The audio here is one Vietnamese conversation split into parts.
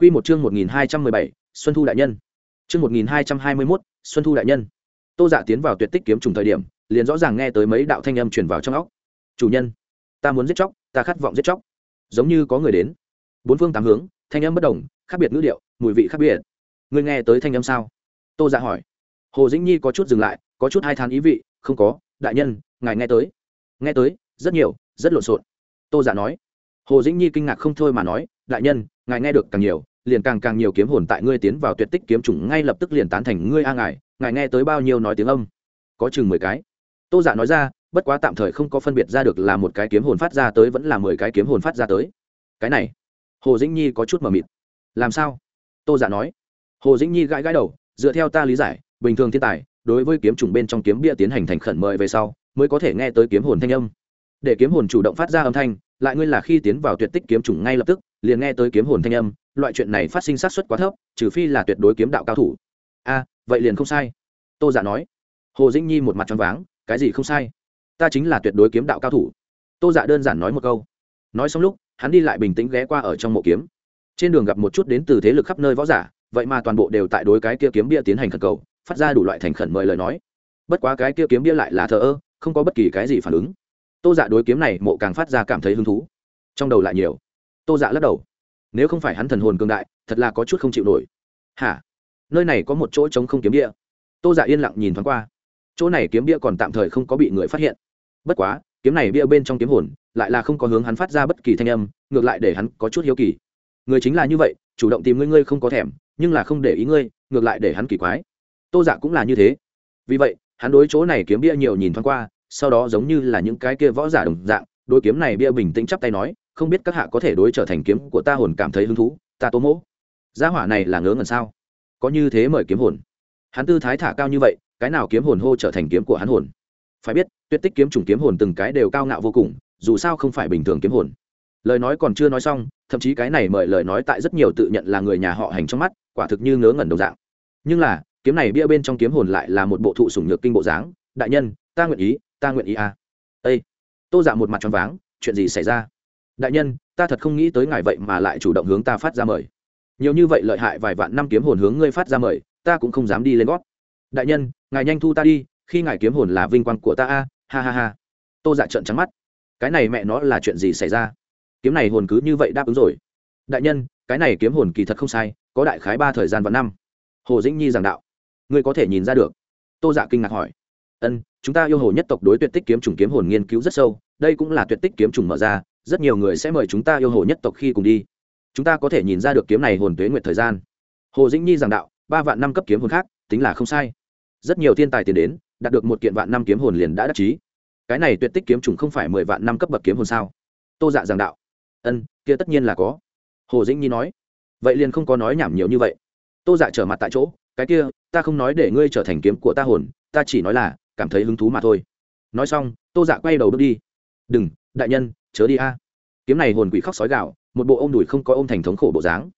Quy một chương 1217, Xuân Thu đại nhân. Chương 1221, Xuân Thu đại nhân. Tô Dạ tiến vào tuyệt tích kiếm trùng thời điểm, liền rõ ràng nghe tới mấy đạo thanh âm truyền vào trong óc. "Chủ nhân, ta muốn giết chóc, ta khát vọng giết chóc." Giống như có người đến. Bốn phương tám hướng, thanh âm bất đồng, khác biệt ngữ điệu, mùi vị khác biệt. Người nghe tới thanh âm sao? Tô Dạ hỏi. Hồ Dĩnh Nhi có chút dừng lại, có chút hai than ý vị, "Không có, đại nhân, ngài nghe tới." "Nghe tới, rất nhiều, rất lộn xộn." Tô Dạ nói. Hồ Dĩnh Nhi kinh ngạc không thôi mà nói, "Đại nhân, ngài nghe được càng nhiều, liền càng càng nhiều kiếm hồn tại ngươi tiến vào tuyệt tích kiếm chủng ngay lập tức liền tán thành ngươi a ngài ngài nghe tới bao nhiêu nói tiếng âm? Có chừng mười cái. Tô giả dạ nói ra, bất quá tạm thời không có phân biệt ra được là một cái kiếm hồn phát ra tới vẫn là mười cái kiếm hồn phát ra tới. Cái này, hồ dĩnh nhi có chút mờ mịt. Làm sao? Tô giả dạ nói. Hồ dĩnh nhi gãi gãi đầu, dựa theo ta lý giải, bình thường thiên tài, đối với kiếm trùng bên trong kiếm bia tiến hành thành khẩn mời về sau, mới có thể nghe tới kiếm hồn thanh âm. Để kiếm hồn chủ động phát ra âm thanh, lại ngươi là khi tiến vào tuyệt tích kiếm trùng ngay lập tức liền nghe tới kiếm hồn thanh âm, loại chuyện này phát sinh sát xuất quá thấp, trừ phi là tuyệt đối kiếm đạo cao thủ. A, vậy liền không sai. Tô giả dạ nói. Hồ dĩnh nhi một mặt trắng váng, cái gì không sai? Ta chính là tuyệt đối kiếm đạo cao thủ. Tô giả dạ đơn giản nói một câu. Nói xong lúc, hắn đi lại bình tĩnh ghé qua ở trong mộ kiếm. Trên đường gặp một chút đến từ thế lực khắp nơi võ giả, vậy mà toàn bộ đều tại đối cái kia kiếm bia tiến hành khẩn cầu, phát ra đủ loại thành khẩn mời lời nói. Bất quá cái kia kiếm bia lại là thờ ơ, không có bất kỳ cái gì phản ứng. Tô dạ đối kiếm này mộ càng phát ra cảm thấy hứng thú. Trong đầu lại nhiều tô dạ lắc đầu. Nếu không phải hắn thần hồn cường đại, thật là có chút không chịu nổi. Hả? Nơi này có một chỗ trống không kiếm bia. Tô dạ yên lặng nhìn thoáng qua. Chỗ này kiếm bia còn tạm thời không có bị người phát hiện. Bất quá, kiếm này bia bên trong kiếm hồn, lại là không có hướng hắn phát ra bất kỳ thanh âm, ngược lại để hắn có chút hiếu kỳ. Người chính là như vậy, chủ động tìm ngươi ngươi không có thèm, nhưng là không để ý ngươi, ngược lại để hắn kỳ quái. Tô dạ cũng là như thế. Vì vậy, hắn đối chỗ này kiếm bia nhiều nhìn thoáng qua, sau đó giống như là những cái kia võ giả đồng dạng, đối kiếm này bia bình tĩnh chắp tay nói không biết các hạ có thể đối trở thành kiếm của ta hồn cảm thấy hứng thú, ta tố mỗ. Gia hỏa này là ngớ ngẩn sao? Có như thế mời kiếm hồn. Hắn tư thái thả cao như vậy, cái nào kiếm hồn hô trở thành kiếm của hắn hồn? Phải biết, tuyệt tích kiếm chủng kiếm hồn từng cái đều cao ngạo vô cùng, dù sao không phải bình thường kiếm hồn. Lời nói còn chưa nói xong, thậm chí cái này mời lời nói tại rất nhiều tự nhận là người nhà họ hành trong mắt, quả thực như ngớ ngẩn đồng dạng. Nhưng là, kiếm này bia bên trong kiếm hồn lại là một bộ thụ sủng nhược kinh bộ dáng. Đại nhân, ta nguyện ý, ta nguyện ý à. Ây tô dạ một mặt tròn váng, chuyện gì xảy ra? Đại nhân, ta thật không nghĩ tới ngài vậy mà lại chủ động hướng ta phát ra mời. Nhiều như vậy lợi hại vài vạn năm kiếm hồn hướng ngươi phát ra mời, ta cũng không dám đi lên gót. Đại nhân, ngài nhanh thu ta đi, khi ngài kiếm hồn là vinh quang của ta a, ha ha ha. Tô dạ trợn trắng mắt. Cái này mẹ nó là chuyện gì xảy ra? Kiếm này hồn cứ như vậy đáp ứng rồi. Đại nhân, cái này kiếm hồn kỳ thật không sai, có đại khái ba thời gian và năm. Hồ dĩnh nhi giảng đạo. Ngươi có thể nhìn ra được. Tô dạ kinh ngạc hỏi. Ân, chúng ta yêu hồ nhất tộc đối tuyệt tích kiếm trùng kiếm hồn nghiên cứu rất sâu, đây cũng là tuyệt tích kiếm trùng mở ra rất nhiều người sẽ mời chúng ta yêu hồ nhất tộc khi cùng đi. Chúng ta có thể nhìn ra được kiếm này hồn tuế nguyệt thời gian. Hồ dĩnh nhi giảng đạo, ba vạn năm cấp kiếm hồn khác, tính là không sai. Rất nhiều thiên tài tiền đến, đạt được một kiện vạn năm kiếm hồn liền đã đắc chí. Cái này tuyệt tích kiếm trùng không phải mười vạn năm cấp bậc kiếm hồn sao? Tô dạ giảng đạo. Ân, kia tất nhiên là có. Hồ dĩnh nhi nói. Vậy liền không có nói nhảm nhiều như vậy. Tô dạ trở mặt tại chỗ, cái kia, ta không nói để ngươi trở thành kiếm của ta hồn, ta chỉ nói là cảm thấy hứng thú mà thôi. Nói xong, tô dạ quay đầu bước đi. Đừng, đại nhân chớ đi a. Kiếm này hồn quỷ khóc sói gạo một bộ ôm đùi không có ôm thành thống khổ bộ dáng.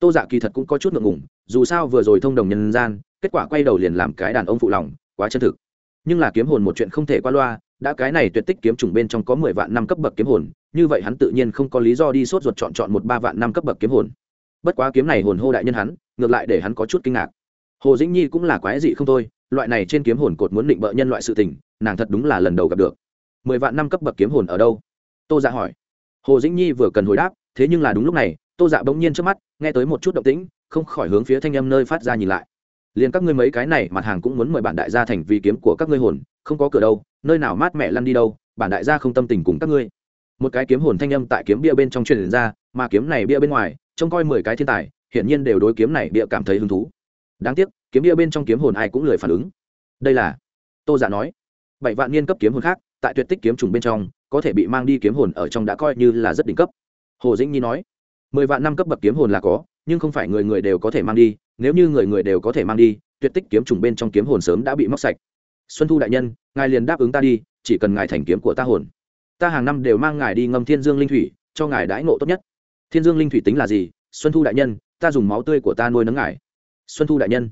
Tô dạ kỳ thật cũng có chút ngượng ngùng, dù sao vừa rồi thông đồng nhân gian, kết quả quay đầu liền làm cái đàn ông phụ lòng, quá chân thực. Nhưng là kiếm hồn một chuyện không thể qua loa, đã cái này tuyệt tích kiếm trùng bên trong có mười vạn năm cấp bậc kiếm hồn, như vậy hắn tự nhiên không có lý do đi sốt ruột chọn chọn một ba vạn năm cấp bậc kiếm hồn. Bất quá kiếm này hồn hô đại nhân hắn, ngược lại để hắn có chút kinh ngạc. Hồ dĩnh nhi cũng là quái dị không thôi, loại này trên kiếm hồn cột muốn định bợ nhân loại sự tình, nàng thật đúng là lần đầu gặp được. Mười vạn năm cấp bậc kiếm hồn ở đâu? Tô dạ hỏi. Hồ dĩnh nhi vừa cần hồi đáp, thế nhưng là đúng lúc này, tô dạ bỗng nhiên trước mắt, nghe tới một chút động tĩnh, không khỏi hướng phía thanh em nơi phát ra nhìn lại. Liền các ngươi mấy cái này, mặt hàng cũng muốn mời bản đại gia thành vì kiếm của các ngươi hồn, không có cửa đâu, nơi nào mát mẹ lăn đi đâu bản đại gia không tâm tình cùng các ngươi. Một cái kiếm hồn thanh âm tại kiếm bia bên trong truyền ra, mà kiếm này bia bên ngoài, trông coi mười cái thiên tài, hiển nhiên đều đối kiếm này bia cảm thấy hứng thú. Đáng tiếc, kiếm bia bên trong kiếm hồn ai cũng lười phản ứng. Đây là, tô giả nói, bảy vạn niên cấp kiếm hồn khác, tại tuyệt tích kiếm trùng bên trong có thể bị mang đi kiếm hồn ở trong đã coi như là rất đỉnh cấp. Hồ dĩnh nhi nói, mười vạn năm cấp bậc kiếm hồn là có, nhưng không phải người người đều có thể mang đi, nếu như người người đều có thể mang đi, tuyệt tích kiếm trùng bên trong kiếm hồn sớm đã bị móc sạch. Xuân thu đại nhân, ngài liền đáp ứng ta đi, chỉ cần ngài thành kiếm của ta hồn. Ta hàng năm đều mang ngài đi ngâm thiên dương linh thủy, cho ngài đãi ngộ tốt nhất. Thiên dương linh thủy tính là gì? Xuân thu đại nhân, ta dùng máu tươi của ta nuôi nấng ngài. Xuân thu đại nhân,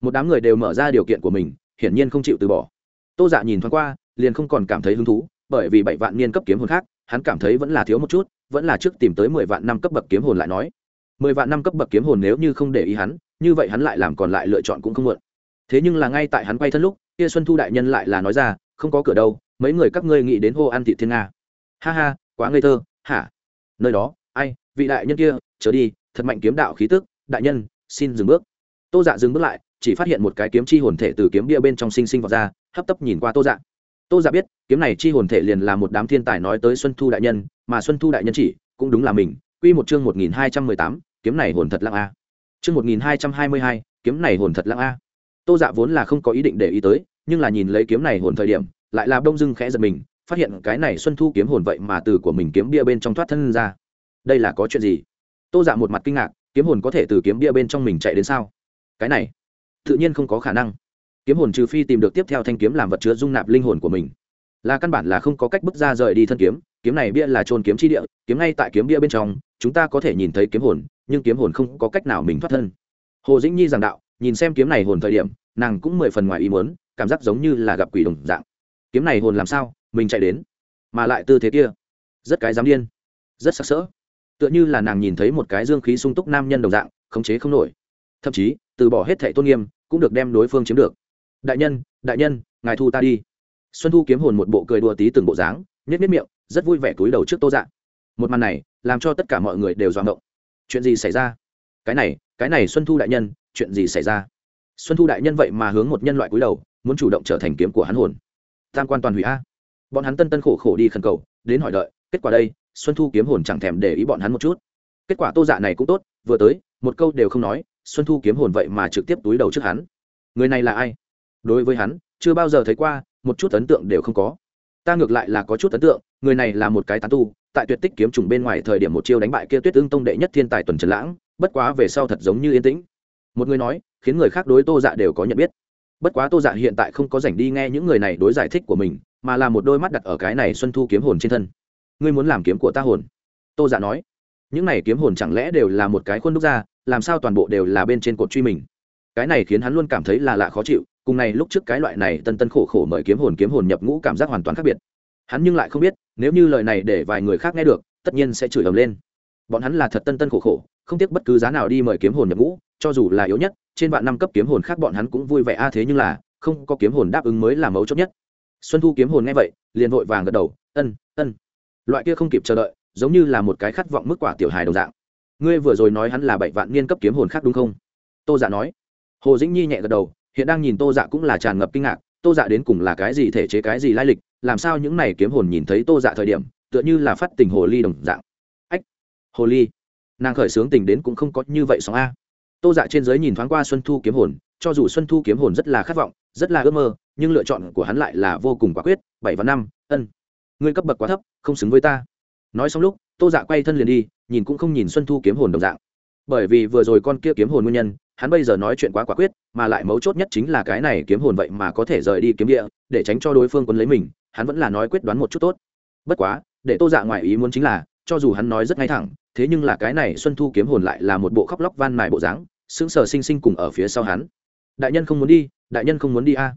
một đám người đều mở ra điều kiện của mình, hiển nhiên không chịu từ bỏ. Tô dạ nhìn thoáng qua, liền không còn cảm thấy hứng thú bởi vì bảy vạn niên cấp kiếm hồn khác, hắn cảm thấy vẫn là thiếu một chút, vẫn là trước tìm tới mười vạn năm cấp bậc kiếm hồn lại nói. Mười vạn năm cấp bậc kiếm hồn nếu như không để ý hắn, như vậy hắn lại làm còn lại lựa chọn cũng không muộn. Thế nhưng là ngay tại hắn quay thân lúc, kia xuân thu đại nhân lại là nói ra, không có cửa đâu, mấy người các ngươi nghĩ đến hô ăn thị thiên nga. Ha ha, quá ngây thơ, hả? Nơi đó, ai, vị đại nhân kia trở đi, thật mạnh kiếm đạo khí tức, đại nhân, xin dừng bước. Tô dạ dừng bước lại, chỉ phát hiện một cái kiếm chi hồn thể từ kiếm bia bên trong sinh sinh vào ra, hấp tấp nhìn qua tô dạ tô giả biết, kiếm này chi hồn thể liền là một đám thiên tài nói tới xuân thu đại nhân, mà xuân thu đại nhân chỉ, cũng đúng là mình. Quy một chương một nghìn hai trăm mười tám, kiếm này hồn thật lặng a. Chương một nghìn hai trăm hai mươi hai, kiếm này hồn thật lặng a. Tô dạ vốn là không có ý định để ý tới, nhưng là nhìn lấy kiếm này hồn thời điểm, lại là đông dưng khẽ giật mình, phát hiện cái này xuân thu kiếm hồn vậy mà từ của mình kiếm bia bên trong thoát thân ra. Đây là có chuyện gì? Tô dạ một mặt kinh ngạc, kiếm hồn có thể từ kiếm bia bên trong mình chạy đến sao? Cái này, tự nhiên không có khả năng kiếm hồn trừ phi tìm được tiếp theo thanh kiếm làm vật chứa dung nạp linh hồn của mình. Là căn bản là không có cách bước ra rời đi thân kiếm kiếm này bia là trôn kiếm chi địa, kiếm ngay tại kiếm bia bên trong, chúng ta có thể nhìn thấy kiếm hồn, nhưng kiếm hồn không có cách nào mình thoát thân. Hồ dĩnh nhi giảng đạo, nhìn xem kiếm này hồn thời điểm, nàng cũng mười phần ngoài ý muốn, cảm giác giống như là gặp quỷ đồng dạng. Kiếm này hồn làm sao, mình chạy đến, mà lại tư thế kia, rất cái dám điên, rất sắc sỡ. Tựa như là nàng nhìn thấy một cái dương khí sung túc nam nhân đồng dạng, khống chế không nổi. Thậm chí, từ bỏ hết thệ tôn nghiêm, cũng được đem đối phương chiếm được đại nhân đại nhân, ngài thu ta đi. Xuân thu kiếm hồn một bộ cười đùa tí từng bộ dáng nhét nhét miệng, rất vui vẻ túi đầu trước tô dạ. Một màn này, làm cho tất cả mọi người đều doạng động chuyện gì xảy ra? Cái này cái này xuân thu đại nhân, chuyện gì xảy ra? Xuân thu đại nhân vậy mà hướng một nhân loại cúi đầu, muốn chủ động trở thành kiếm của hắn hồn. Tam quan toàn hủy a. Bọn hắn tân tân khổ khổ đi khẩn cầu, đến hỏi đợi, kết quả đây, xuân thu kiếm hồn chẳng thèm để ý bọn hắn một chút. Kết quả tô dạ này cũng tốt, vừa tới, một câu đều không nói, xuân thu kiếm hồn vậy mà trực tiếp túi đầu trước hắn. Người này là ai? Đối với hắn, chưa bao giờ thấy qua, một chút ấn tượng đều không có. Ta ngược lại là có chút ấn tượng, người này là một cái tán tu, tại tuyệt tích kiếm trùng bên ngoài thời điểm một chiêu đánh bại kia tuyết ương tông đệ nhất thiên tài tuần trần lãng, bất quá về sau thật giống như yên tĩnh. Một người nói, khiến người khác đối tô dạ đều có nhận biết. Bất quá tô dạ hiện tại không có dành đi nghe những người này đối giải thích của mình, mà là một đôi mắt đặt ở cái này xuân thu kiếm hồn trên thân. Ngươi muốn làm kiếm của ta hồn? Tô dạ nói. Những này kiếm hồn chẳng lẽ đều là một cái khuôn đúc ra, làm sao toàn bộ đều là bên trên cột truy mình? Cái này khiến hắn luôn cảm thấy là lạ khó chịu cùng này lúc trước cái loại này tân tân khổ khổ mời kiếm hồn kiếm hồn nhập ngũ cảm giác hoàn toàn khác biệt. Hắn nhưng lại không biết, nếu như lời này để vài người khác nghe được, tất nhiên sẽ chửi ầm lên. Bọn hắn là thật tân tân khổ khổ, không tiếc bất cứ giá nào đi mời kiếm hồn nhập ngũ, cho dù là yếu nhất, trên vạn năm cấp kiếm hồn khác bọn hắn cũng vui vẻ a à thế nhưng là, không có kiếm hồn đáp ứng mới là mấu chốt nhất. Xuân thu kiếm hồn nghe vậy, liền vội vàng gật đầu, ân ân. Loại kia không kịp chờ đợi, giống như là một cái khát vọng mức quả tiểu hài đồng dạng. Ngươi vừa rồi nói hắn là bảy vạn niên cấp kiếm hồn khác đúng không? Tô dạ nói. Hồ dĩnh nhi nhẹ gật đầu hiện đang nhìn tô dạ cũng là tràn ngập kinh ngạc, tô dạ đến cùng là cái gì thể chế, cái gì lai lịch, làm sao những này kiếm hồn nhìn thấy tô dạ thời điểm, tựa như là phát tình hồ ly đồng dạng. Ách, hồ ly. Nàng khởi xướng tình đến cũng không có như vậy sóng a. Tô dạ trên giới nhìn thoáng qua xuân thu kiếm hồn, cho dù xuân thu kiếm hồn rất là khát vọng, rất là ước mơ, nhưng lựa chọn của hắn lại là vô cùng quả quyết, bảy và năm, ân. Ngươi cấp bậc quá thấp, không xứng với ta. Nói xong lúc, tô dạ quay thân liền đi, nhìn cũng không nhìn xuân thu kiếm hồn đồng dạng bởi vì vừa rồi con kia kiếm hồn nguyên nhân, hắn bây giờ nói chuyện quá quả quyết, mà lại mấu chốt nhất chính là cái này kiếm hồn vậy mà có thể rời đi kiếm địa, để tránh cho đối phương quân lấy mình, hắn vẫn là nói quyết đoán một chút tốt. Bất quá, để tô dạ ngoài ý muốn chính là, cho dù hắn nói rất ngay thẳng, thế nhưng là cái này xuân thu kiếm hồn lại là một bộ khóc lóc van mài bộ dáng, sững sờ sinh sinh cùng ở phía sau hắn. Đại nhân không muốn đi, đại nhân không muốn đi a.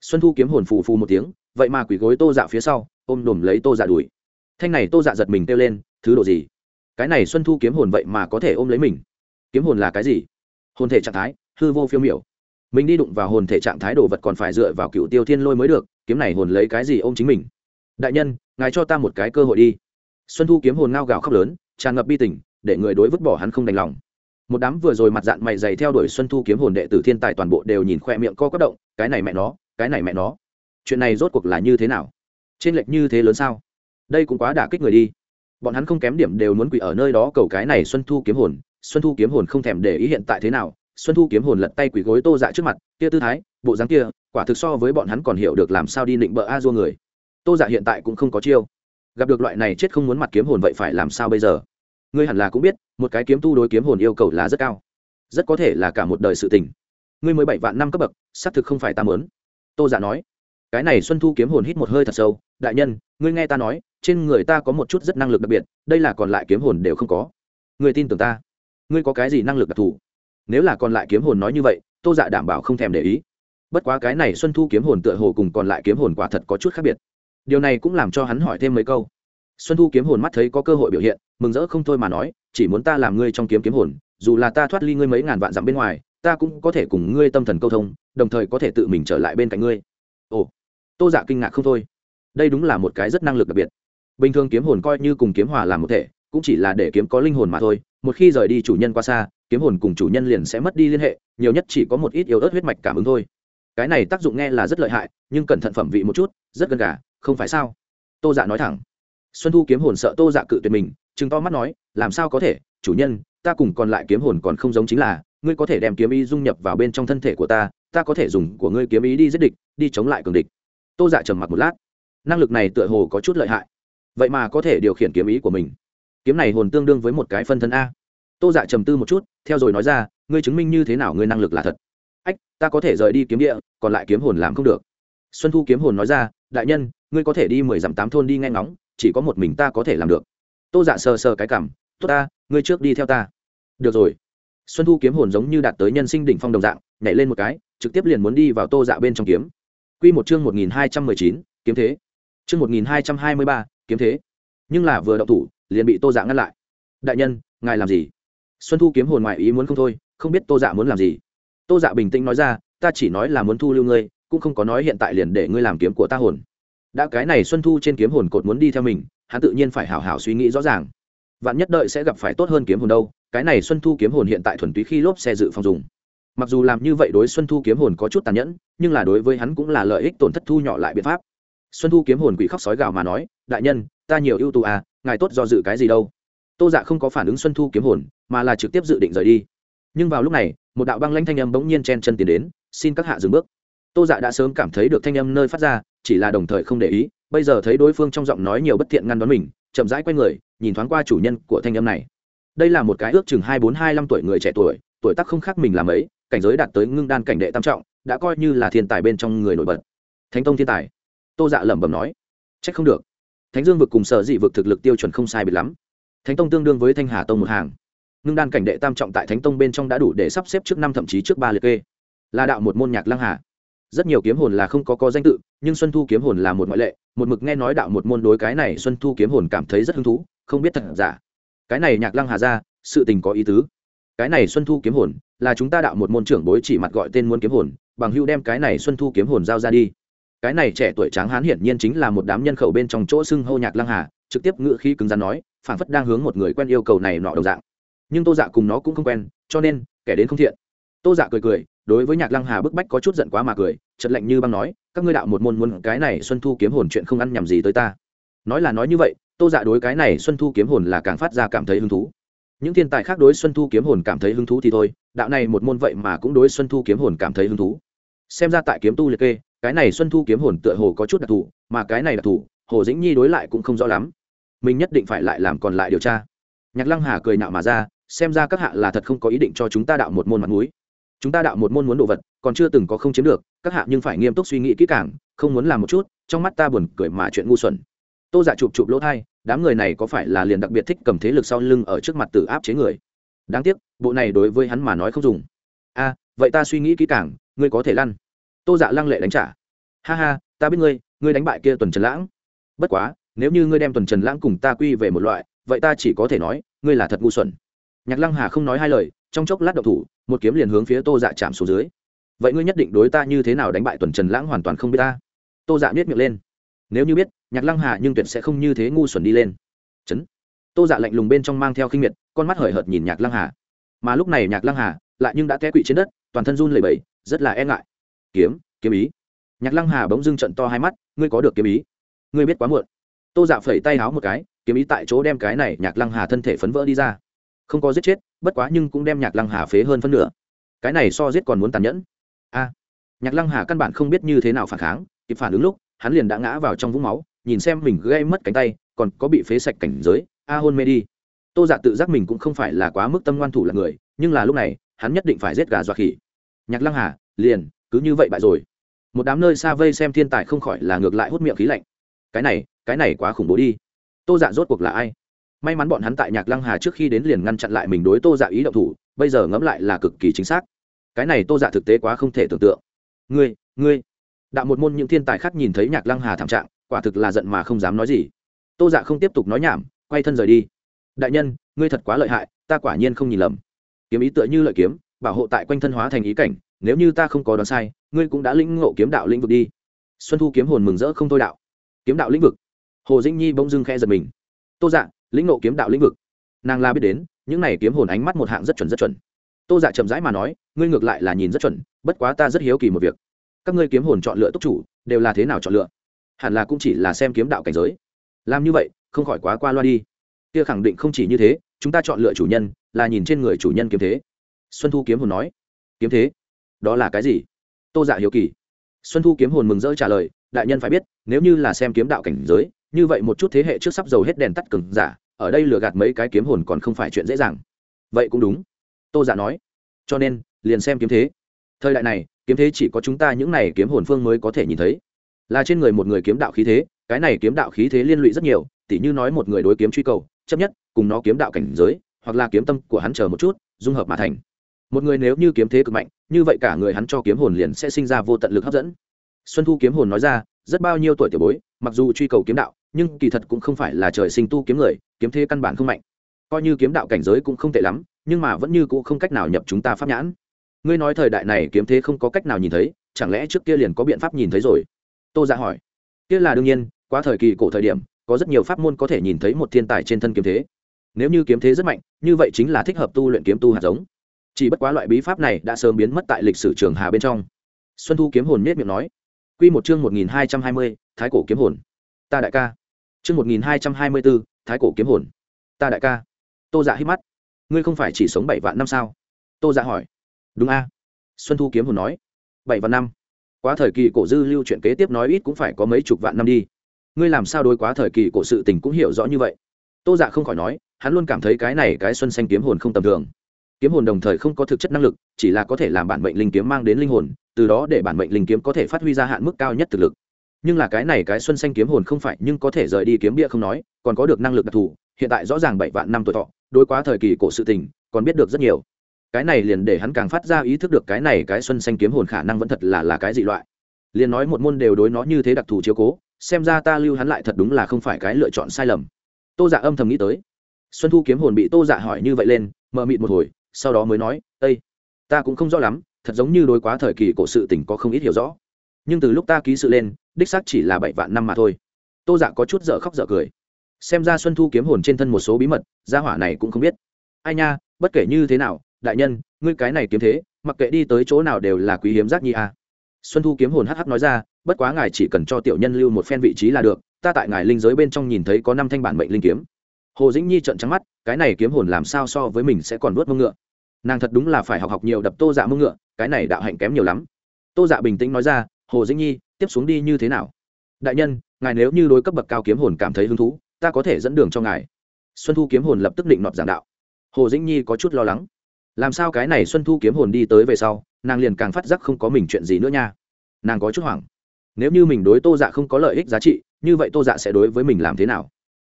Xuân thu kiếm hồn phù phù một tiếng, vậy mà quỷ gối tô dạ phía sau, ôm đùm lấy tô dạ đuổi. Thanh này tô dạ giật mình kêu lên, thứ độ gì? Cái này xuân thu kiếm hồn vậy mà có thể ôm lấy mình? Kiếm hồn là cái gì? Hồn thể trạng thái, hư vô phiêu miểu. Mình đi đụng vào hồn thể trạng thái đồ vật còn phải dựa vào cựu tiêu thiên lôi mới được, kiếm này hồn lấy cái gì ôm chính mình? Đại nhân, ngài cho ta một cái cơ hội đi. Xuân thu kiếm hồn ngao gào khóc lớn, tràn ngập bi tình, để người đối vứt bỏ hắn không đành lòng. Một đám vừa rồi mặt dạng mày dày theo đuổi xuân thu kiếm hồn đệ tử thiên tài toàn bộ đều nhìn khoe miệng co quất động, cái này mẹ nó, cái này mẹ nó. Chuyện này rốt cuộc là như thế nào? Trên lệch như thế lớn sao? Đây cũng quá đả kích người đi. Bọn hắn không kém điểm đều muốn quỳ ở nơi đó cầu cái này xuân thu kiếm hồn xuân thu kiếm hồn không thèm để ý hiện tại thế nào, xuân thu kiếm hồn lật tay quỳ gối tô dạ trước mặt, kia tư thái, bộ dáng kia, quả thực so với bọn hắn còn hiểu được làm sao đi định bợ a dua người. Tô dạ hiện tại cũng không có chiêu. Gặp được loại này chết không muốn mặt kiếm hồn vậy phải làm sao bây giờ? Ngươi hẳn là cũng biết, một cái kiếm tu đối kiếm hồn yêu cầu là rất cao. Rất có thể là cả một đời sự tình. Ngươi mới bảy vạn năm cấp bậc, xác thực không phải ta mớn tô giả dạ nói. Cái này xuân thu kiếm hồn hít một hơi thật sâu. Đại nhân, ngươi nghe ta nói, trên người ta có một chút rất năng lực đặc biệt, đây là còn lại kiếm hồn đều không có. Ngươi tin tưởng ta? Ngươi có cái gì năng lực đặc thù? Nếu là còn lại kiếm hồn nói như vậy, tô dạ đảm bảo không thèm để ý. Bất quá cái này xuân thu kiếm hồn tựa hồ cùng còn lại kiếm hồn quả thật có chút khác biệt. Điều này cũng làm cho hắn hỏi thêm mấy câu. Xuân thu kiếm hồn mắt thấy có cơ hội biểu hiện, mừng rỡ không thôi mà nói, chỉ muốn ta làm ngươi trong kiếm kiếm hồn, dù là ta thoát ly ngươi mấy ngàn vạn dặm bên ngoài, ta cũng có thể cùng ngươi tâm thần câu thông, đồng thời có thể tự mình trở lại bên cạnh ngươi. Ồ. Tô dạ kinh ngạc không thôi. Đây đúng là một cái rất năng lực đặc biệt. Bình thường kiếm hồn coi như cùng kiếm hòa làm một thể cũng chỉ là để kiếm có linh hồn mà thôi, một khi rời đi chủ nhân qua xa, kiếm hồn cùng chủ nhân liền sẽ mất đi liên hệ, nhiều nhất chỉ có một ít yếu ớt huyết mạch cảm ứng thôi. Cái này tác dụng nghe là rất lợi hại, nhưng cẩn thận phẩm vị một chút, rất gần gà, không phải sao? Tô dạ nói thẳng. Xuân thu kiếm hồn sợ tô dạ cự tuyệt mình chừng to mắt nói, làm sao có thể? Chủ nhân, ta cùng còn lại kiếm hồn còn không giống chính là, ngươi có thể đem kiếm ý dung nhập vào bên trong thân thể của ta ta có thể dùng của ngươi kiếm ý đi giết địch, đi chống lại cường địch. Tô dạ trầm mặc một lát. Năng lực này tựa hồ có chút lợi hại. Vậy mà có thể điều khiển kiếm ý của mình kiếm này hồn tương đương với một cái phân thân a. Tô dạ trầm tư một chút, theo rồi nói ra, ngươi chứng minh như thế nào ngươi năng lực là thật? Ách, ta có thể rời đi kiếm địa, còn lại kiếm hồn làm không được. Xuân thu kiếm hồn nói ra, đại nhân, ngươi có thể đi mười dặm tám thôn đi nghe ngóng, chỉ có một mình ta có thể làm được. Tô dạ sờ sờ cái cảm, tốt ta, ngươi trước đi theo ta. Được rồi. Xuân thu kiếm hồn giống như đạt tới nhân sinh đỉnh phong đồng dạng, nhảy lên một cái, trực tiếp liền muốn đi vào tô dạ bên trong kiếm. Q một chương một nghìn hai trăm mười chín, kiếm thế. Chương một nghìn hai trăm hai mươi ba, kiếm thế nhưng là vừa động thủ, liền bị tô dạ ngăn lại. Đại nhân, ngài làm gì? Xuân thu kiếm hồn ngoại ý muốn không thôi, không biết tô dạ muốn làm gì. Tô dạ bình tĩnh nói ra, ta chỉ nói là muốn thu lưu ngươi, cũng không có nói hiện tại liền để ngươi làm kiếm của ta hồn. Đã cái này xuân thu trên kiếm hồn cột muốn đi theo mình, hắn tự nhiên phải hảo hảo suy nghĩ rõ ràng. Vạn nhất đợi sẽ gặp phải tốt hơn kiếm hồn đâu, cái này xuân thu kiếm hồn hiện tại thuần túy khi lốp xe dự phòng dùng. Mặc dù làm như vậy đối xuân thu kiếm hồn có chút tàn nhẫn, nhưng là đối với hắn cũng là lợi ích tổn thất thu nhỏ lại biện pháp. Xuân thu kiếm hồn quỷ khóc sói gào mà nói, đại nhân ta nhiều ưu tú à ngài tốt do dự cái gì đâu. Tô dạ không có phản ứng xuân thu kiếm hồn, mà là trực tiếp dự định rời đi. Nhưng vào lúc này, một đạo băng lanh thanh âm bỗng nhiên chen chân tiến đến, xin các hạ dừng bước. Tô dạ đã sớm cảm thấy được thanh âm nơi phát ra, chỉ là đồng thời không để ý, bây giờ thấy đối phương trong giọng nói nhiều bất thiện ngăn đón mình, chậm rãi q người, nhìn thoáng qua chủ nhân của thanh âm này. Đây là một cái ước chừng hai bốn hai năm tuổi người trẻ tuổi tuổi tác không khác mình làm ấy, cảnh giới đạt tới ngưng đan cảnh đệ tam trọng, đã coi như là thiên tài bên trong người nổi bật. Thánh tông thiên tài. Tô dạ lẩm bẩm nói. C h ắ c không được thánh dương vực cùng sở dị vực thực lực tiêu chuẩn không sai biệt lắm. Thánh tông tương đương với thanh hà tông một hàng. Ngưng đan cảnh đệ tam trọng tại thánh tông bên trong đã đủ để sắp xếp trước năm thậm chí trước ba liệt kê. Là đạo một môn nhạc lăng hà. Rất nhiều kiếm hồn là không có có danh tự, nhưng xuân thu kiếm hồn là một ngoại lệ. Một mực nghe nói đạo một môn đối cái này xuân thu kiếm hồn cảm thấy rất hứng thú, không biết thật giả. Cái này nhạc lăng hà ra, sự tình có ý tứ. Cái này xuân thu kiếm hồn, là chúng ta đạo một môn trưởng bối chỉ mặt gọi tên muốn kiếm hồn, bằng hưu đem cái này xuân thu kiếm hồn giao ra đi cái này trẻ tuổi tráng hán hiển nhiên chính là một đám nhân khẩu bên trong chỗ xưng hô nhạc lăng hà, trực tiếp ngự khí cứng rắn nói phản phất đang hướng một người quen yêu cầu này nọ đồng dạng. Nhưng tô dạ cùng nó cũng không quen, cho nên, kẻ đến không thiện. Tô dạ cười cười, đối với nhạc lăng hà bức bách có chút giận quá mà cười chật lạnh như băng nói, các ngươi đạo một môn muốn cái này xuân thu kiếm hồn chuyện không ăn nhầm gì tới ta. Nói là nói như vậy, tô dạ đối cái này xuân thu kiếm hồn là càng phát ra cảm thấy hứng thú. Những thiên tài khác đối xuân thu kiếm hồn cảm thấy hứng thú thì thôi, đạo này một môn vậy mà cũng đối xuân thu kiếm hồn cảm thấy hứng thú. Xem ra tại kiếm tu liệt kê cái này xuân thu kiếm hồn tựa hồ có chút đặc thù, mà cái này đặc thù, hồ dĩnh nhi đối lại cũng không rõ lắm. Mình nhất định phải lại làm còn lại điều tra. Nhạc lăng hà cười nạo mà ra, xem ra các hạ là thật không có ý định cho chúng ta đạo một môn mặt mũi. Chúng ta đạo một môn muốn đồ vật, còn chưa từng có không chiếm được, các hạ nhưng phải nghiêm túc suy nghĩ kỹ càng, không muốn làm một chút, trong mắt ta buồn cười mà chuyện ngu xuẩn. Tô dạ chụp chụp lỗ thai, đám người này có phải là liền đặc biệt thích cầm thế lực sau lưng ở trước mặt tự áp chế người? Đáng tiếc, bộ này đối với hắn mà nói không dùng. A, vậy ta suy nghĩ kỹ càng, ngươi có thể lăn tô dạ lăng lệ đánh trả. Ha ha, ta biết ngươi ngươi đánh bại kia tuần trần lãng. Bất quá, nếu như ngươi đem tuần trần lãng cùng ta quy về một loại, vậy ta chỉ có thể nói, ngươi là thật ngu xuẩn. Nhạc lăng hà không nói hai lời, trong chốc lát độc thủ, một kiếm liền hướng phía tô dạ chạm xuống dưới. Vậy ngươi nhất định đối ta như thế nào đánh bại tuần trần lãng hoàn toàn không biết ta. Tô dạ biết miệng lên. Nếu như biết, nhạc lăng hà nhưng tuyệt sẽ không như thế ngu xuẩn đi lên. Chấn. Tô dạ lạnh lùng bên trong mang theo khinh miệt, con mắt hời hợt nhìn nhạc lăng hà. Mà lúc này nhạc lăng hà lại nhưng đã té quỵ trên đất, toàn thân run lẩy bẩy, rất là e ngại kiếm kiếm ý. Nhạc lăng hà bỗng dưng trận to hai mắt, ngươi có được kiếm ý. Ngươi biết quá muộn. Tô dạ phẩy tay háo một cái, kiếm ý tại chỗ đem cái này nhạc lăng hà thân thể phấn vỡ đi ra. Không có giết chết, bất quá nhưng cũng đem nhạc lăng hà phế hơn phân nửa. Cái này so giết còn muốn tàn nhẫn. A. Nhạc lăng hà căn bản không biết như thế nào phản kháng, kịp phản ứng lúc, hắn liền đã ngã vào trong vũng máu, nhìn xem mình gây mất cánh tay, còn có bị phế sạch cảnh giới, a hôn mê đi. Tô dạ tự giác mình cũng không phải là quá mức tâm ngoan thủ là người, nhưng là lúc này, hắn nhất định phải giết gà dọa khỉ. Nhạc lăng hà, liền cứ như vậy bại rồi. Một đám nơi xa vây xem thiên tài không khỏi là ngược lại hút miệng khí lạnh. Cái này cái này quá khủng bố đi. Tô dạ rốt cuộc là ai? May mắn bọn hắn tại nhạc lăng hà trước khi đến liền ngăn chặn lại mình đối tô dạ ý động thủ, bây giờ ngẫm lại là cực kỳ chính xác. Cái này tô dạ thực tế quá không thể tưởng tượng. Ngươi ngươi. Đạo một môn những thiên tài khác nhìn thấy nhạc lăng hà thảm trạng, quả thực là giận mà không dám nói gì. Tô dạ không tiếp tục nói nhảm, quay thân rời đi. Đại nhân, ngươi thật quá lợi hại, ta quả nhiên không nhìn lầm. Kiếm ý tựa như lợi kiếm, bảo hộ tại quanh thân hóa thành ý cảnh nếu như ta không có đoán sai, ngươi cũng đã lĩnh ngộ kiếm đạo lĩnh vực đi. Xuân thu kiếm hồn mừng rỡ không thôi đạo. Kiếm đạo lĩnh vực? Hồ dĩnh nhi bỗng dưng khe giật mình. Tô dạ lĩnh ngộ kiếm đạo lĩnh vực. Nàng la biết đến, những này kiếm hồn ánh mắt một hạng rất chuẩn rất chuẩn. Tô dạ chậm rãi mà nói, ngươi ngược lại là nhìn rất chuẩn, bất quá ta rất hiếu kỳ một việc. Các ngươi kiếm hồn chọn lựa túc chủ, đều là thế nào chọn lựa? Hẳn là cũng chỉ là xem kiếm đạo cảnh giới. Làm như vậy, không khỏi quá qua loa đi. Kia khẳng định không chỉ như thế, chúng ta chọn lựa chủ nhân, là nhìn trên người chủ nhân kiếm thế. Xuân thu kiếm hồn nói. Kiếm thế? Đó là cái gì? Tô dạ hiếu kỳ. Xuân thu kiếm hồn mừng rỡ trả lời, đại nhân phải biết, nếu như là xem kiếm đạo cảnh giới, như vậy một chút thế hệ trước sắp dầu hết đèn tắt cừng giả, ở đây lừa gạt mấy cái kiếm hồn còn không phải chuyện dễ dàng. Vậy cũng đúng. Tô giả dạ nói. Cho nên, liền xem kiếm thế. Thời đại này, kiếm thế chỉ có chúng ta những này kiếm hồn phương mới có thể nhìn thấy. Là trên người một người kiếm đạo khí thế, cái này kiếm đạo khí thế liên lụy rất nhiều, tỉ như nói một người đối kiếm truy cầu, chấp nhất, cùng nó kiếm đạo cảnh giới, hoặc là kiếm tâm của hắn chờ một chút, dung hợp mà thành. Một người nếu như kiếm thế cực mạnh như vậy cả người hắn cho kiếm hồn liền sẽ sinh ra vô tận lực hấp dẫn. Xuân thu kiếm hồn nói ra, rất bao nhiêu tuổi tiểu bối, mặc dù truy cầu kiếm đạo, nhưng kỳ thật cũng không phải là trời sinh tu kiếm người, kiếm thế căn bản không mạnh. Coi như kiếm đạo cảnh giới cũng không tệ lắm, nhưng mà vẫn như cũng không cách nào nhập chúng ta pháp nhãn. Ngươi nói thời đại này kiếm thế không có cách nào nhìn thấy, chẳng lẽ trước kia liền có biện pháp nhìn thấy rồi? Tô giả hỏi. Kia là đương nhiên qua thời kỳ cổ thời điểm, có rất nhiều pháp môn có thể nhìn thấy một thiên tài trên thân kiếm thế. Nếu như kiếm thế rất mạnh, như vậy chính là thích hợp tu luyện kiếm tu hạt giống chỉ bất quá loại bí pháp này đã sớm biến mất tại lịch sử trường hà bên trong. Xuân thu kiếm hồn miết miệng nói q một chương một nghìn hai trăm hai mươi, thái cổ kiếm hồn. Ta đại ca. Chương một nghìn hai trăm hai mươi bốn thái cổ kiếm hồn. Ta đại ca. Tô dạ hít mắt. Ngươi không phải chỉ sống bảy vạn năm sao? Tô dạ hỏi. Đúng a. Xuân thu kiếm hồn nói. Bảy vạn năm? Quá thời kỳ cổ dư lưu chuyện kế tiếp nói ít cũng phải có mấy chục vạn năm đi. Ngươi làm sao đối quá thời kỳ cổ sự tình cũng hiểu rõ như vậy? Tô dạ không khỏi nói, hắn luôn cảm thấy cái này cái xuân xanh kiếm hồn không tầm thường kiếm hồn đồng thời không có thực chất năng lực, chỉ là có thể làm bản mệnh linh kiếm mang đến linh hồn, từ đó để bản mệnh linh kiếm có thể phát huy ra hạn mức cao nhất thực lực. Nhưng là cái này cái xuân xanh kiếm hồn không phải nhưng có thể rời đi kiếm bia không nói, còn có được năng lực đặc thù, hiện tại rõ ràng bảy vạn năm tuổi thọ, đối quá thời kỳ cổ sự tình, còn biết được rất nhiều. Cái này liền để hắn càng phát ra ý thức được cái này cái xuân xanh kiếm hồn khả năng vẫn thật là là cái dị loại. Liền nói một môn đều đối nó như thế đặc thù chiếu cố, xem ra ta lưu hắn lại thật đúng là không phải cái lựa chọn sai lầm. Tô dạ âm thầm nghĩ tới. Xuân thu kiếm hồn bị tô dạ hỏi như vậy lên, mờ mịt một hồi sau đó mới nói ây ta cũng không rõ lắm, thật giống như đối quá thời kỳ cổ sự tình có không ít hiểu rõ. Nhưng từ lúc ta ký sự lên, đích xác chỉ là bảy vạn năm mà thôi. Tô dạ có chút dở khóc dở cười. Xem ra xuân thu kiếm hồn trên thân một số bí mật, gia hỏa này cũng không biết. Ai nha, bất kể như thế nào, đại nhân, ngươi cái này kiếm thế, mặc kệ đi tới chỗ nào đều là quý hiếm giác nhi a. À. xuân thu kiếm hồn hh nói ra, bất quá ngài chỉ cần cho tiểu nhân lưu một phen vị trí là được, ta tại ngài linh giới bên trong nhìn thấy có năm thanh bản mệnh linh kiếm hồ dĩnh nhi trợn trắng mắt, cái này kiếm hồn làm sao so với mình sẽ còn vớt mông ngựa? Nàng thật đúng là phải học học nhiều đập tô dạ mông ngựa, cái này đạo hạnh kém nhiều lắm. Tô dạ bình tĩnh nói ra, hồ dĩnh nhi, tiếp xuống đi như thế nào? Đại nhân, ngài nếu như đối cấp bậc cao kiếm hồn cảm thấy hứng thú, ta có thể dẫn đường cho ngài. Xuân thu kiếm hồn lập tức định nọt giảng đạo. Hồ dĩnh nhi có chút lo lắng. Làm sao cái này xuân thu kiếm hồn đi tới về sau, nàng liền càng phát giác không có mình chuyện gì nữa nha. Nàng có chút hoảng. Nếu như mình đối tô dạ không có lợi ích giá trị, như vậy tô dạ sẽ đối với mình làm thế nào?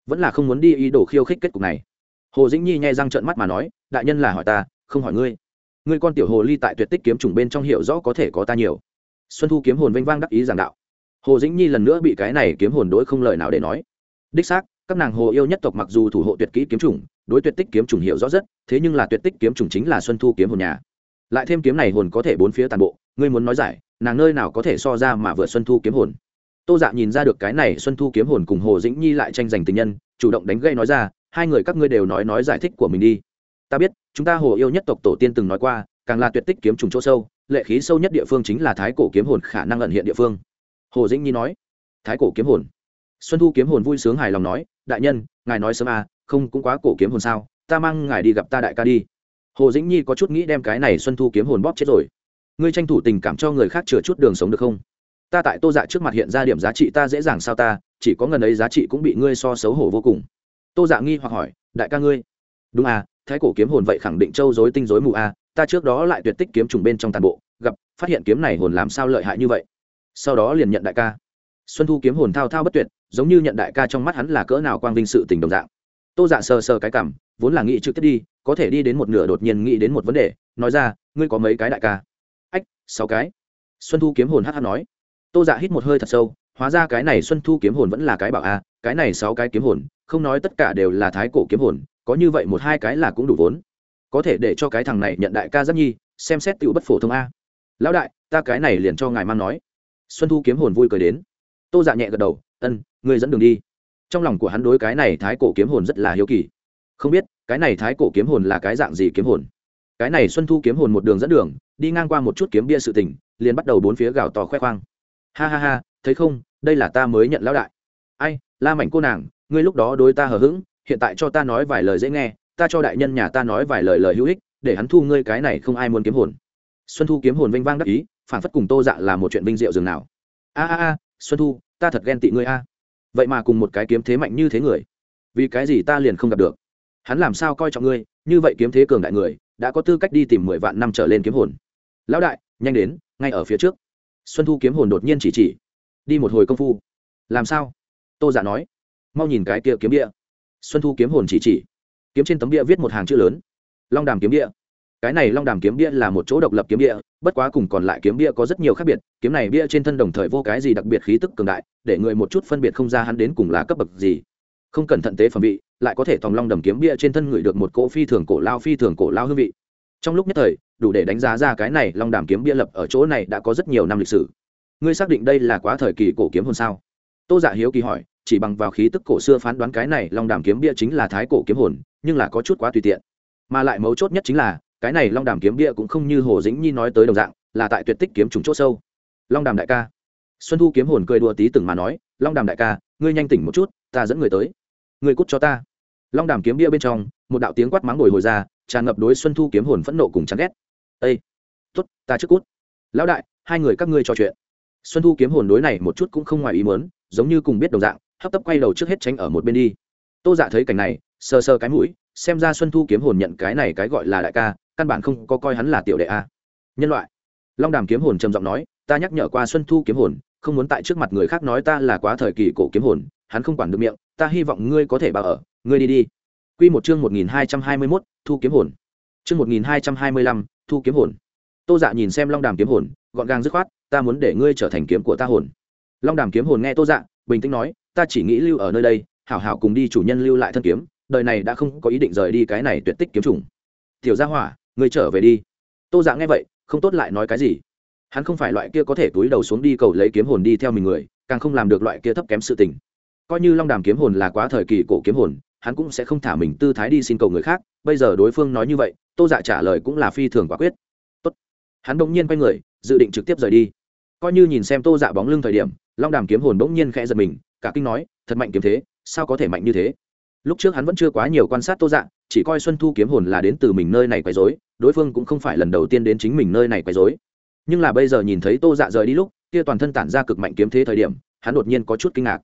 Vẫn là không muốn đi ý đồ khiêu khích kết cục này. Hồ dĩnh nhi nhai răng trợn mắt mà nói, đại nhân là hỏi ta, không hỏi ngươi. Ngươi con tiểu hồ ly tại tuyệt tích kiếm trùng bên trong hiểu rõ có thể có ta nhiều. Xuân thu kiếm hồn vênh vang đắc ý giảng đạo. Hồ dĩnh nhi lần nữa bị cái này kiếm hồn đối không lời nào để nói. Đích xác, các nàng hồ yêu nhất tộc mặc dù thủ hộ tuyệt kỹ kiếm trùng, đối tuyệt tích kiếm trùng hiểu rõ rất, thế nhưng là tuyệt tích kiếm trùng chính là xuân thu kiếm hồn nhà. Lại thêm kiếm này hồn có thể bốn phía tàn bộ, ngươi muốn nói giải, nàng nơi nào có thể so ra mà vừa xuân thu kiếm hồn? Tô dạ nhìn ra được cái này xuân thu kiếm hồn cùng hồ dĩnh nhi lại tranh giành tình nhân, chủ động đánh gây nói ra, hai người các ngươi đều nói nói giải thích của mình đi. Ta biết, chúng ta hồ yêu nhất tộc tổ tiên từng nói qua, càng là tuyệt tích kiếm trùng chỗ sâu, lệ khí sâu nhất địa phương chính là thái cổ kiếm hồn khả năng ẩn hiện địa phương. Hồ dĩnh nhi nói. Thái cổ kiếm hồn? Xuân thu kiếm hồn vui sướng hài lòng nói, đại nhân, ngài nói sớm à không cũng quá cổ kiếm hồn sao, ta mang ngài đi gặp ta đại ca đi. Hồ dĩnh nhi có chút nghĩ đem cái này xuân thu kiếm hồn bóp chết rồi. Ngươi tranh thủ tình cảm cho người khác chừa chút đường sống được không? Ta tại tô dạ trước mặt hiện ra điểm giá trị ta dễ dàng sao ta, chỉ có ngần ấy giá trị cũng bị ngươi so xấu hổ vô cùng. Tô dạ nghi hoặc hỏi, đại ca ngươi. Đúng à thái cổ kiếm hồn vậy khẳng định châu dối tinh dối mù à ta trước đó lại tuyệt tích kiếm trùng bên trong tàn bộ, gặp, phát hiện kiếm này hồn làm sao lợi hại như vậy. Sau đó liền nhận đại ca. Xuân thu kiếm hồn thao thao bất tuyệt, giống như nhận đại ca trong mắt hắn là cỡ nào quang vinh sự tình đồng dạng. Tô dạ sờ sờ cái cảm, vốn là nghĩ trực tiếp đi, có thể đi đến một nửa đột nhiên nghĩ đến một vấn đề, nói ra, ngươi có mấy cái đại ca? Ách, sáu cái. Xuân thu kiếm hồn hh nói tô dạ hít một hơi thật sâu hóa ra cái này xuân thu kiếm hồn vẫn là cái bảo a cái này sáu cái kiếm hồn không nói tất cả đều là thái cổ kiếm hồn có như vậy một hai cái là cũng đủ vốn. Có thể để cho cái thằng này nhận đại ca giáp nhi xem xét tựu bất phổ thông a. Lão đại ta cái này liền cho ngài mang nói. Xuân thu kiếm hồn vui cười đến. Tô dạ nhẹ gật đầu ân ngươi dẫn đường đi. Trong lòng của hắn đối cái này thái cổ kiếm hồn rất là hiếu kỳ. Không biết cái này thái cổ kiếm hồn là cái dạng gì kiếm hồn? Cái này xuân thu kiếm hồn một đường dẫn đường đi ngang qua một chút kiếm bia sự Tỉnh, liền bắt đầu bốn phía gào tò khoe khoang ha ha ha, thấy không, đây là ta mới nhận lão đại. Ai, la mảnh cô nàng, ngươi lúc đó đối ta hờ hững, hiện tại cho ta nói vài lời dễ nghe, ta cho đại nhân nhà ta nói vài lời lời hữu ích, để hắn thu ngươi cái này không ai muốn kiếm hồn. Xuân thu kiếm hồn vinh vang đắc ý phản phất cùng tô dạ là một chuyện vinh diệu dường nào. A a a, xuân thu, ta thật ghen tị ngươi a. Vậy mà cùng một cái kiếm thế mạnh như thế người, vì cái gì ta liền không gặp được? Hắn làm sao coi trọng ngươi, như vậy kiếm thế cường đại người, đã có tư cách đi tìm mười vạn năm trở lên kiếm hồn. Lão đại, nhanh đến, ngay ở phía trước xuân thu kiếm hồn đột nhiên chỉ chỉ. Đi một hồi công phu. Làm sao? Tô giả nói. Mau nhìn cái kia kiếm địa. Xuân thu kiếm hồn chỉ chỉ. Kiếm trên tấm địa viết một hàng chữ lớn. Long đàm kiếm địa. Cái này long đàm kiếm bia là một chỗ độc lập kiếm bia bất quá cùng còn lại kiếm bia có rất nhiều khác biệt. Kiếm này bia trên thân đồng thời vô cái gì đặc biệt khí tức cường đại, để người một chút phân biệt không ra hắn đến cùng là cấp bậc gì. Không cần thận tế phẩm vị, lại có thể thòng long đầm kiếm bia trên thân người được một cỗ phi thường cổ lao phi thường cổ lao hương vị. Trong lúc nhất thời đủ để đánh giá ra cái này long đàm kiếm bia lập ở chỗ này đã có rất nhiều năm lịch sử. Ngươi xác định đây là quá thời kỳ cổ kiếm hồn sao? Tô giả dạ hiếu kỳ hỏi, chỉ bằng vào khí tức cổ xưa phán đoán cái này long đàm kiếm bia chính là thái cổ kiếm hồn, nhưng là có chút quá tùy tiện. Mà lại mấu chốt nhất chính là, cái này long đàm kiếm bia cũng không như hồ dĩnh nhi nói tới đồng dạng, là tại tuyệt tích kiếm trùng chỗ sâu. Long đàm đại ca. Xuân thu kiếm hồn cười đùa tí từng mà nói, long đàm đại ca, ngươi nhanh tỉnh một chút, ta dẫn người tới. Ngươi cút cho ta. Long đàm kiếm bia bên trong, một đạo tiếng quát mắng ngồi hồi ra, tràn ngập đối xuân thu kiếm hồn phẫn nộ cùng chán ghét ây tuất ta trước cút. Lão đại hai người các ngươi trò chuyện. Xuân thu kiếm hồn đối này một chút cũng không ngoài ý muốn giống như cùng biết đồng dạng hấp tấp quay đầu trước hết tránh ở một bên đi. Tô dạ thấy cảnh này sờ sờ cái mũi xem ra xuân thu kiếm hồn nhận cái này cái gọi là đại ca căn bản không có coi hắn là tiểu đệ a. Nhân loại. Long đàm kiếm hồn trầm giọng nói ta nhắc nhở qua xuân thu kiếm hồn không muốn tại trước mặt người khác nói ta là quá thời kỳ cổ kiếm hồn hắn không quản được miệng ta hy vọng ngươi có thể bảo ở ngươi đi đi. Quy một chương một nghìn hai trăm hai mươi 1221, thu kiếm hồn. Chương một nghìn hai trăm hai mươi lăm, thu kiếm hồn. Tô Dạ nhìn xem Long Đàm kiếm hồn, gọn gàng dứt khoát, ta muốn để ngươi trở thành kiếm của ta hồn. Long Đàm kiếm hồn nghe Tô Dạ, bình tĩnh nói, ta chỉ nghĩ lưu ở nơi đây, hảo hảo cùng đi chủ nhân lưu lại thân kiếm, đời này đã không có ý định rời đi cái này tuyệt tích kiếm trùng. Tiểu Gia Hỏa, ngươi trở về đi tô dạ nghe vậy không tốt lại nói cái gì hắn không phải loại kia có thể túi đầu xuống đi cầu lấy kiếm hồn đi theo mình người càng không làm được loại kia thấp kém sự tình coi như long đàm kiếm hồn là quá thời kỳ cổ kiếm hồn hắn cũng sẽ không thả mình tư thái đi xin cầu người khác bây giờ đối phương nói như vậy tô dạ trả lời cũng là phi thường quả quyết. Tốt. hắn bỗng nhiên quay người, dự định trực tiếp rời đi. Coi như nhìn xem tô dạ bóng lưng thời điểm, long đàm kiếm hồn bỗng nhiên khẽ giật mình, cả kinh nói, thật mạnh kiếm thế, sao có thể mạnh như thế? Lúc trước hắn vẫn chưa quá nhiều quan sát tô dạ chỉ coi xuân thu kiếm hồn là đến từ mình nơi này quấy dối đối phương cũng không phải lần đầu tiên đến chính mình nơi này quấy dối nhưng là bây giờ nhìn thấy tô dạ rời đi lúc, kia toàn thân tản ra cực mạnh kiếm thế thời điểm, hắn đột nhiên có chút kinh ngạc.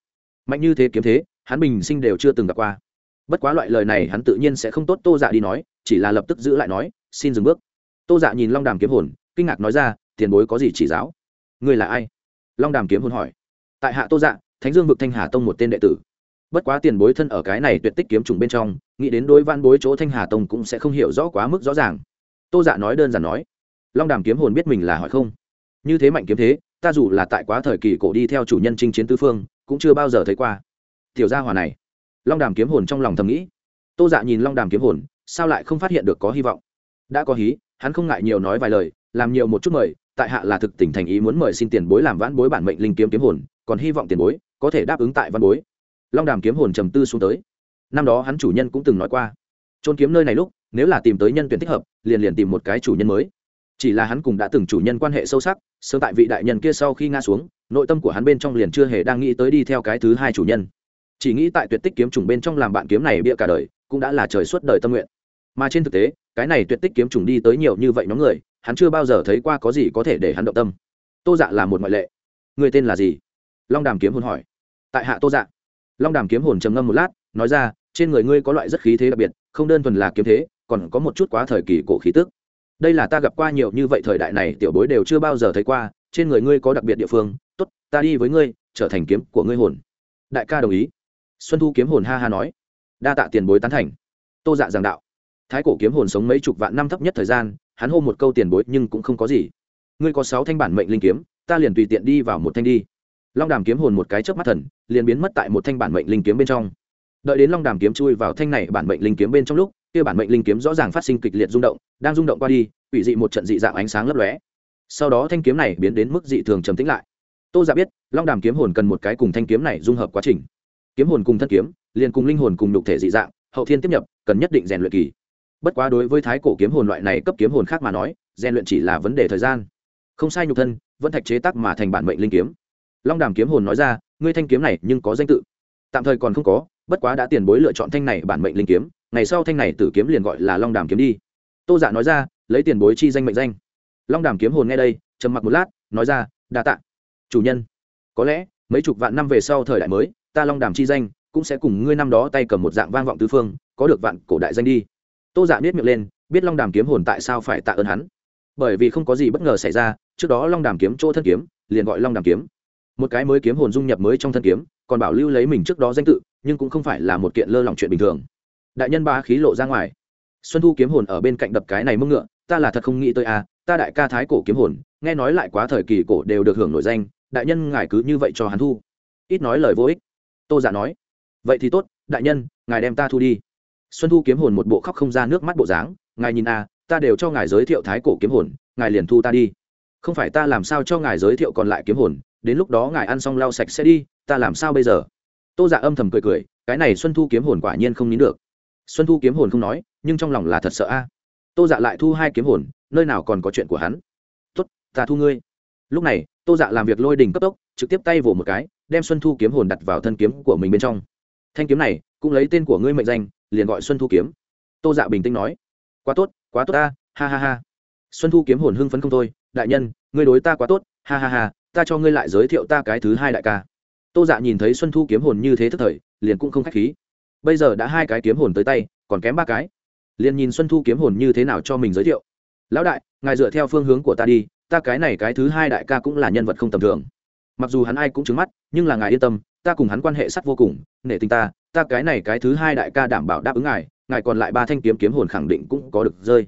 Mạnh như thế kiếm thế, hắn bình sinh đều chưa từng gặp qua. Bất quá loại lời này hắn tự nhiên sẽ không tốt tô dạ đi nói chỉ là lập tức giữ lại nói, xin dừng bước. Tô dạ nhìn long đàm kiếm hồn, kinh ngạc nói ra, tiền bối có gì chỉ giáo? Người là ai? Long đàm kiếm hồn hỏi. Tại hạ tô dạ thánh dương vực thanh hà tông một tên đệ tử. Bất quá tiền bối thân ở cái này tuyệt tích kiếm trùng bên trong, nghĩ đến đối văn bối chỗ thanh hà tông cũng sẽ không hiểu rõ quá mức rõ ràng. Tô dạ nói đơn giản nói. Long đàm kiếm hồn biết mình là hỏi không? Như thế mạnh kiếm thế, ta dù là tại quá thời kỳ cổ đi theo chủ nhân chinh chiến tư phương, cũng chưa bao giờ thấy qua. Tiểu gia hòa này. Long đàm kiếm hồn trong lòng thầm nghĩ. Tô dạ nhìn long đàm kiếm hồn sao lại không phát hiện được có hy vọng? Đã có hí, hắn không ngại nhiều nói vài lời, làm nhiều một chút mời, tại hạ là thực tình thành ý muốn mời xin tiền bối làm vãn bối bản mệnh linh kiếm kiếm hồn, còn hy vọng tiền bối có thể đáp ứng tại văn bối. Long đàm kiếm hồn trầm tư xuống tới. Năm đó hắn chủ nhân cũng từng nói qua, trôn kiếm nơi này lúc, nếu là tìm tới nhân tuyển thích hợp, liền liền tìm một cái chủ nhân mới. Chỉ là hắn cùng đã từng chủ nhân quan hệ sâu sắc sơ tại vị đại nhân kia sau khi nga xuống, nội tâm của hắn bên trong liền chưa hề đang nghĩ tới đi theo cái thứ hai chủ nhân. Chỉ nghĩ tại tuyệt tích kiếm trùng bên trong làm bạn kiếm này bịa cả đời, cũng đã là trời suốt đời tâm nguyện mà trên thực tế, cái này tuyệt tích kiếm trùng đi tới nhiều như vậy nhóm người, hắn chưa bao giờ thấy qua có gì có thể để hắn động tâm. Tô dạ là một ngoại lệ. Người tên là gì? Long đàm kiếm hồn hỏi. Tại hạ tô dạ. Long đàm kiếm hồn trầm ngâm một lát, nói ra, trên người ngươi có loại rất khí thế đặc biệt, không đơn thuần là kiếm thế, còn có một chút quá thời kỳ cổ khí tức. Đây là ta gặp qua nhiều như vậy thời đại này, tiểu bối đều chưa bao giờ thấy qua, trên người ngươi có đặc biệt địa phương. Tốt, ta đi với ngươi, trở thành kiếm của ngươi hồn. Đại ca đồng ý. Xuân thu kiếm hồn ha ha nói. Đa tạ tiền bối tán thành. Tô dạ giảng đạo thái cổ kiếm hồn sống mấy chục vạn năm thấp nhất thời gian, hắn hô một câu tiền bối nhưng cũng không có gì. Ngươi có sáu thanh bản mệnh linh kiếm, ta liền tùy tiện đi vào một thanh đi. Long đàm kiếm hồn một cái chớp mắt thần, liền biến mất tại một thanh bản mệnh linh kiếm bên trong. Đợi đến long đàm kiếm chui vào thanh này bản mệnh linh kiếm bên trong lúc, kia bản mệnh linh kiếm rõ ràng phát sinh kịch liệt rung động, đang rung động qua đi ủy dị một trận dị dạng ánh sáng lấp lóe. Sau đó thanh kiếm này biến đến mức dị thường trầm tĩnh lại. Tô giả biết, long đàm kiếm hồn cần một cái cùng thanh kiếm này dung hợp quá trình. Kiếm hồn cùng thân kiếm, liền cùng linh hồn cùng nhục thể dị dạng, hậu thiên tiếp nhập, cần nhất định rèn luyện kỳ bất quá đối với thái cổ kiếm hồn loại này cấp kiếm hồn khác mà nói, rèn luyện chỉ là vấn đề thời gian. Không sai nhục thân, vẫn thạch chế tác mà thành bản mệnh linh kiếm. Long đàm kiếm hồn nói ra, ngươi thanh kiếm này nhưng có danh tự. Tạm thời còn không có, bất quá đã tiền bối lựa chọn thanh này bản mệnh linh kiếm, ngày sau thanh này tử kiếm liền gọi là long đàm kiếm đi. Tô giả nói ra, lấy tiền bối chi danh mệnh danh. Long đàm kiếm hồn nghe đây, trầm mặc một lát, nói ra, đa tạ. Chủ nhân, có lẽ, mấy chục vạn năm về sau thời đại mới, ta long đàm chi danh, cũng sẽ cùng ngươi năm đó tay cầm một dạng vang vọng tứ phương, có được vạn cổ đại danh đi tô dạ biết miệng lên biết long đàm kiếm hồn tại sao phải tạ ơn hắn. Bởi vì không có gì bất ngờ xảy ra trước đó long đàm kiếm chỗ thân kiếm liền gọi long đàm kiếm. Một cái mới kiếm hồn dung nhập mới trong thân kiếm còn bảo lưu lấy mình trước đó danh tự nhưng cũng không phải là một kiện lơ lỏng chuyện bình thường. Đại nhân ba khí lộ ra ngoài. Xuân thu kiếm hồn ở bên cạnh đập cái này mưng ngựa ta là thật không nghĩ tới a à, ta đại ca thái cổ kiếm hồn nghe nói lại quá thời kỳ cổ đều được hưởng nổi danh đại nhân ngài cứ như vậy cho hắn thu. Ít nói lời vô ích. Tô giả nói. Vậy thì tốt đại nhân ngài đem ta thu đi xuân thu kiếm hồn một bộ khóc không ra nước mắt bộ dáng ngài nhìn a à, ta đều cho ngài giới thiệu thái cổ kiếm hồn ngài liền thu ta đi. Không phải ta làm sao cho ngài giới thiệu còn lại kiếm hồn đến lúc đó ngài ăn xong lau sạch sẽ đi ta làm sao bây giờ? Tô dạ âm thầm cười cười cái này xuân thu kiếm hồn quả nhiên không nín được. Xuân thu kiếm hồn không nói nhưng trong lòng là thật sợ a. Tô dạ lại thu hai kiếm hồn nơi nào còn có chuyện của hắn? Tốt ta thu ngươi. Lúc này tô dạ làm việc lôi đình cấp tốc trực tiếp tay vỗ một cái đem xuân thu kiếm hồn đặt vào thân kiếm của mình bên trong. Thanh kiếm này cũng lấy tên của ngươi mệnh danh liền gọi xuân thu kiếm. Tô dạ bình tĩnh nói, quá tốt quá tốt ta, ha ha ha. Xuân thu kiếm hồn hưng phấn không thôi, đại nhân, ngươi đối ta quá tốt, ha ha ha, ta cho ngươi lại giới thiệu ta cái thứ hai đại ca. Tô dạ nhìn thấy xuân thu kiếm hồn như thế thức thời, liền cũng không k h á c h khí. Bây giờ đã hai cái kiếm hồn tới tay, còn kém ba cái. Liền nhìn xuân thu kiếm hồn như thế nào cho mình giới thiệu. Lão đại, ngài dựa theo phương hướng của ta đi, ta cái này cái thứ hai đại ca cũng là nhân vật không tầm thường. Mặc dù hắn ai cũng trứng mắt, nhưng là ngài yên tâm, ta cùng hắn quan hệ sắt vô cùng, nể tình ta ta cái này cái thứ hai đại ca đảm bảo đáp ứng ngài ngài còn lại ba thanh kiếm kiếm hồn khẳng định cũng có được rơi.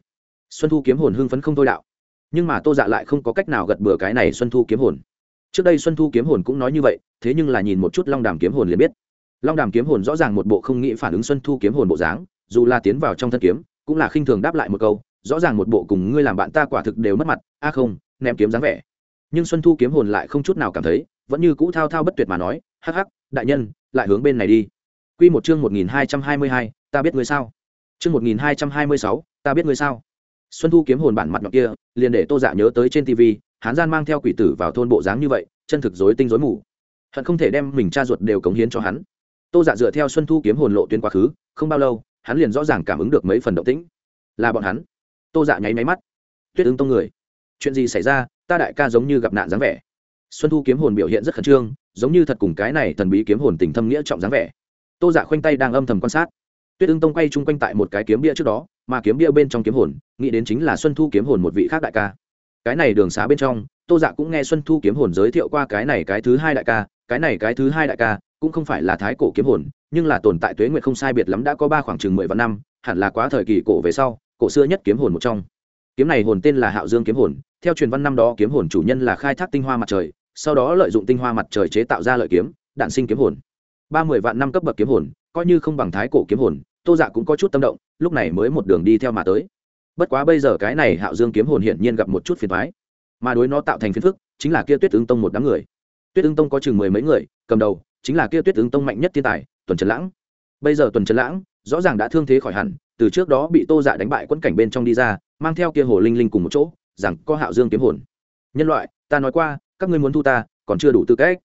Xuân thu kiếm hồn hưng phấn không thôi đạo. Nhưng mà tô dạ lại không có cách nào gật bừa cái này xuân thu kiếm hồn. Trước đây xuân thu kiếm hồn cũng nói như vậy, thế nhưng là nhìn một chút long đàm kiếm hồn liền biết. Long đàm kiếm hồn rõ ràng một bộ không nghĩ phản ứng xuân thu kiếm hồn bộ dáng, dù là tiến vào trong thân kiếm, cũng là khinh thường đáp lại một câu, rõ ràng một bộ cùng ngươi làm bạn ta quả thực đều mất mặt, a à không, ném kiếm dáng vẻ. Nhưng xuân thu kiếm hồn lại không chút nào cảm thấy, vẫn như cũ thao thao bất tuyệt mà nói, hắc hắc, đại nhân, lại hướng bên này đi. Quy một chương một nghìn hai trăm hai mươi hai, ta biết ngươi sao? Chương một nghìn hai trăm hai mươi sáu, ta biết ngươi sao? Xuân Thu kiếm hồn bản mặt ngọc kia, liền để Tô Dạ nhớ tới trên TV, hán gian mang theo quỷ tử vào thôn bộ dáng như vậy chân thực rối tinh rối mù. Hận không thể đem mình cha ruột đều cống hiến cho hắn. Tô dạ dựa theo xuân thu kiếm hồn lộ tuyến quá khứ không bao lâu hắn liền rõ ràng cảm ứng được mấy phần động tĩnh. Là bọn hắn. Tô dạ nháy máy mắt. Tuyết ứng tông người. Chuyện gì xảy ra? Ta đại ca giống như gặp nạn dáng vẻ. Xuân thu kiếm hồn biểu hiện rất khẩn trương giống như thật cùng cái này thần bí kiếm hồn tình thâm nghĩa trọng dáng vẻ tô dạ khoanh tay đang âm thầm quan sát. Tuyết ưng tông quay chung quanh tại một cái kiếm bia trước đó, mà kiếm bia bên trong kiếm hồn, nghĩ đến chính là xuân thu kiếm hồn một vị khác đại ca. Cái này đường xá bên trong, tô dạ cũng nghe xuân thu kiếm hồn giới thiệu qua cái này cái thứ hai đại ca, cái này cái thứ hai đại ca, cũng không phải là thái cổ kiếm hồn, nhưng là tồn tại tuế nguyệt không sai biệt lắm đã có ba khoảng chừng mười vạn năm, hẳn là quá thời kỳ cổ về sau, cổ xưa nhất kiếm hồn một trong. Kiếm này hồn tên là hạo dương kiếm hồn, theo truyền văn năm đó kiếm hồn chủ nhân là khai thác tinh hoa mặt trời, sau đó lợi dụng tinh hoa mặt trời chế tạo ra lợi kiếm, đạn sinh kiếm hồn ba mươi vạn năm cấp bậc kiếm hồn, coi như không bằng thái cổ kiếm hồn, tô dạ cũng có chút tâm động, lúc này mới một đường đi theo mà tới. Bất quá bây giờ cái này hạo dương kiếm hồn hiển nhiên gặp một chút phiền thoái mà đối nó tạo thành phiền phức, chính là kia tuyết ứng tông một đám người. Tuyết ứng tông có chừng mười mấy người, cầm đầu chính là kia tuyết ứng tông mạnh nhất thiên tài, tuần trần lãng. Bây giờ tuần trần lãng rõ ràng đã thương thế khỏi hẳn, từ trước đó bị tô dạ đánh bại quân cảnh bên trong đi ra, mang theo kia hồ linh linh cùng một chỗ, rằng có hạo dương kiếm hồn. Nhân loại, ta nói qua, các ngươi muốn thu ta, còn chưa đủ tư cách.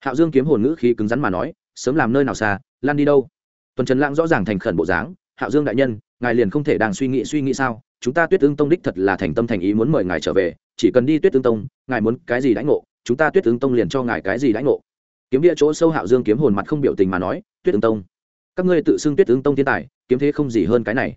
Hạo dương kiếm hồn ngữ khí cứng rắn mà nói sớm làm nơi nào xa lan đi đâu? Tuần trần lãng rõ ràng thành khẩn bộ dáng, hạo dương đại nhân, ngài liền không thể đang suy nghĩ suy nghĩ sao? Chúng ta tuyết ương tông đích thật là thành tâm thành ý muốn mời ngài trở về, chỉ cần đi tuyết ương tông, ngài muốn cái gì đãi ngộ, chúng ta tuyết ương tông liền cho ngài cái gì đãi ngộ. Kiếm địa chỗ sâu hạo dương kiếm hồn mặt không biểu tình mà nói, tuyết ương tông, các ngươi tự xưng tuyết ương tông thiên tài, kiếm thế không gì hơn cái này.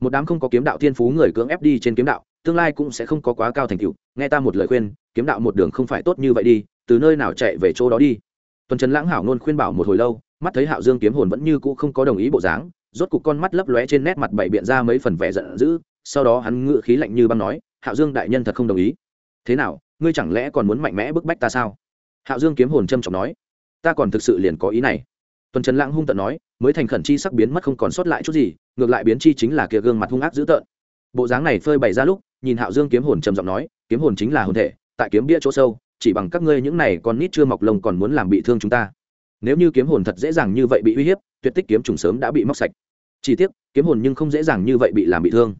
Một đám không có kiếm đạo thiên phú người cưỡng ép đi trên kiếm đạo, tương lai cũng sẽ không có quá cao thành tựu. Nghe ta một lời khuyên, kiếm đạo một đường không phải tốt như vậy đi, từ nơi nào chạy về chỗ đó đi? Tuần trần lãng hảo nôn khuyên bảo một hồi lâu, mắt thấy hạo dương kiếm hồn vẫn như cũ không có đồng ý bộ dáng, rốt cục con mắt lấp lóe trên nét mặt bảy biện ra mấy phần vẻ giận dữ, sau đó hắn ngự khí lạnh như băng nói, hạo dương đại nhân thật không đồng ý. Thế nào, ngươi chẳng lẽ còn muốn mạnh mẽ bức bách ta sao? Hạo dương kiếm hồn trâm trọng nói, ta còn thực sự liền có ý này. Tuần trần lãng hung tận nói, mới thành khẩn chi sắc biến mất không còn sót lại chút gì, ngược lại biến chi chính là kia gương mặt hung ác dữ tợn. Bộ dáng này phơi bày ra lúc, nhìn hạo dương kiếm hồn trầm giọng nói, kiếm hồn chính là hồn thể, tại kiếm bia chỗ sâu chỉ bằng các ngươi những này con nít chưa mọc lông còn muốn làm bị thương chúng ta. Nếu như kiếm hồn thật dễ dàng như vậy bị uy hiếp, tuyệt tích kiếm trùng sớm đã bị móc sạch. Chỉ tiếc, kiếm hồn nhưng không dễ dàng như vậy bị làm bị thương.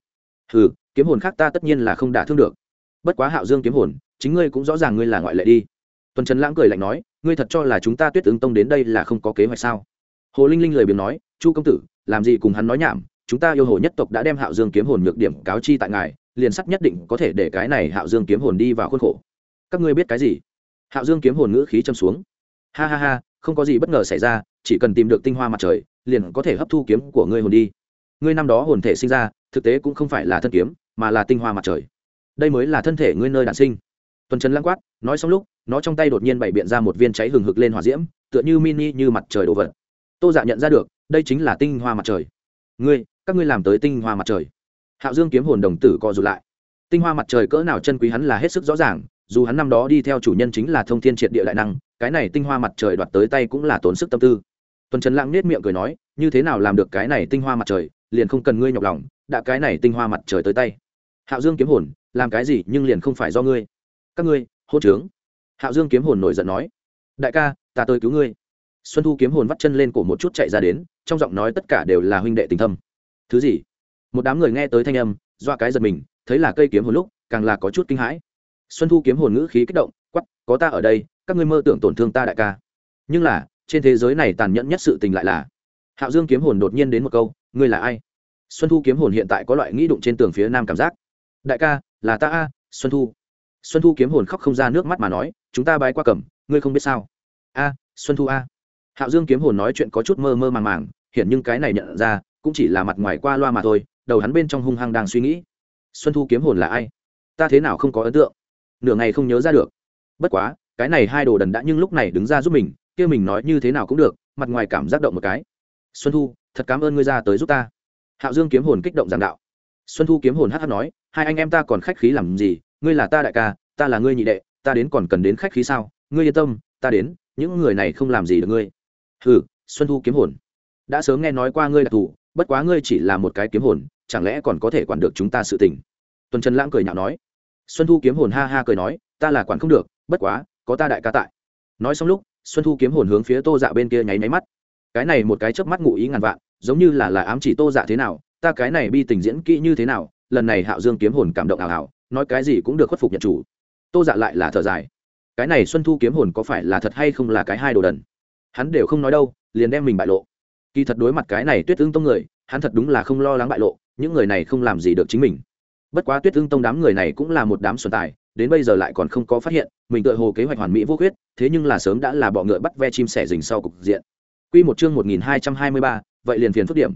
Ừ kiếm hồn khác ta tất nhiên là không đả thương được. Bất quá hạo dương kiếm hồn, chính ngươi cũng rõ ràng ngươi là ngoại lệ đi. Tuần trần lãng cười lạnh nói, ngươi thật cho là chúng ta tuyết ứng tông đến đây là không có kế hoạch sao? Hồ linh linh lời biếng nói, chu công tử, làm gì cùng hắn nói nhảm, chúng ta yêu hồ nhất tộc đã đem hạo dương kiếm hồn nhược điểm cáo chi tại ngài, liền sắc nhất định có thể để cái này hạo dương kiếm hồn đi vào khuôn khổ các ngươi biết cái gì? Hạo dương kiếm hồn ngữ khí châm xuống. Ha ha ha, không có gì bất ngờ xảy ra, chỉ cần tìm được tinh hoa mặt trời, liền có thể hấp thu kiếm của ngươi hồn đi. Ngươi năm đó hồn thể sinh ra, thực tế cũng không phải là thân kiếm, mà là tinh hoa mặt trời. Đây mới là thân thể ngươi nơi đản sinh. Tuần trần lăng quát, nói xong lúc, nó trong tay đột nhiên bày biện ra một viên cháy hừng hực lên hỏa diễm, tựa như mini như mặt trời đồ vật. Tô dạ nhận ra được, đây chính là tinh hoa mặt trời. Ngươi, các ngươi làm tới tinh hoa mặt trời. Hạo dương kiếm hồn đồng tử co rụt lại. Tinh hoa mặt trời cỡ nào chân quý hắn là hết sức rõ ràng dù hắn năm đó đi theo chủ nhân chính là thông thiên triệt địa đại năng, cái này tinh hoa mặt trời đoạt tới tay cũng là tốn sức tâm tư. Tuần trần lãng nết miệng cười nói, như thế nào làm được cái này tinh hoa mặt trời, liền không cần ngươi nhọc lòng, đã cái này tinh hoa mặt trời tới tay. Hạo dương kiếm hồn, làm cái gì nhưng liền không phải do ngươi. Các ngươi hô trướng. Hạo dương kiếm hồn nổi giận nói, đại ca, ta tới cứu ngươi. Xuân thu kiếm hồn vắt chân lên cổ một chút chạy ra đến, trong giọng nói tất cả đều là huynh đệ tình thâm. Thứ gì? Một đám người nghe tới thanh âm do cái giật mình, thấy là cây kiếm hồn lúc, càng là có chút kinh hãi xuân thu kiếm hồn ngữ khí kích động quắp có ta ở đây, các ngươi mơ tưởng tổn thương ta đại ca. Nhưng là, trên thế giới này tàn nhẫn nhất sự tình lại là, hạo dương kiếm hồn đột nhiên đến một câu, ngươi là ai? Xuân thu kiếm hồn hiện tại có loại nghĩ đụng trên tường phía nam cảm giác. Đại ca, là ta a, xuân thu. Xuân thu kiếm hồn khóc không ra nước mắt mà nói, chúng ta bái qua cẩm ngươi không biết sao? A, xuân thu a. Hạo dương kiếm hồn nói chuyện có chút mơ mơ màng màng hiện nhưng cái này nhận ra, cũng chỉ là mặt ngoài qua loa mà thôi, đầu hắn bên trong hung hăng đang suy nghĩ. Xuân thu kiếm hồn là ai? Ta thế nào không có ấn tượng? Nửa ngày không nhớ ra được. Bất quá, cái này hai đồ đần đã nhưng lúc này đứng ra giúp mình, kia mình nói như thế nào cũng được, mặt ngoài cảm giác động một cái. Xuân thu, thật cảm ơn ngươi ra tới giúp ta. Hạo dương kiếm hồn kích động giảng đạo. Xuân thu kiếm hồn hát hát nói, hai anh em ta còn khách khí làm gì, ngươi là ta đại ca, ta là ngươi nhị đệ, ta đến còn cần đến khách khí sao, ngươi yên tâm, ta đến, những người này không làm gì được ngươi. Hừ, xuân thu kiếm hồn. Đã sớm nghe nói qua ngươi đặc thù bất quá ngươi chỉ là một cái kiếm hồn, chẳng lẽ còn có thể quản được chúng ta sự tình? Tuần trần lãng cười nhạo nói xuân thu kiếm hồn ha ha cười nói, ta là quản không được, bất quá, có ta đại ca tại. Nói xong lúc, xuân thu kiếm hồn hướng phía tô dạ bên kia nháy máy mắt. Cái này một cái chớp mắt ngụ ý ngàn vạn, giống như là là ám chỉ tô dạ thế nào, ta cái này bi tình diễn kỹ như thế nào, lần này hạo dương kiếm hồn cảm động ảo ảo nói cái gì cũng được khuất phục nhận chủ. Tô dạ lại là thở dài. Cái này xuân thu kiếm hồn có phải là thật hay không là cái hai đồ đần? Hắn đều không nói đâu, liền đem mình bại lộ. Kỳ thật đối mặt cái này tuyết ưng tông người, hắn thật đúng là không lo lắng bại lộ, những người này không làm gì được chính mình bất quá tuyết ưng tông đám người này cũng là một đám xuân tài đến bây giờ lại còn không có phát hiện mình tự hồ kế hoạch hoàn mỹ vô khuyết thế nhưng là sớm đã là bọ ngựa bắt ve chim sẻ rình sau cục diện Quy một chương 1223, vậy liền phiền phức điểm.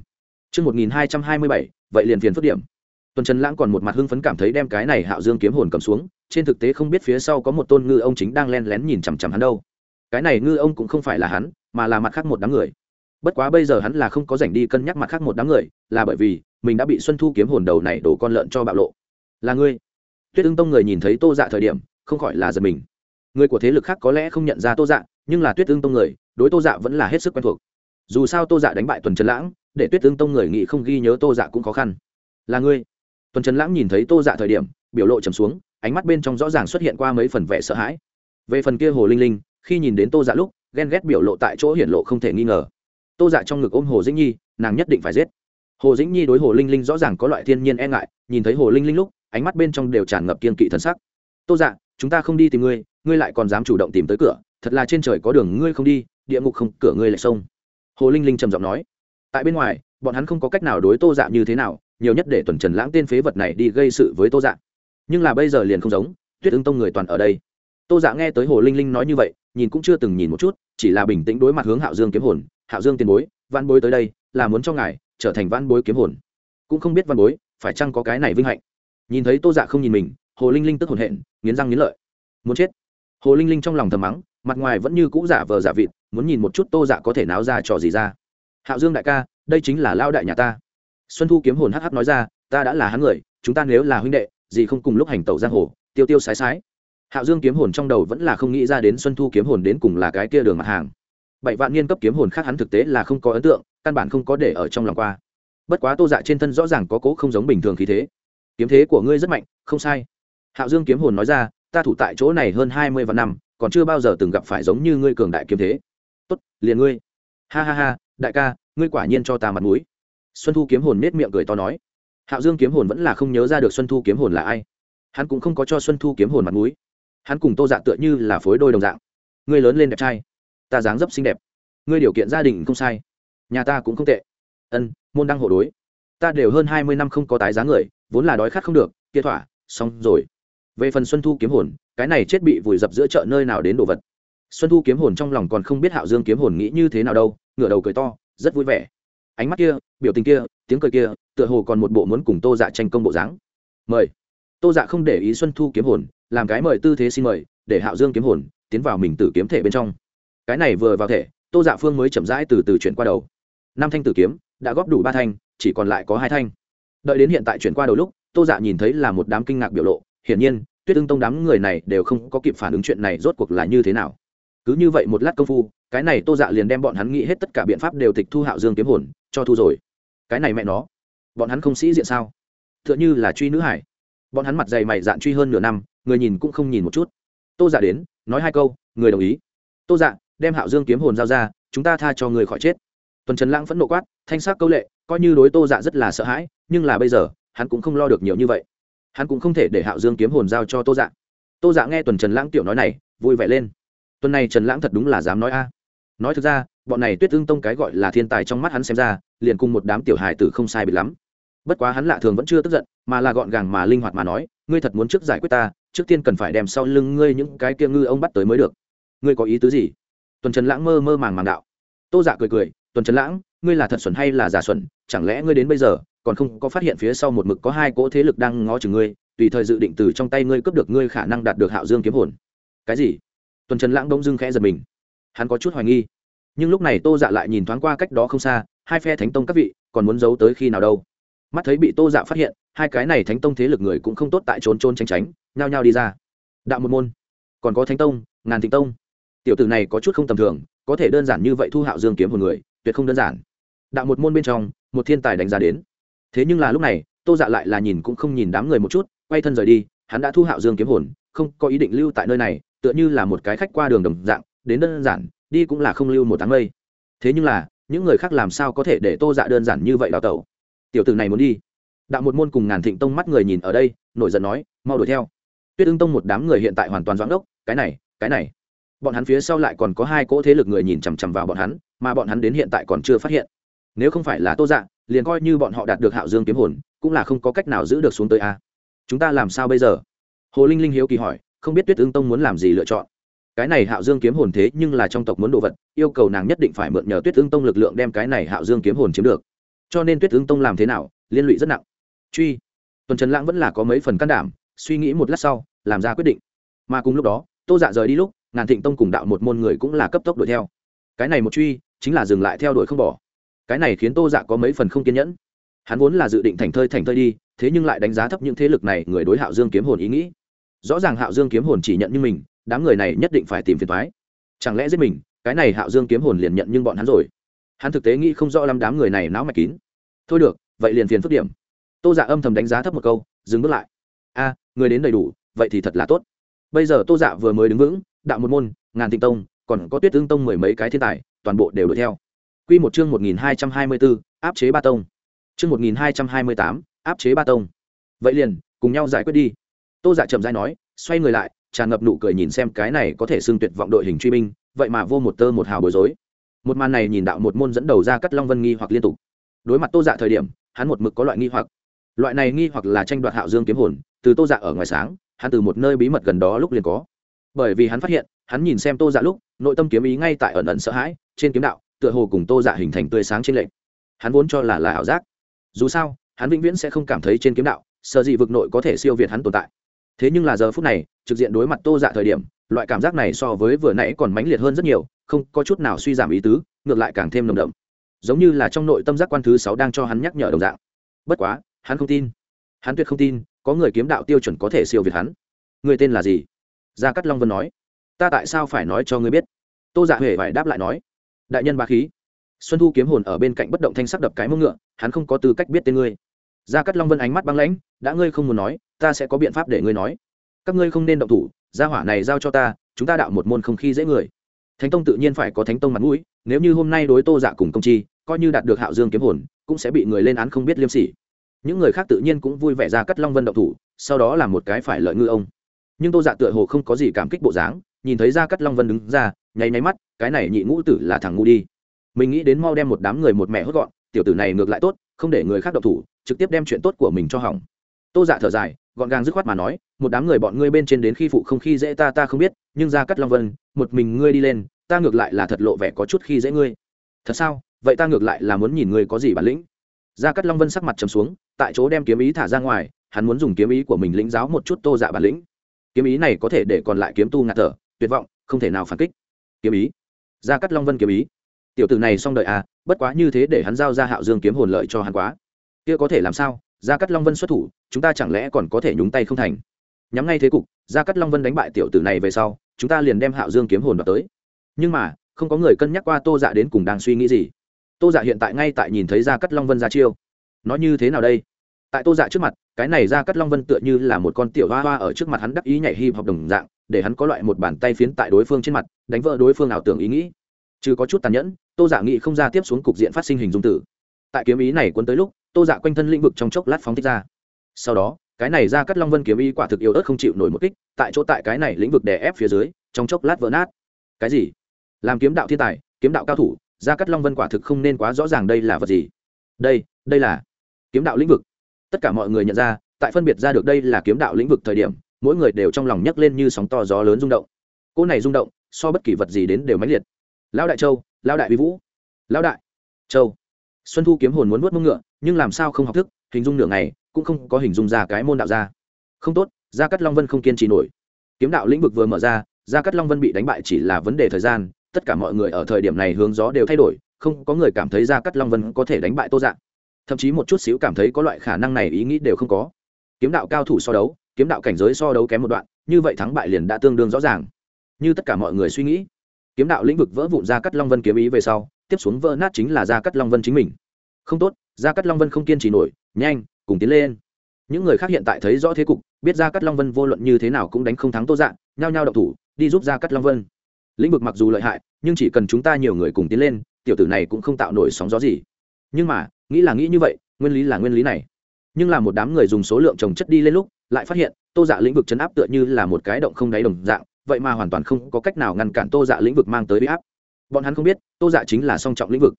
Chương 1227, vậy liền phiền phức điểm. Tuần Trần Lãng còn một mặt hưng phấn cảm thấy đem cái này Hạo Dương kiếm hồn cầm xuống, trên thực tế không biết phía sau có một tôn ngư ông chính đang len lén nhìn chằm chằm hắn đâu. Cái này ngư ông cũng không phải là hắn, mà là mặt khác một đám người. Bất quá bây giờ hắn là không có rảnh đi cân nhắc mặt khác một đám người, là bởi vì mình đã bị Xuân Thu kiếm hồn đầu này đổ con lợn cho bạo lộ. Là ngươi? Tuyết Ưng Tông người nhìn thấy Tô Dạ thời điểm, không khỏi là giật mình. Người của thế lực khác có lẽ không nhận ra Tô Dạ, nhưng là Tuyết Ưng Tông người, đối Tô Dạ vẫn là hết sức quen thuộc. Dù sao Tô Dạ đánh bại Tuần Trần Lãng, để Tuyết Ưng Tông người nghĩ không ghi nhớ Tô Dạ cũng khó khăn. Là ngươi? tuần trần lãng nhìn thấy tô dạ thời điểm biểu lộ trầm xuống ánh mắt bên trong rõ ràng xuất hiện qua mấy phần vẻ sợ hãi về phần kia hồ linh linh khi nhìn đến tô dạ lúc ghen ghét biểu lộ tại chỗ hiển lộ không thể nghi ngờ tô dạ trong ngực ôm hồ dĩnh nhi nàng nhất định phải giết hồ dĩnh nhi đối hồ linh linh rõ ràng có loại thiên nhiên e ngại, nhìn thấy hồ linh linh lúc, ánh mắt bên trong đều tràn ngập kiên kỵ thần sắc. Tô dạ chúng ta không đi tìm ngươi ngươi lại còn dám chủ động tìm tới cửa, thật là trên trời có đường ngươi không đi, địa ngục không, cửa ngươi lại sông. Hồ linh linh trầm giọng nói. Tại bên ngoài, bọn hắn không có cách nào đối tô dạ như thế nào, nhiều nhất để tuần trần lãng tên phế vật này đi gây sự với tô dạ. Nhưng là bây giờ liền không giống, tuyết ứng tông người toàn ở đây. Tô dạ nghe tới hồ linh linh nói như vậy, nhìn cũng chưa từng nhìn một chút, chỉ là bình tĩnh đối mặt hướng hạo dương kiếm hồn. Hạo dương tiền bối văn bối tới đây, là muốn cho ngài trở thành văn bối kiếm hồn. Cũng không biết văn bối, phải chăng có cái này vinh hạnh? Nhìn thấy tô dạ không nhìn mình, hồ linh linh tức hồn hện, nghiến răng nghiến lợi. Muốn chết? Hồ linh linh trong lòng thầm mắng, mặt ngoài vẫn như cũ giả vờ giả vịt, muốn nhìn một chút tô dạ có thể náo ra trò gì ra. Hạo dương đại ca, đây chính là lao đại nhà ta. Xuân thu kiếm hồn hh nói ra, ta đã là hắn người, chúng ta nếu là huynh đệ, gì không cùng lúc hành tẩu giang hồ, tiêu tiêu sái sái. Hạo dương kiếm hồn trong đầu vẫn là không nghĩ ra đến xuân thu kiếm hồn đến cùng là cái kia đường mặt hàng. Bảy vạn niên cấp kiếm hồn khác hắn thực tế là không có ấn tượng căn bản không có để ở trong lòng qua. Bất quá tô dạ trên thân rõ ràng có cố không giống bình thường khí thế. Kiếm thế của ngươi rất mạnh, không sai. Hạo dương kiếm hồn nói ra, ta thủ tại chỗ này hơn hai mươi vạn năm, còn chưa bao giờ từng gặp phải giống như ngươi cường đại kiếm thế. Tốt, liền ngươi. Ha ha ha, đại ca, ngươi quả nhiên cho ta mặt mũi. Xuân thu kiếm hồn nết miệng cười to nói. Hạo dương kiếm hồn vẫn là không nhớ ra được xuân thu kiếm hồn là ai. Hắn cũng không có cho xuân thu kiếm hồn mặt mũi. Hắn cùng tô dạ tựa như là phối đôi đồng dạng. Ngươi lớn lên đẹp trai, ta dáng dấp xinh đẹp. Ngươi điều kiện gia đình không sai nhà ta cũng không tệ. Ân, môn đăng hộ đối. Ta đều hơn hai mươi năm không có tái giá người, vốn là đói khát không được, kia thỏa, xong rồi. Về phần xuân thu kiếm hồn, cái này chết bị vùi dập giữa chợ nơi nào đến đồ vật. Xuân thu kiếm hồn trong lòng còn không biết hạo dương kiếm hồn nghĩ như thế nào đâu, ngửa đầu cười to, rất vui vẻ. Ánh mắt kia, biểu tình kia, tiếng cười kia, tựa hồ còn một bộ muốn cùng tô dạ tranh công bộ dáng. Mời. Tô dạ không để ý xuân thu kiếm hồn, làm cái mời tư thế xin mời, để hạo dương kiếm hồn tiến vào mình tử kiếm thể bên trong. Cái này vừa vào thể, tô dạ phương mới chậm rãi từ từ chuyển qua đầu năm thanh tử kiếm, đã góp đủ ba thanh, chỉ còn lại có hai thanh. Đợi đến hiện tại chuyển qua đầu lúc, tô dạ nhìn thấy là một đám kinh ngạc biểu lộ, hiển nhiên, tuyết ưng tông đám người này đều không có kịp phản ứng chuyện này rốt cuộc là như thế nào. Cứ như vậy một lát công phu, cái này tô dạ liền đem bọn hắn nghĩ hết tất cả biện pháp đều tịch thu hạo dương kiếm hồn, cho thu rồi. Cái này mẹ nó, bọn hắn không sĩ diện sao? T h ư ợ n h ư là truy nữ hải. Bọn hắn mặt dày mày dạn truy hơn nửa năm, người nhìn cũng không nhìn một chút. Tô dạ đến, nói hai câu, người đồng ý. Tô dạ đem hạo dương kiếm hồn giao ra, chúng ta tha cho người khỏi chết tuần trần lãng phẫn nộ quát, thanh sắc câu lệ, coi như đối tô dạ rất là sợ hãi, nhưng là bây giờ, hắn cũng không lo được nhiều như vậy. Hắn cũng không thể để hạo dương kiếm hồn giao cho tô dạ. Tô dạ nghe tuần trần lãng tiểu nói này, vui vẻ lên. Tuần này trần lãng thật đúng là dám nói a. Nói thực ra, bọn này tuyết ương tông cái gọi là thiên tài trong mắt hắn xem ra, liền cùng một đám tiểu hài tử không sai biệt lắm. Bất quá hắn lạ thường vẫn chưa tức giận, mà là gọn gàng mà linh hoạt mà nói, ngươi thật muốn trước giải quyết ta, trước tiên cần phải đem sau lưng ngươi những cái kia ngư ông bắt tới mới được. Ngươi có ý tứ gì? Tuần trần lãng mơ mơ màng màng đạo. Tô dạ cười cười tuần trần lãng, ngươi là thật xuẩn hay là giả xuẩn? Chẳng lẽ ngươi đến bây giờ còn không có phát hiện phía sau một mực có hai cỗ thế lực đang ngó chừng ngươi, tùy thời dự định từ trong tay ngươi cướp được ngươi khả năng đạt được hạo dương kiếm hồn? Cái gì? Tuần trần lãng đông dưng khẽ giật mình. Hắn có chút hoài nghi. Nhưng lúc này tô dạ lại nhìn thoáng qua cách đó không xa, hai phe thánh tông các vị còn muốn giấu tới khi nào đâu? Mắt thấy bị tô dạ phát hiện, hai cái này thánh tông thế lực người cũng không tốt tại trốn trốn tránh tránh, nhao nhao đi ra. Đạo một môn. Còn có thánh tông, ngàn thịnh tông. Tiểu tử này có chút không tầm thường, có thể đơn giản như vậy thu hạo dương kiếm Hồn người tuyệt không đơn giản. Đạo một môn bên trong một thiên tài đánh giá đến. Thế nhưng là lúc này tô dạ lại là nhìn cũng không nhìn đám người một chút quay thân rời đi hắn đã thu hạo dương kiếm hồn không có ý định lưu tại nơi này tựa như là một cái khách qua đường đồng dạng đến đơn giản đi cũng là không lưu một tháng mây. Thế nhưng là những người khác làm sao có thể để tô dạ đơn giản như vậy đào tẩu? Tiểu tử này muốn đi. Đạo một môn cùng ngàn thịnh tông mắt người nhìn ở đây nổi giận nói mau đuổi theo. Tuyết ưng tông một đám người hiện tại hoàn toàn doãn đốc, cái này cái này. Bọn hắn phía sau lại còn có hai cỗ thế lực người nhìn chằm chằm vào bọn hắn mà bọn hắn đến hiện tại còn chưa phát hiện. Nếu không phải là tô dạ liền coi như bọn họ đạt được hạo dương kiếm hồn, cũng là không có cách nào giữ được xuống tới a. Chúng ta làm sao bây giờ? Hồ linh linh hiếu kỳ hỏi, không biết tuyết ưng tông muốn làm gì lựa chọn. Cái này hạo dương kiếm hồn thế nhưng là trong tộc muốn đồ vật, yêu cầu nàng nhất định phải mượn nhờ tuyết ưng tông lực lượng đem cái này hạo dương kiếm hồn chiếm được. Cho nên tuyết ưng tông làm thế nào, liên lụy rất nặng. Truy. Tuần trần lãng vẫn là có mấy phần can đảm, suy nghĩ một lát sau, làm ra quyết định. Mà cùng lúc đó, tô dạ rời đi lúc, ngàn thịnh tông cùng đạo một môn người cũng là cấp tốc đuổi theo cái này một truy chính là dừng lại theo đuổi không bỏ. Cái này khiến tô dạ có mấy phần không kiên nhẫn. Hắn vốn là dự định thành thơi thành thơi đi, thế nhưng lại đánh giá thấp những thế lực này, người đối hạo dương kiếm hồn ý nghĩ. Rõ ràng hạo dương kiếm hồn chỉ nhận như mình, đám người này nhất định phải tìm phiền thoái chẳng lẽ giết mình, cái này hạo dương kiếm hồn liền nhận nhưng bọn hắn rồi? Hắn thực tế nghĩ không rõ lắm đám người này náo mạch kín. Thôi được, vậy liền phiền phức điểm. Tô dạ âm thầm đánh giá thấp một câu, dừng bước lại. A, người đến đầy đủ, vậy thì thật là tốt. Bây giờ tô dạ vừa mới đứng vững, đạo một môn, ngàn tinh tông còn có tuyết tương tông mười mấy cái thiên tài, toàn bộ đều đuổi theo. Q một chương một nghìn hai trăm hai mươi bốn áp chế ba tông. Chương một nghìn hai trăm hai mươi tám, áp chế ba tông. Vậy liền, cùng nhau giải quyết đi. Tô dạ chậm rãi nói, xoay người lại, tràn ngập nụ cười nhìn xem cái này có thể xưng tuyệt vọng đội hình truy binh, vậy mà vô một tơ một hào bối rối. Một màn này nhìn đạo một môn dẫn đầu ra cắt long vân nghi hoặc liên tục. Đối mặt tô dạ thời điểm, hắn một mực có loại nghi hoặc. Loại này nghi hoặc là tranh đoạt hạo dương kiếm hồn, từ tô dạ ở ngoài sáng, hắn từ một nơi bí mật gần đó lúc liền có. Bởi vì hắn phát hiện, hắn nhìn xem tô dạ lúc nội tâm kiếm ý ngay tại ẩn ẩn sợ hãi, trên kiếm đạo, tựa hồ cùng tô dạ hình thành tươi sáng trên lệnh hắn vốn cho là là ảo giác. Dù sao, hắn vĩnh viễn sẽ không cảm thấy trên kiếm đạo sợ gì vực nội có thể siêu việt hắn tồn tại. Thế nhưng là giờ phút này, trực diện đối mặt tô dạ thời điểm, loại cảm giác này so với vừa nãy còn mãnh liệt hơn rất nhiều, không có chút nào suy giảm ý tứ, ngược lại càng thêm nồng đậm. Giống như là trong nội tâm giác quan thứ sáu đang cho hắn nhắc nhở đồng dạng. Bất quá, hắn không tin. Hắn tuyệt không tin, có người kiếm đạo tiêu chuẩn có thể siêu việt hắn. Người tên là gì? Gia cát long vân nói ta tại sao phải nói cho ngươi biết? Tô dạ huệ phải đáp lại nói, đại nhân ba khí. Xuân thu kiếm hồn ở bên cạnh bất động thanh sắc đập cái mông ngựa, hắn không có tư cách biết tên ngươi. Gia cắt long vân ánh mắt băng lãnh, đã ngươi không muốn nói, ta sẽ có biện pháp để ngươi nói. Các ngươi không nên động thủ, gia hỏa này giao cho ta, chúng ta đạo một môn không khi dễ người. Thánh tông tự nhiên phải có thánh tông mặt mũi, nếu như hôm nay đối tô dạ cùng công chi, coi như đạt được hạo dương kiếm hồn, cũng sẽ bị người lên án không biết liêm sỉ. Những người khác tự nhiên cũng vui vẻ ra cắt long vân động thủ, sau đó là một cái phải lợi ngư ông. Nhưng tô dạ tựa hồ không có gì cảm kích bộ dáng nhìn thấy ra cắt long vân đứng ra, nháy nháy mắt, cái này nhị ngũ tử là thằng ngu đi. Mình nghĩ đến mau đem một đám người một mẹ hốt gọn, tiểu tử này ngược lại tốt, không để người khác động thủ, trực tiếp đem chuyện tốt của mình cho hỏng. Tô dạ thở dài, gọn gàng dứt khoát mà nói, một đám người bọn ngươi bên trên đến khi phụ không khi dễ ta ta không biết, nhưng ra cắt long vân, một mình ngươi đi lên, ta ngược lại là thật lộ vẻ có chút khi dễ ngươi. Thật sao? Vậy ta ngược lại là muốn nhìn ngươi có gì bản lĩnh. Gia cắt long vân sắc mặt trầm xuống, tại chỗ đem kiếm ý thả ra ngoài, hắn muốn dùng kiếm ý của mình lĩnh giáo một chút tô dạ bản lĩnh. Kiếm ý này có thể để còn lại kiếm tu ngạt thở tuyệt vọng, không thể nào phản kích. Kiếm ý. Gia cắt long vân kiếm ý. Tiểu tử này xong đợi à bất quá như thế để hắn giao ra hạo dương kiếm hồn lợi cho hắn quá. Kia có thể làm sao? Gia cắt long vân xuất thủ, chúng ta chẳng lẽ còn có thể nhúng tay không thành? Nhắm ngay thế cục, gia cắt long vân đánh bại tiểu tử này về sau, chúng ta liền đem hạo dương kiếm hồn vào tới. Nhưng mà, không có người cân nhắc qua tô dạ đến cùng đang suy nghĩ gì. Tô dạ hiện tại ngay tại nhìn thấy gia cắt long vân ra chiêu. Nói như thế nào đây? Tại tô dạ trước mặt, cái này gia cắt long vân tựa như là một con tiểu hoa hoa ở trước mặt hắn đắc ý nhảy hi học đồng dạng để hắn có loại một bàn tay phiến tại đối phương trên mặt, đánh vỡ đối phương ảo tưởng ý nghĩ. Chứ có chút tàn nhẫn, tô dạ giả nghị không ra tiếp xuống cục diện phát sinh hình dung tử. Tại kiếm ý này quân tới lúc, tô giả quanh thân lĩnh vực trong chốc lát phóng thích ra. Sau đó, cái này ra cắt long vân kiếm ý quả thực yếu ớt không chịu nổi một kích, tại chỗ tại cái này lĩnh vực đè ép phía dưới, trong chốc lát vỡ nát. Cái gì? Làm kiếm đạo thiên tài, kiếm đạo cao thủ, ra cắt long vân quả thực không nên quá rõ ràng đây là vật gì. Đây đây là kiếm đạo lĩnh vực. Tất cả mọi người nhận ra, tại phân biệt ra được đây là kiếm đạo lĩnh vực thời điểm mỗi người đều trong lòng nhấc lên như sóng to gió lớn rung động. Cỗ này rung động, so bất kỳ vật gì đến đều mãnh liệt. Lão đại châu, lão đại vi vũ. Lão đại châu. Xuân thu kiếm hồn muốn vuốt mông ngựa, nhưng làm sao không học thức, hình dung nửa ngày, cũng không có hình dung ra cái môn đạo ra. Không tốt, gia cắt long vân không kiên trì nổi. Kiếm đạo lĩnh vực vừa mở ra, gia cắt long vân bị đánh bại chỉ là vấn đề thời gian, tất cả mọi người ở thời điểm này hướng gió đều thay đổi, không có người cảm thấy gia cắt long vân có thể đánh bại tô dạng thậm chí một chút xíu cảm thấy có loại khả năng này ý nghĩ đều không có. Kiếm đạo cao thủ so đấu kiếm đạo cảnh giới so đấu kém một đoạn, như vậy thắng bại liền đã tương đương rõ ràng. Như tất cả mọi người suy nghĩ, kiếm đạo lĩnh vực vỡ vụn ra cắt long vân kiếm ý về sau, tiếp xuống vỡ nát chính là ra cắt long vân chính mình. Không tốt, ra cắt long vân không kiên trì nổi, nhanh, cùng tiến lên. Những người khác hiện tại thấy rõ thế cục, biết ra cắt long vân vô luận như thế nào cũng đánh không thắng tô dạng nhao nhao đậu thủ, đi giúp ra cắt long vân. Lĩnh vực mặc dù lợi hại, nhưng chỉ cần chúng ta nhiều người cùng tiến lên, tiểu tử này cũng không tạo nổi sóng gió gì. Nhưng mà, nghĩ là nghĩ như vậy, nguyên lý là nguyên lý này nhưng là một đám người dùng số lượng trồng chất đi lên lúc, lại phát hiện, tô dạ lĩnh vực chấn áp tựa như là một cái động không đáy đồng dạng, vậy mà hoàn toàn không có cách nào ngăn cản tô dạ lĩnh vực mang tới bị áp. Bọn hắn không biết, tô dạ chính là song trọng lĩnh vực.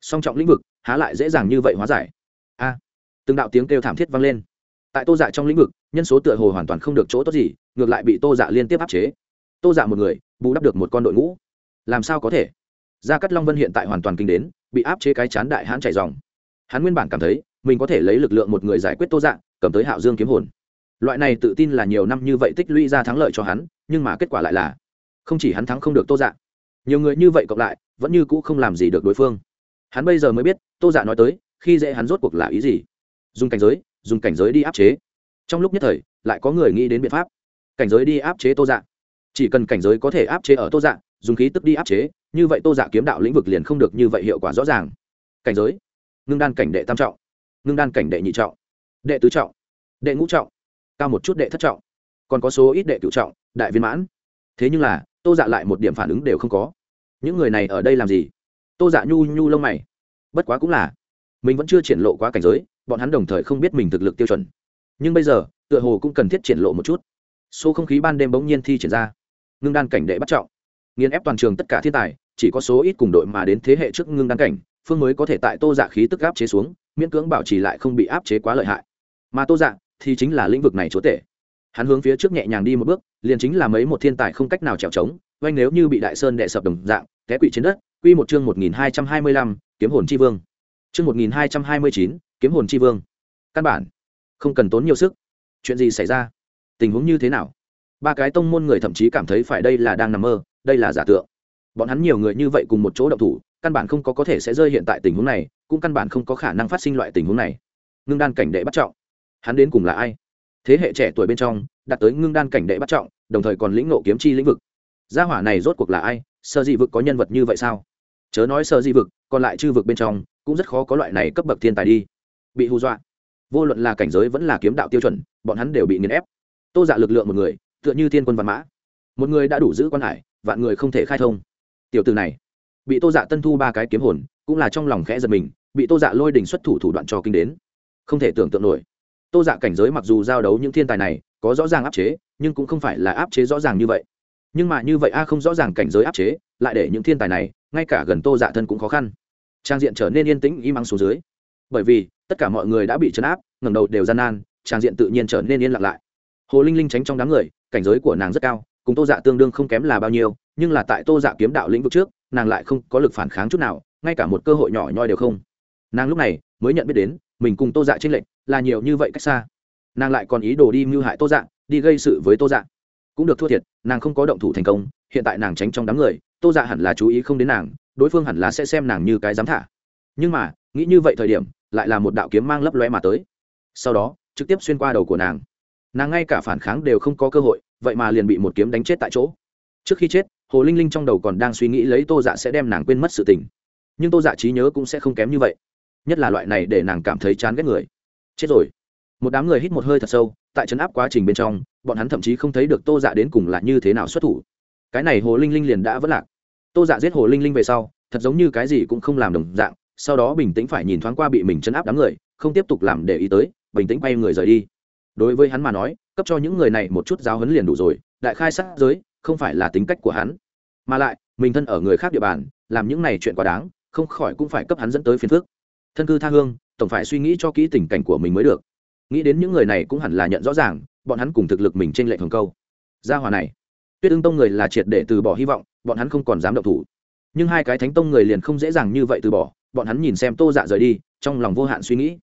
Song trọng lĩnh vực, há lại dễ dàng như vậy hóa giải? A! Từng đạo tiếng kêu thảm thiết vang lên. Tại tô dạ trong lĩnh vực, nhân số tựa hồ hoàn toàn không được chỗ tốt gì, ngược lại bị tô dạ liên tiếp áp chế. Tô dạ một người, bù đắp được một con đội ngũ. Làm sao có thể? Gia cắt long vân hiện tại hoàn toàn kinh đến, bị áp chế cái chán đại hãn chạy dòng. Hắn nguyên bản cảm thấy mình có thể lấy lực lượng một người giải quyết tô dạng, cầm tới hạo dương kiếm hồn. Loại này tự tin là nhiều năm như vậy tích lũy ra thắng lợi cho hắn nhưng mà kết quả lại là không chỉ hắn thắng không được tô dạng, nhiều người như vậy cộng lại vẫn như cũ không làm gì được đối phương. Hắn bây giờ mới biết tô dạ nói tới khi dễ hắn rốt cuộc là ý gì? Dùng cảnh giới dùng cảnh giới đi áp chế. Trong lúc nhất thời lại có người nghĩ đến biện pháp. Cảnh giới đi áp chế tô dạ. Chỉ cần cảnh giới có thể áp chế ở tô dạ dùng khí tức đi áp chế như vậy tô dạ kiếm đạo lĩnh vực liền không được như vậy hiệu quả rõ ràng. Cảnh giới. Ngưng đan cảnh đệ tam trọng ngưng đan cảnh đệ nhị trọng, đệ tứ trọng, đệ ngũ trọng, cao một chút đệ thất trọng, còn có số ít đệ cựu trọng, đại viên mãn. Thế nhưng là, tô dạ lại một điểm phản ứng đều không có. Những người này ở đây làm gì? Tô dạ nhu nhu lông mày. Bất quá cũng là, mình vẫn chưa triển lộ quá cảnh giới, bọn hắn đồng thời không biết mình thực lực tiêu chuẩn. Nhưng bây giờ, tựa hồ cũng cần thiết triển lộ một chút. Số không khí ban đêm bỗng nhiên thi triển ra. Ngưng đan cảnh đệ bắt trọng. Nghiên ép toàn trường tất cả thiên tài, chỉ có số ít cùng đội mà đến thế hệ trước ngưng đan cảnh, phương mới có thể tại tô dạ khí tức áp chế xuống miễn cưỡng bảo trì lại không bị áp chế quá lợi hại. Mà tô dạ thì chính là lĩnh vực này chúa tể. Hắn hướng phía trước nhẹ nhàng đi một bước, liền chính là mấy một thiên tài không cách nào trèo trống, oanh nếu như bị đại sơn đệ sập đồng dạng, té quỵ trên đất. Quy một chương một nghìn hai trăm hai mươi lăm, kiếm hồn chi vương. Chương một nghìn hai trăm hai mươi chín, kiếm hồn chi vương. Căn bản. Không cần tốn nhiều sức. Chuyện gì xảy ra? Tình huống như thế nào? Ba cái tông môn người thậm chí cảm thấy phải đây là đang nằm mơ, đây là giả tượng. Bọn hắn nhiều người như vậy cùng một chỗ động thủ, căn bản không có có thể sẽ rơi hiện tại tình huống này cũng căn bản không có khả năng phát sinh loại tình huống này. Ngưng đan cảnh đệ bắt trọng. Hắn đến cùng là ai? Thế hệ trẻ tuổi bên trong, đạt tới ngưng đan cảnh đệ bắt trọng, đồng thời còn lĩnh nộ kiếm chi lĩnh vực. Gia hỏa này rốt cuộc là ai? Sơ dị vực có nhân vật như vậy sao? Chớ nói sở di vực, còn lại chư vực bên trong, cũng rất khó có loại này cấp bậc thiên tài đi. Bị hù dọa. Vô luận là cảnh giới vẫn là kiếm đạo tiêu chuẩn, bọn hắn đều bị nghiền ép. Tô dạ lực lượng một người, tựa như thiên quân văn mã. Một người đã đủ giữ quan hải, vạn người không thể khai thông. Tiểu từ này, bị tô dạ tân thu ba cái kiếm hồn cũng là trong lòng khẽ giật mình, bị tô dạ lôi đình xuất thủ thủ đoạn cho kinh đến. Không thể tưởng tượng nổi. Tô dạ cảnh giới mặc dù giao đấu những thiên tài này, có rõ ràng áp chế, nhưng cũng không phải là áp chế rõ ràng như vậy. Nhưng mà như vậy a, không rõ ràng cảnh giới áp chế, lại để những thiên tài này, ngay cả gần tô dạ thân cũng khó khăn. Trang diện trở nên yên tĩnh, im ắng xuống dưới. Bởi vì, tất cả mọi người đã bị chấn áp, ngẩng đầu đều gian nan, trang diện tự nhiên trở nên yên lặng lại. Hồ linh linh tránh trong đám người, cảnh giới của nàng rất cao, cùng tô dạ tương đương không kém là bao nhiêu, nhưng là tại tô dạ kiếm đạo lĩnh vực trước, nàng lại không có lực phản kháng chút nào ngay cả một cơ hội nhỏ nhoi đều không. Nàng lúc này mới nhận biết đến, mình cùng tô dạ trên lệch là nhiều như vậy cách xa. Nàng lại còn ý đồ đi mưu hại tô dạ đi gây sự với tô dạ. Cũng được thua thiệt, nàng không có động thủ thành công, hiện tại nàng tránh trong đám người, tô dạ hẳn là chú ý không đến nàng, đối phương hẳn là sẽ xem nàng như cái dám thả. Nhưng mà, nghĩ như vậy thời điểm, lại là một đạo kiếm mang lấp loe mà tới. Sau đó, trực tiếp xuyên qua đầu của nàng. Nàng ngay cả phản kháng đều không có cơ hội, vậy mà liền bị một kiếm đánh chết tại chỗ. Trước khi chết, hồ linh linh trong đầu còn đang suy nghĩ lấy tô dạ sẽ đem nàng quên mất sự tình nhưng tô dạ trí nhớ cũng sẽ không kém như vậy. Nhất là loại này để nàng cảm thấy chán ghét người. Chết rồi. Một đám người hít một hơi thật sâu, tại trấn áp quá trình bên trong, bọn hắn thậm chí không thấy được tô dạ đến cùng là như thế nào xuất thủ. Cái này hồ linh linh liền đã vất lạc. Tô dạ giết hồ linh linh về sau, thật giống như cái gì cũng không làm đồng dạng, sau đó bình tĩnh phải nhìn thoáng qua bị mình chấn áp đám người, không tiếp tục làm để ý tới, bình tĩnh quay người rời đi. Đối với hắn mà nói, cấp cho những người này một chút giáo huấn liền đủ rồi, đại khai sát giới, không phải là tính cách của hắn. Mà lại, mình thân ở người khác địa bàn, làm những này chuyện quá đáng không khỏi cũng phải cấp hắn dẫn tới phiền phước thân cư tha hương, tổng phải suy nghĩ cho kỹ tình cảnh của mình mới được. Nghĩ đến những người này cũng hẳn là nhận rõ ràng, bọn hắn cùng thực lực mình trên lệnh hồng câu. Gia hòa này, tuyết ưng tông người là triệt để từ bỏ hy vọng, bọn hắn không còn dám động thủ. Nhưng hai cái thánh tông người liền không dễ dàng như vậy từ bỏ, bọn hắn nhìn xem tô dạ rời đi, trong lòng vô hạn suy nghĩ.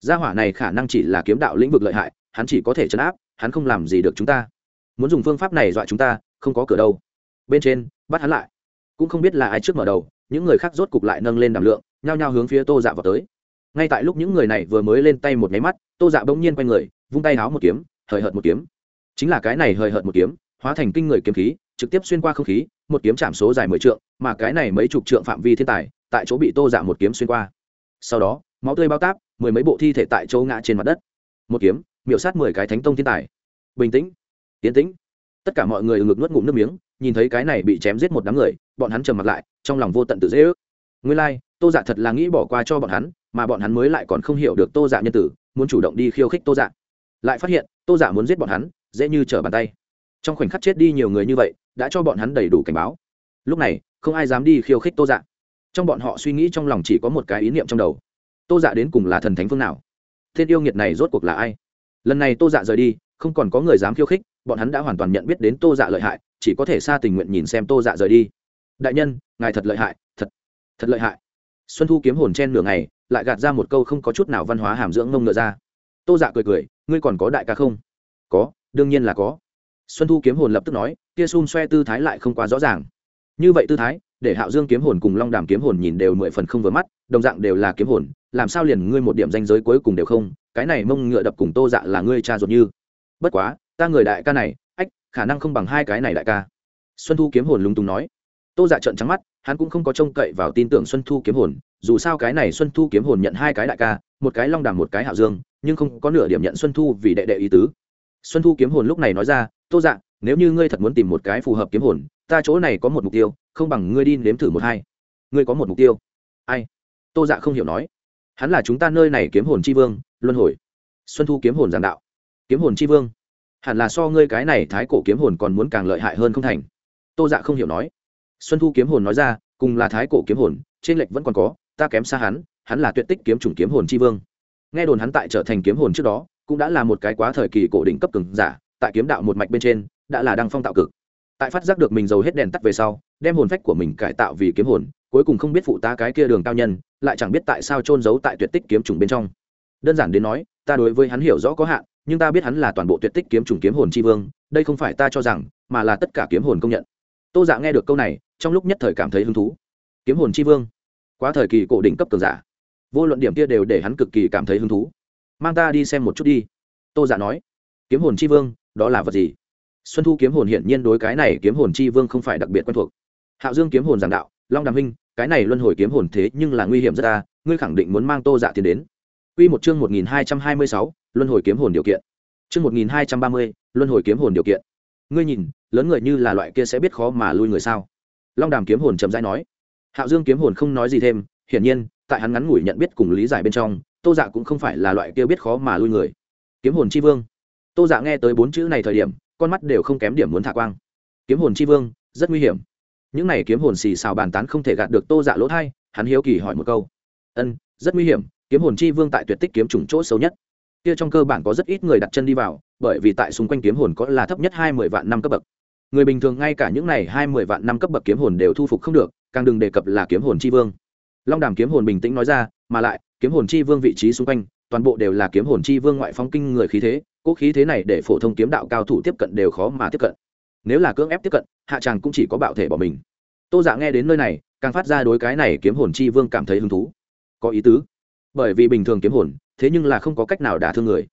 Gia hỏa này khả năng chỉ là kiếm đạo lĩnh vực lợi hại, hắn chỉ có thể chấn áp, hắn không làm gì được chúng ta. Muốn dùng phương pháp này dọa chúng ta, không có cửa đâu. Bên trên, bắt hắn lại. Cũng không biết là ai trước mở đầu những người khác rốt cục lại nâng lên đảm lượng, nhao nhao hướng phía tô dạ vào tới. Ngay tại lúc những người này vừa mới lên tay một nháy mắt, tô dạ bỗng nhiên quay người, vung tay háo một kiếm, hời hợt một kiếm. Chính là cái này hời hợt một kiếm, hóa thành kinh người kiếm khí, trực tiếp xuyên qua không khí, một kiếm chạm số dài mười trượng, mà cái này mấy chục trượng phạm vi thiên tài, tại chỗ bị tô dạ một kiếm xuyên qua. Sau đó, máu tươi bao táp, mười mấy bộ thi thể tại chỗ ngã trên mặt đất. Một kiếm miệu sát mười cái thánh tông thiên tài. Bình tĩnh tiến tĩnh. Tất cả mọi người ngực nuốt ngụm nước miếng nhìn thấy cái này bị chém giết một đám người bọn hắn trầm mặt lại trong lòng vô tận tự dễ ước. Nguyên lai、like, tô dạ thật là nghĩ bỏ qua cho bọn hắn mà bọn hắn mới lại còn không hiểu được tô dạ nhân tử muốn chủ động đi khiêu khích tô dạ. Lại phát hiện tô dạ muốn giết bọn hắn dễ như trở bàn tay. Trong khoảnh khắc chết đi nhiều người như vậy đã cho bọn hắn đầy đủ cảnh báo. Lúc này không ai dám đi khiêu khích tô dạ. Trong bọn họ suy nghĩ trong lòng chỉ có một cái ý niệm trong đầu. Tô dạ đến cùng là thần thánh phương nào? Thiên yêu nghiệt này rốt cuộc là ai? Lần này tô dạ rời đi không còn có người dám khiêu khích bọn hắn đã hoàn toàn nhận biết đến tô dạ lợi hại chỉ có thể xa tình nguyện nhìn xem tô dạ rời đi. Đại nhân, ngài thật lợi hại, thật thật lợi hại. Xuân thu kiếm hồn chen nửa ngày, lại gạt ra một câu không có chút nào văn hóa hàm dưỡng ngông ngựa ra. Tô dạ cười cười, ngươi còn có đại ca không? Có, đương nhiên là có. Xuân thu kiếm hồn lập tức nói kia xun xoe tư thái lại không quá rõ ràng. Như vậy tư thái, để hạo dương kiếm hồn cùng long đàm kiếm hồn nhìn đều mười phần không vừa mắt, đồng dạng đều là kiếm hồn, làm sao liền ngươi một điểm danh giới cuối cùng đều không? Cái này mông ngựa đập cùng tô dạ là ngươi cha ruột như. Bất quá, ta người đại ca này khả năng không bằng hai cái này đại ca. Xuân thu kiếm hồn lúng túng nói. Tô dạ trợn trắng mắt, hắn cũng không có trông cậy vào tin tưởng xuân thu kiếm hồn, dù sao cái này xuân thu kiếm hồn nhận hai cái đại ca, một cái long đàm một cái hạo dương, nhưng không có nửa điểm nhận xuân thu vì đệ đệ ý tứ. Xuân thu kiếm hồn lúc này nói ra, tô dạ nếu như ngươi thật muốn tìm một cái phù hợp kiếm hồn, ta chỗ này có một mục tiêu, không bằng ngươi đi nếm thử một hai. Ngươi có một mục tiêu? Ai? Tô dạ không hiểu nói. Hắn là chúng ta nơi này kiếm hồn c h i vương, luân hồi. Xuân thu kiếm hồn giảng đạo. Kiếm hồn c h i vương hẳn là so ngươi cái này thái cổ kiếm hồn còn muốn càng lợi hại hơn không thành. Tô dạ không hiểu nói. Xuân thu kiếm hồn nói ra, cùng là thái cổ kiếm hồn, trên lệch vẫn còn có, ta kém xa hắn hắn là tuyệt tích kiếm chủng kiếm hồn c h i vương. Nghe đồn hắn tại trở thành kiếm hồn trước đó, cũng đã là một cái quá thời kỳ cổ đỉnh cấp cường giả, tại kiếm đạo một mạch bên trên, đã là đăng phong tạo cực. Tại phát giác được mình giàu hết đèn tắt về sau, đem hồn phách của mình cải tạo vì kiếm hồn, cuối cùng không biết phụ ta cái kia đường cao nhân, lại chẳng biết tại sao trôn giấu tại tuyệt tích kiếm chủng bên trong. Đơn giản đến nói ta đối với hắn hiểu rõ có hạn nhưng ta biết hắn là toàn bộ tuyệt tích kiếm trùng kiếm hồn tri vương đây không phải ta cho rằng mà là tất cả kiếm hồn công nhận. Tô dạ nghe được câu này trong lúc nhất thời cảm thấy hứng thú. Kiếm hồn tri vương? Quá thời kỳ cổ đỉnh cấp cường giả. Vô luận điểm kia đều để hắn cực kỳ cảm thấy hứng thú. Mang ta đi xem một chút đi. Tô dạ nói. Kiếm hồn tri vương đó là vật gì? Xuân thu kiếm hồn hiển nhiên đối cái này kiếm hồn chi vương không phải đặc biệt quen thuộc. Hạo dương kiếm hồn giảng đạo long đàm minh, cái này luân hồi kiếm hồn thế nhưng là nguy hiểm rất ta ngươi khẳng định muốn mang tô dạ tiến đến. Quy một chương 1226, luân hồi kiếm hồn điều kiện. Chương 1230, luân hồi kiếm hồn điều kiện. Ngươi nhìn, lớn người như là loại kia sẽ biết khó mà lui người sao? Long Đàm kiếm hồn chậm rãi nói. Hạo Dương kiếm hồn không nói gì thêm, hiển nhiên, tại hắn ngắn ngủi nhận biết cùng lý giải bên trong, Tô Dạ cũng không phải là loại kia biết khó mà lui người. Kiếm hồn chi vương. Tô Dạ nghe tới bốn chữ này thời điểm, con mắt đều không kém điểm muốn thả quang. Kiếm hồn chi vương, rất nguy hiểm. Những này kiếm hồn xì xào bàn tán không thể gạt được Tô Dạ lỗ tai, hắn hiếu kỳ hỏi một câu. "Ân, rất nguy hiểm, kiếm hồn chi vương tại tuyệt tích kiếm trùng chỗ xấu nhất. Kia trong cơ bản có rất ít người đặt chân đi vào, bởi vì tại xung quanh kiếm hồn có là thấp nhất hai mươi vạn năm cấp bậc. Người bình thường ngay cả những này hai mươi vạn năm cấp bậc kiếm hồn đều thu phục không được, càng đừng đề cập là kiếm hồn chi vương. Long đàm kiếm hồn bình tĩnh nói ra, mà lại, kiếm hồn chi vương vị trí xung quanh, toàn bộ đều là kiếm hồn chi vương ngoại phong kinh người khí thế cỗ khí thế này để phổ thông kiếm đạo cao thủ tiếp cận đều khó mà tiếp cận. Nếu là cưỡng ép tiếp cận, hạ tràng cũng chỉ có bạo thể bỏ mình. Tô dạ nghe đến nơi này, càng phát ra đối cái này kiếm hồn chi vương cảm thấy hứng thú. Có ý tứ bởi vì bình thường kiếm hồn, thế nhưng là không có cách nào đả thương người.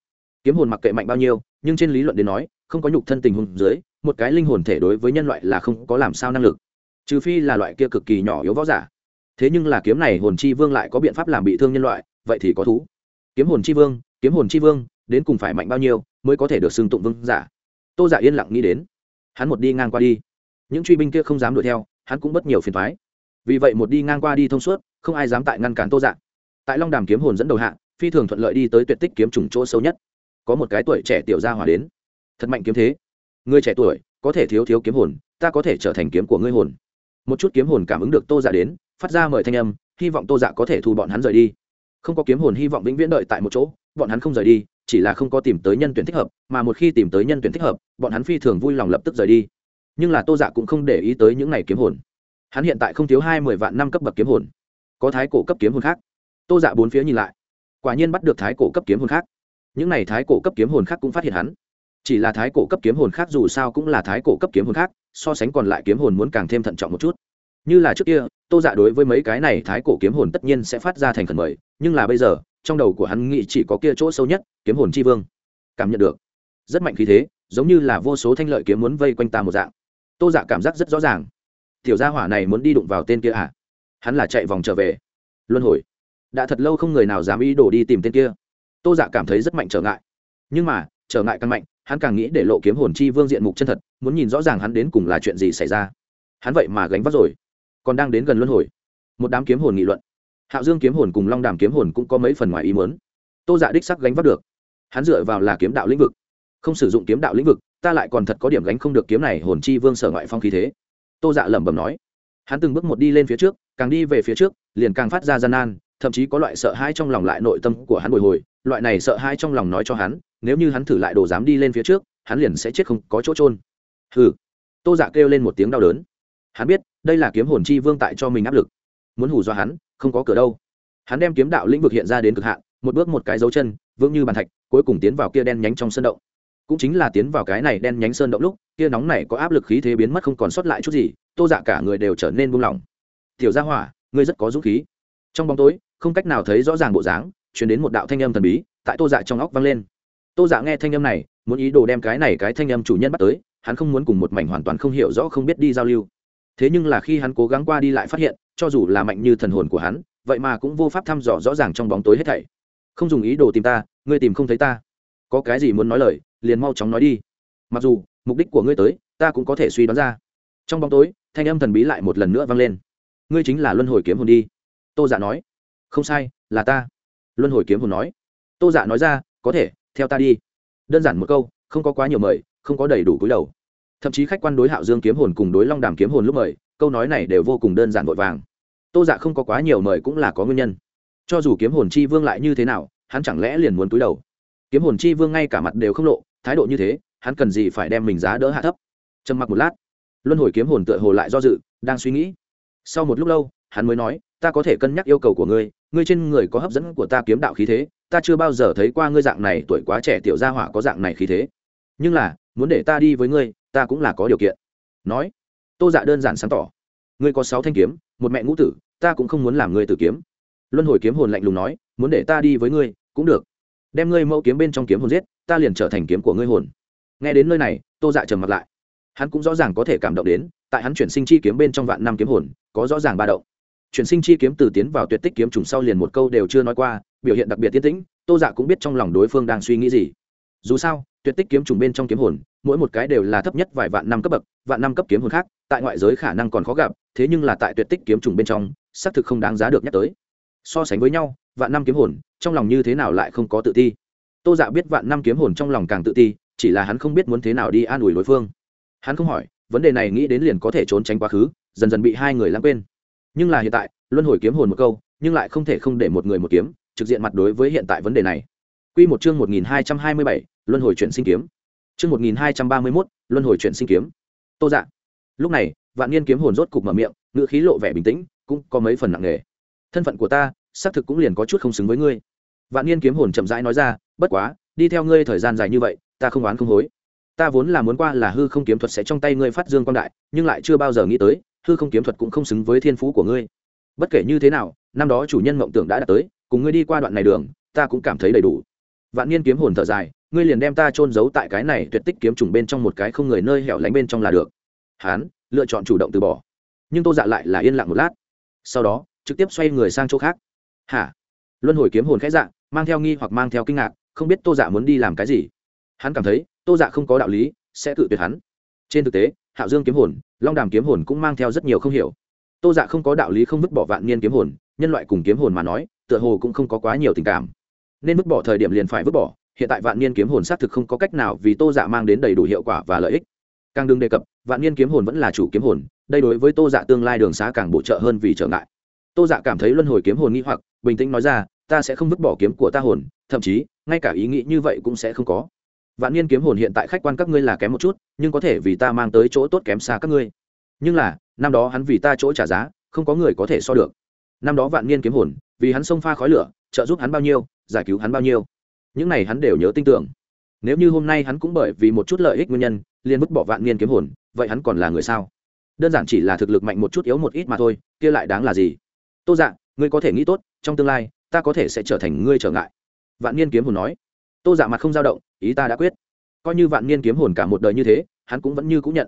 Kiếm hồn mặc kệ mạnh bao nhiêu, nhưng trên lý luận đến nói, không có nhục thân tình hồn dưới, một cái linh hồn thể đối với nhân loại là không có làm sao năng lực. Trừ phi là loại kia cực kỳ nhỏ yếu võ giả. Thế nhưng là kiếm này hồn chi vương lại có biện pháp làm bị thương nhân loại, vậy thì có thú. Kiếm hồn chi vương, kiếm hồn chi vương, đến cùng phải mạnh bao nhiêu mới có thể được xưng tụng vương giả? Tô giả yên lặng nghĩ đến. Hắn một đi ngang qua đi. Những truy binh kia không dám đuổi theo, hắn cũng bất nhiều phiền thoái vì vậy một đi ngang qua đi thông suốt, không ai dám tại ngăn cản tô dạ tại long đàm kiếm hồn dẫn đầu hạ, phi thường thuận lợi đi tới tuyệt tích kiếm trùng chỗ sâu nhất. Có một cái tuổi trẻ tiểu gia hỏa đến. Thật mạnh kiếm thế. Người trẻ tuổi, có thể thiếu thiếu kiếm hồn, ta có thể trở thành kiếm của ngươi hồn. Một chút kiếm hồn cảm ứng được tô dạ đến, phát ra mời thanh âm, hy vọng tô dạ có thể thu bọn hắn rời đi. Không có kiếm hồn hy vọng vĩnh viễn đợi tại một chỗ, bọn hắn không rời đi, chỉ là không có tìm tới nhân tuyển thích hợp, mà một khi tìm tới nhân tuyển thích hợp, bọn hắn phi thường vui lòng lập tức rời đi. Nhưng là tô dạ cũng không để ý tới những n à y kiếm hồn. Hắn hiện tại không thiếu hai mươi vạn năm cấp bậc kiếm hồn. Có thái cổ cấp kiếm hồn khác tô dạ bốn phía nhìn lại, quả nhiên bắt được thái cổ cấp kiếm hồn khác. Những n à y thái cổ cấp kiếm hồn khác cũng phát hiện hắn. Chỉ là thái cổ cấp kiếm hồn khác dù sao cũng là thái cổ cấp kiếm hồn khác, so sánh còn lại kiếm hồn muốn càng thêm thận trọng một chút. Như là trước kia, tô dạ đối với mấy cái này thái cổ kiếm hồn tất nhiên sẽ phát ra thành khẩn mời, nhưng là bây giờ, trong đầu của hắn nghĩ chỉ có kia chỗ sâu nhất, kiếm hồn tri vương. Cảm nhận được, rất mạnh khí thế, giống như là vô số thanh lợi kiếm muốn vây quanh ta một dạng. Tô dạ cảm giác rất rõ ràng. Tiểu gia hỏa này muốn đi đụng vào tên kia à? Hắn là chạy vòng trở về. Luân hồi đã thật lâu không người nào dám ý đổ đi tìm tên kia. Tô dạ cảm thấy rất mạnh trở ngại. Nhưng mà, trở ngại càng mạnh, hắn càng nghĩ để lộ kiếm hồn chi vương diện mục chân thật, muốn nhìn rõ ràng hắn đến cùng là chuyện gì xảy ra. Hắn vậy mà gánh vác rồi. Còn đang đến gần luân hồi. Một đám kiếm hồn nghị luận. Hạo dương kiếm hồn cùng long đàm kiếm hồn cũng có mấy phần ngoài ý muốn. Tô dạ đích sắc gánh vác được. Hắn dựa vào là kiếm đạo lĩnh vực. Không sử dụng kiếm đạo lĩnh vực, ta lại còn thật có điểm gánh không được kiếm này hồn chi vương sở ngoại phong khí thế. Tô dạ lẩm bẩm nói. Hắn từng bước một đi lên phía trước, càng đi về phía trước, liền càng phát ra gian nan thậm chí có loại sợ hãi trong lòng lại nội tâm của hắn bồi hồi, loại này sợ hãi trong lòng nói cho hắn, nếu như hắn thử lại đồ dám đi lên phía trước, hắn liền sẽ chết không có chỗ trôn hừ. Tô giả kêu lên một tiếng đau đớn. Hắn biết, đây là kiếm hồn chi vương tại cho mình áp lực. Muốn hù do hắn, không có cửa đâu. Hắn đem kiếm đạo lĩnh vực hiện ra đến cực hạn, một bước một cái dấu chân, vững như bàn thạch, cuối cùng tiến vào kia đen nhánh trong sơn động. Cũng chính là tiến vào cái này đen nhánh sơn động lúc, kia nóng này có áp lực khí thế biến mất không còn sót lại chút gì, tô dạ cả người đều trở nên buông lỏng. Tiểu gia hỏa, ngươi rất có dũng khí. Trong bóng tối không cách nào thấy rõ ràng bộ dáng, chuyển đến một đạo thanh âm thần bí, tại tô dạ trong óc vang lên. Tô dạ nghe thanh âm này, muốn ý đồ đem cái này cái thanh âm chủ nhân bắt tới, hắn không muốn cùng một mảnh hoàn toàn không hiểu rõ không biết đi giao lưu. Thế nhưng là khi hắn cố gắng qua đi lại phát hiện, cho dù là mạnh như thần hồn của hắn, vậy mà cũng vô pháp thăm dò rõ ràng trong bóng tối hết thảy. Không dùng ý đồ tìm ta, ngươi tìm không thấy ta. Có cái gì muốn nói lời, liền mau chóng nói đi. Mặc dù, mục đích của ngươi tới, ta cũng có thể suy đoán ra. Trong bóng tối, thanh âm thần bí lại một lần nữa vang lên. Ngươi chính là luân hồi kiếm hồn đi. Tô dạ nói không sai, là ta. Luân hồi kiếm hồn nói. Tô dạ nói ra, có thể, theo ta đi. Đơn giản một câu, không có quá nhiều mời, không có đầy đủ cúi đầu. Thậm chí khách quan đối hạo dương kiếm hồn cùng đối long đàm kiếm hồn lúc mời, câu nói này đều vô cùng đơn giản vội vàng. Tô dạ không có quá nhiều mời cũng là có nguyên nhân. Cho dù kiếm hồn chi vương lại như thế nào, hắn chẳng lẽ liền muốn cúi đầu? Kiếm hồn chi vương ngay cả mặt đều không lộ, thái độ như thế, hắn cần gì phải đem mình giá đỡ hạ thấp? Trầm mặc một lát, luân hồi kiếm hồn tựa hồ lại do dự, đang suy nghĩ. Sau một lúc lâu, hắn mới nói, ta có thể cân nhắc yêu cầu của ngươi ngươi trên người có hấp dẫn của ta kiếm đạo khí thế, ta chưa bao giờ thấy qua ngươi dạng này, tuổi quá trẻ tiểu gia hỏa có dạng này khí thế. Nhưng là, muốn để ta đi với ngươi, ta cũng là có điều kiện. Nói, tô dạ đơn giản sáng tỏ, ngươi có sáu thanh kiếm, một mẹ ngũ tử, ta cũng không muốn làm ngươi tử kiếm. Luân hồi kiếm hồn lạnh lùng nói, muốn để ta đi với ngươi, cũng được. Đem ngươi mẫu kiếm bên trong kiếm hồn giết, ta liền trở thành kiếm của ngươi hồn. Nghe đến nơi này, tô dạ trầm mặt lại. Hắn cũng rõ ràng có thể cảm động đến, tại hắn chuyển sinh chi kiếm bên trong vạn năm kiếm hồn, có rõ ràng ba động chuyển sinh chi kiếm từ tiến vào tuyệt tích kiếm trùng sau liền một câu đều chưa nói qua, biểu hiện đặc biệt tiến tĩnh, tô dạ cũng biết trong lòng đối phương đang suy nghĩ gì. Dù sao, tuyệt tích kiếm trùng bên trong kiếm hồn, mỗi một cái đều là thấp nhất vài vạn năm cấp bậc, vạn năm cấp kiếm hồn khác, tại ngoại giới khả năng còn khó gặp, thế nhưng là tại tuyệt tích kiếm trùng bên trong, xác thực không đáng giá được nhắc tới. So sánh với nhau, vạn năm kiếm hồn, trong lòng như thế nào lại không có tự ti. Tô dạ biết vạn năm kiếm hồn trong lòng càng tự ti, chỉ là hắn không biết muốn thế nào đi an ủi đối phương. Hắn không hỏi, vấn đề này nghĩ đến liền có thể trốn tránh quá khứ, dần dần bị hai người lãng quên nhưng là hiện tại luân hồi kiếm hồn một câu nhưng lại không thể không để một người một kiếm trực diện mặt đối với hiện tại vấn đề này Quy một chương 1227, Luân hồi chuyển sinh kiếm. Chương 1231, Luân hồi chuyển sinh kiếm. Tô Dạ. Lúc này, Vạn Niên kiếm hồn rốt cục mở miệng, ngữ khí lộ vẻ bình tĩnh, cũng có mấy phần nặng nề. Thân phận của ta, xác thực cũng liền có chút không xứng với ngươi. Vạn Niên kiếm hồn chậm rãi nói ra, bất quá, đi theo ngươi thời gian dài như vậy, ta không oán không hối. Ta vốn là muốn qua là hư không kiếm thuật sẽ trong tay ngươi phát dương quang đại, nhưng lại chưa bao giờ nghĩ tới, hư không kiếm thuật cũng không xứng với thiên phú của ngươi. Bất kể như thế nào, năm đó chủ nhân mộng tưởng đã đạt tới, cùng ngươi đi qua đoạn này đường, ta cũng cảm thấy đầy đủ. Vạn niên kiếm hồn thở dài ngươi liền đem ta trôn giấu tại cái này tuyệt tích kiếm trùng bên trong một cái không người nơi hẻo lánh bên trong là được. Hán lựa chọn chủ động từ bỏ. Nhưng tô dạ lại là yên lặng một lát. Sau đó trực tiếp xoay người sang chỗ khác. Hả? Luân hồi kiếm hồn khẽ dạ mang theo nghi hoặc mang theo kinh ngạc không biết tô dạ muốn đi làm cái gì. Hắn cảm thấy tô dạ không có đạo lý sẽ tự tuyệt hắn. Trên thực tế hạo dương kiếm hồn long đàm kiếm hồn cũng mang theo rất nhiều không hiểu. Tô dạ không có đạo lý không vứt bỏ vạn niên kiếm hồn, nhân loại cùng kiếm hồn mà nói, tựa hồ cũng không có quá nhiều tình cảm. Nên vứt bỏ thời điểm liền phải vứt bỏ, hiện tại vạn niên kiếm hồn xác thực không có cách nào vì tô dạ mang đến đầy đủ hiệu quả và lợi ích. Càng đừng đề cập, vạn niên kiếm hồn vẫn là chủ kiếm hồn, đây đối với tô dạ tương lai đường xá càng bổ trợ hơn vì trở ngại. Tô dạ cảm thấy luân hồi kiếm hồn nghĩ hoặc, bình tĩnh nói ra, ta sẽ không vứt bỏ kiếm của ta hồn, thậm chí, ngay cả ý nghĩ như vậy cũng sẽ không có vạn niên kiếm hồn hiện tại khách quan các ngươi là kém một chút, nhưng có thể vì ta mang tới chỗ tốt kém xa các ngươi. Nhưng là, năm đó hắn vì ta chỗ trả giá, không có người có thể so được. Năm đó vạn niên kiếm hồn, vì hắn xông pha khói lửa, trợ giúp hắn bao nhiêu, giải cứu hắn bao nhiêu. Những này hắn đều nhớ tin tưởng. Nếu như hôm nay hắn cũng bởi vì một chút lợi ích nguyên nhân, liền vứt bỏ vạn niên kiếm hồn, vậy hắn còn là người sao? Đơn giản chỉ là thực lực mạnh một chút yếu một ít mà thôi, kia lại đáng là gì? Tô dạ ngươi có thể nghĩ tốt, trong tương lai, ta có thể sẽ trở thành ngươi trở ngại. Vạn niên kiếm hồn nói tô dạ mặt không dao động, ý ta đã quyết. Coi như vạn niên kiếm hồn cả một đời như thế, hắn cũng vẫn như cũ nhận.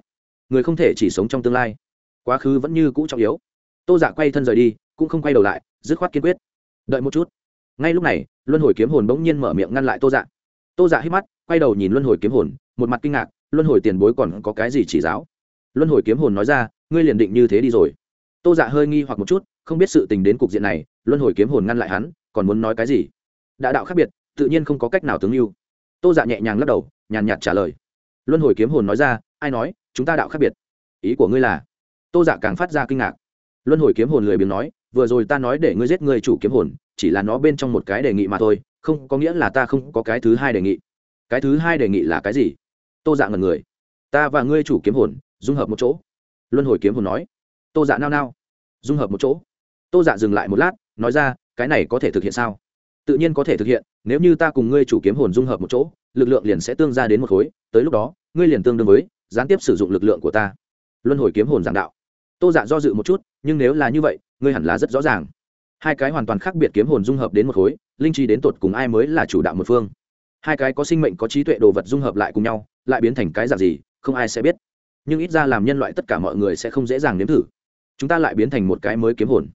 Người không thể chỉ sống trong tương lai. Quá khứ vẫn như cũ trọng yếu. Tô dạ quay thân rời đi, cũng không quay đầu lại, dứt khoát kiên quyết. Đợi một chút. Ngay lúc này, luân hồi kiếm hồn bỗng nhiên mở miệng ngăn lại tô dạ. Tô dạ hít mắt, quay đầu nhìn luân hồi kiếm hồn, một mặt kinh ngạc, luân hồi tiền bối còn có cái gì chỉ giáo? Luân hồi kiếm hồn nói ra, ngươi liền định như thế đi rồi. Tô dạ hơi nghi hoặc một chút, không biết sự tình đến cục diện này, luân hồi kiếm hồn ngăn lại hắn, còn muốn nói cái gì? Đã đạo khác biệt tự nhiên không có cách nào tướng lưu tô dạ nhẹ nhàng lắc đầu, nhàn nhạt trả lời. Luân hồi kiếm hồn nói ra, ai nói, chúng ta đạo khác biệt. Ý của ngươi là? Tô dạ càng phát ra kinh ngạc. Luân hồi kiếm hồn lười biếng nói, vừa rồi ta nói để ngươi giết người chủ kiếm hồn, chỉ là nó bên trong một cái đề nghị mà thôi, không có nghĩa là ta không có cái thứ hai đề nghị. Cái thứ hai đề nghị là cái gì? Tô dạ ngần người. Ta và ngươi chủ kiếm hồn, dung hợp một chỗ. Luân hồi kiếm hồn nói. Tô dạ nao nao, dung hợp một chỗ. Tô dạ dừng lại một lát, nói ra, cái này có thể thực hiện sao? Tự nhiên có thể thực hiện nếu như ta cùng ngươi chủ kiếm hồn dung hợp một chỗ, lực lượng liền sẽ tương ra đến một khối, tới lúc đó, ngươi liền tương đương với, gián tiếp sử dụng lực lượng của ta. Luân hồi kiếm hồn giảng đạo. Tô dạ do dự một chút, nhưng nếu là như vậy, ngươi hẳn là rất rõ ràng. Hai cái hoàn toàn khác biệt kiếm hồn dung hợp đến một khối, linh trí đến tột cùng ai mới là chủ đạo một phương? Hai cái có sinh mệnh, có trí tuệ đồ vật dung hợp lại cùng nhau, lại biến thành cái dạng gì, không ai sẽ biết. Nhưng ít ra làm nhân loại tất cả mọi người sẽ không dễ dàng nếm thử. Chúng ta lại biến thành một cái mới kiếm hồn.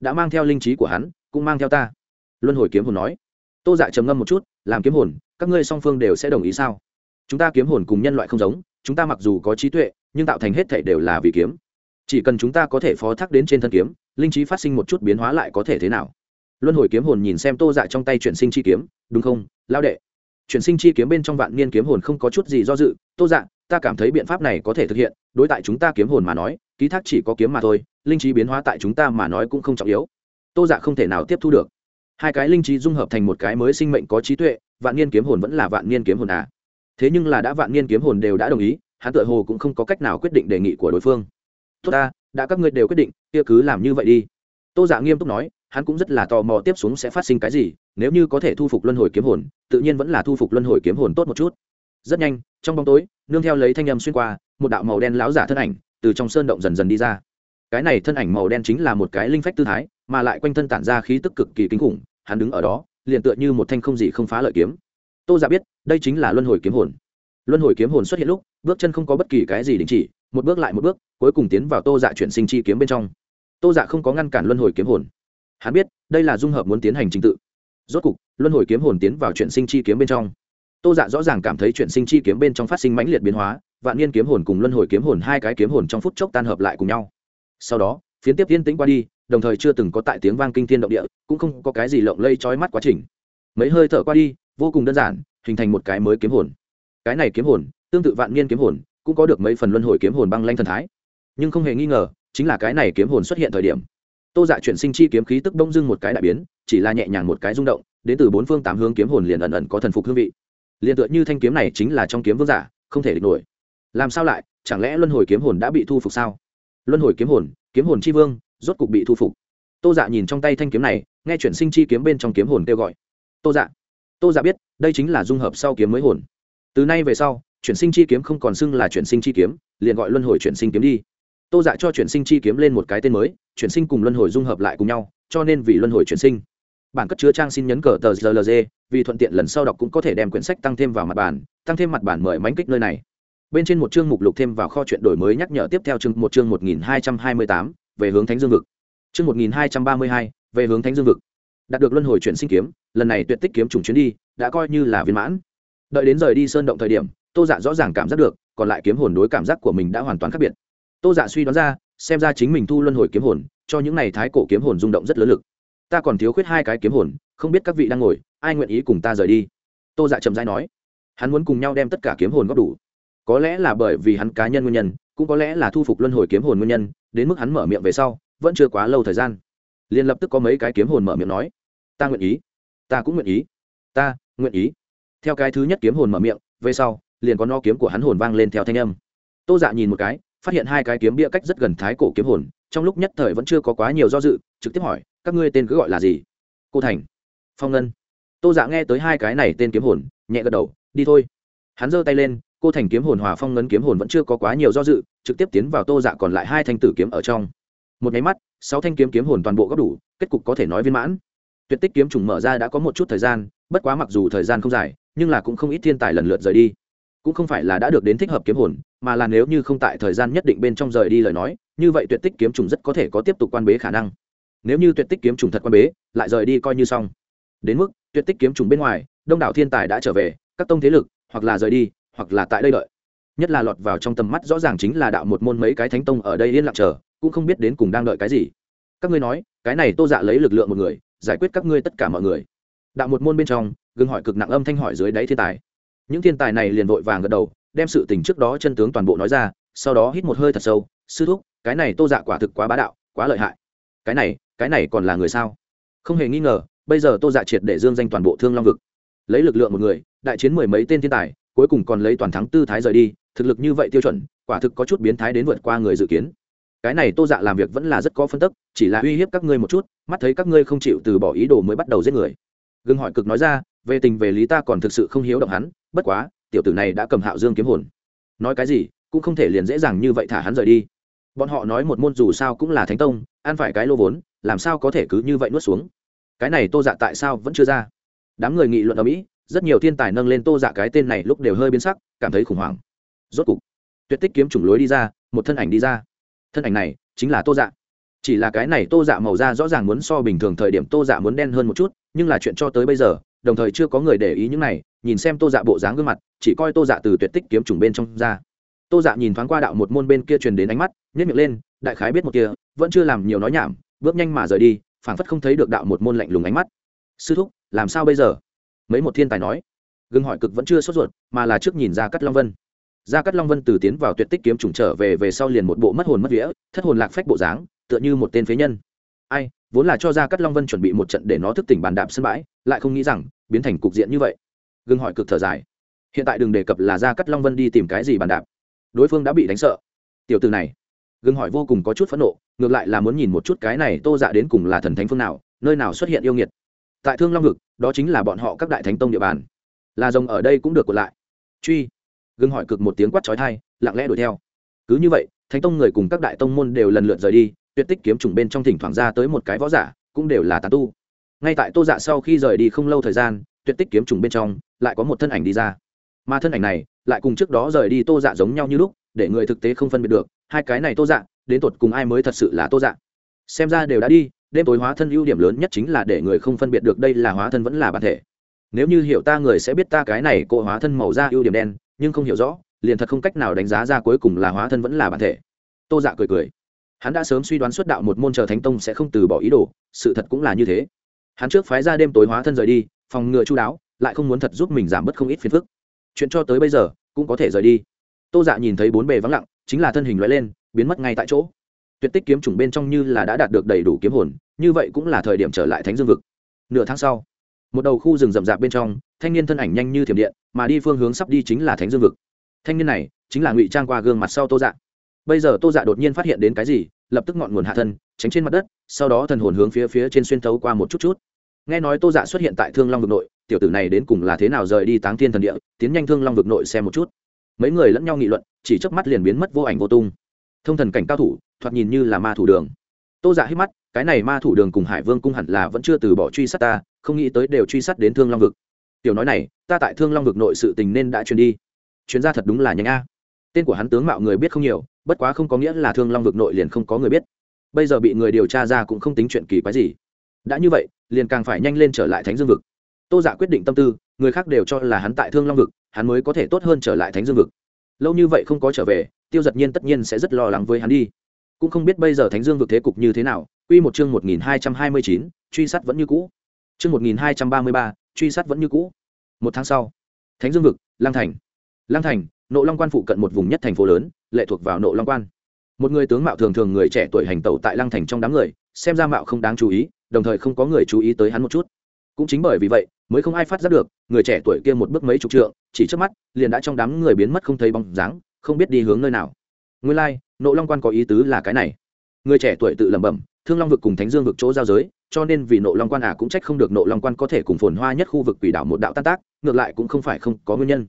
Đã mang theo linh trí của hắn, cũng mang theo ta. Luân hồi kiếm hồn nói tô dạ trầm ngâm một chút, làm kiếm hồn, các ngươi song phương đều sẽ đồng ý sao? Chúng ta kiếm hồn cùng nhân loại không giống, chúng ta mặc dù có trí tuệ, nhưng tạo thành hết thể đều là vì kiếm. Chỉ cần chúng ta có thể phó thác đến trên thân kiếm, linh trí phát sinh một chút biến hóa lại có thể thế nào? Luân hồi kiếm hồn nhìn xem tô dạ trong tay chuyển sinh chi kiếm, đúng không lao đệ? Chuyển sinh chi kiếm bên trong vạn niên kiếm hồn không có chút gì do dự, tô dạ ta cảm thấy biện pháp này có thể thực hiện, đối tại chúng ta kiếm hồn mà nói, ký thác chỉ có kiếm mà thôi, linh trí biến hóa tại chúng ta mà nói cũng không trọng yếu. Tô dạ không thể nào tiếp thu được hai cái linh trí dung hợp thành một cái mới sinh mệnh có trí tuệ, vạn niên kiếm hồn vẫn là vạn niên kiếm hồn à. Thế nhưng là đã vạn niên kiếm hồn đều đã đồng ý, hắn tự hồ cũng không có cách nào quyết định đề nghị của đối phương. Tốt ta, đã các ngươi đều quyết định, kia cứ làm như vậy đi. Tô giả nghiêm túc nói, hắn cũng rất là tò mò tiếp xuống sẽ phát sinh cái gì, nếu như có thể thu phục luân hồi kiếm hồn, tự nhiên vẫn là thu phục luân hồi kiếm hồn tốt một chút. Rất nhanh, trong bóng tối, nương theo lấy thanh âm xuyên qua, một đạo màu đen láo giả thân ảnh từ trong sơn động dần dần đi ra. Cái này thân ảnh màu đen chính là một cái linh phách tư thái mà lại quanh thân tản ra khí tức cực kỳ kinh khủng, hắn đứng ở đó, liền tựa như một thanh không gì không phá lợi kiếm. Tô giả biết, đây chính là luân hồi kiếm hồn. Luân hồi kiếm hồn xuất hiện lúc, bước chân không có bất kỳ cái gì đình chỉ, một bước lại một bước, cuối cùng tiến vào tô dạ chuyển sinh chi kiếm bên trong. Tô dạ không có ngăn cản luân hồi kiếm hồn. Hắn biết, đây là dung hợp muốn tiến hành trình tự. Rốt cục, luân hồi kiếm hồn tiến vào chuyển sinh chi kiếm bên trong. Tô dạ rõ ràng cảm thấy chuyển sinh chi kiếm bên trong phát sinh mãnh liệt biến hóa, vạn niên kiếm hồn cùng luân hồi kiếm hồn hai cái kiếm hồn trong phút chốc tan hợp lại cùng nhau. Sau đó, phiến tiếp tiên tĩnh qua đi đồng thời chưa từng có tại tiếng vang kinh thiên động địa, cũng không có cái gì lộng lây trói mắt quá trình. Mấy hơi thở qua đi, vô cùng đơn giản, hình thành một cái mới kiếm hồn. Cái này kiếm hồn, tương tự vạn niên kiếm hồn, cũng có được mấy phần luân hồi kiếm hồn băng lanh thần thái. Nhưng không hề nghi ngờ, chính là cái này kiếm hồn xuất hiện thời điểm. Tô dạ chuyển sinh chi kiếm khí tức bỗng dưng một cái đại biến, chỉ là nhẹ nhàng một cái rung động, đến từ bốn phương tám hướng kiếm hồn liền ẩn ẩn có thần phục hương vị. Liền tựa như thanh kiếm này chính là trong kiếm vương giả, không thể địch nổi. Làm sao lại? Chẳng lẽ luân hồi kiếm hồn đã bị thu phục sao? Luân hồi kiếm hồn kiếm hồn chi vương rốt cục bị thu phục. Tô dạ nhìn trong tay thanh kiếm này, nghe chuyển sinh chi kiếm bên trong kiếm hồn kêu gọi. Tô dạ tô dạ biết, đây chính là dung hợp sau kiếm mới hồn. Từ nay về sau, chuyển sinh chi kiếm không còn xưng là chuyển sinh chi kiếm, liền gọi luân hồi chuyển sinh kiếm đi. Tô dạ cho chuyển sinh chi kiếm lên một cái tên mới, chuyển sinh cùng luân hồi dung hợp lại cùng nhau, cho nên vì luân hồi chuyển sinh. Bản cất chứa trang xin nhấn cờ tờ rlg vì thuận tiện lần sau đọc cũng có thể đem quyển sách tăng thêm vào mặt bản, tăng thêm mặt bản mời mánh kích nơi này. Bên trên một chương mục lục thêm vào kho chuyện đổi mới nhắc nhở tiếp theo chương một chương một nghìn hai trăm hai mươi tám về hướng thánh dương vực. Trước một nghìn hai trăm ba mươi hai, về hướng thánh dương vực. Đạt được luân hồi chuyển sinh kiếm, lần này tuyệt tích kiếm trùng chuyến đi, đã coi như là viên mãn. Đợi đến rời đi sơn động thời điểm, tô dạ rõ ràng cảm giác được, còn lại kiếm hồn đối cảm giác của mình đã hoàn toàn khác biệt. Tô dạ suy đoán ra, xem ra chính mình thu luân hồi kiếm hồn, cho những n à y thái cổ kiếm hồn rung động rất lớn lực. Ta còn thiếu khuyết hai cái kiếm hồn, không biết các vị đang ngồi, ai nguyện ý cùng ta rời đi? Tô dạ chậm dãi nói. Hắn muốn cùng nhau đem tất cả kiếm hồn góp đủ. Có lẽ là bởi vì hắn cá nhân nguyên nhân, cũng có lẽ là thu phục luân hồi kiếm hồn nguyên nhân đến mức hắn mở miệng về sau, vẫn chưa quá lâu thời gian. Liền lập tức có mấy cái kiếm hồn mở miệng nói, ta nguyện ý, ta cũng nguyện ý, ta nguyện ý. Theo cái thứ nhất kiếm hồn mở miệng, về sau, liền có no kiếm của hắn hồn vang lên theo thanh âm. Tô dạ nhìn một cái, phát hiện hai cái kiếm bia cách rất gần thái cổ kiếm hồn, trong lúc nhất thời vẫn chưa có quá nhiều do dự, trực tiếp hỏi, các ngươi tên cứ gọi là gì? Cô thành. Phong ngân. Tô dạ nghe tới hai cái này tên kiếm hồn, nhẹ gật đầu, đi thôi. Hắn giơ tay lên cô thành kiếm hồn hòa phong ngân kiếm hồn vẫn chưa có quá nhiều do dự, trực tiếp tiến vào tô dạ còn lại hai thanh tử kiếm ở trong. Một nháy mắt, sáu thanh kiếm kiếm hồn toàn bộ góp đủ, kết cục có thể nói viên mãn. Tuyệt tích kiếm trùng mở ra đã có một chút thời gian, bất quá mặc dù thời gian không dài, nhưng là cũng không ít thiên tài lần lượt rời đi. Cũng không phải là đã được đến thích hợp kiếm hồn, mà là nếu như không tại thời gian nhất định bên trong rời đi lời nói, như vậy tuyệt tích kiếm trùng rất có thể có tiếp tục quan bế khả năng. Nếu như tuyệt tích kiếm trùng thật quan bế, lại rời đi coi như xong. Đến mức, tuyệt tích kiếm trùng bên ngoài, đông đảo thiên tài đã trở về, các tông thế lực, hoặc là rời đi hoặc là tại đây đợi. Nhất là lọt vào trong tầm mắt rõ ràng chính là đạo một môn mấy cái thánh tông ở đây yên lặng chờ, cũng không biết đến cùng đang đợi cái gì. Các ngươi nói, cái này tô dạ lấy lực lượng một người, giải quyết các ngươi tất cả mọi người. Đạo một môn bên trong, gương hỏi cực nặng âm thanh hỏi dưới đáy thiên tài. Những thiên tài này liền vội vàng gật đầu, đem sự tình trước đó chân tướng toàn bộ nói ra, sau đó hít một hơi thật sâu, sư thúc, cái này tô dạ quả thực quá bá đạo, quá lợi hại. Cái này cái này còn là người sao? Không hề nghi ngờ, bây giờ tô dạ triệt để dương danh toàn bộ thương long vực. Lấy lực lượng một người, đại chiến mười mấy tên thiên tài cuối cùng còn lấy toàn thắng tư thái rời đi, thực lực như vậy tiêu chuẩn, quả thực có chút biến thái đến vượt qua người dự kiến. Cái này tô dạ làm việc vẫn là rất có phân tức, chỉ là uy hiếp các ngươi một chút, mắt thấy các ngươi không chịu từ bỏ ý đồ mới bắt đầu giết người. Gương hỏi cực nói ra, về tình về lý ta còn thực sự không hiếu động hắn, bất quá, tiểu tử này đã cầm hạo dương kiếm hồn. Nói cái gì, cũng không thể liền dễ dàng như vậy thả hắn rời đi. Bọn họ nói một môn dù sao cũng là thánh tông, ăn phải cái lô vốn, làm sao có thể cứ như vậy nuốt xuống. Cái này tô dạ tại sao vẫn chưa ra? Đám người nghị luận ở mỹ rất nhiều thiên tài nâng lên tô dạ cái tên này lúc đều hơi biến sắc, cảm thấy khủng hoảng. Rốt cục, tuyệt tích kiếm chủng lối đi ra, một thân ảnh đi ra. Thân ảnh này chính là tô dạ. Chỉ là cái này tô dạ màu da rõ ràng muốn so bình thường thời điểm tô dạ muốn đen hơn một chút, nhưng là chuyện cho tới bây giờ, đồng thời chưa có người để ý những này, nhìn xem tô dạ bộ dáng gương mặt, chỉ coi tô dạ từ tuyệt tích kiếm trùng bên trong ra. Tô dạ nhìn thoáng qua đạo một môn bên kia truyền đến ánh mắt nhét miệng lên, đại khái biết một kia, vẫn chưa làm nhiều nói nhảm, bước nhanh mà rời đi, phảng phất không thấy được đạo một môn lạnh lùng ánh mắt. Sư thúc, làm sao bây giờ? Mấy một thiên tài nói. Gương hỏi cực vẫn chưa sốt ruột, mà là trước nhìn ra cắt long vân. Ra cắt long vân từ tiến vào tuyệt tích kiếm trùng trở về về sau liền một bộ mất hồn mất vía, thất hồn lạc phách bộ dáng, tựa như một tên phế nhân. Ai, vốn là cho ra cắt long vân chuẩn bị một trận để nó thức tỉnh bàn đạp sân bãi, lại không nghĩ rằng, biến thành cục diện như vậy. Gương hỏi cực thở dài. Hiện tại đừng đề cập là ra cắt long vân đi tìm cái gì bàn đạp. Đối phương đã bị đánh sợ. Tiểu từ này. Gương hỏi vô cùng có chút phẫn nộ, ngược lại là muốn nhìn một chút cái này tô dạ đến cùng là thần thánh phương nào, nơi nào xuất hiện yêu nghiệt tại thương long vực, đó chính là bọn họ các đại thánh tông địa bàn. Là rồng ở đây cũng được còn lại. Truy. Gương hỏi cực một tiếng quát trói thai lặng lẽ đuổi theo. Cứ như vậy, thánh tông người cùng các đại tông môn đều lần lượt rời đi, tuyệt tích kiếm trùng bên trong thỉnh thoảng ra tới một cái võ giả, cũng đều là tàn tu. Ngay tại tô dạ sau khi rời đi không lâu thời gian, tuyệt tích kiếm trùng bên trong lại có một thân ảnh đi ra. Mà thân ảnh này lại cùng trước đó rời đi tô dạ giống nhau như lúc, để người thực tế không phân biệt được, hai cái này tô dạ đến tột cùng ai mới thật sự là tô dạ? Xem ra đều đã đi đêm tối hóa thân ưu điểm lớn nhất chính là để người không phân biệt được đây là hóa thân vẫn là bản thể. Nếu như hiểu ta người sẽ biết ta cái này cộ hóa thân màu da ưu điểm đen, nhưng không hiểu rõ, liền thật không cách nào đánh giá ra cuối cùng là hóa thân vẫn là bản thể. Tô dạ cười cười. Hắn đã sớm suy đoán xuất đạo một môn chờ thánh tông sẽ không từ bỏ ý đồ, sự thật cũng là như thế. Hắn trước phái ra đêm tối hóa thân rời đi, phòng ngừa chú đáo, lại không muốn thật giúp mình giảm bớt không ít phiền phức. Chuyện cho tới bây giờ, cũng có thể rời đi. Tô dạ nhìn thấy bốn bề vắng lặng, chính là thân hình loại lên, biến mất ngay tại chỗ. Tuyệt tích kiếm chủng bên trong như là đã đạt được đầy đủ kiếm hồn như vậy cũng là thời điểm trở lại thánh dương vực. Nửa tháng sau, một đầu khu rừng rậm rạp bên trong, thanh niên thân ảnh nhanh như thiểm điện, mà đi phương hướng sắp đi chính là thánh dương vực. Thanh niên này chính là ngụy trang qua gương mặt sau tô dạ. Bây giờ tô dạ đột nhiên phát hiện đến cái gì, lập tức ngọn nguồn hạ thân, tránh trên mặt đất, sau đó thần hồn hướng phía phía trên xuyên thấu qua một chút chút. Nghe nói tô dạ xuất hiện tại thương long vực nội, tiểu tử này đến cùng là thế nào rời đi táng thiên thần địa, tiến nhanh thương long vực nội xem một chút. Mấy người lẫn nhau nghị luận, chỉ chớp mắt liền biến mất vô ảnh vô tung. Thông thần cảnh cao thủ, thoạt nhìn như là ma thủ đường. Tô dạ hít mắt cái này ma thủ đường cùng hải vương cung hẳn là vẫn chưa từ bỏ truy sát ta, không nghĩ tới đều truy sát đến thương long vực. Tiểu nói này, ta tại thương long vực nội sự tình nên đã truyền đi. Chuyên gia thật đúng là nhanh a. Tên của hắn tướng mạo người biết không nhiều, bất quá không có nghĩa là thương long vực nội liền không có người biết. Bây giờ bị người điều tra ra cũng không tính chuyện kỳ quái gì. Đã như vậy, liền càng phải nhanh lên trở lại thánh dương vực. Tô giả quyết định tâm tư, người khác đều cho là hắn tại thương long vực, hắn mới có thể tốt hơn trở lại thánh dương vực. Lâu như vậy không có trở về, tiêu giật nhiên tất nhiên sẽ rất lo lắng với hắn đi. Cũng không biết bây giờ thánh dương vực thế cục như thế nào Quy một chương một nghìn hai trăm hai mươi chín truy sát vẫn như cũ. Chương một nghìn hai trăm ba mươi ba truy sát vẫn như cũ. Một tháng sau thánh dương vực lang thành. Lang thành nộ long quan phụ cận một vùng nhất thành phố lớn lệ thuộc vào nộ long quan. Một người tướng mạo thường thường người trẻ tuổi hành tẩu tại lang thành trong đám người xem ra mạo không đáng chú ý đồng thời không có người chú ý tới hắn một chút. Cũng chính bởi vì vậy mới không ai phát giác được người trẻ tuổi kia một bước mấy chục trượng chỉ trước mắt liền đã trong đám người biến mất không thấy bóng dáng không biết đi hướng nơi nào. Nguyên lai、like, nộ long quan có ý tứ là cái này. Người trẻ tuổi tự lẩm bẩm thương long vực cùng thánh dương vực chỗ giao giới, cho nên vì nộ long quan à cũng trách không được nộ long quan có thể cùng phồn hoa nhất khu vực quỷ đảo một đạo tan tác, ngược lại cũng không phải không có nguyên nhân.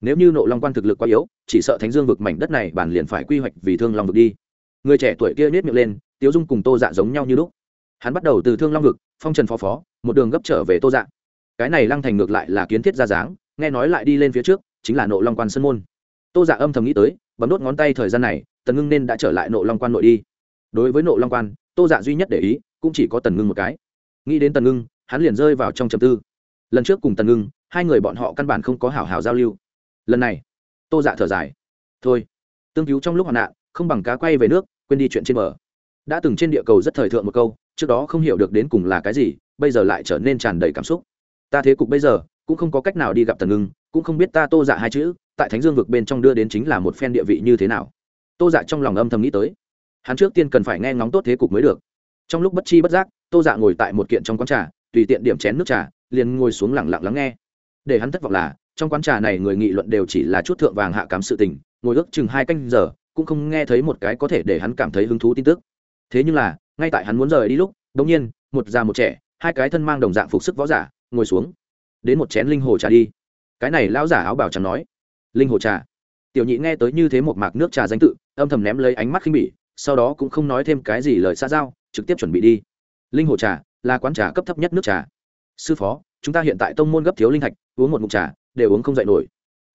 Nếu như nộ long quan thực lực quá yếu, chỉ sợ thánh dương vực mảnh đất này bản liền phải quy hoạch vì thương long vực đi. Người trẻ tuổi kia nết miệng lên, tiếu dung cùng tô dạ giống nhau như lúc. Hắn bắt đầu từ thương long vực, phong trần phó phó, một đường gấp trở về tô dạ. Cái này lăng thành ngược lại là kiến thiết ra dáng, nghe nói lại đi lên phía trước, chính là nộ long quan sân môn. Tô dạ âm thầm nghĩ tới, bấm đốt ngón tay thời gian này, tần ngưng nên đã trở lại nộ long quan nội đi. Đối với nộ long quan tô dạ duy nhất để ý, cũng chỉ có tần ngưng một cái. Nghĩ đến tần ngưng, hắn liền rơi vào trong trầm tư. Lần trước cùng tần ngưng, hai người bọn họ căn bản không có hảo hảo giao lưu. Lần này, tô dạ thở dài. Thôi, tương cứu trong lúc hoạn nạn, không bằng cá quay về nước, quên đi chuyện trên bờ. Đã từng trên địa cầu rất thời thượng một câu, trước đó không hiểu được đến cùng là cái gì, bây giờ lại trở nên tràn đầy cảm xúc. Ta thế cục bây giờ, cũng không có cách nào đi gặp tần ngưng, cũng không biết ta tô dạ hai chữ, tại thánh dương vực bên trong đưa đến chính là một phen địa vị như thế nào. Tô dạ trong lòng âm thầm nghĩ tới hắn trước tiên cần phải nghe ngóng tốt thế cục mới được. Trong lúc bất chi bất giác, tô dạ ngồi tại một kiện trong quán trà, tùy tiện điểm chén nước trà, liền ngồi xuống lẳng lặng lắng nghe. Để hắn thất vọng là, trong quán trà này người nghị luận đều chỉ là chút thượng vàng hạ cám sự tình, ngồi ước chừng hai canh giờ, cũng không nghe thấy một cái có thể để hắn cảm thấy hứng thú tin tức. Thế nhưng là, ngay tại hắn muốn rời đi lúc đ ỗ n g nhiên, một già một trẻ, hai cái thân mang đồng dạng phục sức võ giả, ngồi xuống. Đến một chén linh hồ trà đi. Cái này lão giả áo bảo chẳng nói. Linh hồ trà. Tiểu nhị nghe tới như thế một mạc nước trà danh tự, âm thầm ném lấy ánh mắt khinh bỉ sau đó cũng không nói thêm cái gì lời xa giao, trực tiếp chuẩn bị đi. Linh hồ trà là quán trà cấp thấp nhất nước trà. Sư phó, chúng ta hiện tại tông môn gấp thiếu linh thạch, uống một mục trà, đều uống không dậy nổi.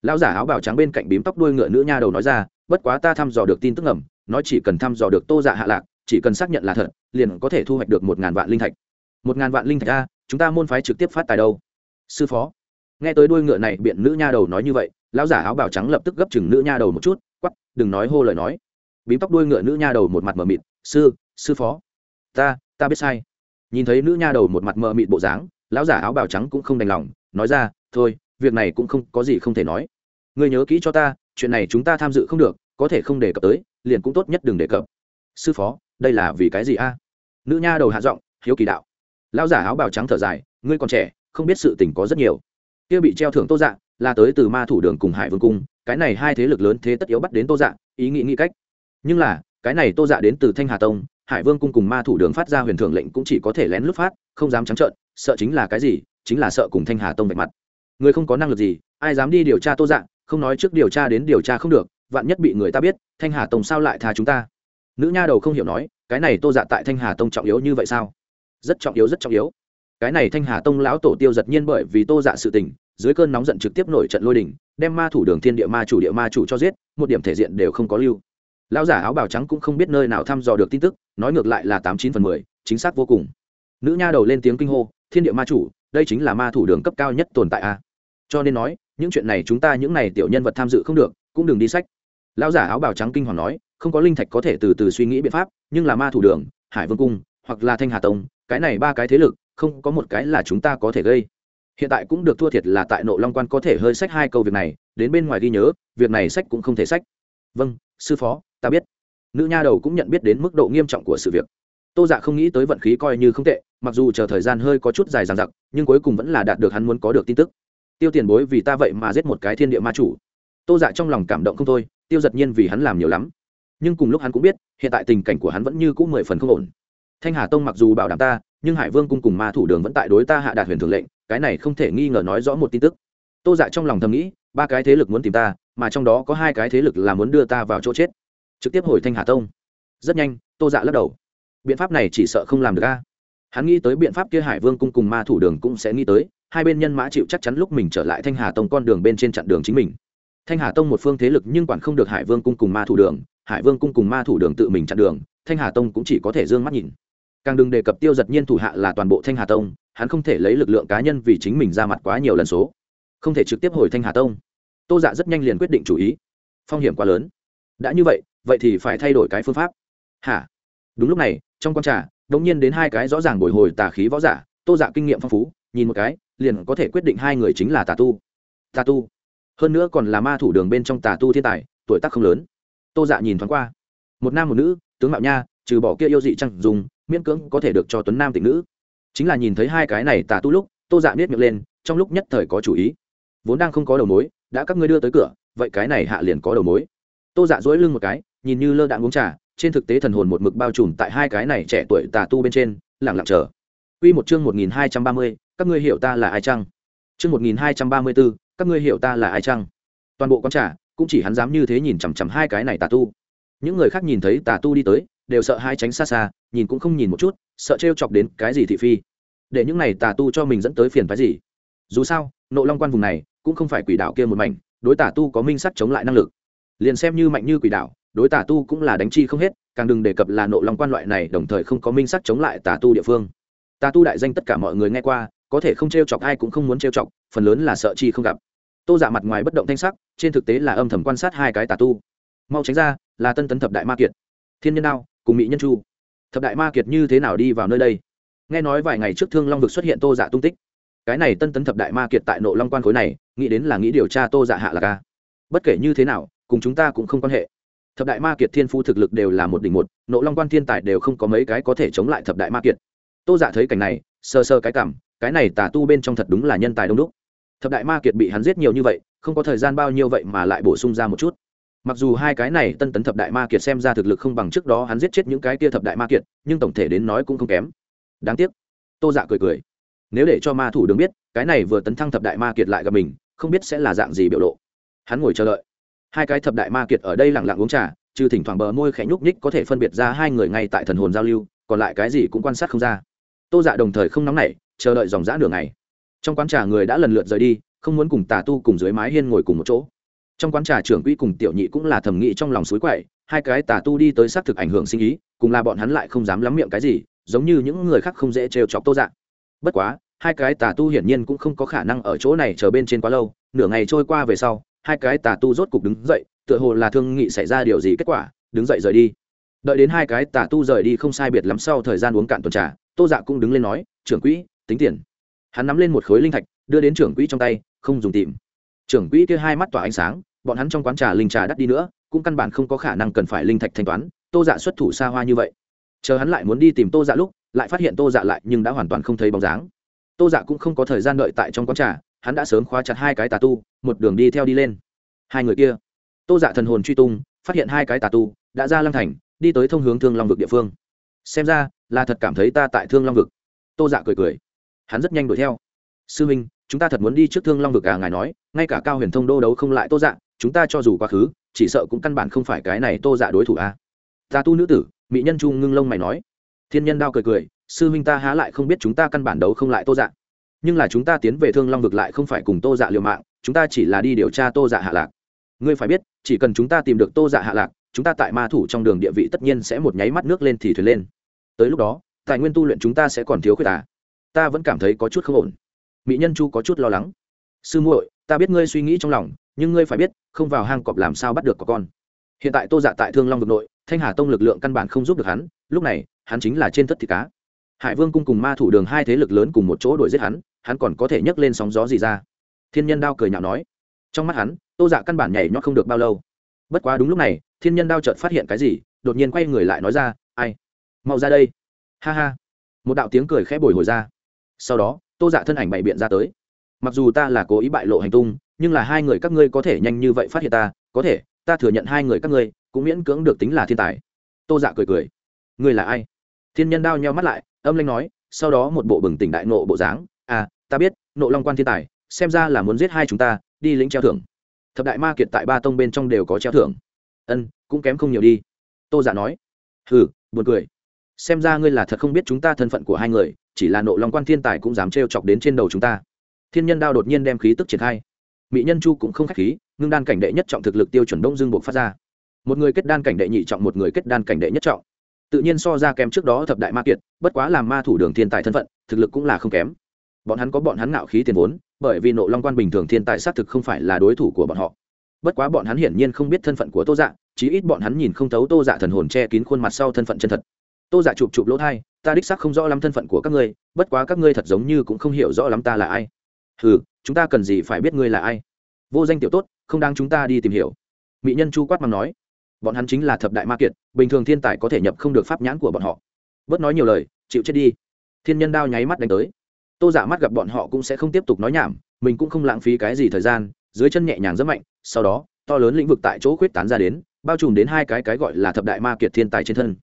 Lão giả áo bào trắng bên cạnh bím tóc đuôi ngựa nữ nha đầu nói ra, bất quá ta thăm dò được tin tức ngầm, nói chỉ cần thăm dò được tô dạ hạ lạc, chỉ cần xác nhận là thật, liền có thể thu hoạch được một ngàn vạn linh thạch. Một ngàn vạn linh thạch a, chúng ta môn phái trực tiếp phát tài đâu? Sư phó, nghe tới đuôi ngựa này biện nữ nha đầu nói như vậy, lão giả áo bào trắng lập tức gấp chừng nữ nha đầu một chút quắp đừng nói hô lời nói bím tóc đuôi ngựa nữ nha đầu một mặt mờ mịt, sư sư phó. Ta ta biết sai. Nhìn thấy nữ nha đầu một mặt mờ mịt bộ dáng, lão giả áo bào trắng cũng không đành lòng, nói ra, thôi, việc này cũng không có gì không thể nói. Ngươi nhớ kỹ cho ta, chuyện này chúng ta tham dự không được, có thể không đề cập tới, liền cũng tốt nhất đừng đề cập. Sư phó, đây là vì cái gì a? Nữ nha đầu hạ giọng, hiếu kỳ đạo. Lão giả áo bào trắng thở dài, ngươi còn trẻ, không biết sự tình có rất nhiều. Kia bị treo thưởng tô dạng là tới từ ma thủ đường cùng hải vương cung, cái này hai thế lực lớn thế tất yếu bắt đến tô dạng ý nghĩ nghĩ cách nhưng là cái này tô dạ đến từ thanh hà tông hải vương cung cùng ma thủ đường phát ra huyền thưởng lệnh cũng chỉ có thể lén lút phát không dám trắng trợn sợ chính là cái gì? Chính là sợ cùng thanh hà tông vạch mặt. Người không có năng lực gì ai dám đi điều tra tô dạ, không nói trước điều tra đến điều tra không được vạn nhất bị người ta biết thanh hà tông sao lại tha chúng ta? Nữ nha đầu không hiểu nói cái này tô dạ tại thanh hà tông trọng yếu như vậy sao? Rất trọng yếu rất trọng yếu. Cái này thanh hà tông lão tổ tiêu giật nhiên bởi vì tô dạ sự tình dưới cơn nóng giận trực tiếp nổi trận lôi đình đem ma thủ đường thiên địa ma chủ địa ma chủ cho giết một điểm thể diện đều không có lưu lão giả áo bào trắng cũng không biết nơi nào thăm dò được tin tức, nói ngược lại là tám chín phần mười, chính xác vô cùng. Nữ nha đầu lên tiếng kinh hô, thiên địa ma chủ, đây chính là ma thủ đường cấp cao nhất tồn tại a. Cho nên nói, những chuyện này chúng ta những này tiểu nhân vật tham dự không được, cũng đừng đi sách. Lão giả áo bào trắng kinh hoàng nói, không có linh thạch có thể từ từ suy nghĩ biện pháp, nhưng là ma thủ đường, hải vương cung, hoặc là thanh hà tông, cái này ba cái thế lực, không có một cái là chúng ta có thể gây. Hiện tại cũng được thua thiệt là tại nộ long quan có thể hơi sách hai câu việc này, đến bên ngoài ghi nhớ, việc này sách cũng không thể sách. Vâng sư phó ta biết. Nữ nha đầu cũng nhận biết đến mức độ nghiêm trọng của sự việc. Tô dạ không nghĩ tới vận khí coi như không tệ, mặc dù chờ thời gian hơi có chút dài dằng dặc, nhưng cuối cùng vẫn là đạt được hắn muốn có được tin tức. Tiêu tiền bối vì ta vậy mà giết một cái thiên địa ma chủ. Tô dạ trong lòng cảm động không thôi, tiêu giật nhiên vì hắn làm nhiều lắm. Nhưng cùng lúc hắn cũng biết, hiện tại tình cảnh của hắn vẫn như cũ mười phần không ổn. Thanh hà tông mặc dù bảo đảm ta, nhưng hải vương cung cùng ma thủ đường vẫn tại đối ta hạ đạt huyền thường lệnh, cái này không thể nghi ngờ nói rõ một tin tức. Tô dạ trong lòng thầm nghĩ, ba cái thế lực muốn tìm ta, mà trong đó có hai cái thế lực là muốn đưa ta vào chỗ chết trực tiếp hồi thanh hà tông rất nhanh tô dạ lắc đầu biện pháp này chỉ sợ không làm được ca hắn nghĩ tới biện pháp kia hải vương cung cùng ma thủ đường cũng sẽ nghĩ tới hai bên nhân mã chịu chắc chắn lúc mình trở lại thanh hà tông con đường bên trên chặn đường chính mình thanh hà tông một phương thế lực nhưng quản không được hải vương cung cùng ma thủ đường hải vương cung cùng ma thủ đường tự mình chặn đường thanh hà tông cũng chỉ có thể d ư ơ n g mắt nhìn càng đừng đề cập tiêu giật nhiên thủ hạ là toàn bộ thanh hà tông hắn không thể lấy lực lượng cá nhân vì chính mình ra mặt quá nhiều lần số không thể trực tiếp hồi thanh hà tông tô dạ rất nhanh liền quyết định chủ ý phong hiểm quá lớn đã như vậy vậy thì phải thay đổi cái phương pháp. Hả? Đúng lúc này, trong con trà đ ỗ n g nhiên đến hai cái rõ ràng bồi hồi tà khí võ giả, tô giả kinh nghiệm phong phú, nhìn một cái, liền có thể quyết định hai người chính là tà tu. Tà tu? Hơn nữa còn là ma thủ đường bên trong tà tu thiên tài, tuổi tác không lớn. Tô dạ nhìn thoáng qua. Một nam một nữ, tướng mạo nha, trừ bỏ kia yêu dị chẳng dùng, miễn cưỡng có thể được cho tuấn nam tịnh nữ. Chính là nhìn thấy hai cái này tà tu lúc, tô dạ biết miệng lên, trong lúc nhất thời có chủ ý. Vốn đang không có đầu mối, đã các ngươi đưa tới cửa, vậy cái này hạ liền có đầu mối tô dạ dỗi lưng một cái nhìn như lơ đạn uống trà trên thực tế thần hồn một mực bao trùm tại hai cái này trẻ tuổi tà tu bên trên lẳng lặng chờ. Quy một chương một nghìn hai trăm ba mươi, các ngươi hiểu ta là ai chăng? Chương một nghìn hai trăm ba mươi 1234, các ngươi hiểu ta là ai chăng? Toàn bộ quán trà, cũng chỉ hắn dám như thế nhìn chằm chằm hai cái này tà tu. Những người khác nhìn thấy tà tu đi tới đều sợ hai tránh xa xa nhìn cũng không nhìn một chút sợ t chọc đến cái gì thị phi. Để những này tà tu cho mình dẫn tới phiền phái gì? Dù sao nộ long quan vùng này cũng không phải quỷ đạo kia một mảnh đối tà tu có minh sắt chống lại năng lực liền xem như mạnh như quỷ đạo, đối tà tu cũng là đánh chi không hết, càng đừng đề cập là nộ long quan loại này đồng thời không có minh sắc chống lại tà tu địa phương. Tà tu đại danh tất cả mọi người nghe qua, có thể không t chọc ai cũng không muốn t chọc, phần lớn là sợ chi không gặp. Tô giả mặt ngoài bất động thanh sắc, trên thực tế là âm thầm quan sát hai cái tà tu. Mau tránh ra, là tân tấn thập đại ma kiệt, thiên nhân đao, cùng mỹ nhân chu. Thập đại ma kiệt như thế nào đi vào nơi đây? Nghe nói vài ngày trước thương long vực xuất hiện tô giả tung tích. Cái này tân tấn thập đại ma kiệt tại nộ long quan khối này, nghĩ đến là nghĩ điều tra tô giả hạ là ca bất kể như thế nào cùng chúng ta cũng không quan hệ. Thập đại ma kiệt thiên phu thực lực đều là một đỉnh một, nộ long quan thiên tài đều không có mấy cái có thể chống lại thập đại ma kiệt. Tô dạ thấy cảnh này sơ sơ cái cảm, cái này tà tu bên trong thật đúng là nhân tài đông đúc. Thập đại ma kiệt bị hắn giết nhiều như vậy, không có thời gian bao nhiêu vậy mà lại bổ sung ra một chút. Mặc dù hai cái này tân tấn thập đại ma kiệt xem ra thực lực không bằng trước đó hắn giết chết những cái kia thập đại ma kiệt, nhưng tổng thể đến nói cũng không kém. Đáng tiếc. Tô dạ cười cười. Nếu để cho ma thủ đừng biết, cái này vừa tấn thăng thập đại ma kiệt lại gặp mình, không biết sẽ là dạng gì biểu lộ. Hắn ngồi chờ đợi hai cái thập đại ma kiệt ở đây lẳng lặng uống trà, trừ thỉnh thoảng bờ môi khẽ nhúc nhích có thể phân biệt ra hai người ngay tại thần hồn giao lưu, còn lại cái gì cũng quan sát không ra. Tô dạ đồng thời không nóng nảy, chờ đợi dòng dã nửa ngày. Trong quán trà người đã lần lượt rời đi, không muốn cùng tà tu cùng dưới mái hiên ngồi cùng một chỗ. Trong quán trà trưởng quỹ cùng tiểu nhị cũng là thầm nghĩ trong lòng suối quậy, hai cái tà tu đi tới xác thực ảnh hưởng sinh ý, cùng là bọn hắn lại không dám lắm miệng cái gì, giống như những người khác không dễ trêu chọc tô Dạ. bất quá, hai cái tà tu hiển nhiên cũng không có khả năng ở chỗ này chờ bên trên quá lâu, nửa ngày trôi qua về sau hai cái tà tu rốt cục đứng dậy, tựa hồ là thương nghị xảy ra điều gì kết quả, đứng dậy rời đi. Đợi đến hai cái tà tu rời đi không sai biệt lắm sau thời gian uống cạn tuần trà, tô dạ cũng đứng lên nói, trưởng quỹ, tính tiền. Hắn nắm lên một khối linh thạch, đưa đến trưởng quỹ trong tay, không dùng tìm. Trưởng quỹ kia hai mắt tỏa ánh sáng, bọn hắn trong quán trà linh trà đắt đi nữa, cũng căn bản không có khả năng cần phải linh thạch thanh toán, tô dạ xuất thủ xa hoa như vậy. Chờ hắn lại muốn đi tìm tô dạ lúc, lại phát hiện tô dạ lại nhưng đã hoàn toàn không thấy bóng dáng. Tô dạ cũng không có thời gian đợi tại trong quán trà hắn đã sớm khóa chặt hai cái tà tu, một đường đi theo đi lên. Hai người kia, tô dạ thần hồn truy tung, phát hiện hai cái tà tu, đã ra lăng thành, đi tới thông hướng thương long vực địa phương. Xem ra, là thật cảm thấy ta tại thương long vực. Tô dạ cười cười. Hắn rất nhanh đuổi theo. Sư minh, chúng ta thật muốn đi trước thương long vực à ngài nói, ngay cả cao huyền thông đô đấu không lại tô dạ chúng ta cho dù quá khứ, chỉ sợ cũng căn bản không phải cái này tô dạ đối thủ à. Ta tu nữ tử, mỹ nhân chu ngưng lông mày nói. Thiên nhân đao cười cười, sư minh ta há lại không biết chúng ta căn bản đấu không lại tô dạ nhưng là chúng ta tiến về thương long vực lại không phải cùng tô dạ liều mạng, chúng ta chỉ là đi điều tra tô dạ hạ lạc. Ngươi phải biết, chỉ cần chúng ta tìm được tô dạ hạ lạc, chúng ta tại ma thủ trong đường địa vị tất nhiên sẽ một nháy mắt nước lên thì thuyền lên. Tới lúc đó, tài nguyên tu luyện chúng ta sẽ còn thiếu khuyết à? Ta vẫn cảm thấy có chút không ổn. Mỹ nhân chu có chút lo lắng. Sư muội, ta biết ngươi suy nghĩ trong lòng, nhưng ngươi phải biết, không vào hang cọp làm sao bắt được có con. Hiện tại tô dạ tại thương long vực nội, thanh hà tông lực lượng căn bản không giúp được hắn, lúc này, hắn chính là trên thất thịt cá. Hải vương cung cùng ma thủ đường hai thế lực lớn cùng một chỗ đuổi giết hắn hắn còn có thể nhấc lên sóng gió gì ra. Thiên nhân đao cười nhạo nói. Trong mắt hắn, tô dạ căn bản nhảy nhót không được bao lâu. Bất quá đúng lúc này, thiên nhân đao chợt phát hiện cái gì, đột nhiên quay người lại nói ra, ai? Mau ra đây. Ha ha. Một đạo tiếng cười khẽ bồi hồi ra. Sau đó, tô dạ thân ảnh bày biện ra tới. Mặc dù ta là cố ý bại lộ hành tung, nhưng là hai người các ngươi có thể nhanh như vậy phát hiện ta, có thể, ta thừa nhận hai người các ngươi cũng miễn cưỡng được tính là thiên tài. Tô dạ cười cười. Ngươi là ai? Thiên nhân đao nheo mắt lại, âm lanh nói, sau đó một bộ bừng tỉnh đại nộ bộ dáng à ta biết, nộ long quan thiên tài, xem ra là muốn giết hai chúng ta, đi lĩnh treo thưởng. Thập đại ma kiệt tại ba tông bên trong đều có treo thưởng. Ân, cũng kém không nhiều đi. Tô giả nói. Hừ, buồn cười. Xem ra ngươi là thật không biết chúng ta thân phận của hai người, chỉ là nộ long quan thiên tài cũng dám trêu chọc đến trên đầu chúng ta. Thiên nhân đao đột nhiên đem khí tức triển khai. Mỹ nhân chu cũng không khách khí, ngưng đan cảnh đệ nhất trọng thực lực tiêu chuẩn đông dương buộc phát ra. Một người kết đan cảnh đệ nhị trọng, một người kết đan cảnh đệ nhất trọng. Tự nhiên so ra kém trước đó thập đại ma kiệt, bất quá làm ma thủ đường thiên tài thân phận, thực lực cũng là không kém bọn hắn có bọn hắn ngạo khí tiền vốn, bởi vì nộ long quan bình thường thiên tài xác thực không phải là đối thủ của bọn họ. Bất quá bọn hắn hiển nhiên không biết thân phận của tô dạ chí ít bọn hắn nhìn không thấu tô dạ thần hồn che kín khuôn mặt sau thân phận chân thật. Tô dạ chụp chụp lỗ thai, ta đích xác không rõ lắm thân phận của các ngươi, bất quá các ngươi thật giống như cũng không hiểu rõ lắm ta là ai. Ừ chúng ta cần gì phải biết ngươi là ai? Vô danh tiểu tốt, không đáng chúng ta đi tìm hiểu. Mỹ nhân chu quát mắng nói, bọn hắn chính là thập đại ma kiệt, bình thường thiên tài có thể nhập không được pháp nhãn của bọn họ. Bớt nói nhiều lời, chịu chết đi. Thiên nhân đao nháy mắt đánh tới tô giả dạ mắt gặp bọn họ cũng sẽ không tiếp tục nói nhảm, mình cũng không lãng phí cái gì thời gian, dưới chân nhẹ nhàng rất mạnh, sau đó, to lớn lĩnh vực tại chỗ khuyết tán ra đến, bao trùm đến hai cái cái gọi là thập đại ma kiệt thiên tài trên thân.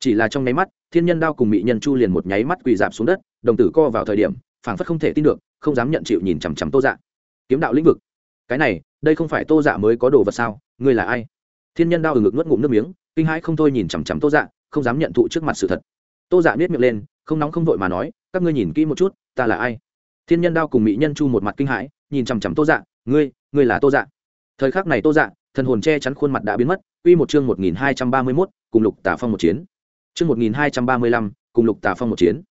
Chỉ là trong nháy mắt, thiên nhân đao cùng mỹ nhân chu liền một nháy mắt quỳ dạp xuống đất, đồng tử co vào thời điểm, phảng phất không thể tin được, không dám nhận chịu nhìn chằm chằm tô dạ. Kiếm đạo lĩnh vực. Cái này, đây không phải tô dạ mới có đồ vật sao, ngươi là ai? Thiên nhân đao ở ngực nuốt ngụm nước miếng, kinh hãi không thôi nhìn chằm chằm tô dạ không dám nhận thụ trước mặt sự thật. Tô dạ biết miệng lên, không nóng không vội mà nói, các ngươi nhìn kỹ một chút ta là ai? Thiên nhân đao cùng mỹ nhân chu một mặt kinh hãi, nhìn chằm chằm tô dạ ngươi ngươi là tô dạ? Thời khắc này tô dạ thần hồn che chắn khuôn mặt đã biến mất, Quy một chương một nghìn hai trăm ba mươi mốt, cùng lục tả phong một chiến. Chương một nghìn hai trăm ba mươi lăm, cùng lục tả phong một chiến.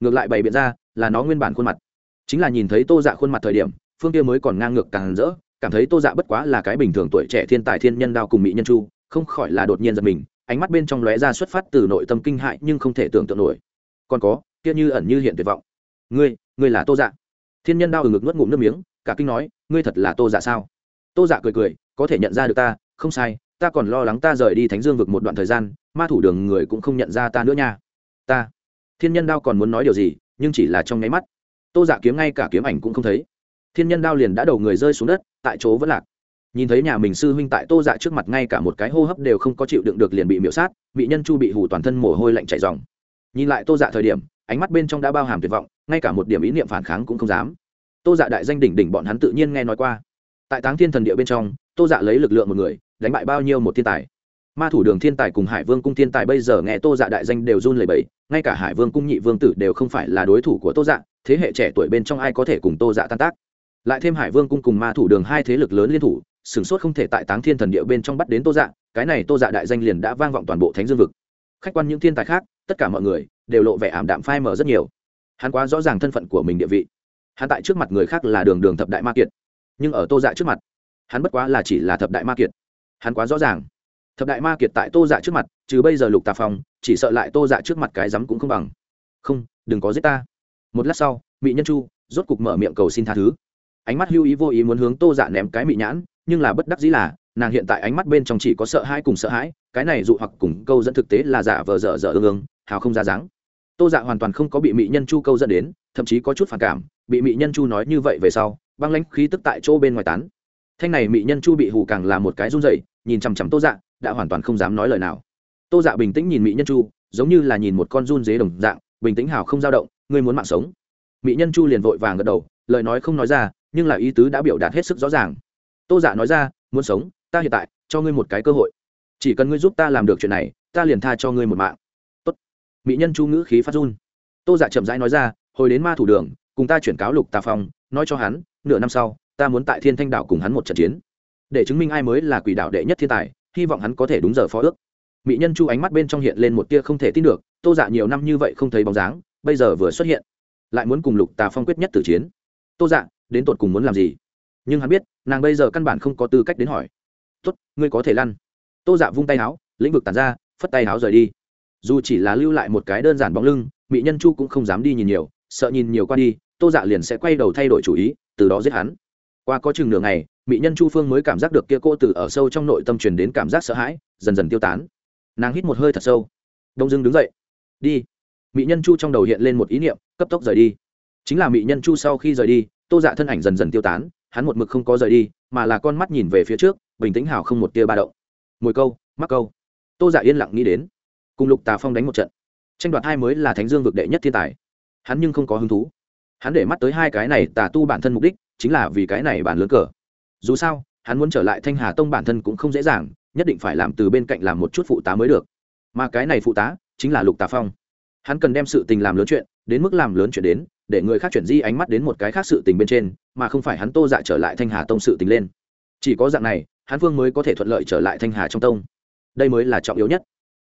Ngược lại bày biện ra, là nó nguyên bản khuôn mặt. Chính là nhìn thấy tô dạ khuôn mặt thời điểm, phương kia mới còn ngang ngược càng rỡ, cảm thấy tô dạ bất quá là cái bình thường tuổi trẻ thiên tài thiên nhân đao cùng mỹ nhân chu, không khỏi là đột nhiên giật mình, ánh mắt bên trong lóe ra xuất phát từ nội tâm kinh hại nhưng không thể tưởng tượng nổi. Còn có, kia như ẩn như hiện tuyệt vọng ngươi ngươi là tô dạ. Thiên nhân đao ở ngực nuốt ngụm nước miếng, cả kinh nói, ngươi thật là tô dạ sao? Tô dạ cười cười, có thể nhận ra được ta, không sai, ta còn lo lắng ta rời đi thánh dương vực một đoạn thời gian, ma thủ đường người cũng không nhận ra ta nữa nha. Ta, thiên nhân đao còn muốn nói điều gì, nhưng chỉ là trong nháy mắt. Tô dạ kiếm ngay cả kiếm ảnh cũng không thấy. Thiên nhân đao liền đã đầu người rơi xuống đất, tại chỗ vẫn lạc. Nhìn thấy nhà mình sư huynh tại tô dạ trước mặt ngay cả một cái hô hấp đều không có chịu đựng được liền bị miễu sát, bị nhân chu bị hủ toàn thân mồ hôi lạnh chạy dòng nhìn lại tô dạ thời điểm, ánh mắt bên trong đã bao hàm tuyệt vọng ngay cả một điểm ý niệm phản kháng cũng không dám. Tô dạ đại danh đỉnh đỉnh bọn hắn tự nhiên nghe nói qua. Tại táng thiên thần địa bên trong, tô dạ lấy lực lượng một người, đánh bại bao nhiêu một thiên tài. Ma thủ đường thiên tài cùng hải vương cung thiên tài bây giờ nghe tô dạ đại danh đều run lẩy bẩy, ngay cả hải vương cung nhị vương tử đều không phải là đối thủ của tô dạ thế hệ trẻ tuổi bên trong ai có thể cùng tô dạ tan tác? Lại thêm hải vương cung cùng ma thủ đường hai thế lực lớn liên thủ sửng sốt không thể tại táng thiên thần địa bên trong bắt đến tô dạ cái này tô dạ đại danh liền đã vang vọng toàn bộ thánh dương vực. Khách quan những thiên tài khác, tất cả mọi người đều lộ vẻ ảm đạm phai mờ rất nhiều hắn quá rõ ràng thân phận của mình địa vị. Hắn tại trước mặt người khác là đường đường thập đại ma kiệt nhưng ở tô dạ trước mặt hắn bất quá là chỉ là thập đại ma kiệt. Hắn quá rõ ràng. Thập đại ma kiệt tại tô dạ trước mặt trừ bây giờ lục tà phòng, chỉ sợ lại tô dạ trước mặt cái rắm cũng không bằng. Không đừng có giết ta. Một lát sau mỹ nhân chu rốt cục mở miệng cầu xin tha thứ. Ánh mắt hưu ý vô ý muốn hướng tô dạ ném cái mị nhãn nhưng là bất đắc dĩ là nàng hiện tại ánh mắt bên trong chỉ có sợ hãi cùng sợ hãi cái này dụ hoặc cùng câu dẫn thực tế là giả vờ dở dở ương ương hào không ra dáng tô dạ hoàn toàn không có bị mị nhân chu câu dẫn đến thậm chí có chút phản cảm bị mị nhân chu nói như vậy về sau băng lãnh khí tức tại chỗ bên ngoài tán. Thanh này mị nhân chu bị hù càng là một cái run rẩy, nhìn chằm chằm tô dạ đã hoàn toàn không dám nói lời nào. Tô dạ bình tĩnh nhìn mị nhân chu giống như là nhìn một con run dế đồng dạng bình tĩnh hào không dao động ngươi muốn mạng sống? Mỹ nhân chu liền vội vàng gật đầu lời nói không nói ra nhưng là ý tứ đã biểu đạt hết sức rõ ràng. Tô dạ nói ra muốn sống ta hiện tại cho ngươi một cái cơ hội. Chỉ cần ngươi giúp ta làm được chuyện này ta liền tha cho ngươi một mạng mỹ nhân chu ngữ khí phát run. Tô giả dạ chậm rãi nói ra, hồi đến ma thủ đường, cùng ta chuyển cáo lục tà phong, nói cho hắn, nửa năm sau, ta muốn tại thiên thanh đảo cùng hắn một trận chiến. Để chứng minh ai mới là quỷ đạo đệ nhất thiên tài, hy vọng hắn có thể đúng giờ phó ước. Mỹ nhân chu ánh mắt bên trong hiện lên một tia không thể tin được, tô dạ nhiều năm như vậy không thấy bóng dáng, bây giờ vừa xuất hiện, lại muốn cùng lục tà phong quyết nhất tử chiến. Tô dạ đến tột cùng muốn làm gì? Nhưng hắn biết, nàng bây giờ căn bản không có tư cách đến hỏi. Tốt, ngươi có thể lăn. Tô dạ vung tay áo, lĩnh vực tàn ra, phất tay áo rời đi dù chỉ là lưu lại một cái đơn giản bóng lưng, mỹ nhân chu cũng không dám đi nhìn nhiều, sợ nhìn nhiều qua đi, tô dạ liền sẽ quay đầu thay đổi chủ ý, từ đó giết hắn. Qua có chừng nửa ngày, mỹ nhân chu phương mới cảm giác được kia cô từ ở sâu trong nội tâm truyền đến cảm giác sợ hãi, dần dần tiêu tán. Nàng hít một hơi thật sâu. Đông dưng đứng dậy. Đi. Mỹ nhân chu trong đầu hiện lên một ý niệm, cấp tốc rời đi. Chính là mỹ nhân chu sau khi rời đi, tô dạ thân ảnh dần dần tiêu tán, hắn một mực không có rời đi, mà là con mắt nhìn về phía trước, bình tĩnh hào không một tia ba động. Mùi câu, mắc câu. Tô dạ yên lặng nghĩ đến cùng lục tà phong đánh một trận tranh đoạt hai mới là thánh dương vực đệ nhất thiên tài hắn nhưng không có hứng thú hắn để mắt tới hai cái này tà tu bản thân mục đích chính là vì cái này bản lớn cờ dù sao hắn muốn trở lại thanh hà tông bản thân cũng không dễ dàng nhất định phải làm từ bên cạnh làm một chút phụ tá mới được mà cái này phụ tá chính là lục tà phong hắn cần đem sự tình làm lớn chuyện đến mức làm lớn chuyện đến để người khác chuyển di ánh mắt đến một cái khác sự tình bên trên mà không phải hắn tô dạ trở lại thanh hà tông sự tình lên chỉ có dạng này hắn vương mới có thể thuận lợi trở lại thanh hà trong tông đây mới là trọng yếu nhất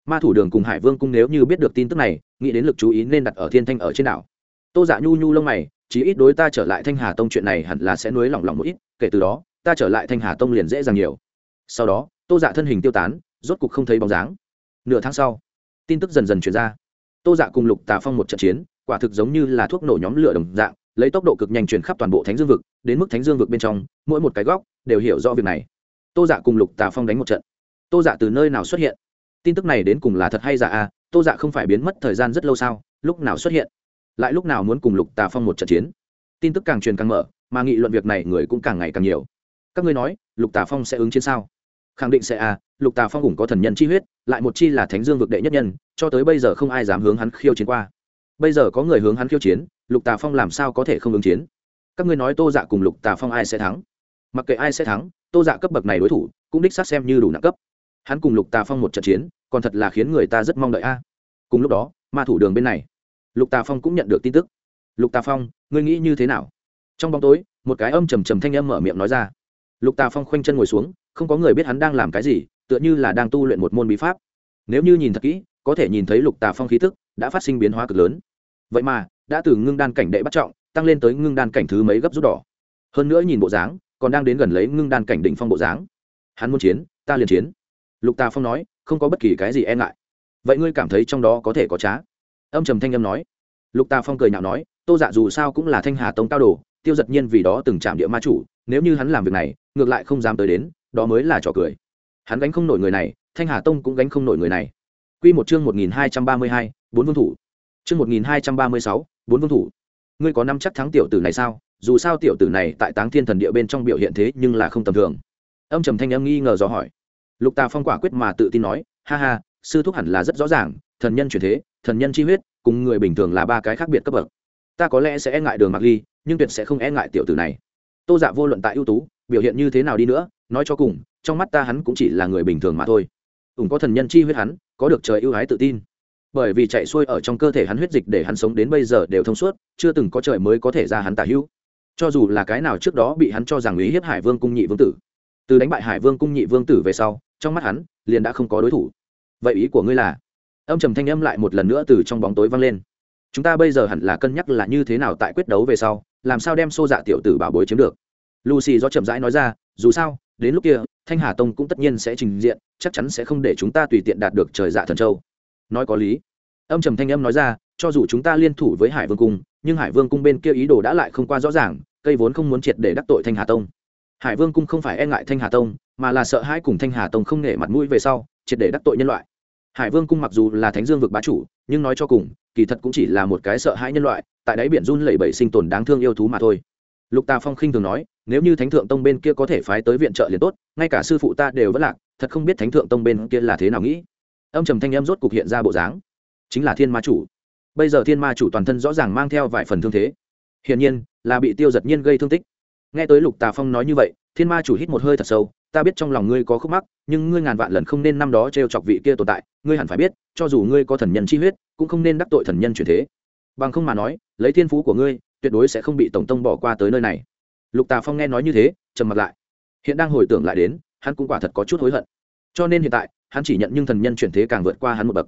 ma thủ đường cùng hải vương cung nếu như biết được tin tức này, nghĩ đến lực chú ý nên đặt ở thiên thanh ở trên đảo. Tô dạ nhu nhu lông mày, chí ít đối ta trở lại thanh hà tông chuyện này hẳn là sẽ nuối lỏng lỏng một ít, kể từ đó, ta trở lại thanh hà tông liền dễ dàng nhiều. Sau đó, tô dạ thân hình tiêu tán, rốt cục không thấy bóng dáng. Nửa tháng sau, tin tức dần dần chuyển ra. Tô dạ cùng lục tà phong một trận chiến, quả thực giống như là thuốc nổ nhóm lửa đồng dạng, lấy tốc độ cực nhanh chuyển khắp toàn bộ thánh dương vực, đến mức thánh dương vực bên trong, mỗi một cái góc đều hiểu rõ việc này. Tô dạ cùng lục tà phong đánh một trận. Tô dạ từ nơi nào xuất hiện? Tin tức này đến cùng là thật hay giả à? Tô dạ không phải biến mất thời gian rất lâu sao? Lúc nào xuất hiện? Lại lúc nào muốn cùng lục tà phong một trận chiến? Tin tức càng truyền càng mở, mà nghị luận việc này người cũng càng ngày càng nhiều. Các ngươi nói, lục tà phong sẽ ứng chiến sao? Khẳng định sẽ à lục tà phong cũng có thần nhân chi huyết, lại một chi là thánh dương vực đệ nhất nhân, cho tới bây giờ không ai dám hướng hắn khiêu chiến qua. Bây giờ có người hướng hắn khiêu chiến, lục tà phong làm sao có thể không ứng chiến? Các ngươi nói tô dạ cùng lục tà phong ai sẽ thắng? Mặc kệ ai sẽ thắng, tô dạ cấp bậc này đối thủ, cũng đích xác xem như đủ nặng cấp hắn cùng lục tà phong một trận chiến, còn thật là khiến người ta rất mong đợi a. Cùng lúc đó, ma thủ đường bên này, lục tà phong cũng nhận được tin tức. Lục tà phong, ngươi nghĩ như thế nào? Trong bóng tối, một cái âm trầm trầm thanh âm mở miệng nói ra. Lục tà phong khoanh chân ngồi xuống, không có người biết hắn đang làm cái gì, tựa như là đang tu luyện một môn bí pháp. Nếu như nhìn thật kỹ, có thể nhìn thấy lục tà phong khí thức đã phát sinh biến hóa cực lớn. Vậy mà, đã từ ngưng đan cảnh đệ bắt trọng, tăng lên tới ngưng đan cảnh thứ mấy gấp rút đỏ. Hơn nữa nhìn bộ dáng, còn đang đến gần lấy ngưng đan cảnh đỉnh phong bộ dáng. Hắn muốn chiến, ta liền chiến lục tà phong nói, không có bất kỳ cái gì e ngại. Vậy ngươi cảm thấy trong đó có thể có trá? Âm trầm thanh âm nói. Lục tà phong cười nhạo nói, tô dạ dù sao cũng là thanh hà tông cao đồ, tiêu giật nhiên vì đó từng chạm địa ma chủ, nếu như hắn làm việc này, ngược lại không dám tới đến, đó mới là trò cười. Hắn gánh không nổi người này, thanh hà tông cũng gánh không nổi người này. Q một chương một nghìn hai trăm ba mươi hai, bốn vương thủ. Chương một nghìn hai trăm ba mươi sáu, bốn vương thủ. Ngươi có năm chắc thắng tiểu tử này sao? Dù sao tiểu tử này tại táng thiên thần địa bên trong biểu hiện thế nhưng là không tầm thường. Âm trầm thanh âm nghi ngờ dò hỏi lục tà phong quả quyết mà tự tin nói, ha ha, sư thúc hẳn là rất rõ ràng, thần nhân chuyển thế, thần nhân chi huyết, cùng người bình thường là ba cái khác biệt cấp bậc. Ta có lẽ sẽ e ngại đường mặc ly, nhưng tuyệt sẽ không e ngại tiểu tử này. Tô dạ vô luận tại ưu tú, biểu hiện như thế nào đi nữa, nói cho cùng, trong mắt ta hắn cũng chỉ là người bình thường mà thôi. Ủng có thần nhân chi huyết hắn, có được trời ưu ái tự tin. Bởi vì chạy xuôi ở trong cơ thể hắn huyết dịch để hắn sống đến bây giờ đều thông suốt, chưa từng có trời mới có thể ra hắn tả hữu. Cho dù là cái nào trước đó bị hắn cho rằng ý hiếp hải vương cung nhị vương tử từ đánh bại hải vương cung nhị vương tử về sau, trong mắt hắn, liền đã không có đối thủ. Vậy ý của ngươi là? Âm trầm thanh âm lại một lần nữa từ trong bóng tối vang lên. Chúng ta bây giờ hẳn là cân nhắc là như thế nào tại quyết đấu về sau, làm sao đem xô dạ tiểu tử bảo bối chiếm được. Lucy do chậm rãi nói ra, dù sao, đến lúc kia, thanh hà tông cũng tất nhiên sẽ trình diện, chắc chắn sẽ không để chúng ta tùy tiện đạt được trời dạ thần châu. Nói có lý. Âm trầm thanh âm nói ra, cho dù chúng ta liên thủ với hải vương cung, nhưng hải vương cung bên kia ý đồ đã lại không qua rõ ràng, cây vốn không muốn triệt để đắc tội thanh hà tông hải vương cung không phải e ngại thanh hà tông, mà là sợ hãi cùng thanh hà tông không nể mặt mũi về sau, triệt để đắc tội nhân loại. Hải vương cung mặc dù là thánh dương vực bá chủ, nhưng nói cho cùng, kỳ thật cũng chỉ là một cái sợ hãi nhân loại, tại đáy biển run lẩy bẩy sinh tồn đáng thương yêu thú mà thôi. Lục tà phong khinh thường nói, nếu như thánh thượng tông bên kia có thể phái tới viện trợ liền tốt, ngay cả sư phụ ta đều vẫn lạc, thật không biết thánh thượng tông bên kia là thế nào nghĩ. Âm trầm thanh em rốt cục hiện ra bộ dáng. Chính là thiên ma chủ. Bây giờ thiên ma chủ toàn thân rõ ràng mang theo vài phần thương thế. Hiển nhiên, là bị tiêu giật nhiên gây thương tích nghe tới lục tà phong nói như vậy, thiên ma chủ hít một hơi thật sâu, ta biết trong lòng ngươi có khúc mắc, nhưng ngươi ngàn vạn lần không nên năm đó t r e o chọc vị kia tồn tại, ngươi hẳn phải biết, cho dù ngươi có thần nhân chi huyết, cũng không nên đắc tội thần nhân truyền thế. Bằng không mà nói, lấy thiên phú của ngươi, tuyệt đối sẽ không bị tổng tông bỏ qua tới nơi này. Lục tà phong nghe nói như thế, trầm mặt lại. Hiện đang hồi tưởng lại đến, hắn cũng quả thật có chút hối hận. Cho nên hiện tại, hắn chỉ nhận nhưng thần nhân chuyển thế càng vượt qua hắn một bậc.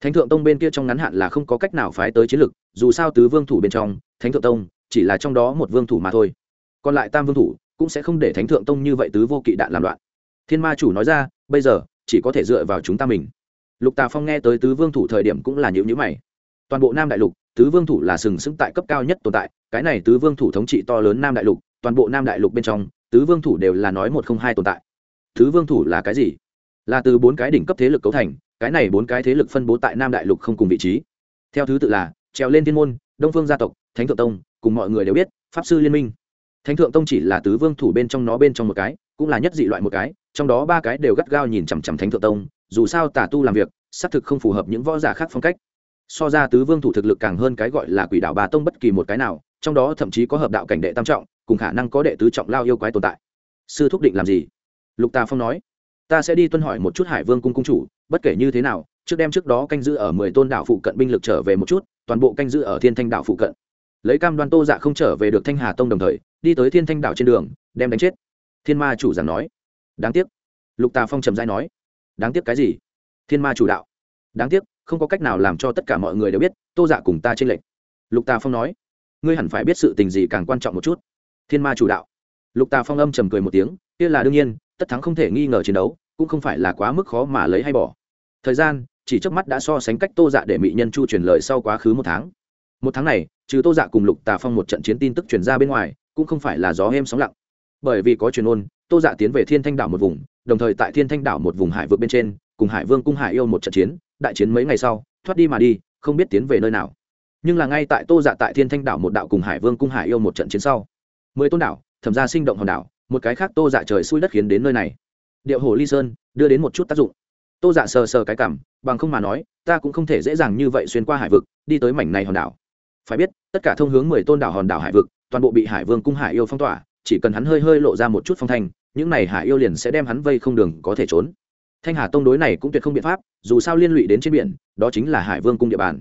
Thánh thượng tông bên kia trong ngắn hạn là không có cách nào phái tới chiến lực, dù sao tứ vương thủ bên trong, thánh thượng tông chỉ là trong đó một vương thủ mà thôi còn lại tam vương thủ cũng sẽ không để thánh thượng tông như vậy tứ vô kỵ đạn làm loạn. Thiên ma chủ nói ra, bây giờ, chỉ có thể dựa vào chúng ta mình. Lục tà phong nghe tới tứ vương thủ thời điểm cũng là nhịu nhữ mày. Toàn bộ nam đại lục, tứ vương thủ là sừng sững tại cấp cao nhất tồn tại, cái này tứ vương thủ thống trị to lớn nam đại lục, toàn bộ nam đại lục bên trong, tứ vương thủ đều là nói một không hai tồn tại. Tứ vương thủ là cái gì? Là từ bốn cái đỉnh cấp thế lực cấu thành, cái này bốn cái thế lực phân bố tại nam đại lục không cùng vị trí. Theo thứ tự là, trèo lên thiên môn, đông phương gia tộc, thánh thượng tông, cùng mọi người đều biết, pháp sư liên minh thánh thượng tông chỉ là tứ vương thủ bên trong nó bên trong một cái, cũng là nhất dị loại một cái, trong đó ba cái đều gắt gao nhìn chằm chằm thánh thượng tông, dù sao tà tu làm việc, xác thực không phù hợp những võ giả khác phong cách. So ra tứ vương thủ thực lực càng hơn cái gọi là quỷ đạo bà tông bất kỳ một cái nào, trong đó thậm chí có hợp đạo cảnh đệ tam trọng, cùng khả năng có đệ tứ trọng lao yêu quái tồn tại. Sư thúc định làm gì? Lục tà phong nói. Ta sẽ đi tuân hỏi một chút hải vương cung cung chủ, bất kể như thế nào, trước đêm trước đó canh giữ ở mười tôn đảo phụ cận binh lực trở về một chút, toàn bộ canh giữ ở thiên thanh đảo phụ cận lấy cam đoan tô dạ không trở về được thanh hà tông đồng thời, đi tới thiên thanh đảo trên đường, đem đánh chết. Thiên ma chủ giảng nói. Đáng tiếc. Lục tà phong trầm dai nói. Đáng tiếc cái gì? Thiên ma chủ đạo. Đáng tiếc, không có cách nào làm cho tất cả mọi người đều biết, tô dạ cùng ta trên lệnh lục tà phong nói. Ngươi hẳn phải biết sự tình gì càng quan trọng một chút. Thiên ma chủ đạo. Lục tà phong âm trầm cười một tiếng, kia là đương nhiên, tất thắng không thể nghi ngờ chiến đấu, cũng không phải là quá mức khó mà lấy hay bỏ. Thời gian, chỉ trước mắt đã so sánh cách tô dạ để mỹ nhân chu truyền lời sau quá khứ một tháng một tháng này, trừ tô dạ cùng lục tà phong một trận chiến tin tức truyền ra bên ngoài, cũng không phải là gió êm sóng lặng. Bởi vì có truyền ôn, tô dạ tiến về thiên thanh đảo một vùng, đồng thời tại thiên thanh đảo một vùng hải vượt bên trên, cùng hải vương cung hải yêu một trận chiến, đại chiến mấy ngày sau, thoát đi mà đi, không biết tiến về nơi nào. Nhưng là ngay tại tô dạ tại thiên thanh đảo một đạo cùng hải vương cung hải yêu một trận chiến sau, mười tôn đảo, thẩm ra sinh động hòn đảo, một cái khác tô dạ trời xuôi đất khiến đến nơi này. Điệu hồ ly sơn, đưa đến một chút tác dụng. Tô dạ sờ sờ cái cảm, bằng không mà nói, ta cũng không thể dễ dàng như vậy xuyên qua hải vực, đi tới mảnh này hòn đảo phải biết, tất cả thông hướng mười tôn đảo hòn đảo hải vực, toàn bộ bị hải vương cung hải yêu phong tỏa, chỉ cần hắn hơi hơi lộ ra một chút phong thanh, những này hải yêu liền sẽ đem hắn vây không đường có thể trốn. Thanh hà tông đối này cũng tuyệt không biện pháp, dù sao liên lụy đến trên biển, đó chính là hải vương cung địa bàn.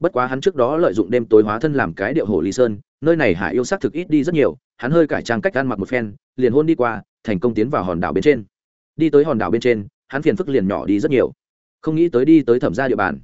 Bất quá hắn trước đó lợi dụng đêm tối hóa thân làm cái điệu hồ lý sơn, nơi này hải yêu s ắ c thực ít đi rất nhiều, hắn hơi cải trang cách ăn mặc một phen, liền hôn đi qua, thành công tiến vào hòn đảo bên trên. Đi tới hòn đảo bên trên, hắn phiền phức liền nhỏ đi rất nhiều. Không nghĩ tới đi tới thẩm ra địa bàn.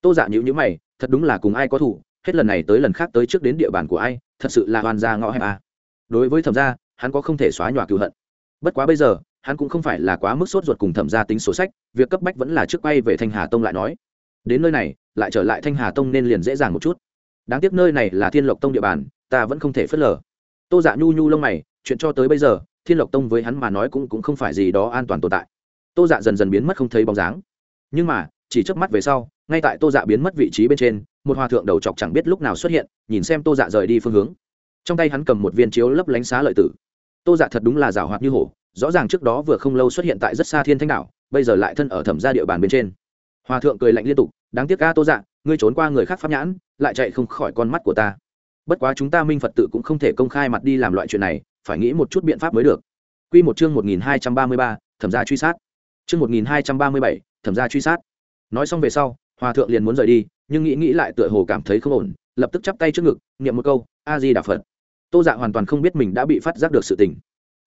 Tô dạ nhữ nhữ mày, thật đúng là cùng ai có thủ hết lần này tới lần khác tới trước đến địa bàn của ai, thật sự là hoàn gia ngõ hẹp à. đối với thẩm gia, hắn có không thể xóa nhòa cựu hận. Bất quá bây giờ, hắn cũng không phải là quá mức sốt ruột cùng thẩm gia tính sổ sách, việc cấp bách vẫn là trước quay về thanh hà tông lại nói. Đến nơi này, lại trở lại thanh hà tông nên liền dễ dàng một chút. Đáng tiếc nơi này là thiên lộc tông địa bàn, ta vẫn không thể phớt lờ. Tô dạ nhu nhu lông mày, chuyện cho tới bây giờ, thiên lộc tông với hắn mà nói cũng cũng không phải gì đó an toàn tồn tại. Tô dạ dần dần biến mất không thấy bóng dáng. Nhưng mà, chỉ trước mắt về sau, ngay tại tô dạ biến mất vị trí bên trên một hòa thượng đầu chọc chẳng biết lúc nào xuất hiện nhìn xem tô dạ rời đi phương hướng. Trong tay hắn cầm một viên chiếu lấp lánh xá lợi tử. Tô dạ thật đúng là rào hoạt như hổ rõ ràng trước đó vừa không lâu xuất hiện tại rất xa thiên thanh đảo bây giờ lại thân ở thẩm gia địa bàn bên trên. Hòa thượng cười lạnh liên tục đáng tiếc ca tô dạ ngươi trốn qua người khác pháp nhãn lại chạy không khỏi con mắt của ta. Bất quá chúng ta minh phật tự cũng không thể công khai mặt đi làm loại chuyện này phải nghĩ một chút biện pháp mới được. Quy một chương một nghìn hai trăm ba mươi ba, thẩm gia truy sát. Chương một nghìn hai trăm ba mươi bảy, thẩm gia truy sát. Nói xong về sau, Hòa thượng liền muốn rời đi, nhưng nghĩ nghĩ lại tựa hồ cảm thấy không ổn, lập tức chắp tay trước ngực, niệm một câu, A Di Đà Phật. Tô Dạ hoàn toàn không biết mình đã bị phát giác được sự tình.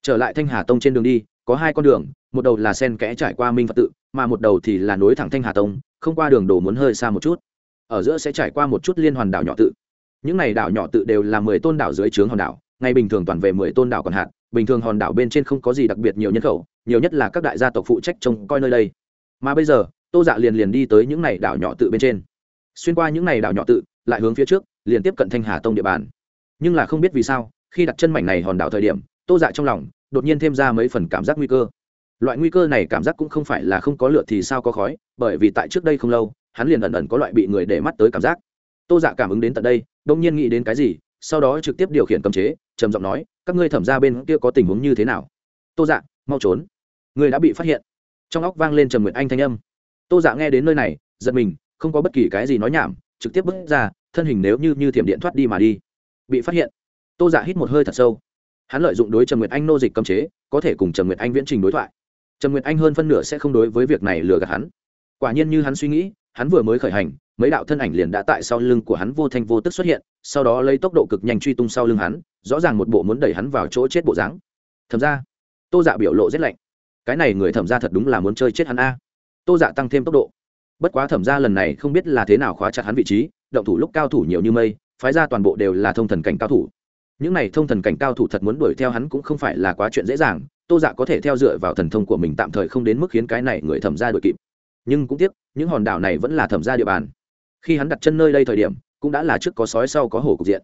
Trở lại Thanh Hà Tông trên đường đi, có hai con đường, một đầu là sen kẽ trải qua Minh Phật tự, mà một đầu thì là nối thẳng Thanh Hà Tông, không qua đường đồ muốn hơi xa một chút. Ở giữa sẽ trải qua một chút liên hoàn đảo nhỏ tự. Những này đảo nhỏ tự đều là mười tôn đảo dưới trướng hòn đảo, ngày bình thường toàn về mười tôn đảo còn hạn, bình thường hòn đảo bên trên không có gì đặc biệt nhiều nhân khẩu nhiều nhất là các đại gia tộc phụ trách trông coi nơi đây mà bây giờ tô dạ liền liền đi tới những này đảo nhỏ tự bên trên xuyên qua những này đảo nhỏ tự, lại hướng phía trước, liền tiếp cận thanh hà tông địa bàn. Nhưng là không biết vì sao, khi đặt chân mảnh này hòn đảo thời điểm, tô dạ trong lòng, đột nhiên thêm ra mấy phần cảm giác nguy cơ. Loại nguy cơ này cảm giác cũng không phải là không có lửa thì sao có khói, bởi vì tại trước đây không lâu, hắn liền ẩn ẩn có loại bị người để mắt tới cảm giác. Tô dạ cảm ứng đến tận đây, đông nhiên nghĩ đến cái gì, sau đó trực tiếp điều khiển cầm chế, trầm giọng nói, các ngươi thẩm ra bên kia có tình huống như thế nào? Tô dạ mau trốn. Người đã bị phát hiện. Trong óc vang lên trầm nguyện anh thanh âm. Tô dạ nghe đến nơi này, giật mình không có bất kỳ cái gì nói nhảm, trực tiếp bước ra, thân hình nếu như như thiểm điện thoát đi mà đi. Bị phát hiện, tô dạ hít một hơi thật sâu. Hắn lợi dụng đối Trần nguyệt anh nô dịch cấm chế, có thể cùng Trần nguyệt anh viễn trình đối thoại. Trần nguyệt anh hơn phân nửa sẽ không đối với việc này lừa gạt hắn. Quả nhiên như hắn suy nghĩ, hắn vừa mới khởi hành, mấy đạo thân ảnh liền đã tại sau lưng của hắn vô thanh vô tức xuất hiện, sau đó lấy tốc độ cực nhanh truy tung sau lưng hắn, rõ ràng một bộ muốn đẩy hắn vào chỗ chết bộ dáng. Thầm ra, tô dạ biểu lộ rét lạnh. Cái này người thẩm ra thật đúng là muốn chơi chết hắn a. Tô dạ tăng thêm tốc độ bất quá thẩm ra lần này không biết là thế nào khóa chặt hắn vị trí, động thủ lúc cao thủ nhiều như mây, phái ra toàn bộ đều là thông thần cảnh cao thủ. Những này thông thần cảnh cao thủ thật muốn đuổi theo hắn cũng không phải là quá chuyện dễ dàng, tô dạ có thể theo dựa vào thần thông của mình tạm thời không đến mức khiến cái này người thẩm ra đuổi kịp. Nhưng cũng tiếc, những hòn đảo này vẫn là thẩm ra địa bàn. Khi hắn đặt chân nơi đây thời điểm, cũng đã là trước có sói sau có hổ cục diện.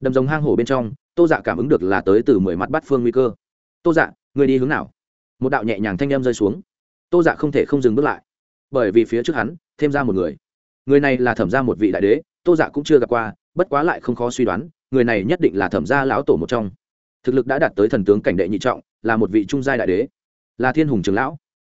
Đầm rồng hang hổ bên trong, tô dạ cảm ứng được là tới từ mười mặt bắt phương nguy cơ. Tô dạ người đi hướng nào? Một đạo nhẹ nhàng thanh â m rơi xuống. Tô dạ không thể không dừng bước lại bởi vì phía trước hắn, thêm ra một người. Người này là thẩm ra một vị đại đế, tô dạ cũng chưa gặp qua, bất quá lại không khó suy đoán, người này nhất định là thẩm gia lão tổ một trong. Thực lực đã đạt tới thần tướng cảnh đệ nhị trọng, là một vị trung giai đại đế. Là thiên hùng trường lão.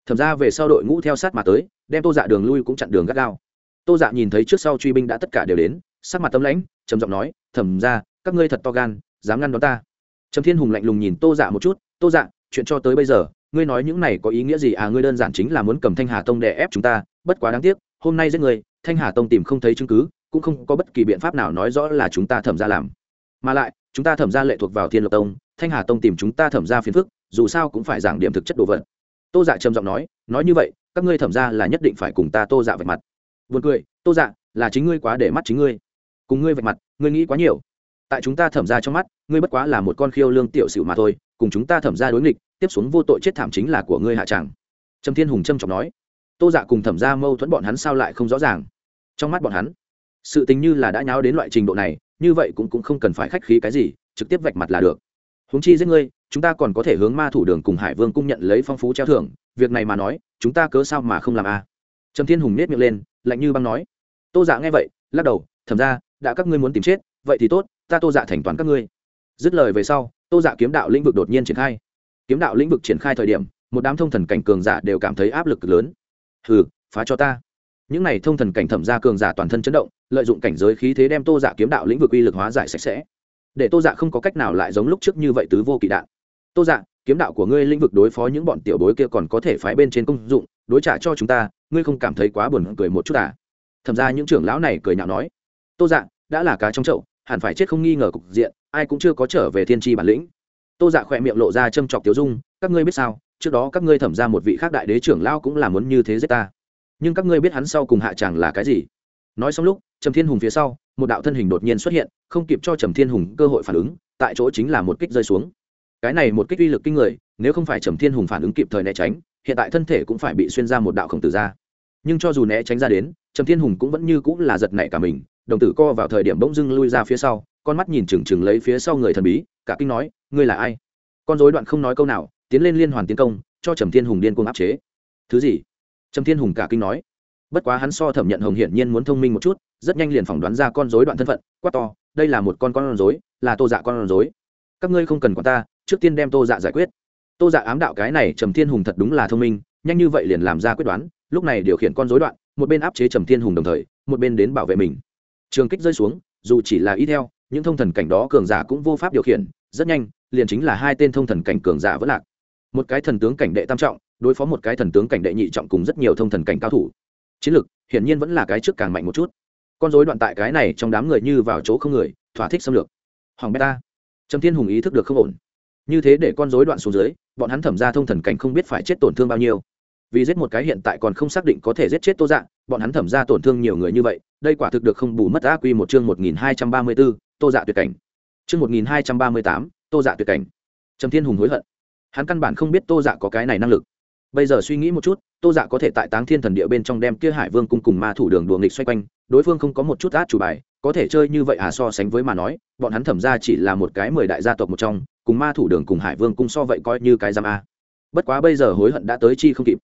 Thẩm ra về sau đội ngũ theo sát mà tới, đem tô dạ đường lui cũng chặn đường gắt gao. Tô dạ nhìn thấy trước sau truy binh đã tất cả đều đến, sắc mặt tâm lãnh, trầm giọng nói, thẩm ra các ngươi thật to gan, dám ngăn đón ta. Trầm thiên hùng lạnh lùng nhìn tô dạ một chút, tô dạ chuyện cho tới bây giờ ngươi nói những này có ý nghĩa gì? À ngươi đơn giản chính là muốn cầm thanh hà tông để ép chúng ta. Bất quá đáng tiếc hôm nay giết người thanh hà tông tìm không thấy chứng cứ cũng không có bất kỳ biện pháp nào nói rõ là chúng ta thẩm ra làm. Mà lại chúng ta thẩm ra lệ thuộc vào thiên lộc tông thanh hà tông tìm chúng ta thẩm ra phiền phức dù sao cũng phải giảng điểm thực chất đồ vật. Tô dạ trầm giọng nói nói như vậy các ngươi thẩm ra là nhất định phải cùng ta tô dạ vạch mặt. Vượt cười, Tô Dạ, là chính ngươi quá để mắt chính ngươi. Cùng ngươi vạch mặt, ngươi nghĩ quá nhiều. Tại chúng ta thẩm ra trong mắt, ngươi bất quá là một con khiêu lương tiểu sử mà thôi, cùng chúng ta thẩm ra đối nghịch, tiếp xuống vô tội chết thảm chính là của ngươi hạ chẳng. Trầm Thiên Hùng trâm trọng nói. Tô Dạ cùng thẩm ra mâu thuẫn bọn hắn sao lại không rõ ràng? Trong mắt bọn hắn, sự tình như là đã nháo đến loại trình độ này, như vậy cũng cũng không cần phải khách khí cái gì, trực tiếp vạch mặt là được. húng chi giết ngươi, chúng ta còn có thể hướng ma thủ đường cùng Hải Vương cung nhận lấy phong phú treo thưởng, việc này mà nói, chúng ta cớ sao mà không làm a? À? Trầm Thiên Hùng nết miệng lên, lạnh như băng nói tô dạ nghe vậy lắc đầu thẩm ra đã các ngươi muốn tìm chết vậy thì tốt ta tô dạ thành toàn các ngươi dứt lời về sau tô dạ kiếm đạo lĩnh vực đột nhiên triển khai kiếm đạo lĩnh vực triển khai thời điểm, một đám thông thần cảnh cường giả đều cảm thấy áp lực lớn. Hừ, phá cho ta. Những này thông thần cảnh thẩm ra cường giả toàn thân chấn động, lợi dụng cảnh giới khí thế đem tô giả kiếm đạo lĩnh vực uy lực hóa giải sạch sẽ. Để tô giả không có cách nào lại giống lúc trước như vậy tứ vô kỵ đạn. Tô giả kiếm đạo của ngươi lĩnh vực đối phó những bọn tiểu bối kia còn có thể phái bên trên công dụng, đối trả cho chúng ta, ngươi không cảm thấy quá buồn cười một chút à? Thẩm ra những trưởng lão này cười nhạo nói. Tô dạ đã là cá trong chậu, hẳn phải chết không nghi ngờ cục diện, ai cũng chưa có trở về thiên tri bản lĩnh tô dạ khỏe miệng lộ ra châm chọc tiểu dung, các ngươi biết sao, trước đó các ngươi thẩm ra một vị khác đại đế trưởng lao cũng là muốn như thế giết ta. Nhưng các ngươi biết hắn sau cùng hạ chẳng là cái gì. Nói xong lúc, trầm thiên hùng phía sau, một đạo thân hình đột nhiên xuất hiện, không kịp cho trầm thiên hùng cơ hội phản ứng, tại chỗ chính là một kích rơi xuống. Cái này một kích uy lực kinh người, nếu không phải trầm thiên hùng phản ứng kịp thời né tránh, hiện tại thân thể cũng phải bị xuyên ra một đạo khổng tử ra. Nhưng cho dù né tránh ra đến, trầm thiên hùng cũng vẫn như cũng là giật nảy cả mình, đồng tử co vào thời điểm bỗng dưng lui ra phía sau, con mắt nhìn chừng chừng lấy phía sau người thần bí, cả kinh nói ngươi là ai? Con dối đoạn không nói câu nào, tiến lên liên hoàn tiến công, cho trầm thiên hùng điên cuồng áp chế. Thứ gì? Trầm thiên hùng cả kinh nói. Bất quá hắn so thẩm nhận hồng hiển nhiên muốn thông minh một chút, rất nhanh liền phỏng đoán ra con dối đoạn thân phận, quát to, đây là một con con dối là tô dạ con dối các ngươi không cần quản ta, trước tiên đem tô dạ giải quyết. Tô dạ ám đạo cái này trầm thiên hùng thật đúng là thông minh, nhanh như vậy liền làm ra quyết đoán, lúc này điều khiển con dối đoạn, một bên áp chế trầm thiên hùng đồng thời, một bên đến bảo vệ mình. Trường kích rơi xuống, dù chỉ là ý theo, những thông thần cảnh đó cường giả cũng vô pháp điều khiển, rất nhanh liền chính là hai tên thông thần cảnh cường giả vẫn lạc. Một cái thần tướng cảnh đệ tam trọng, đối phó một cái thần tướng cảnh đệ nhị trọng cùng rất nhiều thông thần cảnh cao thủ. Chiến lực, hiển nhiên vẫn là cái trước càng mạnh một chút. Con dối đoạn tại cái này trong đám người như vào chỗ không người, thỏa thích xâm lược. Hoàng beta. Trầm thiên hùng ý thức được không ổn. Như thế để con dối đoạn xuống dưới, bọn hắn thẩm ra thông thần cảnh không biết phải chết tổn thương bao nhiêu. Vì giết một cái hiện tại còn không xác định có thể giết chết tô dạ bọn hắn thẩm ra tổn thương nhiều người như vậy, đây quả thực được không bù mất ác quy một chương một nghìn hai trăm ba mươi b ố tô dạ tuyệt cảnh. Chương một nghìn hai trăm ba mươi tám tô dạ tuyệt cảnh. Trầm thiên hùng hối hận. Hắn căn bản không biết tô dạ có cái này năng lực. Bây giờ suy nghĩ một chút, tô dạ có thể tại táng thiên thần địa bên trong đem kia hải vương cung cùng ma thủ đường đùa nghịch xoay quanh, đối phương không có một chút át chủ bài, có thể chơi như vậy à so sánh với mà nói, bọn hắn thẩm ra chỉ là một cái mười đại gia tộc một trong, cùng ma thủ đường cùng hải vương cung so vậy coi như cái giam a. Bất quá bây giờ hối hận đã tới chi không kịp.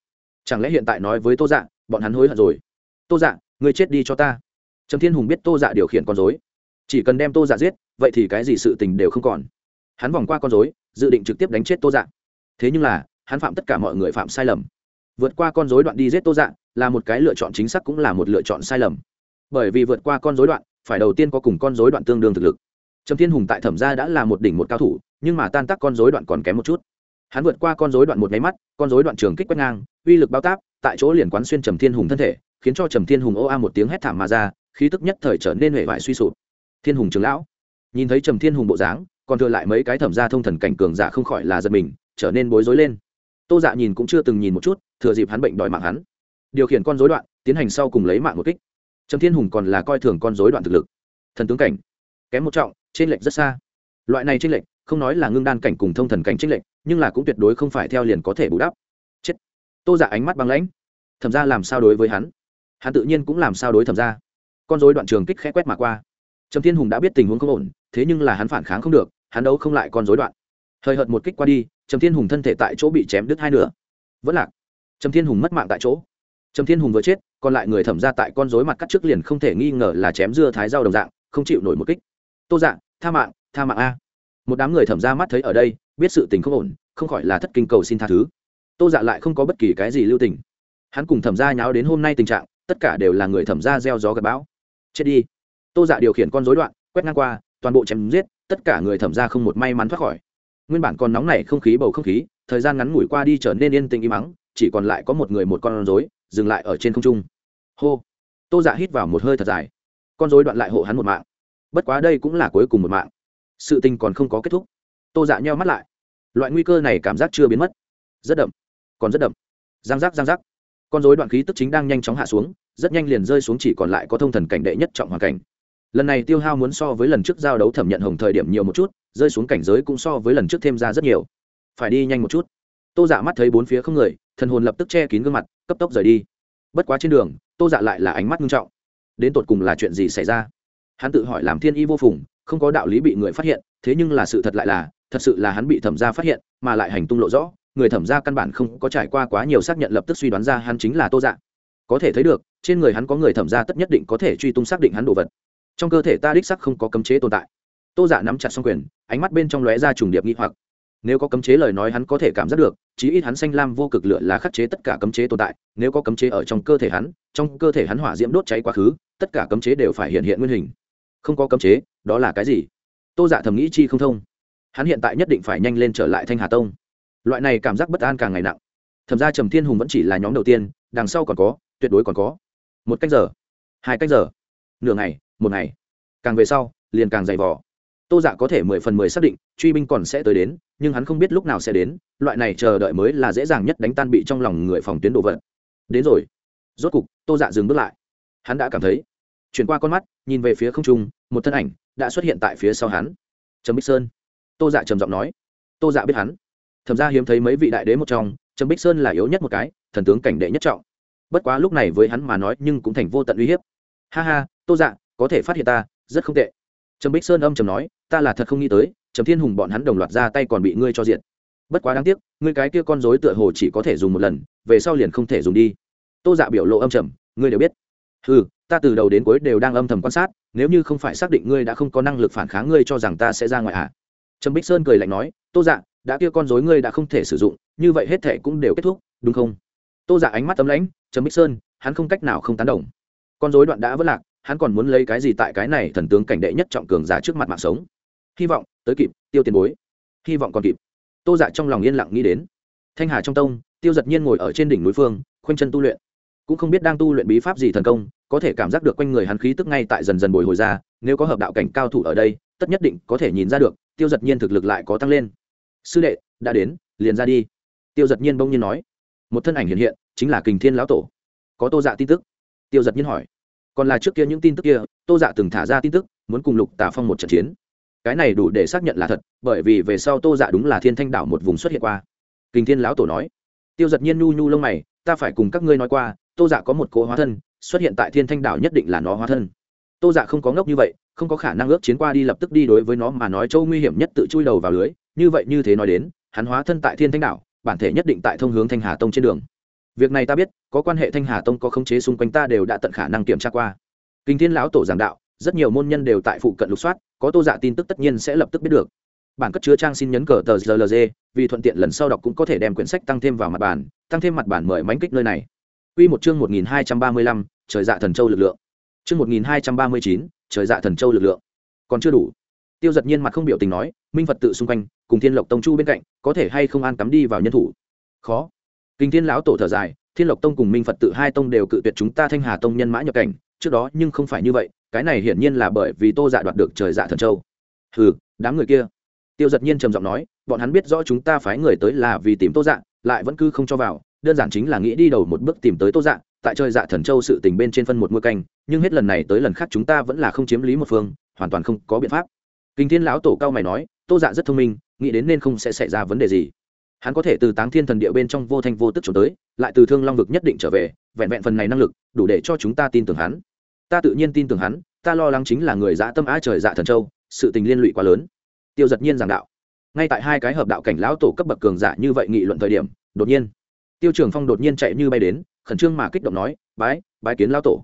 Chẳng lẽ hiện tại nói với tô dạ bọn hắn hối hận rồi? Tô dạ ngươi chết đi cho ta. Trầm thiên hùng biết tô dạ điều khiển con dối chỉ cần đem tô dạ giết, vậy thì cái gì sự tình đều không còn hắn vòng qua con dối dự định trực tiếp đánh chết tô dạ. Thế nhưng là, hắn phạm tất cả mọi người phạm sai lầm. Vượt qua con dối đoạn đi giết tô dạ là một cái lựa chọn chính xác cũng là một lựa chọn sai lầm. Bởi vì vượt qua con dối đoạn, phải đầu tiên có cùng con dối đoạn tương đương thực lực. Trầm thiên hùng tại thẩm gia đã là một đỉnh một cao thủ, nhưng mà tan tác con dối đoạn còn kém một chút. Hắn vượt qua con dối đoạn một nháy mắt, con dối đoạn trường kích quét ngang, uy lực bao táp, tại chỗ liền quán xuyên trầm thiên hùng thân thể, khiến cho trầm thiên hùng ô a một tiếng hét thảm mà ra, khí tức nhất thời trở nên huệ vải suy sụp. Thiên hùng trường lão, nhìn thấy trầm thiên hùng bộ dáng còn thừa lại mấy cái thẩm gia thông thần cảnh cường giả không khỏi là giật mình, trở nên bối rối lên. Tô dạ nhìn cũng chưa từng nhìn một chút, thừa dịp hắn bệnh đòi mạng hắn. Điều khiển con dối đoạn, tiến hành sau cùng lấy mạng một kích. Trầm thiên hùng còn là coi thường con dối đoạn thực lực. Thần tướng cảnh, kém một trọng trên lệnh rất xa. Loại này trên lệnh không nói là ngưng đan cảnh cùng thông thần cảnh trên lệnh nhưng là cũng tuyệt đối không phải theo liền có thể bù đắp. Chết. Tô dạ ánh mắt băng lãnh. Thẩm ra làm sao đối với hắn? Hắn tự nhiên cũng làm sao đối thẩm ra con dối đoạn trường kích khẽ quét mà qua. Trầm thiên hùng đã biết tình huống không ổn, thế nhưng là hắn phản kháng không được hắn đấu không lại con rối đoạn. Hơi hợt một kích qua đi, trầm thiên hùng thân thể tại chỗ bị chém đứt hai nửa. Vẫn lạc. Trầm thiên hùng mất mạng tại chỗ. Trầm thiên hùng vừa chết, còn lại người thẩm ra tại con rối mặt cắt trước liền không thể nghi ngờ là chém dưa thái rau đồng dạng, không chịu nổi một kích. Tô dạng tha mạng tha mạng a. Một đám người thẩm ra mắt thấy ở đây, biết sự tình không ổn, không khỏi là thất kinh cầu xin tha thứ. Tô dạ lại không có bất kỳ cái gì lưu tình. Hắn cùng thẩm ra nháo đến hôm nay tình trạng, tất cả đều là người thẩm ra gieo gió gặp bão. Chết đi. Tô dạ điều khiển con dối đoạn, quét ngang qua, toàn bộ chém giết tất cả người thẩm ra không một may mắn thoát khỏi. Nguyên bản còn nóng này không khí bầu không khí, thời gian ngắn ngủi qua đi trở nên yên tĩnh im mắng chỉ còn lại có một người một con rối, dừng lại ở trên không trung. Hô! Tô dạ hít vào một hơi thật dài. Con rối đoạn lại hộ hắn một mạng. Bất quá đây cũng là cuối cùng một mạng. Sự tình còn không có kết thúc. Tô dạ nheo mắt lại. Loại nguy cơ này cảm giác chưa biến mất. Rất đậm. Còn rất đậm. Giang giác giang giác. Con rối đoạn khí tức chính đang nhanh chóng hạ xuống, rất nhanh liền rơi xuống chỉ còn lại có thông thần cảnh đệ nhất trọng hoàn cảnh lần này tiêu hao muốn so với lần trước giao đấu thẩm nhận hồng thời điểm nhiều một chút, rơi xuống cảnh giới cũng so với lần trước thêm ra rất nhiều. Phải đi nhanh một chút. Tô dạ mắt thấy bốn phía không người, thần hồn lập tức che kín gương mặt, cấp tốc rời đi. Bất quá trên đường, tô dạ lại là ánh mắt nghiêm trọng. Đến tột cùng là chuyện gì xảy ra? Hắn tự hỏi làm thiên y vô phùng, không có đạo lý bị người phát hiện, thế nhưng là sự thật lại là, thật sự là hắn bị thẩm gia phát hiện, mà lại hành tung lộ rõ, người thẩm gia căn bản không có trải qua quá nhiều xác nhận lập tức suy đoán ra hắn chính là tô dạ. Có thể thấy được, trên người hắn có người thẩm gia tất nhất định có thể truy tung xác định hắn đồ vật trong cơ thể ta đích sắc không có cấm chế tồn tại. Tô dạ nắm chặt xong quyền, ánh mắt bên trong lóe ra trùng điệp nghi hoặc. Nếu có cấm chế lời nói hắn có thể cảm giác được, chí ít hắn xanh lam vô cực lửa là khắc chế tất cả cấm chế tồn tại, nếu có cấm chế ở trong cơ thể hắn, trong cơ thể hắn hỏa diễm đốt cháy quá khứ, tất cả cấm chế đều phải hiện hiện nguyên hình. Không có cấm chế, đó là cái gì? Tô dạ thầm nghĩ chi không thông. Hắn hiện tại nhất định phải nhanh lên trở lại thanh hà tông. Loại này cảm giác bất an càng ngày nặng. Thẩm ra trầm thiên hùng vẫn chỉ là nhóm đầu tiên, đằng sau còn có, tuyệt đối còn có. Một cách giờ. Hai cách giờ. Nửa ngày một ngày. Càng về sau, liền càng dày vỏ tô dạ có thể mười phần mười xác định, truy binh còn sẽ tới đến, nhưng hắn không biết lúc nào sẽ đến, loại này chờ đợi mới là dễ dàng nhất đánh tan bị trong lòng người phòng tuyến đồ vật đến rồi. Rốt cục, tô dạ dừng bước lại. Hắn đã cảm thấy, chuyển qua con mắt, nhìn về phía không trung, một thân ảnh đã xuất hiện tại phía sau hắn. Trầm bích sơn. Tô dạ trầm giọng nói. Tô dạ biết hắn. Thầm ra hiếm thấy mấy vị đại đế một trong, trầm bích sơn là yếu nhất một cái, thần tướng cảnh đệ nhất trọng. Bất quá lúc này với hắn mà nói nhưng cũng thành vô tận uy hiếp. Ha ha, tô dạ có thể phát hiện ta, rất không tệ. Trầm bích sơn âm trầm nói, ta là thật không nghĩ tới, trầm thiên hùng bọn hắn đồng loạt ra tay còn bị ngươi cho diện bất quá đáng tiếc, ngươi cái kia con dối tựa hồ chỉ có thể dùng một lần, về sau liền không thể dùng đi. Tô dạ biểu lộ âm trầm, ngươi đều biết. Ừ ta từ đầu đến cuối đều đang âm thầm quan sát, nếu như không phải xác định ngươi đã không có năng lực phản kháng ngươi cho rằng ta sẽ ra ngoài ạ à? trầm bích sơn cười lạnh nói, tô dạ đã kia con dối ngươi đã không thể sử dụng, như vậy hết thệ cũng đều kết thúc, đúng không? Tô dạ ánh mắt tấm lãnh, trầm bích sơn, hắn không cách nào không tán đồng. Con dối đoạn đã vất lạc hắn còn muốn lấy cái gì tại cái này thần tướng cảnh đệ nhất trọng cường giả trước mặt mạng sống? Hy vọng, tới kịp, tiêu tiền bối. Hy vọng còn kịp. Tô dạ trong lòng yên lặng nghĩ đến. Thanh hà trong tông, tiêu giật nhiên ngồi ở trên đỉnh núi phương, khoanh chân tu luyện. Cũng không biết đang tu luyện bí pháp gì thần công, có thể cảm giác được quanh người hắn khí tức ngay tại dần dần bồi hồi ra, nếu có hợp đạo cảnh cao thủ ở đây, tất nhất định có thể nhìn ra được, tiêu giật nhiên thực lực lại có tăng lên. Sư đệ, đã đến, liền ra đi. Tiêu giật nhiên bỗng nhiên nói. Một thân ảnh hiện hiện, chính là kình thiên lão tổ. Có tô dạ tin tức. Tiêu giật nhiên hỏi còn là trước kia những tin tức kia, tô dạ từng thả ra tin tức, muốn cùng lục tà phong một trận chiến. Cái này đủ để xác nhận là thật, bởi vì về sau tô dạ đúng là thiên thanh đảo một vùng xuất hiện qua. Kinh thiên lão tổ nói, tiêu giật nhiên nhu nhu lông mày, ta phải cùng các ngươi nói qua, tô dạ có một cỗ hóa thân, xuất hiện tại thiên thanh đảo nhất định là nó hóa thân. Tô dạ không có ngốc như vậy, không có khả năng ước chiến qua đi lập tức đi đối với nó mà nói châu nguy hiểm nhất tự chui đầu vào lưới. Như vậy như thế nói đến, hắn hóa thân tại thiên thanh đảo, bản thể nhất định tại thông hướng thanh hà tông trên đường việc này ta biết có quan hệ thanh hà tông có khống chế xung quanh ta đều đã tận khả năng kiểm tra qua kinh thiên lão tổ giảng đạo rất nhiều môn nhân đều tại phụ cận lục soát có tô dạ tin tức tất nhiên sẽ lập tức biết được bản cất chứa trang xin nhấn cờ tờ rlg vì thuận tiện lần sau đọc cũng có thể đem quyển sách tăng thêm vào mặt bản tăng thêm mặt bản mời mánh kích nơi này Quy một chương 1235, trời dạ thần châu lực lượng. Chương 1239, trời dạ thần châu lực lượng. Còn chưa đủ. Tiêu giật nhiên mặt không biểu tình nói, Minh Phật tự xung quanh, cùng Thiên Lộc Tông Chu bên cạnh, có thể hay không an cắm đi vào nhân thủ. Khó. Kinh Thiên lão tổ thở dài, Thiên Lộc Tông cùng Minh Phật tự hai tông đều cự tuyệt chúng ta Thanh Hà Tông nhân mã nhập cảnh, trước đó nhưng không phải như vậy, cái này hiển nhiên là bởi vì Tô Dạ đoạt được trời dạ thần châu. Hừ, đám người kia. tiêu giật nhiên trầm giọng nói bọn hắn biết rõ chúng ta phái người tới là vì tìm tô dạ lại vẫn cứ không cho vào đơn giản chính là nghĩ đi đầu một bước tìm tới tô dạ tại trời dạ thần châu sự tình bên trên phân một mưa canh nhưng hết lần này tới lần khác chúng ta vẫn là không chiếm lý một phương hoàn toàn không có biện pháp kinh thiên lão tổ cao mày nói tô dạ rất thông minh nghĩ đến nên không sẽ xảy ra vấn đề gì hắn có thể từ táng thiên thần địa bên trong vô thanh vô tức trốn tới, lại từ thương long vực nhất định trở về, vẹn vẹn phần này năng lực, đủ để cho chúng ta tin tưởng hắn. Ta tự nhiên tin tưởng hắn, ta lo lắng chính là người dã tâm á trời dạ thần châu, sự tình liên lụy quá lớn. Tiêu giật nhiên giảng đạo. Ngay tại hai cái hợp đạo cảnh lão tổ cấp bậc cường giả như vậy nghị luận thời điểm, đột nhiên, tiêu trường phong đột nhiên chạy như bay đến, khẩn trương mà kích động nói, bái bái kiến lão tổ.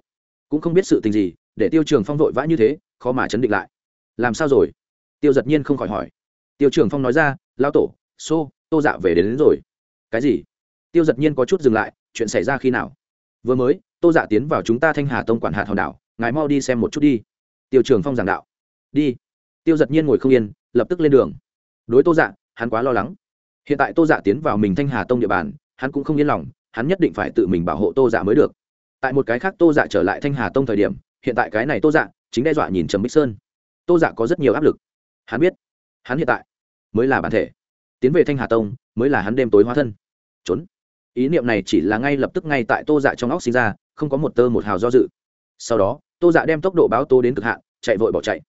Cũng không biết sự tình gì, để tiêu trường phong vội vã như thế, khó mà chấn định lại. Làm sao rồi? Tiêu giật nhiên không khỏi hỏi. Tiêu trường phong nói ra, lão tổ, xô tô dạ về đến, đến rồi. Cái gì? Tiêu giật nhiên có chút dừng lại chuyện xảy ra khi nào? Vừa mới tô dạ tiến vào chúng ta thanh hà tông quản hạt hòn đảo ngài mau đi xem một chút đi. Tiêu trường phong giảng đạo. Đi. Tiêu giật nhiên ngồi không yên lập tức lên đường. Đối tô dạ hắn quá lo lắng. Hiện tại tô dạ tiến vào mình thanh hà tông địa bàn hắn cũng không yên lòng hắn nhất định phải tự mình bảo hộ tô dạ mới được. Tại một cái khác tô dạ trở lại thanh hà tông thời điểm hiện tại cái này tô dạ chính đe dọa nhìn trầm bích sơn. Tô dạ có rất nhiều áp lực. Hắn biết. Hắn hiện tại mới là bản thể tiến về thanh hà tông, mới là hắn đêm tối hóa thân. Trốn. Ý niệm này chỉ là ngay lập tức ngay tại tô dạ trong óc sinh ra, không có một tơ một hào do dự. Sau đó, tô dạ đem tốc độ báo tô đến cực hạn, chạy vội bỏ chạy.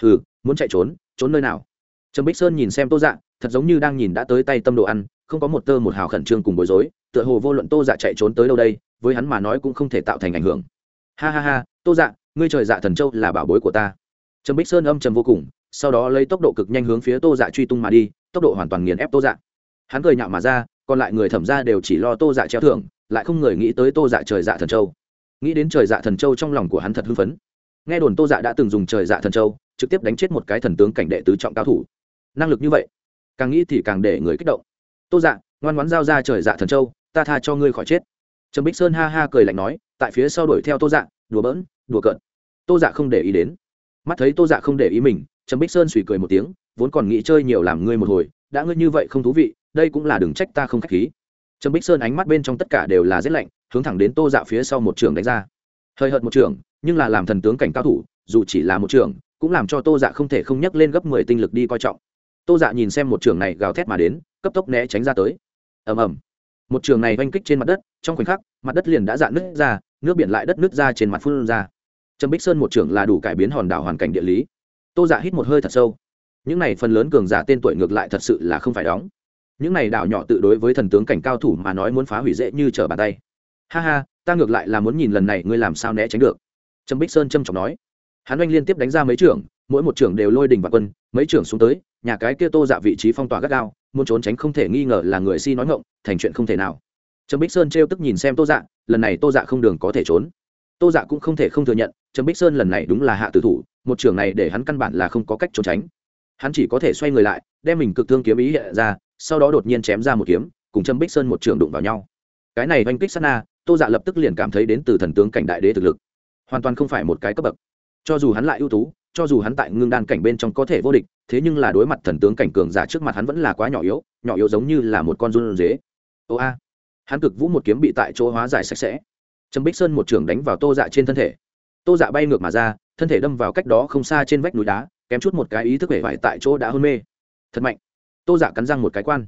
Hừ, muốn chạy trốn trốn nơi nào? Trầm bích sơn nhìn xem tô dạ thật giống như đang nhìn đã tới tay tâm đồ ăn, không có một tơ một hào khẩn trương cùng bối rối, tựa hồ vô luận tô dạ chạy trốn tới đâu đây, với hắn mà nói cũng không thể tạo thành ảnh hưởng. Ha ha ha, tô dạ ngươi trời dạ thần châu là bảo bối của ta. Trầm bích sơn âm trầm vô cùng sau đó lấy tốc độ cực nhanh hướng phía tô dạ truy tung mà đi, tốc độ hoàn toàn nghiền ép tô dạ. Hắn cười nhạo mà ra, còn lại người thẩm ra đều chỉ lo tô dạ treo thưởng, lại không người nghĩ tới tô dạ trời dạ thần châu. Nghĩ đến trời dạ thần châu trong lòng của hắn thật hưng phấn. Nghe đồn tô dạ đã từng dùng trời dạ thần châu, trực tiếp đánh chết một cái thần tướng cảnh đệ tứ trọng cao thủ. Năng lực như vậy, càng nghĩ thì càng để người kích động. Tô dạ ngoan ngoãn giao ra trời dạ thần châu, ta tha cho ngươi khỏi chết. Trầm bích sơn ha ha cười lạnh nói, tại phía sau đuổi theo tô dạ đùa bỡn, đùa cợt. Tô dạ không để ý đến. Mắt thấy tô dạ không để ý mình trầm bích sơn suy cười một tiếng, vốn còn nghĩ chơi nhiều làm ngươi một hồi, đã ngươi như vậy không thú vị, đây cũng là đừng trách ta không k h á c h khí. Trầm bích sơn ánh mắt bên trong tất cả đều là rét lạnh, hướng thẳng đến tô dạ phía sau một trường đánh ra. Hơi hợt một trường, nhưng là làm thần tướng cảnh cao thủ, dù chỉ là một trường, cũng làm cho tô dạ không thể không nhắc lên gấp mười tinh lực đi coi trọng. Tô dạ nhìn xem một trường này gào thét mà đến, cấp tốc né tránh ra tới. Ầm ầm. Một trường này oanh kích trên mặt đất, trong khoảnh khắc, mặt đất liền đã dạn nứt ra, nước biển lại đất nứt ra trên mặt phun ra. Trầm bích sơn một trường là đủ cải biến hòn đảo hoàn cảnh địa lý tô giả hít một hơi thật sâu. Những này phần lớn cường giả tên tuổi ngược lại thật sự là không phải đóng. Những này đảo nhỏ tự đối với thần tướng cảnh cao thủ mà nói muốn phá hủy dễ như trở bàn tay. Ha ha, ta ngược lại là muốn nhìn lần này ngươi làm sao né tránh được. Trâm bích sơn trâm trọng nói. Hắn oanh liên tiếp đánh ra mấy trưởng, mỗi một trưởng đều lôi đình và quân, mấy trưởng xuống tới, nhà cái kia tô dạ vị trí phong tỏa gắt gao, muốn trốn tránh không thể nghi ngờ là người si nói ngộng thành chuyện không thể nào. Trâm bích sơn trêu tức nhìn xem tô dạ lần này tô dạ không đường có thể trốn tô dạ cũng không thể không thừa nhận, trầm bích sơn lần này đúng là hạ tử thủ, một trường này để hắn căn bản là không có cách trốn tránh. Hắn chỉ có thể xoay người lại, đem mình cực thương kiếm ý hiện ra, sau đó đột nhiên chém ra một kiếm, cùng trầm bích sơn một trường đụng vào nhau. Cái này oanh kích sát na, tô dạ lập tức liền cảm thấy đến từ thần tướng cảnh đại đế thực lực. Hoàn toàn không phải một cái cấp bậc. Cho dù hắn lại ưu tú, cho dù hắn tại ngưng đan cảnh bên trong có thể vô địch, thế nhưng là đối mặt thần tướng cảnh cường giả trước mặt hắn vẫn là quá nhỏ yếu nhỏ yếu giống như là một con run dế ô a, hắn cực vũ một kiếm bị tại chỗ hóa giải sạch sẽ trầm bích sơn một trưởng đánh vào tô dạ trên thân thể. Tô dạ bay ngược mà ra, thân thể đâm vào cách đó không xa trên vách núi đá, kém chút một cái ý thức hể vải tại chỗ đã hôn mê. Thật mạnh. Tô dạ cắn răng một cái quan.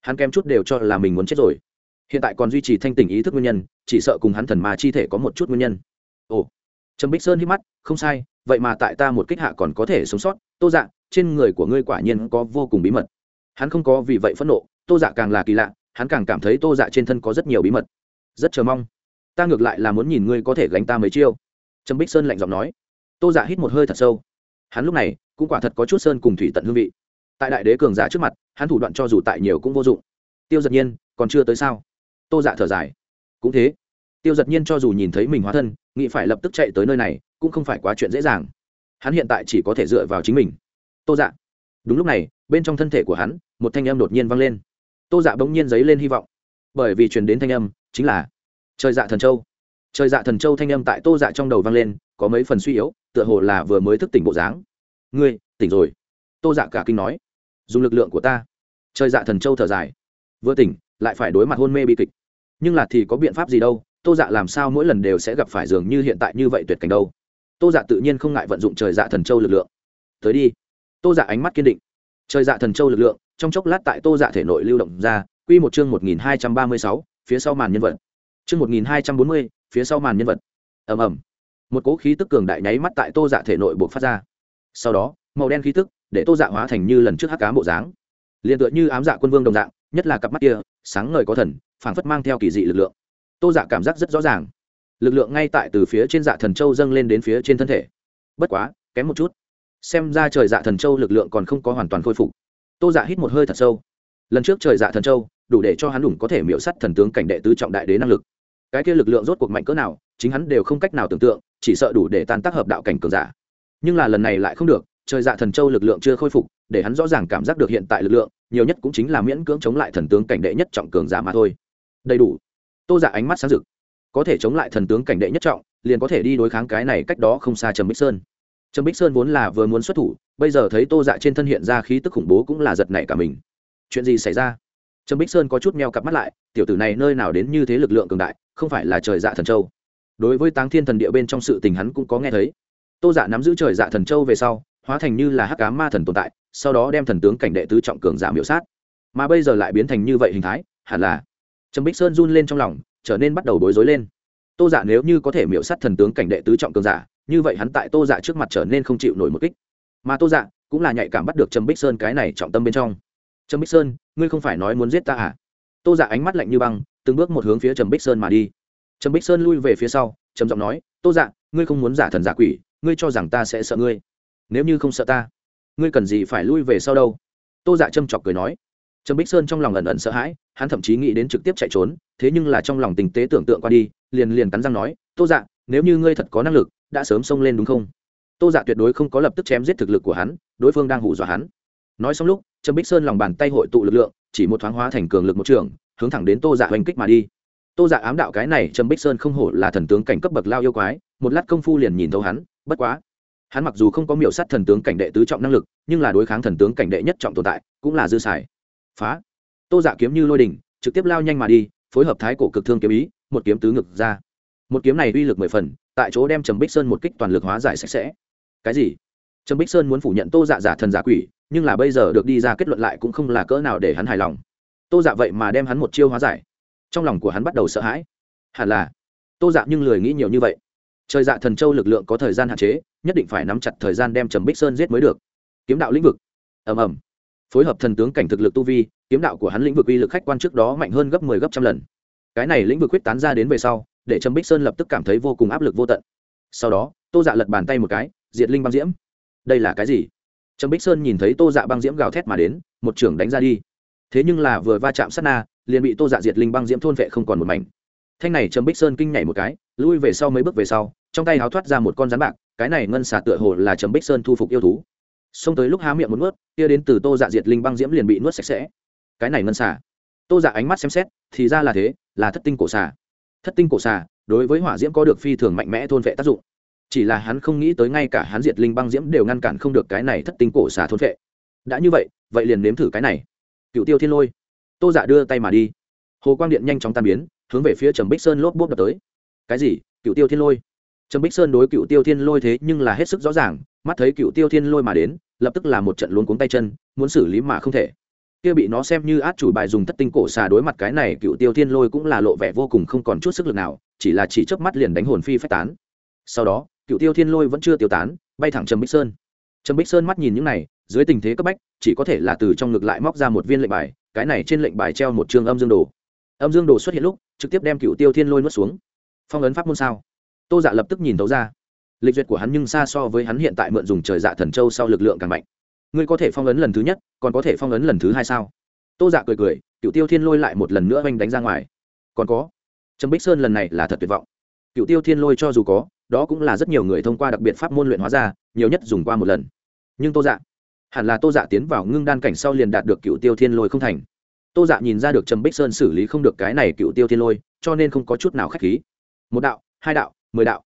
Hắn kém chút đều cho là mình muốn chết rồi. Hiện tại còn duy trì thanh tỉnh ý thức nguyên nhân, chỉ sợ cùng hắn thần mà chi thể có một chút nguyên nhân. Ồ. Trầm bích sơn hít mắt, không sai, vậy mà tại ta một kích hạ còn có thể sống sót. Tô dạ trên người của ngươi quả nhiên có vô cùng bí mật. Hắn không có vì vậy phẫn nộ, tô dạ càng là kỳ lạ, hắn càng cảm thấy tô dạ trên thân có rất nhiều bí mật. Rất chờ mong ta ngược lại là muốn nhìn ngươi có thể gánh ta mấy chiêu. Trâm bích sơn lạnh giọng nói. Tô dạ hít một hơi thật sâu. Hắn lúc này, cũng quả thật có chút sơn cùng thủy tận hương vị. Tại đại đế cường giả trước mặt, hắn thủ đoạn cho dù tại nhiều cũng vô dụng. Tiêu giật nhiên, còn chưa tới sao? Tô dạ thở dài. Cũng thế. Tiêu giật nhiên cho dù nhìn thấy mình hóa thân, nghĩ phải lập tức chạy tới nơi này, cũng không phải quá chuyện dễ dàng. Hắn hiện tại chỉ có thể dựa vào chính mình. Tô dạ. Đúng lúc này, bên trong thân thể của hắn, một thanh âm đột nhiên vang lên. Tô dạ bỗng nhiên dấy lên hy vọng. Bởi vì truyền đến thanh âm, chính là trời dạ thần châu. Trời dạ thần châu thanh âm tại tô dạ trong đầu vang lên, có mấy phần suy yếu, tựa hồ là vừa mới thức tỉnh bộ dáng. Ngươi, tỉnh rồi. Tô dạ cả kinh nói. Dùng lực lượng của ta. Trời dạ thần châu thở dài. Vừa tỉnh, lại phải đối mặt hôn mê bi kịch. Nhưng là thì có biện pháp gì đâu, tô dạ làm sao mỗi lần đều sẽ gặp phải dường như hiện tại như vậy tuyệt cảnh đâu. Tô dạ tự nhiên không ngại vận dụng trời dạ thần châu lực lượng. Tới đi. Tô dạ ánh mắt kiên định. Trời dạ thần châu lực lượng, trong chốc lát tại tô dạ thể nội lưu động ra, quy một chương một nghìn hai trăm ba mươi sáu, phía sau màn nhân vật chương một nghìn hai trăm bốn mươi, phía sau màn nhân vật. Ầm ầm. Một cỗ khí tức cường đại nháy mắt tại tô dạ thể nội buộc phát ra. Sau đó, màu đen khí tức để tô dạ hóa thành như lần trước hắc cá bộ dáng. Liền tựa như ám dạ quân vương đồng dạng, nhất là cặp mắt kia, sáng ngời có thần, phảng phất mang theo kỳ dị lực lượng. Tô dạ cảm giác rất rõ ràng. Lực lượng ngay tại từ phía trên dạ thần châu dâng lên đến phía trên thân thể. Bất quá, kém một chút. Xem ra trời dạ thần châu lực lượng còn không có hoàn toàn khôi phục. Tô dạ hít một hơi thật sâu. Lần trước trời dạ thần châu, đủ để cho hắn đủng có thể miễu sắt thần tướng cảnh đệ tứ trọng đại đế năng lực cái kia lực lượng rốt cuộc mạnh cỡ nào, chính hắn đều không cách nào tưởng tượng, chỉ sợ đủ để tan tác hợp đạo cảnh cường giả. Nhưng là lần này lại không được, trời dạ thần châu lực lượng chưa khôi phục, để hắn rõ ràng cảm giác được hiện tại lực lượng, nhiều nhất cũng chính là miễn cưỡng chống lại thần tướng cảnh đệ nhất trọng cường giả mà thôi. Đầy đủ. Tô dạ ánh mắt sáng rực. Có thể chống lại thần tướng cảnh đệ nhất trọng, liền có thể đi đối kháng cái này cách đó không xa trầm bích sơn. Trầm bích sơn vốn là vừa muốn xuất thủ, bây giờ thấy tô dạ trên thân hiện ra khí tức khủng bố cũng là giật nảy cả mình. Chuyện gì xảy ra? Trâm bích sơn có chút meo cặp mắt lại, tiểu tử này nơi nào đến như thế lực lượng cường đại, không phải là trời dạ thần châu. Đối với táng thiên thần địa bên trong sự tình hắn cũng có nghe thấy. Tô dạ nắm giữ trời dạ thần châu về sau, hóa thành như là hắc cá ma thần tồn tại, sau đó đem thần tướng cảnh đệ tứ trọng cường giả miểu sát. Mà bây giờ lại biến thành như vậy hình thái, hẳn là Trâm bích sơn run lên trong lòng, trở nên bắt đầu bối rối lên. Tô dạ nếu như có thể miểu sát thần tướng cảnh đệ tứ trọng cường giả, như vậy hắn tại tô dạ trước mặt trở nên không chịu nổi một kích. Mà tô dạ cũng là nhạy cảm bắt được trầm bích sơn cái này trọng tâm bên trong trầm bích sơn, ngươi không phải nói muốn giết ta à? Tô dạ ánh mắt lạnh như băng, từng bước một hướng phía trầm bích sơn mà đi. Trầm bích sơn lui về phía sau, trầm giọng nói, tô dạ ngươi không muốn giả thần giả quỷ, ngươi cho rằng ta sẽ sợ ngươi. Nếu như không sợ ta, ngươi cần gì phải lui về sau đâu? Tô dạ châm chọc cười nói. Trầm bích sơn trong lòng ẩn ẩn sợ hãi, hắn thậm chí nghĩ đến trực tiếp chạy trốn, thế nhưng là trong lòng tình tế tưởng tượng qua đi, liền liền cắn răng nói, tô dạ nếu như ngươi thật có năng lực, đã sớm xông lên đúng không? Tô dạ tuyệt đối không có lập tức chém giết thực lực của hắn, đối phương đang hủ dọa hắn. Nói xong lúc Trâm bích sơn lòng bàn tay hội tụ lực lượng, chỉ một thoáng hóa thành cường lực một trường, hướng thẳng đến tô dạ oanh kích mà đi. Tô dạ ám đạo cái này Trâm bích sơn không hổ là thần tướng cảnh cấp bậc lao yêu quái, một lát công phu liền nhìn thấu hắn, bất quá. Hắn mặc dù không có miểu sát thần tướng cảnh đệ tứ trọng năng lực, nhưng là đối kháng thần tướng cảnh đệ nhất trọng tồn tại, cũng là dư xài. Phá. Tô dạ kiếm như lôi đình trực tiếp lao nhanh mà đi, phối hợp thái cổ cực thương kiếm ý, một kiếm tứ ngực ra. Một kiếm này uy lực mười phần, tại chỗ đem trầm bích sơn một kích toàn lực hóa giải sạch sẽ. Cái gì? Trầm bích sơn muốn phủ nhận tô dạ giả thần giả quỷ nhưng là bây giờ được đi ra kết luận lại cũng không là cỡ nào để hắn hài lòng. Tô dạ vậy mà đem hắn một chiêu hóa giải. Trong lòng của hắn bắt đầu sợ hãi. Hẳn là, tô dạ nhưng lười nghĩ nhiều như vậy. Trời dạ thần châu lực lượng có thời gian hạn chế, nhất định phải nắm chặt thời gian đem trầm bích sơn giết mới được. Kiếm đạo lĩnh vực. Ầm ầm. Phối hợp thần tướng cảnh thực lực tu vi, kiếm đạo của hắn lĩnh vực uy lực khách quan trước đó mạnh hơn gấp mười 10 gấp trăm lần. Cái này lĩnh vực quyết tán ra đến về sau, để trầm bích sơn lập tức cảm thấy vô cùng áp lực vô tận. Sau đó, tô dạ lật bàn tay một cái, diệt linh băng diễm. Đây là cái gì? Trầm bích sơn nhìn thấy tô dạ băng diễm gào thét mà đến, một trưởng đánh ra đi. Thế nhưng là vừa va chạm sát na, liền bị tô dạ diệt linh băng diễm thôn vệ không còn một mảnh. Thanh này trầm bích sơn kinh nhảy một cái, lui về sau mấy bước về sau, trong tay háo thoát ra một con rắn bạc, cái này ngân xả tựa hồ là trầm bích sơn thu phục yêu thú. Xông tới lúc há miệng một nuốt, kia đến từ tô dạ diệt linh băng diễm liền bị nuốt sạch sẽ. Cái này ngân xả tô dạ ánh mắt xem xét, thì ra là thế, là thất tinh cổ xả thất tinh cổ xả đối với hỏa diễm có được phi thường mạnh mẽ thôn vệ tác dụng chỉ là hắn không nghĩ tới ngay cả hắn diệt linh băng diễm đều ngăn cản không được cái này thất tinh cổ xà thôn vệ. Đã như vậy vậy liền nếm thử cái này. Cựu tiêu thiên lôi. Tô dạ đưa tay mà đi. Hồ quang điện nhanh chóng tan biến, hướng về phía trầm bích sơn lốp bốp đập tới. Cái gì? Cựu tiêu thiên lôi? Trầm bích sơn đối cựu tiêu thiên lôi thế nhưng là hết sức rõ ràng, mắt thấy cựu tiêu thiên lôi mà đến, lập tức là một trận luống cuống tay chân, muốn xử lý mà không thể. Kia bị nó xem như át chủ bài dùng thất tinh cổ xà đối mặt cái này cựu tiêu thiên lôi cũng là lộ vẻ vô cùng không còn chút sức lực nào, chỉ là chỉ chớp mắt liền đánh hồn phi phách tán. Sau đó cựu tiêu thiên lôi vẫn chưa tiêu tán, bay thẳng trầm bích sơn. Trầm bích sơn mắt nhìn những này, dưới tình thế cấp bách, chỉ có thể là từ trong ngực lại móc ra một viên lệnh bài, cái này trên lệnh bài treo một chương âm dương đồ. Âm dương đồ xuất hiện lúc, trực tiếp đem cựu tiêu thiên lôi nuốt xuống. Phong ấn pháp môn sao? Tô dạ lập tức nhìn thấu ra. Lịch duyệt của hắn nhưng xa so với hắn hiện tại mượn dùng trời dạ thần châu sau lực lượng càng mạnh. Ngươi có thể phong ấn lần thứ nhất, còn có thể phong ấn lần thứ hai sao? Tô dạ cười cười, cựu tiêu thiên lôi lại một lần nữa oanh đánh ra ngoài. Còn có, trầm bích sơn lần này là thật tuyệt vọng. Cựu tiêu thiên lôi cho dù có đó cũng là rất nhiều người thông qua đặc biệt pháp môn luyện hóa ra, nhiều nhất dùng qua một lần. Nhưng tô dạ hẳn là tô dạ tiến vào ngưng đan cảnh sau liền đạt được cựu tiêu thiên lôi không thành. Tô dạ nhìn ra được trầm bích sơn xử lý không được cái này cựu tiêu thiên lôi, cho nên không có chút nào k h á c h khí. Một đạo, hai đạo, mười đạo.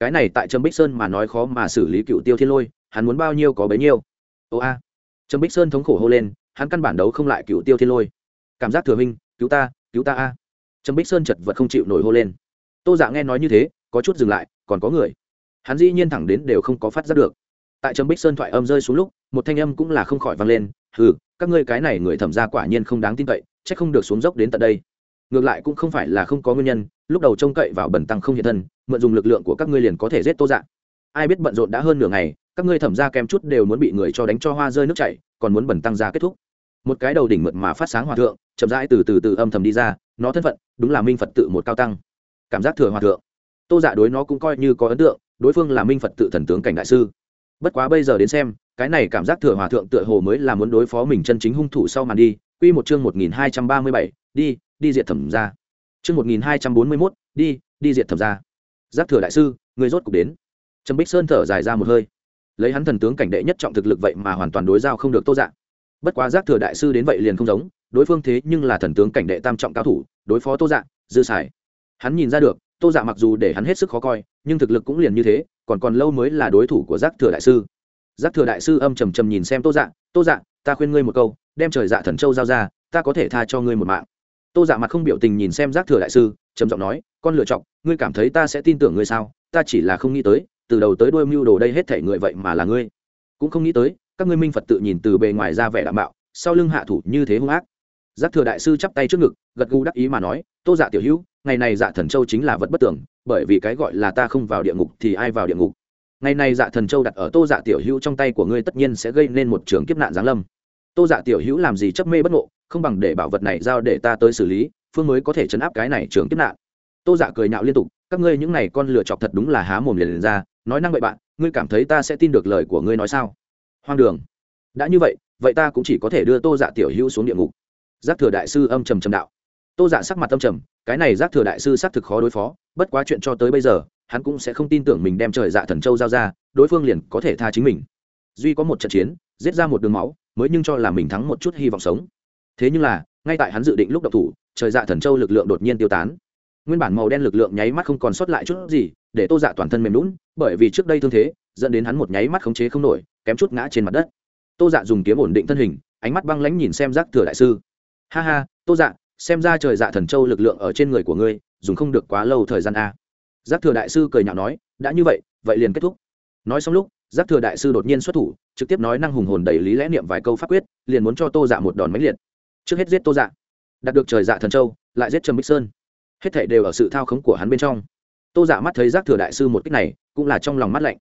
Cái này tại trầm bích sơn mà nói khó mà xử lý cựu tiêu thiên lôi, hắn muốn bao nhiêu có bấy nhiêu. Ô a. Trầm bích sơn thống khổ hô lên, hắn căn bản đấu không lại cựu tiêu thiên lôi. Cảm giác thừa minh cứu ta cứu ta a. Trầm bích sơn chật vật không chịu nổi hô lên. Tô dạ nghe nói như thế, có chút dừng lại còn có người. Hắn dĩ nhiên thẳng đến đều không có phát giác được. Tại trầm bích sơn thoại âm rơi xuống lúc, một thanh âm cũng là không khỏi vang lên, hừ, các ngươi cái này người thẩm ra quả nhiên không đáng tin cậy c h ắ c không được xuống dốc đến tận đây. Ngược lại cũng không phải là không có nguyên nhân, lúc đầu trông cậy vào bẩn tăng không hiện thân, mượn dùng lực lượng của các ngươi liền có thể giết tô dạ. Ai biết bận rộn đã hơn nửa ngày, các ngươi thẩm ra kém chút đều muốn bị người cho đánh cho hoa rơi nước chảy, còn muốn bẩn tăng ra kết thúc. Một cái đầu đỉnh mượt mà phát sáng hòa thượng, chậm rãi từ từ từ âm thầm đi ra, nó thân phận, đúng là minh phật tự một cao tăng. Cảm giác thừa hòa thượng tô dạ đối nó cũng coi như có ấn tượng, đối phương là minh phật tự thần tướng cảnh đại sư. Bất quá bây giờ đến xem, cái này cảm giác thừa hòa thượng tựa hồ mới là muốn đối phó mình chân chính hung thủ sau màn đi. Quy một chương một nghìn hai trăm ba mươi bảy, đi đi diệt thẩm ra chương một nghìn hai trăm bốn mươi mốt, đi đi diệt thẩm ra giác thừa đại sư, người rốt cục đến. Trầm bích sơn thở dài ra một hơi. Lấy hắn thần tướng cảnh đệ nhất trọng thực lực vậy mà hoàn toàn đối giao không được tô dạ. Bất quá giác thừa đại sư đến vậy liền không giống, đối phương thế nhưng là thần tướng cảnh đệ tam trọng cao thủ, đối phó tô dạ dư xài. Hắn nhìn ra được tô dạ mặc dù để hắn hết sức khó coi, nhưng thực lực cũng liền như thế, còn còn lâu mới là đối thủ của giác thừa đại sư. Giác thừa đại sư âm trầm trầm nhìn xem tô dạ tô dạ ta khuyên ngươi một câu, đem trời dạ thần châu giao ra, ta có thể tha cho ngươi một mạng. Tô dạ mặt không biểu tình nhìn xem giác thừa đại sư, trầm giọng nói, con lựa chọc ngươi cảm thấy ta sẽ tin tưởng ngươi sao? Ta chỉ là không nghĩ tới, từ đầu tới đuôi mưu đồ đây hết thể người vậy mà là ngươi. Cũng không nghĩ tới, các ngươi minh phật tự nhìn từ bề ngoài ra vẻ đảm bảo, sau lưng hạ thủ như thế hung ác. Giác thừa đại sư chắp tay trước ngực, gật gù đắc ý mà nói, tô dạ tiểu hữu ngày này dạ thần châu chính là vật bất tưởng bởi vì cái gọi là ta không vào địa ngục thì ai vào địa ngục? Ngày này dạ thần châu đặt ở tô dạ tiểu hữu trong tay của ngươi tất nhiên sẽ gây nên một trường kiếp nạn giáng lâm. Tô dạ tiểu hữu làm gì chấp mê bất ngộ không bằng để bảo vật này giao để ta tới xử lý phương mới có thể chấn áp cái này trường kiếp nạn. Tô dạ cười nhạo liên tục các ngươi những này con lựa chọc thật đúng là há mồm liền, liền ra nói năng bậy bạn ngươi cảm thấy ta sẽ tin được lời của ngươi nói sao? Hoang đường. Đã như vậy vậy ta cũng chỉ có thể đưa tô dạ tiểu hữu xuống địa ngục. Giác thừa đại sư âm trầm trầm đạo tô dạ sắc mặt tâm trầm, cái này giác thừa đại sư xác thực khó đối phó, bất quá chuyện cho tới bây giờ, hắn cũng sẽ không tin tưởng mình đem trời dạ thần châu giao ra, đối phương liền có thể tha chính mình. Duy có một trận chiến, giết ra một đường máu, mới nhưng cho là mình thắng một chút hy vọng sống. Thế nhưng là, ngay tại hắn dự định lúc độc thủ, trời dạ thần châu lực lượng đột nhiên tiêu tán. Nguyên bản màu đen lực lượng nháy mắt không còn sót lại chút gì, để tô dạ toàn thân mềm lún bởi vì trước đây thương thế, dẫn đến hắn một nháy mắt khống chế không nổi, kém chút ngã trên mặt đất. Tô dạ dùng kiếm ổn định thân hình, ánh mắt băng lãnh nhìn xem giác thừa đại sư. Ha ha, tô dạ xem ra trời dạ thần châu lực lượng ở trên người của ngươi, dùng không được quá lâu thời gian a. Giác thừa đại sư cười nhạo nói, đã như vậy vậy liền kết thúc. Nói xong lúc, giác thừa đại sư đột nhiên xuất thủ, trực tiếp nói năng hùng hồn đầy lý lẽ niệm vài câu pháp quyết, liền muốn cho tô dạ một đòn máy liệt. Trước hết giết tô dạ. Đạt được trời dạ thần châu, lại giết trầm bích sơn. Hết thảy đều ở sự thao khống của hắn bên trong. Tô dạ mắt thấy giác thừa đại sư một cách này, cũng là trong lòng mắt lạnh.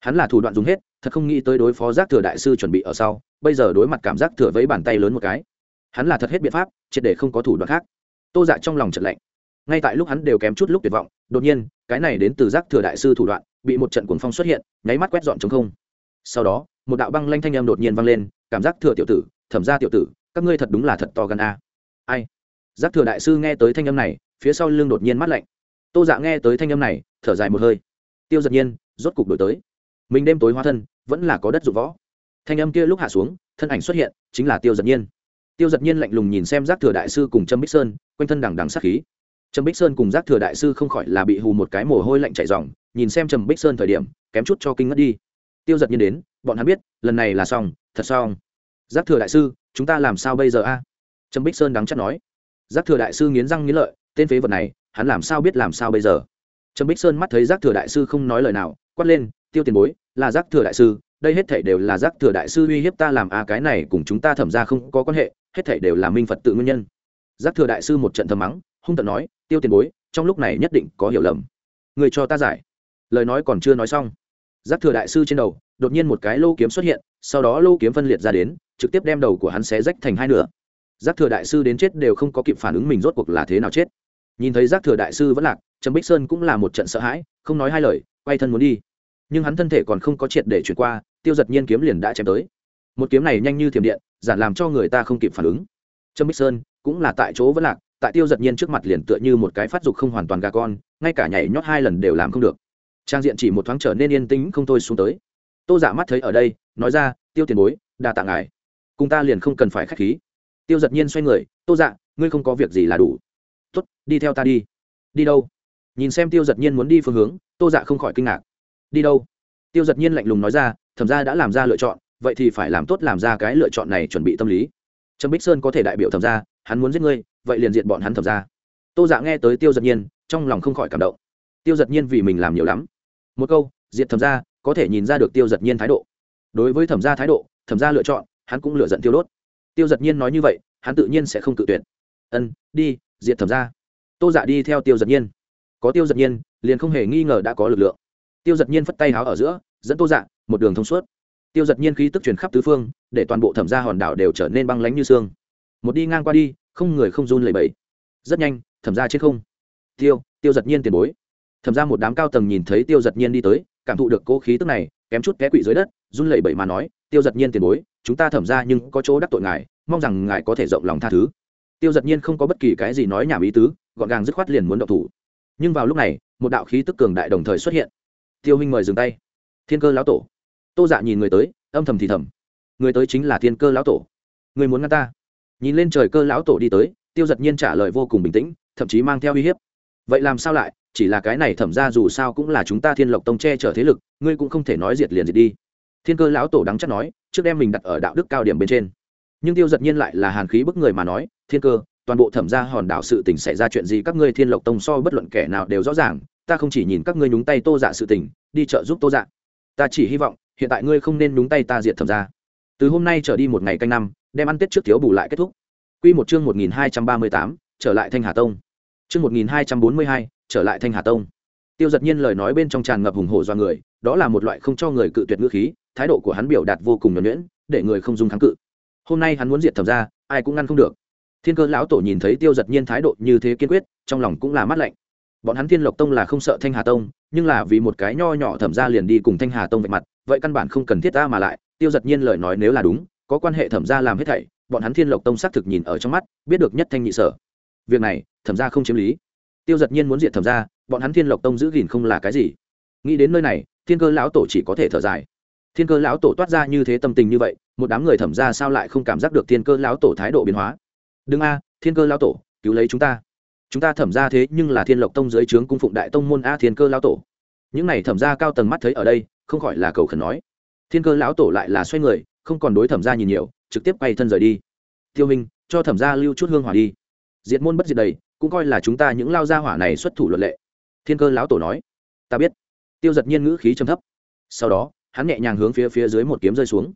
Hắn là thủ đoạn dùng hết, thật không nghĩ tới đối phó giác thừa đại sư chuẩn bị ở sau, bây giờ đối mặt cảm giác thừa vẫy bàn tay lớn một cái hắn là thật hết biện pháp, triệt để không có thủ đoạn khác. Tô dạ trong lòng trận lạnh. Ngay tại lúc hắn đều kém chút lúc tuyệt vọng, đột nhiên, cái này đến từ giác thừa đại sư thủ đoạn, bị một trận cuồng phong xuất hiện, nháy mắt quét dọn chống không. Sau đó, một đạo băng lanh thanh âm đột nhiên vang lên, cảm giác thừa tiểu tử, thẩm ra tiểu tử, các ngươi thật đúng là thật to gan a. Ai? Giác thừa đại sư nghe tới thanh âm này, phía sau lưng đột nhiên mắt lạnh. Tô dạ nghe tới thanh âm này, thở dài một hơi. Tiêu giật nhiên, rốt cục đổi tới. Mình đêm tối hóa thân, vẫn là có đất dụng võ. Thanh âm kia lúc hạ xuống, thân ảnh xuất hiện, chính là tiêu giật nhiên tiêu giật nhiên lạnh lùng nhìn xem giác thừa đại sư cùng trâm bích sơn, quanh thân đằng đằng sát khí. Trâm bích sơn cùng giác thừa đại sư không khỏi là bị hù một cái mồ hôi lạnh chạy dòng nhìn xem trầm bích sơn thời điểm, kém chút cho kinh ngất đi. Tiêu giật nhiên đến, bọn hắn biết, lần này là xong, thật xong. Giác thừa đại sư, chúng ta làm sao bây giờ a? Trâm bích sơn đắng chắc nói. Giác thừa đại sư nghiến răng nghiến lợi, tên phế vật này, hắn làm sao biết làm sao bây giờ? Trâm bích sơn mắt thấy giác thừa đại sư không nói lời nào, quát lên, tiêu tiền bối, là giác thừa đại sư, đây hết thảy đều là giác thừa đại sư uy hiếp ta làm a, cái này cùng chúng ta thẩm ra không có quan hệ hết thảy đều là minh phật tự nguyên nhân. Giác thừa đại sư một trận thầm mắng, hung tận nói, tiêu tiền bối, trong lúc này nhất định có hiểu lầm. Người cho ta giải. Lời nói còn chưa nói xong, giác thừa đại sư trên đầu, đột nhiên một cái lô kiếm xuất hiện, sau đó lô kiếm phân liệt ra đến, trực tiếp đem đầu của hắn xé rách thành hai nửa. Giác thừa đại sư đến chết đều không có kịp phản ứng mình rốt cuộc là thế nào chết. Nhìn thấy giác thừa đại sư vẫn lạc, trầm bích sơn cũng là một trận sợ hãi, không nói hai lời, quay thân muốn đi. Nhưng hắn thân thể còn không có triệt để chuyển qua, tiêu giật nhiên kiếm liền đã chém tới. Một kiếm này nhanh như thiểm điện giản làm cho người ta không kịp phản ứng. Trâm bích sơn cũng là tại chỗ vẫn lạc, tại tiêu giật nhiên trước mặt liền tựa như một cái phát dục không hoàn toàn gà con, ngay cả nhảy nhót hai lần đều làm không được. Trang diện chỉ một thoáng trở nên yên tĩnh không thôi xuống tới. Tô giả dạ mắt thấy ở đây, nói ra, tiêu tiền bối, đa tạ ngài. Cùng ta liền không cần phải k h á c h khí. Tiêu giật nhiên xoay người, tô dạ ngươi không có việc gì là đủ. Tốt, đi theo ta đi. Đi đâu? Nhìn xem tiêu giật nhiên muốn đi phương hướng, tô dạ không khỏi kinh ngạc. Đi đâu? Tiêu giật nhiên lạnh lùng nói ra, thẩm ra đã làm ra lựa chọn vậy thì phải làm tốt làm ra cái lựa chọn này chuẩn bị tâm lý. Trâm bích sơn có thể đại biểu thẩm ra hắn muốn giết ngươi, vậy liền diện bọn hắn thẩm ra tô dạ nghe tới tiêu giật nhiên, trong lòng không khỏi cảm động. Tiêu giật nhiên vì mình làm nhiều lắm. Một câu, diệt thẩm ra có thể nhìn ra được tiêu giật nhiên thái độ. Đối với thẩm ra thái độ, thẩm ra lựa chọn, hắn cũng lựa giận tiêu đốt. Tiêu giật nhiên nói như vậy, hắn tự nhiên sẽ không tự tuyển. ân, đi, diệt thẩm ra tô dạ đi theo tiêu giật nhiên. Có tiêu giật nhiên, liền không hề nghi ngờ đã có lực lượng. Tiêu giật nhiên phất tay háo ở giữa, dẫn tô dạ một đường thông suốt tiêu giật nhiên khí tức truyền khắp tứ phương, để toàn bộ thẩm gia hòn đảo đều trở nên băng lánh như xương. Một đi ngang qua đi, không người không run lẩy bẩy. Rất nhanh, thẩm ra trên không. Tiêu tiêu giật nhiên tiền bối. Thẩm ra một đám cao tầng nhìn thấy tiêu giật nhiên đi tới, cảm thụ được cố khí tức này, kém chút té quỵ dưới đất, run lẩy bẩy mà nói, tiêu giật nhiên tiền bối, chúng ta thẩm ra nhưng có chỗ đắc tội ngài, mong rằng ngài có thể rộng lòng tha thứ. Tiêu giật nhiên không có bất kỳ cái gì nói nhảm ý tứ, gọn gàng dứt khoát liền muốn động thủ. Nhưng vào lúc này, một đạo khí tức cường đại đồng thời xuất hiện. Tiêu huynh mời dừng tay. Thiên cơ lão tổ tô dạ nhìn người tới, âm thầm thì thầm. Người tới chính là thiên cơ lão tổ. Người muốn ngăn ta? Nhìn lên trời cơ lão tổ đi tới, tiêu giật nhiên trả lời vô cùng bình tĩnh, thậm chí mang theo uy hiếp. Vậy làm sao lại? Chỉ là cái này thẩm ra dù sao cũng là chúng ta thiên lộc tông che chở thế lực, ngươi cũng không thể nói diệt liền diệt đi. Thiên cơ lão tổ đắng chắc nói, trước đem mình đặt ở đạo đức cao điểm bên trên. Nhưng tiêu giật nhiên lại là hàn khí bức người mà nói, thiên cơ, toàn bộ thẩm ra hòn đảo sự tình xảy ra chuyện gì các ngươi thiên lộc tông so bất luận kẻ nào đều rõ ràng, ta không chỉ nhìn các ngươi nhúng tay tô dạ sự tình, đi trợ giúp tô dạ. Ta chỉ hy vọng hiện tại ngươi không nên đúng tay ta diệt thẩm ra từ hôm nay trở đi một ngày canh năm đem ăn tết trước thiếu bù lại kết thúc Quy một chương 1238, trở lại Thanh Hà Tông. Chương 1242, trở lại Thanh Hà Tông. Tiêu giật Nhiên lời nói bên trong tràn ngập hùng hổ do người, đó là một loại không cho người cự tuyệt ngữ khí, thái độ của hắn biểu đạt vô cùng nhuẩn nhuyễn, để người không dung kháng cự. Hôm nay hắn muốn diệt thẩm ra, ai cũng ngăn không được. Thiên Cơ lão tổ nhìn thấy Tiêu giật Nhiên thái độ như thế kiên quyết, trong lòng cũng là mát lạnh. Bọn hắn Thiên Lộc Tông là không sợ Thanh Hà Tông, nhưng là vì một cái nho nhỏ thẩm ra liền đi cùng Thanh Hà Tông vạch mặt, vậy căn bản không cần thiết ta mà lại, Tiêu giật Nhiên lời nói nếu là đúng, có quan hệ thẩm ra làm hết thảy, bọn hắn thiên lộc tông xác thực nhìn ở trong mắt biết được nhất thanh nhị sở. Việc này thẩm ra không chiếm lý. Tiêu giật nhiên muốn diện thẩm ra bọn hắn thiên lộc tông giữ gìn không là cái gì. Nghĩ đến nơi này thiên cơ lão tổ chỉ có thể thở dài. Thiên cơ lão tổ toát ra như thế tâm tình như vậy một đám người thẩm ra sao lại không cảm giác được thiên cơ lão tổ thái độ biến hóa? Đừng a thiên cơ lão tổ cứu lấy chúng ta. Chúng ta thẩm ra thế nhưng là thiên lộc tông dưới trướng cung phụng đại tông môn a thiên cơ lão tổ. Những này thẩm ra cao tầng mắt thấy ở đây không khỏi là cầu khẩn nói. Thiên cơ lão tổ lại là xoay người, không còn đối thẩm ra nhìn nhiều, trực tiếp quay thân rời đi. Tiêu minh, cho thẩm gia lưu chút hương hỏa đi. Diệt môn bất diệt đầy, cũng coi là chúng ta những lao gia hỏa này xuất thủ luật lệ. Thiên cơ lão tổ nói. Ta biết. Tiêu giật nhiên ngữ khí trầm thấp. Sau đó, hắn nhẹ nhàng hướng phía phía dưới một kiếm rơi xuống.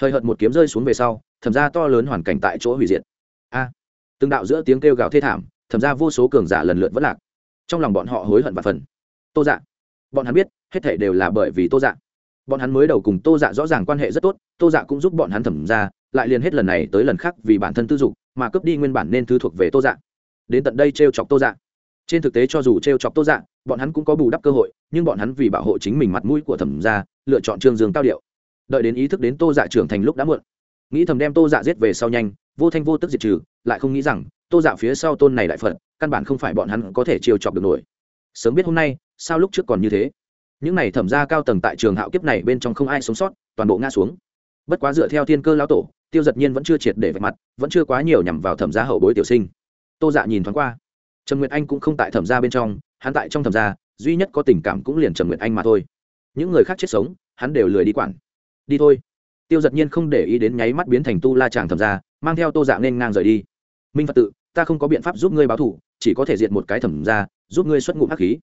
Hơi hợt một kiếm rơi xuống về sau, thẩm gia to lớn hoàn cảnh tại chỗ hủy diệt. A. Từng đạo giữa tiếng kêu gào thê thảm, thẩm gia vô số cường giả lần lượt vất lạc. Trong lòng bọn họ hối hận và phần tô dạ bọn hắn biết, hết thể đều là bởi vì tô dạ. Bọn hắn mới đầu cùng tô dạ rõ ràng quan hệ rất tốt, tô dạ cũng giúp bọn hắn thẩm ra, lại liền hết lần này tới lần khác vì bản thân tư dục, mà cướp đi nguyên bản nên thứ thuộc về tô dạ. Đến tận đây t r e o chọc tô dạ. Trên thực tế cho dù t r e o chọc tô dạ bọn hắn cũng có bù đắp cơ hội, nhưng bọn hắn vì bảo hộ chính mình mặt mũi của thẩm ra lựa chọn trương dương cao điệu. Đợi đến ý thức đến tô dạ trưởng thành lúc đã muộn. Nghĩ thầm đem tô dạ giết về sau nhanh, vô thanh vô tức diệt trừ, lại không nghĩ rằng tô dạ phía sau tôn này đại phật, căn bản không phải bọn hắn có thể chiều chọc được nổi. Sớm biết hôm nay sao lúc trước còn như thế? Những này thẩm ra cao tầng tại trường hạo kiếp này bên trong không ai sống sót, toàn bộ ngã xuống. Bất quá dựa theo thiên cơ lão tổ, tiêu giật nhiên vẫn chưa triệt để vạch mặt, vẫn chưa quá nhiều nhằm vào thẩm gia hậu bối tiểu sinh. Tô dạ nhìn thoáng qua. Trần nguyệt anh cũng không tại thẩm gia bên trong, hắn tại trong thẩm gia, duy nhất có tình cảm cũng liền Trần nguyệt anh mà thôi. Những người khác chết sống, hắn đều lười đi quản. Đi thôi. Tiêu giật nhiên không để ý đến nháy mắt biến thành tu la chàng thẩm gia, mang theo tô dạ nên ngang rời đi. Minh phật tự, ta không có biện pháp giúp ngươi báo thủ chỉ có thể diệt một cái thẩm gia, giúp ngươi xuất ngụm hắc khí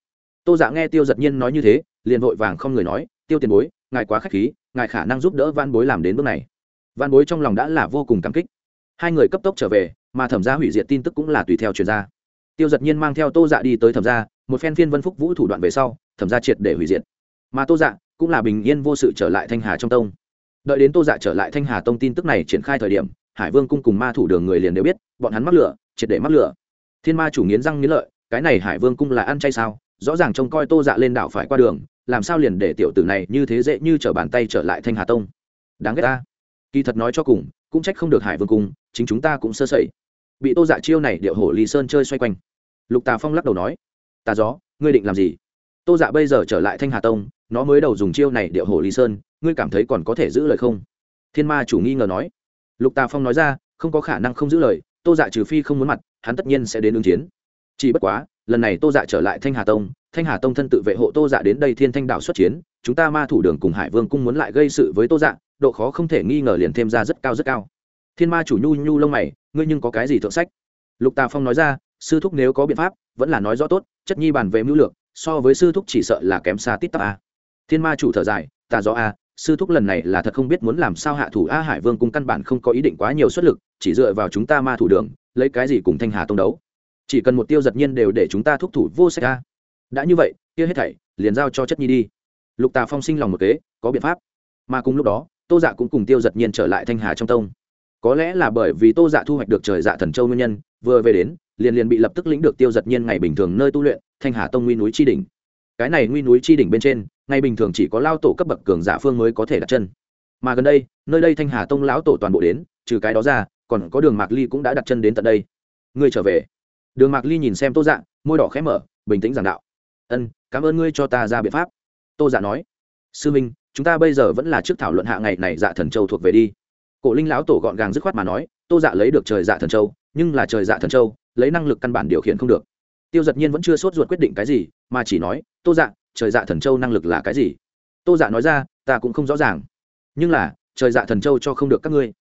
tô dạ nghe tiêu giật nhiên nói như thế, liền vội vàng không người nói, tiêu tiền bối, ngài quá k h á c h khí, ngài khả năng giúp đỡ van bối làm đến bước này. Van bối trong lòng đã là vô cùng cảm kích. Hai người cấp tốc trở về, mà thẩm gia hủy diệt tin tức cũng là tùy theo chuyên gia tiêu giật nhiên mang theo tô dạ đi tới thẩm gia, một phen phiên vân phúc vũ thủ đoạn về sau, thẩm gia triệt để hủy diệt. Mà tô dạ cũng là bình yên vô sự trở lại thanh hà trong tông. Đợi đến tô dạ trở lại thanh hà tông tin tức này triển khai thời điểm, hải vương cung cùng ma thủ đường người liền đều biết, bọn hắn mắc lửa, triệt để mắc lửa. Thiên ma chủ nghiến răng nghiến lợi, cái này hải vương cung là ăn chay sao? Rõ ràng trông coi tô dạ lên đảo phải qua đường, làm sao liền để tiểu tử này như thế dễ như t r ở bàn tay trở lại thanh hà tông? Đáng ghét ta. Kỳ thật nói cho cùng, cũng trách không được hải vương cung, chính chúng ta cũng sơ sẩy. Bị tô dạ chiêu này điệu hổ lý sơn chơi xoay quanh. Lục tà phong lắc đầu nói, tà gió, ngươi định làm gì? Tô dạ bây giờ trở lại thanh hà tông, nó mới đầu dùng chiêu này điệu hổ lý sơn, ngươi cảm thấy còn có thể giữ lời không? Thiên ma chủ nghi ngờ nói. Lục tà phong nói ra, không có khả năng không giữ lời, tô dạ trừ phi không muốn mặt, hắn tất nhiên sẽ đến ứng chiến. Chỉ bất quá lần này tô dạ trở lại thanh hà tông, thanh hà tông thân tự vệ hộ tô dạ đến đây thiên thanh đạo xuất chiến, chúng ta ma thủ đường cùng hải vương cung muốn lại gây sự với tô dạ độ khó không thể nghi ngờ liền thêm ra rất cao rất cao. Thiên ma chủ nhu nhu lông mày, ngươi nhưng có cái gì thượng sách? Lục tà phong nói ra, sư thúc nếu có biện pháp, vẫn là nói rõ tốt, chất nhi bàn về mưu lược, so với sư thúc chỉ sợ là kém xa tít tắc a. Thiên ma chủ thở dài, tà rõ a, sư thúc lần này là thật không biết muốn làm sao hạ thủ a, hải vương cung căn bản không có ý định quá nhiều xuất lực, chỉ dựa vào chúng ta ma thủ đường, lấy cái gì cùng thanh hà tông đấu? Chỉ cần một tiêu giật nhiên đều để chúng ta thúc thủ vô sách ra đã như vậy, kia hết thảy, liền giao cho chất nhi đi. Lục tà phong sinh lòng một kế, có biện pháp. Mà cùng lúc đó, tô dạ cũng cùng tiêu giật nhiên trở lại thanh hà trong tông. Có lẽ là bởi vì tô dạ thu hoạch được trời dạ thần châu nguyên nhân, vừa về đến, liền liền bị lập tức lĩnh được tiêu giật nhiên ngày bình thường nơi tu luyện, thanh hà tông nguy núi tri đỉnh. Cái này nguy núi tri đỉnh bên trên, ngày bình thường chỉ có lao tổ cấp bậc cường giả phương mới có thể đặt chân. Mà gần đây, nơi đây thanh hà tông lão tổ toàn bộ đến, trừ cái đó ra, còn có đường mạc ly cũng đã đặt chân đến tận đây. Ngươi trở về đường mạc ly nhìn xem tô dạ môi đỏ khẽ mở, bình tĩnh giảng đạo. Ân, cảm ơn ngươi cho ta ra biện pháp. Tô dạ nói, sư minh, chúng ta bây giờ vẫn là trước thảo luận hạ ngày này dạ thần châu thuộc về đi. Cổ linh lão tổ gọn gàng dứt khoát mà nói, tô dạ lấy được trời dạ thần châu, nhưng là trời dạ thần châu, lấy năng lực căn bản điều khiển không được. Tiêu giật nhiên vẫn chưa sốt ruột quyết định cái gì, mà chỉ nói, tô dạ trời dạ thần châu năng lực là cái gì? Tô dạ nói ra, ta cũng không rõ ràng, nhưng là, trời dạ thần châu cho không được các ngươi.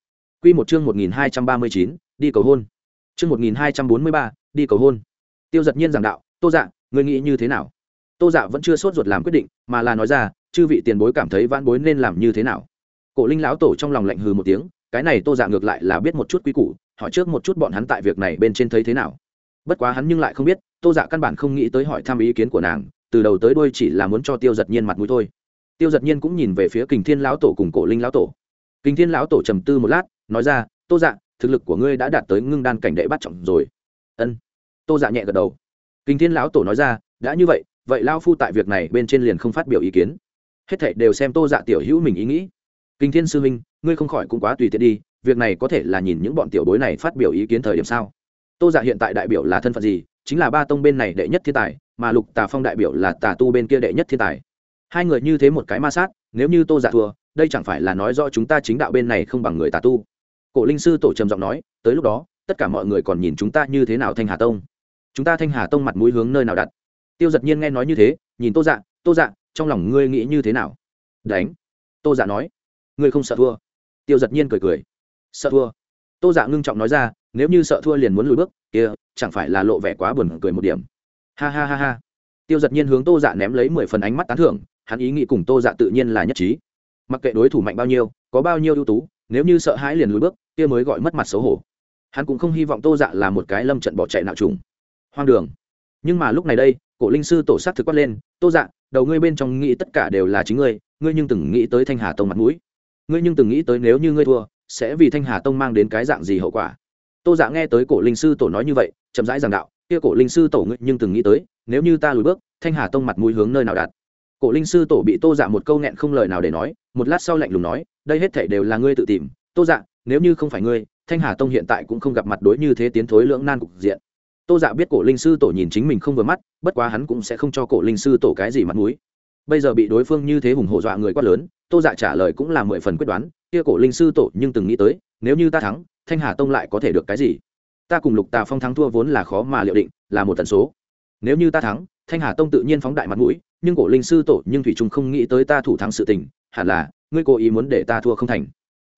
Q một chương một nghìn hai trăm ba mươi chín, đi cầu hôn. Chương một nghìn hai trăm bốn mươi ba đi cầu hôn. Tiêu giật nhiên giảng đạo, tô dạ người nghĩ như thế nào? Tô dạ vẫn chưa sốt ruột làm quyết định, mà là nói ra, chư vị tiền bối cảm thấy vãn bối nên làm như thế nào? Cổ linh lão tổ trong lòng lạnh hừ một tiếng, cái này tô dạ ngược lại là biết một chút quý củ, hỏi trước một chút bọn hắn tại việc này bên trên thấy thế nào. Bất quá hắn nhưng lại không biết, tô dạ căn bản không nghĩ tới hỏi thăm ý kiến của nàng, từ đầu tới đuôi chỉ là muốn cho tiêu giật nhiên mặt mũi thôi. Tiêu giật nhiên cũng nhìn về phía kình thiên lão tổ cùng cổ linh lão tổ. Kình thiên lão tổ trầm tư một lát, nói ra, tô dạ thực lực của ngươi đã đạt tới ngưng đan cảnh đệ bắt trọng rồi ân. Tô dạ nhẹ gật đầu. Kinh thiên lão tổ nói ra, đã như vậy vậy lao phu tại việc này bên trên liền không phát biểu ý kiến. Hết thảy đều xem tô dạ tiểu hữu mình ý nghĩ. Kinh thiên sư huynh, ngươi không khỏi cũng quá tùy tiện đi, việc này có thể là nhìn những bọn tiểu bối này phát biểu ý kiến thời điểm sao? Tô dạ hiện tại đại biểu là thân phận gì? Chính là ba tông bên này đệ nhất thiên tài, mà lục tà phong đại biểu là tà tu bên kia đệ nhất thiên tài. Hai người như thế một cái ma sát, nếu như tô dạ thua, đây chẳng phải là nói do chúng ta chính đạo bên này không bằng người tà tu. Cổ linh sư tổ trầm giọng nói, tới lúc đó tất cả mọi người còn nhìn chúng ta như thế nào thanh hà tông? Chúng ta thanh hà tông mặt mũi hướng nơi nào đặt? Tiêu giật nhiên nghe nói như thế, nhìn tô dạ tô dạ trong lòng ngươi nghĩ như thế nào? Đánh. Tô dạ nói, ngươi không sợ thua. Tiêu giật nhiên cười cười, sợ thua. Tô dạ ngưng trọng nói ra, nếu như sợ thua liền muốn lùi bước, kia, chẳng phải là lộ vẻ quá buồn cười một điểm. Ha ha ha ha. Tiêu giật nhiên hướng tô dạ ném lấy mười phần ánh mắt tán thưởng, hắn ý nghĩ cùng tô dạ tự nhiên là nhất trí. Mặc kệ đối thủ mạnh bao nhiêu, có bao nhiêu ưu tú, nếu như sợ hãi liền lùi bước, kia mới gọi mất mặt xấu hổ hắn cũng không hy vọng tô dạ là một cái lâm trận bỏ chạy nạo trùng. Hoang đường. Nhưng mà lúc này đây, cổ linh sư tổ sát thực quát lên, tô dạ đầu ngươi bên trong nghĩ tất cả đều là chính ngươi ngươi nhưng từng nghĩ tới thanh hà tông mặt mũi. Ngươi nhưng từng nghĩ tới nếu như ngươi thua, sẽ vì thanh hà tông mang đến cái dạng gì hậu quả? Tô dạ nghe tới cổ linh sư tổ nói như vậy, chậm rãi giảng đạo, kia cổ linh sư tổ ngươi nhưng từng nghĩ tới, nếu như ta lùi bước, thanh hà tông mặt mũi hướng nơi nào đạt? Cổ linh sư tổ bị tô dạ một câu nghẹn không lời nào để nói, một lát sau lạnh lùng nói, đây hết thể đều là ngươi tự tìm. Tô dạ nếu như không phải ngươi thanh hà tông hiện tại cũng không gặp mặt đối như thế tiến thối lưỡng nan cục diện. Tô dạ biết cổ linh sư tổ nhìn chính mình không vừa mắt, bất quá hắn cũng sẽ không cho cổ linh sư tổ cái gì mặt mũi. Bây giờ bị đối phương như thế hùng hổ dọa người quát lớn, tô dạ trả lời cũng là mười phần quyết đoán, kia cổ linh sư tổ nhưng từng nghĩ tới, nếu như ta thắng, thanh hà tông lại có thể được cái gì? Ta cùng lục tà phong thắng thua vốn là khó mà liệu định, là một tần số. Nếu như ta thắng, thanh hà tông tự nhiên phóng đại mặt mũi, nhưng cổ linh sư tổ nhưng thủy trung không nghĩ tới ta thủ thắng sự tình, hẳn là, ngươi cố ý muốn để ta thua không thành.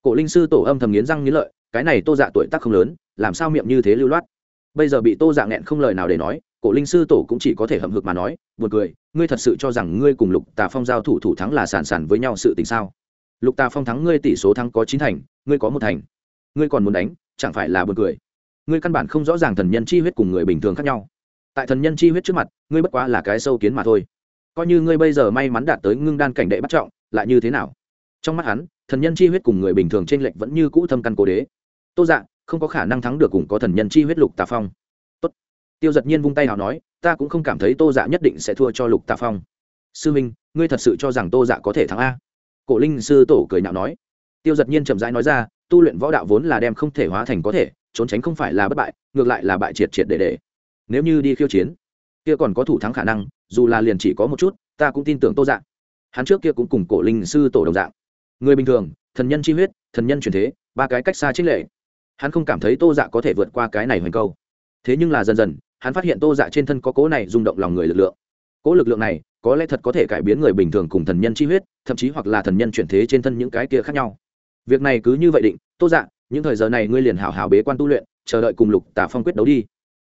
Cổ linh sư tổ âm thầm nghiến răng nghiến lợi cái này tô dạ tuổi tác không lớn, làm sao miệng như thế lưu loát? Bây giờ bị tô dạ nghẹn không lời nào để nói, cổ linh sư tổ cũng chỉ có thể hậm hực mà nói, buồn cười, ngươi thật sự cho rằng ngươi cùng lục tà phong giao thủ thủ thắng là sàn sàn với nhau sự tình sao? Lục tà phong thắng ngươi tỷ số thắng có chín thành, ngươi có một thành. Ngươi còn muốn đánh, chẳng phải là buồn cười? Ngươi căn bản không rõ ràng thần nhân chi huyết cùng người bình thường khác nhau. Tại thần nhân chi huyết trước mặt, ngươi bất quá là cái sâu kiến mà thôi. Coi như ngươi bây giờ may mắn đạt tới ngưng đan cảnh đệ bắt trọng, lại như thế nào? Trong mắt hắn, thần nhân chi huyết cùng người bình thường trên lệnh vẫn như cũ thâm căn cố đế tô dạ không có khả năng thắng được cùng có thần nhân chi huyết lục tà phong. Tốt. tiêu giật nhiên vung tay nào nói, ta cũng không cảm thấy tô dạ nhất định sẽ thua cho lục tà phong. Sư minh, ngươi thật sự cho rằng tô dạ có thể thắng a? Cổ linh sư tổ cười nhạo nói. Tiêu giật nhiên chậm rãi nói ra, tu luyện võ đạo vốn là đem không thể hóa thành có thể, trốn tránh không phải là bất bại, ngược lại là bại triệt triệt để để. Nếu như đi khiêu chiến, kia còn có thủ thắng khả năng, dù là liền chỉ có một chút, ta cũng tin tưởng tô dạ. Hắn trước kia cũng cùng cổ linh sư tổ đồng dạng. Người bình thường, thần nhân chi huyết, thần nhân truyền thế, ba cái cách xa trích lệ hắn không cảm thấy tô dạ có thể vượt qua cái này hoành câu. Thế nhưng là dần dần, hắn phát hiện tô dạ trên thân có cố này rung động lòng người lực lượng. Cố lực lượng này, có lẽ thật có thể cải biến người bình thường cùng thần nhân chi huyết, thậm chí hoặc là thần nhân chuyển thế trên thân những cái kia khác nhau. Việc này cứ như vậy định, tô dạ những thời giờ này ngươi liền hảo hảo bế quan tu luyện, chờ đợi cùng lục tả phong quyết đấu đi.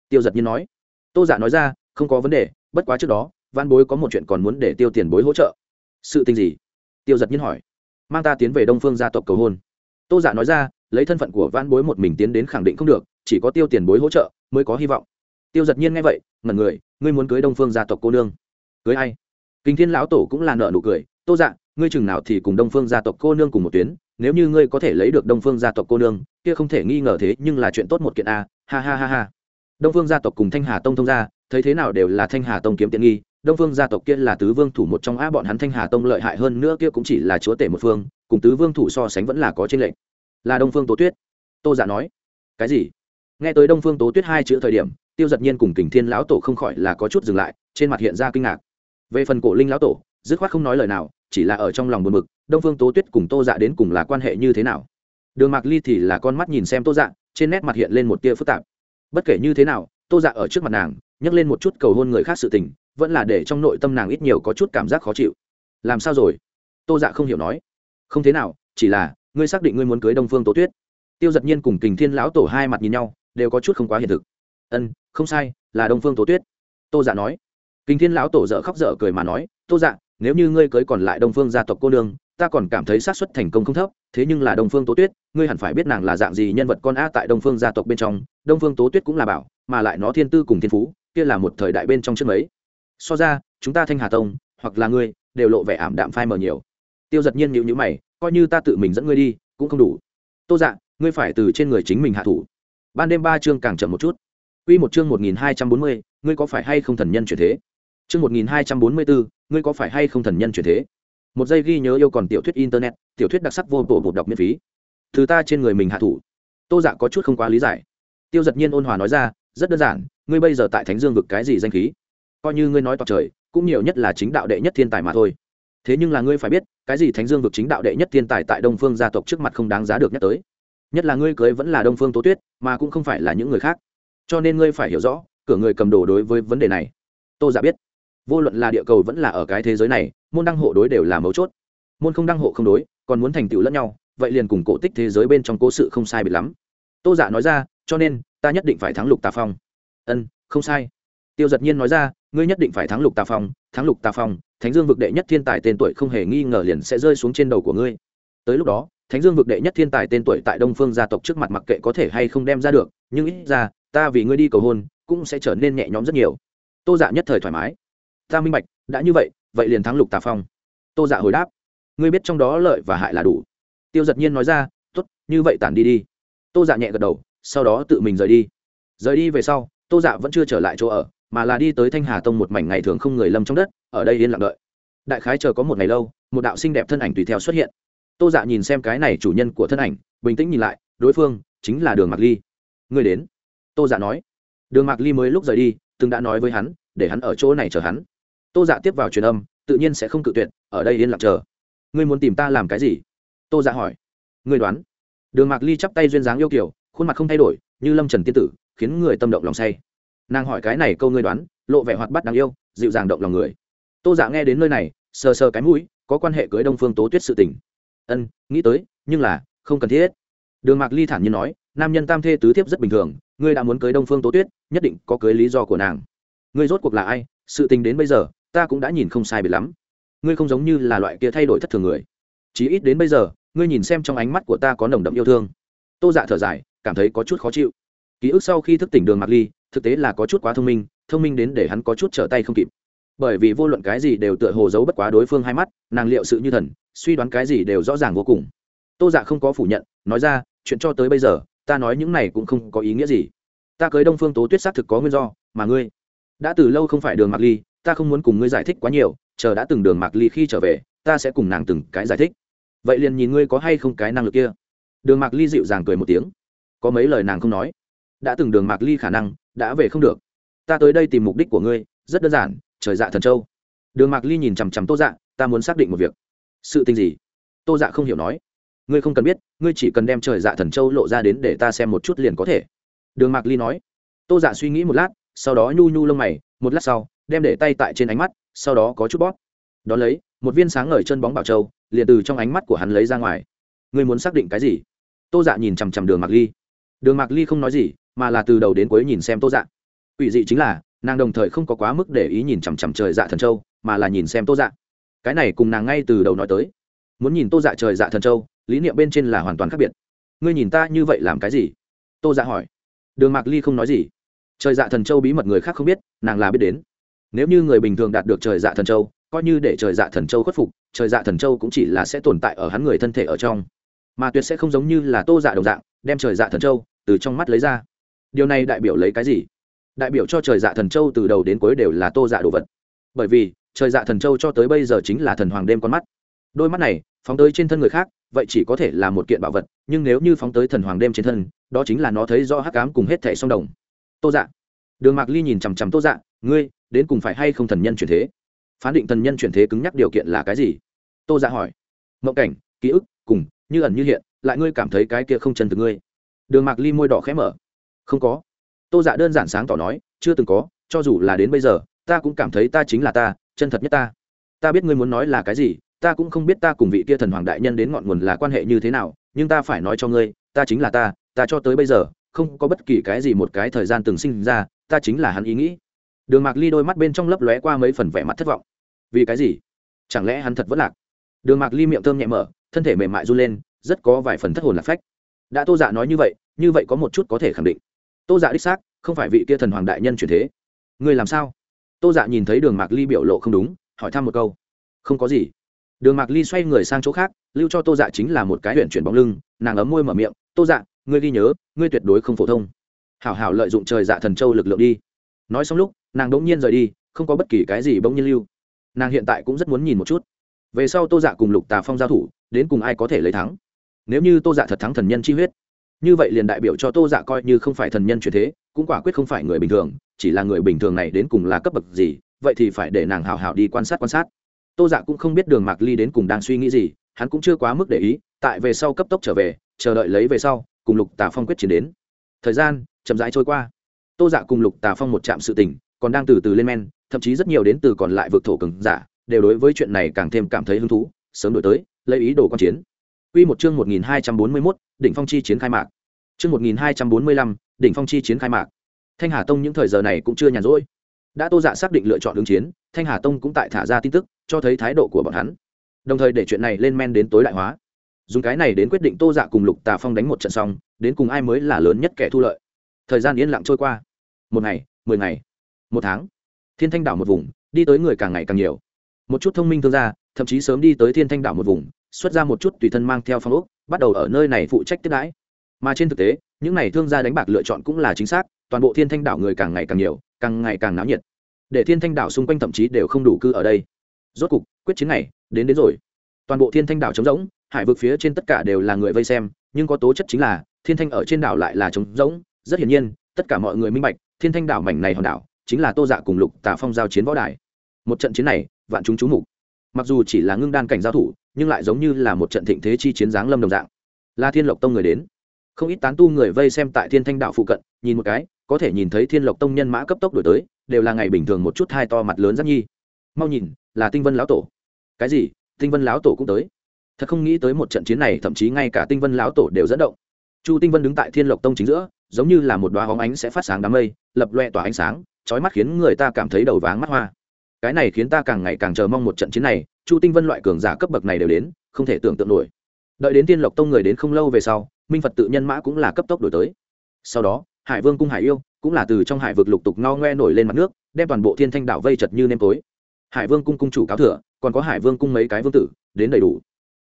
Tiêu giật nhiên nói. Tô dạ nói ra, không có vấn đề, bất quá trước đó, văn bối có một chuyện còn muốn để tiêu tiền bối hỗ trợ. Sự tình gì? Tiêu giật nhiên hỏi. Mang ta tiến về đông phương gia tộc cầu hôn. Tô dạ nói ra lấy thân phận của van bối một mình tiến đến khẳng định không được, chỉ có tiêu tiền bối hỗ trợ mới có hy vọng. Tiêu giật nhiên nghe vậy, ngẩn người, ngươi muốn cưới đông phương gia tộc cô nương. Cưới ai? Kinh thiên lão tổ cũng là nợ nụ cười, tô dạ ngươi chừng nào thì cùng đông phương gia tộc cô nương cùng một tuyến, nếu như ngươi có thể lấy được đông phương gia tộc cô nương, kia không thể nghi ngờ thế, nhưng là chuyện tốt một kiện a, ha ha ha ha. Đông phương gia tộc cùng thanh hà tông thông gia, thấy thế nào đều là thanh hà tông kiếm tiện nghi, đông phương gia tộc kia là tứ vương thủ một trong a bọn hắn thanh hà tông lợi hại hơn nữa, kia cũng chỉ là chúa tể một phương, cùng tứ vương thủ so sánh vẫn là có trên lệnh là đông phương tố tuyết tô giả nói cái gì nghe tới đông phương tố tuyết hai chữ thời điểm tiêu giật nhiên cùng kình thiên lão tổ không khỏi là có chút dừng lại trên mặt hiện ra kinh ngạc về phần cổ linh lão tổ dứt khoát không nói lời nào chỉ là ở trong lòng buồn bực đông phương tố tuyết cùng tô dạ đến cùng là quan hệ như thế nào đường mạc ly thì là con mắt nhìn xem tô dạ trên nét mặt hiện lên một tia phức tạp bất kể như thế nào tô dạ ở trước mặt nàng nhắc lên một chút cầu hôn người khác sự tình vẫn là để trong nội tâm nàng ít nhiều có chút cảm giác khó chịu làm sao rồi tô dạ không hiểu nói không thế nào chỉ là ngươi xác định ngươi muốn cưới đông phương tố tuyết. Tiêu giật nhiên cùng kình thiên lão tổ hai mặt nhìn nhau, đều có chút không quá hiện thực. Ân, không sai, là đông phương tố tuyết. Tô dạ nói. Kình thiên lão tổ dợ khóc dở cười mà nói, tô dạ nếu như ngươi cưới còn lại đông phương gia tộc cô nương, ta còn cảm thấy xác suất thành công không thấp, thế nhưng là đông phương tố tuyết, ngươi hẳn phải biết nàng là dạng gì nhân vật con a tại đông phương gia tộc bên trong, đông phương tố tuyết cũng là bảo, mà lại nó thiên tư cùng thiên phú, kia là một thời đại bên trong trước mấy. So ra, chúng ta thanh hà tông, hoặc là ngươi, đều lộ vẻ ảm đạm phai mờ nhiều. Tiêu giật nhiên nhịu nhữ mày coi như ta tự mình dẫn ngươi đi, cũng không đủ. Tô dạ ngươi phải từ trên người chính mình hạ thủ. Ban đêm ba chương càng chậm một chút. Quy một chương một nghìn hai trăm bốn mươi, ngươi có phải hay không thần nhân chuyển thế? Chương một nghìn hai trăm bốn mươi bốn ngươi có phải hay không thần nhân chuyển thế? Một giây ghi nhớ yêu còn tiểu thuyết internet, tiểu thuyết đặc sắc vô tổ bột đọc miễn phí. Từ ta trên người mình hạ thủ. Tô dạ có chút không quá lý giải. Tiêu giật nhiên ôn hòa nói ra, rất đơn giản, ngươi bây giờ tại thánh dương vực cái gì danh khí? Coi như ngươi nói toạc trời, cũng nhiều nhất là chính đạo đệ nhất thiên tài mà thôi thế nhưng là ngươi phải biết, cái gì thánh dương vực chính đạo đệ nhất thiên tài tại đông phương gia tộc trước mặt không đáng giá được nhắc tới. Nhất là ngươi cưới vẫn là đông phương tố tuyết, mà cũng không phải là những người khác. Cho nên ngươi phải hiểu rõ, cửa người cầm đồ đối với vấn đề này. Tô giả biết. Vô luận là địa cầu vẫn là ở cái thế giới này, môn đăng hộ đối đều là mấu chốt. Môn không đăng hộ không đối, còn muốn thành tựu lẫn nhau, vậy liền cùng cổ tích thế giới bên trong cố sự không sai biệt lắm. Tô giả nói ra, cho nên, ta nhất định phải thắng lục tà phong. Ân, không sai. Tiêu giật nhiên nói ra, ngươi nhất định phải thắng lục tà phong, thắng lục tà phong thánh dương vực đệ nhất thiên tài tên tuổi không hề nghi ngờ liền sẽ rơi xuống trên đầu của ngươi. Tới lúc đó, thánh dương vực đệ nhất thiên tài tên tuổi tại đông phương gia tộc trước mặt mặc kệ có thể hay không đem ra được, nhưng ít ra, ta vì ngươi đi cầu hôn, cũng sẽ trở nên nhẹ nhõm rất nhiều. Tô dạ nhất thời thoải mái. Ta minh bạch, đã như vậy vậy liền thắng lục tà phong. Tô dạ hồi đáp. Ngươi biết trong đó lợi và hại là đủ. Tiêu giật nhiên nói ra t ố t như vậy tản đi đi. Tô dạ nhẹ gật đầu, sau đó tự mình rời đi. Rời đi về sau, tô dạ vẫn chưa trở lại chỗ ở mà là đi tới thanh hà tông một mảnh ngày thường không người lâm trong đất, ở đây yên lặng đợi. Đại khái chờ có một ngày lâu, một đạo xinh đẹp thân ảnh tùy theo xuất hiện. Tô dạ nhìn xem cái này chủ nhân của thân ảnh, bình tĩnh nhìn lại, đối phương chính là đường mạc ly. Người đến, tô dạ nói. Đường mạc ly mới lúc rời đi, từng đã nói với hắn, để hắn ở chỗ này chờ hắn. Tô dạ tiếp vào truyền âm, tự nhiên sẽ không cự tuyệt, ở đây yên lặng chờ. Ngươi muốn tìm ta làm cái gì? Tô dạ hỏi. Ngươi đoán. Đường mạc ly chắp tay duyên dáng yêu kiểu khuôn mặt không thay đổi, như lâm trần tiên tử, khiến người tâm động lòng say nàng hỏi cái này câu ngươi đoán, lộ vẻ hoạt bắt đáng yêu, dịu dàng động lòng người. Tô dạ nghe đến nơi này, sờ sờ cái mũi, có quan hệ cưới đông phương tố tuyết sự tình. Ân, nghĩ tới, nhưng là, không cần thiết. Đường mạc ly thản nhiên nói, nam nhân tam thê tứ thiếp rất bình thường, ngươi đã muốn cưới đông phương tố tuyết, nhất định có cưới lý do của nàng. Ngươi rốt cuộc là ai? Sự tình đến bây giờ, ta cũng đã nhìn không sai biệt lắm. Ngươi không giống như là loại kia thay đổi thất thường người. Chí ít đến bây giờ, ngươi nhìn xem trong ánh mắt của ta có nồng đậm yêu thương. Tô dạ thở dài, cảm thấy có chút khó chịu ký ức sau khi thức tỉnh đường mạc ly, thực tế là có chút quá thông minh thông minh đến để hắn có chút trở tay không kịp. Bởi vì vô luận cái gì đều tựa hồ giấu bất quá đối phương hai mắt, nàng liệu sự như thần, suy đoán cái gì đều rõ ràng vô cùng. Tô dạ không có phủ nhận, nói ra, chuyện cho tới bây giờ, ta nói những này cũng không có ý nghĩa gì. Ta cưới đông phương tố tuyết xác thực có nguyên do, mà ngươi, đã từ lâu không phải đường mạc ly, ta không muốn cùng ngươi giải thích quá nhiều, chờ đã từng đường mạc ly khi trở về, ta sẽ cùng nàng từng cái giải thích. Vậy liền nhìn ngươi có hay không cái năng lực kia. Đường mạc ly dịu dàng cười một tiếng. Có mấy lời nàng không nói đã từng đường mạc ly khả năng, đã về không được. Ta tới đây tìm mục đích của ngươi, rất đơn giản, trời dạ thần châu. Đường mạc ly nhìn chằm chằm tô dạ ta muốn xác định một việc. Sự tình gì? Tô dạ không hiểu nói. Ngươi không cần biết, ngươi chỉ cần đem trời dạ thần châu lộ ra đến để ta xem một chút liền có thể. Đường mạc ly nói. Tô dạ suy nghĩ một lát, sau đó nhu nhu lông mày, một lát sau, đem để tay tại trên ánh mắt, sau đó có chút bóp. Đ ó lấy, một viên sáng ngời chân bóng bảo châu, liền từ trong ánh mắt của hắn lấy ra ngoài. Ngươi muốn xác định cái gì? Tô dạ nhìn chằm chằm đường mạc ly. Đường mạc ly không nói gì mà là từ đầu đến cuối nhìn xem tô dạ. Quỷ dị chính là, nàng đồng thời không có quá mức để ý nhìn chằm chằm trời dạ thần châu, mà là nhìn xem tô dạ. Cái này cùng nàng ngay từ đầu nói tới. Muốn nhìn tô dạ trời dạ thần châu, lý niệm bên trên là hoàn toàn khác biệt. Ngươi nhìn ta như vậy làm cái gì? Tô dạ hỏi. Đường mạc ly không nói gì. Trời dạ thần châu bí mật người khác không biết, nàng là biết đến. Nếu như người bình thường đạt được trời dạ thần châu, coi như để trời dạ thần châu khuất phục, trời dạ thần châu cũng chỉ là sẽ tồn tại ở hắn người thân thể ở trong. Mà tuyệt sẽ không giống như là tô dạ đồng dạng, đem trời dạ thần châu từ trong mắt lấy ra điều này đại biểu lấy cái gì? Đại biểu cho trời dạ thần châu từ đầu đến cuối đều là tô dạ đồ vật. Bởi vì, trời dạ thần châu cho tới bây giờ chính là thần hoàng đêm con mắt. Đôi mắt này, phóng tới trên thân người khác, vậy chỉ có thể là một kiện bảo vật, nhưng nếu như phóng tới thần hoàng đêm trên thân, đó chính là nó thấy do hắc cám cùng hết thẻ song đồng. Tô dạ. Đường mạc ly nhìn chằm chằm tô dạ ngươi, đến cùng phải hay không thần nhân chuyển thế? Phán định thần nhân chuyển thế cứng nhắc điều kiện là cái gì? Tô dạ hỏi. Mộng cảnh, ký ức, cùng, như ẩn như hiện, lại ngươi cảm thấy cái kia không chân từ ngươi. Đường mạc ly môi đỏ khẽ mở không có. Tô dạ đơn giản sáng tỏ nói, chưa từng có, cho dù là đến bây giờ, ta cũng cảm thấy ta chính là ta, chân thật nhất ta. Ta biết ngươi muốn nói là cái gì, ta cũng không biết ta cùng vị kia thần hoàng đại nhân đến ngọn nguồn là quan hệ như thế nào, nhưng ta phải nói cho ngươi, ta chính là ta ta cho tới bây giờ, không có bất kỳ cái gì một cái thời gian từng sinh ra, ta chính là hắn ý nghĩ. Đường mạc ly đôi mắt bên trong lấp lóe qua mấy phần vẻ mặt thất vọng. Vì cái gì? Chẳng lẽ hắn thật vất lạc? Đường mạc ly miệng thơm nhẹ mở, thân thể mềm mại run lên, rất có vài phần thất hồn lạc phách. Đã tô dạ nói như vậy như vậy có một chút có thể khẳng định tô dạ đích xác, không phải vị kia thần hoàng đại nhân chuyển thế. Người làm sao? Tô dạ nhìn thấy đường mạc ly biểu lộ không đúng, hỏi thăm một câu. Không có gì. Đường mạc ly xoay người sang chỗ khác, lưu cho tô dạ chính là một cái huyện chuyển bóng lưng, nàng ấm môi mở miệng, tô dạ ngươi ghi nhớ, ngươi tuyệt đối không phổ thông. Hảo hảo lợi dụng trời dạ thần châu lực lượng đi. Nói xong lúc, nàng đỗng nhiên rời đi, không có bất kỳ cái gì bỗng nhiên lưu. Nàng hiện tại cũng rất muốn nhìn một chút. Về sau tô dạ cùng lục tà phong giao thủ, đến cùng ai có thể lấy thắng? Nếu như tô dạ thật thắng thần nhân chi huyết như vậy liền đại biểu cho tô dạ coi như không phải thần nhân chuyển thế, cũng quả quyết không phải người bình thường, chỉ là người bình thường này đến cùng là cấp bậc gì, vậy thì phải để nàng hào hào đi quan sát quan sát. Tô dạ cũng không biết đường mạc ly đến cùng đang suy nghĩ gì, hắn cũng chưa quá mức để ý, tại về sau cấp tốc trở về, chờ đợi lấy về sau, cùng lục tà phong quyết chiến đến. Thời gian chậm rãi trôi qua. Tô dạ cùng lục tà phong một chạm sự tình, còn đang từ từ lên men, thậm chí rất nhiều đến từ còn lại vực thổ cường giả, đều đối với chuyện này càng thêm cảm thấy hứng thú, sớm đổi tới, lấy ý đồ quan chiến. Quy một chương 1241, đỉnh phong chi chiến khai mạc. Chương 1245, đỉnh phong chi chiến khai mạc. Thanh Hà Tông những thời giờ này cũng chưa nhàn rỗi. Đã Tô Dạ xác định lựa chọn ứng chiến, Thanh Hà Tông cũng tại thả ra tin tức, cho thấy thái độ của bọn hắn. Đồng thời để chuyện này lên men đến tối đại hóa. Dùng cái này đến quyết định Tô Dạ cùng Lục Tà Phong đánh một trận xong, đến cùng ai mới là lớn nhất kẻ thu lợi. Thời gian yên lặng trôi qua. Một ngày, mười ngày, một tháng. Thiên Thanh đảo một vùng, đi tới người càng ngày càng nhiều. Một chút thông minh thương gia, thậm chí sớm đi tới Thiên Thanh đảo một vùng, xuất ra một chút tùy thân mang theo phong ốc, bắt đầu ở nơi này phụ trách tiếp đãi. Mà trên thực tế, những n à y thương gia đánh bạc lựa chọn cũng là chính xác, toàn bộ thiên thanh đảo người càng ngày càng nhiều, càng ngày càng náo nhiệt. Để thiên thanh đảo xung quanh thậm chí đều không đủ cư ở đây. Rốt cục, quyết chiến này, đến đến rồi. Toàn bộ thiên thanh đảo trống rỗng, hải vực phía trên tất cả đều là người vây xem, nhưng có tố chất chính là, thiên thanh ở trên đảo lại là trống rỗng, rất hiển nhiên, tất cả mọi người minh bạch, thiên thanh đảo mảnh này hòn đảo, chính là tô dạ cùng lục tà phong giao chiến võ đài. Một trận chiến này, vạn chúng chú mục. Mặc dù chỉ là ngưng đan cảnh giao thủ nhưng lại giống như là một trận thịnh thế chi chiến giáng lâm đồng dạng. Là thiên lộc tông người đến. Không ít tán tu người vây xem tại thiên thanh đạo phụ cận, nhìn một cái, có thể nhìn thấy thiên lộc tông nhân mã cấp tốc đổi tới, đều là ngày bình thường một chút hai to mặt lớn rất nhi. Mau nhìn, là tinh vân lão tổ. Cái gì? Tinh vân lão tổ cũng tới? Thật không nghĩ tới một trận chiến này, thậm chí ngay cả tinh vân lão tổ đều dẫn động. Chu tinh vân đứng tại thiên lộc tông chính giữa, giống như là một đoá hóng ánh sẽ phát sáng đám mây, lập loe tỏa ánh sáng trói mắt khiến người ta cảm thấy đầu váng mắt hoa cái này khiến ta càng ngày càng chờ mong một trận chiến này, chu tinh vân loại cường giả cấp bậc này đều đến, không thể tưởng tượng nổi. Đợi đến tiên lộc tông người đến không lâu về sau, minh phật tự nhân mã cũng là cấp tốc đổi tới. Sau đó, hải vương cung hải yêu cũng là từ trong hải vực lục tục no ngoe nổi lên mặt nước, đem toàn bộ thiên thanh đảo vây chật như nêm tối. Hải vương cung cung chủ cáo thừa, còn có hải vương cung mấy cái vương tử, đến đầy đủ.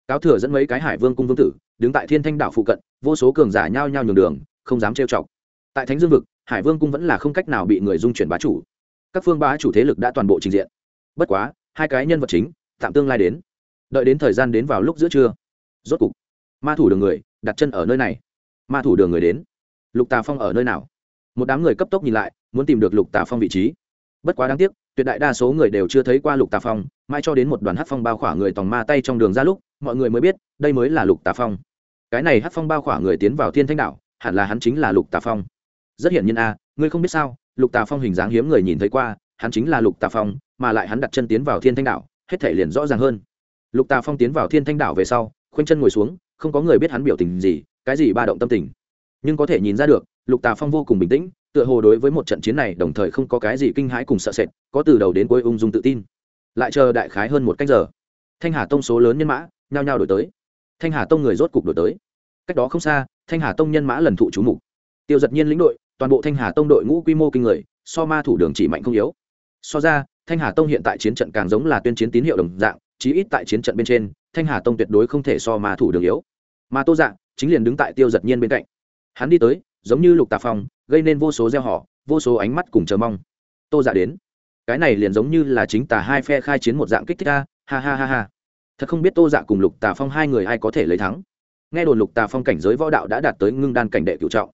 Cáo thừa dẫn mấy cái hải vương cung vương tử, đứng tại thiên thanh đảo phụ cận, vô số cường giả nhao nhao nhường đường, không dám trêu chọc. Tại thánh dương vực, hải vương cung vẫn là không cách nào bị người dung chuyển bá chủ các phương bá chủ thế lực đã toàn bộ trình diện. Bất quá, hai cái nhân vật chính, tạm tương lai đến. Đợi đến thời gian đến vào lúc giữa trưa. Rốt cục, ma thủ đường người, đặt chân ở nơi này. Ma thủ đường người đến. Lục tà phong ở nơi nào? Một đám người cấp tốc nhìn lại, muốn tìm được lục tà phong vị trí. Bất quá đáng tiếc, tuyệt đại đa số người đều chưa thấy qua lục tà phong, mãi cho đến một đoàn hát phong bao khỏa người tòng ma tay trong đường ra lúc, mọi người mới biết, đây mới là lục tà phong. Cái này hát phong bao khỏa người tiến vào thiên thanh đạo hẳn là hắn chính là lục tà phong. Rất hiển nhiên a, ngươi không biết sao lục tà phong hình dáng hiếm người nhìn thấy qua, hắn chính là lục tà phong, mà lại hắn đặt chân tiến vào thiên thanh đạo hết thể liền rõ ràng hơn. Lục tà phong tiến vào thiên thanh đảo về sau, khoanh chân ngồi xuống, không có người biết hắn biểu tình gì, cái gì ba động tâm tình. Nhưng có thể nhìn ra được, lục tà phong vô cùng bình tĩnh, tựa hồ đối với một trận chiến này đồng thời không có cái gì kinh hãi cùng sợ sệt, có từ đầu đến cuối ung dung tự tin. Lại chờ đại khái hơn một cách giờ, thanh hà tông số lớn nhân mã, nhao nhao đổi tới. Thanh hà tông người rốt cục đổi tới. Cách đó không xa, thanh hà tông nhân mã lần thụ chú mục. Tiêu giật nhiên lĩnh đội toàn bộ thanh hà tông đội ngũ quy mô kinh người, so ma thủ đường chỉ mạnh không yếu. So ra, thanh hà tông hiện tại chiến trận càng giống là tuyên chiến tín hiệu đồng dạng, chí ít tại chiến trận bên trên, thanh hà tông tuyệt đối không thể so ma thủ đường yếu. Mà tô dạng chính liền đứng tại tiêu giật nhiên bên cạnh. Hắn đi tới, giống như lục tà phong, gây nên vô số gieo họ, vô số ánh mắt cùng chờ mong. Tô dạ đến. Cái này liền giống như là chính tà hai phe khai chiến một dạng kích thích a ha ha ha ha. Thật không biết tô dạ cùng lục tà phong hai người ai có thể lấy thắng. Nghe đồn lục tà phong cảnh giới võ đạo đã đạt tới ngưng đan cảnh đệ cựu trọng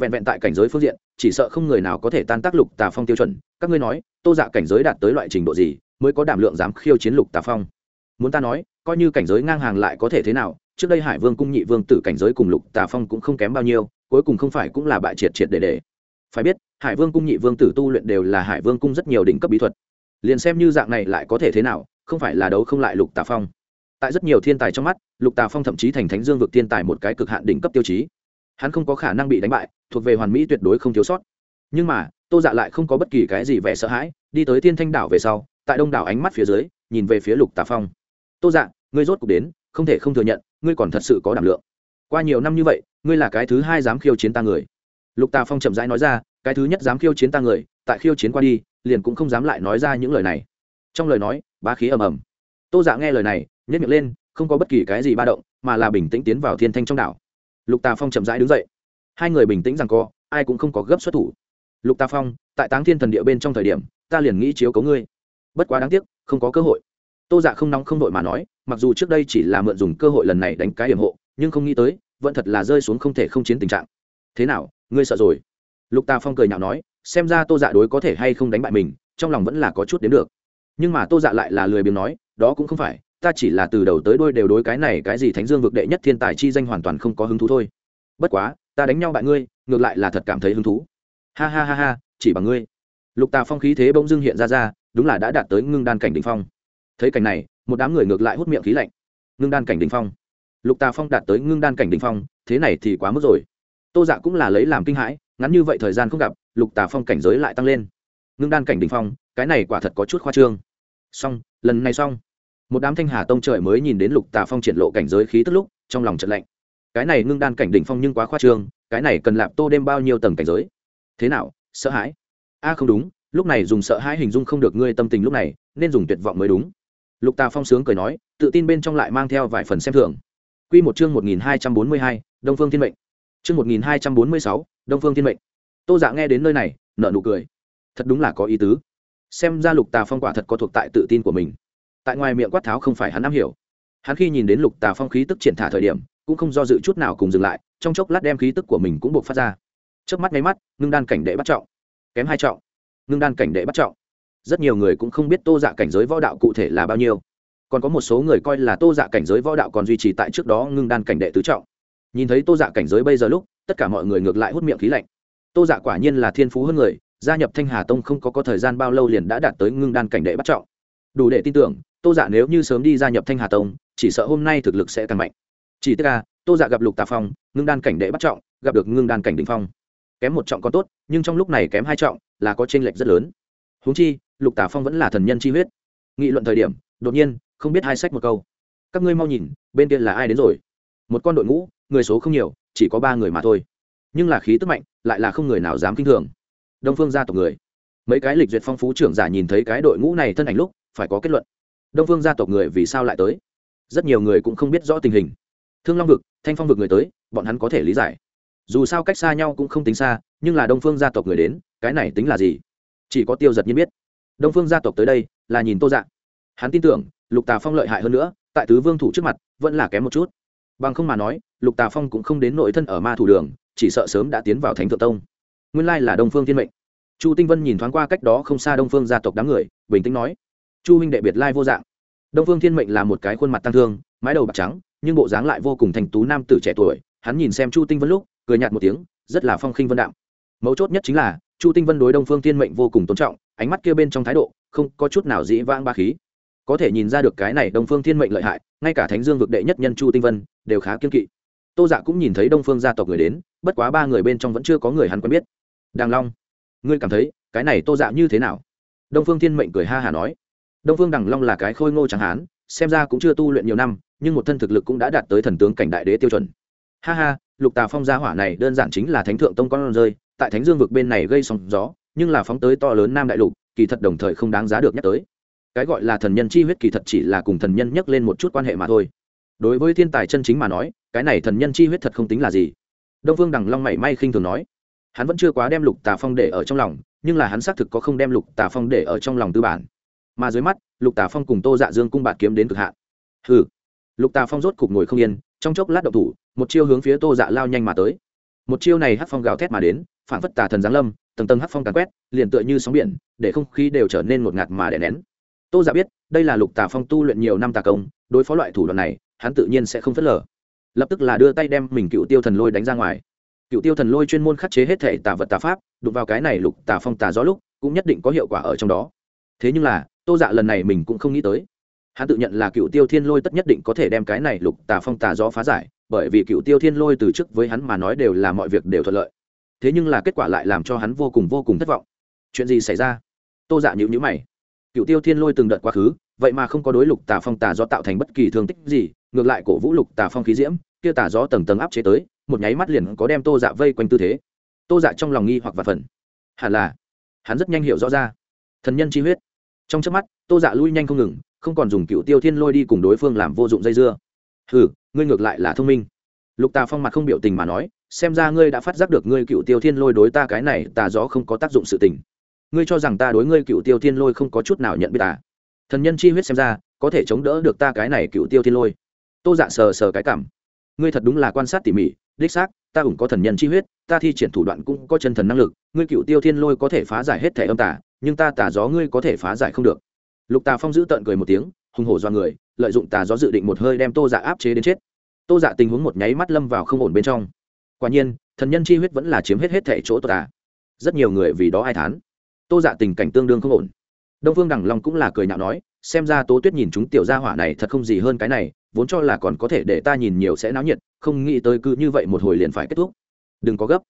vẹn vẹn tại cảnh giới phương diện, chỉ sợ không người nào có thể tan tác lục tà phong tiêu chuẩn. Các ngươi nói, tô dạ cảnh giới đạt tới loại trình độ gì, mới có đảm lượng dám khiêu chiến lục tà phong? Muốn ta nói, coi như cảnh giới ngang hàng lại có thể thế nào, trước đây hải vương cung nhị vương tử cảnh giới cùng lục tà phong cũng không kém bao nhiêu, cuối cùng không phải cũng là bại triệt triệt để để. Phải biết, hải vương cung nhị vương tử tu luyện đều là hải vương cung rất nhiều đỉnh cấp bí thuật. Liền xem như dạng này lại có thể thế nào, không phải là đấu không lại lục tà phong. Tại rất nhiều thiên tài trong mắt, lục tà phong thậm chí thành thánh dương vực thiên tài một cái cực hạn đỉnh cấp tiêu chí hắn không có khả năng bị đánh bại, thuộc về hoàn mỹ tuyệt đối không thiếu sót. Nhưng mà, tô dạ lại không có bất kỳ cái gì vẻ sợ hãi, đi tới thiên thanh đảo về sau, tại đông đảo ánh mắt phía dưới, nhìn về phía lục tà phong. Tô dạ ngươi rốt cuộc đến, không thể không thừa nhận, ngươi còn thật sự có đảm lượng. Qua nhiều năm như vậy, ngươi là cái thứ hai dám khiêu chiến ta người. Lục tà phong chậm rãi nói ra, cái thứ nhất dám khiêu chiến ta người, tại khiêu chiến qua đi, liền cũng không dám lại nói ra những lời này. Trong lời nói, bá khí ầm ầm. Tô dạ nghe lời này nhét miệng lên, không có bất kỳ cái gì ba động, mà là bình tĩnh tiến vào thiên thanh trong đảo lục tà phong chậm rãi đứng dậy. Hai người bình tĩnh rằng co ai cũng không có gấp xuất thủ. Lục tà phong, tại táng thiên thần địa bên trong thời điểm, ta liền nghĩ chiếu cấu ngươi. Bất quá đáng tiếc, không có cơ hội. Tô dạ không nóng không đội mà nói, mặc dù trước đây chỉ là mượn dùng cơ hội lần này đánh cái điểm hộ, nhưng không nghĩ tới, vẫn thật là rơi xuống không thể không chiến tình trạng. Thế nào, ngươi sợ rồi? Lục tà phong cười nhạo nói, xem ra tô dạ đối có thể hay không đánh bại mình, trong lòng vẫn là có chút đến được. Nhưng mà tô dạ lại là lười biếng nói, đó cũng không phải ta chỉ là từ đầu tới đôi đều đối cái này cái gì thánh dương vực đệ nhất thiên tài chi danh hoàn toàn không có hứng thú thôi. Bất quá, ta đánh nhau bại ngươi, ngược lại là thật cảm thấy hứng thú. Ha ha ha ha, chỉ bằng ngươi. Lục tà phong khí thế bỗng dưng hiện ra ra, đúng là đã đạt tới ngưng đan cảnh đ ỉ n h phong. Thấy cảnh này, một đám người ngược lại hút miệng khí lạnh. Ngưng đan cảnh đ ỉ n h phong. Lục tà phong đạt tới ngưng đan cảnh đ ỉ n h phong, thế này thì quá mức rồi. Tô dạ cũng là lấy làm kinh hãi, ngắn như vậy thời gian không gặp, lục tà phong cảnh giới lại tăng lên. Ngưng đan cảnh đ ỉ n h phong, cái này quả thật có chút khoa trương. Xong, lần này xong một đám thanh hà tông trời mới nhìn đến lục tà phong triển lộ cảnh giới khí tức lúc, trong lòng trận lạnh. Cái này ngưng đan cảnh đỉnh phong nhưng quá khoa trương, cái này cần lạp tô đêm bao nhiêu tầng cảnh giới? Thế nào, sợ hãi? A, không đúng, lúc này dùng sợ hãi hình dung không được ngươi tâm tình lúc này, nên dùng tuyệt vọng mới đúng. Lục tà phong sướng cười nói, tự tin bên trong lại mang theo vài phần xem thường. Q một chương một nghìn hai trăm bốn mươi hai, đông phương thiên mệnh. Chương một nghìn hai trăm bốn mươi sáu, đông phương thiên mệnh. Tô dạ nghe đến nơi này nợ nụ cười. Thật đúng là có ý tứ. Xem ra lục tà phong quả thật có thuộc tại tự tin của mình tại ngoài miệng quát tháo không phải hắn am hiểu. Hắn khi nhìn đến lục tà phong khí tức triển thả thời điểm, cũng không do dự chút nào cùng dừng lại, trong chốc lát đem khí tức của mình cũng buộc phát ra. Trước mắt nháy mắt, ngưng đan cảnh đệ bắt trọng. Kém hai trọng. Ngưng đan cảnh đệ bắt trọng. Rất nhiều người cũng không biết tô dạ cảnh giới võ đạo cụ thể là bao nhiêu. Còn có một số người coi là tô dạ cảnh giới võ đạo còn duy trì tại trước đó ngưng đan cảnh đệ tứ trọng. Nhìn thấy tô dạ cảnh giới bây giờ lúc, tất cả mọi người ngược lại hút miệng khí lạnh. Tô dạ quả nhiên là thiên phú hơn người, gia nhập thanh hà tông không có có thời gian bao lâu liền đã đạt tới ngưng đan cảnh đệ bắt trọng. Đủ để tin tưởng tô dạ nếu như sớm đi gia nhập thanh hà tông, chỉ sợ hôm nay thực lực sẽ càng mạnh. Chỉ tức là, tô dạ gặp lục tà phong, ngưng đan cảnh đệ bắt trọng, gặp được ngưng đan cảnh đ ỉ n h phong. Kém một trọng còn tốt, nhưng trong lúc này kém hai trọng, là có t r ê n lệch rất lớn. Húng chi, lục tả phong vẫn là thần nhân chi huyết. Nghị luận thời điểm, đột nhiên, không biết hai sách một câu. Các ngươi mau nhìn, bên kia là ai đến rồi? Một con đội ngũ, người số không nhiều, chỉ có ba người mà thôi. Nhưng là khí tức mạnh, lại là không người nào dám k i n h thường. Đông phương gia tộc người. Mấy cái lịch duyệt phong phú trưởng giả nhìn thấy cái đội ngũ này thân ảnh lúc, phải có kết luận đông phương gia tộc người vì sao lại tới? Rất nhiều người cũng không biết rõ tình hình. Thương long vực, thanh phong vực người tới, bọn hắn có thể lý giải. Dù sao cách xa nhau cũng không tính xa, nhưng là đông phương gia tộc người đến, cái này tính là gì? Chỉ có tiêu giật nhiên biết. Đông phương gia tộc tới đây, là nhìn tô dạng. hắn tin tưởng, lục tà phong lợi hại hơn nữa, tại tứ vương thủ trước mặt, vẫn là kém một chút. Bằng không mà nói, lục tà phong cũng không đến nội thân ở ma thủ đường, chỉ sợ sớm đã tiến vào thánh thượng tông. Nguyên lai là đông phương thiên mệnh. Chu tinh vân nhìn thoáng qua cách đó không xa đông phương gia tộc đám người, bình tĩnh nói chu huynh đệ biệt lai vô dạng. Đông phương thiên mệnh là một cái khuôn mặt tăng thương, mái đầu bạc trắng, nhưng bộ dáng lại vô cùng thành tú nam tử trẻ tuổi. Hắn nhìn xem chu tinh vân lúc, cười nhạt một tiếng, rất là phong khinh vân đạm. Mấu chốt nhất chính là, chu tinh vân đối đông phương thiên mệnh vô cùng tôn trọng, ánh mắt kia bên trong thái độ, không có chút nào dĩ vãng ba khí. Có thể nhìn ra được cái này đông phương thiên mệnh lợi hại, ngay cả thánh dương vực đệ nhất nhân chu tinh vân, đều khá kiên kỵ. Tô dạ cũng nhìn thấy đông phương gia tộc người đến, bất quá ba người bên trong vẫn chưa có người hắn quen biết. Đàng long, ngươi cảm thấy, cái này tô dạ như thế nào? Đông phương thiên mệnh cười ha hả nói đông phương đằng long là cái khôi ngô chẳng hán, xem ra cũng chưa tu luyện nhiều năm, nhưng một thân thực lực cũng đã đạt tới thần tướng cảnh đại đế tiêu chuẩn. Ha ha, lục tà phong gia hỏa này đơn giản chính là thánh thượng tông con rơi, tại thánh dương vực bên này gây sóng gió, nhưng là phóng tới to lớn nam đại lục, kỳ thật đồng thời không đáng giá được nhắc tới. Cái gọi là thần nhân chi huyết kỳ thật chỉ là cùng thần nhân nhắc lên một chút quan hệ mà thôi. Đối với thiên tài chân chính mà nói, cái này thần nhân chi huyết thật không tính là gì. Đông phương đằng long mảy may khinh thường nói, hắn vẫn chưa quá đem lục tà phong để ở trong lòng, nhưng là hắn xác thực có không đem lục tà phong để ở trong lòng tư bản mà dưới mắt, lục tà phong cùng tô dạ dương cung bạt kiếm đến cực hạn. Hừ. Lục tà phong rốt cục ngồi không yên, trong chốc lát động thủ, một chiêu hướng phía tô dạ lao nhanh mà tới. Một chiêu này hát phong gào thét mà đến, phản phất tà thần giáng lâm, tầng tầng hát phong càn quét, liền tựa như sóng biển, để không khí đều trở nên một ngạt mà đè nén. Tô dạ biết, đây là lục tà phong tu luyện nhiều năm tà công, đối phó loại thủ đoạn này, hắn tự nhiên sẽ không phớt lờ. Lập tức là đưa tay đem mình cựu tiêu thần lôi đánh ra ngoài. Cựu tiêu thần lôi chuyên môn khắc chế hết thể tà vật tà pháp, đụng vào cái này lục tà phong tà gió lúc, cũng nhất định có hiệu quả ở trong đó. Thế nhưng là tô dạ lần này mình cũng không nghĩ tới. Hắn tự nhận là cựu tiêu thiên lôi tất nhất định có thể đem cái này lục tà phong tà gió phá giải, bởi vì cựu tiêu thiên lôi từ trước với hắn mà nói đều là mọi việc đều thuận lợi. Thế nhưng là kết quả lại làm cho hắn vô cùng vô cùng thất vọng. Chuyện gì xảy ra? Tô dạ nhữ nhữ mày. Cựu tiêu thiên lôi từng đợt quá khứ, vậy mà không có đối lục tà phong tà gió tạo thành bất kỳ thương tích gì, ngược lại cổ vũ lục tà phong khí diễm, kia tà gió tầng tầng áp chế tới, một nháy mắt liền có đem tô dạ vây quanh tư thế. Tô dạ trong lòng nghi hoặc và phần hẳn là, hắn rất nhanh hiểu rõ ra. Thần nhân chi huyết trong trước mắt, tô dạ lui nhanh không ngừng, không còn dùng cựu tiêu thiên lôi đi cùng đối phương làm vô dụng dây dưa. Hừ, ngươi ngược lại là thông minh. Lục tà phong mặt không biểu tình mà nói, xem ra ngươi đã phát giác được ngươi cựu tiêu thiên lôi đối ta cái này tà gió không có tác dụng sự tình. Ngươi cho rằng ta đối ngươi cựu tiêu thiên lôi không có chút nào nhận biết ta thần nhân chi huyết xem ra, có thể chống đỡ được ta cái này cựu tiêu thiên lôi. Tô dạ sờ sờ cái cảm. Ngươi thật đúng là quan sát tỉ mỉ, đích xác, ta cũng có thần nhân chi huyết, ta thi triển thủ đoạn cũng có chân thần năng lực, ngươi cựu tiêu thiên lôi có thể phá giải hết thẻ âm tả nhưng ta tà gió ngươi có thể phá giải không được. Lục tà phong giữ tợn cười một tiếng, hùng hổ do người, lợi dụng tà gió dự định một hơi đem tô dạ áp chế đến chết. Tô dạ tình huống một nháy mắt lâm vào không ổn bên trong. Quả nhiên, thần nhân chi huyết vẫn là chiếm hết hết thẻ chỗ tô tà. Rất nhiều người vì đó ai thán. Tô dạ tình cảnh tương đương không ổn. Đông phương đằng long cũng là cười nhạo nói, xem ra tố tuyết nhìn chúng tiểu gia hỏa này thật không gì hơn cái này, vốn cho là còn có thể để ta nhìn nhiều sẽ náo nhiệt, không nghĩ tới cứ như vậy một hồi liền phải kết thúc. Đừng có gấp.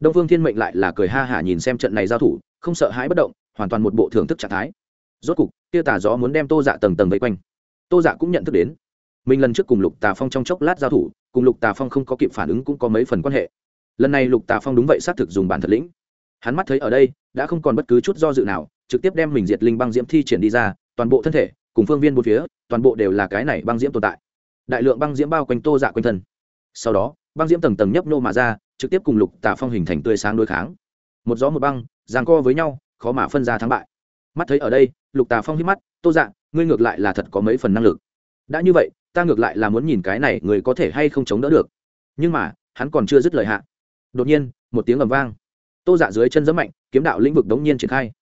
Đông phương thiên mệnh lại là cười ha hả nhìn xem trận này giao thủ, không sợ hãi bất động hoàn toàn một bộ thưởng thức trạng thái. Rốt cục, tia tà gió muốn đem tô dạ tầng tầng vây quanh. Tô dạ cũng nhận thức đến. Mình lần trước cùng lục tà phong trong chốc lát giao thủ, cùng lục tà phong không có kịp phản ứng cũng có mấy phần quan hệ. Lần này lục tà phong đúng vậy xác thực dùng bản thật lĩnh. Hắn mắt thấy ở đây, đã không còn bất cứ chút do dự nào, trực tiếp đem mình diệt linh băng diễm thi triển đi ra, toàn bộ thân thể, cùng phương viên một phía, toàn bộ đều là cái này băng diễm tồn tại. Đại lượng băng diễm bao quanh tô dạ quanh thân. Sau đó, băng diễm tầng tầng nhấp nô mà ra, trực tiếp cùng lục tà phong hình thành tươi sáng đối kháng. Một gió một băng ràng co với nhau khó mà phân ra thắng bại. Mắt thấy ở đây lục tà phong hít mắt tô dạ ngươi ngược lại là thật có mấy phần năng lực. Đã như vậy ta ngược lại là muốn nhìn cái này người có thể hay không chống đỡ được. Nhưng mà hắn còn chưa dứt lời hạ. Đột nhiên một tiếng ầm vang. Tô dạ dưới chân giấm mạnh kiếm đạo lĩnh vực đống nhiên triển khai.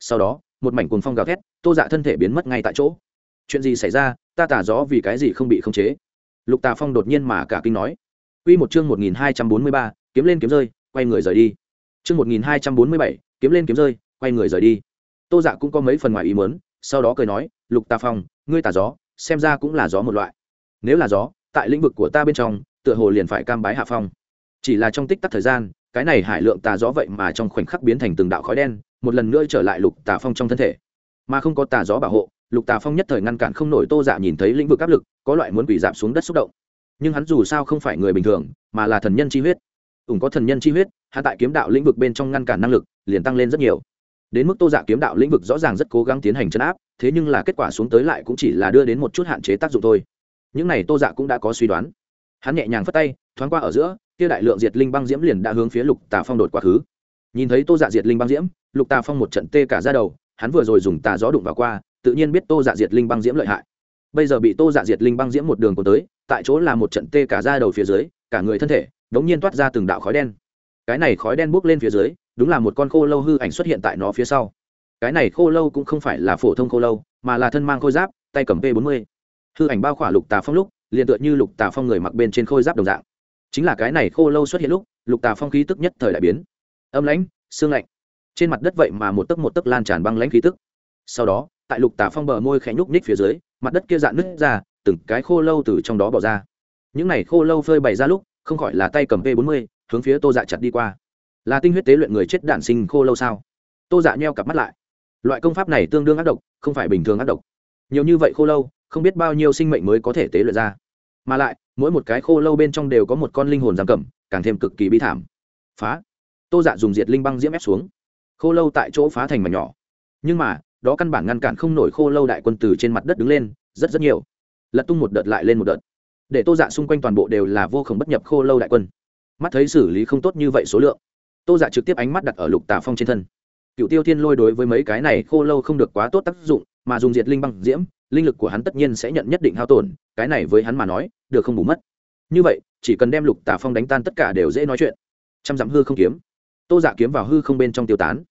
Sau đó một mảnh cuồng phong gào thét tô dạ thân thể biến mất ngay tại chỗ. Chuyện gì xảy ra? Ta tả rõ vì cái gì không bị khống chế. Lục tà phong đột nhiên mà cả kinh nói. Quy một chương một nghìn hai trăm bốn mươi ba, kiếm lên kiếm rơi, quay người rời đi. Chương một nghìn hai trăm bốn mươi bảy, kiếm lên kiếm rơi, quay người rời đi. Tô Dạ cũng có mấy phần ngoài ý muốn, sau đó cười nói, "Lục Tà Phong, ngươi tà gió, xem ra cũng là gió một loại. Nếu là gió, tại lĩnh vực của ta bên trong, tựa hồ liền phải cam bái hạ phong. Chỉ là trong tích tắc thời gian, cái này hải lượng tà gió vậy mà trong khoảnh khắc biến thành từng đạo khói đen, một lần nữa trở lại Lục Tà Phong trong thân thể. Mà không có tà gió bảo hộ, lục tà phong nhất thời ngăn cản không nổi tô dạ nhìn thấy lĩnh vực áp lực có loại muốn quỷ giảm xuống đất xúc động nhưng hắn dù sao không phải người bình thường mà là thần nhân chi huyết ủng có thần nhân chi huyết hạ tại kiếm đạo lĩnh vực bên trong ngăn cản năng lực liền tăng lên rất nhiều đến mức tô dạ kiếm đạo lĩnh vực rõ ràng rất cố gắng tiến hành chấn áp, thế nhưng là kết quả xuống tới lại cũng chỉ là đưa đến một chút hạn chế tác dụng thôi. Những này tô dạ cũng đã có suy đoán. Hắn nhẹ nhàng phất tay, thoáng qua ở giữa, kia đại lượng diệt linh băng diễm liền đã hướng phía lục tà phong đột quá khứ. Nhìn thấy tô dạ diệt linh băng diễm, lục tà phong một trận tê cả ra đầu, hắn vừa rồi dùng tà gió đụng vào qua, tự nhiên biết tô dạ diệt linh băng diễm lợi hại. Bây giờ bị tô dạ diệt linh băng diễm một đường của tới, tại chỗ là một trận tê cả ra đầu phía dưới, cả người thân thể đống nhiên toát ra từng đạo khói đen. Cái này khói đen bốc lên phía dưới đúng là một con khô lâu hư ảnh xuất hiện tại nó phía sau. Cái này khô lâu cũng không phải là phổ thông khô lâu, mà là thân mang khôi giáp, tay cầm p 40 hư ảnh bao khỏa lục tà phong lúc, liền tựa như lục tà phong người mặc bên trên khôi giáp đồng dạng. Chính là cái này khô lâu xuất hiện lúc, lục tà phong khí tức nhất thời đại biến. Âm lãnh xương lạnh. Trên mặt đất vậy mà một tấc một tấc lan tràn băng lãnh khí tức. Sau đó, tại lục tà phong bờ môi khẽ nhúc nhích phía dưới, mặt đất kia dạn nứt ra, từng cái khô lâu từ trong đó bỏ ra. Những này khô lâu phơi bày ra lúc, không khỏi là tay cầm p 40 hướng phía tô dạ chặt đi qua là tinh huyết tế luyện người chết đản sinh khô lâu sao? Tô dạ nheo cặp mắt lại. Loại công pháp này tương đương ác độc, không phải bình thường ác độc. Nhiều như vậy khô lâu, không biết bao nhiêu sinh mệnh mới có thể tế luyện ra. Mà lại, mỗi một cái khô lâu bên trong đều có một con linh hồn giam cầm, càng thêm cực kỳ bi thảm. Phá. Tô dạ dùng diệt linh băng diễm ép xuống. Khô lâu tại chỗ phá thành mà nhỏ. Nhưng mà, đó căn bản ngăn cản không nổi khô lâu đại quân từ trên mặt đất đứng lên, rất rất nhiều. Lật tung một đợt lại lên một đợt. Để tô dạ xung quanh toàn bộ đều là vô khổng bất nhập khô lâu đại quân. Mắt thấy xử lý không tốt như vậy số lượng tô dạ trực tiếp ánh mắt đặt ở lục tà phong trên thân. Cựu tiêu thiên lôi đối với mấy cái này khô lâu không được quá tốt tác dụng, mà dùng diệt linh băng diễm, linh lực của hắn tất nhiên sẽ nhận nhất định hao tổn, cái này với hắn mà nói, được không bù mất. Như vậy, chỉ cần đem lục tà phong đánh tan tất cả đều dễ nói chuyện. Trăm dặm hư không kiếm. Tô dạ kiếm vào hư không bên trong tiêu tán.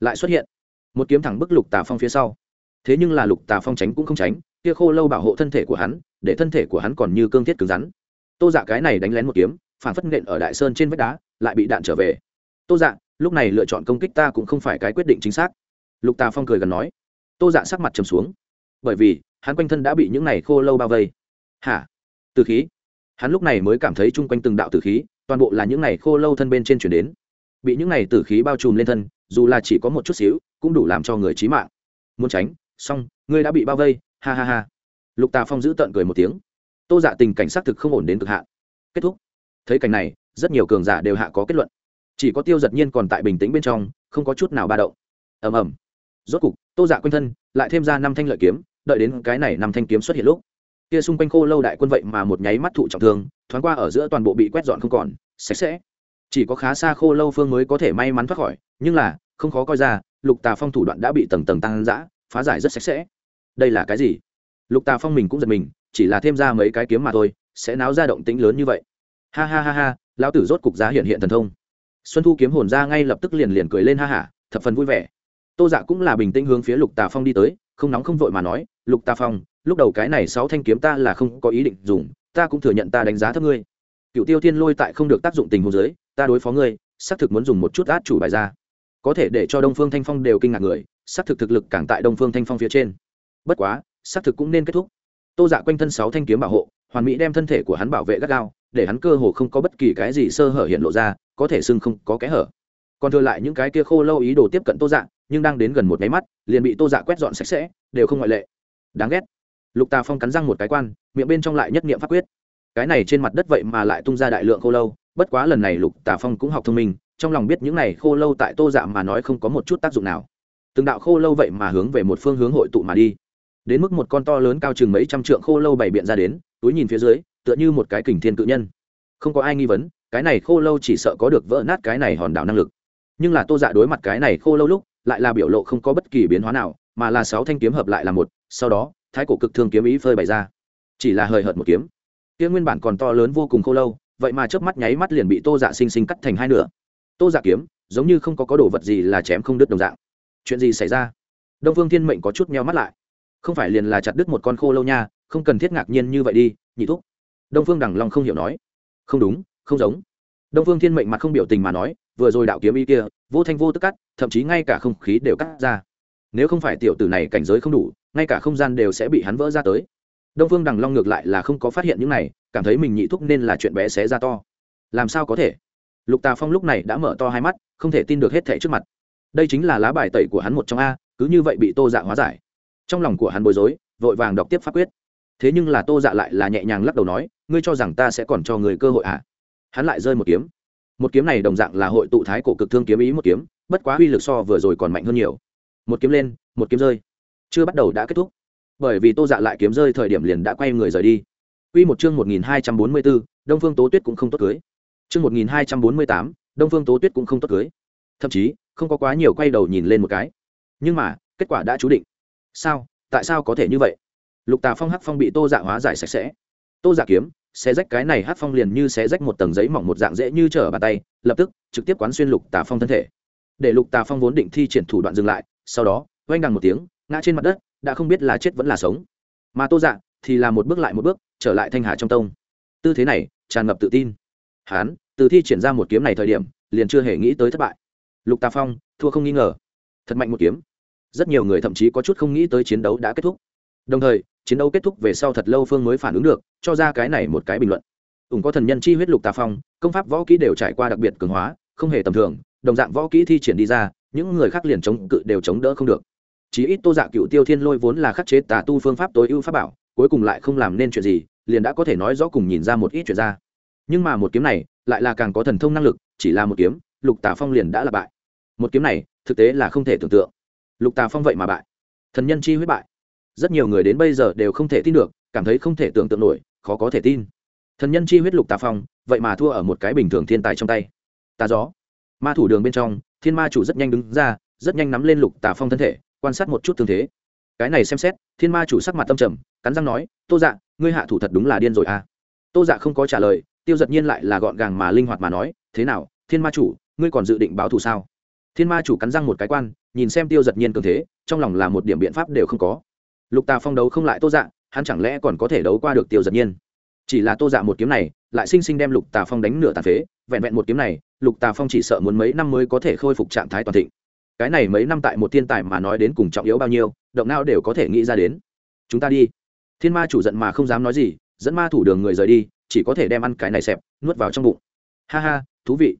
Lại xuất hiện một kiếm thẳng bức lục tà phong phía sau. Thế nhưng là lục tà phong tránh cũng không tránh, kia khô lâu bảo hộ thân thể của hắn, để thân thể của hắn còn như cương thiết cứng rắn. Tô dạ cái này đánh lén một kiếm, phản phất nện ở đại sơn trên vách đá, lại bị đạn trở về tô dạ lúc này lựa chọn công kích ta cũng không phải cái quyết định chính xác. Lục tà phong cười gần nói. Tô dạ sắc mặt trầm xuống. Bởi vì, hắn quanh thân đã bị những này khô lâu bao vây. Hả? Từ khí. Hắn lúc này mới cảm thấy chung quanh từng đạo tử khí, toàn bộ là những này khô lâu thân bên trên chuyển đến. Bị những này tử khí bao trùm lên thân, dù là chỉ có một chút xíu, cũng đủ làm cho người trí mạng. Muốn tránh, xong, ngươi đã bị bao vây, ha ha ha. Lục tà phong giữ tận cười một tiếng. Tô dạ tình cảnh xác thực không ổn đến cực hạn. Kết thúc. Thấy cảnh này, rất nhiều cường giả đều hạ có kết luận chỉ có tiêu giật nhiên còn tại bình tĩnh bên trong, không có chút nào ba động. Ầm ầm. Rốt cục, tô dạ quanh thân lại thêm ra năm thanh lợi kiếm, đợi đến cái này năm thanh kiếm xuất hiện lúc, kia xung quanh khô lâu đại quân vậy mà một nháy mắt thụ trọng thương, thoáng qua ở giữa toàn bộ bị quét dọn không còn, sạch sẽ. Chỉ có khá xa khô lâu phương mới có thể may mắn thoát khỏi, nhưng là, không khó coi ra, lục tà phong thủ đoạn đã bị tầng tầng tăng giã phá giải rất sạch sẽ. Đây là cái gì? Lục tà phong mình cũng giật mình, chỉ là thêm ra mấy cái kiếm mà thôi, sẽ náo ra động tĩnh lớn như vậy. Ha ha ha ha, lão tử rốt cục giá hiện hiện thần thông xuân thu kiếm hồn ra ngay lập tức liền liền cười lên ha hả, thập phần vui vẻ. Tô dạ cũng là bình tĩnh hướng phía lục tà phong đi tới, không nóng không vội mà nói, lục tà phong, lúc đầu cái này sáu thanh kiếm ta là không có ý định dùng, ta cũng thừa nhận ta đánh giá thấp ngươi. Cựu tiêu thiên lôi tại không được tác dụng tình huống giới ta đối phó ngươi, xác thực muốn dùng một chút át chủ bài ra. Có thể để cho đông phương thanh phong đều kinh ngạc người, xác thực thực lực càng tại đông phương thanh phong phía trên. Bất quá, xác thực cũng nên kết thúc. Tô dạ quanh thân sáu thanh kiếm bảo hộ, hoàn mỹ đem thân thể của hắn bảo vệ gắt gao, để hắn cơ hồ không có bất kỳ cái gì sơ hở hiện lộ ra có thể xưng không có kẽ hở. Còn thừa lại những cái kia khô lâu ý đồ tiếp cận tô dạ nhưng đang đến gần một nháy mắt, liền bị tô dạ quét dọn sạch sẽ, đều không ngoại lệ. Đáng ghét. Lục tà phong cắn răng một cái quan, miệng bên trong lại nhất nghiệm pháp quyết. Cái này trên mặt đất vậy mà lại tung ra đại lượng khô lâu, bất quá lần này lục tà phong cũng học thông minh, trong lòng biết những này khô lâu tại tô dạ mà nói không có một chút tác dụng nào. Từng đạo khô lâu vậy mà hướng về một phương hướng hội tụ mà đi. Đến mức một con to lớn cao chừng mấy trăm trượng khô lâu bày biện ra đến, túi nhìn phía dưới, tựa như một cái kình thiên cự nhân. Không có ai nghi vấn cái này khô lâu chỉ sợ có được vỡ nát cái này hòn đảo năng lực. Nhưng là tô dạ đối mặt cái này khô lâu lúc, lại là biểu lộ không có bất kỳ biến hóa nào, mà là sáu thanh kiếm hợp lại là một, sau đó, thái cổ cực thương kiếm ý phơi bày ra. Chỉ là hời hợt một kiếm. Kia nguyên bản còn to lớn vô cùng khô lâu, vậy mà chớp mắt nháy mắt liền bị tô dạ sinh sinh cắt thành hai nửa. Tô dạ kiếm, giống như không có có đồ vật gì là chém không đứt đồng dạng. Chuyện gì xảy ra? Đông phương thiên mệnh có chút meo mắt lại. Không phải liền là chặt đứt một con khô lâu nha, không cần thiết ngạc nhiên như vậy đi, nhị thúc. Đông phương đằng long không hiểu nói. Không đúng không giống. Đông phương thiên mệnh mặt không biểu tình mà nói, vừa rồi đạo kiếm ý kia, vô thanh vô tức cắt, thậm chí ngay cả không khí đều cắt ra. Nếu không phải tiểu tử này cảnh giới không đủ, ngay cả không gian đều sẽ bị hắn vỡ ra tới. Đông phương đằng long ngược lại là không có phát hiện những này, cảm thấy mình nhị thúc nên là chuyện bé xé ra to. Làm sao có thể? Lục tà phong lúc này đã mở to hai mắt, không thể tin được hết thẻ trước mặt. Đây chính là lá bài tẩy của hắn một trong a, cứ như vậy bị tô dạ hóa giải. Trong lòng của hắn bối rối, vội vàng đọc tiếp pháp quyết. Thế nhưng là tô dạ lại là nhẹ nhàng lắc đầu nói, ngươi cho rằng ta sẽ còn cho người cơ hội à? Hắn lại rơi một kiếm một kiếm này đồng dạng là hội tụ thái cổ cực thương kiếm ý một kiếm bất quá uy lực so vừa rồi còn mạnh hơn nhiều một kiếm lên một kiếm rơi chưa bắt đầu đã kết thúc bởi vì tô dạ lại kiếm rơi thời điểm liền đã quay người rời đi Quy một chương một nghìn hai trăm bốn mươi 1244, Đông Phương Tố Tuyết cũng không tốt cưới. Chương một nghìn hai trăm bốn mươi tám, Đông Phương Tố Tuyết cũng không tốt cưới. Thậm chí, không có quá nhiều quay đầu nhìn lên một cái. Nhưng mà, kết quả đã chú định. Sao? Tại sao có thể như vậy? Lục Tà Phong Hắc Phong bị Tô Dạ hóa giải sạch sẽ. Tô Dạ kiếm, xé rách cái này hát Phong liền như xé rách một tầng giấy mỏng một dạng dễ như trở bàn tay, lập tức trực tiếp quán xuyên Lục Tà Phong thân thể. Để Lục Tà Phong vốn định thi triển thủ đoạn dừng lại, sau đó, oanh đằng một tiếng, ngã trên mặt đất, đã không biết là chết vẫn là sống. Mà Tô Dạ thì là một bước lại một bước, trở lại thanh hà trong tông. Tư thế này tràn ngập tự tin. Hán từ thi triển ra một kiếm này thời điểm liền chưa hề nghĩ tới thất bại. Lục tà phong thua không nghi ngờ. Thật mạnh một kiếm. Rất nhiều người thậm chí có chút không nghĩ tới chiến đấu đã kết thúc. Đồng thời chiến đấu kết thúc về sau thật lâu phương mới phản ứng được, cho ra cái này một cái bình luận. Ủng có thần nhân chi huyết lục tà phong, công pháp võ kỹ đều trải qua đặc biệt cường hóa, không hề tầm thường, đồng dạng võ kỹ thi triển đi ra, những người khác liền chống cự đều chống đỡ không được. Chí ít tô dạ cựu tiêu thiên lôi vốn là khắc chế tà tu phương pháp tối ưu pháp bảo, cuối cùng lại không làm nên chuyện gì, liền đã có thể nói rõ cùng nhìn ra một ít chuyện ra. Nhưng mà một kiếm này, lại là càng có thần thông năng lực, chỉ là một kiếm, lục tà phong liền đã là bại. Một kiếm này, thực tế là không thể tưởng tượng. Lục tà phong vậy mà bại. Thần nhân chi huyết bại rất nhiều người đến bây giờ đều không thể tin được, cảm thấy không thể tưởng tượng nổi, khó có thể tin. Thần nhân chi huyết lục tà phong, vậy mà thua ở một cái bình thường thiên tài trong tay. Tà gió. Ma thủ đường bên trong, thiên ma chủ rất nhanh đứng ra, rất nhanh nắm lên lục tà phong thân thể, quan sát một chút thương thế. Cái này xem xét, thiên ma chủ sắc mặt tâm trầm, cắn răng nói, tô dạ ngươi hạ thủ thật đúng là điên rồi à? Tô dạ không có trả lời, tiêu giật nhiên lại là gọn gàng mà linh hoạt mà nói, thế nào, thiên ma chủ, ngươi còn dự định báo thù sao? Thiên ma chủ cắn răng một cái quan, nhìn xem tiêu giật nhiên cường thế, trong lòng là một điểm biện pháp đều không có lục tà phong đấu không lại tô dạ hắn chẳng lẽ còn có thể đấu qua được tiêu giật nhiên? Chỉ là tô dạ một kiếm này, lại sinh sinh đem lục tà phong đánh nửa tàn phế, vẹn vẹn một kiếm này, lục tà phong chỉ sợ muốn mấy năm mới có thể khôi phục trạng thái toàn thịnh. Cái này mấy năm tại một thiên tài mà nói đến cùng trọng yếu bao nhiêu, động nào đều có thể nghĩ ra đến. Chúng ta đi. Thiên ma chủ giận mà không dám nói gì, dẫn ma thủ đường người rời đi, chỉ có thể đem ăn cái này xẹp, nuốt vào trong bụng. Ha ha, thú vị.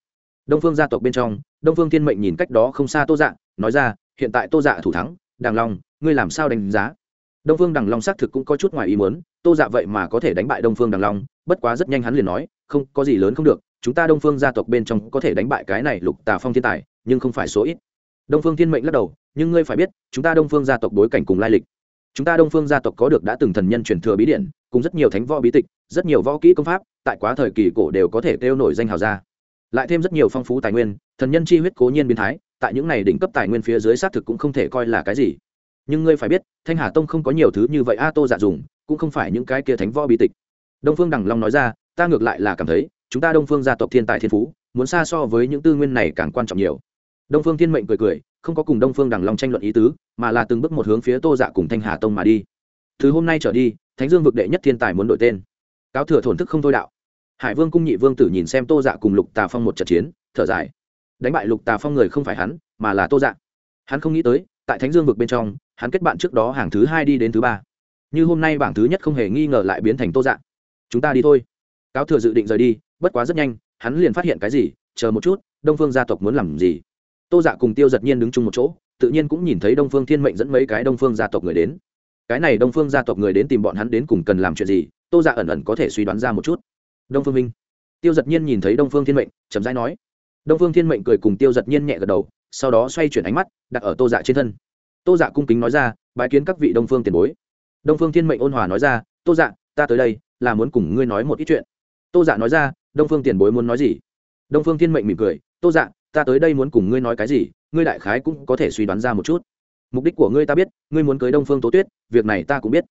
Đông phương gia tộc bên trong, đông phương thiên mệnh nhìn cách đó không xa tô dạ nói ra, hiện tại tô dạ thủ thắng, đàng long, ngươi làm sao đánh giá? Đông phương đằng long xác thực cũng có chút ngoài ý muốn, tô dạ vậy mà có thể đánh bại đông phương đằng long, bất quá rất nhanh hắn liền nói, không, có gì lớn không được, chúng ta đông phương gia tộc bên trong có thể đánh bại cái này lục tà phong thiên tài, nhưng không phải số ít. Đông phương thiên mệnh lắc đầu, nhưng ngươi phải biết, chúng ta đông phương gia tộc bối cảnh cùng lai lịch. Chúng ta đông phương gia tộc có được đã từng thần nhân truyền thừa bí điện, cùng rất nhiều thánh võ bí tịch, rất nhiều võ kỹ công pháp, tại quá thời kỳ cổ đều có thể kêu nổi danh hào gia lại thêm rất nhiều phong phú tài nguyên, thần nhân chi huyết cố nhiên biến thái, tại những này đỉnh cấp tài nguyên phía dưới xác thực cũng không thể coi là cái gì nhưng ngươi phải biết, thanh hà tông không có nhiều thứ như vậy a tô dạ dùng, cũng không phải những cái kia thánh võ bí tịch. Đông phương đằng long nói ra, ta ngược lại là cảm thấy, chúng ta đông phương gia tộc thiên tài thiên phú, muốn xa so với những tư nguyên này càng quan trọng nhiều. Đông phương thiên mệnh cười cười, không có cùng đông phương đằng long tranh luận ý tứ, mà là từng bước một hướng phía tô dạ cùng thanh hà tông mà đi. Từ hôm nay trở đi, thánh dương vực đệ nhất thiên tài muốn đổi tên. Cáo thừa thổn thức không thôi đạo. Hải vương cung nhị vương tử nhìn xem tô dạ cùng lục tà phong một trận chiến, thở dài. Đánh bại lục tà phong người không phải hắn, mà là tô dạ. Hắn không nghĩ tới, tại thánh dương vực bên trong hắn kết bạn trước đó hàng thứ hai đi đến thứ ba. Như hôm nay bảng thứ nhất không hề nghi ngờ lại biến thành tô dạng. chúng ta đi thôi. Cáo thừa dự định rời đi, bất quá rất nhanh, hắn liền phát hiện cái gì, chờ một chút, đông phương gia tộc muốn làm gì. Tô dạ cùng tiêu giật nhiên đứng chung một chỗ, tự nhiên cũng nhìn thấy đông phương thiên mệnh dẫn mấy cái đông phương gia tộc người đến. Cái này đông phương gia tộc người đến tìm bọn hắn đến cùng cần làm chuyện gì, tô dạ ẩn ẩn có thể suy đoán ra một chút. Đông phương minh. Tiêu giật nhiên nhìn thấy đông phương thiên mệnh, chậm rãi nói. Đông phương thiên mệnh cười cùng tiêu giật nhiên nhẹ gật đầu, sau đó xoay chuyển ánh mắt, đặt ở tô dạ trên thân tô dạ cung kính nói ra bãi kiến các vị đông phương tiền bối. Đông phương thiên mệnh ôn hòa nói ra, tô dạ ta tới đây là muốn cùng ngươi nói một ít chuyện. Tô dạ nói ra, đông phương tiền bối muốn nói gì? Đông phương thiên mệnh mỉm cười, tô dạ ta tới đây muốn cùng ngươi nói cái gì? Ngươi đại khái cũng có thể suy đoán ra một chút. Mục đích của ngươi ta biết, ngươi muốn cưới đông phương tố tuyết, việc này ta cũng biết.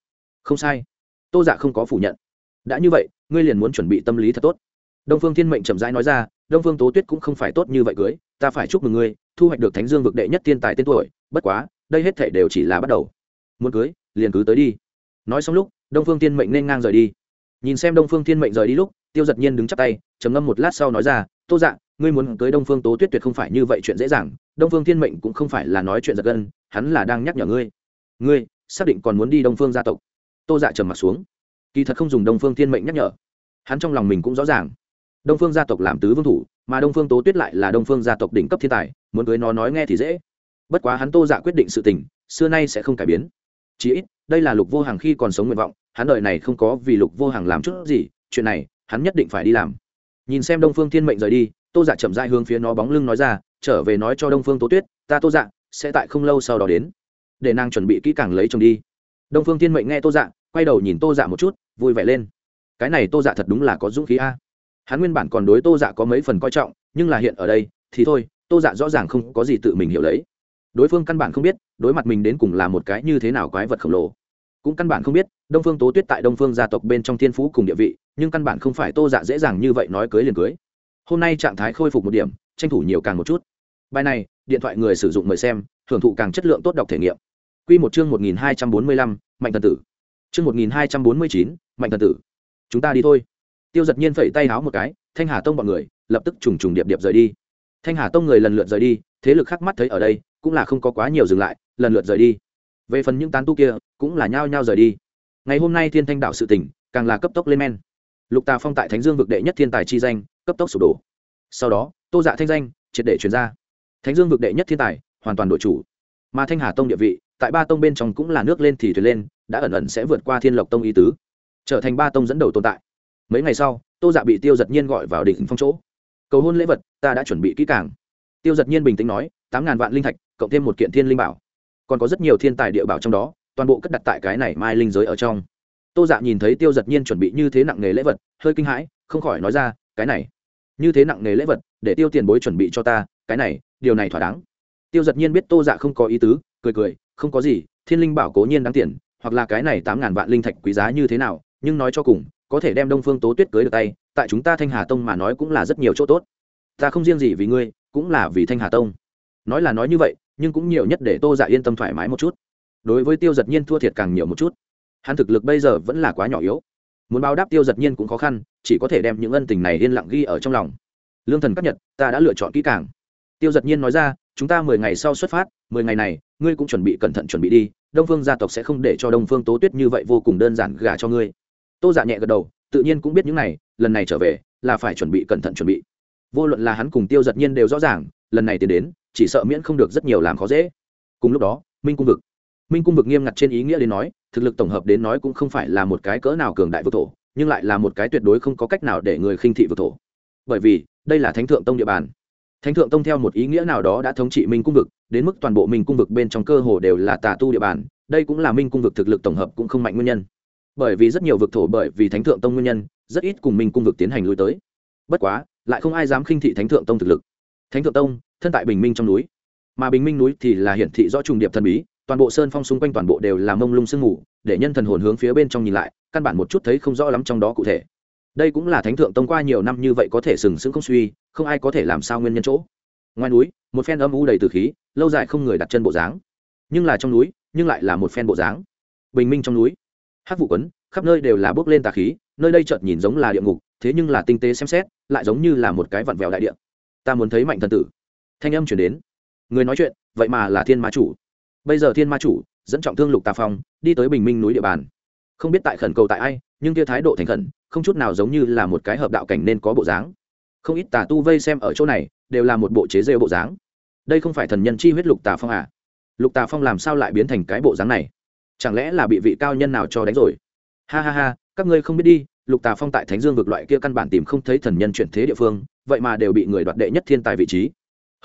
Không sai. Tô dạ không có phủ nhận. Đã như vậy, ngươi liền muốn chuẩn bị tâm lý thật tốt. Đông phương thiên mệnh chậm rãi nói ra, đông phương tố tuyết cũng không phải tốt như vậy cưới, ta phải chúc mừng ngươi, thu hoạch được thánh dương vực đệ nhất thiên tài tên tuổi, bất quá đây hết thảy đều chỉ là bắt đầu. Muốn cưới, liền cứ tới đi. Nói xong lúc, đông phương thiên mệnh nên ngang rời đi. Nhìn xem đông phương thiên mệnh rời đi lúc, tiêu giật nhiên đứng chắp tay, trầm ngâm một lát sau nói ra, tô dạ ngươi muốn cưới đông phương tố tuyết tuyệt không phải như vậy chuyện dễ dàng. Đông phương thiên mệnh cũng không phải là nói chuyện giật gân, hắn là đang nhắc nhở ngươi. Ngươi, xác định còn muốn đi đông phương gia tộc. Tô dạ trầm m ặ t xuống. Kỳ thật không dùng đông phương thiên mệnh nhắc nhở. Hắn trong lòng mình cũng rõ ràng. Đông phương gia tộc làm tứ vương thủ, mà đông phương tố tuyết lại là đông phương gia tộc đỉnh cấp thiên tài, muốn cưới nó nói nghe thì dễ bất quá hắn tô dạ quyết định sự tình, xưa nay sẽ không cải biến. Chí ít, đây là lục vô hàng khi còn sống nguyện vọng, hắn đợi này không có vì lục vô hàng làm chút gì, chuyện này, hắn nhất định phải đi làm. Nhìn xem đông phương thiên mệnh rời đi, tô dạ chậm dại hướng phía nó bóng lưng nói ra, trở về nói cho đông phương tố tuyết, ta tô dạ sẽ tại không lâu sau đó đến, để nàng chuẩn bị kỹ càng lấy chồng đi. Đông phương thiên mệnh nghe tô dạ quay đầu nhìn tô dạ một chút, vui vẻ lên. Cái này tô dạ thật đúng là có dũng khí a. Hắn nguyên bản còn đối tô dạ có mấy phần coi trọng, nhưng là hiện ở đây, thì thôi, tô dạ rõ ràng không có gì tự mình hiểu lấy đối phương căn bản không biết, đối mặt mình đến cùng là một cái như thế nào quái vật khổng lồ. Cũng căn bản không biết, đông phương tố tuyết tại đông phương gia tộc bên trong thiên phú cùng địa vị, nhưng căn bản không phải tô dạ dễ dàng như vậy nói cưới liền cưới. Hôm nay trạng thái khôi phục một điểm, tranh thủ nhiều càng một chút. Bài này, điện thoại người sử dụng mời xem, hưởng thụ càng chất lượng tốt đọc thể nghiệm. Q một chương một nghìn hai trăm bốn mươi lăm, mạnh thần tử. Chương một nghìn hai trăm bốn mươi chín, mạnh thần tử. Chúng ta đi thôi. Tiêu giật nhiên phẩy tay háo một cái, thanh hà tông b ọ n người, lập tức trùng trùng điệp điệp rời đi. Thanh hà tông người lần lượt rời đi, thế lực khắc mắt thấy ở đây cũng là không có quá nhiều dừng lại, lần lượt rời đi. Về phần những tán tu kia, cũng là nhao nhao rời đi. Ngày hôm nay thiên thanh đạo sự tỉnh, càng là cấp tốc lên men. Lục tà phong tại thánh dương vực đệ nhất thiên tài chi danh, cấp tốc sụp đổ. Sau đó, tô dạ thanh danh, triệt để chuyển ra. Thánh dương vực đệ nhất thiên tài, hoàn toàn đội chủ. Mà thanh hà tông địa vị, tại ba tông bên trong cũng là nước lên thì thuyền lên, đã ẩn ẩn sẽ vượt qua thiên lộc tông ý tứ. Trở thành ba tông dẫn đầu tồn tại. Mấy ngày sau, tô dạ bị tiêu giật nhiên gọi vào đỉnh phong chỗ. Cầu hôn lễ vật, ta đã chuẩn bị kỹ càng. Tiêu giật nhiên bình tĩnh nói tám ngàn vạn linh thạch, cộng thêm một kiện thiên linh bảo. Còn có rất nhiều thiên tài địa bảo trong đó, toàn bộ cất đặt tại cái này mai linh giới ở trong. Tô dạ nhìn thấy tiêu giật nhiên chuẩn bị như thế nặng nghề lễ vật, hơi kinh hãi, không khỏi nói ra, cái này, như thế nặng nghề lễ vật, để tiêu tiền bối chuẩn bị cho ta, cái này, điều này thỏa đáng. Tiêu giật nhiên biết tô dạ không có ý tứ, cười cười, không có gì, thiên linh bảo cố nhiên đáng tiền, hoặc là cái này tám ngàn vạn linh thạch quý giá như thế nào, nhưng nói cho cùng, có thể đem đông phương tố tuyết cưới được tay, tại chúng ta thanh hà tông mà nói cũng là rất nhiều chỗ tốt. Ta không riêng gì vì ngươi, cũng là vì thanh hà tông nói là nói như vậy, nhưng cũng nhiều nhất để tô dạ yên tâm thoải mái một chút. Đối với tiêu giật nhiên thua thiệt càng nhiều một chút. Hắn thực lực bây giờ vẫn là quá nhỏ yếu. Muốn báo đáp tiêu giật nhiên cũng khó khăn, chỉ có thể đem những ân tình này yên lặng ghi ở trong lòng. Lương thần cắt nhật, ta đã lựa chọn kỹ càng. Tiêu giật nhiên nói ra, chúng ta mười ngày sau xuất phát, mười ngày này, ngươi cũng chuẩn bị cẩn thận chuẩn bị đi, đông phương gia tộc sẽ không để cho đông phương tố tuyết như vậy vô cùng đơn giản gả cho ngươi. Tô dạ nhẹ gật đầu, tự nhiên cũng biết những này, lần này trở về là phải chuẩn bị cẩn thận chuẩn bị. Vô luận là hắn cùng tiêu giật nhiên đều rõ ràng, lần này tiến đến chỉ sợ miễn không được rất nhiều làm khó dễ. Cùng lúc đó, minh cung vực. Minh cung vực nghiêm ngặt trên ý nghĩa đến nói, thực lực tổng hợp đến nói cũng không phải là một cái cỡ nào cường đại vực thổ, nhưng lại là một cái tuyệt đối không có cách nào để người khinh thị vực thổ. Bởi vì, đây là thánh thượng tông địa bàn. Thánh thượng tông theo một ý nghĩa nào đó đã thống trị minh cung vực, đến mức toàn bộ minh cung vực bên trong cơ hồ đều là tà tu địa bàn, đây cũng là minh cung vực thực lực tổng hợp cũng không mạnh nguyên nhân. Bởi vì rất nhiều vực thổ bởi vì thánh thượng tông nguyên nhân, rất ít cùng minh cung vực tiến hành lui tới. Bất quá, lại không ai dám khinh thị thánh thượng tông thực lực. Thánh thượng tông thân tại bình minh trong núi. Mà bình minh núi thì là hiển thị rõ trùng điệp thần bí, toàn bộ sơn phong xung quanh toàn bộ đều là mông lung sương mù, để nhân thần hồn hướng phía bên trong nhìn lại, căn bản một chút thấy không rõ lắm trong đó cụ thể. Đây cũng là thánh thượng tông qua nhiều năm như vậy có thể sừng sững không suy, không ai có thể làm sao nguyên nhân chỗ. Ngoài núi, một phen âm u đầy từ khí, lâu dài không người đặt chân bộ dáng. Nhưng là trong núi, nhưng lại là một phen bộ dáng. Bình minh trong núi, hắc vụ quấn, khắp nơi đều là bước lên tà khí, nơi đây chợt nhìn giống là địa ngục, thế nhưng là tinh tế xem xét, lại giống như là một cái vặn vẹo đại địa. Ta muốn thấy mạnh thần tử thanh âm chuyển đến. Người nói chuyện, vậy mà là thiên ma chủ. Bây giờ thiên ma chủ dẫn trọng thương lục tà phong, đi tới bình minh núi địa bàn. Không biết tại khẩn cầu tại ai, nhưng kia thái độ thành khẩn, không chút nào giống như là một cái hợp đạo cảnh nên có bộ dáng. Không ít tà tu vây xem ở chỗ này, đều là một bộ chế rêu bộ dáng. Đây không phải thần nhân chi huyết lục tà phong à? Lục tà phong làm sao lại biến thành cái bộ dáng này? Chẳng lẽ là bị vị cao nhân nào cho đánh rồi? Ha ha ha, các ngươi không biết đi, lục tà phong tại thánh dương vực loại kia căn bản tìm không thấy thần nhân chuyển thế địa phương, vậy mà đều bị người đoạt đệ nhất thiên tài vị trí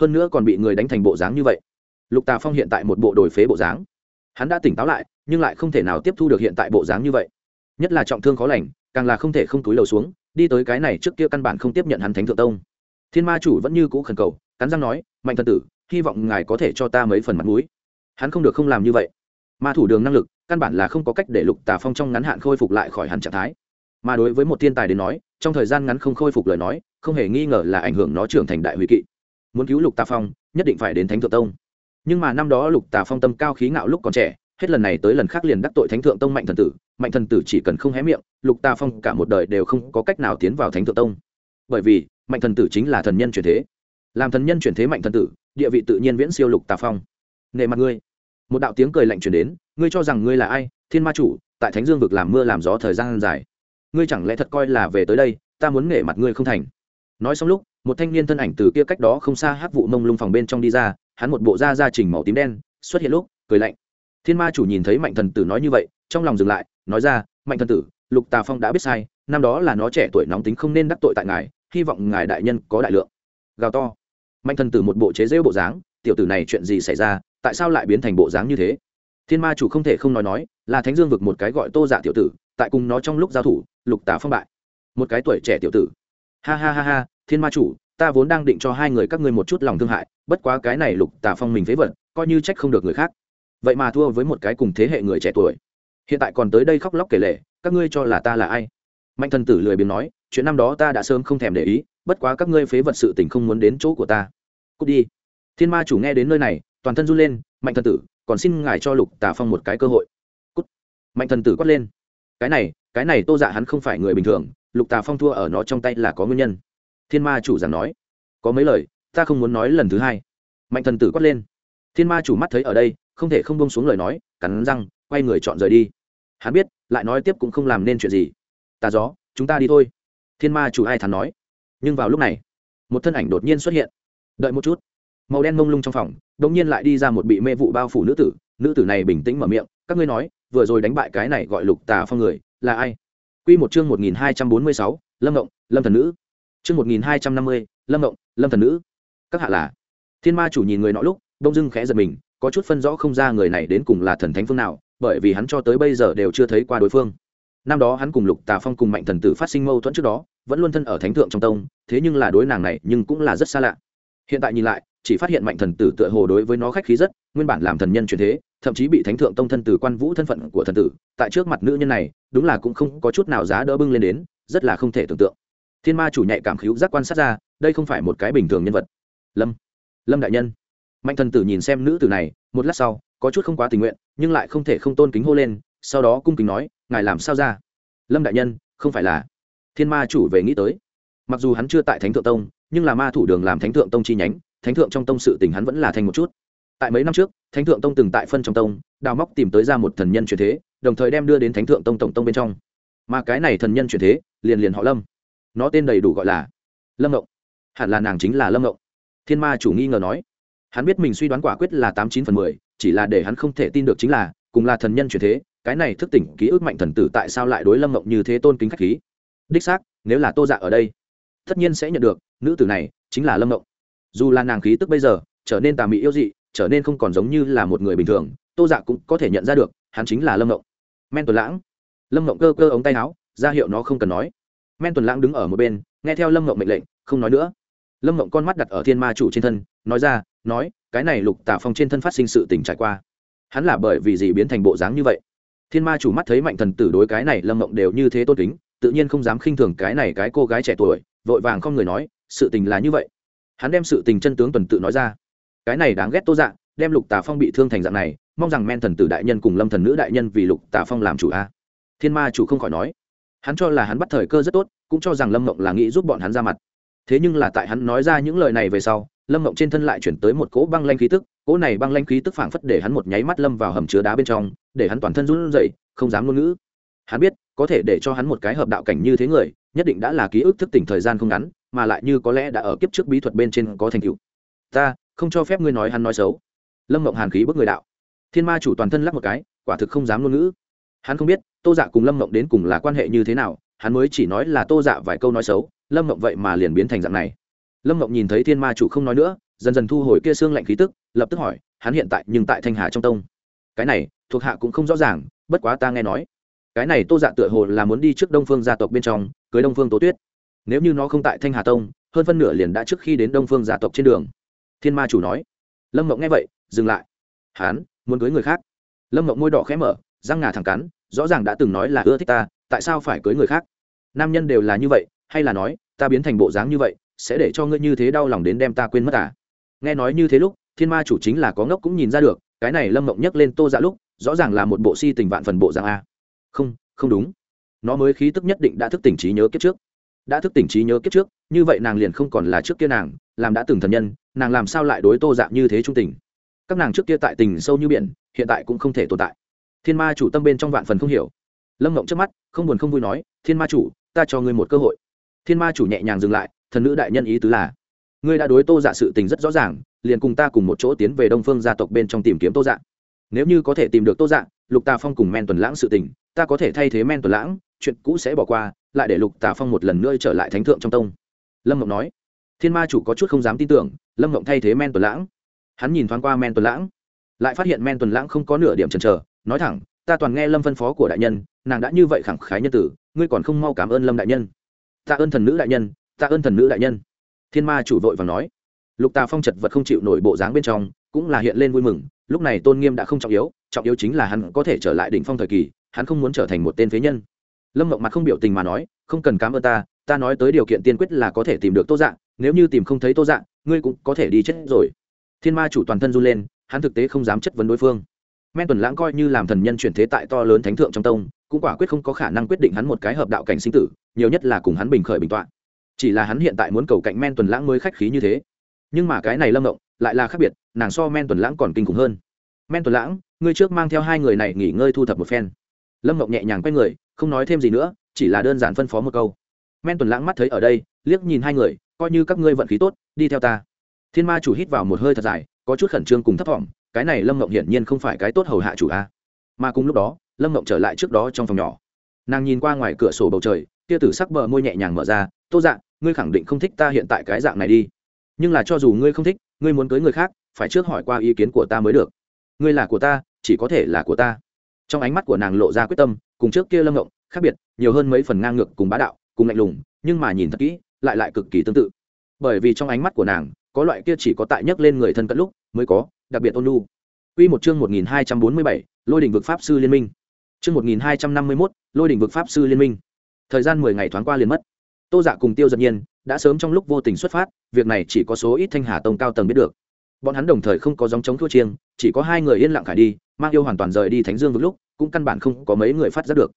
hơn nữa còn bị người đánh thành bộ dáng như vậy. Lục tà phong hiện tại một bộ đổi phế bộ dáng. Hắn đã tỉnh táo lại, nhưng lại không thể nào tiếp thu được hiện tại bộ dáng như vậy. Nhất là trọng thương khó lành, càng là không thể không túi lầu xuống, đi tới cái này trước kia căn bản không tiếp nhận hắn thánh thượng tông. Thiên ma chủ vẫn như cũ khẩn cầu, cắn răng nói, mạnh thần tử, hy vọng ngài có thể cho ta mấy phần mặt mũi. Hắn không được không làm như vậy. Ma thủ đường năng lực, căn bản là không có cách để lục tà phong trong ngắn hạn khôi phục lại khỏi hẳn trạng thái. Mà đối với một thiên tài đến nói, trong thời gian ngắn không khôi phục lời nói, không hề nghi ngờ là ảnh hưởng nó trưởng thành đại hủy kỵ muốn cứu lục tà phong, nhất định phải đến thánh thượng tông. Nhưng mà năm đó lục tà phong tâm cao khí ngạo lúc còn trẻ, hết lần này tới lần khác liền đắc tội thánh thượng tông mạnh thần tử. Mạnh thần tử chỉ cần không hé miệng, lục tà phong cả một đời đều không có cách nào tiến vào thánh thượng tông. Bởi vì, mạnh thần tử chính là thần nhân chuyển thế. Làm thần nhân chuyển thế mạnh thần tử, địa vị tự nhiên viễn siêu lục tà phong. Nề mặt ngươi, một đạo tiếng cười lạnh truyền đến, ngươi cho rằng ngươi là ai? Thiên ma chủ, tại thánh dương vực làm mưa làm gió thời gian dài. Ngươi chẳng lẽ thật coi là về tới đây, ta muốn nể mặt ngươi không thành nói xong lúc, một thanh niên thân ảnh từ kia cách đó không xa hát vụ mông lung phòng bên trong đi ra, hắn một bộ da da trình màu tím đen, xuất hiện lúc, cười lạnh. Thiên ma chủ nhìn thấy mạnh thần tử nói như vậy, trong lòng dừng lại, nói ra, mạnh thần tử, lục tà phong đã biết sai, năm đó là nó trẻ tuổi nóng tính không nên đắc tội tại ngài, hy vọng ngài đại nhân có đại lượng. Gào to. Mạnh thần tử một bộ chế rêu bộ dáng, tiểu tử này chuyện gì xảy ra, tại sao lại biến thành bộ dáng như thế? Thiên ma chủ không thể không nói nói, là thánh dương vực một cái gọi tô dạ tiểu tử, tại cùng nó trong lúc giao thủ, lục tà phong bại. Một cái tuổi trẻ tiểu tử ha ha ha ha, thiên ma chủ, ta vốn đang định cho hai người các ngươi một chút lòng thương hại, bất quá cái này lục tà phong mình phế vật, coi như trách không được người khác. Vậy mà thua với một cái cùng thế hệ người trẻ tuổi. Hiện tại còn tới đây khóc lóc kể lể, các ngươi cho là ta là ai? Mạnh thần tử lười biếng nói, chuyện năm đó ta đã sớm không thèm để ý, bất quá các ngươi phế vật sự tình không muốn đến chỗ của ta. Cút đi. Thiên ma chủ nghe đến nơi này, toàn thân run lên, mạnh thần tử, còn xin ngài cho lục tà phong một cái cơ hội. Cút. Mạnh thần tử quát lên cái này cái này tô dạ hắn không phải người bình thường, lục tà phong thua ở nó trong tay là có nguyên nhân. Thiên ma chủ giảng nói, có mấy lời, ta không muốn nói lần thứ hai. Mạnh thần tử quát lên. Thiên ma chủ mắt thấy ở đây, không thể không bông xuống lời nói, cắn răng, quay người chọn rời đi. Hắn biết, lại nói tiếp cũng không làm nên chuyện gì. Tà gió, chúng ta đi thôi. Thiên ma chủ ai thắn nói. Nhưng vào lúc này, một thân ảnh đột nhiên xuất hiện. Đợi một chút. Màu đen mông lung trong phòng đ ỗ n g nhiên lại đi ra một bị mê vụ bao phủ nữ tử. Nữ tử này bình tĩnh mở miệng, các ngươi nói vừa rồi đánh bại cái này gọi lục tà phong người, là ai? Quy một chương một nghìn hai trăm bốn mươi sáu, lâm ngộng, lâm thần nữ. Chương một nghìn hai trăm năm mươi, lâm ngộng, lâm thần nữ. Các hạ là? Thiên ma chủ nhìn người nọ lúc, đông dưng khẽ giật mình, có chút phân rõ không ra người này đến cùng là thần thánh phương nào, bởi vì hắn cho tới bây giờ đều chưa thấy qua đối phương. Năm đó hắn cùng lục tà phong cùng mạnh thần tử phát sinh mâu thuẫn trước đó, vẫn luôn thân ở thánh thượng trong tông, thế nhưng là đối nàng này nhưng cũng là rất xa lạ hiện tại nhìn lại, chỉ phát hiện mạnh thần tử tựa hồ đối với nó khách khí rất, nguyên bản làm thần nhân truyền thế, thậm chí bị thánh thượng tông thân tử quan vũ thân phận của thần tử, tại trước mặt nữ nhân này, đúng là cũng không có chút nào giá đỡ bưng lên đến, rất là không thể tưởng tượng. Thiên ma chủ nhạy cảm khíu giác quan sát ra, đây không phải một cái bình thường nhân vật. Lâm lâm đại nhân. Mạnh thần tử nhìn xem nữ tử này, một lát sau, có chút không quá tình nguyện, nhưng lại không thể không tôn kính hô lên, sau đó cung kính nói, ngài làm sao ra? Lâm đại nhân, không phải là. Thiên ma chủ về nghĩ tới. Mặc dù hắn chưa tại thánh thượng tông nhưng là ma thủ đường làm thánh thượng tông chi nhánh, thánh thượng trong tông sự tình hắn vẫn là thành một chút. Tại mấy năm trước, thánh thượng tông từng tại phân trong tông, đào móc tìm tới ra một thần nhân truyền thế, đồng thời đem đưa đến thánh thượng tông tổng tông bên trong. Mà cái này thần nhân truyền thế, liền liền họ lâm. Nó tên đầy đủ gọi là lâm ngộng. Hẳn là nàng chính là lâm ngộng. Thiên ma chủ nghi ngờ nói. Hắn biết mình suy đoán quả quyết là tám chín phần mười, chỉ là để hắn không thể tin được chính là, cùng là thần nhân truyền thế, cái này thức tỉnh ký ức mạnh thần tử tại sao lại đối lâm ngộng như thế tôn kính khách khí? Đích xác, nếu là tô dạ ở đây, tất nhiên sẽ nhận được nữ tử này chính là lâm mộng dù là nàng khí tức bây giờ trở nên tà mị yêu dị trở nên không còn giống như là một người bình thường tô dạ cũng có thể nhận ra được hắn chính là lâm mộng men tuần lãng lâm mộng cơ cơ ống tay áo ra hiệu nó không cần nói men tuần lãng đứng ở một bên nghe theo lâm mộng mệnh lệnh không nói nữa lâm mộng con mắt đặt ở thiên ma chủ trên thân nói ra nói cái này lục tả phong trên thân phát sinh sự tình trải qua hắn là bởi vì gì biến thành bộ dáng như vậy thiên ma chủ mắt thấy mạnh thần tử đối cái này lâm mộng đều như thế tôn kính tự nhiên không dám khinh thường cái này cái cô gái trẻ tuổi vội vàng không người nói sự tình là như vậy. Hắn đem sự tình chân tướng tuần tự nói ra. Cái này đáng ghét tô dạ đem lục tà phong bị thương thành dạng này, mong rằng men thần tử đại nhân cùng lâm thần nữ đại nhân vì lục tà phong làm chủ a. Thiên ma chủ không khỏi nói. Hắn cho là hắn bắt thời cơ rất tốt, cũng cho rằng lâm mộng là nghĩ giúp bọn hắn ra mặt. Thế nhưng là tại hắn nói ra những lời này về sau, lâm mộng trên thân lại chuyển tới một cỗ băng lanh khí tức, cỗ này băng lanh khí tức phảng phất để hắn một nháy mắt lâm vào hầm chứa đá bên trong, để hắn toàn thân run rẩy, không dám ngôn ngữ. Hắn biết, có thể để cho hắn một cái hợp đạo cảnh như thế người, nhất định đã là ký ức thức tỉnh thời gian không ngắn mà lại như có lẽ đã ở kiếp trước bí thuật bên trên có thành tựu. Ta, không cho phép ngươi nói hắn nói xấu. Lâm mộng hàn khí bước người đạo. Thiên ma chủ toàn thân lắc một cái, quả thực không dám ngôn ngữ. Hắn không biết, tô dạ cùng lâm mộng đến cùng là quan hệ như thế nào, hắn mới chỉ nói là tô dạ vài câu nói xấu, lâm mộng vậy mà liền biến thành dạng này. Lâm mộng nhìn thấy thiên ma chủ không nói nữa, dần dần thu hồi kia xương lạnh khí tức, lập tức hỏi, hắn hiện tại nhưng tại thanh hà trong tông. Cái này, thuộc hạ cũng không rõ ràng, bất quá ta nghe nói. Cái này tô dạ tựa hồ là muốn đi trước đông phương gia tộc bên trong, cưới đông phương tố tuyết nếu như nó không tại thanh hà tông, hơn phân nửa liền đã trước khi đến đông phương gia tộc trên đường. Thiên ma chủ nói. Lâm mộng nghe vậy, dừng lại. Hán, muốn cưới người khác. Lâm mộng môi đỏ khẽ mở, răng ngà thẳng cắn, rõ ràng đã từng nói là ưa thích ta, tại sao phải cưới người khác? Nam nhân đều là như vậy, hay là nói, ta biến thành bộ dáng như vậy, sẽ để cho ngươi như thế đau lòng đến đem ta quên mất à? Nghe nói như thế lúc, thiên ma chủ chính là có ngốc cũng nhìn ra được, cái này lâm mộng nhấc lên tô dạ lúc, rõ ràng là một bộ si tình vạn phần bộ dạng a. Không không đúng. Nó mới khí tức nhất định đã thức tỉnh trí nhớ kiếp trước đã thức tỉnh trí nhớ kiếp trước, như vậy nàng liền không còn là trước kia nàng, làm đã từng thần nhân, nàng làm sao lại đối tô dạng như thế trung tình? Các nàng trước kia tại tình sâu như biển, hiện tại cũng không thể tồn tại. Thiên ma chủ tâm bên trong vạn phần không hiểu. Lâm ngộng trước mắt, không buồn không vui nói, thiên ma chủ, ta cho ngươi một cơ hội. Thiên ma chủ nhẹ nhàng dừng lại, thần nữ đại nhân ý tứ là, ngươi đã đối tô dạ sự tình rất rõ ràng, liền cùng ta cùng một chỗ tiến về đông phương gia tộc bên trong tìm kiếm tô dạ. Nếu như có thể tìm được tô dạ lục tà phong cùng men tuần lãng sự tình, ta có thể thay thế men tuần lãng chuyện cũ sẽ bỏ qua, lại để lục tà phong một lần nữa trở lại thánh thượng trong tông. Lâm mộng nói. Thiên ma chủ có chút không dám tin tưởng, lâm mộng thay thế men tuần lãng. Hắn nhìn thoáng qua men tuần lãng, lại phát hiện men tuần lãng không có nửa điểm chần chờ, nói thẳng, ta toàn nghe lâm phân phó của đại nhân, nàng đã như vậy khẳng khái nhân tử, ngươi còn không mau cảm ơn lâm đại nhân. Tạ ơn thần nữ đại nhân tạ ơn thần nữ đại nhân. Thiên ma chủ vội và nói. Lục tà phong chật vật không chịu nổi bộ dáng bên trong, cũng là hiện lên vui mừng, lúc này tôn nghiêm đã không trọng yếu trọng yếu chính là hắn có thể trở lại đỉnh phong thời kỳ, hắn không muốn trở thành một tên phế nhân lâm mộng mặt không biểu tình mà nói, không cần cám ơn ta ta nói tới điều kiện tiên quyết là có thể tìm được tô dạng nếu như tìm không thấy tô dạng ngươi cũng có thể đi chết rồi. Thiên ma chủ toàn thân run lên, hắn thực tế không dám chất vấn đối phương. Men tuần lãng coi như làm thần nhân chuyển thế tại to lớn thánh thượng trong tông, cũng quả quyết không có khả năng quyết định hắn một cái hợp đạo cảnh sinh tử, nhiều nhất là cùng hắn bình khởi bình tọa. Chỉ là hắn hiện tại muốn cầu cạnh men tuần lãng mới khách khí như thế. Nhưng mà cái này lâm động lại là khác biệt, nàng so men tuần lãng còn kinh khủng hơn. Men tuần lãng, ngươi trước mang theo hai người này nghỉ ngơi thu thập một phen. Lâm mộng nhẹ nhàng quay người không nói thêm gì nữa, chỉ là đơn giản phân phó một câu. Men tuần lãng mắt thấy ở đây, liếc nhìn hai người, coi như các ngươi vận khí tốt, đi theo ta. Thiên ma chủ hít vào một hơi thật dài, có chút khẩn trương cùng thấp thỏm cái này lâm mộng hiển nhiên không phải cái tốt hầu hạ chủ a. Mà cùng lúc đó, lâm mộng trở lại trước đó trong phòng nhỏ. Nàng nhìn qua ngoài cửa sổ bầu trời tia tử sắc bờ môi nhẹ nhàng mở ra, tô dạng ngươi khẳng định không thích ta hiện tại cái dạng này đi. Nhưng là cho dù ngươi không thích, ngươi muốn cưới người khác, phải trước hỏi qua ý kiến của ta mới được. Ngươi là của ta, chỉ có thể là của ta trong ánh mắt của nàng lộ ra quyết tâm cùng trước kia lâm ngộng khác biệt nhiều hơn mấy phần ngang ngược cùng bá đạo cùng lạnh lùng nhưng mà nhìn thật kỹ lại lại cực kỳ tương tự bởi vì trong ánh mắt của nàng có loại kia chỉ có tại nhấc lên người thân cận lúc mới có đặc biệt ôn lu Quy một chương 1247, Lôi đỉnh vực pháp sư liên minh. Chương 1251, Lôi đỉnh vực pháp sư liên minh. Thời gian 10 ngày thoáng qua liền mất. Tô Dạ cùng Tiêu Dật Nhiên đã sớm trong lúc vô tình xuất phát, việc này chỉ có số ít Thanh Hà Tông cao tầng biết được. Bọn hắn đồng thời không có dòng chống thua chiêng, chỉ có hai người yên lặng khải đi, mang yêu hoàn toàn rời đi Thánh Dương vực lúc, cũng căn bản không có mấy người phát giác được.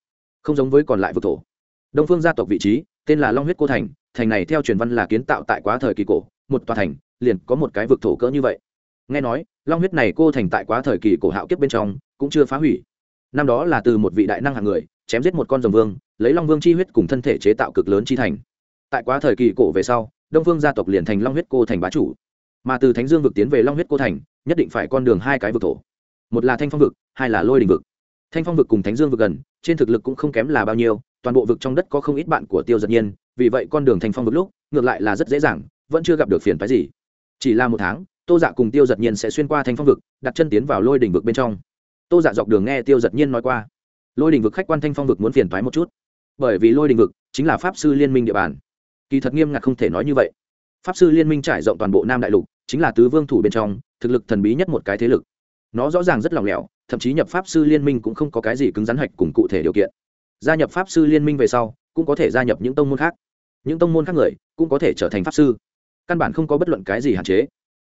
Không giống với còn lại vực thổ. Đông Phương gia tộc vị trí, tên là Long huyết cô thành, thành này theo truyền văn là kiến tạo tại quá thời kỳ cổ, một tòa thành, liền có một cái vực thổ cỡ như vậy nghe nói long huyết này cô thành tại quá thời kỳ cổ hạo kiếp bên trong cũng chưa phá hủy năm đó là từ một vị đại năng hạng người chém giết một con rồng vương lấy long vương chi huyết cùng thân thể chế tạo cực lớn chi thành tại quá thời kỳ cổ về sau đông phương gia tộc liền thành long huyết cô thành bá chủ mà từ thánh dương vực tiến về long huyết cô thành, nhất định phải con đường hai cái vực thổ. Một là thanh phong vực, hai là lôi đình vực. Thanh phong vực cùng thánh dương vực gần, trên thực lực cũng không kém là bao nhiêu, toàn bộ vực trong đất có không ít bạn của tiêu giật nhiên, vì vậy con đường thanh phong vực lúc, ngược lại là rất dễ dàng, vẫn chưa gặp được phiền phái gì. Chỉ là một tháng, tô dạ cùng tiêu giật nhiên sẽ xuyên qua thanh phong vực, đặt chân tiến vào lôi Đình vực bên trong. Tô dạ dọc đường nghe tiêu giật nhiên nói qua. Lôi Đình vực khách quan thanh phong vực muốn phiền thoái một chút. Bởi vì lôi Đình vực chính là pháp sư liên minh địa bàn. Kỳ thật nghiêm ngặt không thể nói như vậy pháp sư liên minh trải rộng toàn bộ nam đại lục, chính là tứ vương thủ bên trong, thực lực thần bí nhất một cái thế lực. Nó rõ ràng rất lòng lẻo, thậm chí nhập pháp sư liên minh cũng không có cái gì cứng rắn hạch cùng cụ thể điều kiện. Gia nhập pháp sư liên minh về sau, cũng có thể gia nhập những tông môn khác. Những tông môn khác người, cũng có thể trở thành pháp sư. Căn bản không có bất luận cái gì hạn chế.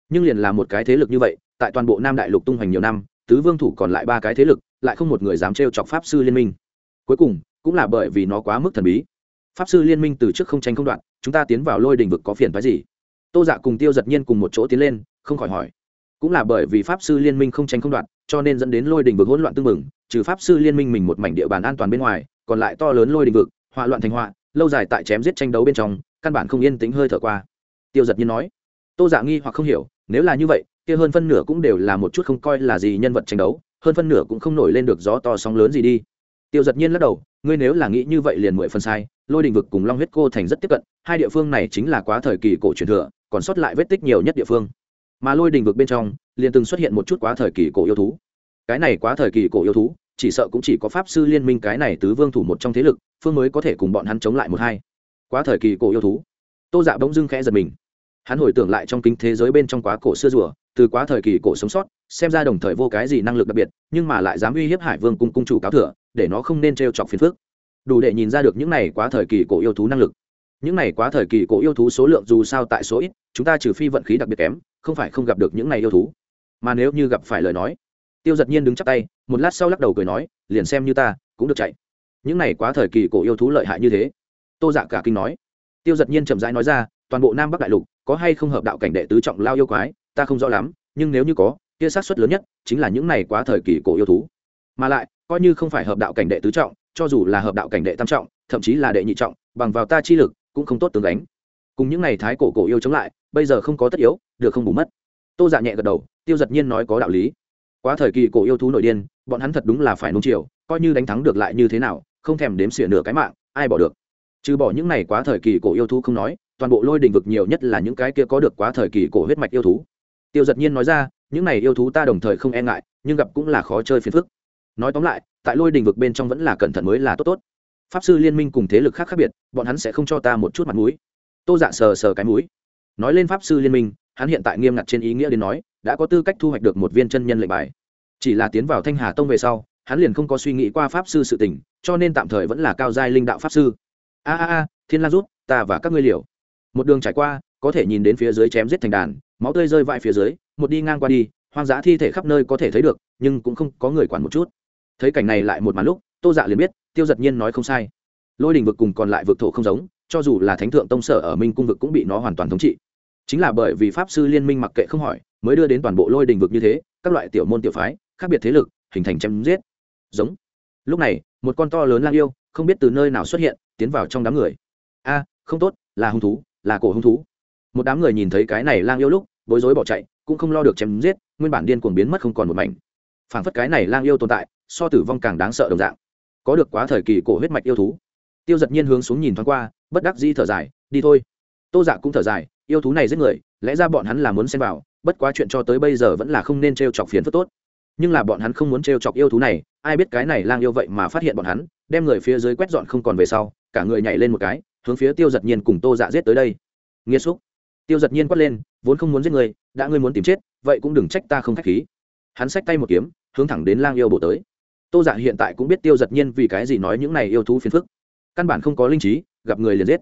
Nhưng liền là một cái thế lực như vậy, tại toàn bộ nam đại lục tung hoành nhiều năm, tứ vương thủ còn lại ba cái thế lực, lại không một người dám trêu chọc pháp sư liên minh. Cuối cùng, cũng là bởi vì nó quá mức thần bí. Pháp sư liên minh từ trước không tranh không đoạn chúng ta tiến vào lôi đình vực có phiền phái gì? Tô dạ cùng tiêu giật nhiên cùng một chỗ tiến lên, không khỏi hỏi. Cũng là bởi vì pháp sư liên minh không tranh không đoạn, cho nên dẫn đến lôi đình vực hỗn loạn tương mừng trừ pháp sư liên minh mình một mảnh địa bàn an toàn bên ngoài, còn lại to lớn lôi đình vực, hỏa loạn thành họa, lâu dài tại chém giết tranh đấu bên trong, căn bản không yên tĩnh hơi thở qua. Tiêu giật nhiên nói. Tô dạ nghi hoặc không hiểu, nếu là như vậy, kia hơn phân nửa cũng đều là một chút không coi là gì nhân vật tranh đấu, hơn phân nửa cũng không nổi lên được gió to sóng lớn gì đi. Tiêu giật nhiên lắc đầu, ngươi nếu là nghĩ như vậy liền mười phần sai lôi đình vực cùng long huyết cô thành rất tiếp cận, hai địa phương này chính là quá thời kỳ cổ truyền thừa, còn sót lại vết tích nhiều nhất địa phương. Mà lôi đình vực bên trong, liền từng xuất hiện một chút quá thời kỳ cổ yêu thú. Cái này quá thời kỳ cổ yêu thú, chỉ sợ cũng chỉ có pháp sư liên minh cái này tứ vương thủ một trong thế lực, phương mới có thể cùng bọn hắn chống lại một hai. Quá thời kỳ cổ yêu thú. Tô dạ bỗng dưng khẽ giật mình. Hắn hồi tưởng lại trong kính thế giới bên trong quá cổ xưa rùa, từ quá thời kỳ cổ sống sót, xem ra đồng thời vô cái gì năng lực đặc biệt, nhưng mà lại dám uy hiếp hải vương cung cung chủ cáo thừa, để nó không nên t r e o chọc phiền phước đủ để nhìn ra được những này quá thời kỳ cổ yêu thú năng lực. Những này quá thời kỳ cổ yêu thú số lượng dù sao tại số ít, chúng ta trừ phi vận khí đặc biệt kém, không phải không gặp được những này yêu thú. Mà nếu như gặp phải lời nói, tiêu giật nhiên đứng chắp tay, một lát sau lắc đầu cười nói, liền xem như ta, cũng được chạy. Những này quá thời kỳ cổ yêu thú lợi hại như thế. Tô dạ cả kinh nói. Tiêu giật nhiên chậm rãi nói ra, toàn bộ nam bắc đại lục, có hay không hợp đạo cảnh đệ tứ trọng lao yêu quái, ta không rõ lắm, nhưng nếu như có, kia sát suất lớn nhất chính là những này quá thời kỳ cổ yêu thú. Mà lại, coi như không phải hợp đạo cảnh đệ tứ trọng cho dù là hợp đạo cảnh đệ tam trọng, thậm chí là đệ nhị trọng, bằng vào ta chi lực, cũng không tốt tướng đánh cùng những này thái cổ cổ yêu chống lại, bây giờ không có tất yếu, được không bù mất. Tô dạ nhẹ gật đầu, tiêu giật nhiên nói có đạo lý. Quá thời kỳ cổ yêu thú nội điên, bọn hắn thật đúng là phải nung chiều, coi như đánh thắng được lại như thế nào, không thèm đếm xỉa nửa cái mạng, ai bỏ được. Trừ bỏ những này quá thời kỳ cổ yêu thú không nói, toàn bộ lôi đình vực nhiều nhất là những cái kia có được quá thời kỳ cổ huyết mạch yêu thú. Tiêu giật nhiên nói ra, những này yêu thú ta đồng thời không e ngại, nhưng gặp cũng là khó chơi phiền phức nói tóm lại, tại lôi đình vực bên trong vẫn là cẩn thận mới là tốt tốt. Pháp sư liên minh cùng thế lực khác khác biệt, bọn hắn sẽ không cho ta một chút mặt mũi. Tô dạ sờ sờ cái mũi. Nói lên pháp sư liên minh, hắn hiện tại nghiêm ngặt trên ý nghĩa đến nói, đã có tư cách thu hoạch được một viên chân nhân lệnh bài. Chỉ là tiến vào thanh hà tông về sau, hắn liền không có suy nghĩ qua pháp sư sự tình, cho nên tạm thời vẫn là cao giai linh đạo pháp sư. A a a, thiên lan rút, ta và các ngươi liều. Một đường trải qua, có thể nhìn đến phía dưới chém giết thành đàn, máu tươi rơi vãi phía dưới, một đi ngang qua đi, hoang dã thi thể khắp nơi có thể thấy được, nhưng cũng không có người quản một chút thấy cảnh này lại một màn lúc, tô dạ liền biết, tiêu giật nhiên nói không sai. Lôi đình vực cùng còn lại vực thổ không giống, cho dù là thánh thượng tông sở ở minh cung vực cũng bị nó hoàn toàn thống trị. Chính là bởi vì pháp sư liên minh mặc kệ không hỏi, mới đưa đến toàn bộ lôi đình vực như thế, các loại tiểu môn tiểu phái, khác biệt thế lực, hình thành chém giết. Giống. Lúc này, một con to lớn lang yêu, không biết từ nơi nào xuất hiện, tiến vào trong đám người. A, không tốt, là hung thú, là cổ hung thú. Một đám người nhìn thấy cái này lang yêu lúc, bối rối bỏ chạy, cũng không lo được chém giết, nguyên bản điên cuồng biến mất không còn một mảnh. Phảng phất cái này lang yêu tồn tại so tử vong càng đáng sợ đồng dạng. Có được quá thời kỳ cổ huyết mạch yêu thú. Tiêu giật nhiên hướng xuống nhìn thoáng qua, bất đắc dĩ thở dài, đi thôi. Tô dạ cũng thở dài, yêu thú này giết người, lẽ ra bọn hắn là muốn xem vào, bất quá chuyện cho tới bây giờ vẫn là không nên t r e o chọc phiến phức tốt. Nhưng là bọn hắn không muốn t r e o chọc yêu thú này, ai biết cái này lang yêu vậy mà phát hiện bọn hắn, đem người phía dưới quét dọn không còn về sau, cả người nhảy lên một cái, hướng phía tiêu giật nhiên cùng tô dạ giết tới đây. Nghĩa xúc. Tiêu giật nhiên quát lên, vốn không muốn giết người, đã ngươi muốn tìm chết, vậy cũng đừng trách ta không k h á c h khí. Hắn xách tay một kiếm, hướng thẳng đến lang yêu bổ tới tô dạ hiện tại cũng biết tiêu giật nhiên vì cái gì nói những này yêu thú phiền phức. Căn bản không có linh trí, gặp người liền giết.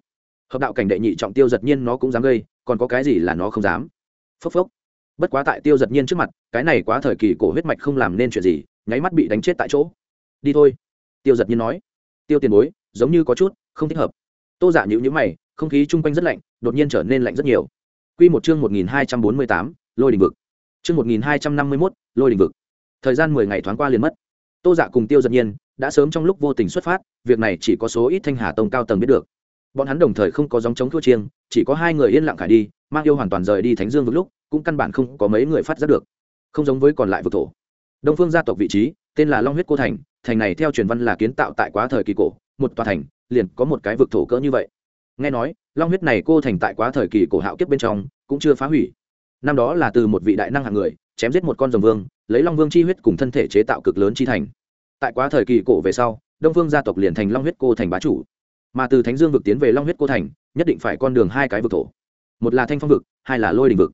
Hợp đạo cảnh đệ nhị trọng tiêu giật nhiên nó cũng dám gây, còn có cái gì là nó không dám? Phốc phốc. Bất quá tại tiêu giật nhiên trước mặt, cái này quá thời kỳ cổ huyết mạch không làm nên chuyện gì, nháy mắt bị đánh chết tại chỗ. Đi thôi, tiêu giật nhiên nói. Tiêu tiền bối, giống như có chút không thích hợp. Tô giả dạ nhữ nhữ mày, không khí chung quanh rất lạnh, đột nhiên trở nên lạnh rất nhiều. Q một chương một nghìn hai trăm bốn mươi tám, lôi đình vực. Chương một nghìn hai trăm năm mươi mốt, lôi đình vực. Thời gian mười ngày thoáng qua liền mất tô dạ cùng tiêu giật nhiên đã sớm trong lúc vô tình xuất phát, việc này chỉ có số ít thanh hà tông cao tầng biết được. Bọn hắn đồng thời không có dòng chống thua chiêng, chỉ có hai người yên lặng khải đi, mang yêu hoàn toàn rời đi thánh dương vực lúc, cũng căn bản không có mấy người phát giác được. Không giống với còn lại vực thổ. Đông phương gia tộc vị trí, tên là long huyết cô thành thành này theo truyền văn là kiến tạo tại quá thời kỳ cổ, một tòa thành, liền có một cái vực thổ cỡ như vậy. Nghe nói, long huyết này cô thành tại quá thời kỳ cổ hạo kiếp bên trong, cũng chưa phá hủy. Năm đó là từ một vị đại năng hạng người, chém giết một con rồng vương lấy long vương chi huyết cùng thân thể chế tạo cực lớn chi thành. Tại quá thời kỳ cổ về sau, đông Vương gia tộc liền thành long huyết cô thành bá chủ. Mà từ thánh dương vực tiến về long huyết cô thành, nhất định phải con đường hai cái vực thổ. Một là thanh phong vực, hai là lôi đình vực.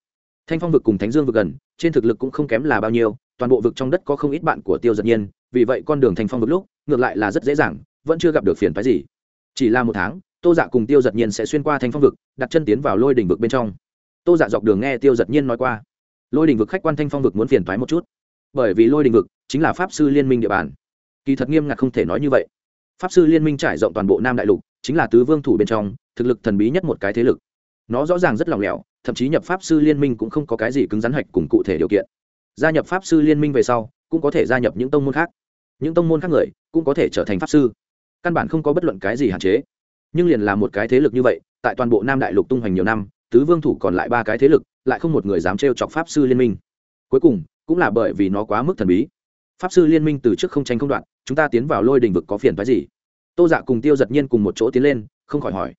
Thanh phong vực cùng thánh dương vực gần, trên thực lực cũng không kém là bao nhiêu, toàn bộ vực trong đất có không ít bạn của tiêu giật nhiên, vì vậy con đường thanh phong vực lúc, ngược lại là rất dễ dàng, vẫn chưa gặp được phiền phái gì. Chỉ là một tháng, tô dạ cùng tiêu giật nhiên sẽ xuyên qua thanh phong vực, đặt chân tiến vào lôi đình vực bên trong. Tô dạ dọc đường nghe tiêu giật nhiên nói qua. Lôi đình vực khách quan thanh phong vực muốn phiền thoái một chút bởi vì lôi đình vực chính là pháp sư liên minh địa bàn. Kỳ thật nghiêm ngặt không thể nói như vậy. Pháp sư liên minh trải rộng toàn bộ nam đại lục, chính là tứ vương thủ bên trong, thực lực thần bí nhất một cái thế lực. Nó rõ ràng rất lòng lẻo, thậm chí nhập pháp sư liên minh cũng không có cái gì cứng rắn hạch cùng cụ thể điều kiện. Gia nhập pháp sư liên minh về sau, cũng có thể gia nhập những tông môn khác. Những tông môn khác người cũng có thể trở thành pháp sư. Căn bản không có bất luận cái gì hạn chế. Nhưng liền là một cái thế lực như vậy, tại toàn bộ nam đại lục tung hoành nhiều năm, tứ vương thủ còn lại ba cái thế lực, lại không một người dám trêu chọc pháp sư liên minh. Cuối cùng cũng là bởi vì nó quá mức thần bí. Pháp sư liên minh từ trước không tranh không đoạn, chúng ta tiến vào lôi đình vực có phiền phái gì? Tô dạ cùng tiêu giật nhiên cùng một chỗ tiến lên, không khỏi hỏi.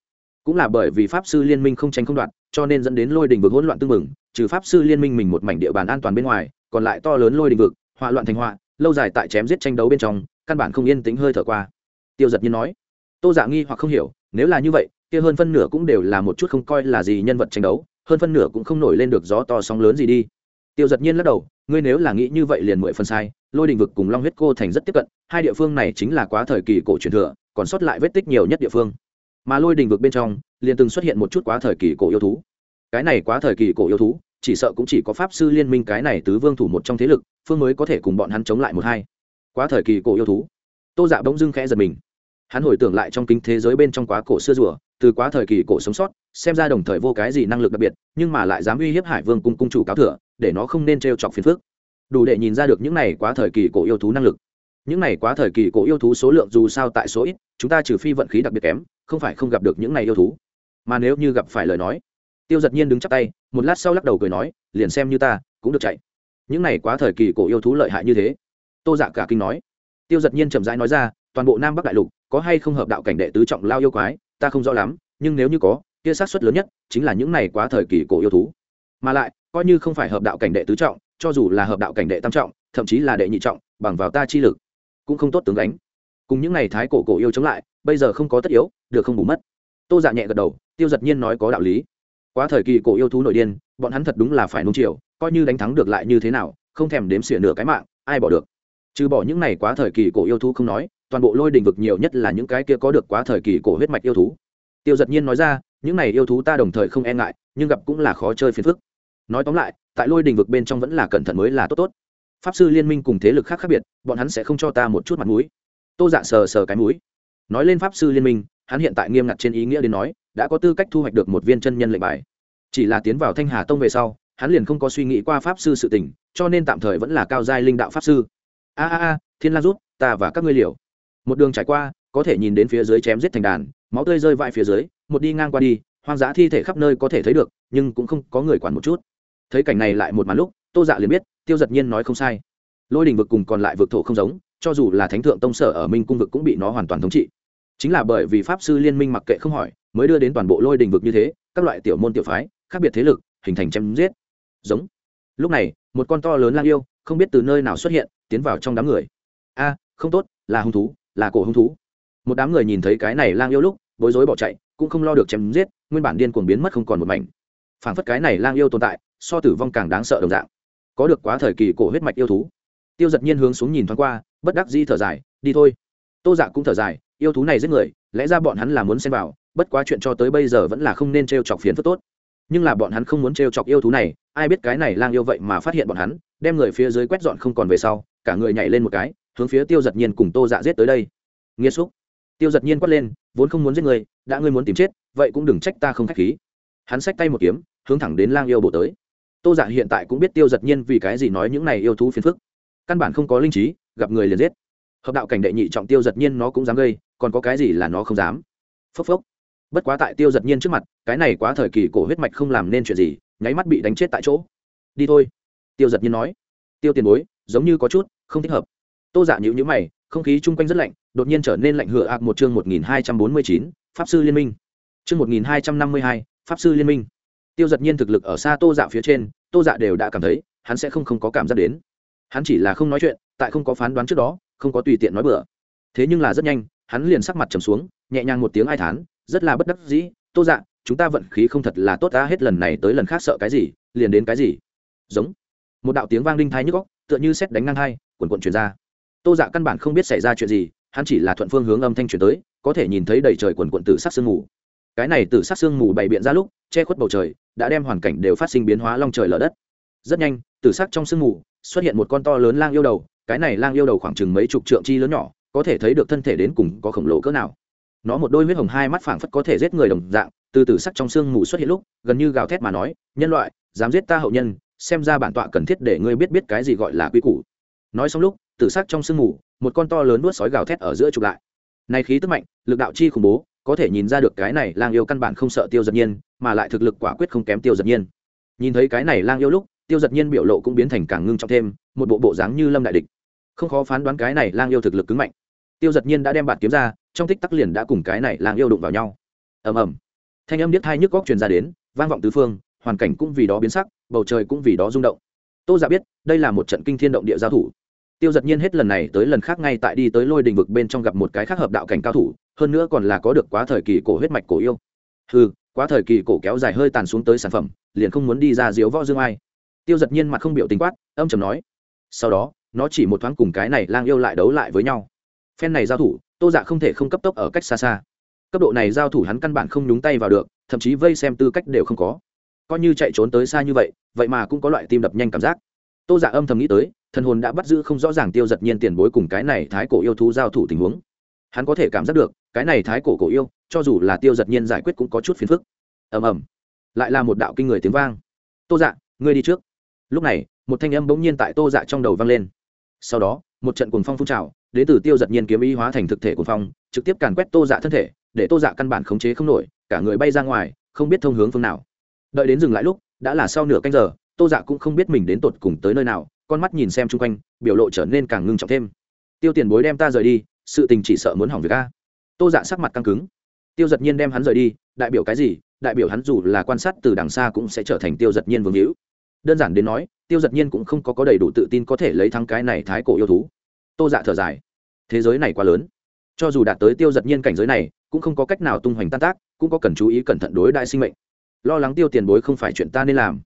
Cũng là bởi vì pháp sư liên minh không tranh không đoạn, cho nên dẫn đến lôi đình vực hỗn loạn tương mừng, trừ pháp sư liên minh mình một mảnh địa bàn an toàn bên ngoài, còn lại to lớn lôi đình vực, hỏa loạn thành họa lâu dài tại chém giết tranh đấu bên trong, căn bản không yên tính hơi thở qua. Tiêu giật nhiên nói. Tô dạ nghi hoặc không hiểu, nếu là như vậy, kia hơn phân nửa cũng đều là một chút không coi là gì nhân vật tranh đấu, hơn phân nửa cũng không nổi lên được gió to sóng lớn gì đi tiêu giật nhiên lắc đầu, ngươi nếu là nghĩ như vậy liền mười phần sai, lôi đình vực cùng long huyết cô thành rất tiếp cận, hai địa phương này chính là quá thời kỳ cổ truyền thừa, còn sót lại vết tích nhiều nhất địa phương. Mà lôi đình vực bên trong, liền từng xuất hiện một chút quá thời kỳ cổ yêu thú. Cái này quá thời kỳ cổ yêu thú, chỉ sợ cũng chỉ có pháp sư liên minh cái này tứ vương thủ một trong thế lực, phương mới có thể cùng bọn hắn chống lại một hai. Quá thời kỳ cổ yêu thú. Tô dạ bỗng dưng khẽ giật mình. Hắn hồi tưởng lại trong kính thế giới bên trong quá cổ xưa rùa, từ quá thời kỳ cổ sống sót xem ra đồng thời vô cái gì năng lực đặc biệt, nhưng mà lại dám uy hiếp hải vương cung cung chủ cáo thừa, để nó không nên t chọc phiền phước đủ để nhìn ra được những này quá thời kỳ cổ yêu thú năng lực. Những này quá thời kỳ cổ yêu thú số lượng dù sao tại số ít, chúng ta trừ phi vận khí đặc biệt kém, không phải không gặp được những này yêu thú. Mà nếu như gặp phải lời nói, tiêu giật nhiên đứng chắp tay, một lát sau lắc đầu cười nói, liền xem như ta, cũng được chạy. Những này quá thời kỳ cổ yêu thú lợi hại như thế. Tô dạ cả kinh nói. Tiêu giật nhiên chậm rãi nói ra, toàn bộ nam bắc đại lục, có hay không hợp đạo cảnh đệ tứ trọng lao yêu quái, ta không rõ lắm, nhưng nếu như có kia sát suất lớn nhất chính là những này quá thời kỳ cổ yêu thú. Mà lại, coi như không phải hợp đạo cảnh đệ tứ trọng, cho dù là hợp đạo cảnh đệ tam trọng, thậm chí là đệ nhị trọng, bằng vào ta chi lực, cũng không tốt tướng đánh cùng những này thái cổ cổ yêu chống lại, bây giờ không có tất yếu, được không bù mất. Tô dạ nhẹ gật đầu, tiêu giật nhiên nói có đạo lý. Quá thời kỳ cổ yêu thú nội điên, bọn hắn thật đúng là phải nung chiều, coi như đánh thắng được lại như thế nào, không thèm đếm xỉa nửa cái mạng, ai bỏ được. Trừ bỏ những này quá thời kỳ cổ yêu thú không nói, toàn bộ lôi đình vực nhiều nhất là những cái kia có được quá thời kỳ cổ huyết mạch yêu thú. Tiêu giật nhiên nói ra những này yêu thú ta đồng thời không e ngại, nhưng gặp cũng là khó chơi phiền phức. Nói tóm lại, tại lôi đình vực bên trong vẫn là cẩn thận mới là tốt tốt. Pháp sư liên minh cùng thế lực khác khác biệt, bọn hắn sẽ không cho ta một chút mặt mũi. Tô dạ sờ sờ cái mũi. Nói lên pháp sư liên minh, hắn hiện tại nghiêm ngặt trên ý nghĩa đến nói, đã có tư cách thu hoạch được một viên chân nhân lệnh bài. Chỉ là tiến vào thanh hà tông về sau, hắn liền không có suy nghĩ qua pháp sư sự tình, cho nên tạm thời vẫn là cao giai linh đạo pháp sư. A a a, thiên la rút ta và các ngươi liều. Một đường trải qua, có thể nhìn đến phía dưới chém giết thành đàn máu tươi rơi vãi phía dưới, một đi ngang qua đi, hoang dã thi thể khắp nơi có thể thấy được, nhưng cũng không có người quản một chút. Thấy cảnh này lại một màn lúc, tô dạ liền biết, tiêu giật nhiên nói không sai. Lôi đình vực cùng còn lại vực thổ không giống, cho dù là thánh thượng tông sở ở minh cung vực cũng bị nó hoàn toàn thống trị. Chính là bởi vì pháp sư liên minh mặc kệ không hỏi, mới đưa đến toàn bộ lôi đình vực như thế, các loại tiểu môn tiểu phái, khác biệt thế lực, hình thành chém giết. Giống. Lúc này, một con to lớn lang yêu, không biết từ nơi nào xuất hiện, tiến vào trong đám người. A, không tốt, là hung thú, là cổ hung thú. Một đám người nhìn thấy cái này lang yêu lúc bối rối bỏ chạy, cũng không lo được chém giết, nguyên bản điên cuồng biến mất không còn một mảnh. Phảng phất cái này lang yêu tồn tại, so tử vong càng đáng sợ đồng dạng. Có được quá thời kỳ cổ huyết mạch yêu thú. Tiêu giật nhiên hướng xuống nhìn thoáng qua, bất đắc di thở dài, đi thôi. Tô dạ cũng thở dài, yêu thú này giết người, lẽ ra bọn hắn là muốn xem vào, bất quá chuyện cho tới bây giờ vẫn là không nên t r e o chọc phiến phức tốt. Nhưng là bọn hắn không muốn t r e o chọc yêu thú này, ai biết cái này lang yêu vậy mà phát hiện bọn hắn, đem người phía dưới quét dọn không còn về sau, cả người nhảy lên một cái, hướng phía tiêu giật nhiên cùng tô dạ giết tới đây. Nghiệt xúc. Tiêu giật nhiên quát lên vốn không muốn giết người đã ngươi muốn tìm chết, vậy cũng đừng trách ta không k h á c h khí. Hắn xách tay một kiếm, hướng thẳng đến lang yêu bổ tới. Tô dạ hiện tại cũng biết tiêu giật nhiên vì cái gì nói những này yêu thú phiền phức. Căn bản không có linh trí, gặp người liền giết. Hợp đạo cảnh đệ nhị trọng tiêu giật nhiên nó cũng dám gây, còn có cái gì là nó không dám. Phốc phốc. Bất quá tại tiêu giật nhiên trước mặt, cái này quá thời kỳ cổ huyết mạch không làm nên chuyện gì, nháy mắt bị đánh chết tại chỗ. Đi thôi, tiêu giật nhiên nói. Tiêu tiền bối, giống như có chút không thích hợp. Tô giả dạ nhữ nhữ mày không khí chung quanh rất lạnh, đột nhiên trở nên lạnh hựa ạc một chương một nghìn hai trăm bốn mươi chín, pháp sư liên minh. Chương một nghìn hai trăm năm mươi hai, pháp sư liên minh. Tiêu giật nhiên thực lực ở xa tô dạ phía trên, tô dạ đều đã cảm thấy, hắn sẽ không không có cảm giác đến. Hắn chỉ là không nói chuyện, tại không có phán đoán trước đó, không có tùy tiện nói bừa. Thế nhưng là rất nhanh, hắn liền sắc mặt trầm xuống, nhẹ nhàng một tiếng ai thán, rất là bất đắc dĩ, tô dạ chúng ta vận khí không thật là tốt ta, hết lần này tới lần khác sợ cái gì, liền đến cái gì? Giống. Một đạo tiếng vang đinh thai nhức góc tựa như xét đánh ngang hai quần quận truyền ra tô dạ căn bản không biết xảy ra chuyện gì, hắn chỉ là thuận phương hướng âm thanh chuyển tới, có thể nhìn thấy đầy trời quần quận tử sắc sương mù. Cái này tử sắc sương mù bày biện ra lúc, che khuất bầu trời, đã đem hoàn cảnh đều phát sinh biến hóa long trời lở đất. Rất nhanh, tử sắc trong sương mù xuất hiện một con to lớn lang yêu đầu, cái này lang yêu đầu khoảng chừng mấy chục trượng chi lớn nhỏ, có thể thấy được thân thể đến cùng có khổng lồ cỡ nào. Nó một đôi huyết hồng hai mắt phảng phất có thể giết người đồng dạng, từ tử sắc trong xương mù xuất hiện lúc, gần như gào thét mà nói, nhân loại, dám giết ta hậu nhân, xem ra bản tọa cần thiết để ngươi biết biết cái gì gọi là quy củ. Nói xong lúc tử sắc trong sương mù, một con to lớn nuốt sói gào thét ở giữa trục lại. Này khí tức mạnh, lực đạo chi khủng bố, có thể nhìn ra được cái này lang yêu căn bản không sợ tiêu giật nhiên, mà lại thực lực quả quyết không kém tiêu giật nhiên. Nhìn thấy cái này lang yêu lúc, tiêu giật nhiên biểu lộ cũng biến thành càng ngưng trọng thêm, một bộ bộ dáng như lâm đại địch. Không khó phán đoán cái này lang yêu thực lực cứng mạnh. Tiêu giật nhiên đã đem bản kiếm ra, trong tích tắc liền đã cùng cái này lang yêu đụng vào nhau. Ầm ầm. Thanh âm điếc thai nhức góc truyền ra đến, vang vọng tứ phương, hoàn cảnh cũng vì đó biến sắc, bầu trời cũng vì đó rung động. Tô giả biết, đây là một trận kinh thiên động địa giao thủ tiêu giật nhiên hết lần này tới lần khác ngay tại đi tới lôi đình vực bên trong gặp một cái khác hợp đạo cảnh cao thủ, hơn nữa còn là có được quá thời kỳ cổ huyết mạch cổ yêu. Ừ quá thời kỳ cổ kéo dài hơi tàn xuống tới sản phẩm, liền không muốn đi ra diếu võ dương ai. Tiêu giật nhiên mặt không biểu tình quát, âm trầm nói. Sau đó, nó chỉ một thoáng cùng cái này lang yêu lại đấu lại với nhau. Phen này giao thủ, tô dạ không thể không cấp tốc ở cách xa xa. Cấp độ này giao thủ hắn căn bản không nhúng tay vào được, thậm chí vây xem tư cách đều không có. Coi như chạy trốn tới xa như vậy vậy mà cũng có loại tim đập nhanh cảm giác. Tô dạ âm thầm nghĩ tới thần hồn đã bắt giữ không rõ ràng tiêu giật nhiên tiền bối cùng cái này thái cổ yêu thú giao thủ tình huống. Hắn có thể cảm giác được, cái này thái cổ cổ yêu, cho dù là tiêu giật nhiên giải quyết cũng có chút phiền phức. Ầm ầm. Lại là một đạo kinh người tiếng vang. Tô dạ ngươi đi trước. Lúc này, một thanh âm bỗng nhiên tại tô dạ trong đầu vang lên. Sau đó, một trận cuồng phong phun trào, đến từ tiêu giật nhiên kiếm ý hóa thành thực thể cuồng phong, trực tiếp càn quét tô dạ thân thể, để tô dạ căn bản khống chế không nổi, cả người bay ra ngoài, không biết thông hướng phương nào. Đợi đến dừng lại lúc, đã là sau nửa canh giờ, tô dạ cũng không biết mình đến tột cùng tới nơi nào con mắt nhìn xem chung quanh, biểu lộ trở nên càng ngưng trọng thêm. Tiêu tiền bối đem ta rời đi, sự tình chỉ sợ muốn hỏng việc a. Tô dạ sắc mặt căng cứng. Tiêu giật nhiên đem hắn rời đi, đại biểu cái gì? Đại biểu hắn dù là quan sát từ đằng xa cũng sẽ trở thành tiêu giật nhiên vương hữu. Đơn giản đến nói, tiêu giật nhiên cũng không có có đầy đủ tự tin có thể lấy thắng cái này thái cổ yêu thú. Tô dạ thở dài. Thế giới này quá lớn. Cho dù đạt tới tiêu giật nhiên cảnh giới này, cũng không có cách nào tung hoành tan tác, cũng có cần chú ý cẩn thận đối đại sinh mệnh. Lo lắng tiêu tiền bối không phải chuyện ta nên làm.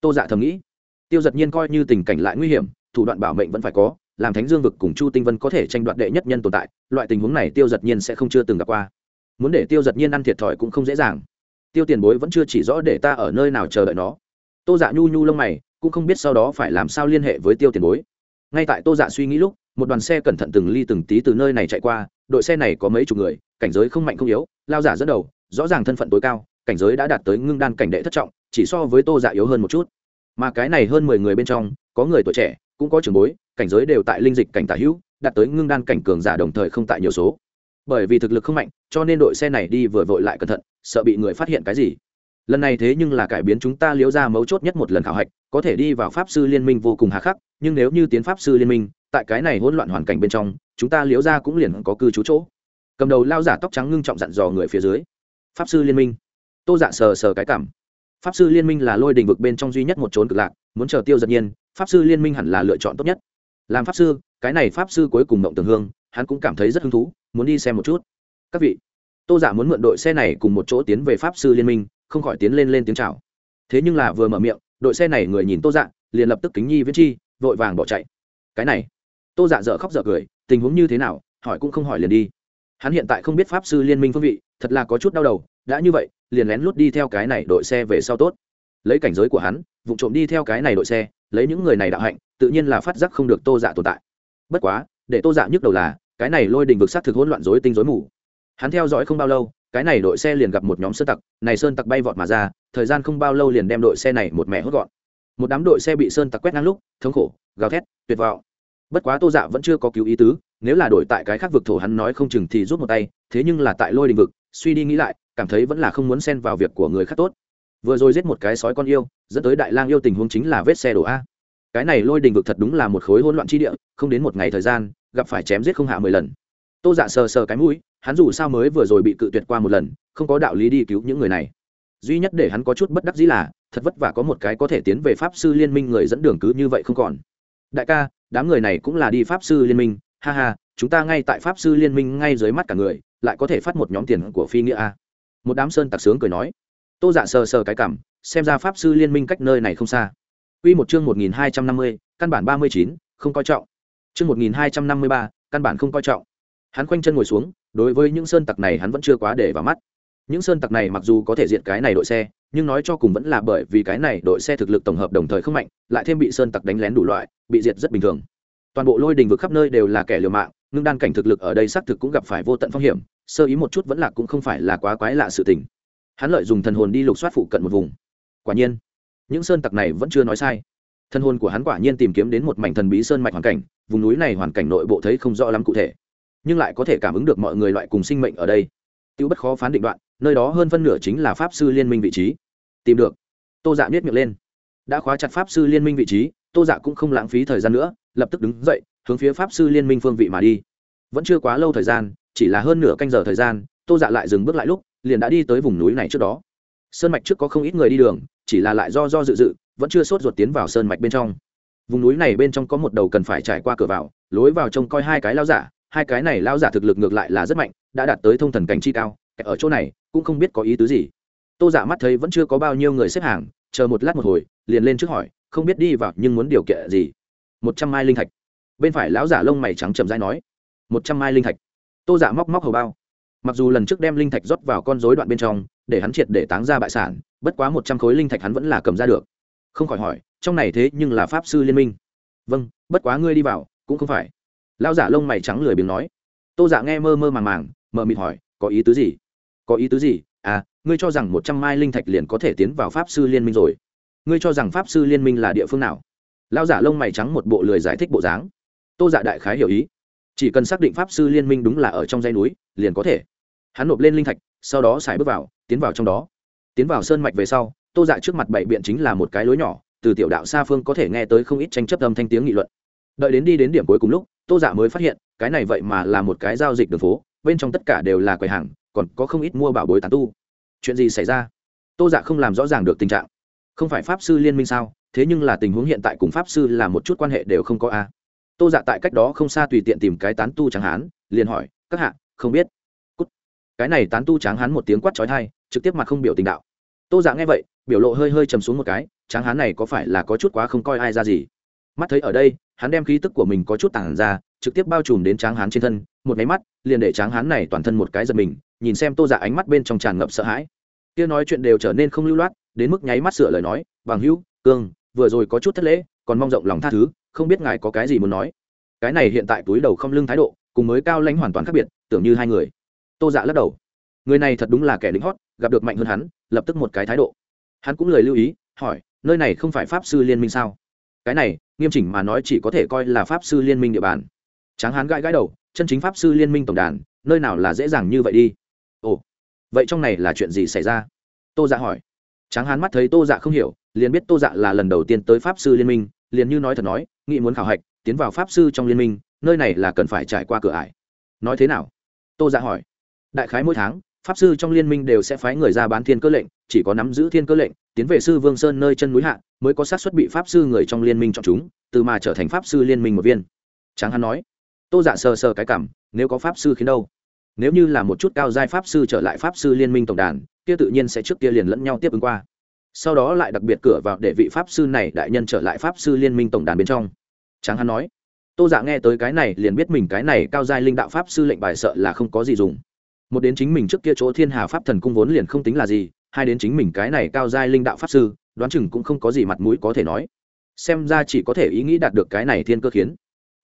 Tô dạ thầm nghĩ tiêu giật nhiên coi như tình cảnh lại nguy hiểm, thủ đoạn bảo mệnh vẫn phải có, làm thánh dương vực cùng chu tinh vân có thể tranh đoạt đệ nhất nhân tồn tại, loại tình huống này tiêu giật nhiên sẽ không chưa từng gặp qua. Muốn để tiêu giật nhiên ăn thiệt thòi cũng không dễ dàng. Tiêu tiền bối vẫn chưa chỉ rõ để ta ở nơi nào chờ đợi nó. Tô dạ nhu nhu lông mày, cũng không biết sau đó phải làm sao liên hệ với tiêu tiền bối. Ngay tại tô dạ suy nghĩ lúc, một đoàn xe cẩn thận từng ly từng tí từ nơi này chạy qua, đội xe này có mấy chục người, cảnh giới không mạnh không yếu, lao giả dẫn đầu, rõ ràng thân phận tối cao, cảnh giới đã đạt tới ngưng đan cảnh đệ thất trọng, chỉ so với tô dạ yếu hơn một chút mà cái này hơn mười người bên trong, có người tuổi trẻ, cũng có trường bối, cảnh giới đều tại linh dịch cảnh tả hữu, đạt tới ngưng đan cảnh cường giả đồng thời không tại nhiều số. Bởi vì thực lực không mạnh, cho nên đội xe này đi vừa vội lại cẩn thận, sợ bị người phát hiện cái gì. Lần này thế nhưng là cải biến chúng ta liễu ra mấu chốt nhất một lần khảo hạch, có thể đi vào pháp sư liên minh vô cùng hà khắc, nhưng nếu như tiến pháp sư liên minh, tại cái này hỗn loạn hoàn cảnh bên trong, chúng ta liễu ra cũng liền có cư trú chỗ. Cầm đầu lao giả tóc trắng ngưng trọng dặn dò người phía dưới. Pháp sư liên minh. Tô dạ sờ sờ cái cảm pháp sư liên minh là lôi đình vực bên trong duy nhất một trốn cực lạc, muốn chờ tiêu giật nhiên, pháp sư liên minh hẳn là lựa chọn tốt nhất. Làm pháp sư, cái này pháp sư cuối cùng mộng tường hương, hắn cũng cảm thấy rất hứng thú, muốn đi xem một chút. Các vị, tô giả muốn mượn đội xe này cùng một chỗ tiến về pháp sư liên minh, không khỏi tiến lên lên tiếng chào. Thế nhưng là vừa mở miệng, đội xe này người nhìn tô dạ liền lập tức kính nhi viễn chi, vội vàng bỏ chạy. Cái này, tô dạ dở khóc dở cười, tình huống như thế nào, hỏi cũng không hỏi liền đi. Hắn hiện tại không biết pháp sư liên minh phương vị, thật là có chút đau đầu đã như vậy, liền lén lút đi theo cái này đội xe về sau tốt. Lấy cảnh giới của hắn vụ trộm đi theo cái này đội xe, lấy những người này đạo hạnh, tự nhiên là phát giác không được tô dạ tồn tại. Bất quá, để tô dạ nhức đầu là, cái này lôi đình vực sát thực hỗn loạn dối tinh dối mù. Hắn theo dõi không bao lâu, cái này đội xe liền gặp một nhóm sơn tặc, này sơn tặc bay vọt mà ra, thời gian không bao lâu liền đem đội xe này một mẹ hốt gọn. Một đám đội xe bị sơn tặc quét ngang lúc, thống khổ, gào thét, tuyệt vọng. Bất quá tô dạ vẫn chưa có cứu ý tứ, nếu là đổi tại cái khác vực thổ hắn nói không chừng thì rút một tay, thế nhưng là tại lôi đình vực suy đi nghĩ lại, cảm thấy vẫn là không muốn xen vào việc của người khác tốt. Vừa rồi giết một cái sói con yêu, dẫn tới đại lang yêu tình huống chính là vết xe đổ a. Cái này lôi đình vực thật đúng là một khối hỗn loạn chi địa, không đến một ngày thời gian, gặp phải chém giết không hạ mười lần. Tô dạ sờ sờ cái mũi, hắn dù sao mới vừa rồi bị cự tuyệt qua một lần, không có đạo lý đi cứu những người này. Duy nhất để hắn có chút bất đắc dĩ là, thật vất vả có một cái có thể tiến về pháp sư liên minh người dẫn đường cứ như vậy không còn. Đại ca, đám người này cũng là đi pháp sư liên minh, ha ha, chúng ta ngay tại pháp sư liên minh ngay dưới mắt cả người lại có thể phát một nhóm tiền của phi nghĩa a một đám sơn tặc sướng cười nói tô dạ sờ sờ cái cảm xem ra pháp sư liên minh cách nơi này không xa Quy một chương một nghìn hai trăm năm mươi, căn bản ba mươi chín, không coi trọng. Chương một nghìn hai trăm năm mươi ba, căn bản không coi trọng. Hắn khoanh chân ngồi xuống, đối với những sơn tặc này hắn vẫn chưa quá để vào mắt. Những sơn tặc này mặc dù có thể diện cái này đội xe, nhưng nói cho cùng vẫn là bởi vì cái này đội xe thực lực tổng hợp đồng thời không mạnh, lại thêm bị sơn tặc đánh lén đủ loại, bị diệt rất bình thường. Toàn bộ lôi đình vực khắp nơi đều là kẻ liều mạng, nhưng đan cảnh thực lực ở đây xác thực cũng gặp phải vô tận phong hiểm, sơ ý một chút vẫn là cũng không phải là quá quái lạ sự tình. Hắn lợi dùng thần hồn đi lục soát phụ cận một vùng. Quả nhiên, những sơn tặc này vẫn chưa nói sai. Thân hồn của hắn quả nhiên tìm kiếm đến một mảnh thần bí sơn mạch hoàn cảnh, vùng núi này hoàn cảnh nội bộ thấy không rõ lắm cụ thể, nhưng lại có thể cảm ứng được mọi người loại cùng sinh mệnh ở đây. Tiêu bất khó phán định đoạn, nơi đó hơn phân nửa chính là pháp sư liên minh vị trí. Tìm được. Tô dạ biết miệng lên. Đã khóa chặt pháp sư liên minh vị trí, tô dạ cũng không lãng phí thời gian nữa, lập tức đứng dậy, hướng phía pháp sư liên minh phương vị mà đi. Vẫn chưa quá lâu thời gian chỉ là hơn nửa canh giờ thời gian, tô dạ lại dừng bước lại lúc, liền đã đi tới vùng núi này trước đó. Sơn mạch trước có không ít người đi đường, chỉ là lại do do dự dự, vẫn chưa sốt ruột tiến vào sơn mạch bên trong. Vùng núi này bên trong có một đầu cần phải trải qua cửa vào, lối vào trông coi hai cái lao giả, hai cái này lao giả thực lực ngược lại là rất mạnh, đã đạt tới thông thần cảnh chi cao, ở chỗ này, cũng không biết có ý tứ gì. Tô giả mắt thấy vẫn chưa có bao nhiêu người xếp hàng, chờ một lát một hồi, liền lên trước hỏi, không biết đi vào nhưng muốn điều kiện gì? Một trăm mai linh thạch. Bên phải lão giả lông mày trắng chầm dai nói, một trăm mai linh thạch tô giả móc móc hầu bao. Mặc dù lần trước đem linh thạch rót vào con rối đoạn bên trong, để hắn triệt để táng ra bại sản, bất quá một trăm khối linh thạch hắn vẫn là cầm ra được. Không khỏi hỏi, trong này thế nhưng là pháp sư liên minh. Vâng bất quá ngươi đi vào, cũng không phải. Lao giả lông mày trắng lười biếng nói. Tô giả dạ nghe mơ mơ màng màng mờ mịt hỏi, có ý tứ gì? Có ý tứ gì? À ngươi cho rằng một trăm mai linh thạch liền có thể tiến vào pháp sư liên minh rồi. Ngươi cho rằng pháp sư liên minh là địa phương nào? Lao giả lông mày trắng một bộ lười giải thích bộ dáng. Tô giả dạ đại khái hiểu ý chỉ cần xác định pháp sư liên minh đúng là ở trong dây núi, liền có thể. Hắn nộp lên linh thạch, sau đó xài bước vào, tiến vào trong đó. Tiến vào sơn mạch về sau, tô dạ trước mặt bảy biện chính là một cái lối nhỏ, từ tiểu đạo xa phương có thể nghe tới không ít tranh chấp âm thanh tiếng nghị luận. Đợi đến đi đến điểm cuối cùng lúc, tô dạ mới phát hiện, cái này vậy mà là một cái giao dịch đường phố, bên trong tất cả đều là quầy hàng, còn có không ít mua bảo bối tán tu. Chuyện gì xảy ra? Tô dạ không làm rõ ràng được tình trạng. Không phải pháp sư liên minh sao? Thế nhưng là tình huống hiện tại cùng pháp sư là một chút quan hệ đều không có a tô dạ tại cách đó không xa tùy tiện tìm cái tán tu Tráng hán, liền hỏi, các hạ, không biết? Cút! cái này tán tu tráng hán một tiếng quát trói thai trực tiếp mặt không biểu tình đạo. Tô dạ nghe vậy, biểu lộ hơi hơi chầm xuống một cái, tráng hán này có phải là có chút quá không coi ai ra gì? Mắt thấy ở đây, hắn đem khí tức của mình có chút tản ra, trực tiếp bao trùm đến tráng hán trên thân, một máy mắt, liền để tráng hán này toàn thân một cái giật mình, nhìn xem tô dạ ánh mắt bên trong tràn ngập sợ hãi. Kia nói chuyện đều trở nên không lưu loát, đến mức nháy mắt sửa lời nói, bằng hữu, cương, vừa rồi có chút thất lễ, còn mong rộng lòng tha thứ không biết ngài có cái gì muốn nói. Cái này hiện tại túi đầu không lưng thái độ, cùng mới cao lãnh hoàn toàn khác biệt, tưởng như hai người. Tô dạ lắc đầu. Người này thật đúng là kẻ lính hót, gặp được mạnh hơn hắn, lập tức một cái thái độ. Hắn cũng lời lưu ý, hỏi, nơi này không phải pháp sư liên minh sao? Cái này, nghiêm chỉnh mà nói chỉ có thể coi là pháp sư liên minh địa bàn. Tráng hán gãi gãi đầu, chân chính pháp sư liên minh tổng đàn, nơi nào là dễ dàng như vậy đi? Ồ, vậy trong này là chuyện gì xảy ra? Tô dạ hỏi. Tráng hán mắt thấy tô dạ không hiểu, liền biết tô dạ là lần đầu tiên tới pháp sư liên minh liền như nói thật nói, nghĩ muốn khảo hạch, tiến vào pháp sư trong liên minh, nơi này là cần phải trải qua cửa ải. Nói thế nào? Tô dạ hỏi. Đại khái mỗi tháng, pháp sư trong liên minh đều sẽ phái người ra bán thiên cơ lệnh, chỉ có nắm giữ thiên cơ lệnh, tiến về sư vương sơn nơi chân núi hạ, mới có xác suất bị pháp sư người trong liên minh chọn chúng, từ mà trở thành pháp sư liên minh một viên. Tráng hắn nói. Tô dạ sờ sờ cái cảm, nếu có pháp sư khiến đâu? Nếu như là một chút cao giai pháp sư trở lại pháp sư liên minh tổng đàn, kia tự nhiên sẽ trước kia liền lẫn nhau tiếp ứng qua sau đó lại đặc biệt cửa vào để vị pháp sư này đại nhân trở lại pháp sư liên minh tổng đàn bên trong. Tráng hắn nói, tô dạ nghe tới cái này liền biết mình cái này cao giai linh đạo pháp sư lệnh bài sợ là không có gì dùng. Một đến chính mình trước kia chỗ thiên hà pháp thần cung vốn liền không tính là gì, hai đến chính mình cái này cao giai linh đạo pháp sư, đoán chừng cũng không có gì mặt mũi có thể nói. Xem ra chỉ có thể ý nghĩ đạt được cái này thiên cơ khiến.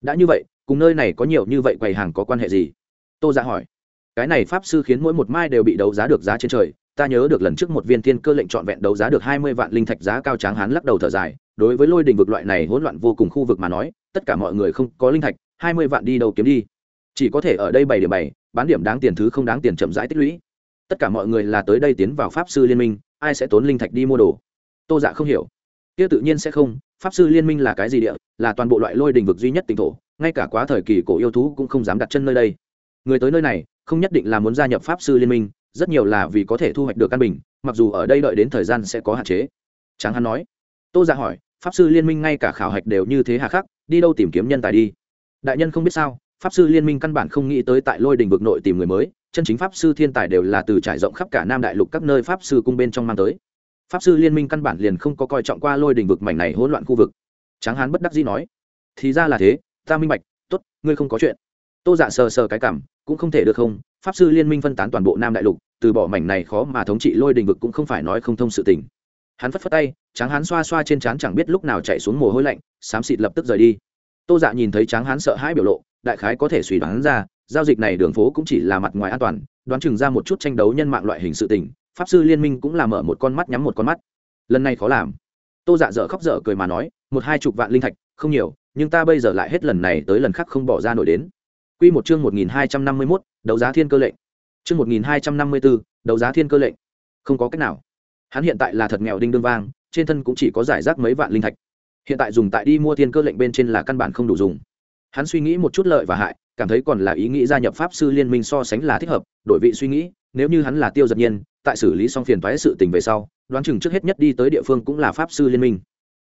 Đã như vậy, cùng nơi này có nhiều như vậy quầy hàng có quan hệ gì? Tô dạ hỏi. Cái này pháp sư khiến mỗi một mai đều bị đấu giá được giá trên trời ta nhớ được lần trước một viên thiên cơ lệnh trọn vẹn đấu giá được hai mươi vạn linh thạch giá cao tráng hán lắc đầu thở dài, đối với lôi đình vực loại này hỗn loạn vô cùng khu vực mà nói, tất cả mọi người không có linh thạch, hai mươi vạn đi đâu kiếm đi. Chỉ có thể ở đây bảy điểm bảy bán điểm đáng tiền thứ không đáng tiền chậm rãi tích lũy. Tất cả mọi người là tới đây tiến vào pháp sư liên minh, ai sẽ tốn linh thạch đi mua đồ? Tô dạ không hiểu. Kia tự nhiên sẽ không, pháp sư liên minh là cái gì địa, là toàn bộ loại lôi đình vực duy nhất tỉnh thổ, ngay cả quá thời kỳ cổ yêu thú cũng không dám đặt chân nơi đây. Người tới nơi này, không nhất định là muốn gia nhập pháp sư liên minh rất nhiều là vì có thể thu hoạch được căn bình, mặc dù ở đây đợi đến thời gian sẽ có hạn chế. Tráng hắn nói. Tô dạ hỏi, pháp sư liên minh ngay cả khảo hạch đều như thế hà khắc, đi đâu tìm kiếm nhân tài đi? Đại nhân không biết sao, pháp sư liên minh căn bản không nghĩ tới tại lôi đình vực nội tìm người mới, chân chính pháp sư thiên tài đều là từ trải rộng khắp cả nam đại lục các nơi pháp sư cung bên trong mang tới. Pháp sư liên minh căn bản liền không có coi trọng qua lôi đình vực mảnh này hỗn loạn khu vực. Tráng hán bất đắc dĩ nói, thì ra là thế, ta minh bạch t ố t ngươi không có chuyện. Tô dạ sờ sờ cái cảm, cũng không thể được không pháp sư liên minh phân tán toàn bộ nam đại lục, từ bỏ mảnh này khó mà thống trị lôi đình vực cũng không phải nói không thông sự tình. Hắn phất phất tay, tráng hắn xoa xoa trên trán chẳng biết lúc nào chạy xuống mồ hôi lạnh, xám xịt lập tức rời đi. Tô dạ nhìn thấy tráng hắn sợ hãi biểu lộ, đại khái có thể suy đoán ra, giao dịch này đường phố cũng chỉ là mặt ngoài an toàn, đoán chừng ra một chút tranh đấu nhân mạng loại hình sự tình, pháp sư liên minh cũng là mở một con mắt nhắm một con mắt. Lần này khó làm. Tô dạ dở khóc dở cười mà nói, một hai chục vạn linh thạch, không nhiều, nhưng ta bây giờ lại hết lần này tới lần khác không bỏ ra nổi đến. Quy một chương 1251, đấu giá thiên cơ lệnh. Chương 1254, đấu giá thiên cơ lệnh. Không có cách nào. Hắn hiện tại là thật nghèo đinh đương vang, trên thân cũng chỉ có giải rác mấy vạn linh thạch. Hiện tại dùng tại đi mua thiên cơ lệnh bên trên là căn bản không đủ dùng. Hắn suy nghĩ một chút lợi và hại, cảm thấy còn là ý nghĩ gia nhập pháp sư liên minh so sánh là thích hợp, đổi vị suy nghĩ, nếu như hắn là Tiêu Giật Nhiên, tại xử lý xong phiền toái sự tình về sau, đoán chừng trước hết nhất đi tới địa phương cũng là pháp sư liên minh.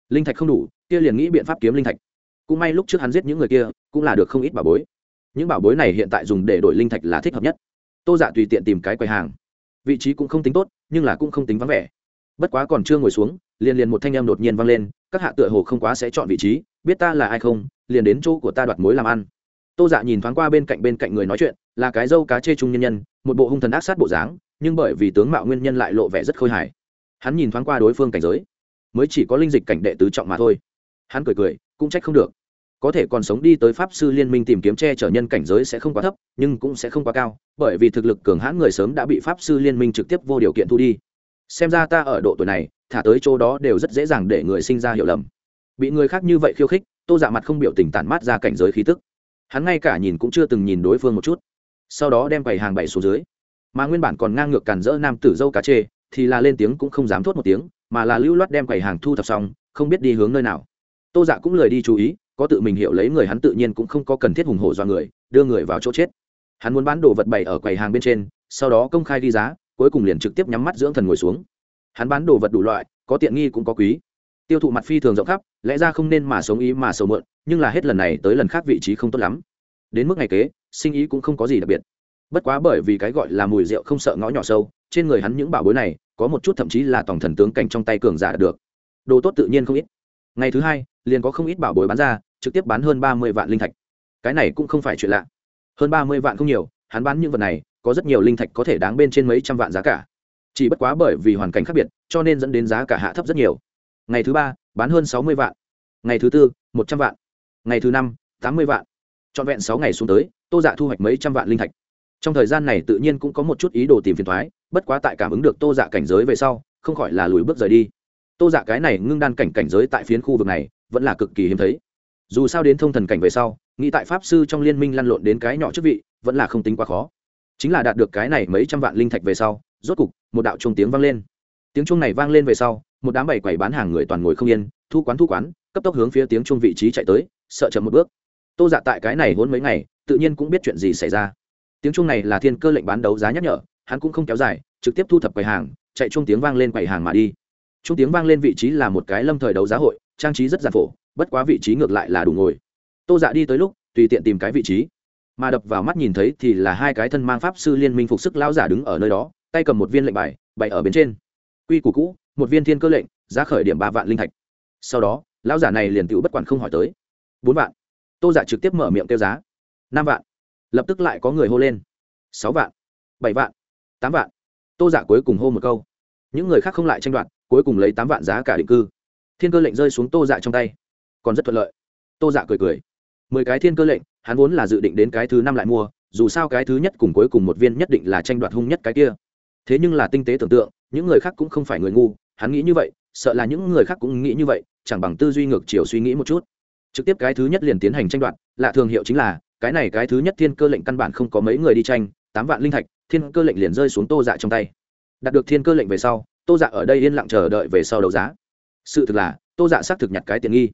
Linh thạch không đủ, kia liền nghĩ biện pháp kiếm linh thạch. Cũng may lúc trước hắn giết những người kia, cũng là được không ít bảo bối những bảo bối này hiện tại dùng để đổi linh thạch là thích hợp nhất. Tô dạ tùy tiện tìm cái quầy hàng. Vị trí cũng không tính tốt, nhưng là cũng không tính vắng vẻ. Bất quá còn chưa ngồi xuống, liền liền một thanh em đột nhiên vang lên, các hạ tựa hồ không quá sẽ chọn vị trí, biết ta là ai không, liền đến chỗ của ta đoạt mối làm ăn. Tô dạ nhìn thoáng qua bên cạnh bên cạnh người nói chuyện, là cái dâu cá chê trung nhân nhân, một bộ hung thần ác sát bộ dáng, nhưng bởi vì tướng mạo nguyên nhân lại lộ vẻ rất khôi hài. Hắn nhìn thoáng qua đối phương cảnh giới, mới chỉ có linh dịch cảnh đệ tứ trọng mà thôi. Hắn cười cười, cũng trách không được có thể còn sống đi tới pháp sư liên minh tìm kiếm che chở nhân cảnh giới sẽ không quá thấp, nhưng cũng sẽ không quá cao, bởi vì thực lực cường hãn người sớm đã bị pháp sư liên minh trực tiếp vô điều kiện thu đi. Xem ra ta ở độ tuổi này, thả tới chỗ đó đều rất dễ dàng để người sinh ra hiểu lầm. Bị người khác như vậy khiêu khích, tô dạ mặt không biểu tình tản mát ra cảnh giới khí tức. Hắn ngay cả nhìn cũng chưa từng nhìn đối phương một chút. Sau đó đem quầy hàng bày xuống dưới. Mà nguyên bản còn ngang ngược càn rỡ nam tử dâu cá chê, thì là lên tiếng cũng không dám thốt một tiếng, mà là lưu loát đem quầy hàng thu thập xong, không biết đi hướng nơi nào. Tô dạ cũng lời đi chú ý có tự mình hiểu lấy người hắn tự nhiên cũng không có cần thiết hùng hổ do người, đưa người vào chỗ chết. Hắn muốn bán đồ vật bày ở quầy hàng bên trên, sau đó công khai ghi giá, cuối cùng liền trực tiếp nhắm mắt dưỡng thần ngồi xuống. Hắn bán đồ vật đủ loại, có tiện nghi cũng có quý. Tiêu thụ mặt phi thường rộng khắp, lẽ ra không nên mà sống ý mà sầu mượn nhưng là hết lần này tới lần khác vị trí không tốt lắm. Đến mức ngày kế, sinh ý cũng không có gì đặc biệt. Bất quá bởi vì cái gọi là mùi rượu không sợ ngõ nhỏ sâu, trên người hắn những bảo bối này, có một chút thậm chí là tổng thần tướng cảnh trong tay cường giả được. Đồ tốt tự nhiên không ít. Ngày thứ hai, liền có không ít bảo bối bán ra trực tiếp bán hơn ba mươi vạn linh thạch. Cái này cũng không phải chuyện lạ. Hơn ba mươi vạn không nhiều, hắn bán những vật này, có rất nhiều linh thạch có thể đáng bên trên mấy trăm vạn giá cả. Chỉ bất quá bởi vì hoàn cảnh khác biệt, cho nên dẫn đến giá cả hạ thấp rất nhiều. Ngày thứ ba, bán hơn sáu mươi vạn. Ngày thứ tư, một trăm vạn. Ngày thứ năm, tám mươi vạn. Trọn vẹn sáu ngày xuống tới, tô dạ thu hoạch mấy trăm vạn linh thạch. Trong thời gian này tự nhiên cũng có một chút ý đồ tìm phiền thoái, bất quá tại cảm ứng được tô dạ cảnh giới về sau, không khỏi là lùi bước rời đi. Tô dạ cái này ngưng đan cảnh cảnh giới tại phiến khu vực này, vẫn là cực kỳ hiếm thấy dù sao đến thông thần cảnh về sau, nghĩ tại pháp sư trong liên minh lăn lộn đến cái nhỏ chức vị, vẫn là không tính quá khó. Chính là đạt được cái này mấy trăm vạn linh thạch về sau, rốt cục, một đạo chuông tiếng vang lên. Tiếng chuông này vang lên về sau, một đám bảy quầy bán hàng người toàn ngồi không yên, thu quán thu quán, cấp tốc hướng phía tiếng chuông vị trí chạy tới, sợ chậm một bước. Tô dạ tại cái này hôn mấy ngày, tự nhiên cũng biết chuyện gì xảy ra. Tiếng chuông này là thiên cơ lệnh bán đấu giá nhắc nhở, hắn cũng không kéo dài, trực tiếp thu thập quầy hàng, chạy chuông tiếng vang lên quầy hàng mà đi. Chuông tiếng vang lên vị trí là một cái lâm thời đấu giá hội, trang trí rất giản phổ bất quá vị trí ngược lại là đủ ngồi. Tô dạ đi tới lúc, tùy tiện tìm cái vị trí. Mà đập vào mắt nhìn thấy thì là hai cái thân mang pháp sư liên minh phục sức lão giả đứng ở nơi đó, tay cầm một viên lệnh bài, bày ở bên trên. Quy củ cũ, một viên thiên cơ lệnh, giá khởi điểm ba vạn linh thạch. Sau đó, lão giả này liền tự bất quản không hỏi tới. Bốn vạn. Tô giả dạ trực tiếp mở miệng kêu giá. Năm vạn. Lập tức lại có người hô lên. Sáu vạn. Bảy vạn. Tám vạn. Tô giả dạ cuối cùng hô một câu. Những người khác không lại tranh đoạt, cuối cùng lấy tám vạn giá cả định cư. Thiên cơ lệnh rơi xuống tô dạ trong tay còn rất thuận lợi. Tô dạ cười cười. Mười cái thiên cơ lệnh, hắn vốn là dự định đến cái thứ năm lại mua, dù sao cái thứ nhất cùng cuối cùng một viên nhất định là tranh đoạt hung nhất cái kia. Thế nhưng là tinh tế tưởng tượng, những người khác cũng không phải người ngu, hắn nghĩ như vậy, sợ là những người khác cũng nghĩ như vậy, chẳng bằng tư duy ngược chiều suy nghĩ một chút. Trực tiếp cái thứ nhất liền tiến hành tranh đoạt, lạ thường hiệu chính là, cái này cái thứ nhất thiên cơ lệnh căn bản không có mấy người đi tranh, tám vạn linh thạch, thiên cơ lệnh liền rơi xuống tô dạ trong tay. Đạt được thiên cơ lệnh về sau, tô dạ ở đây yên lặng chờ đợi về sau đấu giá. Sự thực là, tô dạ xác thực nhặt cái tiện nghi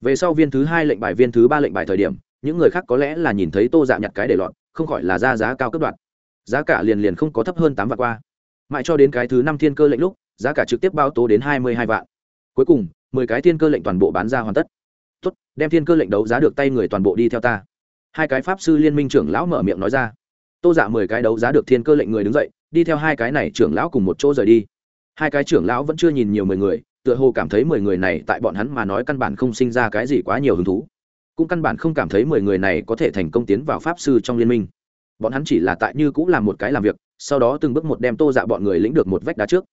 về sau viên thứ hai lệnh bài, viên thứ ba lệnh bài thời điểm, những người khác có lẽ là nhìn thấy tô dạ nhặt cái để lọt, không khỏi là ra giá cao cấp đoạt. Giá cả liền liền không có thấp hơn tám vạn qua. Mãi cho đến cái thứ năm thiên cơ lệnh lúc, giá cả trực tiếp bao tố đến hai mươi hai vạn. Cuối cùng, mười cái thiên cơ lệnh toàn bộ bán ra hoàn tất. Tốt, đem thiên cơ lệnh đấu giá được tay người toàn bộ đi theo ta. Hai cái pháp sư liên minh trưởng lão mở miệng nói ra. Tô dạ mười cái đấu giá được thiên cơ lệnh người đứng dậy, đi theo hai cái này trưởng lão cùng một chỗ rời đi. Hai cái trưởng lão vẫn chưa nhìn nhiều mười người tựa hồ cảm thấy mười người này tại bọn hắn mà nói căn bản không sinh ra cái gì quá nhiều hứng thú. Cũng căn bản không cảm thấy mười người này có thể thành công tiến vào pháp sư trong liên minh. Bọn hắn chỉ là tại như cũng làm một cái làm việc, sau đó từng bước một đem tô dạ bọn người lĩnh được một vách đá trước.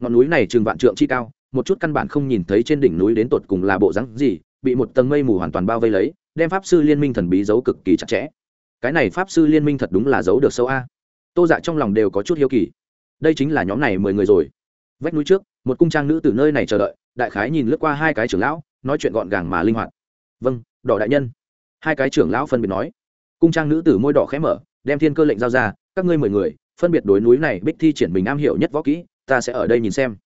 Ngọn núi này chừng vạn trượng chi cao, một chút căn bản không nhìn thấy trên đỉnh núi đến tột cùng là bộ rắn gì, bị một tầng mây mù hoàn toàn bao vây lấy, đem pháp sư liên minh thần bí giấu cực kỳ chặt chẽ. Cái này pháp sư liên minh thật đúng là giấu được sâu a. Tô dạ trong lòng đều có chút hiếu kỳ. Đây chính là nhóm này mười người rồi. Vách núi trước một cung trang nữ từ nơi này chờ đợi, đại khái nhìn lướt qua hai cái trưởng lão, nói chuyện gọn gàng mà linh hoạt. Vâng đỏ đại nhân. Hai cái trưởng lão phân biệt nói. Cung trang nữ tử môi đỏ khẽ mở, đem thiên cơ lệnh giao ra, các ngươi mười người, phân biệt đối núi này bích thi triển mình am hiểu nhất võ kỹ, ta sẽ ở đây nhìn xem.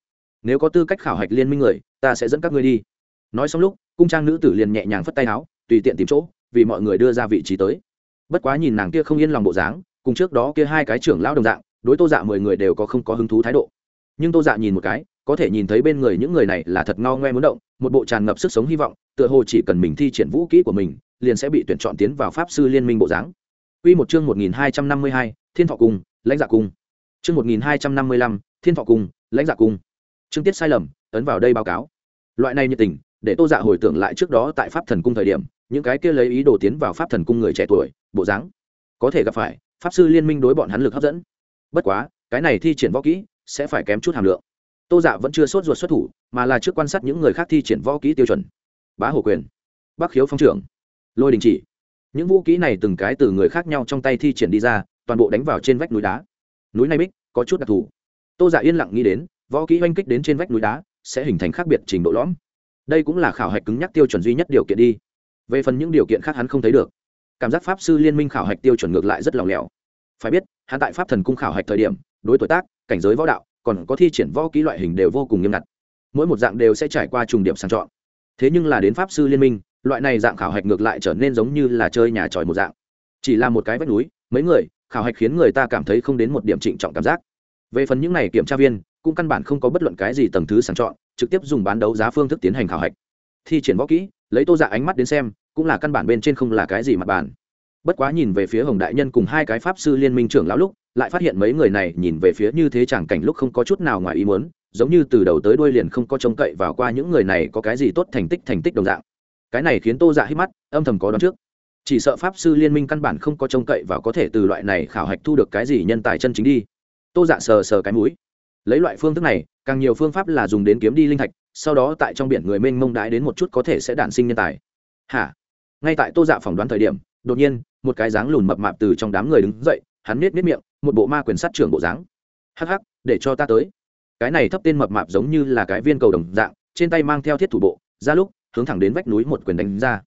Nếu có tư cách khảo hạch liên minh người, ta sẽ dẫn các ngươi đi. Nói xong lúc, cung trang nữ tử liền nhẹ nhàng phất tay áo, tùy tiện tìm chỗ, vì mọi người đưa ra vị trí tới. Bất quá nhìn nàng kia không yên lòng bộ dáng, cùng trước đó kia hai cái trưởng lão đồng dạng, đối tô dạ mười người đều có không có hứng thú thái độ nhưng tô dạ nhìn một cái có thể nhìn thấy bên người những người này là thật ngao ngoe muốn động một bộ tràn ngập sức sống hy vọng tựa hồ chỉ cần mình thi triển vũ kỹ của mình liền sẽ bị tuyển chọn tiến vào pháp sư liên minh bộ dáng Quy một chương 1252, Thiên Thọ Cung, Lãnh Dạ Cung. Chương 1255, Thiên Thọ Cung, Lãnh Dạ Cung. Chương tiết sai lầm, ấn vào đây báo cáo. Loại này nhiệt tình, để Tô Dạ hồi tưởng lại trước đó tại Pháp Thần Cung thời điểm, những cái kia lấy ý đồ tiến vào Pháp Thần Cung người trẻ tuổi, bộ dáng, có thể gặp phải pháp sư liên minh đối bọn hắn lực hấp dẫn. Bất quá, cái này thi triển võ kỹ sẽ phải kém chút hàm lượng. Tô dạ vẫn chưa sốt ruột xuất thủ, mà là trước quan sát những người khác thi triển võ kỹ tiêu chuẩn. Bá Hổ quyền, bắc khiếu phong trưởng, lôi đình chỉ. Những vũ kỹ này từng cái từ người khác nhau trong tay thi triển đi ra, toàn bộ đánh vào trên vách núi đá. Núi này bích, có chút đặc thù. Tô dạ yên lặng nghĩ đến, võ kỹ oanh kích đến trên vách núi đá, sẽ hình thành khác biệt trình độ lõm. Đây cũng là khảo hạch cứng nhắc tiêu chuẩn duy nhất điều kiện đi. Về phần những điều kiện khác hắn không thấy được. Cảm giác pháp sư liên minh khảo hạch tiêu chuẩn ngược lại rất lòng lẻo. Phải biết, hắn tại pháp thần cung khảo hạch thời điểm, đối tuổi tác cảnh giới võ đạo, còn có thi triển võ kỹ loại hình đều vô cùng nghiêm ngặt. Mỗi một dạng đều sẽ trải qua trùng điểm sàng chọn. Thế nhưng là đến pháp sư liên minh, loại này dạng khảo hạch ngược lại trở nên giống như là chơi nhà tròi một dạng. Chỉ là một cái vách núi, mấy người, khảo hạch khiến người ta cảm thấy không đến một điểm trịnh trọng cảm giác. Về phần những này kiểm tra viên, cũng căn bản không có bất luận cái gì tầng thứ sàng chọn, trực tiếp dùng bán đấu giá phương thức tiến hành khảo hạch. Thi triển võ kỹ, lấy tô dạ ánh mắt đến xem, cũng là căn bản bên trên không là cái gì mặt bàn. Bất quá nhìn về phía hồng đại nhân cùng hai cái pháp sư liên minh trưởng lão lúc lại phát hiện mấy người này nhìn về phía như thế chẳng cảnh lúc không có chút nào ngoài ý muốn, giống như từ đầu tới đuôi liền không có trông cậy vào qua những người này có cái gì tốt thành tích thành tích đồng dạng. Cái này khiến tô dạ hít mắt, âm thầm có đón trước. Chỉ sợ pháp sư liên minh căn bản không có trông cậy vào có thể từ loại này khảo hạch thu được cái gì nhân tài chân chính đi. Tô dạ sờ sờ cái mũi. Lấy loại phương thức này, càng nhiều phương pháp là dùng đến kiếm đi linh thạch, sau đó tại trong biển người mênh mông đái đến một chút có thể sẽ đản sinh nhân tài. Hả? Ngay tại tô dạ phỏng đoán thời điểm, đột nhiên, một cái dáng lùn mập mạp từ trong đám người đứng dậy, hắn nết nết miệng một bộ ma quyền sát trưởng bộ dáng. Hắc hắc, để cho ta tới. Cái này thấp tên mập mạp giống như là cái viên cầu đồng dạng, trên tay mang theo thiết thủ bộ, ra lúc, hướng thẳng đến vách núi một quyền đánh ra.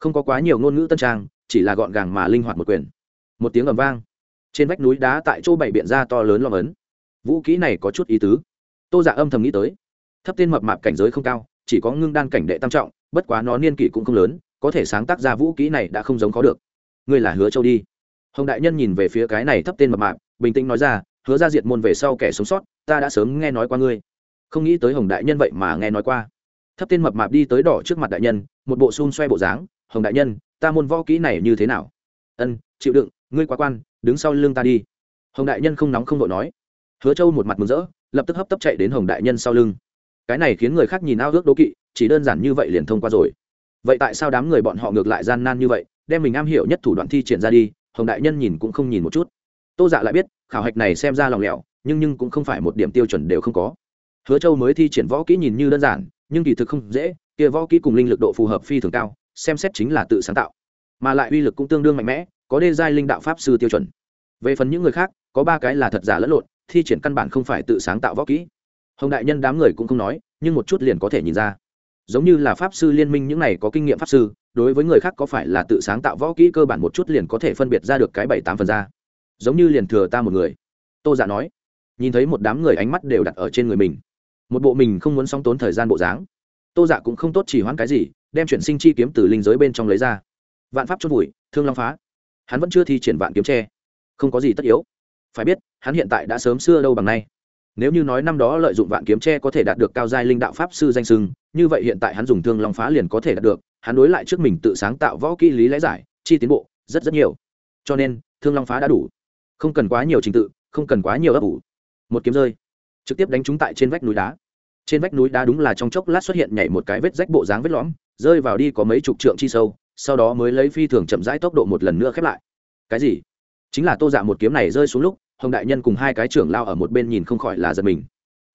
Không có quá nhiều ngôn ngữ tân trang, chỉ là gọn gàng mà linh hoạt một quyền. Một tiếng ầm vang. Trên vách núi đá tại chỗ bảy biện ra to lớn lo ấn. Vũ kỹ này có chút ý tứ. Tô giả âm thầm nghĩ tới. Thấp tên mập mạp cảnh giới không cao, chỉ có ngưng đan cảnh đệ tam trọng, bất quá nó niên kỷ cũng không lớn, có thể sáng tác ra vũ kỹ này đã không giống có được. Ngươi là hứa châu đi hồng đại nhân nhìn về phía cái này thấp tên mập mạp, bình tĩnh nói ra, hứa ra diệt môn về sau kẻ sống sót, ta đã sớm nghe nói qua ngươi. Không nghĩ tới hồng đại nhân vậy mà nghe nói qua. Thấp tên mập mạp đi tới đỏ trước mặt đại nhân, một bộ xun xoay bộ dáng, hồng đại nhân, ta môn võ kỹ này như thế nào? Ân, chịu đựng, ngươi quá quan, đứng sau lưng ta đi. Hồng đại nhân không nóng không vội nói. Hứa châu một mặt mừng rỡ, lập tức hấp tấp chạy đến hồng đại nhân sau lưng. Cái này khiến người khác nhìn ao ước đố kỵ, chỉ đơn giản như vậy liền thông qua rồi. Vậy tại sao đám người bọn họ ngược lại gian nan như vậy, đem mình am hiểu nhất thủ đoạn thi triển ra đi hồng đại nhân nhìn cũng không nhìn một chút. Tô dạ lại biết, khảo hạch này xem ra lòng lẻo, nhưng nhưng cũng không phải một điểm tiêu chuẩn đều không có. Hứa châu mới thi triển võ kỹ nhìn như đơn giản, nhưng kỳ thực không dễ, kia võ kỹ cùng linh lực độ phù hợp phi thường cao, xem xét chính là tự sáng tạo. Mà lại uy lực cũng tương đương mạnh mẽ, có đê giai linh đạo pháp sư tiêu chuẩn. Về phần những người khác, có ba cái là thật giả lẫn lộn, thi triển căn bản không phải tự sáng tạo võ kỹ. Hồng đại nhân đám người cũng không nói, nhưng một chút liền có thể nhìn ra. Giống như là pháp sư liên minh những này có kinh nghiệm pháp sư đối với người khác có phải là tự sáng tạo võ kỹ cơ bản một chút liền có thể phân biệt ra được cái bảy tám phần ra? Giống như liền thừa ta một người. Tô giả nói. Nhìn thấy một đám người ánh mắt đều đặt ở trên người mình. Một bộ mình không muốn song tốn thời gian bộ dáng. Tô dạ cũng không tốt chỉ hoãn cái gì, đem chuyển sinh chi kiếm từ linh giới bên trong lấy ra. Vạn pháp chốt vùi, thương long phá. Hắn vẫn chưa thi triển vạn kiếm tre. Không có gì tất yếu. Phải biết, hắn hiện tại đã sớm xưa đâu bằng nay. Nếu như nói năm đó lợi dụng vạn kiếm tre có thể đạt được cao giai linh đạo pháp sư danh sưng như vậy hiện tại hắn dùng thương long phá liền có thể đạt được hắn đối lại trước mình tự sáng tạo võ kỹ lý lẽ giải, chi tiến bộ, rất rất nhiều. Cho nên, thương long phá đã đủ. Không cần quá nhiều trình tự, không cần quá nhiều ấp ủ. Một kiếm rơi. Trực tiếp đánh trúng tại trên vách núi đá. Trên vách núi đá đúng là trong chốc lát xuất hiện nhảy một cái vết rách bộ dáng vết lõm, rơi vào đi có mấy chục trượng chi sâu, sau đó mới lấy phi thường chậm rãi tốc độ một lần nữa khép lại. Cái gì? Chính là tô dạ một kiếm này rơi xuống lúc, hồng đại nhân cùng hai cái trưởng lao ở một bên nhìn không khỏi là giật mình.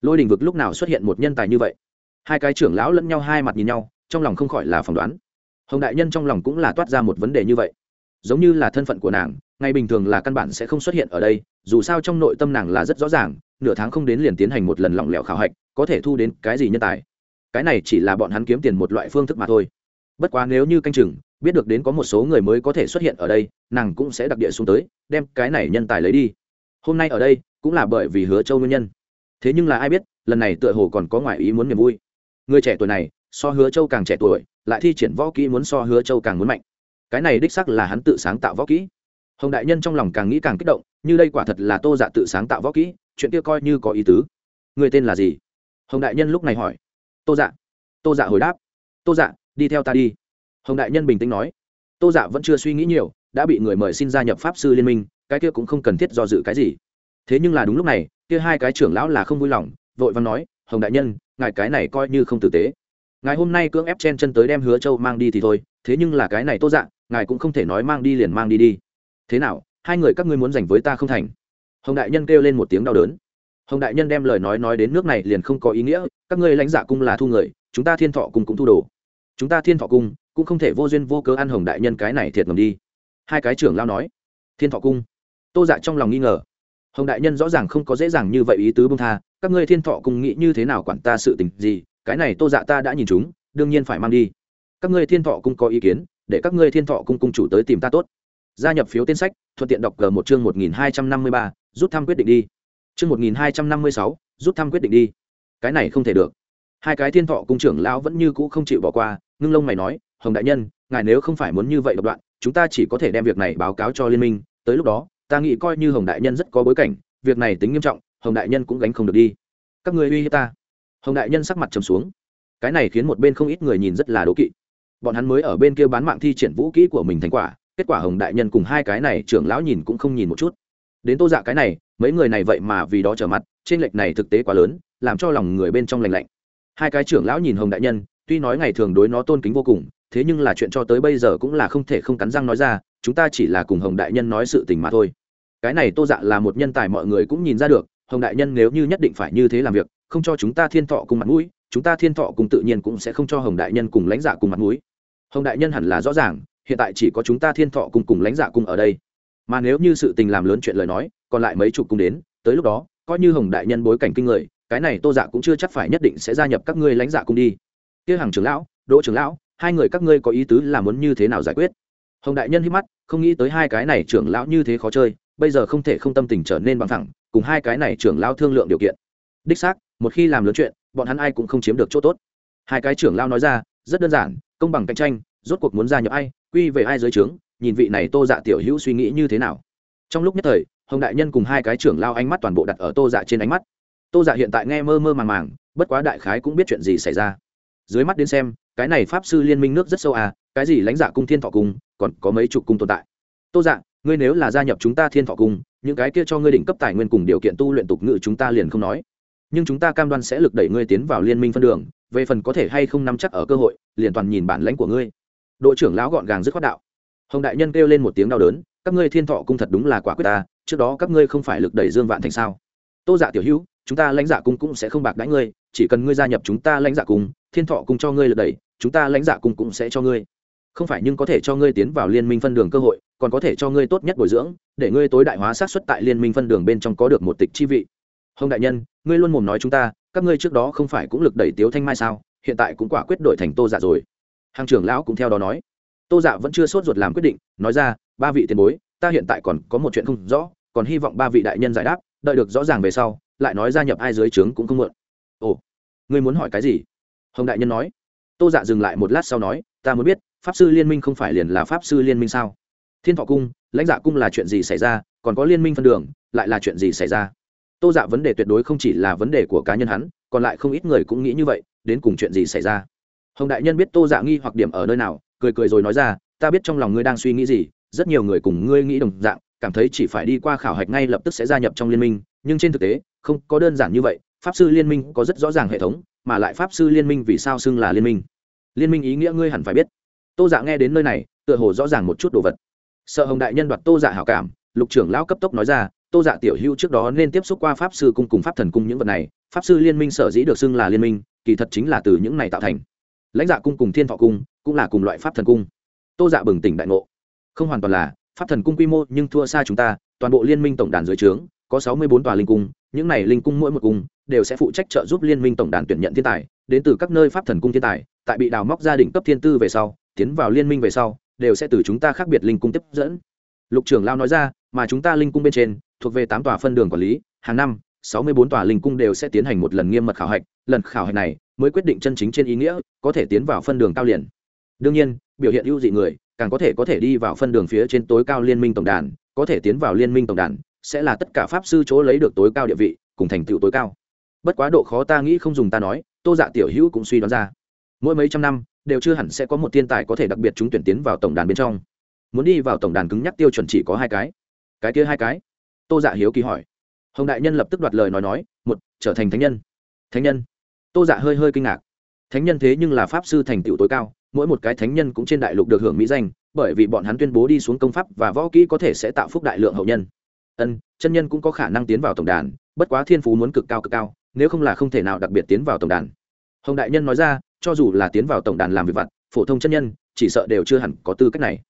Lôi đình vực lúc nào xuất hiện một nhân tài như vậy? Hai cái trưởng lão lẫn nhau hai mặt nhìn nhau trong lòng không khỏi là phỏng đoán. Hồng đại nhân trong lòng cũng là toát ra một vấn đề như vậy. Giống như là thân phận của nàng, ngay bình thường là căn bản sẽ không xuất hiện ở đây, dù sao trong nội tâm nàng là rất rõ ràng, nửa tháng không đến liền tiến hành một lần lỏng lẻo khảo hạch, có thể thu đến cái gì nhân tài. Cái này chỉ là bọn hắn kiếm tiền một loại phương thức mà thôi. Bất quá nếu như canh chừng, biết được đến có một số người mới có thể xuất hiện ở đây, nàng cũng sẽ đặc địa xuống tới, đem cái này nhân tài lấy đi. Hôm nay ở đây, cũng là bởi vì hứa châu nguyên nhân. Thế nhưng là ai biết, lần này tựa hồ còn có ngoại ý muốn niềm vui. Người trẻ tuổi này so hứa châu càng trẻ tuổi, lại thi triển võ kỹ muốn so hứa châu càng muốn mạnh. Cái này đích sắc là hắn tự sáng tạo võ kỹ. Hồng đại nhân trong lòng càng nghĩ càng kích động, như đây quả thật là tô dạ tự sáng tạo võ kỹ, chuyện kia coi như có ý tứ. Người tên là gì? Hồng đại nhân lúc này hỏi. Tô dạ. Tô dạ hồi đáp. Tô dạ đi theo ta đi. Hồng đại nhân bình tĩnh nói. Tô dạ vẫn chưa suy nghĩ nhiều, đã bị người mời xin gia nhập pháp sư liên minh, cái kia cũng không cần thiết do dự cái gì. Thế nhưng là đúng lúc này, kia hai cái trưởng lão là không vui lòng, vội vàng nói, hồng đại nhân, ngài cái này coi như không tử tế ngài hôm nay cưỡng ép chen chân tới đem hứa châu mang đi thì thôi thế nhưng là cái này tô dạng, ngài cũng không thể nói mang đi liền mang đi đi. Thế nào hai người các ngươi muốn giành với ta không thành? Hồng đại nhân kêu lên một tiếng đau đớn. Hồng đại nhân đem lời nói nói đến nước này liền không có ý nghĩa các ngươi lãnh giả cung là thu người chúng ta thiên thọ cung cũng thu đồ. Chúng ta thiên thọ cung cũng không thể vô duyên vô cớ ăn hồng đại nhân cái này thiệt ngầm đi. Hai cái trưởng lao nói. Thiên thọ cung. Tô dạ trong lòng nghi ngờ. Hồng đại nhân rõ ràng không có dễ dàng như vậy ý tứ bông tha các ngươi thiên thọ cung nghĩ như thế nào quản ta sự tình gì cái này tô dạ ta đã nhìn chúng, đương nhiên phải mang đi. Các ngươi thiên thọ cung có ý kiến, để các ngươi thiên thọ cung cung chủ tới tìm ta tốt. Gia nhập phiếu tên sách, thuận tiện đọc g một chương một nghìn hai trăm năm mươi ba, rút thăm quyết định đi. Chương một nghìn hai trăm năm mươi sáu, rút thăm quyết định đi. Cái này không thể được. Hai cái thiên thọ cung trưởng lão vẫn như cũ không chịu bỏ qua, ngưng lông mày nói, hồng đại nhân, ngài nếu không phải muốn như vậy độc đoạn, chúng ta chỉ có thể đem việc này báo cáo cho liên minh. Tới lúc đó, ta nghĩ coi như hồng đại nhân rất có bối cảnh, việc này tính nghiêm trọng, hồng đại nhân cũng gánh không được đi. Các người uy hiếp ta hồng đại nhân sắc mặt trầm xuống. Cái này khiến một bên không ít người nhìn rất là đố kỵ. Bọn hắn mới ở bên kia bán mạng thi triển vũ kỹ của mình thành quả, kết quả hồng đại nhân cùng hai cái này trưởng lão nhìn cũng không nhìn một chút. Đến tô dạ cái này, mấy người này vậy mà vì đó trở mặt, trên lệch này thực tế quá lớn, làm cho lòng người bên trong lành lạnh. Hai cái trưởng lão nhìn hồng đại nhân, tuy nói ngày thường đối nó tôn kính vô cùng, thế nhưng là chuyện cho tới bây giờ cũng là không thể không cắn răng nói ra, chúng ta chỉ là cùng hồng đại nhân nói sự tình mà thôi. Cái này tô dạ là một nhân tài mọi người cũng nhìn ra được, hồng đại nhân nếu như nhất định phải như thế làm việc không cho chúng ta thiên thọ cùng mặt mũi, chúng ta thiên thọ cùng tự nhiên cũng sẽ không cho hồng đại nhân cùng lãnh giả cùng mặt mũi. Hồng đại nhân hẳn là rõ ràng, hiện tại chỉ có chúng ta thiên thọ cùng cùng lãnh giả cùng ở đây. Mà nếu như sự tình làm lớn chuyện lời nói, còn lại mấy chục cung đến, tới lúc đó, coi như hồng đại nhân bối cảnh kinh người, cái này tô dạ cũng chưa chắc phải nhất định sẽ gia nhập các ngươi lãnh dạ cùng đi. Kia hàng trưởng lão, đỗ trưởng lão, hai người các ngươi có ý tứ là muốn như thế nào giải quyết? Hồng đại nhân hít mắt, không nghĩ tới hai cái này trưởng lão như thế khó chơi, bây giờ không thể không tâm tình trở nên bằng thẳng, cùng hai cái này trưởng lão thương lượng điều kiện. Đích xác một khi làm lớn chuyện, bọn hắn ai cũng không chiếm được chỗ tốt. Hai cái trưởng lao nói ra, rất đơn giản, công bằng cạnh tranh, rốt cuộc muốn gia nhập ai, quy về ai dưới trướng, nhìn vị này tô dạ tiểu hữu suy nghĩ như thế nào. Trong lúc nhất thời, hồng đại nhân cùng hai cái trưởng lao ánh mắt toàn bộ đặt ở tô dạ trên ánh mắt. Tô dạ hiện tại nghe mơ mơ màng màng, bất quá đại khái cũng biết chuyện gì xảy ra. Dưới mắt đến xem, cái này pháp sư liên minh nước rất sâu à cái gì lãnh giả cung thiên thọ cung, còn có mấy chục cung tồn tại. Tô dạ ngươi nếu là gia nhập chúng ta thiên thọ cung, những cái kia cho ngươi đỉnh cấp tài nguyên cùng điều kiện tu luyện tục ngự chúng ta liền không nói nhưng chúng ta cam đoan sẽ lực đẩy ngươi tiến vào liên minh phân đường, về phần có thể hay không nắm chắc ở cơ hội, liền toàn nhìn bản lãnh của ngươi. Đội trưởng lão gọn gàng dứt khoát đạo. Hồng đại nhân kêu lên một tiếng đau đớn, các ngươi thiên thọ cung thật đúng là quả quyết ta, trước đó các ngươi không phải lực đẩy dương vạn thành sao? Tô dạ tiểu hữu, chúng ta lãnh dạ cung cũng sẽ không bạc đãi ngươi, chỉ cần ngươi gia nhập chúng ta lãnh dạ cung, thiên thọ cung cho ngươi lực đẩy, chúng ta lãnh dạ cung cũng sẽ cho ngươi. Không phải nhưng có thể cho ngươi tiến vào liên minh phân đường cơ hội, còn có thể cho ngươi tốt nhất bồi dưỡng, để ngươi tối đại hóa sát xuất tại liên minh phân đường bên trong có được một tịch chi vị hồng đại nhân, ngươi luôn mồm nói chúng ta, các ngươi trước đó không phải cũng lực đẩy tiếu thanh mai sao? Hiện tại cũng quả quyết đổi thành tô dạ rồi. Hàng trưởng lão cũng theo đó nói. Tô dạ vẫn chưa sốt ruột làm quyết định, nói ra, ba vị tiền bối, ta hiện tại còn có một chuyện không rõ, còn hy vọng ba vị đại nhân giải đáp, đợi được rõ ràng về sau, lại nói gia nhập ai dưới trướng cũng không mượn ồ, ngươi muốn hỏi cái gì? Hồng đại nhân nói. Tô dạ dừng lại một lát sau nói, ta muốn biết, pháp sư liên minh không phải liền là pháp sư liên minh sao? Thiên thọ cung, lãnh dạ cung là chuyện gì xảy ra, còn có liên minh phân đường, lại là chuyện gì xảy ra? Tô dạ vấn đề tuyệt đối không chỉ là vấn đề của cá nhân hắn, còn lại không ít người cũng nghĩ như vậy, đến cùng chuyện gì xảy ra? Hồng đại nhân biết tô dạ nghi hoặc điểm ở nơi nào, cười cười rồi nói ra, ta biết trong lòng ngươi đang suy nghĩ gì, rất nhiều người cùng ngươi nghĩ đồng dạng, cảm thấy chỉ phải đi qua khảo hạch ngay lập tức sẽ gia nhập trong liên minh, nhưng trên thực tế, không có đơn giản như vậy, pháp sư liên minh có rất rõ ràng hệ thống, mà lại pháp sư liên minh vì sao xưng là liên minh? Liên minh ý nghĩa ngươi hẳn phải biết. Tô dạ nghe đến nơi này, tựa hồ rõ ràng một chút đồ vật. Sợ hồng đại nhân đoạt tô dạ hảo cảm, lục trưởng lão cấp tốc nói ra tô dạ tiểu Hưu trước đó nên tiếp xúc qua pháp sư cung cùng pháp thần cung những vật này, pháp sư liên minh sở dĩ được xưng là liên minh, kỳ thật chính là từ những này tạo thành. Lãnh dạ cung cùng thiên thọ cung cũng là cùng loại pháp thần cung. Tô dạ bừng tỉnh đại ngộ. Không hoàn toàn là, pháp thần cung quy mô nhưng thua xa chúng ta, toàn bộ liên minh tổng đàn dưới trướng, có sáu mươi bốn tòa linh cung, những này linh cung mỗi một cung đều sẽ phụ trách trợ giúp liên minh tổng đàn tuyển nhận thiên tài, đến từ các nơi pháp thần cung thiên tài, tại bị đào móc gia đình cấp thiên tư về sau, tiến vào liên minh về sau, đều sẽ từ chúng ta khác biệt linh cung tiếp dẫn. Lục trưởng lao nói ra, mà chúng ta linh cung bên trên thuộc về tám tòa phân đường quản lý, hàng năm, sáu mươi bốn tòa linh cung đều sẽ tiến hành một lần nghiêm mật khảo hạch, lần khảo hạch này mới quyết định chân chính trên ý nghĩa có thể tiến vào phân đường cao liền. Đương nhiên, biểu hiện ưu dị người, càng có thể có thể đi vào phân đường phía trên tối cao liên minh tổng đàn, có thể tiến vào liên minh tổng đàn sẽ là tất cả pháp sư chỗ lấy được tối cao địa vị, cùng thành tựu tối cao. Bất quá độ khó ta nghĩ không dùng ta nói, tô dạ tiểu hữu cũng suy đoán ra. Mỗi mấy trăm năm, đều chưa hẳn sẽ có một thiên tài có thể đặc biệt chúng tuyển tiến vào tổng đàn bên trong. Muốn đi vào tổng đàn cứng nhắc tiêu chuẩn chỉ có hai cái. Cái kia hai cái tô dạ hiếu kỳ hỏi. Hồng đại nhân lập tức đoạt lời nói nói, một, trở thành thánh nhân. Thánh nhân? Tô dạ hơi hơi kinh ngạc. Thánh nhân thế nhưng là pháp sư thành tựu tối cao, mỗi một cái thánh nhân cũng trên đại lục được hưởng mỹ danh, bởi vì bọn hắn tuyên bố đi xuống công pháp và võ kỹ có thể sẽ tạo phúc đại lượng hậu nhân. Ân, chân nhân cũng có khả năng tiến vào tổng đàn, bất quá thiên phú muốn cực cao cực cao, nếu không là không thể nào đặc biệt tiến vào tổng đàn. Hồng đại nhân nói ra, cho dù là tiến vào tổng đàn làm việc vặt, phổ thông chân nhân, chỉ sợ đều chưa hẳn có tư cách này.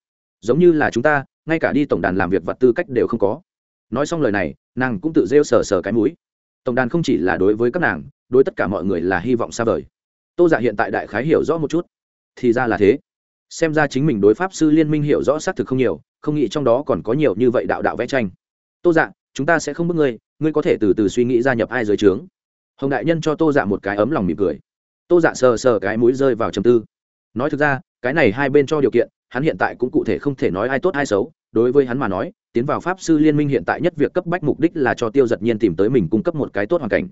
Giống như là chúng ta, ngay cả đi tổng đàn làm việc vặt tư cách đều không có nói xong lời này, nàng cũng tự rêu sờ sờ cái mũi. Tổng đàn không chỉ là đối với các nàng, đối tất cả mọi người là hy vọng xa vời. Tô giả hiện tại đại khái hiểu rõ một chút. Thì ra là thế. Xem ra chính mình đối pháp sư liên minh hiểu rõ xác thực không nhiều, không nghĩ trong đó còn có nhiều như vậy đạo đạo vẽ tranh. Tô dạ chúng ta sẽ không bước ngươi ngươi có thể từ từ suy nghĩ gia nhập ai dưới trướng. Hồng đại nhân cho tô dạ một cái ấm lòng mỉm cười. Tô dạ sờ sờ cái mũi rơi vào trầm tư. Nói thực ra, cái này hai bên cho điều kiện, hắn hiện tại cũng cụ thể không thể nói ai tốt ai xấu đối với hắn mà nói, tiến vào pháp sư liên minh hiện tại nhất việc cấp bách mục đích là cho tiêu giật nhiên tìm tới mình cung cấp một cái tốt hoàn cảnh.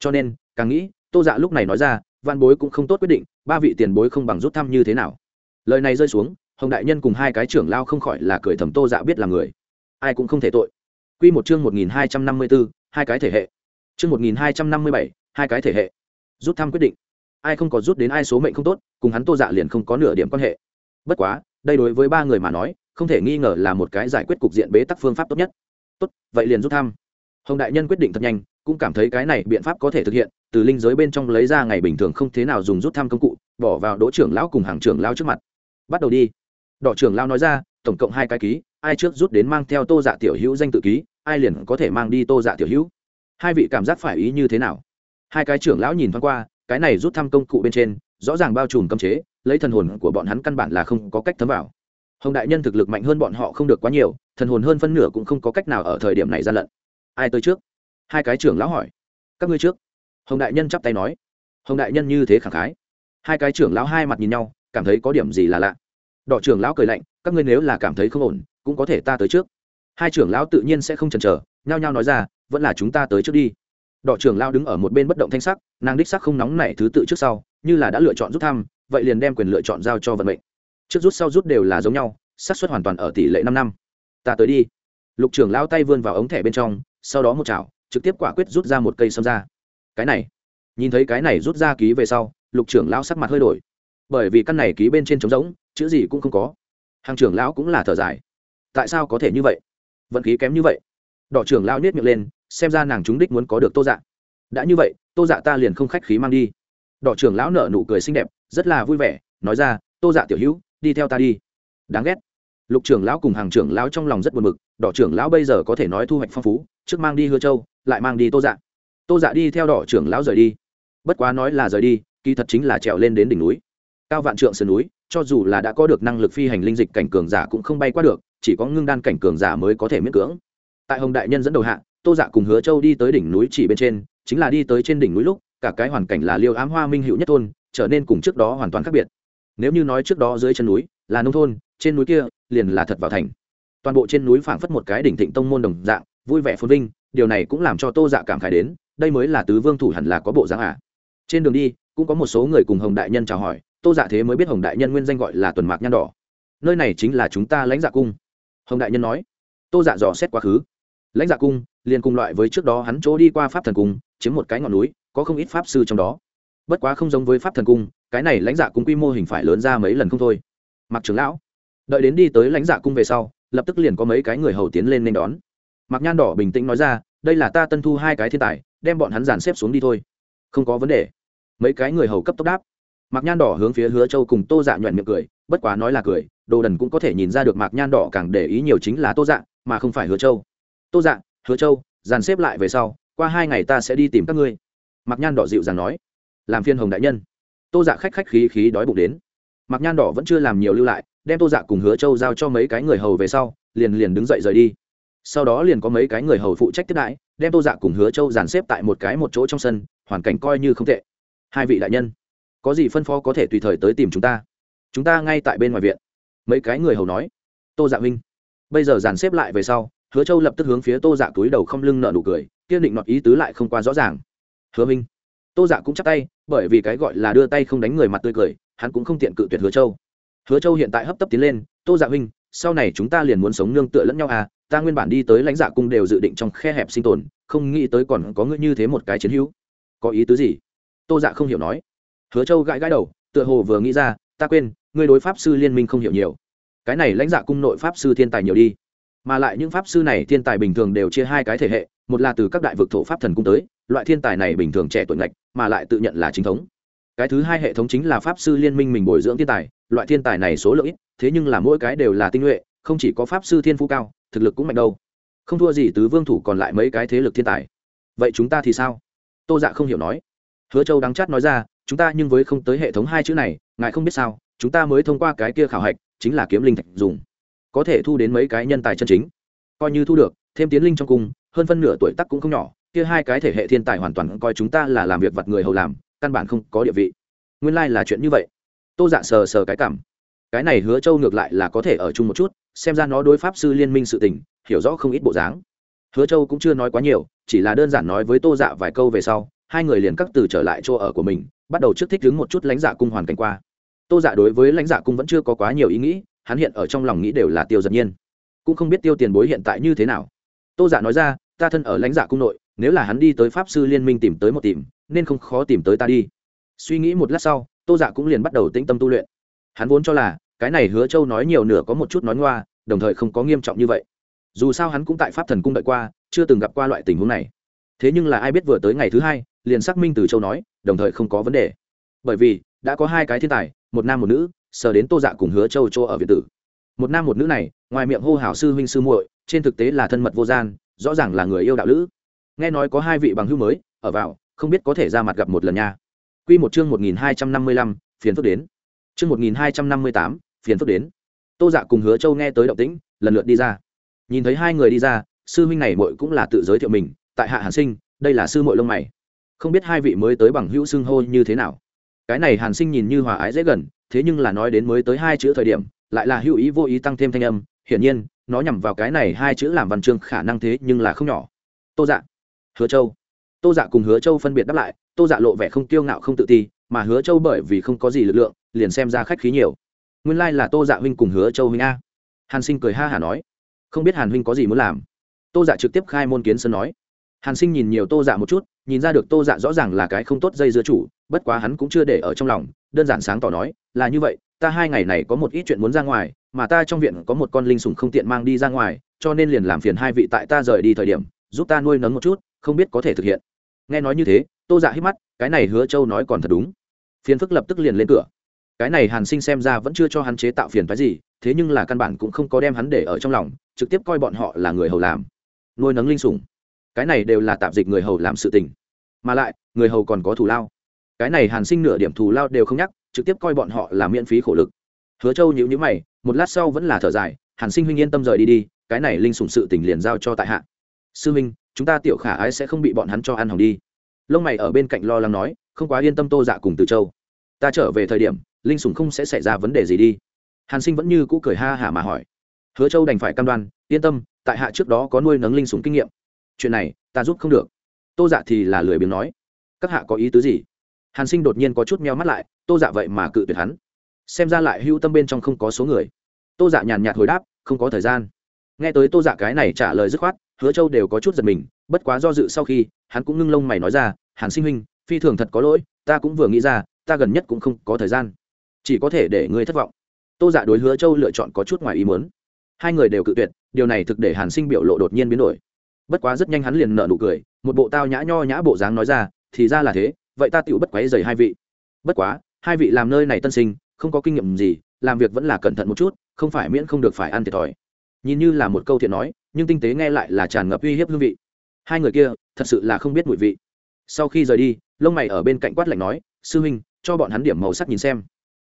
Cho nên, càng nghĩ, tô dạ lúc này nói ra văn bối cũng không tốt quyết định, ba vị tiền bối không bằng rút thăm như thế nào. Lời này rơi xuống, hồng đại nhân cùng hai cái trưởng lao không khỏi là cười thầm tô dạ biết là người. Ai cũng không thể tội. Q một chương một nghìn hai trăm năm mươi bốn hai cái thể hệ. Chương một nghìn hai trăm năm mươi bảy, hai cái thể hệ. Rút thăm quyết định. Ai không có rút đến ai số mệnh không tốt, cùng hắn tô dạ liền không có nửa điểm quan hệ. Bất quá, đây đối với ba người mà nói không thể nghi ngờ là một cái giải quyết cục diện bế tắc phương pháp tốt nhất. Tốt, vậy liền rút thăm. Hồng đại nhân quyết định thật nhanh, cũng cảm thấy cái này biện pháp có thể thực hiện, từ linh giới bên trong lấy ra ngày bình thường không thế nào dùng rút thăm công cụ, bỏ vào đỗ trưởng lão cùng hàng trưởng lao trước mặt. Bắt đầu đi. Đỏ trưởng lao nói ra, tổng cộng hai cái ký, ai trước rút đến mang theo tô dạ tiểu hữu danh tự ký, ai liền có thể mang đi tô dạ tiểu hữu. Hai vị cảm giác phải ý như thế nào? Hai cái trưởng lão nhìn thoáng qua, cái này rút thăm công cụ bên trên, rõ ràng bao trùm cấm chế, lấy thần hồn của bọn hắn căn bản là không có cách thấm vào hồng đại nhân thực lực mạnh hơn bọn họ không được quá nhiều, thần hồn hơn phân nửa cũng không có cách nào ở thời điểm này gian lận. Ai tới trước? Hai cái trưởng lão hỏi. Các ngươi trước. Hồng đại nhân chắp tay nói. Hồng đại nhân như thế khẳng khái. Hai cái trưởng lão hai mặt nhìn nhau, cảm thấy có điểm gì là lạ. Đỏ trưởng lão cười lạnh, các ngươi nếu là cảm thấy không ổn, cũng có thể ta tới trước. Hai trưởng lão tự nhiên sẽ không chần chờ, nhao nhao nói ra, vẫn là chúng ta tới trước đi. Đỏ trưởng lão đứng ở một bên bất động thanh sắc, nàng đích sắc không nóng nảy thứ tự trước sau, như là đã lựa chọn rút thăm, vậy liền đem quyền lựa chọn giao cho vận mệnh trước rút sau rút đều là giống nhau, xác suất hoàn toàn ở tỷ lệ năm năm. Ta tới đi. Lục trưởng lao tay vươn vào ống thẻ bên trong, sau đó một chảo, trực tiếp quả quyết rút ra một cây sâm ra cái này. Nhìn thấy cái này rút ra ký về sau, lục trưởng lao sắc mặt hơi đổi. Bởi vì căn này ký bên trên trống rỗng, chữ gì cũng không có. Hàng trưởng lão cũng là thở dài. Tại sao có thể như vậy? Vận khí kém như vậy. Đỏ trưởng lão niết miệng lên, xem ra nàng chúng đích muốn có được tô dạ. Đã như vậy, tô dạ ta liền không khách khí mang đi. Đỏ trưởng lão nở nụ cười xinh đẹp, rất là vui vẻ, nói ra, tô dạ tiểu hữu đi theo ta đi. Đáng ghét. Lục trưởng lão cùng hàng trưởng lão trong lòng rất buồn mực đỏ trưởng lão bây giờ có thể nói thu hoạch phong phú, trước mang đi hứa châu, lại mang đi tô dạ. Tô dạ đi theo đỏ trưởng lão rời đi. Bất quá nói là rời đi, kỳ thật chính là trèo lên đến đỉnh núi. Cao vạn trượng sườn núi, cho dù là đã có được năng lực phi hành linh dịch cảnh cường giả cũng không bay qua được, chỉ có ngưng đan cảnh cường giả mới có thể miễn cưỡng. Tại hồng đại nhân dẫn đầu hạ, tô dạ cùng hứa châu đi tới đỉnh núi chỉ bên trên, chính là đi tới trên đỉnh núi lúc, cả cái hoàn cảnh là liêu ám hoa minh hữu nhất thôn, trở nên cùng trước đó hoàn toàn khác biệt nếu như nói trước đó dưới chân núi là nông thôn, trên núi kia liền là thật vào thành. Toàn bộ trên núi phảng phất một cái đỉnh thịnh tông môn đồng dạng, vui vẻ phồn vinh, điều này cũng làm cho tô dạ cảm khải đến, đây mới là tứ vương thủ hẳn là có bộ dáng à. trên đường đi, cũng có một số người cùng hồng đại nhân chào hỏi, tô dạ thế mới biết hồng đại nhân nguyên danh gọi là tuần mạc nhan đỏ. Nơi này chính là chúng ta lãnh dạ cung. Hồng đại nhân nói. Tô dạ dò xét quá khứ. Lãnh dạ cung liền cùng loại với trước đó hắn chỗ đi qua pháp thần cung, chiếm một cái ngọn núi, có không ít pháp sư trong đó. Bất quá không giống với pháp thần cung cái này lãnh dạ cung quy mô hình phải lớn ra mấy lần không thôi. Mặc trưởng lão, đợi đến đi tới lãnh dạ cung về sau, lập tức liền có mấy cái người hầu tiến lên nên đón. Mặc nhan đỏ bình tĩnh nói ra, đây là ta tân thu hai cái thiên tài, đem bọn hắn dàn xếp xuống đi thôi. Không có vấn đề. Mấy cái người hầu cấp tốc đáp. Mạc nhan đỏ hướng phía hứa châu cùng tô dạ nhuận miệng cười, bất quá nói là cười, đồ đần cũng có thể nhìn ra được mạc nhan đỏ càng để ý nhiều chính là tô dạ mà không phải hứa châu. Tô dạ hứa châu, dàn xếp lại về sau, qua hai ngày ta sẽ đi tìm các ngươi. Mạc nhan đỏ dịu dàng nói. Làm phiên hồng đại nhân tô dạ khách khách khí khí đói bụng đến. Mặc nhan đỏ vẫn chưa làm nhiều lưu lại, đem tô dạ cùng hứa châu giao cho mấy cái người hầu về sau, liền liền đứng dậy rời đi. Sau đó liền có mấy cái người hầu phụ trách tiếp đãi, đem tô dạ cùng hứa châu dàn xếp tại một cái một chỗ trong sân, hoàn cảnh coi như không tệ. Hai vị đại nhân, có gì phân phó có thể tùy thời tới tìm chúng ta? Chúng ta ngay tại bên ngoài viện. Mấy cái người hầu nói. Tô dạ huynh, bây giờ dàn xếp lại về sau, hứa châu lập tức hướng phía tô dạ túi đầu không lưng nợ nụ cười kiên định nọt ý tứ lại không quá rõ ràng. Hứa minh tô dạ cũng chắc tay bởi vì cái gọi là đưa tay không đánh người mặt tươi cười, hắn cũng không tiện cự tuyệt hứa châu. Hứa châu hiện tại hấp tấp tiến lên, tô dạ huynh, sau này chúng ta liền muốn sống nương tựa lẫn nhau à ta nguyên bản đi tới lãnh dạ cung đều dự định trong khe hẹp sinh tồn, không nghĩ tới còn có ngươi như thế một cái chiến hữu. Có ý tứ gì? Tô dạ không hiểu nói. Hứa châu gãi gãi đầu, tựa hồ vừa nghĩ ra, ta quên, ngươi đối pháp sư liên minh không hiểu nhiều. Cái này lãnh dạ cung nội pháp sư thiên tài nhiều đi, mà lại những pháp sư này thiên tài bình thường đều chia hai cái thể hệ, một là từ các đại vực thổ pháp thần cung tới, loại thiên tài này bình thường trẻ tuổi ngạch mà lại tự nhận là chính thống. Cái thứ hai hệ thống chính là pháp sư liên minh mình bồi dưỡng thiên tài, loại thiên tài này số lượng ít, thế nhưng là mỗi cái đều là tinh nhuệ, không chỉ có pháp sư thiên phú cao, thực lực cũng mạnh đâu. Không thua gì tứ vương thủ còn lại mấy cái thế lực thiên tài. Vậy chúng ta thì sao? Tô dạ không hiểu nói. Hứa châu đắng chát nói ra, chúng ta nhưng với không tới hệ thống hai chữ này, ngài không biết sao, chúng ta mới thông qua cái kia khảo hạch, chính là kiếm linh thạch dùng. Có thể thu đến mấy cái nhân tài chân chính. Coi như thu được, thêm tiến linh trong cung, hơn phân nửa tuổi tắc cũng không nhỏ kia hai cái thể hệ thiên tài hoàn toàn coi chúng ta là làm việc vặt người hầu làm, căn bản không có địa vị. Nguyên lai、like、là chuyện như vậy. Tô dạ sờ sờ cái cảm. Cái này hứa châu ngược lại là có thể ở chung một chút, xem ra nó đối pháp sư liên minh sự tình, hiểu rõ không ít bộ dáng. Hứa châu cũng chưa nói quá nhiều, chỉ là đơn giản nói với tô dạ vài câu về sau, hai người liền cắt từ trở lại chỗ ở của mình, bắt đầu trước thích đứng một chút lãnh dạ cung hoàn cảnh qua. Tô dạ đối với lãnh dạ cung vẫn chưa có quá nhiều ý nghĩ, hắn hiện ở trong lòng nghĩ đều là tiêu giật nhiên. Cũng không biết tiêu tiền bối hiện tại như thế nào. Tô dạ nói ra, ta thân ở lãnh dạ cung nội nếu là hắn đi tới pháp sư liên minh tìm tới một tìm, nên không khó tìm tới ta đi. Suy nghĩ một lát sau, tô dạ cũng liền bắt đầu tĩnh tâm tu luyện. Hắn vốn cho là, cái này hứa châu nói nhiều nửa có một chút nói ngoa, đồng thời không có nghiêm trọng như vậy. Dù sao hắn cũng tại pháp thần cung đợi qua, chưa từng gặp qua loại tình huống này. Thế nhưng là ai biết vừa tới ngày thứ hai, liền xác minh từ châu nói, đồng thời không có vấn đề. Bởi vì, đã có hai cái thiên tài, một nam một nữ, sờ đến tô dạ cùng hứa châu châu ở việt tử. Một nam một nữ này, ngoài miệng hô hào sư huynh sư muội, trên thực tế là thân mật vô gian, rõ ràng là người yêu đạo lữ nghe nói có hai vị bằng hữu mới, ở vào, không biết có thể ra mặt gặp một lần nha. Quy một chương một nghìn hai trăm năm mươi lăm, phiền phức đến. Chương một nghìn hai trăm năm mươi tám, phiền phức đến. Tô dạ cùng hứa châu nghe tới động tĩnh, lần lượt đi ra. Nhìn thấy hai người đi ra, sư huynh này mội cũng là tự giới thiệu mình, tại hạ hàn sinh, đây là sư muội lông mày. Không biết hai vị mới tới bằng hữu xưng hô như thế nào. Cái này hàn sinh nhìn như hòa ái dễ gần, thế nhưng là nói đến mới tới hai chữ thời điểm, lại là hữu ý vô ý tăng thêm thanh âm, hiển nhiên, nó nhằm vào cái này hai chữ làm văn chương khả năng thế nhưng là không nhỏ. Tô dạ hứa châu. Tô dạ cùng hứa châu phân biệt đáp lại, tô dạ lộ vẻ không kiêu ngạo không tự ti, mà hứa châu bởi vì không có gì lực lượng, liền xem ra khách khí nhiều. Nguyên lai、like、là tô dạ huynh cùng hứa châu huynh a. Hàn sinh cười ha hả nói. Không biết hàn huynh có gì muốn làm? Tô dạ trực tiếp khai môn kiến sơn nói. Hàn sinh nhìn nhiều tô dạ một chút, nhìn ra được tô dạ rõ ràng là cái không tốt dây dưa chủ, bất quá hắn cũng chưa để ở trong lòng, đơn giản sáng tỏ nói, là như vậy, ta hai ngày này có một ít chuyện muốn ra ngoài, mà ta trong viện có một con linh sùng không tiện mang đi ra ngoài, cho nên liền làm phiền hai vị tại ta rời đi thời điểm, giúp ta nuôi nấng một chút không biết có thể thực hiện. Nghe nói như thế, tô dạ hít mắt, cái này hứa châu nói còn thật đúng. Phiền phức lập tức liền lên cửa. Cái này hàn sinh xem ra vẫn chưa cho hắn chế tạo phiền phái gì, thế nhưng là căn bản cũng không có đem hắn để ở trong lòng, trực tiếp coi bọn họ là người hầu làm. Nuôi nấng linh sủng. Cái này đều là tạp dịch người hầu làm sự tình. Mà lại, người hầu còn có thù lao. Cái này hàn sinh nửa điểm thù lao đều không nhắc, trực tiếp coi bọn họ là miễn phí khổ lực. Hứa châu nhữ nhữ mày, một lát sau vẫn là thở dài, hàn sinh huynh yên tâm rời đi đi, cái này linh sủng sự tình liền giao cho tại hạ. Sư huynh chúng ta tiểu khả ái sẽ không bị bọn hắn cho ăn hỏng đi. Lông mày ở bên cạnh lo lắng nói, không quá yên tâm tô dạ cùng từ châu. Ta trở về thời điểm, linh sùng không sẽ xảy ra vấn đề gì đi. Hàn sinh vẫn như cũ cười ha hả mà hỏi. Hứa châu đành phải cam đoan, yên tâm, tại hạ trước đó có nuôi nấng linh sùng kinh nghiệm. Chuyện này, ta giúp không được. Tô dạ thì là lười biếng nói. Các hạ có ý tứ gì? Hàn sinh đột nhiên có chút meo mắt lại, tô dạ vậy mà cự tuyệt hắn. Xem ra lại hưu tâm bên trong không có số người. Tô dạ nhàn nhạt hồi đáp, không có thời gian. Nghe tới tô dạ cái này trả lời dứt khoát hứa châu đều có chút giật mình, bất quá do dự sau khi, hắn cũng ngưng lông mày nói ra, hàn sinh huynh, phi thường thật có lỗi, ta cũng vừa nghĩ ra, ta gần nhất cũng không có thời gian. Chỉ có thể để ngươi thất vọng. Tô dạ đối hứa châu lựa chọn có chút ngoài ý muốn. Hai người đều cự tuyệt, điều này thực để hàn sinh biểu lộ đột nhiên biến đổi. Bất quá rất nhanh hắn liền nợ nụ cười, một bộ tao nhã nho nhã bộ dáng nói ra, thì ra là thế, vậy ta tựu bất quấy dày hai vị. Bất quá, hai vị làm nơi này tân sinh, không có kinh nghiệm gì, làm việc vẫn là cẩn thận một chút, không phải miễn không được phải ăn thiệt thòi nhìn như là một câu thiện nói, nhưng tinh tế nghe lại là tràn ngập uy hiếp hương vị. Hai người kia, thật sự là không biết mùi vị. Sau khi rời đi, lông mày ở bên cạnh quát lạnh nói, sư huynh, cho bọn hắn điểm màu sắc nhìn xem.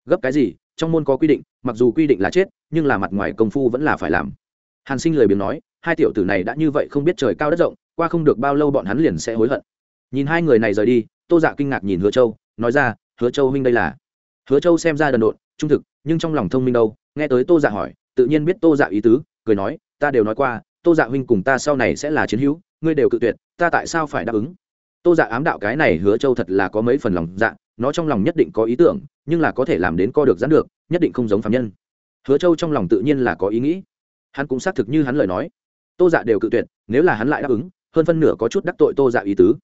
Gấp cái gì? Trong môn có quy định, mặc dù quy định là chết, nhưng là mặt ngoài công phu vẫn là phải làm. Hàn sinh lời biếng nói, hai tiểu tử này đã như vậy không biết trời cao đất rộng, qua không được bao lâu bọn hắn liền sẽ hối hận. Nhìn hai người này rời đi, tô dạ kinh ngạc nhìn hứa châu, nói ra, hứa châu huynh đây là? Hứa châu xem ra đần độn, trung thực, nhưng trong lòng thông minh đâu, nghe tới tô dạ hỏi, tự nhiên biết tô dạ ý tứ cười nói, ta đều nói qua, tô dạ huynh cùng ta sau này sẽ là chiến hữu, ngươi đều cự tuyệt, ta tại sao phải đáp ứng? Tô dạ ám đạo cái này hứa châu thật là có mấy phần lòng dạ nó trong lòng nhất định có ý tưởng, nhưng là có thể làm đến co được giãn được, nhất định không giống phạm nhân. Hứa châu trong lòng tự nhiên là có ý nghĩ. Hắn cũng xác thực như hắn lời nói. Tô dạ đều cự tuyệt, nếu là hắn lại đáp ứng, hơn phân nửa có chút đắc tội tô dạ ý tứ.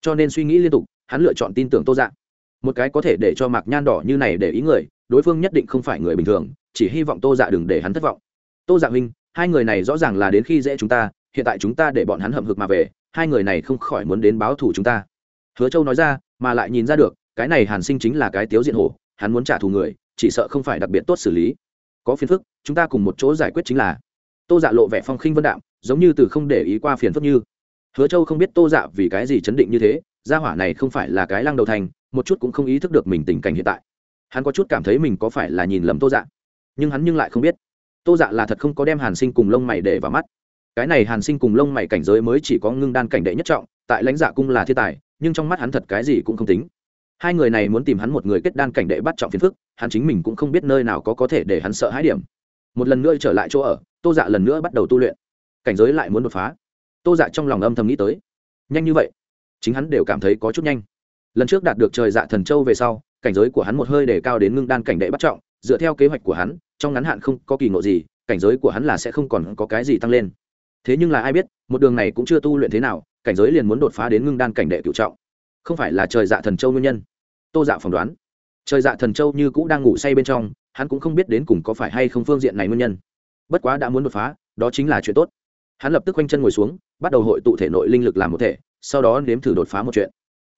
Cho nên suy nghĩ liên tục, hắn lựa chọn tin tưởng tô dạ. Một cái có thể để cho mạc nhan đỏ như này để ý người, đối phương nhất định không phải người bình thường, chỉ hy vọng tô dạ đừng để hắn thất vọng. Tô dạ huynh hai người này rõ ràng là đến khi dễ chúng ta, hiện tại chúng ta để bọn hắn hậm hực mà về, hai người này không khỏi muốn đến báo thù chúng ta. Hứa châu nói ra, mà lại nhìn ra được, cái này hàn sinh chính là cái tiếu diện hổ, hắn muốn trả thù người, chỉ sợ không phải đặc biệt tốt xử lý. Có phiền phức, chúng ta cùng một chỗ giải quyết chính là. Tô dạ lộ vẻ phong khinh vân đạm, giống như từ không để ý qua phiền phức như. Hứa châu không biết tô dạ vì cái gì chấn định như thế, gia hỏa này không phải là cái lăng đầu thành, một chút cũng không ý thức được mình tình cảnh hiện tại. Hắn có chút cảm thấy mình có phải là nhìn lầm tô dạ nhưng hắn nhưng lại không biết tô dạ là thật không có đem hàn sinh cùng lông mày để vào mắt. Cái này hàn sinh cùng lông mày cảnh giới mới chỉ có ngưng đan cảnh đệ nhất trọng, tại lãnh dạ cung là thiên tài, nhưng trong mắt hắn thật cái gì cũng không tính. Hai người này muốn tìm hắn một người kết đan cảnh đệ bắt trọng phiền phức, hắn chính mình cũng không biết nơi nào có có thể để hắn sợ hãi điểm. Một lần nữa trở lại chỗ ở, tô dạ lần nữa bắt đầu tu luyện. Cảnh giới lại muốn đột phá. Tô dạ trong lòng âm thầm nghĩ tới. Nhanh như vậy, chính hắn đều cảm thấy có chút nhanh. Lần trước đạt được trời dạ thần châu về sau, cảnh giới của hắn một hơi để cao đến ngưng đan cảnh đệ bắt trọng dựa theo kế hoạch của hắn, trong ngắn hạn không có kỳ ngộ gì, cảnh giới của hắn là sẽ không còn có cái gì tăng lên. Thế nhưng là ai biết, một đường này cũng chưa tu luyện thế nào, cảnh giới liền muốn đột phá đến ngưng đan cảnh đệ cựu trọng. Không phải là trời dạ thần châu nguyên nhân. Tô dạ phỏng đoán, trời dạ thần châu như cũng đang ngủ say bên trong, hắn cũng không biết đến cùng có phải hay không phương diện này nguyên nhân. Bất quá đã muốn đột phá, đó chính là chuyện tốt. Hắn lập tức quanh chân ngồi xuống, bắt đầu hội tụ thể nội linh lực làm một thể, sau đó nếm thử đột phá một chuyện.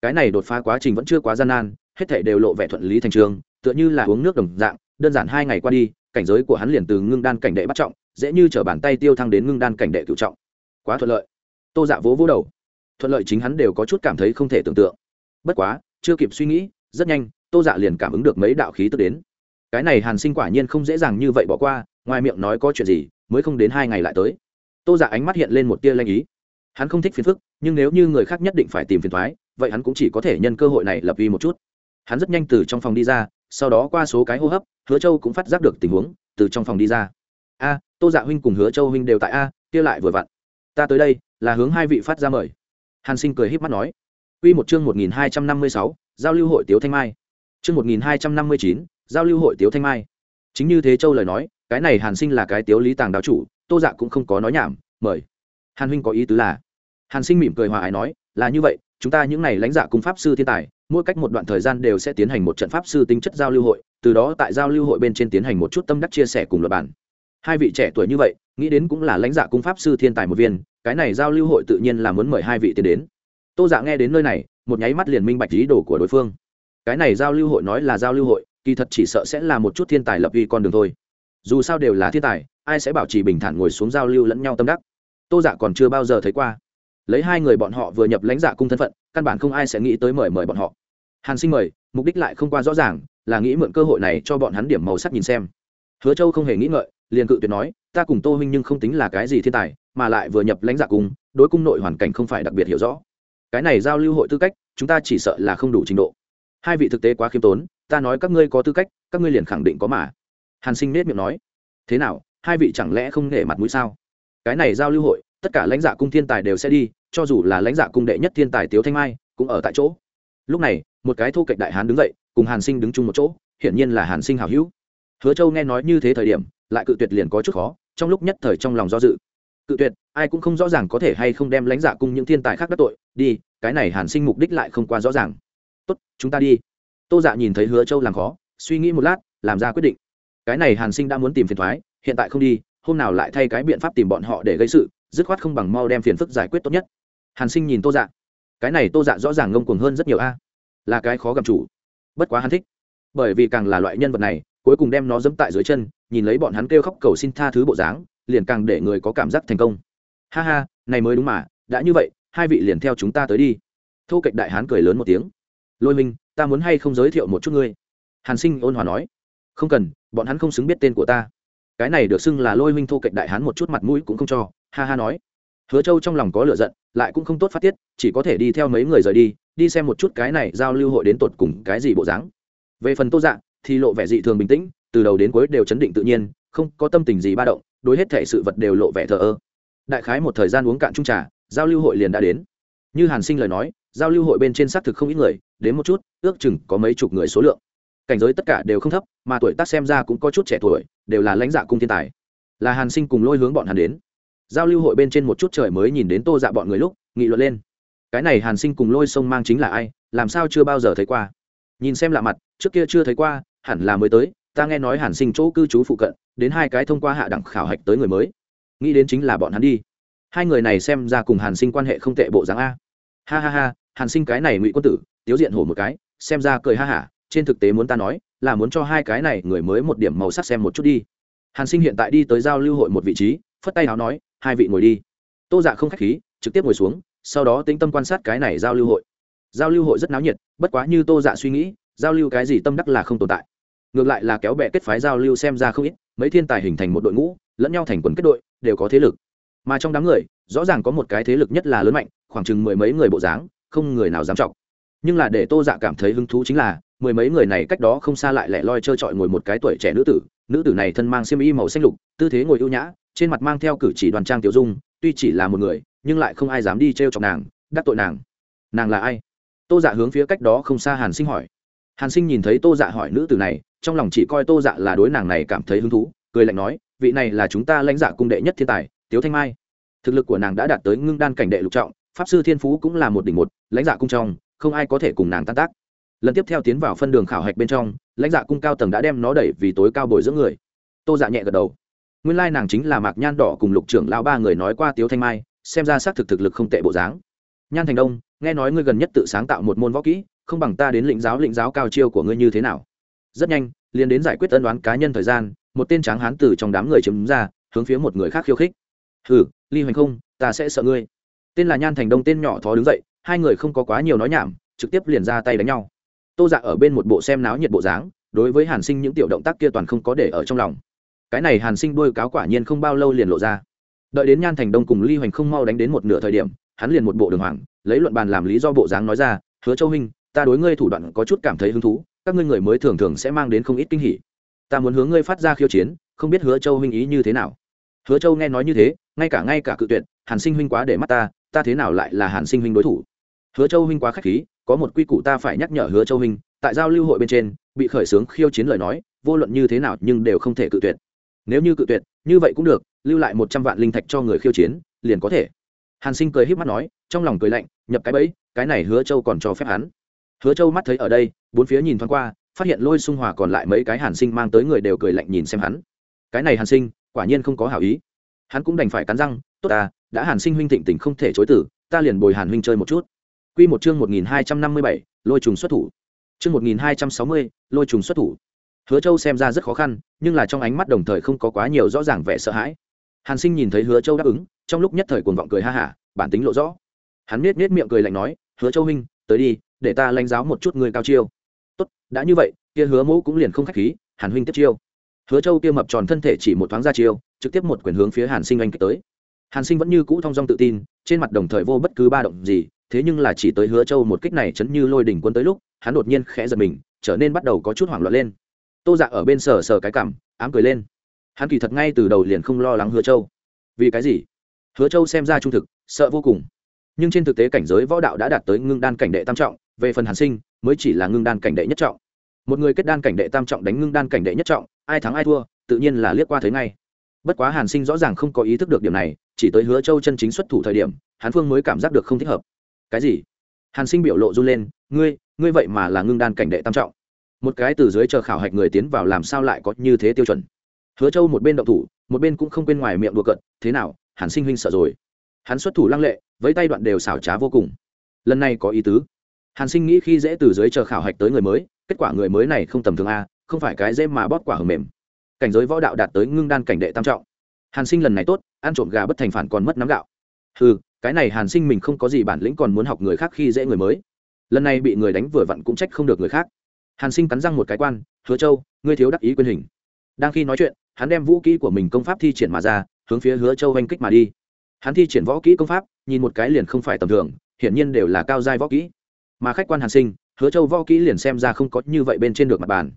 Cái này đột phá quá trình vẫn chưa quá gian nan, hết thể đều lộ vẻ thuận lý thành trường, tựa như là uống nước đồng dạng đơn giản hai ngày qua đi, cảnh giới của hắn liền từ ngưng đan cảnh đệ bắt trọng, dễ như t bàn tay tiêu thăng đến ngưng đan cảnh đệ cựu trọng. Quá thuận lợi. Tô dạ vỗ vỗ đầu. Thuận lợi chính hắn đều có chút cảm thấy không thể tưởng tượng. Bất quá, chưa kịp suy nghĩ, rất nhanh, tô dạ liền cảm ứng được mấy đạo khí tức đến. Cái này hàn sinh quả nhiên không dễ dàng như vậy bỏ qua, ngoài miệng nói có chuyện gì, mới không đến hai ngày lại tới. Tô dạ ánh mắt hiện lên một tia lanh ý. Hắn không thích phiền phức, nhưng nếu như người khác nhất định phải tìm phiền thoái vậy hắn cũng chỉ có thể nhân cơ hội này lập uy một chút. Hắn rất nhanh từ trong phòng đi ra, sau đó qua số cái hô hấp hứa châu cũng phát giác được tình huống, từ trong phòng đi ra. A, tô dạ huynh cùng hứa châu huynh đều tại a, kia lại vừa vặn. Ta tới đây, là hướng hai vị phát ra mời. Hàn sinh cười h í p mắt nói. Quy một chương một nghìn hai trăm năm mươi sáu, giao lưu hội tiếu thanh mai. Chương một nghìn hai trăm năm mươi chín, giao lưu hội tiếu thanh mai. Chính như thế châu lời nói, cái này hàn sinh là cái tiếu lý tàng đạo chủ, tô dạ cũng không có nói nhảm, mời. Hàn huynh có ý tứ là, hàn sinh mỉm cười hòa ái nói, là như vậy, chúng ta những n à y lãnh dạ cung pháp sư thiên tài, mỗi cách một đoạn thời gian đều sẽ tiến hành một trận pháp sư tính chất giao lưu hội từ đó tại giao lưu hội bên trên tiến hành một chút tâm đắc chia sẻ cùng luật bản hai vị trẻ tuổi như vậy, nghĩ đến cũng là lãnh dạ cung pháp sư thiên tài một viên, cái này giao lưu hội tự nhiên là muốn mời hai vị tiến đến. Tô dạ nghe đến nơi này, một nháy mắt liền minh bạch ý đồ của đối phương. Cái này giao lưu hội nói là giao lưu hội, kỳ thật chỉ sợ sẽ là một chút thiên tài lập uy con đường thôi. Dù sao đều là thiên tài, ai sẽ bảo trì bình thản ngồi xuống giao lưu lẫn nhau tâm đắc? Tô dạ còn chưa bao giờ thấy qua. Lấy hai người bọn họ vừa nhập lãnh dạ cung thân phận, căn bản không ai sẽ nghĩ tới mời mời bọn họ. Hàn sinh mời, mục đích lại không qua rõ ràng là nghĩ mượn cơ hội này cho bọn hắn điểm màu sắc nhìn xem. Hứa châu không hề nghĩ ngợi, liền cự tuyệt nói, ta cùng tô huynh nhưng không tính là cái gì thiên tài, mà lại vừa nhập lãnh dạ giả cung đối cung nội hoàn cảnh không phải đặc biệt hiểu rõ. Cái này giao lưu hội tư cách, chúng ta chỉ sợ là không đủ trình độ. Hai vị thực tế quá khiêm tốn, ta nói các ngươi có tư cách, các ngươi liền khẳng định có mà. Hàn sinh nết miệng nói, thế nào, hai vị chẳng lẽ không nể mặt mũi sao? Cái này giao lưu hội, tất cả lãnh giả cung thiên tài đều sẽ đi, cho dù là lãnh giả cung đệ nhất thiên tài tiếu thanh mai, cũng ở tại chỗ. Lúc này, một cái thô kệch đại hán đứng dậy cùng hàn sinh đứng chung một chỗ, hiển nhiên là hàn sinh hào hữu. Hứa châu nghe nói như thế thời điểm, lại cự tuyệt liền có chút khó, trong lúc nhất thời trong lòng do dự. Cự tuyệt, ai cũng không rõ ràng có thể hay không đem lãnh giả cung những thiên tài khác đắc tội, đi, cái này hàn sinh mục đích lại không quá rõ ràng. Tốt, chúng ta đi. Tô dạ nhìn thấy hứa châu làm khó, suy nghĩ một lát, làm ra quyết định. Cái này hàn sinh đã muốn tìm phiền thoái, hiện tại không đi, hôm nào lại thay cái biện pháp tìm bọn họ để gây sự, dứt khoát không bằng mau đem phiền phức giải quyết tốt nhất. Hàn sinh nhìn tô dạ. Cái này tô dạ rõ ràng ngông cuồng hơn rất nhiều a. Là cái khó gặp chủ bất quá hắn thích. Bởi vì càng là loại nhân vật này, cuối cùng đem nó dẫm tại dưới chân, nhìn lấy bọn hắn kêu khóc cầu xin tha thứ bộ dáng, liền càng để người có cảm giác thành công. Ha ha, này mới đúng mà, đã như vậy, hai vị liền theo chúng ta tới đi. Thô kệch đại hán cười lớn một tiếng. Lôi minh, ta muốn hay không giới thiệu một chút ngươi? Hàn sinh ôn hòa nói. Không cần, bọn hắn không xứng biết tên của ta. Cái này được xưng là lôi minh thô kệch đại hán một chút mặt mũi cũng không cho. Ha ha nói hứa châu trong lòng có lựa giận, lại cũng không tốt phát tiết, chỉ có thể đi theo mấy người rời đi đi xem một chút cái này giao lưu hội đến tột cùng cái gì bộ dáng. Về phần tô dạ thì lộ vẻ dị thường bình tĩnh, từ đầu đến cuối đều chấn định tự nhiên, không có tâm tình gì ba động, đối hết thể sự vật đều lộ vẻ thờ ơ. Đại khái một thời gian uống cạn chung trà, giao lưu hội liền đã đến. Như hàn sinh lời nói, giao lưu hội bên trên xác thực không ít người, đến một chút, ước chừng có mấy chục người số lượng. Cảnh giới tất cả đều không thấp, mà tuổi tác xem ra cũng có chút trẻ tuổi, đều là lãnh dạ cung thiên tài. Là hàn sinh cùng lôi hướng bọn hắn đến giao lưu hội bên trên một chút trời mới nhìn đến tô dạ bọn người lúc, nghị luận lên. Cái này hàn sinh cùng lôi sông mang chính là ai, làm sao chưa bao giờ thấy qua? Nhìn xem lạ mặt, trước kia chưa thấy qua, hẳn là mới tới, ta nghe nói hàn sinh chỗ cư trú phụ cận, đến hai cái thông qua hạ đẳng khảo hạch tới người mới. Nghĩ đến chính là bọn hắn đi. Hai người này xem ra cùng hàn sinh quan hệ không tệ bộ dáng a. Ha ha ha, hàn sinh cái này ngụy quân tử, tiếu diện hổ một cái, xem ra cười ha hả, trên thực tế muốn ta nói, là muốn cho hai cái này người mới một điểm màu sắc xem một chút đi. Hàn sinh hiện tại đi tới giao lưu hội một vị trí, phất tay nào nói hai vị ngồi đi. Tô dạ không k h á c h khí, trực tiếp ngồi xuống, sau đó tĩnh tâm quan sát cái này giao lưu hội. Giao lưu hội rất náo nhiệt, bất quá như tô dạ suy nghĩ, giao lưu cái gì tâm đắc là không tồn tại. Ngược lại là kéo bẹ kết phái giao lưu xem ra không ít, mấy thiên tài hình thành một đội ngũ, lẫn nhau thành quần kết đội, đều có thế lực. Mà trong đám người, rõ ràng có một cái thế lực nhất là lớn mạnh, khoảng chừng mười mấy người bộ dáng, không người nào dám trọng nhưng là để tô dạ cảm thấy hứng thú chính là, mười mấy người này cách đó không xa lại lẻ loi trơ trọi ngồi một cái tuổi trẻ nữ tử nữ tử này thân mang xiêm y màu xanh lục, tư thế ngồi ưu nhã trên mặt mang theo cử chỉ đoàn trang tiểu dung, tuy chỉ là một người, nhưng lại không ai dám đi t r e o chọc nàng, đắc tội nàng. Nàng là ai? Tô dạ hướng phía cách đó không xa hàn sinh hỏi. Hàn sinh nhìn thấy tô dạ hỏi nữ tử này, trong lòng chỉ coi tô dạ là đối nàng này cảm thấy hứng thú, cười lạnh nói, vị này là chúng ta lãnh dạ cung đệ nhất thiên tài, tiếu thanh mai. Thực lực của nàng đã đạt tới ngưng đan cảnh đệ lục trọng, pháp sư thiên phú cũng là một đỉnh một, lãnh dạ cung trong, không ai có thể cùng nàng tan tác. Lần tiếp theo tiến vào phân đường khảo hạch bên trong, lãnh dạ cung cao tầng đã đem nó đẩy vì tối cao bồi dưỡng người. Tô dạ nhẹ gật đầu nguyên lai nàng chính là mạc nhan đỏ cùng lục trưởng lão ba người nói qua tiếu thanh mai xem ra xác thực thực lực không tệ bộ dáng nhan thành đông nghe nói ngươi gần nhất tự sáng tạo một môn võ kỹ không bằng ta đến lĩnh giáo lĩnh giáo cao chiêu của ngươi như thế nào rất nhanh liền đến giải quyết tân đoán cá nhân thời gian một tên tráng hán từ trong đám người chiếm ra hướng phía một người khác khiêu khích hừ ly hoành không ta sẽ sợ ngươi tên là nhan thành đông tên nhỏ thó đứng dậy hai người không có quá nhiều nói nhảm trực tiếp liền ra tay đánh nhau tô dạ ở bên một bộ xem náo nhiệt bộ dáng đối với hàn sinh những tiểu động tác kia toàn không có để ở trong lòng cái này hàn sinh đôi cáo quả nhiên không bao lâu liền lộ ra đợi đến nhan thành đông cùng ly hoành không mau đánh đến một nửa thời điểm hắn liền một bộ đường hoàng lấy luận bàn làm lý do bộ dáng nói ra hứa châu huynh ta đối ngươi thủ đoạn có chút cảm thấy hứng thú các ngươi người mới thường thường sẽ mang đến không ít kinh hỉ ta muốn hướng ngươi phát ra khiêu chiến không biết hứa châu huynh ý như thế nào hứa châu nghe nói như thế ngay cả ngay cả cự tuyệt hàn sinh huynh quá để mắt ta ta thế nào lại là hàn sinh huynh đối thủ hứa châu huynh quá k h á c h khí có một quy củ ta phải nhắc nhở hứa châu huynh tại giao lưu hội bên trên bị khởi xướng khiêu chiến lời nói vô luận như thế nào nhưng đều không thể cự tuyệt nếu như cự tuyệt, như vậy cũng được, lưu lại một trăm vạn linh thạch cho người khiêu chiến, liền có thể. Hàn sinh cười h í p mắt nói, trong lòng cười lạnh, nhập cái bẫy, cái này hứa châu còn cho phép hắn. Hứa châu mắt thấy ở đây, bốn phía nhìn thoáng qua, phát hiện lôi xung hòa còn lại mấy cái hàn sinh mang tới người đều cười lạnh nhìn xem hắn. Cái này hàn sinh, quả nhiên không có hảo ý. Hắn cũng đành phải cắn răng, tốt ta, đã hàn sinh huynh thịnh tình không thể chối tử ta liền bồi hàn huynh chơi một chút. Q một chương một nghìn hai trăm năm mươi bảy, lôi trùng xuất thủ. Chương một nghìn hai trăm sáu mươi, lôi trùng xuất thủ hứa châu xem ra rất khó khăn, nhưng là trong ánh mắt đồng thời không có quá nhiều rõ ràng vẻ sợ hãi. Hàn sinh nhìn thấy hứa châu đáp ứng, trong lúc nhất thời cuồng vọng cười ha hả, bản tính lộ rõ. Hắn nết nết miệng cười lạnh nói, hứa châu huynh, tới đi, để ta lãnh giáo một chút người cao chiêu. Tốt, đã như vậy, kia hứa mẫu cũng liền không khách khí, hàn huynh tiếp chiêu. Hứa châu kia mập tròn thân thể chỉ một thoáng ra chiêu, trực tiếp một quyền hướng phía hàn sinh anh kích tới. Hàn sinh vẫn như cũ thong dong tự tin, trên mặt đồng thời vô bất cứ ba động gì, thế nhưng là chỉ tới hứa châu một kích này chấn như lôi đỉnh quân tới lúc, hắn đột nhiên khẽ giật mình, trở nên bắt đầu có chút hoảng loạn lên tô dạ ở bên sờ sờ cái cảm, ám cười lên. Hắn kỳ thật ngay từ đầu liền không lo lắng hứa châu. Vì cái gì? Hứa châu xem ra trung thực, sợ vô cùng. Nhưng trên thực tế cảnh giới võ đạo đã đạt tới ngưng đan cảnh đệ tam trọng, về phần hàn sinh, mới chỉ là ngưng đan cảnh đệ nhất trọng. Một người kết đan cảnh đệ tam trọng đánh ngưng đan cảnh đệ nhất trọng, ai thắng ai thua, tự nhiên là liếc qua thấy ngay. Bất quá hàn sinh rõ ràng không có ý thức được điểm này, chỉ tới hứa châu chân chính xuất thủ thời điểm, hàn phương mới cảm giác được không thích hợp. Cái gì? Hàn sinh biểu lộ run lên, ngươi ngươi vậy mà là ngưng đan cảnh đệ tam trọng một cái từ dưới chờ khảo hạch người tiến vào làm sao lại có như thế tiêu chuẩn. Hứa châu một bên động thủ, một bên cũng không quên ngoài miệng đùa cận thế nào, hàn sinh huynh sợ rồi? Hắn xuất thủ lăng lệ, với tay đoạn đều xảo trá vô cùng. Lần này có ý tứ. Hàn sinh nghĩ khi dễ từ dưới chờ khảo hạch tới người mới, kết quả người mới này không tầm thường a, không phải cái dễ mà bóp quả hầm mềm. Cảnh giới võ đạo đạt tới ngưng đan cảnh đệ tam trọng. Hàn sinh lần này tốt, ăn trộm gà bất thành phản còn mất nắm gạo. Ừ cái này hàn sinh mình không có gì bản lĩnh còn muốn học người khác khi dễ người mới. Lần này bị người đánh vừa vặn cũng trách không được người khác hàn sinh cắn răng một cái quan, hứa châu, ngươi thiếu đắc ý quyền hình. Đang khi nói chuyện, hắn đem vũ kỹ của mình công pháp thi triển mà ra, hướng phía hứa châu oanh kích mà đi. Hắn thi triển võ kỹ công pháp, nhìn một cái liền không phải tầm thường, hiển nhiên đều là cao giai võ kỹ. Mà khách quan hàn sinh, hứa châu võ kỹ liền xem ra không có như vậy bên trên được mặt bàn.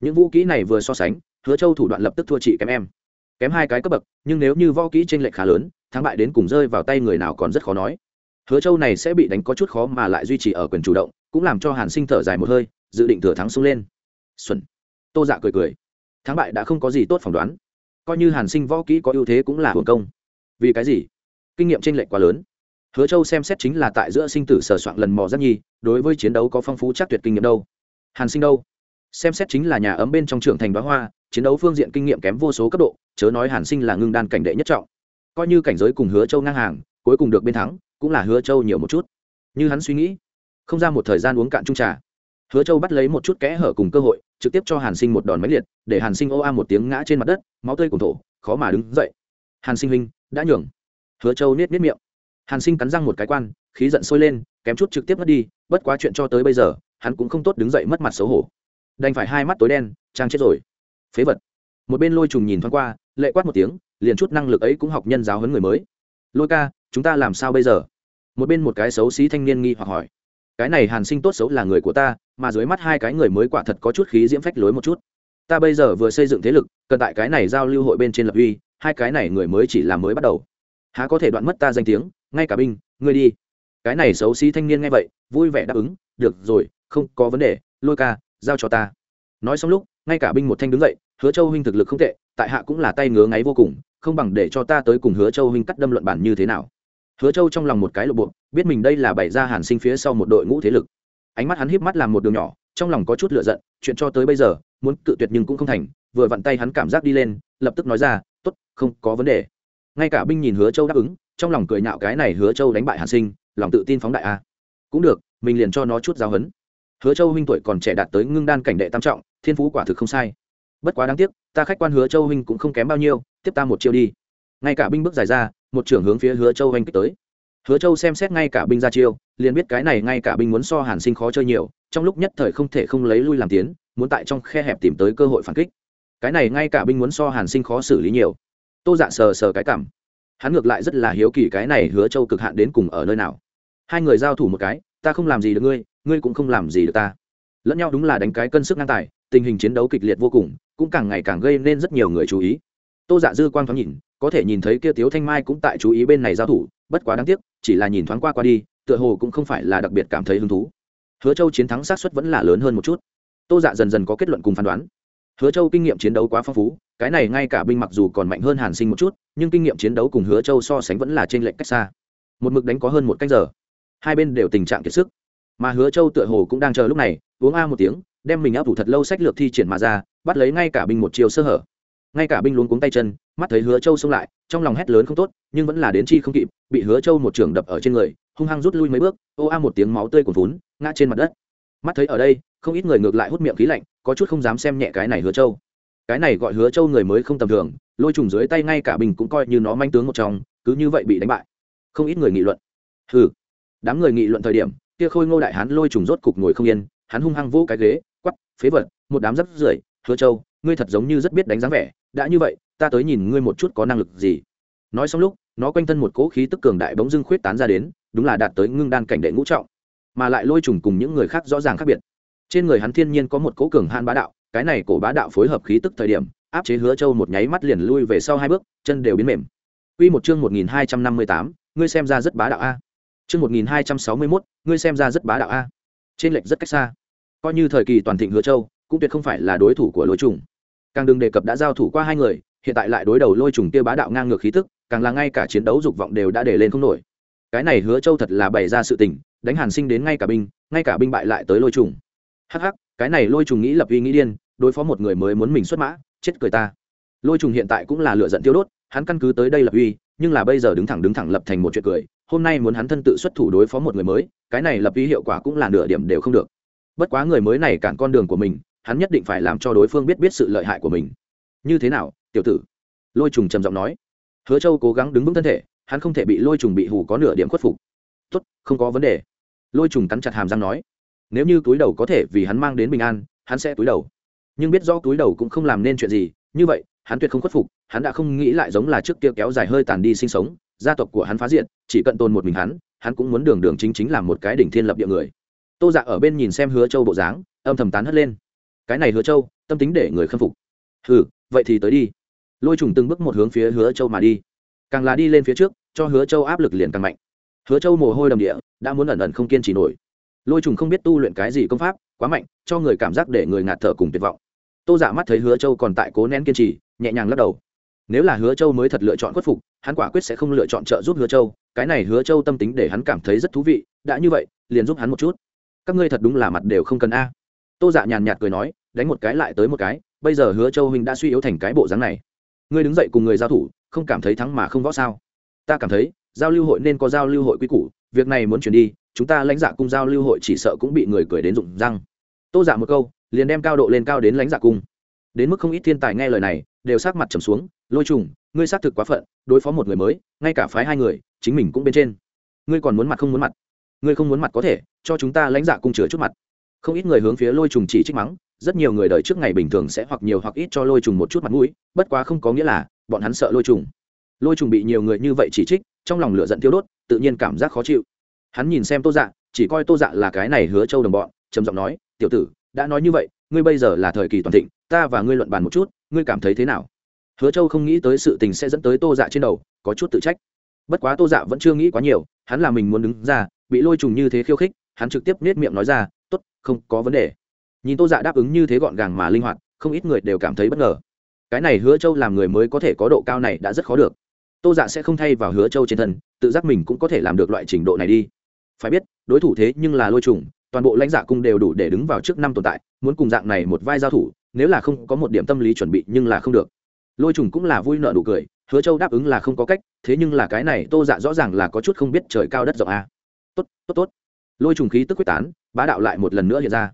Những vũ kỹ này vừa so sánh, hứa châu thủ đoạn lập tức thua chị kém em. Kém hai cái cấp bậc, nhưng nếu như võ kỹ t r ê n lệch khá lớn, thắng bại đến cùng rơi vào tay người nào còn rất khó nói. Hứa châu này sẽ bị đánh có chút khó mà lại duy trì ở quyền chủ động, cũng làm cho hàn sinh thở dài một hơi dự định thừa thắng xông lên. Xuân. Tô dạ cười cười. Thắng bại đã không có gì tốt phỏng đoán. Coi như hàn sinh võ kỹ có ưu thế cũng là hưởng công. Vì cái gì? Kinh nghiệm tranh lệch quá lớn. Hứa châu xem xét chính là tại giữa sinh tử sờ soạn lần mò rất nhi, đối với chiến đấu có phong phú chắc tuyệt kinh nghiệm đâu. Hàn sinh đâu? Xem xét chính là nhà ấm bên trong trưởng thành bá hoa, chiến đấu phương diện kinh nghiệm kém vô số cấp độ, chớ nói hàn sinh là ngưng đan cảnh đệ nhất trọng. Coi như cảnh giới cùng hứa châu ngang hàng, cuối cùng được bên thắng, cũng là hứa châu nhiều một chút. Như hắn suy nghĩ, không ra một thời gian uống cạn trung trà hứa châu bắt lấy một chút kẽ hở cùng cơ hội, trực tiếp cho hàn sinh một đòn máy liệt, để hàn sinh ô a một tiếng ngã trên mặt đất, máu tươi cùng thổ, khó mà đứng dậy. Hàn sinh huynh, đã nhường. Hứa châu nết nết miệng. Hàn sinh cắn răng một cái quan, khí giận sôi lên, kém chút trực tiếp mất đi, bất quá chuyện cho tới bây giờ, hắn cũng không tốt đứng dậy mất mặt xấu hổ. Đành phải hai mắt tối đen, trang chết rồi. Phế vật. Một bên lôi trùng nhìn thoáng qua, lệ quát một tiếng, liền chút năng lực ấy cũng học nhân giáo huấn người mới. Lôi ca, chúng ta làm sao bây giờ? Một bên một cái xấu xí thanh niên nghi hoặc hỏi cái này hàn sinh tốt xấu là người của ta, mà dưới mắt hai cái người mới quả thật có chút khí diễm phách lối một chút. Ta bây giờ vừa xây dựng thế lực, cần tại cái này giao lưu hội bên trên lập uy, hai cái này người mới chỉ là mới bắt đầu. Há có thể đoạn mất ta danh tiếng, ngay cả binh, ngươi đi. Cái này xấu xí thanh niên nghe vậy, vui vẻ đáp ứng, được rồi, không có vấn đề, lôi ca, giao cho ta. Nói xong lúc, ngay cả binh một thanh đứng dậy, hứa châu huynh thực lực không tệ, tại hạ cũng là tay ngứa ngáy vô cùng, không bằng để cho ta tới cùng hứa châu huynh cắt đâm luận bản như thế nào hứa châu trong lòng một cái lộ bộ, biết mình đây là bày ra hàn sinh phía sau một đội ngũ thế lực. Ánh mắt hắn híp mắt làm một đường nhỏ, trong lòng có chút lựa giận, chuyện cho tới bây giờ, muốn cự tuyệt nhưng cũng không thành, vừa vặn tay hắn cảm giác đi lên, lập tức nói ra, tốt, không có vấn đề. Ngay cả binh nhìn hứa châu đáp ứng, trong lòng cười nhạo cái này hứa châu đánh bại hàn sinh, lòng tự tin phóng đại a. Cũng được, mình liền cho nó chút giáo hấn hứa châu huynh tuổi còn trẻ đạt tới ngưng đan cảnh đệ tam trọng, thiên phú quả thực không sai. Bất quá đáng tiếc, ta khách quan hứa châu huynh cũng không kém bao nhiêu, tiếp ta một chiêu đi ngay cả binh bước dài ra, một trưởng hướng phía hứa châu anh kích tới. Hứa châu xem xét ngay cả binh ra chiêu, liền biết cái này ngay cả binh muốn so hàn sinh khó chơi nhiều, trong lúc nhất thời không thể không lấy lui làm tiến, muốn tại trong khe hẹp tìm tới cơ hội phản kích. Cái này ngay cả binh muốn so hàn sinh khó xử lý nhiều. Tô dạ sờ sờ cái cảm. Hắn ngược lại rất là hiếu kỳ cái này hứa châu cực hạn đến cùng ở nơi nào. Hai người giao thủ một cái, ta không làm gì được ngươi ngươi cũng không làm gì được ta. Lẫn nhau đúng là đánh cái cân sức ngang tài, tình hình chiến đấu kịch liệt vô cùng, cũng càng ngày càng gây nên rất nhiều người chú ý. Tô dạ dư quang thoáng nhìn có thể nhìn thấy kia tiếu thanh mai cũng tại chú ý bên này giao thủ, bất quá đáng tiếc, chỉ là nhìn thoáng qua qua đi, tựa hồ cũng không phải là đặc biệt cảm thấy hứng thú. Hứa châu chiến thắng xác suất vẫn là lớn hơn một chút. Tô dạ dần dần có kết luận cùng phán đoán. Hứa châu kinh nghiệm chiến đấu quá phong phú, cái này ngay cả binh mặc dù còn mạnh hơn hàn sinh một chút, nhưng kinh nghiệm chiến đấu cùng hứa châu so sánh vẫn là trên lệnh cách xa. Một mực đánh có hơn một cách giờ. Hai bên đều tình trạng kiệt sức. Mà hứa châu tựa hồ cũng đang chờ lúc này, uống a một tiếng, đem mình áp thủ thật lâu sách lược thi triển mà ra, bắt lấy ngay cả binh một chiều sơ hở ngay cả binh luống cuống tay chân, mắt thấy hứa châu xông lại, trong lòng hét lớn không tốt, nhưng vẫn là đến chi không kịp, bị hứa châu một trường đập ở trên người, hung hăng rút lui mấy bước, ô a một tiếng máu tươi cuồn vốn ngã trên mặt đất. Mắt thấy ở đây, không ít người ngược lại hút miệng khí lạnh, có chút không dám xem nhẹ cái này hứa châu. Cái này gọi hứa châu người mới không tầm thường, lôi trùng dưới tay ngay cả bình cũng coi như nó manh tướng một trong, cứ như vậy bị đánh bại. Không ít người nghị luận. Hừ. Đám người nghị luận thời điểm, kia khôi ngô đại hán lôi trùng rốt cục ngồi không yên, hắn hung hăng vỗ cái ghế, quắp, phế vật, một đám rất rưởi, hứa châu, ngươi thật giống như rất biết đánh dáng vẻ đã như vậy ta tới nhìn ngươi một chút có năng lực gì nói xong lúc nó quanh thân một cỗ khí tức cường đại bỗng dưng khuyết tán ra đến đúng là đạt tới ngưng đan cảnh đệ ngũ trọng mà lại lôi trùng cùng những người khác rõ ràng khác biệt trên người hắn thiên nhiên có một cỗ cường han bá đạo cái này cổ bá đạo phối hợp khí tức thời điểm áp chế hứa châu một nháy mắt liền lui về sau hai bước chân đều biến mềm Quy một chương 1258, ngươi xem ra rất bá đạo a. Chương 1261, ngươi xem ra rất bá đạo a. Trên lệch rất cách xa. Coi như thời kỳ toàn thịnh Hứa Châu, cũng tuyệt không phải là đối thủ của Lôi Trùng. Càng đừng đề cập đã giao thủ qua hai người, hiện tại lại đối đầu Lôi Trùng kia bá đạo ngang ngược khí tức, càng là ngay cả chiến đấu dục vọng đều đã để lên không nổi. Cái này Hứa Châu thật là bày ra sự tình, đánh Hàn Sinh đến ngay cả binh, ngay cả binh bại lại tới Lôi Trùng. Hắc hắc, cái này Lôi Trùng nghĩ lập uy nghĩ điên, đối phó một người mới muốn mình xuất mã, chết cười ta lôi trùng hiện tại cũng là lựa giận tiêu đốt hắn căn cứ tới đây lập uy nhưng là bây giờ đứng thẳng đứng thẳng lập thành một chuyện cười hôm nay muốn hắn thân tự xuất thủ đối phó một người mới cái này lập uy hiệu quả cũng là nửa điểm đều không được bất quá người mới này cản con đường của mình hắn nhất định phải làm cho đối phương biết biết sự lợi hại của mình. Như thế nào, tiểu tử? Lôi trùng trầm giọng nói. Hứa châu cố gắng đứng vững thân thể, hắn không thể bị lôi trùng bị hù có nửa điểm khuất phục. Tốt, không có vấn đề. Lôi trùng cắn chặt hàm răng nói. Nếu như túi đầu có thể vì hắn mang đến bình an, hắn sẽ túi đầu. Nhưng biết do túi đầu cũng không làm nên chuyện gì, như vậy, hắn tuyệt không khuất phục, hắn đã không nghĩ lại giống là trước kia kéo dài hơi tàn đi sinh sống, gia tộc của hắn phá diện chỉ cận tồn một mình hắn hắn cũng muốn đường đường chính chính làm một cái đỉnh thiên lập địa người. Tô dạ ở bên nhìn xem hứa châu bộ dáng, âm thầm tán hất lên cái này hứa châu, tâm tính để người khâm phục. Ừ vậy thì tới đi. Lôi trùng từng bước một hướng phía hứa châu mà đi. Càng là đi lên phía trước, cho hứa châu áp lực liền càng mạnh. Hứa châu mồ hôi đầm địa, đã muốn ẩn ẩn không kiên trì nổi. Lôi trùng không biết tu luyện cái gì công pháp, quá mạnh, cho người cảm giác để người ngạt thở cùng tuyệt vọng. Tô dạ mắt thấy hứa châu còn tại cố nén kiên trì, nhẹ nhàng lắc đầu. Nếu là hứa châu mới thật lựa chọn khuất phục, hắn quả quyết sẽ không lựa chọn trợ giúp hứa châu. Cái này hứa châu tâm tính để hắn cảm thấy rất thú vị, đã như vậy, liền giúp hắn một chút. Các ngươi thật đúng là mặt đều không cần a tô dạ nhàn nhạt cười nói, đánh một cái lại tới một cái, bây giờ hứa châu huynh đã suy yếu thành cái bộ dáng này. Ngươi đứng dậy cùng người giao thủ, không cảm thấy thắng mà không võ sao? Ta cảm thấy, giao lưu hội nên có giao lưu hội quy củ, việc này muốn chuyển đi, chúng ta lãnh dạ cung giao lưu hội chỉ sợ cũng bị người cười đến rụng răng. Tô dạ một câu, liền đem cao độ lên cao đến lãnh dạ cung. Đến mức không ít thiên tài nghe lời này, đều sát mặt trầm xuống, lôi trùng, ngươi xác thực quá phận, đối phó một người mới, ngay cả phái hai người, chính mình cũng bên trên. Ngươi còn muốn mặt không muốn mặt. Ngươi không muốn mặt có thể, cho chúng ta lãnh dạ cung chứa chút mặt không ít người hướng phía lôi trùng chỉ trích mắng, rất nhiều người đời trước ngày bình thường sẽ hoặc nhiều hoặc ít cho lôi trùng một chút mặt mũi, bất quá không có nghĩa là bọn hắn sợ lôi trùng. Lôi trùng bị nhiều người như vậy chỉ trích, trong lòng lửa giận tiêu đốt, tự nhiên cảm giác khó chịu. Hắn nhìn xem tô dạ chỉ coi tô dạ là cái này hứa châu đồng bọn, trầm giọng nói, tiểu tử, đã nói như vậy, ngươi bây giờ là thời kỳ toàn thịnh, ta và ngươi luận bàn một chút, ngươi cảm thấy thế nào? Hứa châu không nghĩ tới sự tình sẽ dẫn tới tô dạ trên đầu, có chút tự trách. Bất quá tô dạ vẫn chưa nghĩ quá nhiều, hắn là mình muốn đứng ra, bị lôi trùng như thế khiêu khích, hắn trực tiếp nết miệng nói ra t ố t không có vấn đề. Nhìn tô dạ đáp ứng như thế gọn gàng mà linh hoạt, không ít người đều cảm thấy bất ngờ. Cái này hứa châu làm người mới có thể có độ cao này đã rất khó được. Tô dạ sẽ không thay vào hứa châu trên thân, tự giác mình cũng có thể làm được loại trình độ này đi. Phải biết, đối thủ thế nhưng là lôi trùng, toàn bộ lãnh giả cung đều đủ để đứng vào trước năm tồn tại, muốn cùng dạng này một vai giao thủ, nếu là không có một điểm tâm lý chuẩn bị nhưng là không được. Lôi trùng cũng là vui nợ nụ cười, hứa châu đáp ứng là không có cách, thế nhưng là cái này tô dạ rõ ràng là có chút không biết trời cao đất rộng a à. tốt tốt tốt lôi trùng khí tức quyết tán, bá đạo lại một lần nữa hiện ra.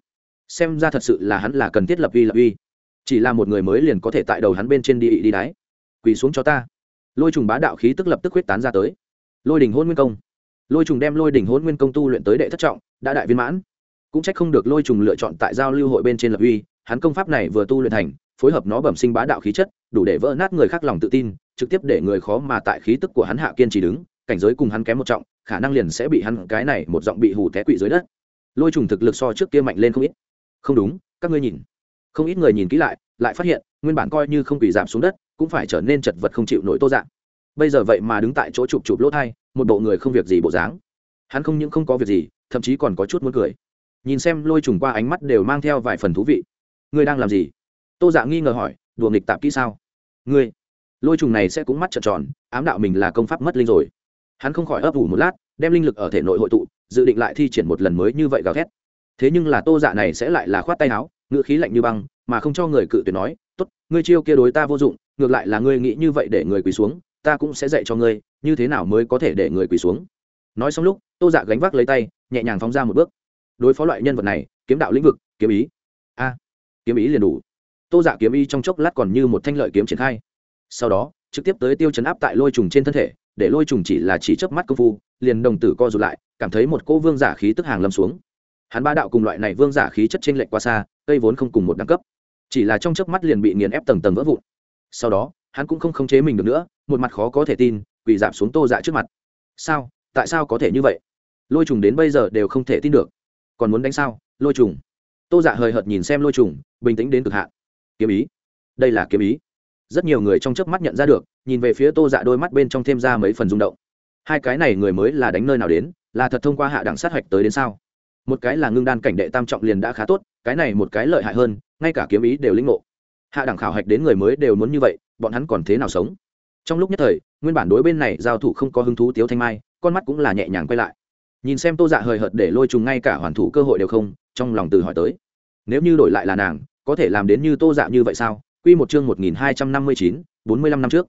Xem ra thật sự là hắn là cần thiết lập uy lập uy. Chỉ là một người mới liền có thể tại đầu hắn bên trên đi đi đáy quỳ xuống cho ta. Lôi trùng bá đạo khí tức lập tức quyết tán ra tới. Lôi đình hôn nguyên công. Lôi trùng đem lôi đình hôn nguyên công tu luyện tới đệ thất trọng, đã đại viên mãn. Cũng trách không được lôi trùng lựa chọn tại giao lưu hội bên trên lập uy, hắn công pháp này vừa tu luyện thành, phối hợp nó bẩm sinh bá đạo khí chất, đủ để vỡ nát người khác lòng tự tin, trực tiếp để người khó mà tại khí tức của hắn hạ kiên trì đứng, cảnh giới cùng hắn kém một trọng khả năng liền sẽ bị hắn cái này một giọng bị hù té quỵ dưới đất. Lôi trùng thực lực so trước kia mạnh lên không ít. Không đúng, các ngươi nhìn. Không ít người nhìn kỹ lại lại phát hiện, nguyên bản coi như không quỳ giảm xuống đất, cũng phải trở nên chật vật không chịu nổi tô dạng. Bây giờ vậy mà đứng tại chỗ chụp chụp lỗ thai, một bộ người không việc gì bộ dáng. Hắn không những không có việc gì, thậm chí còn có chút muốn cười. Nhìn xem lôi trùng qua ánh mắt đều mang theo vài phần thú vị. Ngươi đang làm gì? Tô dạ nghi ngờ hỏi, đùa nghịch tạp kỹ sao? Ngươi, lôi trùng này sẽ cũng mắt trợn tròn, ám đạo mình là công pháp mất linh rồi hắn không khỏi ấp ủ một lát, đem linh lực ở thể nội hội tụ, dự định lại thi triển một lần mới như vậy gào thét. Thế nhưng là tô dạ này sẽ lại là khoát tay áo ngựa khí lạnh như băng, mà không cho người cự tuyệt nói, tốt, ngươi chiêu kia đối ta vô dụng, ngược lại là ngươi nghĩ như vậy để người quỳ xuống, ta cũng sẽ dạy cho ngươi, như thế nào mới có thể để người quỳ xuống. Nói xong lúc, tô dạ gánh vác lấy tay, nhẹ nhàng phóng ra một bước. Đối phó loại nhân vật này, kiếm đạo lĩnh vực, kiếm ý. A, kiếm ý liền đủ. Tô dạ kiếm ý trong chốc lát còn như một thanh lợi kiếm triển khai. Sau đó, trực tiếp tới tiêu chấn áp tại lôi trùng trên thân thể để lôi trùng chỉ là chỉ chớp mắt công phu, liền đồng tử co rụt lại, cảm thấy một cô vương giả khí tức hàng lâm xuống. Hắn ba đạo cùng loại này vương giả khí chất trên lệnh qua xa, cây vốn không cùng một đẳng cấp. Chỉ là trong chớp mắt liền bị nghiền ép tầng tầng vỡ vụn. Sau đó, hắn cũng không khống chế mình được nữa, một mặt khó có thể tin, quỳ giảm xuống tô dạ trước mặt. Sao? Tại sao có thể như vậy? Lôi trùng đến bây giờ đều không thể tin được. Còn muốn đánh sao? Lôi trùng. Tô dạ hời hợt nhìn xem lôi trùng, bình tĩnh đến cực hạn. Kiếm ý. Đây là kiếm ý rất nhiều người trong chớp mắt nhận ra được, nhìn về phía tô dạ đôi mắt bên trong thêm ra mấy phần rung động. Hai cái này người mới là đánh nơi nào đến, là thật thông qua hạ đẳng sát hạch tới đến sao? Một cái là ngưng đan cảnh đệ tam trọng liền đã khá tốt, cái này một cái lợi hại hơn, ngay cả kiếm ý đều lĩnh ngộ. Hạ đẳng khảo hạch đến người mới đều muốn như vậy, bọn hắn còn thế nào sống? Trong lúc nhất thời, nguyên bản đối bên này giao thủ không có hứng thú tiếu thanh mai, con mắt cũng là nhẹ nhàng quay lại. Nhìn xem tô dạ hời hợt để lôi trùng ngay cả hoàn thủ cơ hội đều không, trong lòng từ hỏi tới. Nếu như đổi lại là nàng, có thể làm đến như tô dạ như vậy sao? Quy một chương một nghìn hai trăm năm mươi chín, bốn mươi lăm năm trước.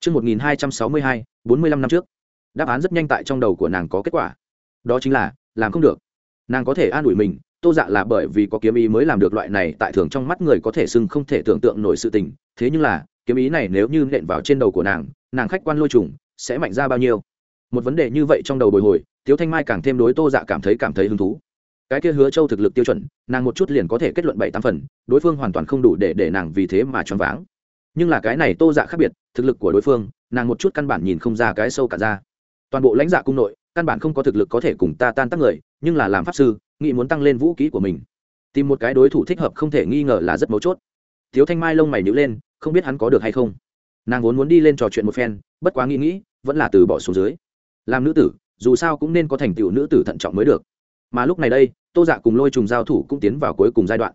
Chương một nghìn hai trăm sáu mươi hai, bốn mươi lăm năm trước. Đáp án rất nhanh tại trong đầu của nàng có kết quả. Đó chính là, làm không được. Nàng có thể an ủi mình, tô dạ là bởi vì có kiếm ý mới làm được loại này, tại thường trong mắt người có thể xưng không thể tưởng tượng nổi sự tình. Thế nhưng là, kiếm ý này nếu như nện vào trên đầu của nàng nàng khách quan lôi trùng, sẽ mạnh ra bao nhiêu? Một vấn đề như vậy trong đầu bồi hồi, tiếu thanh mai càng thêm đối tô dạ cảm thấy cảm thấy hứng thú cái kia hứa châu thực lực tiêu chuẩn, nàng một chút liền có thể kết luận bảy tám phần, đối phương hoàn toàn không đủ để để nàng vì thế mà choáng váng. Nhưng là cái này tô dạ khác biệt, thực lực của đối phương, nàng một chút căn bản nhìn không ra cái sâu cả ra. Toàn bộ lãnh dạ cung nội, căn bản không có thực lực có thể cùng ta tan tác người, nhưng là làm pháp sư, nghĩ muốn tăng lên vũ kỹ của mình. Tìm một cái đối thủ thích hợp không thể nghi ngờ là rất mấu chốt. Thiếu thanh mai lông mày nhữ lên, không biết hắn có được hay không. Nàng vốn muốn đi lên trò chuyện một phen, bất quá nghĩ nghĩ, vẫn là từ bỏ xuống dưới. Làm nữ tử, dù sao cũng nên có thành tựu nữ tử thận trọng mới được. Mà lúc này đây tô dạ cùng lôi trùng giao thủ cũng tiến vào cuối cùng giai đoạn.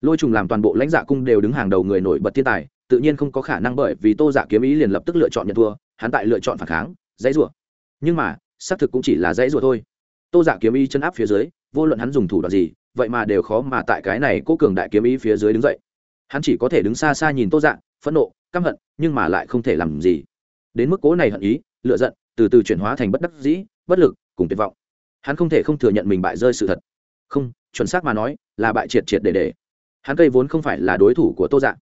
Lôi trùng làm toàn bộ lãnh dạ cung đều đứng hàng đầu người nổi bật thiên tài, tự nhiên không có khả năng bởi vì tô dạ kiếm ý liền lập tức lựa chọn nhận thua, hắn tại lựa chọn phản kháng, dãy rủa. Nhưng mà, xác thực cũng chỉ là dãy rủa thôi. Tô dạ kiếm ý chân áp phía dưới, vô luận hắn dùng thủ đoạn gì, vậy mà đều khó mà tại cái này cố cường đại kiếm ý phía dưới đứng dậy. Hắn chỉ có thể đứng xa xa nhìn tô dạ phẫn nộ, căm hận, nhưng mà lại không thể làm gì. Đến mức cố này hận ý lựa giận, từ từ chuyển hóa thành bất đắc dĩ, bất lực, cùng tuyệt vọng. Hắn không thể không thừa nhận mình bại rơi sự thật không, chuẩn xác mà nói, là bại triệt triệt để để. Hắn cây vốn không phải là đối thủ của tô dạ.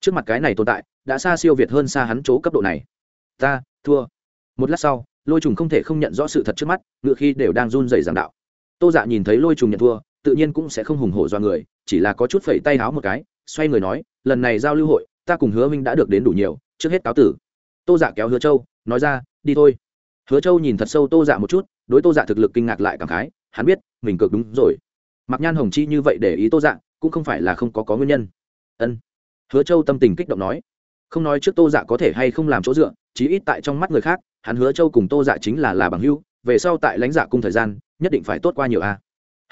Trước mặt cái này tồn tại, đã xa siêu việt hơn xa hắn chỗ cấp độ này. Ta, thua. Một lát sau, lôi trùng không thể không nhận rõ sự thật trước mắt, ngựa khi đều đang run dày giảng đạo. Tô dạ nhìn thấy lôi trùng nhận thua, tự nhiên cũng sẽ không hùng hổ do người, chỉ là có chút phẩy tay háo một cái, xoay người nói, lần này giao lưu hội, ta cùng hứa minh đã được đến đủ nhiều, trước hết cáo tử. Tô dạ kéo hứa châu, nói ra, đi thôi. Hứa châu nhìn thật sâu tô dạ một chút, đối tô dạ thực lực kinh ngạc lại cảm khái, hắn biết, mình cực đúng rồi mặc nhan hồng chi như vậy để ý tô dạ cũng không phải là không có có nguyên nhân. Ân. Hứa châu tâm tình kích động nói. Không nói trước tô dạ có thể hay không làm chỗ dựa, chí ít tại trong mắt người khác, hắn hứa châu cùng tô dạ chính là là bằng hưu về sau tại lãnh dạ cung thời gian, nhất định phải tốt qua nhiều a.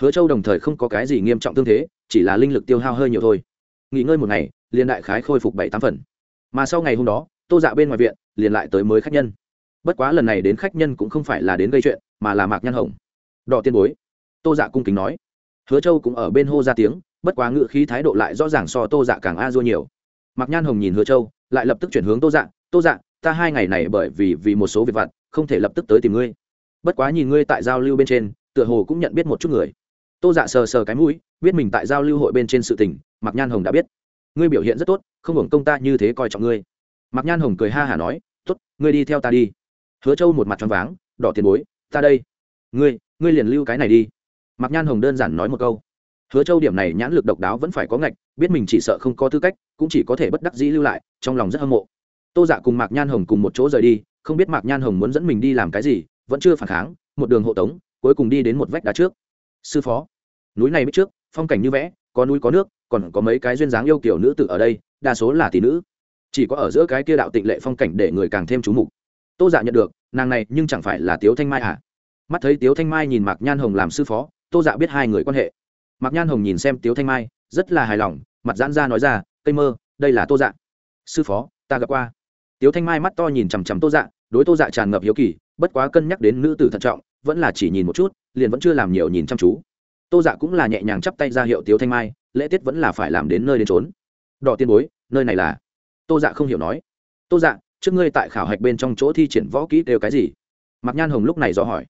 Hứa châu đồng thời không có cái gì nghiêm trọng tương thế, chỉ là linh lực tiêu hao hơi nhiều thôi. Nghỉ ngơi một ngày, liền đại khái khôi phục bảy tám phần. Mà sau ngày hôm đó, tô dạ bên ngoài viện, liền lại tới mới khách nhân. Bất quá lần này đến khách nhân cũng không phải là đến gây chuyện, mà là mạc nhan hồng. Đỏ tiên bối. Tô dạ cung kính nói hứa châu cũng ở bên hô ra tiếng, bất quá ngự khí thái độ lại rõ ràng so tô dạ càng a dua nhiều. Mạc nhan hồng nhìn hứa châu, lại lập tức chuyển hướng tô dạ tô dạ ta hai ngày này bởi vì vì một số việc vặt, không thể lập tức tới tìm ngươi. Bất quá nhìn ngươi tại giao lưu bên trên, tựa hồ cũng nhận biết một chút người. Tô dạ sờ sờ cái mũi, biết mình tại giao lưu hội bên trên sự tình, mạc nhan hồng đã biết. Ngươi biểu hiện rất tốt, không hưởng công ta như thế coi trọng ngươi. Mạc nhan hồng cười ha hả nói t ố t ngươi đi theo ta đi. Hứa châu một mặt t r váng, đỏ tiền bối, ta đây. Ngươi ngươi liền lưu cái này đi mạc nhan hồng đơn giản nói một câu. Hứa châu điểm này nhãn lực độc đáo vẫn phải có ngạch, biết mình chỉ sợ không có tư cách, cũng chỉ có thể bất đắc dĩ lưu lại, trong lòng rất hâm mộ. Tô dạ cùng mạc nhan hồng cùng một chỗ rời đi, không biết mạc nhan hồng muốn dẫn mình đi làm cái gì, vẫn chưa phản kháng, một đường hộ tống, cuối cùng đi đến một vách đá trước. Sư phó, núi này biết trước, phong cảnh như vẽ, có núi có nước, còn có mấy cái duyên dáng yêu kiểu nữ tử ở đây, đa số là tỷ nữ. Chỉ có ở giữa cái kia đạo tịnh lệ phong cảnh để người càng thêm chú mục. Tô dạ nhận được, nàng này nhưng chẳng phải là tiếu thanh mai à? Mắt thấy tiếu thanh mai nhìn mạc nhan hồng làm sư phó tô dạ biết hai người quan hệ. Mạc nhan hồng nhìn xem tiếu thanh mai, rất là hài lòng, mặt giãn ra nói ra, cây mơ, đây là tô dạ. Sư phó, ta gặp qua. Tiếu thanh mai mắt to nhìn chằm chằm tô dạ đối tô dạ tràn ngập hiếu kỳ, bất quá cân nhắc đến nữ tử thận trọng, vẫn là chỉ nhìn một chút, liền vẫn chưa làm nhiều nhìn chăm chú. Tô dạ cũng là nhẹ nhàng chắp tay ra hiệu tiếu thanh mai, lễ tiết vẫn là phải làm đến nơi đến trốn đỏ tiên bối, nơi này là? Tô dạ không hiểu nói. Tô dạ trước ngươi tại khảo hạch bên trong chỗ thi triển võ kỹ đều cái gì? Mạc nhan hồng lúc này dò hỏi.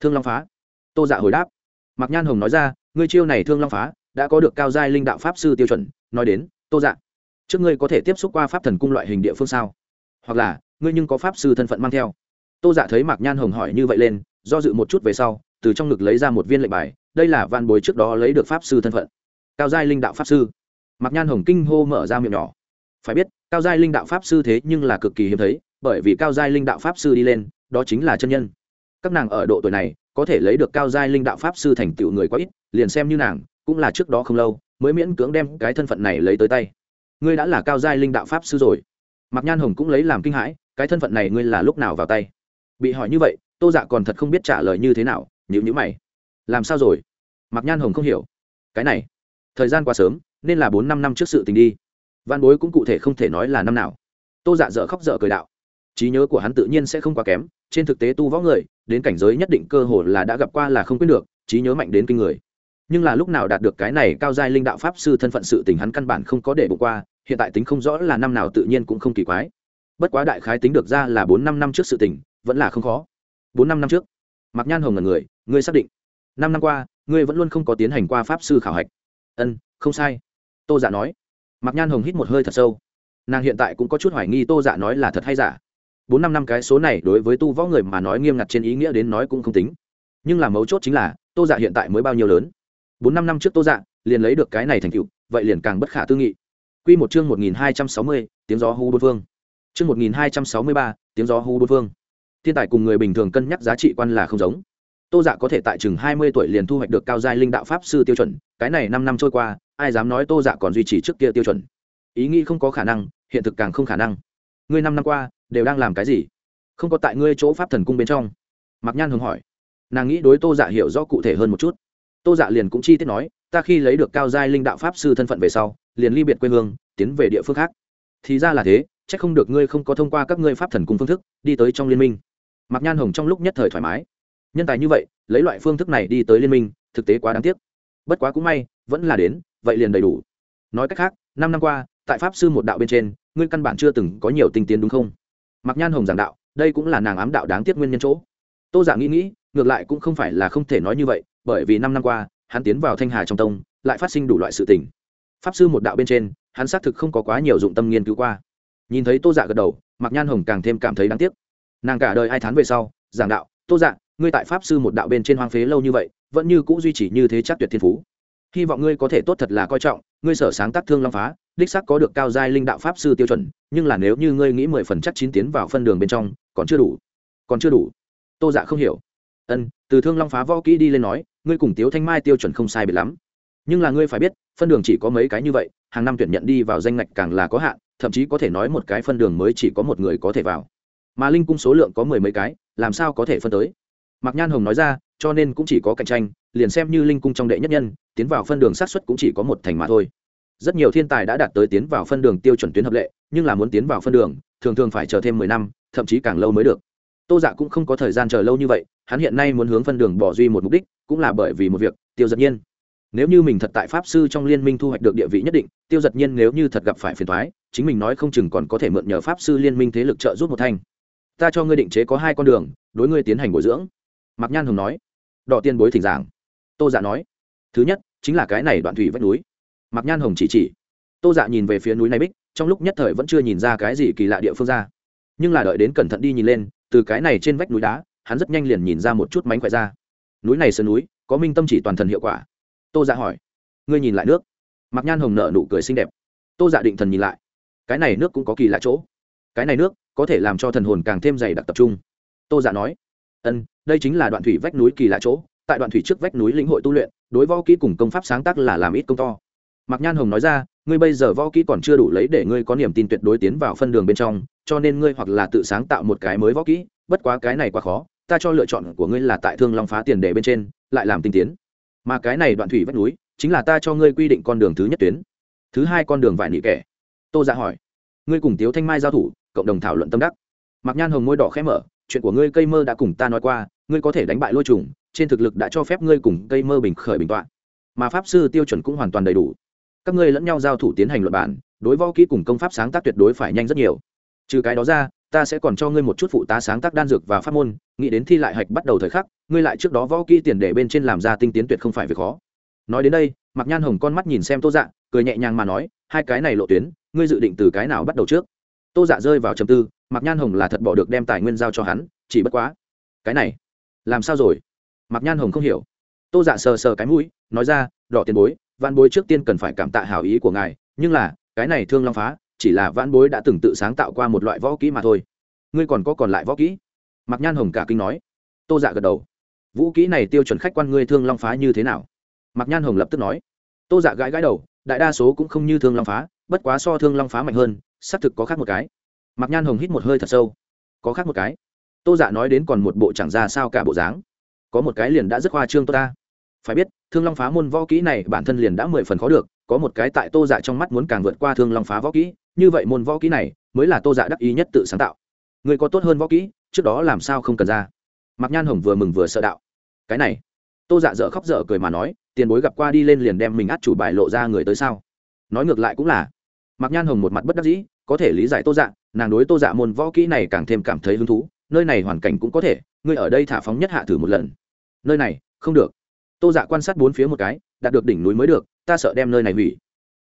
Thương long phá. Tô dạ hồi đáp mạc nhan hồng nói ra, ngươi chiêu này thương long phá, đã có được cao giai linh đạo pháp sư tiêu chuẩn, nói đến, tô dạ trước ngươi có thể tiếp xúc qua pháp thần cung loại hình địa phương sao? Hoặc là, ngươi nhưng có pháp sư thân phận mang theo? Tô dạ thấy mạc nhan hồng hỏi như vậy lên, do dự một chút về sau, từ trong ngực lấy ra một viên lệnh bài, đây là van bối trước đó lấy được pháp sư thân phận. Cao giai linh đạo pháp sư. Mạc nhan hồng kinh hô mở ra miệng nhỏ. Phải biết, cao giai linh đạo pháp sư thế nhưng là cực kỳ hiếm thấy, bởi vì cao giai linh đạo pháp sư đi lên, đó chính là chân nhân. Các nàng ở độ tuổi này có thể lấy được cao giai linh đạo pháp sư thành tựu người quá ít, liền xem như nàng, cũng là trước đó không lâu, mới miễn cưỡng đem cái thân phận này lấy tới tay. Ngươi đã là cao giai linh đạo pháp sư rồi. Mạc nhan hồng cũng lấy làm kinh hãi, cái thân phận này ngươi là lúc nào vào tay? Bị hỏi như vậy, tô dạ còn thật không biết trả lời như thế nào nhữ nhữ mày. Làm sao rồi? Mạc nhan hồng không hiểu. Cái này, thời gian quá sớm, nên là bốn năm năm trước sự tình đi. Văn bối cũng cụ thể không thể nói là năm nào. Tô dạ dở khóc dở cười đạo trí nhớ của hắn tự nhiên sẽ không quá kém, trên thực tế tu võ người, đến cảnh giới nhất định cơ hồ là đã gặp qua là không quyết được, trí nhớ mạnh đến kinh người. Nhưng là lúc nào đạt được cái này cao giai linh đạo pháp sư thân phận sự tình hắn căn bản không có để bỏ qua, hiện tại tính không rõ là năm nào tự nhiên cũng không kỳ quái. Bất quá đại khái tính được ra là bốn năm năm trước sự tình, vẫn là không khó. Bốn năm năm trước. Mặc nhan hồng là người, ngươi xác định. Năm năm qua, ngươi vẫn luôn không có tiến hành qua pháp sư khảo hạch. Ân, không sai. Tô giả dạ nói. Mặc nhan hồng hít một hơi thật sâu. Nàng hiện tại cũng có chút hoài nghi tô dạ nói là thật hay giả bốn năm năm cái số này đối với tu võ người mà nói nghiêm ngặt trên ý nghĩa đến nói cũng không tính. Nhưng là mấu chốt chính là, tô dạ hiện tại mới bao nhiêu lớn? Bốn năm năm trước tô dạ liền lấy được cái này thành tựu, vậy liền càng bất khả tư nghị. Q một chương một nghìn hai trăm sáu mươi, tiếng gió hu bôn phương chương một nghìn hai trăm sáu mươi ba, tiếng gió hu bôn phương thiên tài cùng người bình thường cân nhắc giá trị quan là không giống. Tô dạ có thể tại chừng hai mươi tuổi liền thu hoạch được cao giai linh đạo pháp sư tiêu chuẩn, cái này năm năm trôi qua, ai dám nói tô dạ còn duy trì trước kia tiêu chuẩn? Ý nghĩ không có khả năng, hiện thực càng không khả năng. Ngươi năm năm qua đều đang làm cái gì? Không có tại ngươi chỗ pháp thần cung bên trong. Mạc nhan hồng hỏi. Nàng nghĩ đối tô dạ hiểu rõ cụ thể hơn một chút. Tô dạ liền cũng chi tiết nói, ta khi lấy được cao giai linh đạo pháp sư thân phận về sau, liền ly biệt quê hương, tiến về địa phương khác. Thì ra là thế c h ắ c không được ngươi không có thông qua các ngươi pháp thần cung phương thức, đi tới trong liên minh. Mạc nhan hồng trong lúc nhất thời thoải mái. Nhân tài như vậy, lấy loại phương thức này đi tới liên minh, thực tế quá đáng tiếc. Bất quá cũng may, vẫn là đến, vậy liền đầy đủ. Nói cách khác, năm năm qua, tại pháp sư một đạo bên trên, ngươi căn bản chưa từng có nhiều tinh tiến đúng không? Mặc nhan hồng giảng đạo, đây cũng là nàng ám đạo đáng tiếc nguyên nhân chỗ. Tô giả nghĩ nghĩ, ngược lại cũng không phải là không thể nói như vậy, bởi vì năm năm qua, hắn tiến vào thanh hà trong tông, lại phát sinh đủ loại sự tình. Pháp sư một đạo bên trên, hắn xác thực không có quá nhiều dụng tâm nghiên cứu qua. Nhìn thấy tô dạ gật đầu mặc nhan hồng càng thêm cảm thấy đáng tiếc. Nàng cả đời hai tháng về sau, giảng đạo, tô dạ ngươi tại pháp sư một đạo bên trên hoang phế lâu như vậy, vẫn như c ũ duy trì như thế chắc tuyệt thiên phú. Hy vọng ngươi có thể tốt thật là coi trọng, ngươi sở sáng tác thương long phá đích xác có được cao giai linh đạo pháp sư tiêu chuẩn, nhưng là nếu như ngươi nghĩ mười phần chắc chín tiến vào phân đường bên trong, còn chưa đủ. Còn chưa đủ. Tô dạ không hiểu. Ân, từ thương long phá võ kỹ đi lên nói, ngươi cùng tiếu thanh mai tiêu chuẩn không sai biệt lắm. Nhưng là ngươi phải biết, phân đường chỉ có mấy cái như vậy, hàng năm tuyển nhận đi vào danh ngạch càng là có hạn, thậm chí có thể nói một cái phân đường mới chỉ có một người có thể vào. Mà linh cung số lượng có mười mấy cái, làm sao có thể phân tới? Mạc nhan hồng nói ra, cho nên cũng chỉ có cạnh tranh, liền xem như linh cung trong đệ nhất nhân, tiến vào phân đường sát xuất cũng chỉ có một thành mà thôi rất nhiều thiên tài đã đạt tới tiến vào phân đường tiêu chuẩn tuyến hợp lệ, nhưng là muốn tiến vào phân đường, thường thường phải chờ thêm mười năm, thậm chí càng lâu mới được. Tô dạ cũng không có thời gian chờ lâu như vậy, hắn hiện nay muốn hướng phân đường bỏ duy một mục đích, cũng là bởi vì một việc, tiêu giật nhiên. Nếu như mình thật tại pháp sư trong liên minh thu hoạch được địa vị nhất định, tiêu giật nhiên nếu như thật gặp phải phiền thoái chính mình nói không chừng còn có thể mượn nhờ pháp sư liên minh thế lực trợ giúp một thanh. Ta cho ngươi định chế có hai con đường, đối ngươi tiến hành bồi dưỡng. Mạc nhan hồng nói. Đỏ tiên bối thỉnh giảng. Tô dạ nói. Thứ nhất, chính là cái này đoạn thủy vách núi mạc nhan hồng chỉ chỉ. Tô dạ nhìn về phía núi này bích, trong lúc nhất thời vẫn chưa nhìn ra cái gì kỳ lạ địa phương ra. Nhưng là đợi đến cẩn thận đi nhìn lên, từ cái này trên vách núi đá, hắn rất nhanh liền nhìn ra một chút mánh khỏe ra. Núi này sơn núi, có minh tâm chỉ toàn thần hiệu quả. Tô dạ hỏi, ngươi nhìn lại nước? Mạc nhan hồng nợ nụ cười xinh đẹp. Tô dạ định thần nhìn lại. Cái này nước cũng có kỳ lạ chỗ. Cái này nước có thể làm cho thần hồn càng thêm dày đặc tập trung. Tô dạ nói, ân, đây chính là đoạn thủy vách núi kỳ lạ chỗ. Tại đoạn thủy trước vách núi lĩnh hội tu luyện, đối võ kỹ cùng công pháp sáng tác là làm ít công to mạc nhan hồng nói ra, ngươi bây giờ võ kỹ còn chưa đủ lấy để ngươi có niềm tin tuyệt đối tiến vào phân đường bên trong, cho nên ngươi hoặc là tự sáng tạo một cái mới võ kỹ, bất quá cái này quá khó, ta cho lựa chọn của ngươi là tại thương long phá tiền đề bên trên, lại làm tinh tiến. Mà cái này đoạn thủy vách núi, chính là ta cho ngươi quy định con đường thứ nhất tuyến. Thứ hai con đường vải nị kẻ. Tô dạ hỏi, ngươi cùng tiếu thanh mai giao thủ, cộng đồng thảo luận tâm đắc. Mạc nhan hồng môi đỏ khẽ mở, chuyện của ngươi cây mơ đã cùng ta nói qua, ngươi có thể đánh bại lôi trùng, trên thực lực đã cho phép ngươi cùng cây mơ bình khởi bình tọa. Mà pháp sư tiêu chuẩn cũng hoàn toàn đầy đủ các ngươi lẫn nhau giao thủ tiến hành luật bản đối võ kỹ cùng công pháp sáng tác tuyệt đối phải nhanh rất nhiều. Trừ cái đó ra, ta sẽ còn cho ngươi một chút phụ tá sáng tác đan dược và pháp môn, nghĩ đến thi lại hạch bắt đầu thời khắc, ngươi lại trước đó võ kỹ tiền để bên trên làm ra tinh tiến tuyệt không phải việc khó. Nói đến đây mặc nhan hồng con mắt nhìn xem tô dạ cười nhẹ nhàng mà nói, hai cái này lộ tuyến, ngươi dự định từ cái nào bắt đầu trước? Tô dạ rơi vào trầm tư mặc nhan hồng là thật bỏ được đem tài nguyên giao cho hắn, chỉ bất quá. Cái này, làm sao rồi? Mặc nhan hồng không hiểu. Tô dạ sờ sờ cái mũi, nói ra, đỏ tiền bối văn bối trước tiên cần phải cảm tạ hảo ý của ngài, nhưng là, cái này thương long phá, chỉ là văn bối đã từng tự sáng tạo qua một loại võ kỹ mà thôi. Ngươi còn có còn lại võ kỹ? Mặc nhan hồng cả kinh nói. Tô dạ gật đầu. Vũ kỹ này tiêu chuẩn khách quan ngươi thương long phá như thế nào? Mặc nhan hồng lập tức nói. Tô dạ gãi gãi đầu, đại đa số cũng không như thương long phá, bất quá so thương long phá mạnh hơn, xác thực có khác một cái. Mặc nhan hồng hít một hơi thật sâu. Có khác một cái. Tô dạ nói đến còn một bộ chẳng ra sao cả bộ dáng. Có một cái liền đã rất hoa trương tôi ta. Phải biết thương long phá môn võ kỹ này bản thân liền đã mười phần khó được, có một cái tại tô dạ trong mắt muốn càng vượt qua thương long phá võ kỹ, như vậy môn võ kỹ này mới là tô dạ đắc ý nhất tự sáng tạo. Người có tốt hơn võ kỹ, trước đó làm sao không cần ra? Mặc nhan hồng vừa mừng vừa sợ đạo. Cái này, tô dạ dở khóc dở cười mà nói, tiền bối gặp qua đi lên liền đem mình át chủ bài lộ ra người tới sao? Nói ngược lại cũng là. Mặc nhan hồng một mặt bất đắc dĩ, có thể lý giải tô dạ nàng đối tô dạ môn võ kỹ này càng thêm cảm thấy hứng thú, nơi này hoàn cảnh cũng có thể, ngươi ở đây thả phóng nhất hạ thử một lần. Nơi này, không được tô dạ quan sát bốn phía một cái, đạt được đỉnh núi mới được, ta sợ đem nơi này hủy.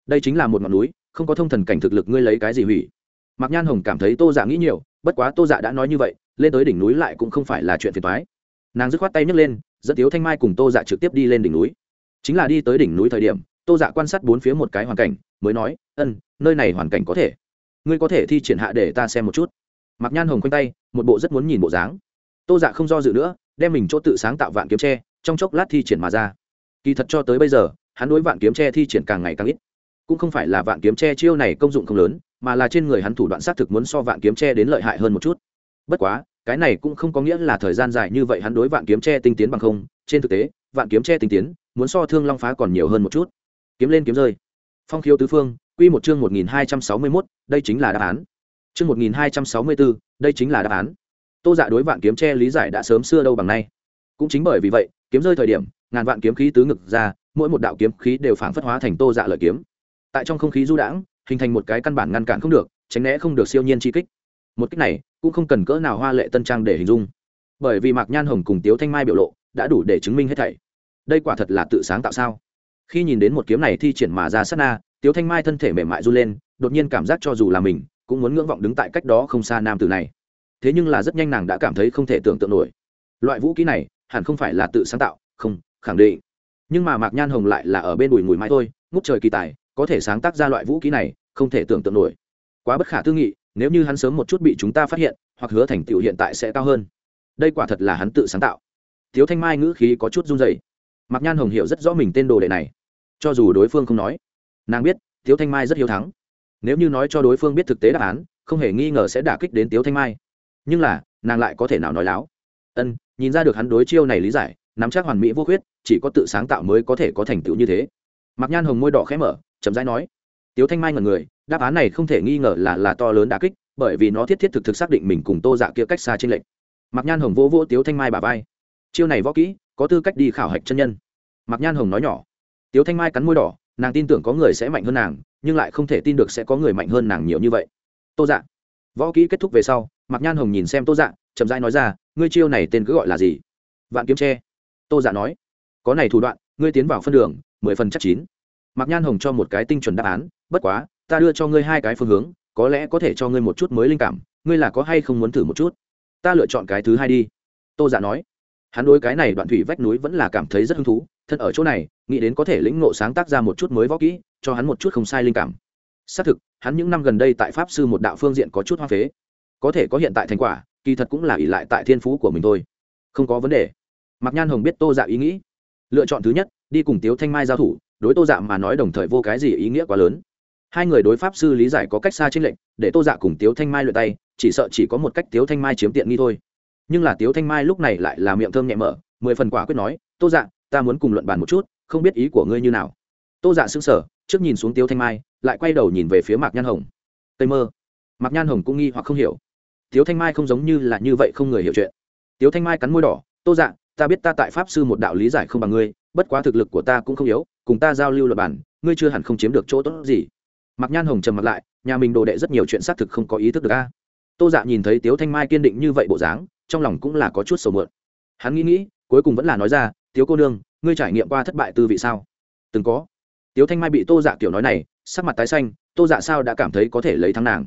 Đây chính là một ngọn núi, không có thông thần cảnh thực lực ngươi lấy cái gì hủy. Mạc nhan hồng cảm thấy tô dạ nghĩ nhiều, bất quá tô dạ đã nói như vậy, lên tới đỉnh núi lại cũng không phải là chuyện phiền thoái nàng dứt khoát tay nhấc lên, dẫn tiếu thanh mai cùng tô dạ trực tiếp đi lên đỉnh núi. Chính là đi tới đỉnh núi thời điểm, tô dạ quan sát bốn phía một cái hoàn cảnh, mới nói, ân, nơi này hoàn cảnh có thể. Ngươi có thể thi triển hạ để ta xem một chút. Mạc nhan hồng khoanh tay, một bộ rất muốn nhìn bộ dáng. Tô dạ không do dự nữa, đem mình chỗ tự sáng tạo vạn kiếm tre trong chốc lát thi triển mà ra. Kỳ thật cho tới bây giờ, hắn đối vạn kiếm tre thi triển càng ngày càng ít. Cũng không phải là vạn kiếm tre chiêu này công dụng không lớn, mà là trên người hắn thủ đoạn xác thực muốn so vạn kiếm tre đến lợi hại hơn một chút. Bất quá, cái này cũng không có nghĩa là thời gian dài như vậy hắn đối vạn kiếm tre tinh tiến bằng không. Trên thực tế, vạn kiếm tre tinh tiến, muốn so thương long phá còn nhiều hơn một chút. Kiếm lên kiếm rơi. Phong khiếu tứ phương, quy một chương một nghìn hai trăm sáu mươi mốt, đây chính là đáp án. Chương một nghìn hai trăm sáu mươi bốn đây chính là đáp án. Tô dạ đối vạn kiếm tre lý giải đã sớm xưa đâu bằng nay cũng chính bởi vì vậy, kiếm rơi thời điểm, ngàn vạn kiếm khí tứ ngực ra, mỗi một đạo kiếm khí đều phản phất hóa thành tô dạ lợi kiếm. Tại trong không khí du đãng, hình thành một cái căn bản ngăn cản không được, tránh né không được siêu nhiên chi kích. Một cách này cũng không cần cỡ nào hoa lệ tân trang để hình dung. Bởi vì mạc nhan hồng cùng tiếu thanh mai biểu lộ đã đủ để chứng minh hết thảy. Đây quả thật là tự sáng tạo sao? Khi nhìn đến một kiếm này thi triển mà ra sát na, tiếu thanh mai thân thể mềm mại run lên, đột nhiên cảm giác cho dù là mình, cũng muốn ngưỡng vọng đứng tại cách đó không xa nam tử này. Thế nhưng là rất nhanh nàng đã cảm thấy không thể tưởng tượng nổi. Loại vũ khí này hẳn không phải là tự sáng tạo, không, khẳng định. Nhưng mà mạc nhan hồng lại là ở bên đùi mùi mai thôi, ngút trời kỳ tài, có thể sáng tác ra loại vũ khí này, không thể tưởng tượng nổi. Quá bất khả tư nghị, nếu như hắn sớm một chút bị chúng ta phát hiện, hoặc hứa thành tựu hiện tại sẽ cao hơn. Đây quả thật là hắn tự sáng tạo. Thiếu thanh mai ngữ khí có chút run dày mạc nhan hồng hiểu rất rõ mình tên đồ đệ này. Cho dù đối phương không nói, nàng biết thiếu thanh mai rất hiếu thắng. Nếu như nói cho đối phương biết thực tế đáp án, không hề nghi ngờ sẽ đả kích đến tiếu thanh mai. Nhưng là, nàng lại có thể nào nói láo? Ân nhìn ra được hắn đối chiêu này lý giải, nắm chắc hoàn mỹ vô khuyết, chỉ có tự sáng tạo mới có thể có thành tựu như thế. Mặc nhan hồng môi đỏ khẽ mở, chậm rãi nói, tiếu thanh mai ngần người, đáp án này không thể nghi ngờ là là to lớn đả kích, bởi vì nó thiết thiết thực thực xác định mình cùng tô dạ kia cách xa trên lệnh mặc nhan hồng vô vô tiếu thanh mai bà vai, chiêu này võ kỹ, có tư cách đi khảo hạch chân nhân. Mặc nhan hồng nói nhỏ, tiếu thanh mai cắn môi đỏ, nàng tin tưởng có người sẽ mạnh hơn nàng, nhưng lại không thể tin được sẽ có người mạnh hơn nàng nhiều như vậy. Tô dạ. Võ kỹ kết thúc về sau mặc nhan hồng nhìn xem tô dạ chậm rãi nói ra ngươi chiêu này tên cứ gọi là gì? Vạn kiếm tre. Tô dạ nói. Có này thủ đoạn, ngươi tiến vào phân đường, mười phần chắc chín. Mặc nhan hồng cho một cái tinh chuẩn đáp án, bất quá, ta đưa cho ngươi hai cái phương hướng, có lẽ có thể cho ngươi một chút mới linh cảm, ngươi là có hay không muốn thử một chút? Ta lựa chọn cái thứ hai đi. Tô dạ nói. Hắn đối cái này đoạn thủy vách núi vẫn là cảm thấy rất hứng thú thân ở chỗ này, nghĩ đến có thể lĩnh ngộ sáng tác ra một chút mới võ kỹ, cho hắn một chút không sai linh cảm. Xác thực, hắn những năm gần đây tại pháp sư một đạo phương diện có chút hoa phế. Có thể có hiện tại thành quả kỳ thật cũng là ỷ lại tại thiên phú của mình thôi. Không có vấn đề. Mạc nhan hồng biết tô dạ ý nghĩ. Lựa chọn thứ nhất, đi cùng tiếu thanh mai giao thủ, đối tô dạ mà nói đồng thời vô cái gì ý nghĩa quá lớn. Hai người đối pháp sư lý giải có cách xa trên lệnh để tô dạ cùng tiếu thanh mai luyện tay, chỉ sợ chỉ có một cách tiếu thanh mai chiếm tiện nghi thôi. Nhưng là tiếu thanh mai lúc này lại là miệng thơm nhẹ mở, mười phần quả quyết nói, tô dạ ta muốn cùng luận bàn một chút, không biết ý của ngươi như nào. Tô dạ xứng sở trước nhìn xuống tiếu thanh mai, lại quay đầu nhìn về phía mạc nhan hồng. Tây mơ. Mạc nhan hồng cũng nghi hoặc không hiểu tiếu thanh mai không giống như là như vậy không người hiểu chuyện. Tiếu thanh mai cắn môi đỏ, tô dạ ta biết ta tại pháp sư một đạo lý giải không bằng ngươi, bất quá thực lực của ta cũng không yếu, cùng ta giao lưu luật bản ngươi chưa hẳn không chiếm được chỗ tốt gì. Mặc nhan hồng trầm mặt lại, nhà mình đồ đệ rất nhiều chuyện xác thực không có ý thức được a. Tô dạ nhìn thấy tiếu thanh mai kiên định như vậy bộ dáng, trong lòng cũng là có chút sầu mượn. Hắn nghĩ nghĩ, cuối cùng vẫn là nói ra, tiếu cô nương, ngươi trải nghiệm qua thất bại tư vị sao? Từng có. Tiếu thanh mai bị tô dạ kiểu nói này, sắc mặt tái xanh, tô dạ sao đã cảm thấy có thể lấy thắng nàng?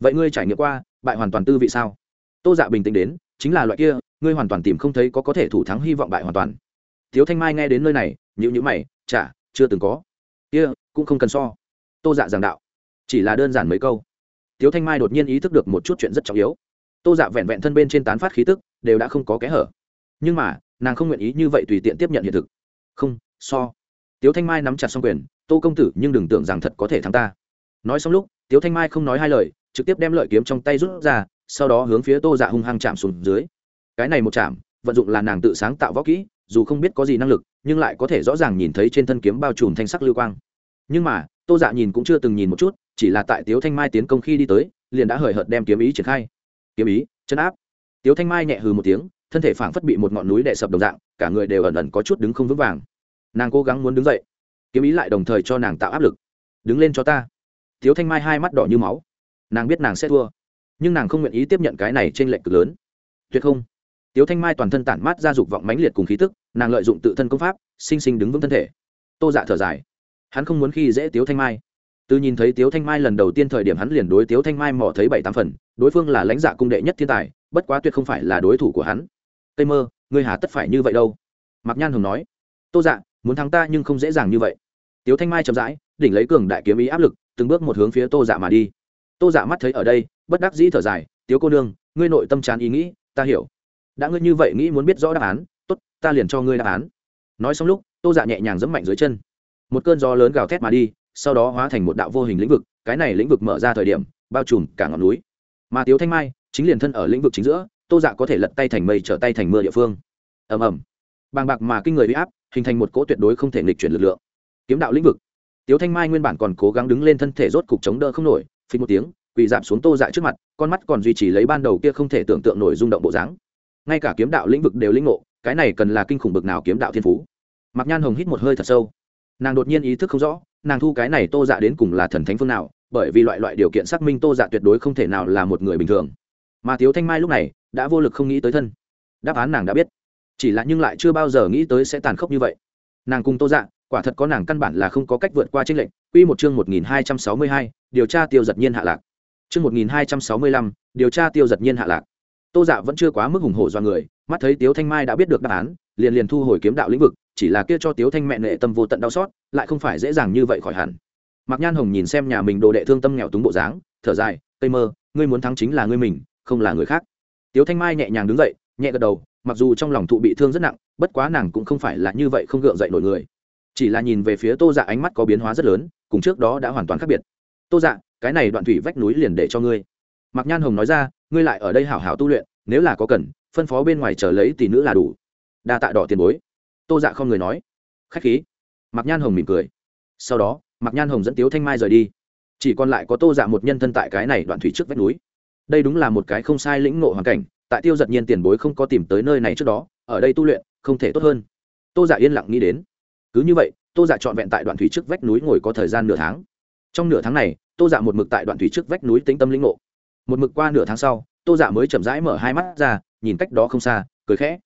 Vậy ngươi trải nghiệm qua bại hoàn toàn tư vị sao? Tô dạ bình tĩnh đến, chính là loại kia, ngươi hoàn toàn tìm không thấy có có thể thủ thắng hy vọng bại hoàn toàn. Thiếu thanh mai nghe đến nơi này nhữ nhữ mày, chả, chưa từng có. Kia, cũng không cần so. Tô dạ giảng đạo. Chỉ là đơn giản mấy câu. Thiếu thanh mai đột nhiên ý thức được một chút chuyện rất trọng yếu. Tô dạ vẹn vẹn thân bên trên tán phát khí tức, đều đã không có kẽ hở. Nhưng mà, nàng không nguyện ý như vậy tùy tiện tiếp nhận hiện thực. Không, so. Tiếu thanh mai nắm chặt xong quyền, tô công tử, nhưng đừng tưởng rằng thật có thể thắng ta. Nói xong lúc tiếu thanh mai không nói hai lời trực tiếp đem lợi kiếm trong tay rút ra, sau đó hướng phía tô dạ hung hăng chạm xuống dưới. Cái này một chạm, vận dụng là nàng tự sáng tạo võ kỹ, dù không biết có gì năng lực, nhưng lại có thể rõ ràng nhìn thấy trên thân kiếm bao trùm thanh sắc lưu quang. Nhưng mà, tô dạ nhìn cũng chưa từng nhìn một chút, chỉ là tại tiếu thanh mai tiến công khi đi tới, liền đã hời hợt đem kiếm ý triển khai. Kiếm ý, chân áp. Tiếu thanh mai nhẹ hừ một tiếng, thân thể phảng phất bị một ngọn núi đè sập đồng dạng, cả người đều ẩn ẩn có chút đứng không vững vàng. Nàng cố gắng muốn đứng dậy, kiếm ý lại đồng thời cho nàng tạo áp lực. Đứng lên cho ta. Tiếu thanh mai hai mắt đỏ như máu nàng biết nàng sẽ thua. Nhưng nàng không nguyện ý tiếp nhận cái này trên lệnh cực lớn. Tuyệt không. Tiếu thanh mai toàn thân tản mát ra dục vọng mãnh liệt cùng khí tức, nàng lợi dụng tự thân công pháp, sinh sinh đứng vững thân thể. Tô dạ thở dài. Hắn không muốn khi dễ tiếu thanh mai. Từ nhìn thấy tiếu thanh mai lần đầu tiên thời điểm hắn liền đối tiếu thanh mai mò thấy bảy tám phần, đối phương là lãnh dạ cung đệ nhất thiên tài, bất quá tuyệt không phải là đối thủ của hắn. Tây mơ, ngươi hà tất phải như vậy đâu? Mạc nhan hồng nói. Tô dạ muốn thắng ta nhưng không dễ dàng như vậy. Tiếu thanh mai chậm rãi, đỉnh lấy cường đại kiếm ý áp lực, từng bước một hướng phía tô dạ mà đi tô dạ mắt thấy ở đây, bất đắc dĩ thở dài, tiếu cô nương, ngươi nội tâm tràn ý nghĩ, ta hiểu. Đã ngươi như vậy nghĩ muốn biết rõ đáp án, tốt, ta liền cho ngươi đáp án. Nói xong lúc, tô dạ nhẹ nhàng dẫm mạnh dưới chân. Một cơn gió lớn gào thét mà đi, sau đó hóa thành một đạo vô hình lĩnh vực, cái này lĩnh vực mở ra thời điểm, bao trùm cả ngọn núi. Mà tiếu thanh mai, chính liền thân ở lĩnh vực chính giữa, tô dạ có thể lật tay thành mây trở tay thành mưa địa phương. Ầm ầm. Bàng bạc mà kinh người bị áp, hình thành một cỗ tuyệt đối không thể nghịch chuyển lực lượng. Kiếm đạo lĩnh vực. Tiếu thanh mai nguyên bản còn cố gắng đứng lên thân thể rốt cục chống đỡ không nổi phí một tiếng, quỳ dạp xuống tô dạ trước mặt, con mắt còn duy trì lấy ban đầu kia không thể tưởng tượng nổi rung động bộ dáng. Ngay cả kiếm đạo lĩnh vực đều lĩnh ngộ, cái này cần là kinh khủng bực nào kiếm đạo thiên phú. Mặc nhan hồng hít một hơi thật sâu. Nàng đột nhiên ý thức không rõ, nàng thu cái này tô dạ đến cùng là thần thánh phương nào, bởi vì loại loại điều kiện xác minh tô dạ tuyệt đối không thể nào là một người bình thường. Mà thiếu thanh mai lúc này, đã vô lực không nghĩ tới thân. Đáp án nàng đã biết. Chỉ là nhưng lại chưa bao giờ nghĩ tới sẽ tàn khốc như vậy. Nàng cùng tô dạ quả thật có nàng căn bản là không có cách vượt qua tranh lệnh quy một chương một nghìn hai trăm sáu mươi hai, điều tra tiêu giật nhiên hạ lạc. Chương một nghìn hai trăm sáu mươi lăm, điều tra tiêu giật nhiên hạ lạc. Tô dạ vẫn chưa quá mức hùng hổ do người, mắt thấy tiếu thanh mai đã biết được đáp án, liền liền thu hồi kiếm đạo lĩnh vực, chỉ là kia cho tiếu thanh mẹ nệ tâm vô tận đau xót, lại không phải dễ dàng như vậy khỏi hẳn. Mạc nhan hồng nhìn xem nhà mình đồ đệ thương tâm nghèo túng bộ dáng, thở dài tây mơ, ngươi muốn thắng chính là ngươi mình, không là người khác. Tiếu thanh mai nhẹ nhàng đứng dậy, nhẹ gật đầu, mặc dù trong lòng thụ bị thương rất nặng, bất quá nàng cũng không phải là như vậy không gượng dậy nổi người chỉ là nhìn về phía tô dạ ánh mắt có biến hóa rất lớn, cùng trước đó đã hoàn toàn khác biệt. Tô dạ cái này đoạn thủy vách núi liền để cho ngươi. Mạc nhan hồng nói ra, ngươi lại ở đây hảo hảo tu luyện, nếu là có cần, phân phó bên ngoài chờ lấy tỷ nữ là đủ. Đa tạ đỏ tiền bối. Tô dạ không người nói. Khách khí. Mạc nhan hồng mỉm cười. Sau đó, mạc nhan hồng dẫn tiếu thanh mai rời đi. Chỉ còn lại có tô dạ một nhân thân tại cái này đoạn thủy trước vách núi. Đây đúng là một cái không sai lĩnh ngộ hoàn cảnh, tại tiêu giật nhiên tiền bối không có tìm tới nơi này trước đó, ở đây tu luyện, không thể tốt hơn. Tô dạ yên lặng nghĩ đến cứ như vậy, tô dạ trọn vẹn tại đoạn thủy trước vách núi ngồi có thời gian nửa tháng. Trong nửa tháng này, tô dạ một mực tại đoạn thủy trước vách núi tĩnh tâm lĩnh ngộ. Một mực qua nửa tháng sau, tô dạ mới chậm rãi mở hai mắt ra, nhìn cách đó không xa, cười khẽ.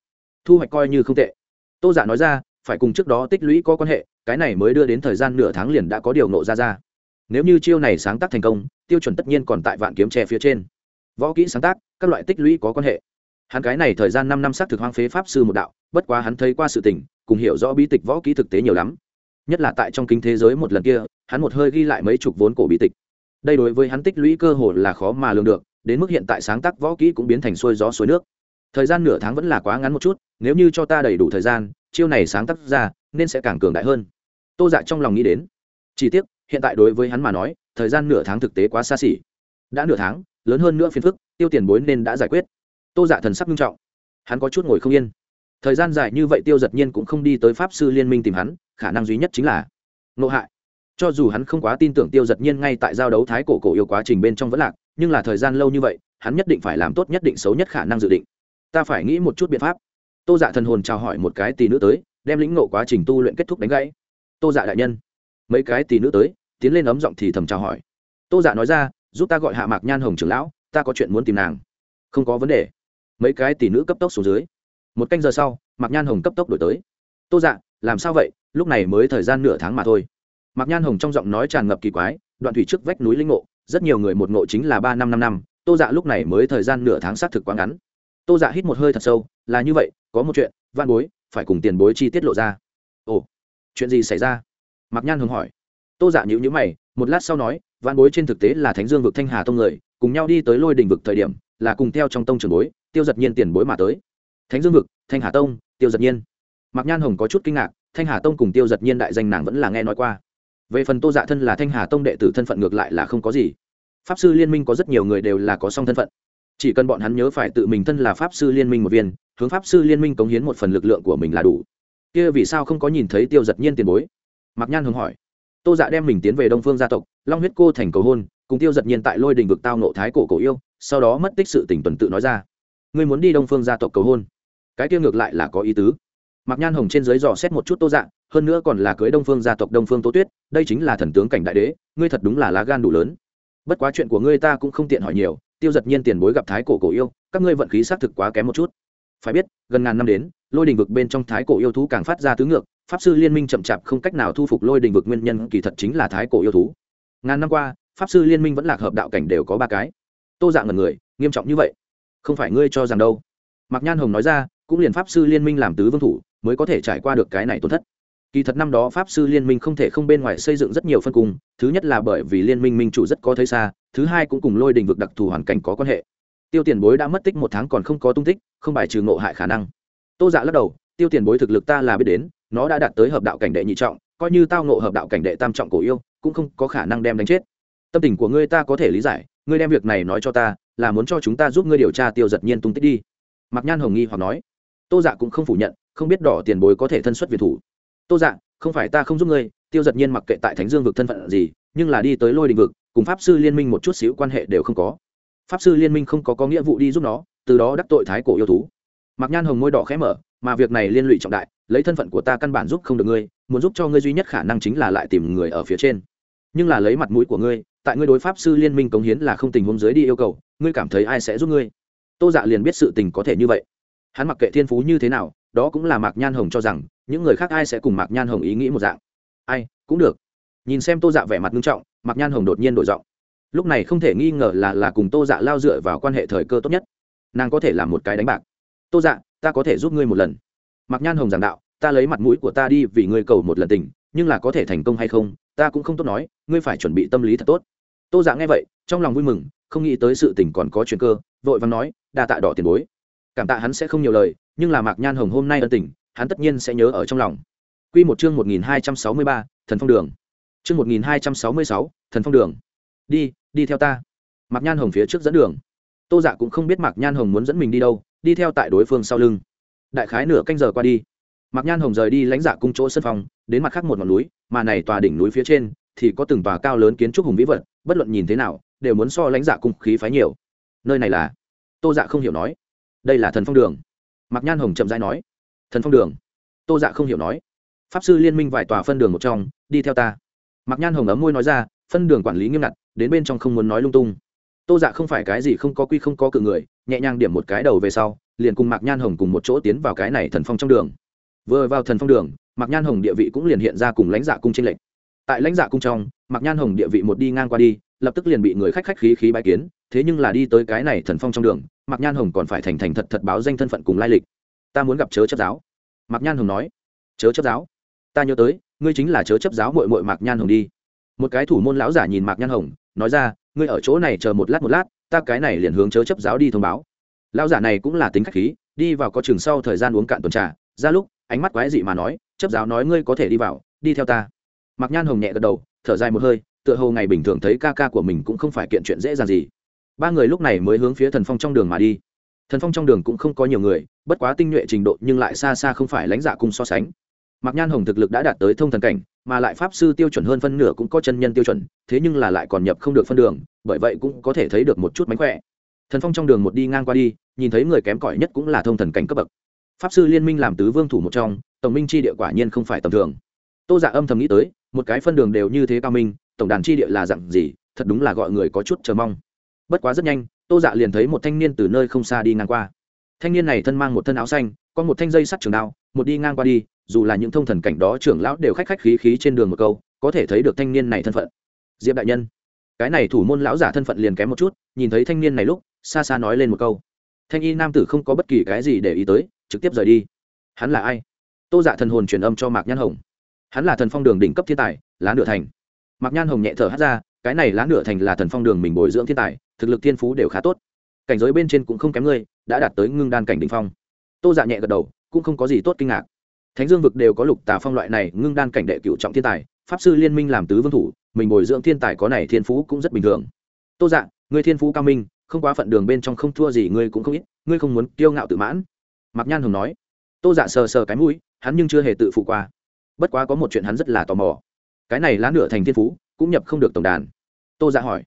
Thu hoạch coi như không tệ. Tô dạ nói ra, phải cùng trước đó tích lũy có quan hệ, cái này mới đưa đến thời gian nửa tháng liền đã có điều nộ ra ra. Nếu như chiêu này sáng tác thành công, tiêu chuẩn tất nhiên còn tại vạn kiếm tre phía trên. Võ kỹ sáng tác, các loại tích lũy có quan hệ. Hắn cái này thời gian năm năm xác thực hoang phế pháp sư một đạo bất quá hắn thấy qua sự tình, cùng hiểu rõ bí tịch võ kỹ thực tế nhiều lắm. Nhất là tại trong kinh thế giới một lần kia, hắn một hơi ghi lại mấy chục vốn cổ bí tịch. Đây đối với hắn tích lũy cơ hồ là khó mà lường được, đến mức hiện tại sáng tác võ kỹ cũng biến thành xuôi gió suối nước. Thời gian nửa tháng vẫn là quá ngắn một chút, nếu như cho ta đầy đủ thời gian, chiêu này sáng tác ra, nên sẽ càng cường đại hơn. Tô dạ trong lòng nghĩ đến. Chỉ tiếc, hiện tại đối với hắn mà nói, thời gian nửa tháng thực tế quá xa xỉ. Đã nửa tháng, lớn hơn nữa phiền phức, tiêu tiền bối nên đã giải quyết. Tô dạ thần sắc nghiêm trọng. Hắn có chút ngồi không yên thời gian dài như vậy tiêu giật nhiên cũng không đi tới pháp sư liên minh tìm hắn, khả năng duy nhất chính là nộ hại cho dù hắn không quá tin tưởng tiêu giật nhiên ngay tại giao đấu thái cổ cổ yêu quá trình bên trong vẫn lạc, nhưng là thời gian lâu như vậy, hắn nhất định phải làm tốt nhất định xấu nhất khả năng dự định. Ta phải nghĩ một chút biện pháp. Tô dạ thần hồn chào hỏi một cái tỷ nữ tới, đem lĩnh nộ quá trình tu luyện kết thúc đánh gãy. Tô dạ đại nhân. Mấy cái tỷ nữ tới, tiến lên ấm giọng thì thầm chào hỏi. Tô dạ nói ra, giúp ta gọi hạ mạc nhan hồng trưởng lão, ta có chuyện muốn tìm nàng. Không có vấn đề. Mấy cái tỷ nữ cấp tốc xuống dưới một canh giờ sau, mạc nhan hồng cấp tốc đổi tới. Tô dạ làm sao vậy? Lúc này mới thời gian nửa tháng mà thôi. Mạc nhan hồng trong giọng nói tràn ngập kỳ quái, đoạn thủy trước vách núi linh ngộ, rất nhiều người một ngộ chính là ba năm năm năm, tô dạ lúc này mới thời gian nửa tháng xác thực quá ngắn. Tô dạ hít một hơi thật sâu, là như vậy, có một chuyện văn bối, phải cùng tiền bối chi tiết lộ ra. Ồ, chuyện gì xảy ra? Mạc nhan hồng hỏi. Tô dạ nhữ nhữ mày, một lát sau nói văn bối trên thực tế là thánh dương vực thanh hà tông người, cùng nhau đi tới lôi đình vực thời điểm, là cùng theo trong tông trường bối, tiêu giật nhiên tiền bối mà tới thánh dương vực, thanh hà tông, tiêu giật nhiên. Mạc nhan hồng có chút kinh ngạc, thanh hà tông cùng tiêu giật nhiên đại danh nàng vẫn là nghe nói qua. Về phần tô dạ thân là thanh hà tông đệ tử thân phận ngược lại là không có gì. Pháp sư liên minh có rất nhiều người đều là có song thân phận. Chỉ cần bọn hắn nhớ phải tự mình thân là pháp sư liên minh một viên, hướng pháp sư liên minh cống hiến một phần lực lượng của mình là đủ. Kia vì sao không có nhìn thấy tiêu giật nhiên tiền bối? Mạc nhan hồng hỏi. Tô dạ đem mình tiến về đông phương gia tộc, long huyết cô thành cầu hôn, cùng tiêu giật nhiên tại lôi đình vực tao nộ thái cổ cổ yêu, sau đó mất tích sự tỉnh tuần tự nói ra. Ngươi muốn đi đông phương gia tộc cầu hôn? Cái kia ngược lại là có ý tứ. Mạc nhan hồng trên dưới dò xét một chút tô dạng, hơn nữa còn là cưới đông phương gia tộc đông phương tố tuyết đây chính là thần tướng cảnh đại đế ngươi thật đúng là lá gan đủ lớn. Bất quá chuyện của ngươi ta cũng không tiện hỏi nhiều tiêu giật nhiên tiền bối gặp thái cổ cổ yêu các ngươi vận khí xác thực quá kém một chút. Phải biết gần ngàn năm đến lôi đình vực bên trong thái cổ yêu thú càng phát ra tứ ngược pháp sư liên minh chậm chạp không cách nào thu phục lôi đình vực nguyên nhân kỳ thật chính là thái cổ yêu thú. Ngàn năm qua pháp sư liên minh vẫn lạc hợp đạo cảnh đều có ba cái. Tô dạng ngần người nghiêm trọng như vậy. Không phải ngươi cho rằng đâu. Mạc nhan hồng nói ra cũng liền pháp sư liên minh làm tứ vương thủ mới có thể trải qua được cái này tổn thất. Kỳ thật năm đó pháp sư liên minh không thể không bên ngoài xây dựng rất nhiều phân cung, thứ nhất là bởi vì liên minh minh chủ rất có thấy xa, thứ hai cũng cùng lôi đình vực đặc thù hoàn cảnh có quan hệ. Tiêu tiền bối đã mất tích một tháng còn không có tung tích, không bài trừ ngộ hại khả năng. Tô dạ lắc đầu, tiêu tiền bối thực lực ta là biết đến, nó đã đạt tới hợp đạo cảnh đệ nhị trọng, coi như tao ngộ hợp đạo cảnh đệ tam trọng cổ yêu, cũng không có khả năng đem đánh chết. Tâm tình của ngươi ta có thể lý giải, ngươi đem việc này nói cho ta, là muốn cho chúng ta giúp ngươi điều tra tiêu giật nhiên tung tích đi. Mạc nhan hồng nghi hoặc nói tô dạ cũng không phủ nhận, không biết đỏ tiền bối có thể thân xuất việt thủ. Tô dạ không phải ta không giúp ngươi, tiêu giật nhiên mặc kệ tại thánh dương vực thân phận gì, nhưng là đi tới lôi đình vực, cùng pháp sư liên minh một chút xíu quan hệ đều không có. Pháp sư liên minh không có có nghĩa vụ đi giúp nó, từ đó đắc tội thái cổ yêu thú. Mặc nhan hồng môi đỏ khẽ mở, mà việc này liên lụy trọng đại, lấy thân phận của ta căn bản giúp không được ngươi, muốn giúp cho ngươi duy nhất khả năng chính là lại tìm người ở phía trên. Nhưng là lấy mặt mũi của ngươi, tại ngươi đối pháp sư liên minh cống hiến là không tình huống dưới đi yêu cầu, ngươi cảm thấy ai sẽ giúp ngươi? Tô dạ liền biết sự tình có thể như vậy hắn mặc kệ thiên phú như thế nào, đó cũng là mạc nhan hồng cho rằng, những người khác ai sẽ cùng mạc nhan hồng ý nghĩ một dạng. Ai, cũng được. Nhìn xem tô dạ vẻ mặt nghiêm trọng, mạc nhan hồng đột nhiên đổi giọng. Lúc này không thể nghi ngờ là là cùng tô dạ lao dựa vào quan hệ thời cơ tốt nhất. Nàng có thể làm một cái đánh bạc. Tô dạ ta có thể giúp ngươi một lần. Mạc nhan hồng giảng đạo, ta lấy mặt mũi của ta đi vì ngươi cầu một lần tình, nhưng là có thể thành công hay không, ta cũng không tốt nói, ngươi phải chuẩn bị tâm lý thật tốt. Tô dạ nghe vậy, trong lòng vui mừng, không nghĩ tới sự tình còn có chuyện cơ, vội vàng nói, đa tạ đỏ tiền bối cảm tạ hắn sẽ không nhiều lời, nhưng là mạc nhan hồng hôm nay ân tình, hắn tất nhiên sẽ nhớ ở trong lòng. Q một chương một nghìn hai trăm sáu mươi ba, thần phong đường. Chương một nghìn hai trăm sáu mươi sáu, thần phong đường. Đi đi theo ta. Mạc nhan hồng phía trước dẫn đường. Tô dạ cũng không biết mạc nhan hồng muốn dẫn mình đi đâu, đi theo tại đối phương sau lưng. Đại khái nửa canh giờ qua đi, mạc nhan hồng rời đi lãnh dạ cung chỗ sân phòng, đến mặt khác một ngọn núi, mà này tòa đỉnh núi phía trên thì có từng tòa cao lớn kiến trúc hùng vĩ vật, bất luận nhìn thế nào, đều muốn so lãnh dạ cung khí phái nhiều. Nơi này là? Tô dạ không hiểu nói đây là thần phong đường. Mạc nhan hồng chậm rãi nói, thần phong đường. Tô dạ không hiểu nói, pháp sư liên minh vài tòa phân đường một trong, đi theo ta. Mạc nhan hồng ấm môi nói ra, phân đường quản lý nghiêm ngặt, đến bên trong không muốn nói lung tung. Tô dạ không phải cái gì không có quy không có cự người, nhẹ nhàng điểm một cái đầu về sau, liền cùng mạc nhan hồng cùng một chỗ tiến vào cái này thần phong trong đường. Vừa vào thần phong đường, mạc nhan hồng địa vị cũng liền hiện ra cùng lãnh dạ cung tranh lệch. Tại lãnh dạ cung trong, mạc nhan hồng địa vị một đi ngang qua đi lập tức liền bị người khách khách khí khí bãi kiến, thế nhưng là đi tới cái này thần phong trong đường, mạc nhan hồng còn phải thành thành thật thật báo danh thân phận cùng lai lịch. Ta muốn gặp chớ chấp giáo. Mạc nhan hồng nói. Chớ chấp giáo? Ta nhớ tới, ngươi chính là chớ chấp giáo mội mội mạc nhan hồng đi. Một cái thủ môn lão giả nhìn mạc nhan hồng, nói ra, ngươi ở chỗ này chờ một lát một lát, ta cái này liền hướng chớ chấp giáo đi thông báo. Lão giả này cũng là tính khách khí, đi vào có trường sau thời gian uống cạn tuần trà, ra lúc, ánh mắt quái dị mà nói, chấp giáo nói ngươi có thể đi vào, đi theo ta. Mạc nhan hồng nhẹ gật đầu, thở dài một hơi tựa hồ ngày bình thường thấy ca ca của mình cũng không phải kiện chuyện dễ dàng gì. Ba người lúc này mới hướng phía thần phong trong đường mà đi. Thần phong trong đường cũng không có nhiều người, bất quá tinh nhuệ trình độ nhưng lại xa xa không phải lãnh giả cung so sánh. Mạc nhan hồng thực lực đã đạt tới thông thần cảnh, mà lại pháp sư tiêu chuẩn hơn phân nửa cũng có chân nhân tiêu chuẩn, thế nhưng là lại còn nhập không được phân đường, bởi vậy cũng có thể thấy được một chút mánh khỏe. Thần phong trong đường một đi ngang qua đi, nhìn thấy người kém cỏi nhất cũng là thông thần cảnh cấp bậc. Pháp sư liên minh làm tứ vương thủ một trong, tổng minh chi địa quả nhiên không phải tầm thường. Tô giả dạ âm thầm nghĩ tới, một cái phân đường đều như thế cao minh tổng đàn chi địa là dặn gì, thật đúng là gọi người có chút chờ mong. Bất quá rất nhanh, tô dạ liền thấy một thanh niên từ nơi không xa đi ngang qua. Thanh niên này thân mang một thân áo xanh, có một thanh dây sắt trường đao, một đi ngang qua đi, dù là những thông thần cảnh đó trưởng lão đều khách khách khí khí trên đường một câu, có thể thấy được thanh niên này thân phận. Diệp đại nhân, cái này thủ môn lão giả thân phận liền kém một chút, nhìn thấy thanh niên này lúc, xa xa nói lên một câu. Thanh y nam tử không có bất kỳ cái gì để ý tới, trực tiếp rời đi. Hắn là ai? Tô dạ thần hồn truyền âm cho mạc nhan hồng. Hắn là thần phong đường đỉnh cấp thiên tài, lá nửa thành mạc nhan hồng nhẹ thở hát ra, cái này lá nửa thành là thần phong đường mình bồi dưỡng thiên tài, thực lực thiên phú đều khá tốt. Cảnh giới bên trên cũng không kém ngươi, đã đạt tới ngưng đan cảnh đ ỉ n h phong. Tô dạ nhẹ gật đầu, cũng không có gì tốt kinh ngạc. Thánh dương vực đều có lục tà phong loại này, ngưng đan cảnh đệ cựu trọng thiên tài, pháp sư liên minh làm tứ vương thủ, mình bồi dưỡng thiên tài có này thiên phú cũng rất bình thường. Tô dạ người thiên phú cao minh, không quá phận đường bên trong không thua gì ngươi cũng không ít, ngươi không muốn kiêu ngạo tự mãn. Mạc nhan hồng nói. Tô dạ sờ sờ cái mũi, hắn nhưng chưa hề tự phụ qua. Bất quá có một chuyện hắn rất là tò mò cái này lá nửa thành thiên phú, cũng nhập không được tổng đàn. Tô dạ hỏi.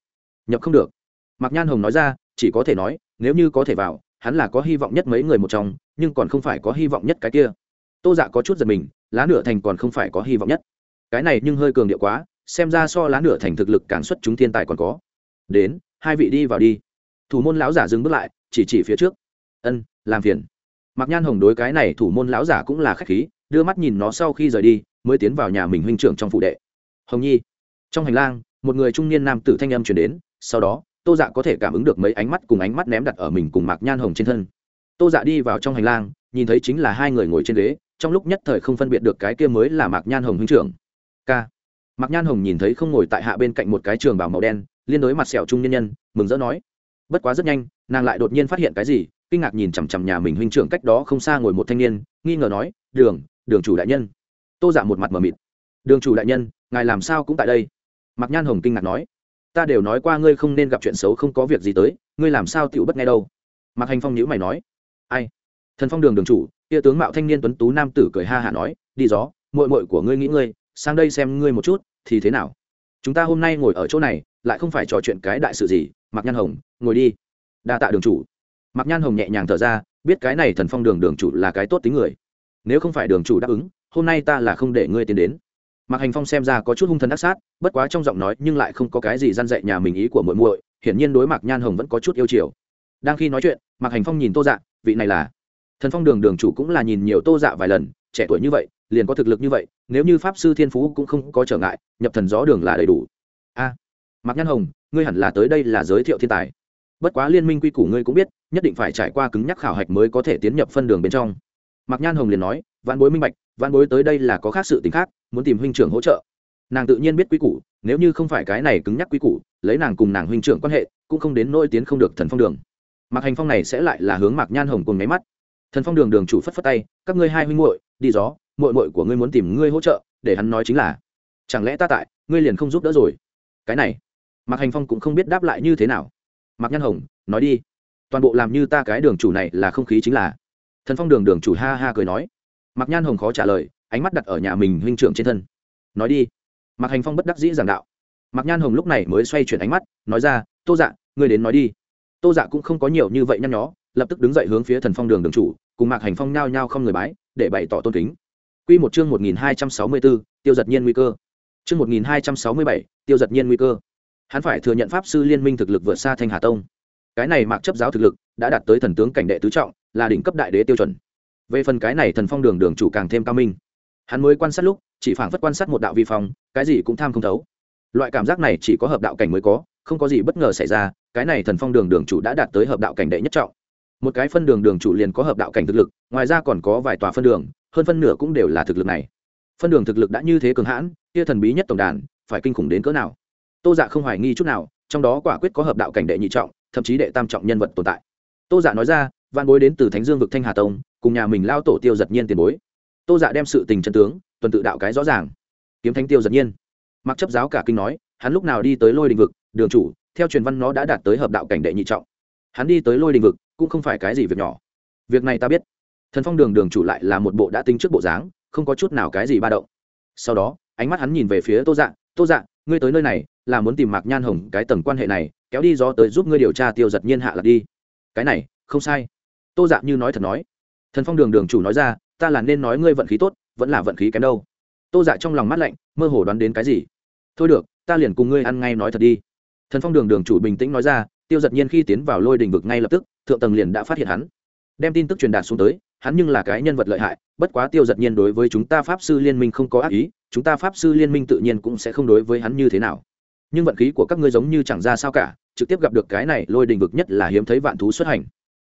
Nhập không được. Mạc nhan hồng nói ra, chỉ có thể nói, nếu như có thể vào, hắn là có hy vọng nhất mấy người một trong, nhưng còn không phải có hy vọng nhất cái kia. Tô dạ có chút giật mình, lá nửa thành còn không phải có hy vọng nhất. Cái này nhưng hơi cường điệu quá, xem ra so lá nửa thành thực lực càng xuất chúng thiên tài còn có. Đến, hai vị đi vào đi. Thủ môn lão giả dừng bước lại, chỉ chỉ phía trước. Ân, làm phiền. Mạc nhan hồng đối cái này thủ môn lão giả cũng là k h á c h khí, đưa mắt nhìn nó sau khi rời đi, mới tiến vào nhà mình huynh trưởng trong phụ đệ hồng nhi. Trong hành lang, một người trung niên nam tử thanh âm chuyển đến, sau đó, tô dạ có thể cảm ứng được mấy ánh mắt cùng ánh mắt ném đặt ở mình cùng mạc nhan hồng trên thân. Tô dạ đi vào trong hành lang, nhìn thấy chính là hai người ngồi trên ghế, trong lúc nhất thời không phân biệt được cái kia mới là mạc nhan hồng huynh trưởng. K mạc nhan hồng nhìn thấy không ngồi tại hạ bên cạnh một cái trường bảo màu đen, liên đối mặt sẹo trung nhân nhân, mừng rỡ nói, bất quá rất nhanh, nàng lại đột nhiên phát hiện cái gì? Kinh ngạc nhìn chằm chằm nhà mình huynh trưởng cách đó không xa ngồi một thanh niên, nghi ngờ nói, đường đường chủ đại nhân. Tô dạ một mặt mờ mịt, đường chủ đại nhân ngài làm sao cũng tại đây mạc nhan hồng kinh ngạc nói ta đều nói qua ngươi không nên gặp chuyện xấu không có việc gì tới ngươi làm sao tựu bất nghe đâu mạc hành phong nhữ mày nói ai thần phong đường đường chủ tia tướng mạo thanh niên tuấn tú nam tử cười ha hả nói đi gió mội mội của ngươi nghĩ ngươi sang đây xem ngươi một chút thì thế nào chúng ta hôm nay ngồi ở chỗ này lại không phải trò chuyện cái đại sự gì mạc nhan hồng ngồi đi đa tạ đường chủ mạc nhan hồng nhẹ nhàng thở ra biết cái này thần phong đường đường chủ là cái tốt tính người nếu không phải đường chủ đáp ứng hôm nay ta là không để ngươi tiến đến mạc hành phong xem ra có chút hung thần ác sát bất quá trong giọng nói nhưng lại không có cái gì g i a n dạy nhà mình ý của muội muội hiển nhiên đối mạc nhan hồng vẫn có chút yêu chiều. Đang khi nói chuyện mạc hành phong nhìn tô dạ vị này là thần phong đường đường chủ cũng là nhìn nhiều tô dạ vài lần trẻ tuổi như vậy liền có thực lực như vậy nếu như pháp sư thiên phú cũng không có trở ngại nhập thần gió đường là đầy đủ. A à, mạc nhan hồng ngươi hẳn là tới đây là giới thiệu thiên tài. Bất quá liên minh quy củ ngươi cũng biết nhất định phải trải qua cứng nhắc khảo hạch mới có thể tiến nhập phân đường bên trong. Mạc nhan hồng liền nói Vạn bối minh bạch văn bối tới đây là có khác sự t ì n h khác, muốn tìm huynh trưởng hỗ trợ. Nàng tự nhiên biết quy củ, nếu như không phải cái này cứng nhắc quy củ, lấy nàng cùng nàng huynh trưởng quan hệ, cũng không đến nỗi tiến không được thần phong đường. Mặc hành phong này sẽ lại là hướng mạc nhan hồng cùng nháy mắt. Thần phong đường đường chủ phất phất tay, các ngươi hai huynh muội, đi gió, muội muội của ngươi muốn tìm ngươi hỗ trợ, để hắn nói chính là, chẳng lẽ ta tại, ngươi liền không giúp đỡ rồi? Cái này, mạc hành phong cũng không biết đáp lại như thế nào. Mạc nhan hồng, nói đi. Toàn bộ làm như ta cái đường chủ này là không khí chính là. Thần phong đường đường chủ ha ha cười nói mạc nhan hồng khó trả lời ánh mắt đặt ở nhà mình huynh trưởng trên thân nói đi mạc hành phong bất đắc dĩ giảng đạo mạc nhan hồng lúc này mới xoay chuyển ánh mắt nói ra tô dạ ngươi đến nói đi tô dạ cũng không có nhiều như vậy nhăn nhó lập tức đứng dậy hướng phía thần phong đường đường chủ cùng mạc hành phong nhao nhao không người bái để bày tỏ tôn kính Quy một chương một nghìn hai trăm sáu mươi 1264, tiêu giật nhiên nguy cơ. Chương một nghìn hai trăm sáu mươi bảy, tiêu giật nhiên nguy cơ. Hắn phải thừa nhận pháp sư liên minh thực lực vượt xa Thanh Hà Tông. Cái này mạc chấp giáo thực lực đã đạt tới thần tướng cảnh đệ tứ trọng, là đỉnh cấp đại đế tiêu chuẩn về phần cái này thần phong đường đường chủ càng thêm cao minh. Hắn mới quan sát lúc, chỉ phảng phất quan sát một đạo vi phong, cái gì cũng tham không thấu. Loại cảm giác này chỉ có hợp đạo cảnh mới có, không có gì bất ngờ xảy ra, cái này thần phong đường đường chủ đã đạt tới hợp đạo cảnh đệ nhất trọng. Một cái phân đường đường chủ liền có hợp đạo cảnh thực lực, ngoài ra còn có vài tòa phân đường, hơn phân nửa cũng đều là thực lực này. Phân đường thực lực đã như thế cường hãn, kia thần bí nhất tổng đàn, phải kinh khủng đến cỡ nào? Tô dạ không hoài nghi chút nào, trong đó quả quyết có hợp đạo cảnh đệ nhị trọng, thậm chí đệ tam trọng nhân vật tồn tại. Tô dạ nói ra văn bối đến từ thánh dương vực thanh hà tông cùng nhà mình lao tổ tiêu giật nhiên tiền bối. Tô dạ đem sự tình chân tướng, tuần tự đạo cái rõ ràng. Kiếm thánh tiêu giật nhiên. Mặc chấp giáo cả kinh nói, hắn lúc nào đi tới lôi đình vực, đường chủ, theo truyền văn nó đã đạt tới hợp đạo cảnh đệ nhị trọng. Hắn đi tới lôi đình vực, cũng không phải cái gì việc nhỏ. Việc này ta biết. Thần phong đường đường chủ lại là một bộ đã tính trước bộ dáng, không có chút nào cái gì ba động. Sau đó, ánh mắt hắn nhìn về phía tô dạ tô dạ ngươi tới nơi này, là muốn tìm mạc nhan hồng cái tầng quan hệ này, kéo đi gió tới giúp ngươi điều tra tiêu giật nhiên hạ lạc đi. Cái này, không sai. Tô dạ như nói thật nói thần phong đường đường chủ nói ra, ta là nên nói ngươi vận khí tốt, vẫn là vận khí kém đâu. Tô dạ trong lòng mắt lạnh, mơ hồ đoán đến cái gì. Thôi được, ta liền cùng ngươi ăn ngay nói thật đi. Thần phong đường đường chủ bình tĩnh nói ra, tiêu giật nhiên khi tiến vào lôi đình vực ngay lập tức, thượng tầng liền đã phát hiện hắn. Đem tin tức truyền đạt xuống tới, hắn nhưng là cái nhân vật lợi hại, bất quá tiêu giật nhiên đối với chúng ta pháp sư liên minh không có ác ý, chúng ta pháp sư liên minh tự nhiên cũng sẽ không đối với hắn như thế nào. Nhưng vận khí của các ngươi giống như chẳng ra sao cả, trực tiếp gặp được cái này lôi đình vực nhất là hiếm thấy vạn thú xuất hành.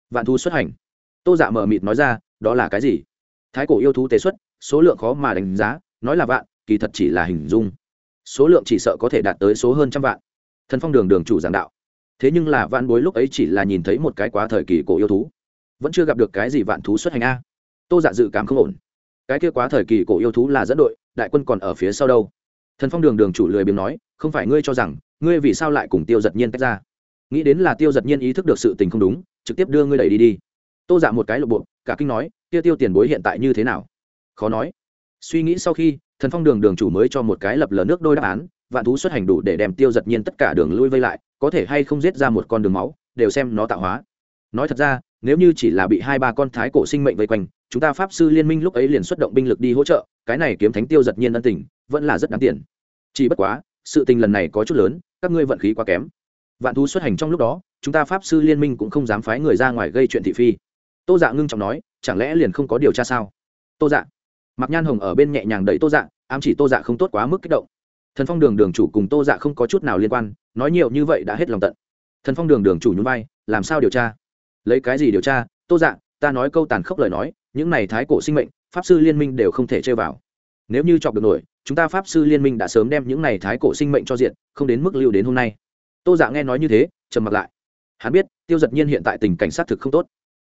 Vạn thú xuất hành? Tô dạ mở mịt nói ra, đó là cái gì? Thái cổ yêu thú tế xuất, số lượng khó mà đánh giá, nói là vạn, kỳ thật chỉ là hình dung. Số lượng chỉ sợ có thể đạt tới số hơn trăm vạn. Thần phong đường đường chủ giảng đạo. Thế nhưng là vạn bối lúc ấy chỉ là nhìn thấy một cái quá thời kỳ cổ yêu thú. Vẫn chưa gặp được cái gì vạn thú xuất hành a. Tô dạ dự cảm không ổn. Cái kia quá thời kỳ cổ yêu thú là dẫn đội, đại quân còn ở phía sau đâu? Thần phong đường đường chủ lười biếng nói, không phải ngươi cho rằng, ngươi vì sao lại cùng tiêu giật nhiên tách ra? Nghĩ đến là tiêu giật nhiên ý thức được sự tình không đúng, trực tiếp đưa ngươi đẩy đi đi tô dạ một cái lộ bộ, cả kinh nói tiêu tiêu tiền bối hiện tại như thế nào? Khó nói. Suy nghĩ sau khi, thần phong đường đường chủ mới cho một cái lập lờ nước đôi đáp án, vạn thú xuất hành đủ để đem tiêu giật nhiên tất cả đường lui vây lại, có thể hay không giết ra một con đường máu, đều xem nó tạo hóa. Nói thật ra, nếu như chỉ là bị hai ba con thái cổ sinh mệnh vây quanh, chúng ta pháp sư liên minh lúc ấy liền xuất động binh lực đi hỗ trợ, cái này kiếm thánh tiêu giật nhiên ân tình, vẫn là rất đáng tiền. Chỉ bất quá, sự tình lần này có chút lớn, các ngươi vận khí quá kém. Vạn thú xuất hành trong lúc đó, chúng ta pháp sư liên minh cũng không dám phái người ra ngoài gây chuyện thị phi tô dạ ngưng trọng nói, chẳng lẽ liền không có điều tra sao? Tô dạ. Mặc nhan hồng ở bên nhẹ nhàng đẩy tô dạ ám chỉ tô dạ không tốt quá mức kích động. Thần phong đường đường chủ cùng tô dạ không có chút nào liên quan, nói nhiều như vậy đã hết lòng tận. Thần phong đường đường chủ nhún vai, làm sao điều tra? Lấy cái gì điều tra? Tô dạ ta nói câu tàn khốc lời nói, những này thái cổ sinh mệnh, pháp sư liên minh đều không thể chơi vào. Nếu như chọc được nổi, chúng ta pháp sư liên minh đã sớm đem những này thái cổ sinh mệnh cho diện, không đến mức lưu đến hôm nay. Tô dạ nghe nói như thế, trầm mặc lại. Hắn biết, tiêu giật nhiên hiện tại tình cảnh sát thực không tốt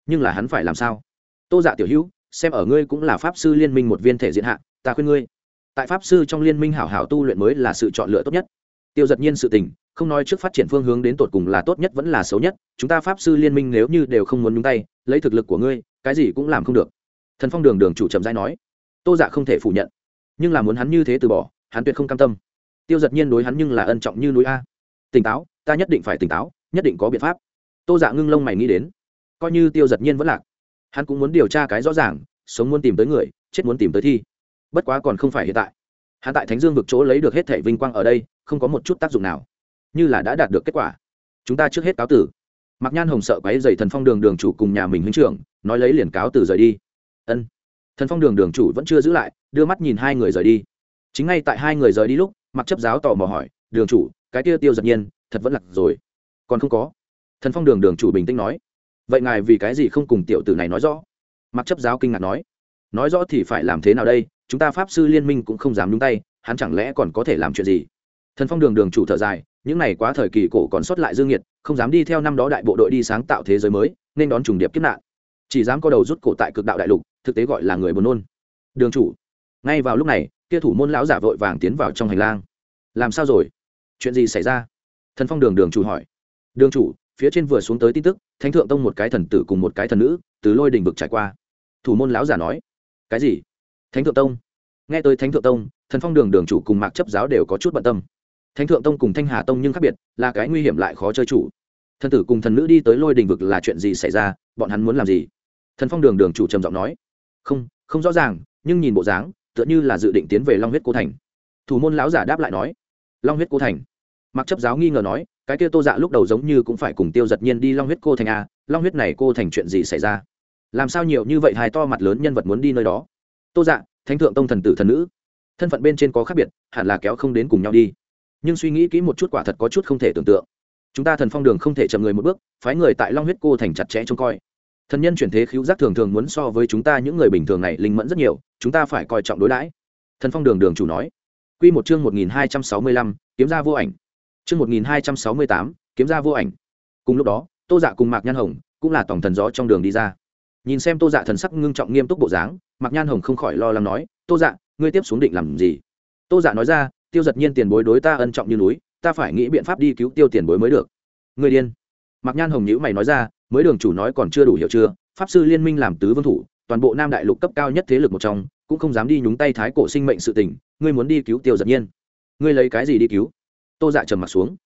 nhưng là hắn phải làm sao? Tô dạ tiểu hữu, xem ở ngươi cũng là pháp sư liên minh một viên thể diện hạ, ta khuyên ngươi. Tại pháp sư trong liên minh hảo hảo tu luyện mới là sự chọn lựa tốt nhất. Tiêu giật nhiên sự tình, không nói trước phát triển phương hướng đến tột cùng là tốt nhất vẫn là xấu nhất, chúng ta pháp sư liên minh nếu như đều không muốn nhúng tay, lấy thực lực của ngươi, cái gì cũng làm không được. Thần phong đường đường chủ trầm giai nói. Tô dạ không thể phủ nhận, nhưng là muốn hắn như thế từ bỏ, hắn tuyệt không cam tâm. Tiêu giật nhiên đối hắn nhưng là ân trọng như núi a. Tỉnh táo, ta nhất định phải tỉnh táo, nhất định có biện pháp. Tô dạ ngưng lông mày nghĩ đến coi như tiêu giật nhiên vẫn lạc. Hắn cũng muốn điều tra cái rõ ràng, sống muốn tìm tới người, chết muốn tìm tới thi. Bất quá còn không phải hiện tại. Hắn tại thánh dương vực chỗ lấy được hết thẻ vinh quang ở đây, không có một chút tác dụng nào. Như là đã đạt được kết quả. Chúng ta trước hết cáo tử. Mặc nhan hồng sợ quáy dày thần phong đường đường chủ cùng nhà mình huynh trưởng, nói lấy liền cáo tử rời đi. Ân. Thần phong đường đường chủ vẫn chưa giữ lại, đưa mắt nhìn hai người rời đi. Chính ngay tại hai người rời đi lúc mặc chấp giáo tò mò hỏi, đường chủ, cái kia tiêu giật nhiên, thật vẫn lặc rồi? Còn không có. Thần phong đường đường chủ bình tĩnh nói vậy ngài vì cái gì không cùng tiểu tử này nói rõ? Mặc chấp giáo kinh ngạc nói. Nói rõ thì phải làm thế nào đây? Chúng ta pháp sư liên minh cũng không dám nhúng tay, hắn chẳng lẽ còn có thể làm chuyện gì? Thần phong đường đường chủ thở dài, những này quá thời kỳ cổ còn sót lại dương nhiệt không dám đi theo năm đó đại bộ đội đi sáng tạo thế giới mới, nên đón trùng điệp kiếp nạn. Chỉ dám có đầu rút cổ tại cực đạo đại lục, thực tế gọi là người buồn nôn. Đường chủ, ngay vào lúc này, kia thủ môn lão giả vội vàng tiến vào trong hành lang. Làm sao rồi? Chuyện gì xảy ra? Thần phong đường đường chủ hỏi. Đường chủ phía trên vừa xuống tới tin tức, thánh thượng tông một cái thần tử cùng một cái thần nữ từ lôi đình vực trải qua. Thủ môn lão giả nói, cái gì? Thánh thượng tông? Nghe tới thánh thượng tông, thần phong đường đường chủ cùng mạc chấp giáo đều có chút bận tâm. Thánh thượng tông cùng thanh hà tông nhưng khác biệt, là cái nguy hiểm lại khó chơi chủ. Thần tử cùng thần nữ đi tới lôi đình vực là chuyện gì xảy ra, bọn hắn muốn làm gì? Thần phong đường đường chủ trầm giọng nói, không không rõ ràng, nhưng nhìn bộ dáng, tựa như là dự định tiến về long huyết cô thành. Thủ môn lão giả đáp lại nói, long huyết cô thành? Mặc chấp giáo nghi ngờ nói cái kia tô dạ lúc đầu giống như cũng phải cùng tiêu giật nhiên đi long huyết cô thành a, long huyết này cô thành chuyện gì xảy ra? Làm sao nhiều như vậy hài to mặt lớn nhân vật muốn đi nơi đó? Tô dạ thánh thượng tông thần tử thần nữ, thân phận bên trên có khác biệt, hẳn là kéo không đến cùng nhau đi. Nhưng suy nghĩ kỹ một chút quả thật có chút không thể tưởng tượng. Chúng ta thần phong đường không thể chậm người một bước, phái người tại long huyết cô thành chặt chẽ trông coi. Thần nhân chuyển thế khiếu giác thường thường muốn so với chúng ta những người bình thường này linh mẫn rất nhiều, chúng ta phải coi trọng đối đãi. Thần phong đường đường chủ nói. Quy một chương một nghìn hai trăm sáu mươi lăm, kiếm ra vô ảnh chương một nghìn hai trăm sáu mươi tám, kiếm ra vô ảnh. Cùng lúc đó, tô dạ cùng mạc nhan hồng cũng là tổng thần gió trong đường đi ra. Nhìn xem tô dạ thần sắc ngưng trọng nghiêm túc bộ dáng, mạc nhan hồng không khỏi lo lắng nói, tô dạ ngươi tiếp xuống định làm gì? Tô dạ nói ra, tiêu giật nhiên tiền bối đối ta ân trọng như núi, ta phải nghĩ biện pháp đi cứu tiêu tiền bối mới được. "Ngươi điên. Mạc nhan hồng nhíu mày nói ra, mới đường chủ nói còn chưa đủ hiểu chưa, pháp sư liên minh làm tứ vương thủ, toàn bộ nam đại lục cấp cao nhất thế lực một trong, cũng không dám đi nhúng tay thái cổ sinh mệnh sự tình, ngươi muốn đi cứu tiêu giật nhiên. Ngươi lấy cái gì đi cứu? Tô dạ trầm m ặ t xuống.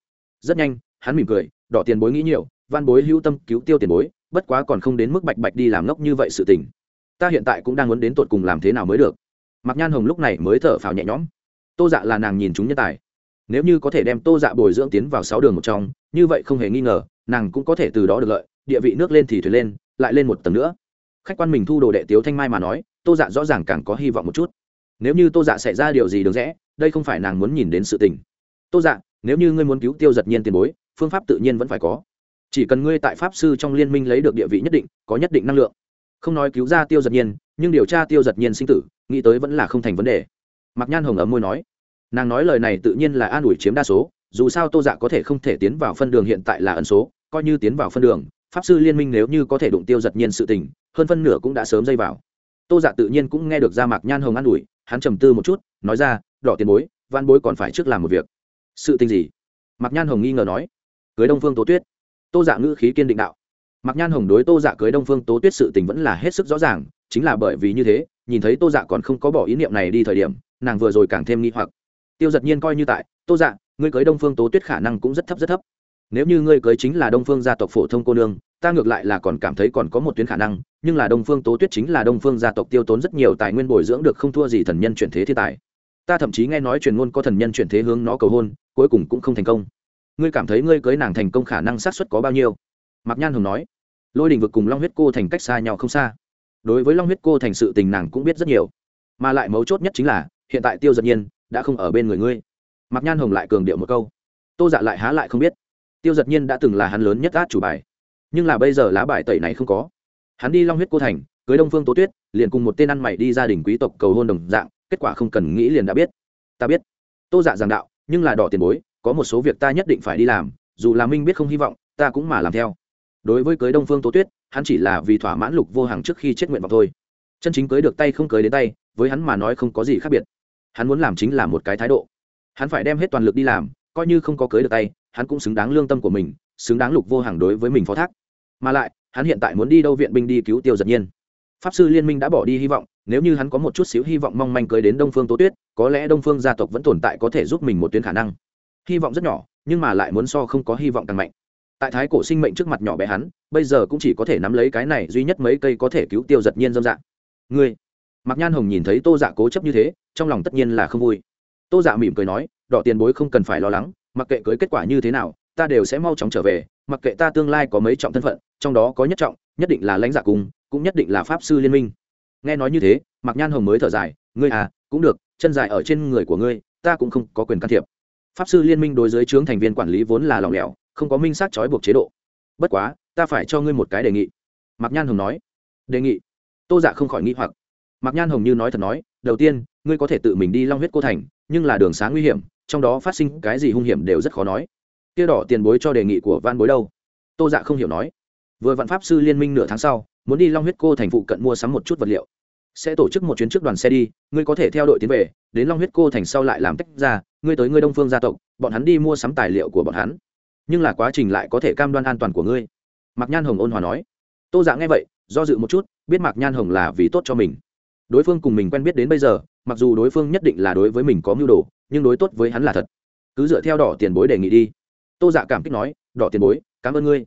Rất nhanh, hắn mỉm cười, đỏ tiền bối nghĩ nhiều, văn bối hữu tâm cứu tiêu tiền bối, bất quá còn không đến mức bạch bạch đi làm ngốc như vậy sự tình. Ta hiện tại cũng đang muốn đến tột cùng làm thế nào mới được. Mặc nhan hồng lúc này mới thở phào nhẹ nhõm. Tô dạ là nàng nhìn chúng nhân tài. Nếu như có thể đem tô dạ bồi dưỡng tiến vào sáu đường một trong, như vậy không hề nghi ngờ, nàng cũng có thể từ đó được lợi, địa vị nước lên thì thuyền lên, lại lên một tầng nữa. Khách quan mình thu đồ đệ tiếu thanh mai mà nói, tô dạ rõ ràng càng có hy vọng một chút. Nếu như tô dạ xảy ra điều gì được rẽ, đây không phải nàng muốn nhìn đến sự tình. Tô dạ nếu như ngươi muốn cứu tiêu giật nhiên tiền bối, phương pháp tự nhiên vẫn phải có. Chỉ cần ngươi tại pháp sư trong liên minh lấy được địa vị nhất định, có nhất định năng lượng. Không nói cứu ra tiêu giật nhiên, nhưng điều tra tiêu giật nhiên sinh tử, nghĩ tới vẫn là không thành vấn đề. Mặc nhan hồng ấm môi nói, nàng nói lời này tự nhiên là an ủi chiếm đa số, dù sao tô dạ có thể không thể tiến vào phân đường hiện tại là ẩn số, coi như tiến vào phân đường, pháp sư liên minh nếu như có thể đụng tiêu giật nhiên sự tình, hơn phân nửa cũng đã sớm dây vào. Tô dạ tự nhiên cũng nghe được ra mạc nhan hồng an ủi, hắn trầm tư một chút, nói ra, đỏ tiền bối văn bối còn phải trước làm một việc sự tình gì? Mạc nhan hồng nghi ngờ nói. Cưới đông phương tố tuyết. Tô dạ ngữ khí kiên định đạo. Mạc nhan hồng đối tô dạ cưới đông phương tố tuyết sự tình vẫn là hết sức rõ ràng, chính là bởi vì như thế, nhìn thấy tô dạ còn không có bỏ ý niệm này đi thời điểm, nàng vừa rồi càng thêm nghi hoặc. Tiêu giật nhiên coi như tại, tô dạ ngươi cưới đông phương tố tuyết khả năng cũng rất thấp rất thấp. Nếu như ngươi cưới chính là đông phương gia tộc phổ thông cô nương, ta ngược lại là còn cảm thấy còn có một tuyến khả năng, nhưng là đông phương tố tuyết chính là đông phương gia tộc tiêu tốn rất nhiều tài nguyên bồi dưỡng được không thua gì thần nhân chuyển thế thiên tài ta thậm chí nghe nói truyền ngôn có thần nhân chuyển thế hướng nó cầu hôn, cuối cùng cũng không thành công. Ngươi cảm thấy ngươi cưới nàng thành công khả năng xác suất có bao nhiêu? Mạc nhan hồng nói. Lôi đình vực cùng long huyết cô thành cách xa nhau không xa. Đối với long huyết cô thành sự tình nàng cũng biết rất nhiều. Mà lại mấu chốt nhất chính là, hiện tại tiêu giật nhiên đã không ở bên người ngươi. Mạc nhan hồng lại cường điệu một câu. Tô dạ lại há lại không biết. Tiêu giật nhiên đã từng là hắn lớn nhất át chủ bài. Nhưng là bây giờ lá bài tẩy này không có. Hắn đi long huyết cô thành, cưới đông phương tố tuyết, liền cùng một tên ăn mày đi gia đình quý tộc cầu hôn đồng dạng kết quả không cần nghĩ liền đã biết. Ta biết. Tô dạ giảng đạo, nhưng là đỏ tiền bối, có một số việc ta nhất định phải đi làm, dù là minh biết không hy vọng, ta cũng mà làm theo. Đối với cưới đông phương tố tuyết, hắn chỉ là vì thỏa mãn lục vô hàng trước khi chết nguyện vọng thôi. Chân chính cưới được tay không cưới đến tay, với hắn mà nói không có gì khác biệt. Hắn muốn làm chính là một cái thái độ. Hắn phải đem hết toàn lực đi làm, coi như không có cưới được tay, hắn cũng xứng đáng lương tâm của mình, xứng đáng lục vô hàng đối với mình phó thác. Mà lại, hắn hiện tại muốn đi đâu viện binh đi cứu tiêu giật nhiên pháp sư liên minh đã bỏ đi hy vọng, nếu như hắn có một chút xíu hy vọng mong manh cưới đến đông phương tố tuyết, có lẽ đông phương gia tộc vẫn tồn tại có thể giúp mình một tuyến khả năng. Hy vọng rất nhỏ, nhưng mà lại muốn so không có hy vọng càng mạnh. Tại thái cổ sinh mệnh trước mặt nhỏ bé hắn, bây giờ cũng chỉ có thể nắm lấy cái này duy nhất mấy cây có thể cứu tiêu giật nhiên dâm dạng ngươi? Mặc nhan hồng nhìn thấy tô dạ cố chấp như thế, trong lòng tất nhiên là không vui. Tô dạ mỉm cười nói, đỏ tiền bối không cần phải lo lắng, mặc kệ cưới kết quả như thế nào, ta đều sẽ mau chóng trở về, mặc kệ ta tương lai có mấy trọng thân phận, trong đó có nhất trọng, nhất định là lãnh giả cung cũng nhất định là pháp sư liên minh. Nghe nói như thế mặc nhan hồng mới thở dài, ngươi à cũng được, chân dài ở trên người của ngươi, ta cũng không có quyền can thiệp. Pháp sư liên minh đối với chướng thành viên quản lý vốn là lòng lẻo, không có minh xác trói buộc chế độ. Bất quá, ta phải cho ngươi một cái đề nghị. Mạc nhan hồng nói. Đề nghị? Tô dạ không khỏi nghĩ hoặc. Mạc nhan hồng như nói thật nói, đầu tiên, ngươi có thể tự mình đi long huyết cô thành, nhưng là đường sáng nguy hiểm, trong đó phát sinh cái gì hung hiểm đều rất khó nói. Kia đỏ tiền bối cho đề nghị của van bối đâu? Tô dạ không hiểu nói vừa vạn pháp sư liên minh nửa tháng sau, muốn đi long huyết cô thành phụ cận mua sắm một chút vật liệu. Sẽ tổ chức một chuyến trước đoàn xe đi, ngươi có thể theo đội tiến về, đến long huyết cô thành sau lại làm tách ra, ngươi tới ngươi đông phương gia tộc, bọn hắn đi mua sắm tài liệu của bọn hắn. Nhưng là quá trình lại có thể cam đoan an toàn của ngươi. Mạc nhan hồng ôn hòa nói. Tô dạ nghe vậy, do dự một chút, biết mạc nhan hồng là vì tốt cho mình. Đối phương cùng mình quen biết đến bây giờ, mặc dù đối phương nhất định là đối với mình có mưu đồ, nhưng đối tốt với hắn là thật. Cứ dựa theo đỏ tiền bối đề nghị đi. Tô dạ cảm kích nói, đỏ tiền bối, cảm ơn ngươi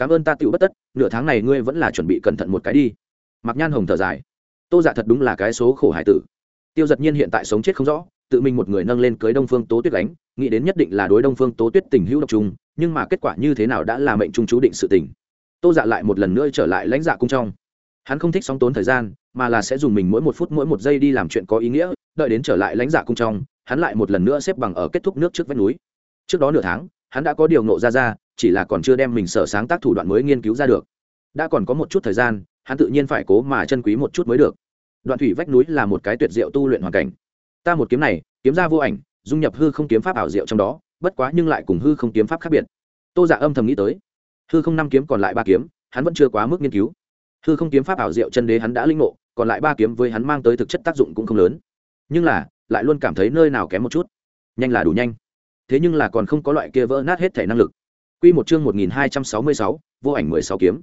cảm ơn ta tựu bất tất, nửa tháng này ngươi vẫn là chuẩn bị cẩn thận một cái đi. Mặc nhan hồng thở dài. Tô dạ thật đúng là cái số khổ hải tử. Tiêu giật nhiên hiện tại sống chết không rõ, tự mình một người nâng lên cưới đông phương tố tuyết đánh nghĩ đến nhất định là đối đông phương tố tuyết tình hữu độc trung nhưng mà kết quả như thế nào đã là mệnh trung chú định sự tình. Tô dạ lại một lần nữa trở lại lãnh dạ cung trong. Hắn không thích sóng tốn thời gian, mà là sẽ dùng mình mỗi một phút mỗi một giây đi làm chuyện có ý nghĩa, đợi đến trở lại lãnh dạ cung trong, hắn lại một lần nữa xếp bằng ở kết thúc nước trước vách núi. Trước đó nửa tháng, hắn đã có điều nộ ra ra chỉ là còn chưa đem mình sở sáng tác thủ đoạn mới nghiên cứu ra được. Đã còn có một chút thời gian, hắn tự nhiên phải cố mà chân quý một chút mới được. Đoạn thủy vách núi là một cái tuyệt diệu tu luyện hoàn cảnh. Ta một kiếm này, kiếm ra vô ảnh, dung nhập hư không kiếm pháp ảo diệu trong đó, bất quá nhưng lại cùng hư không kiếm pháp khác biệt. Tô giả dạ âm thầm nghĩ tới. Hư không năm kiếm còn lại ba kiếm, hắn vẫn chưa quá mức nghiên cứu. Hư không kiếm pháp ảo diệu chân đế hắn đã linh ngộ, còn lại ba kiếm với hắn mang tới thực chất tác dụng cũng không lớn. Nhưng là, lại luôn cảm thấy nơi nào kém một chút. Nhanh là đủ nhanh. Thế nhưng là còn không có loại kia vỡ nát hết thể năng lực. Quy một chương 1266, vô ảnh 16 kiếm.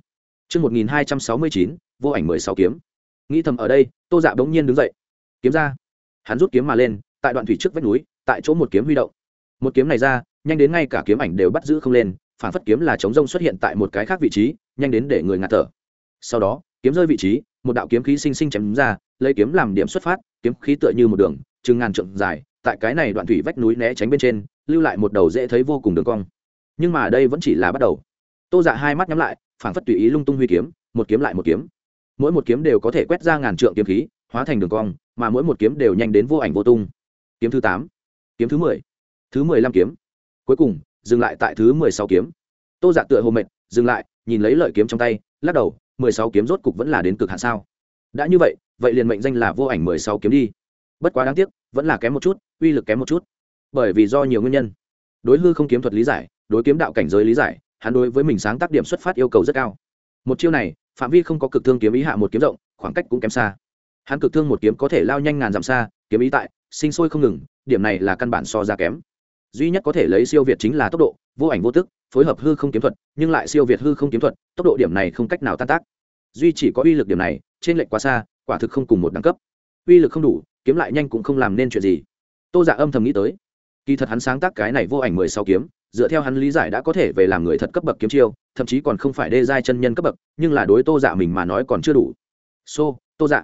Chương 1269, vô ảnh 16 kiếm. Nghĩ thầm ở đây, Tô Dạ bỗng nhiên đứng dậy. Kiếm ra. Hắn rút kiếm mà lên, tại đoạn thủy trước vách núi, tại chỗ một kiếm huy động. Một kiếm này ra, nhanh đến ngay cả kiếm ảnh đều bắt giữ không lên, phản phất kiếm là chống rông xuất hiện tại một cái khác vị trí, nhanh đến để người ngạt thở. Sau đó, kiếm rơi vị trí, một đạo kiếm khí sinh sinh chém ra, lấy kiếm làm điểm xuất phát, kiếm khí tựa như một đường, chừng ngàn trượng dài, tại cái này đoạn thủy vách núi né tránh bên trên, lưu lại một đầu dễ thấy vô cùng đường cong nhưng mà đây vẫn chỉ là bắt đầu. Tô dạ hai mắt nhắm lại, phảng phất tùy ý lung tung huy kiếm, một kiếm lại một kiếm. Mỗi một kiếm đều có thể quét ra ngàn trượng kiếm khí, hóa thành đường cong, mà mỗi một kiếm đều nhanh đến vô ảnh vô tung. Kiếm thứ tám, kiếm thứ mười thứ mười lăm kiếm. Cuối cùng, dừng lại tại thứ mười sáu kiếm. Tô dạ tựa hồ mệt, dừng lại, nhìn lấy lợi kiếm trong tay, lắc đầu, mười sáu kiếm rốt cục vẫn là đến cực hạn sao? Đã như vậy vậy liền mệnh danh là vô ảnh mười sáu kiếm đi. Bất quá đáng tiếc, vẫn là kém một chút, uy lực kém một chút. Bởi vì do nhiều nguyên nhân. Đối hư không kiếm thuật lý giải đối kiếm đạo cảnh giới lý giải, hắn đối với mình sáng tác điểm xuất phát yêu cầu rất cao. Một chiêu này, phạm vi không có cực thương kiếm ý hạ một kiếm rộng, khoảng cách cũng kém xa. Hắn cực thương một kiếm có thể lao nhanh ngàn dặm xa, kiếm ý tại, sinh sôi không ngừng, điểm này là căn bản so ra kém. Duy nhất có thể lấy siêu việt chính là tốc độ, vô ảnh vô tức, phối hợp hư không kiếm thuật, nhưng lại siêu việt hư không kiếm thuật, tốc độ điểm này không cách nào tan tác. Duy chỉ có uy lực điểm này, trên lệnh quá xa, quả thực không cùng một đẳng cấp. Uy lực không đủ, kiếm lại nhanh cũng không làm nên chuyện gì. Tô giả dạ âm thầm nghĩ tới. Kỳ thật hắn sáng tác cái này vô ảnh mười sáu kiếm dựa theo hắn lý giải đã có thể về làm người thật cấp bậc kiếm chiêu, thậm chí còn không phải đê giai chân nhân cấp bậc, nhưng là đối tô dạ mình mà nói còn chưa đủ. Xô tô dạ.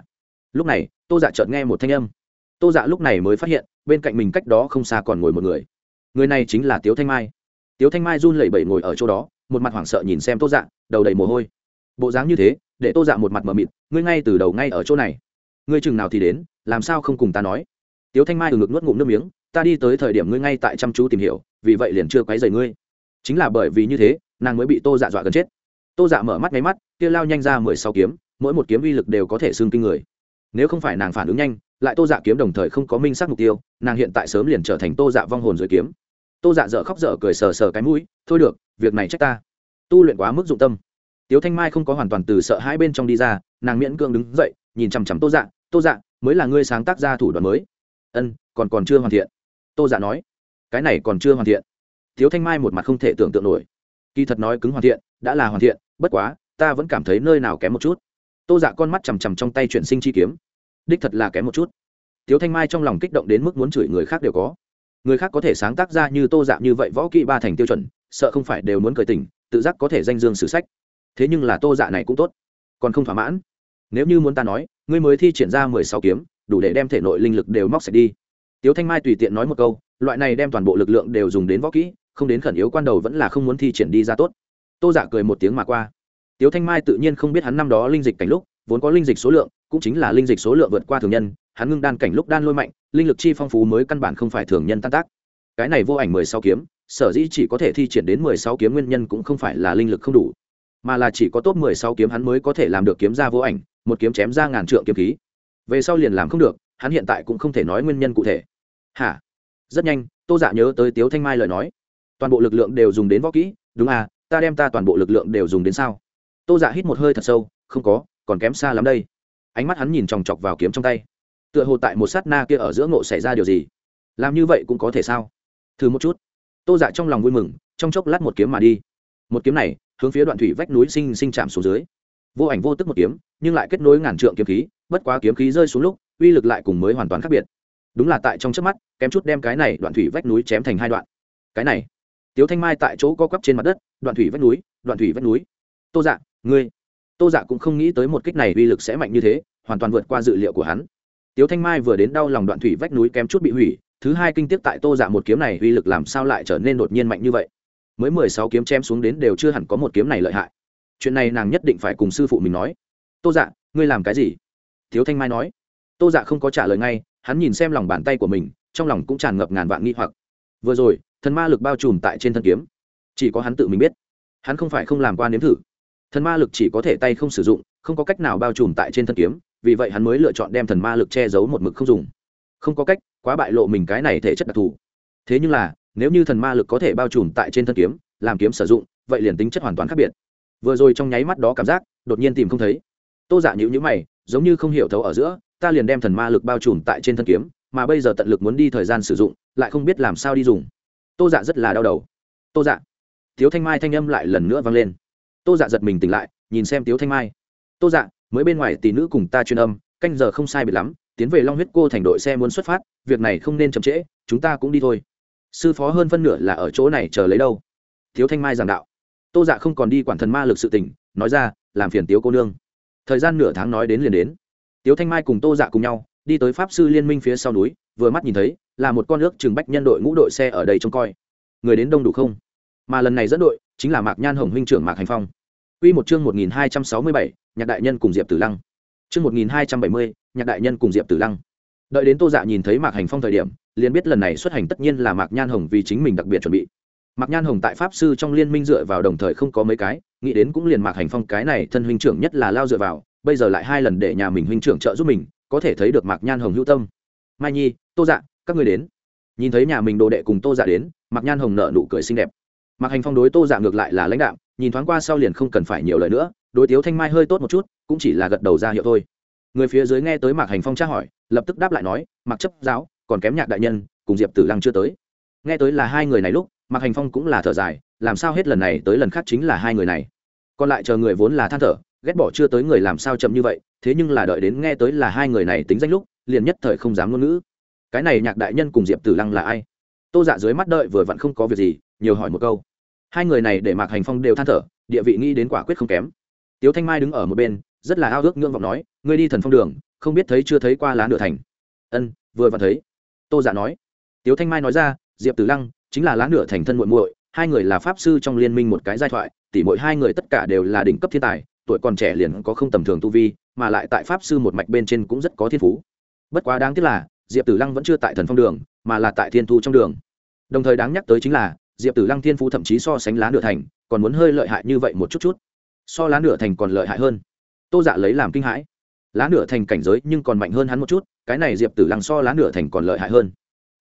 Lúc này, tô dạ chợt nghe một thanh âm. Tô dạ lúc này mới phát hiện, bên cạnh mình cách đó không xa còn ngồi một người. Người này chính là tiếu thanh mai. Tiếu thanh mai run lẩy bẩy ngồi ở chỗ đó, một mặt hoảng sợ nhìn xem tô dạ đầu đầy mồ hôi. Bộ dáng như thế, để tô dạ một mặt mờ mịt, ngươi ngay từ đầu ngay ở chỗ này. Ngươi chừng nào thì đến, làm sao không cùng ta nói? Tiếu thanh mai từ ngực nuốt ngụm nước miếng, ta đi tới thời điểm ngươi ngay tại chăm chú tìm hiểu vì vậy liền chưa quấy rầy ngươi. Chính là bởi vì như thế, nàng mới bị tô dạ dọa gần chết. Tô dạ mở mắt nháy mắt, kia lao nhanh ra mười sáu kiếm, mỗi một kiếm uy lực đều có thể xương kinh người. Nếu không phải nàng phản ứng nhanh, lại tô dạ kiếm đồng thời không có minh xác mục tiêu, nàng hiện tại sớm liền trở thành tô dạ vong hồn dưới kiếm. Tô dạ dở khóc dở cười sờ sờ cái mũi, thôi được, việc này trách ta. Tu luyện quá mức dụng tâm. Tiếu thanh mai không có hoàn toàn từ sợ hai bên trong đi ra, nàng miễn cưỡng đứng dậy, nhìn chằm chằm tô dạ tô dạ mới là ngươi sáng tác ra thủ đoạn mới. Ân, còn còn chưa hoàn thiện. Tô dạ nói cái này còn chưa hoàn thiện. Thiếu thanh mai một mặt không thể tưởng tượng nổi. Kỳ thật nói cứng hoàn thiện, đã là hoàn thiện, bất quá, ta vẫn cảm thấy nơi nào kém một chút. Tô dạ con mắt chằm chằm trong tay chuyển sinh chi kiếm. Đích thật là kém một chút. Thiếu thanh mai trong lòng kích động đến mức muốn chửi người khác đều có. Người khác có thể sáng tác ra như tô dạ như vậy võ kỹ ba thành tiêu chuẩn, sợ không phải đều muốn cởi tình tự giác có thể danh dương sử sách. Thế nhưng là tô dạ này cũng tốt, còn không thỏa mãn. Nếu như muốn ta nói, ngươi mới thi triển ra mười sáu kiếm, đủ để đem thể nội linh lực đều móc sạch đi. Tiếu thanh mai tùy tiện nói một câu loại này đem toàn bộ lực lượng đều dùng đến võ kỹ, không đến khẩn yếu quan đầu vẫn là không muốn thi triển đi ra tốt. Tô giả dạ cười một tiếng mà qua. Tiếu thanh mai tự nhiên không biết hắn năm đó linh dịch cảnh lúc, vốn có linh dịch số lượng, cũng chính là linh dịch số lượng vượt qua thường nhân, hắn ngưng đan cảnh lúc đan lôi mạnh, linh lực chi phong phú mới căn bản không phải thường nhân tan tác. Cái này vô ảnh mười sáu kiếm, sở dĩ chỉ có thể thi triển đến mười sáu kiếm nguyên nhân cũng không phải là linh lực không đủ, mà là chỉ có top mười sáu kiếm hắn mới có thể làm được kiếm ra vô ảnh, một kiếm chém ra ngàn trượng kiếm khí. Về sau liền làm không được, hắn hiện tại cũng không thể nói nguyên nhân cụ thể. Hả? Rất nhanh, tô dạ nhớ tới tiếu thanh mai lời nói. Toàn bộ lực lượng đều dùng đến võ kỹ, đúng à ta đem ta toàn bộ lực lượng đều dùng đến sao? Tô dạ hít một hơi thật sâu, không có, còn kém xa lắm đây. Ánh mắt hắn nhìn chòng chọc vào kiếm trong tay. Tựa hồ tại một sát na kia ở giữa ngộ xảy ra điều gì. Làm như vậy cũng có thể sao? Thử một chút. Tô dạ trong lòng vui mừng, trong chốc lát một kiếm mà đi. Một kiếm này, hướng phía đoạn thủy vách núi sinh sinh chạm xuống dưới. Vô ảnh vô tức một kiếm, nhưng lại kết nối ngàn trượng kiếm khí, bất quá kiếm khí rơi xuống lúc, uy lực lại cùng mới hoàn toàn khác biệt đúng là tại trong trước mắt, kém chút đem cái này đoạn thủy vách núi chém thành hai đoạn. Cái này, tiếu thanh mai tại chỗ co quắp trên mặt đất, đoạn thủy vách núi, đoạn thủy vách núi. Tô dạ ngươi. Tô dạ cũng không nghĩ tới một kích này uy lực sẽ mạnh như thế, hoàn toàn vượt qua dự liệu của hắn. Tiếu thanh mai vừa đến đau lòng đoạn thủy vách núi kém chút bị hủy, thứ hai kinh tiếp tại tô dạ một kiếm này uy lực làm sao lại trở nên đột nhiên mạnh như vậy? Mới mười sáu kiếm chém xuống đến đều chưa hẳn có một kiếm này lợi hại. Chuyện này nàng nhất định phải cùng sư phụ mình nói. Tô dạ ngươi làm cái gì? Tiếu thanh mai nói. Tô dạ không có trả lời ngay hắn nhìn xem lòng bàn tay của mình, trong lòng cũng tràn ngập ngàn vạn nghi hoặc. Vừa rồi, thần ma lực bao trùm tại trên thân kiếm. Chỉ có hắn tự mình biết. Hắn không phải không làm qua nếm thử. Thần ma lực chỉ có thể tay không sử dụng, không có cách nào bao trùm tại trên thân kiếm, vì vậy hắn mới lựa chọn đem thần ma lực che giấu một mực không dùng. Không có cách, quá bại lộ mình cái này thể chất đặc thù. Thế nhưng là, nếu như thần ma lực có thể bao trùm tại trên thân kiếm, làm kiếm sử dụng, vậy liền tính chất hoàn toàn khác biệt. Vừa rồi trong nháy mắt đó cảm giác, đột nhiên tìm không thấy. Tô dạ giả nhữ nhữ mày, giống như không hiểu thấu ở giữa ta liền đem thần ma lực bao trùm tại trên thân kiếm, mà bây giờ tận lực muốn đi thời gian sử dụng, lại không biết làm sao đi dùng. Tô dạ rất là đau đầu. Tô dạ tiếu thanh mai thanh âm lại lần nữa vang lên. Tô dạ giật mình tỉnh lại, nhìn xem tiếu thanh mai. Tô dạ mới bên ngoài tỷ nữ cùng ta chuyên âm, canh giờ không sai biệt lắm, tiến về long huyết cô thành đội xe muốn xuất phát, việc này không nên chậm trễ, chúng ta cũng đi thôi. Sư phó hơn phân nửa là ở chỗ này chờ lấy đâu. Thiếu thanh mai giảng đạo. Tô dạ không còn đi quản thần ma lực sự tỉnh nói ra, làm phiền tiếu cô nương. Thời gian nửa tháng nói đến liền đến tiếu thanh mai cùng tô dạ cùng nhau đi tới pháp sư liên minh phía sau núi vừa mắt nhìn thấy là một con nước trường bách nhân đội ngũ đội xe ở đây trông coi người đến đông đủ không mà lần này dẫn đội chính là mạc nhan hồng huynh trưởng mạc hành phong Quy một chương 1267, nhạc đại nhân cùng Diệp Tử Lăng. Chương 1270, nhạc đại nhân cùng Diệp Tử Lăng. Đợi đến Tô Dạ nhìn thấy Mạc Hành Phong thời điểm, liền biết lần này xuất hành tất nhiên là Mạc Nhan Hồng vì chính mình đặc biệt chuẩn bị. Mạc Nhan Hồng tại pháp sư trong liên minh dựa vào đồng thời không có mấy cái, nghĩ đến cũng liền Mạc Hành Phong cái này thân huynh trưởng nhất là lao dựa vào, bây giờ lại hai lần để nhà mình huynh trưởng trợ giúp mình, có thể thấy được Mạc Nhan Hồng hữu tâm. Mai Nhi, Tô Dạ, các ngươi đến. Nhìn thấy nhà mình đồ đệ cùng Tô Dạ đến, Mạc Nhan Hồng nở nụ cười xinh đẹp. Mạc Hành Phong đối Tô Dạ ngược lại là lãnh đạm, nhìn thoáng qua sau liền không cần phải nhiều lời nữa, đối Tiếu Thanh Mai hơi tốt một chút, cũng chỉ là gật đầu ra hiệu thôi. Người phía dưới nghe tới Mạc Hành Phong tra hỏi, lập tức đáp lại nói, Mạc chấp giáo, còn kém nhạc đại nhân, cùng Diệp Tử Lăng chưa tới. Nghe tới là hai người này lúc, Mạc Hành Phong cũng là thở dài, làm sao hết lần này tới lần khác chính là hai người này. Còn lại chờ người vốn là than thở, ghét bỏ chưa tới người làm sao chậm như vậy, thế nhưng là đợi đến nghe tới là hai người này tính danh lúc, liền nhất thời không dám ngôn ngữ. Cái này nhạc đại nhân cùng Diệp Tử Lăng là ai? Tô Dạ dưới mắt đợi vừa vặn không có việc gì, nhiều hỏi một câu. Hai người này để mạc hành phong đều than thở địa vị nghĩ đến quả quyết không kém. Tiếu thanh mai đứng ở một bên rất là ao ước ngưỡng vọng nói ngươi đi thần phong đường không biết thấy chưa thấy qua lá nửa thành. Ân vừa vặn thấy. Tô giả dạ nói. Tiếu thanh mai nói ra diệp tử lăng chính là lá nửa thành thân muội muội hai người là pháp sư trong liên minh một cái giai thoại tỉ mỗi hai người tất cả đều là đỉnh cấp thiên tài tuổi còn trẻ liền có không tầm thường tu vi, mà lại tại pháp sư một mạch bên trên cũng rất có thiên phú. Bất quá đáng tiếc là, diệp tử lăng vẫn chưa tại thần phong đường, mà là tại thiên thu trong đường. Đồng thời đáng nhắc tới chính là, diệp tử lăng thiên phú thậm chí so sánh lá nửa thành, còn muốn hơi lợi hại như vậy một chút chút. So lá nửa thành còn lợi hại hơn. Tô dạ lấy làm kinh hãi. Lá nửa thành cảnh giới nhưng còn mạnh hơn hắn một chút, cái này diệp tử lăng so lá nửa thành còn lợi hại hơn.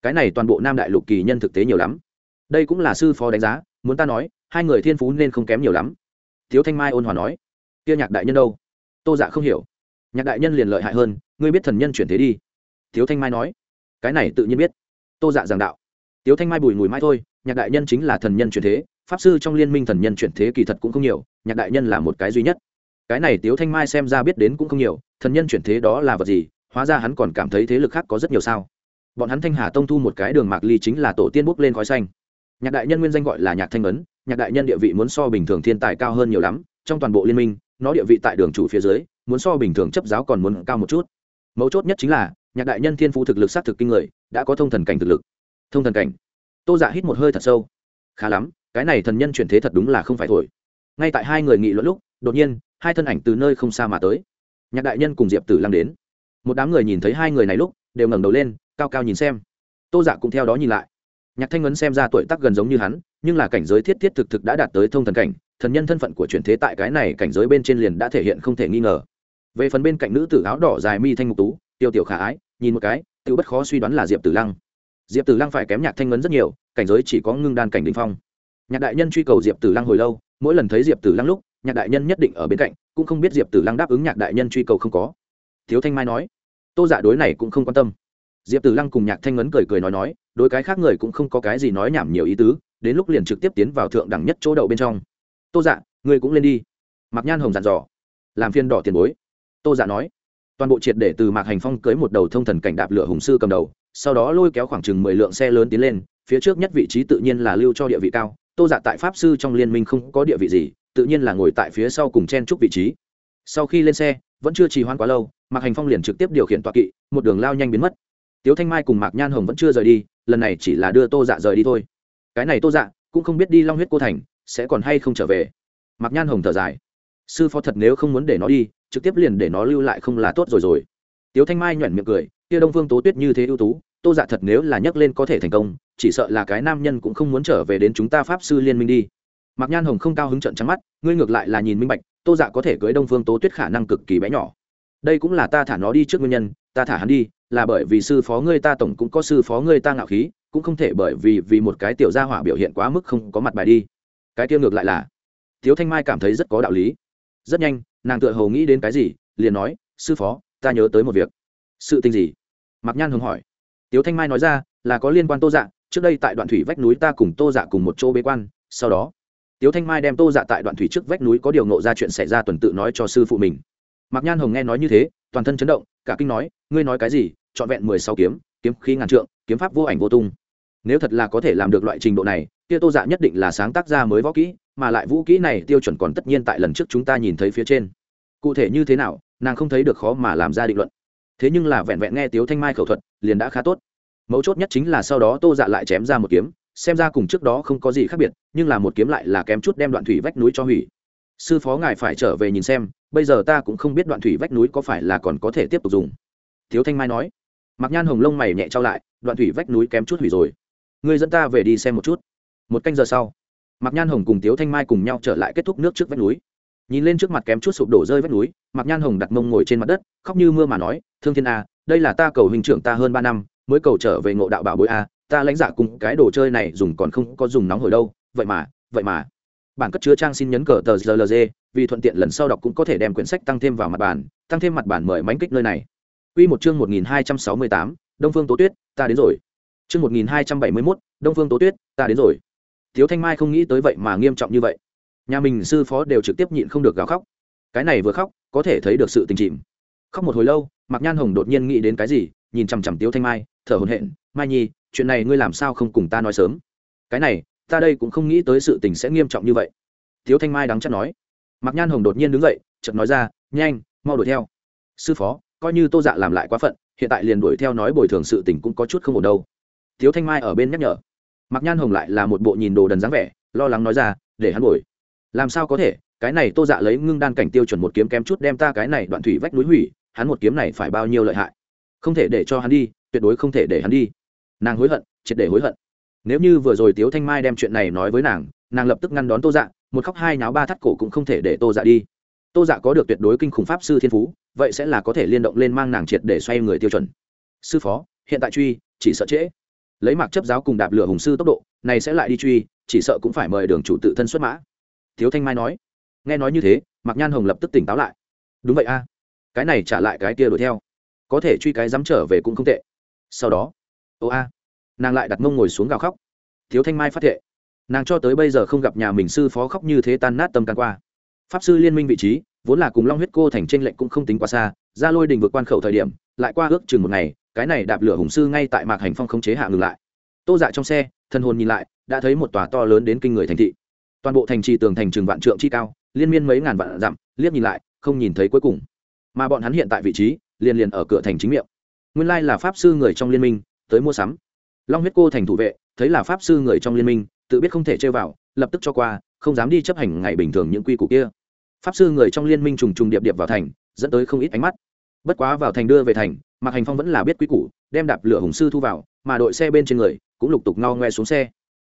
Cái này toàn bộ nam đại lục kỳ nhân thực tế nhiều lắm. Đây cũng là sư phó đánh giá, muốn ta nói, hai người thiên phú nên không kém nhiều lắm. Thiếu thanh mai ôn hòa nói tiêu nhạc đại nhân đâu? Tô dạ không hiểu. Nhạc đại nhân liền lợi hại hơn, ngươi biết thần nhân chuyển thế đi. Thiếu thanh mai nói. Cái này tự nhiên biết. Tô dạ giảng đạo. Tiếu thanh mai bùi mùi mai thôi, nhạc đại nhân chính là thần nhân chuyển thế, pháp sư trong liên minh thần nhân chuyển thế kỳ thật cũng không nhiều, nhạc đại nhân là một cái duy nhất. Cái này tiếu thanh mai xem ra biết đến cũng không nhiều, thần nhân chuyển thế đó là vật gì, hóa ra hắn còn cảm thấy thế lực khác có rất nhiều sao. Bọn hắn thanh hà tông thu một cái đường mạc ly chính là tổ tiên bốc lên khói xanh. Nhạc đại nhân nguyên danh gọi là nhạc thanh ấn, nhạc đại nhân địa vị muốn so bình thường thiên tài cao hơn nhiều lắm, trong toàn bộ liên minh nó địa vị tại đường chủ phía dưới, muốn so bình thường chấp giáo còn muốn cao một chút. Mấu chốt nhất chính là, nhạc đại nhân thiên phú thực lực s á t thực kinh người, đã có thông thần cảnh thực lực. Thông thần cảnh? Tô dạ hít một hơi thật sâu. Khá lắm, cái này thần nhân chuyển thế thật đúng là không phải thổi. Ngay tại hai người nghị luận lúc, đột nhiên, hai thân ảnh từ nơi không xa mà tới. Nhạc đại nhân cùng diệp tử lăng đến. Một đám người nhìn thấy hai người này lúc, đều ngẩng đầu lên, cao cao nhìn xem. Tô dạ cũng theo đó nhìn lại nhạc thanh ấn xem ra tuổi tác gần giống như hắn, nhưng là cảnh giới thiết thiết thực thực đã đạt tới thông thần cảnh, thần nhân thân phận của chuyển thế tại cái này cảnh giới bên trên liền đã thể hiện không thể nghi ngờ. Về phần bên cạnh nữ tử áo đỏ dài mi thanh ngục tú, tiêu tiểu khả ái, nhìn một cái tự bất khó suy đoán là diệp tử lăng. Diệp tử lăng phải kém nhạc thanh ngấn rất nhiều, cảnh giới chỉ có ngưng đan cảnh đình phong. Nhạc đại nhân truy cầu diệp tử lăng hồi lâu, mỗi lần thấy diệp tử lăng lúc, nhạc đại nhân nhất định ở bên cạnh, cũng không biết diệp tử lăng đáp ứng nhạc đại nhân truy cầu không có. Thiếu thanh mai nói, tô giả đối này cũng không quan tâm diệp tử lăng cùng nhạc thanh ngấn cười cười nói nói, đối cái khác người cũng không có cái gì nói nhảm nhiều ý tứ, đến lúc liền trực tiếp tiến vào thượng đẳng nhất chỗ đậu bên trong. Tô dạ ngươi cũng lên đi. Mạc nhan hồng dặn dò. Làm phiên đỏ tiền bối. Tô dạ nói. Toàn bộ triệt để từ mạc hành phong cưới một đầu thông thần cảnh đạp lửa hùng sư cầm đầu, sau đó lôi kéo khoảng chừng mười lượng xe lớn tiến lên, phía trước nhất vị trí tự nhiên là lưu cho địa vị cao, tô dạ tại pháp sư trong liên minh không có địa vị gì, tự nhiên là ngồi tại phía sau cùng chen chúc vị trí. Sau khi lên xe, vẫn chưa trì hoãn quá lâu, mạc hành phong liền trực tiếp điều khiển tọa kỵ, một đường lao nhanh biến mất tiếu thanh mai cùng mạc nhan hồng vẫn chưa rời đi, lần này chỉ là đưa tô dạ rời đi thôi. Cái này tô dạ cũng không biết đi long huyết cô thành sẽ còn hay không trở về. Mạc nhan hồng thở dài. Sư phó thật nếu không muốn để nó đi, trực tiếp liền để nó lưu lại không là tốt rồi rồi. Tiếu thanh mai nhoẻn miệng cười, kia đông phương tố tuyết như thế ưu tú, tô dạ thật nếu là nhắc lên có thể thành công, chỉ sợ là cái nam nhân cũng không muốn trở về đến chúng ta pháp sư liên minh đi. Mạc nhan hồng không cao hứng trận trắng mắt, ngươi ngược lại là nhìn minh bạch, tô dạ có thể cưới đông phương tố tuyết khả năng cực kỳ bé nhỏ. Đây cũng là ta thả nó đi trước nguyên nhân, ta thả hắn đi là bởi vì sư phó ngươi ta tổng cũng có sư phó ngươi ta ngạo khí, cũng không thể bởi vì vì một cái tiểu gia hỏa biểu hiện quá mức không có mặt bài đi. Cái kia ngược lại là thiếu thanh mai cảm thấy rất có đạo lý. Rất nhanh, nàng tựa hồ nghĩ đến cái gì, liền nói, sư phó, ta nhớ tới một việc. Sự tình gì? Mặc nhan hưng hỏi. Tiếu thanh mai nói ra, là có liên quan tô dạ trước đây tại đoạn thủy vách núi ta cùng tô dạ cùng một chỗ bế quan, sau đó, tiếu thanh mai đem tô dạ tại đoạn thủy trước vách núi có điều nộ ra chuyện xảy ra tuần tự nói cho sư phụ mình. Mạc nhan hồng nghe nói như thế, toàn thân chấn động, cả kinh nói, ngươi nói cái gì? Trọn vẹn mười sáu kiếm kiếm khí ngàn trượng, kiếm pháp vô ảnh vô tung. Nếu thật là có thể làm được loại trình độ này, kia tô dạ nhất định là sáng tác ra mới võ kỹ, mà lại vũ kỹ này tiêu chuẩn còn tất nhiên tại lần trước chúng ta nhìn thấy phía trên. Cụ thể như thế nào, nàng không thấy được khó mà làm ra định luận. Thế nhưng là vẹn vẹn nghe tiếu thanh mai khẩu thuật, liền đã khá tốt. Mấu chốt nhất chính là sau đó tô dạ lại chém ra một kiếm, xem ra cùng trước đó không có gì khác biệt, nhưng là một kiếm lại là kém chút đem đoạn thủy vách núi cho hủy. Sư phó ngài phải trở về nhìn xem, bây giờ ta cũng không biết đoạn thủy vách núi có phải là còn có thể tiếp tục dùng. Thiếu thanh mai nói mặc nhan hồng lông mày nhẹ trao lại, đoạn thủy vách núi kém chút hủy rồi. Người dẫn ta về đi xem một chút. Một canh giờ sau mặc nhan hồng cùng tiếu thanh mai cùng nhau trở lại kết thúc nước trước vách núi. Nhìn lên trước mặt kém chút sụp đổ rơi vách núi mặc nhan hồng đặt mông ngồi trên mặt đất, khóc như mưa mà nói, thương thiên a, đây là ta cầu hình trưởng ta hơn ba năm, mới cầu trở về ngộ đạo bảo bối a, ta lãnh giả cùng cái đồ chơi này dùng còn không có dùng nóng hồi đâu, vậy mà vậy mà. Bản cất chứa trang xin nhấn cờ tờ rlg vì thuận tiện lần sau đọc cũng có thể đem quyển sách tăng thêm vào mặt bản tăng thêm mặt bản mời mánh kích nơi này. Quy một chương 1268, Đông Phương Tố Tuyết, ta đến rồi. Chương 1271, Đông Phương Tố Tuyết, ta đến rồi. Thiếu Thanh Mai không nghĩ tới vậy mà nghiêm trọng như vậy. Nhà mình sư phó đều trực tiếp nhịn không được gào khóc. Cái này vừa khóc, có thể thấy được sự tình chìm. Khóc một hồi lâu, Mạc Nhan Hồng đột nhiên nghĩ đến cái gì, nhìn chằm chằm Tiếu Thanh Mai, thở hổn hển, "Mai Nhi, chuyện này ngươi làm sao không cùng ta nói sớm?" "Cái này, ta đây cũng không nghĩ tới sự tình sẽ nghiêm trọng như vậy." Tiếu Thanh Mai đắng chát nói. Mạc Nhan Hồng đột nhiên đứng dậy, chợt nói ra, "Nhanh, mau đuổi theo." "Sư phó, coi như tô dạ làm lại quá phận, hiện tại liền đuổi theo nói bồi thường sự tình cũng có chút không ổn đâu. Thiếu thanh mai ở bên nhắc nhở. Mặc nhan hồng lại là một bộ nhìn đồ đần dáng vẻ, lo lắng nói ra, để hắn bồi làm sao có thể? Cái này tô dạ lấy ngưng đan cảnh tiêu chuẩn một kiếm kém chút đem ta cái này đoạn thủy vách núi hủy, hắn một kiếm này phải bao nhiêu lợi hại? Không thể để cho hắn đi, tuyệt đối không thể để hắn đi. Nàng hối hận, triệt để hối hận. Nếu như vừa rồi tiếu thanh mai đem chuyện này nói với nàng nàng lập tức ngăn đón tô dạ một khóc hai náo ba thắt cổ cũng không thể để tô dạ đi tô dạ có được tuyệt đối kinh khủng pháp sư thiên phú, vậy sẽ là có thể liên động lên mang nàng triệt để xoay người tiêu chuẩn. Sư phó, hiện tại truy, chỉ sợ trễ. Lấy mặc chấp giáo cùng đạp lửa hùng sư tốc độ, này sẽ lại đi truy, chỉ sợ cũng phải mời đường chủ tự thân xuất mã. Thiếu thanh mai nói. Nghe nói như thế, mạc nhan hồng lập tức tỉnh táo lại. Đúng vậy a. Cái này trả lại cái kia đuổi theo. Có thể truy cái dám trở về cũng không tệ. Sau đó, ô a. Nàng lại đặt mông ngồi xuống gào khóc. Thiếu thanh mai phát thệ. Nàng cho tới bây giờ không gặp nhà mình sư phó khóc như thế tan nát tâm can qua pháp sư liên minh vị trí, vốn là cùng long huyết cô thành tranh lệnh cũng không tính quá xa, ra lôi đình vượt quan khẩu thời điểm, lại qua ước chừng một ngày, cái này đạp lửa hùng sư ngay tại mạc hành phong không chế hạ ngừng lại. Tô dạ trong xe thân hồn nhìn lại, đã thấy một tòa to lớn đến kinh người thành thị. Toàn bộ thành trì tường thành trường vạn trượng chi cao, liên miên mấy ngàn vạn dặm, liếc nhìn lại, không nhìn thấy cuối cùng. Mà bọn hắn hiện tại vị trí, liền liền ở cửa thành chính miệng. Nguyên lai là pháp sư người trong liên minh, tới mua sắm. Long huyết cô thành thủ vệ, thấy là pháp sư người trong liên minh, tự biết không thể chơi vào, lập tức cho qua không dám đi chấp hành ngày bình thường những quy củ kia. Pháp sư người trong liên minh trùng trùng điệp điệp vào thành, dẫn tới không ít ánh mắt. Bất quá vào thành đưa về thành, mạc hành phong vẫn là biết quy củ, đem đạp lửa hùng sư thu vào, mà đội xe bên trên người cũng lục tục ngao ngoe xuống xe.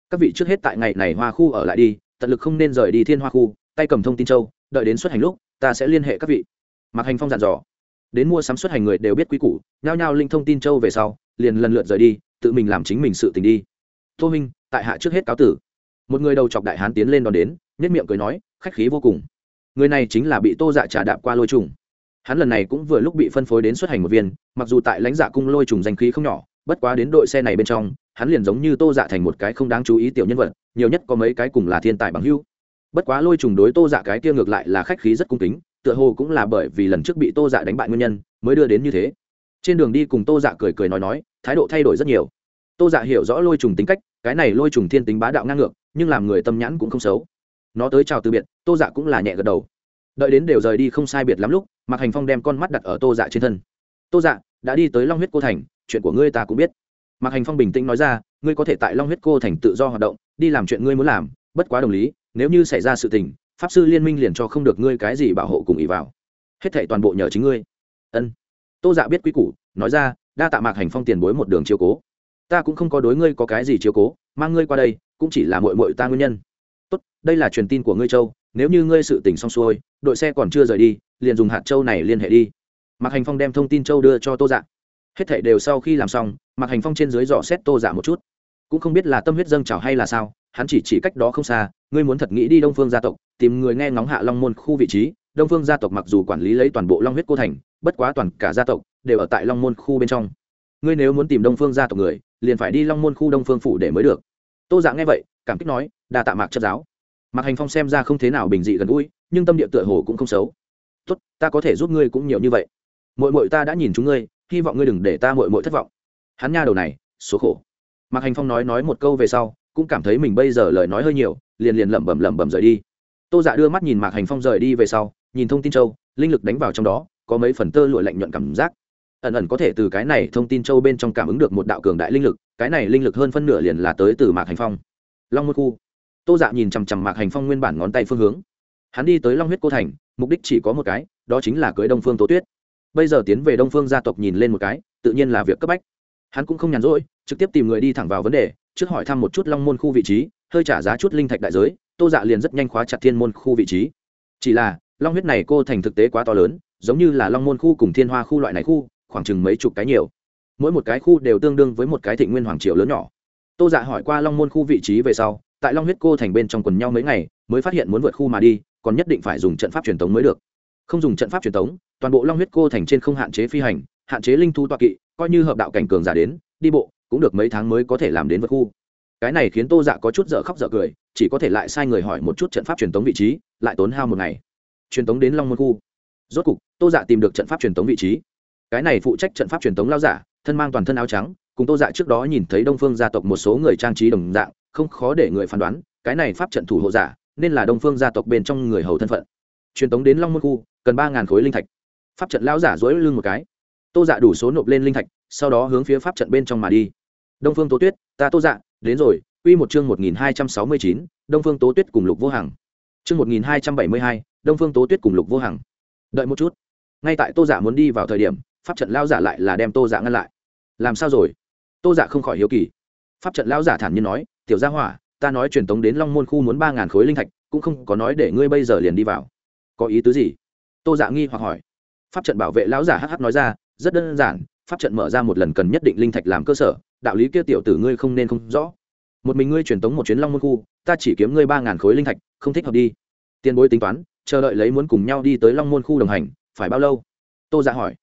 Các vị trước hết tại ngày này hoa khu ở lại đi, tận lực không nên rời đi thiên hoa khu, tay cầm thông tin châu, đợi đến xuất hành lúc, ta sẽ liên hệ các vị. Mạc hành phong dặn dò. Đến mua sắm xuất hành người đều biết quy củ, nhao nhao linh thông tin châu về sau, liền lần lượt rời đi, tự mình làm chính mình sự tình đi. Tô minh, tại hạ trước hết cáo tử một người đầu chọc đại hán tiến lên đón đến nhất miệng cười nói, khách khí vô cùng. Người này chính là bị tô dạ trà đạp qua lôi trùng. Hắn lần này cũng vừa lúc bị phân phối đến xuất hành một viên, mặc dù tại lãnh dạ cung lôi trùng danh khí không nhỏ, bất quá đến đội xe này bên trong, hắn liền giống như tô dạ thành một cái không đáng chú ý tiểu nhân vật, nhiều nhất có mấy cái cùng là thiên tài bằng hưu bất quá lôi trùng đối tô dạ cái kia ngược lại là khách khí rất cung kính, tựa hồ cũng là bởi vì lần trước bị tô dạ đánh bại nguyên nhân, mới đưa đến như thế. Trên đường đi cùng tô dạ cười cười nói nói, thái độ thay đổi rất nhiều. Tô dạ hiểu rõ lôi trùng tính cách cái này lôi trùng thiên tính bá đạo ngang ngược, nhưng làm người tâm nhãn cũng không xấu. Nó tới chào từ biệt, tô dạ cũng là nhẹ gật đầu. Đợi đến đều rời đi không sai biệt lắm lúc, mạc hành phong đem con mắt đặt ở tô dạ trên thân. Tô dạ đã đi tới long huyết cô thành, chuyện của ngươi ta cũng biết. Mạc hành phong bình tĩnh nói ra, ngươi có thể tại long huyết cô thành tự do hoạt động, đi làm chuyện ngươi muốn làm, bất quá đồng lý, nếu như xảy ra sự tình, pháp sư liên minh liền cho không được ngươi cái gì bảo hộ cùng ý vào. Hết thảy toàn bộ nhờ chính ngươi. Ân. Tô dạ biết quy củ, nói ra, đa tạ mạc hành phong tiền bối một đường chiều cố ta cũng không có đối ngươi có cái gì chiếu cố, mang ngươi qua đây, cũng chỉ là mội mội ta nguyên nhân. Tốt, đây là truyền tin của ngươi châu, nếu như ngươi sự tình xong xuôi, đội xe còn chưa rời đi, liền dùng hạt châu này liên hệ đi. Mạc hành phong đem thông tin châu đưa cho tô dạ. Hết thảy đều sau khi làm xong, mạc hành phong trên dưới dò xét tô dạ một chút. Cũng không biết là tâm huyết dâng trào hay là sao, hắn chỉ chỉ cách đó không xa, ngươi muốn thật nghĩ đi đông phương gia tộc, tìm người nghe ngóng hạ long môn khu vị trí. Đông phương gia tộc mặc dù quản lý lấy toàn bộ long huyết cô thành, bất quá toàn cả gia tộc đều ở tại long môn khu bên trong. Ngươi nếu muốn tìm đông phương gia tộc người liền phải đi long môn khu đông phương phủ để mới được. Tô dạ nghe vậy, cảm kích nói, đa tạ mạc chất giáo. Mạc hành phong xem ra không thế nào bình dị gần gũi, nhưng tâm địa tựa hồ cũng không xấu. Tốt, ta có thể giúp ngươi cũng nhiều như vậy. Mội mội ta đã nhìn chúng ngươi, hy vọng ngươi đừng để ta mội mội thất vọng. Hắn nha đầu này, số khổ. Mạc hành phong nói nói một câu về sau, cũng cảm thấy mình bây giờ lời nói hơi nhiều, liền liền lẩm bẩm lẩm bẩm rời đi. Tô dạ đưa mắt nhìn mạc hành phong rời đi về sau, nhìn thông tin châu, linh lực đánh vào trong đó, có mấy phần tơ lụa lạnh nhuận cảm giác ẩn ẩn có thể từ cái này thông tin châu bên trong cảm ứng được một đạo cường đại linh lực, cái này linh lực hơn phân nửa liền là tới từ mạc hành phong. Long môn khu. Tô dạ nhìn chằm chằm mạc hành phong nguyên bản ngón tay phương hướng. Hắn đi tới long huyết cô thành, mục đích chỉ có một cái, đó chính là cưới đông phương tố tuyết. Bây giờ tiến về đông phương gia tộc nhìn lên một cái, tự nhiên là việc cấp bách. Hắn cũng không nhàn rỗi, trực tiếp tìm người đi thẳng vào vấn đề, trước hỏi thăm một chút long môn khu vị trí, hơi trả giá chút linh thạch đại giới, tô dạ liền rất nhanh khóa chặt thiên môn khu vị trí. Chỉ là, long huyết này cô thành thực tế quá to lớn, giống như là long môn khu cùng thiên hoa khu loại này khu khoảng chừng mấy chục cái nhiều. Mỗi một cái khu đều tương đương với một cái thị nguyên hoàng triều lớn nhỏ. Tô dạ hỏi qua long môn khu vị trí về sau, tại long huyết cô thành bên trong quần nhau mấy ngày, mới phát hiện muốn vượt khu mà đi, còn nhất định phải dùng trận pháp truyền thống mới được. Không dùng trận pháp truyền thống toàn bộ long huyết cô thành trên không hạn chế phi hành, hạn chế linh thu toa kỵ, coi như hợp đạo cảnh cường giả đến, đi bộ, cũng được mấy tháng mới có thể làm đến vượt khu. Cái này khiến tô dạ có chút dở khóc dở cười, chỉ có thể lại sai người hỏi một chút trận pháp truyền thống vị trí, lại tốn hao một ngày. Truyền thống đến long môn khu. Rốt cục, tô dạ tìm được trận pháp truyền thống vị trí cái này phụ trách trận pháp truyền thống lao giả, thân mang toàn thân áo trắng, cùng tô dạ trước đó nhìn thấy đông phương gia tộc một số người trang trí đồng dạng, không khó để người phán đoán, cái này pháp trận thủ hộ giả, nên là đông phương gia tộc bên trong người hầu thân phận. Truyền tống đến long môn khu, cần ba ngàn khối linh thạch. Pháp trận lão giả dối lưng một cái. Tô dạ đủ số nộp lên linh thạch, sau đó hướng phía pháp trận bên trong mà đi. Đông phương tố tuyết, ta tô dạ đến rồi, Quy một chương một nghìn hai trăm sáu mươi chín, đông phương tố tuyết cùng lục vô hằng. Chương một nghìn hai trăm bảy mươi hai, đông phương tố tuyết cùng lục vô hằng. Đợi một chút. Ngay tại tô dạ muốn đi vào thời điểm pháp trận lao giả lại là đem tô dạ ngăn lại. Làm sao rồi? Tô dạ không khỏi hiếu kỳ. Pháp trận lao giả thản nhiên nói, tiểu gia hỏa, ta nói truyền tống đến long môn khu muốn ba ngàn khối linh thạch, cũng không có nói để ngươi bây giờ liền đi vào. Có ý tứ gì? Tô dạ nghi hoặc hỏi. Pháp trận bảo vệ lão giả hh nói ra, rất đơn giản, pháp trận mở ra một lần cần nhất định linh thạch làm cơ sở, đạo lý kia tiểu tử ngươi không nên không rõ. Một mình ngươi truyền tống một chuyến long môn khu, ta chỉ kiếm ngươi ba ngàn khối linh thạch, không thích hợp đi. Tiền bối tính toán, chờ đợi lấy muốn cùng nhau đi tới long môn khu đồng hành, phải bao lâu? Tô dạ hỏi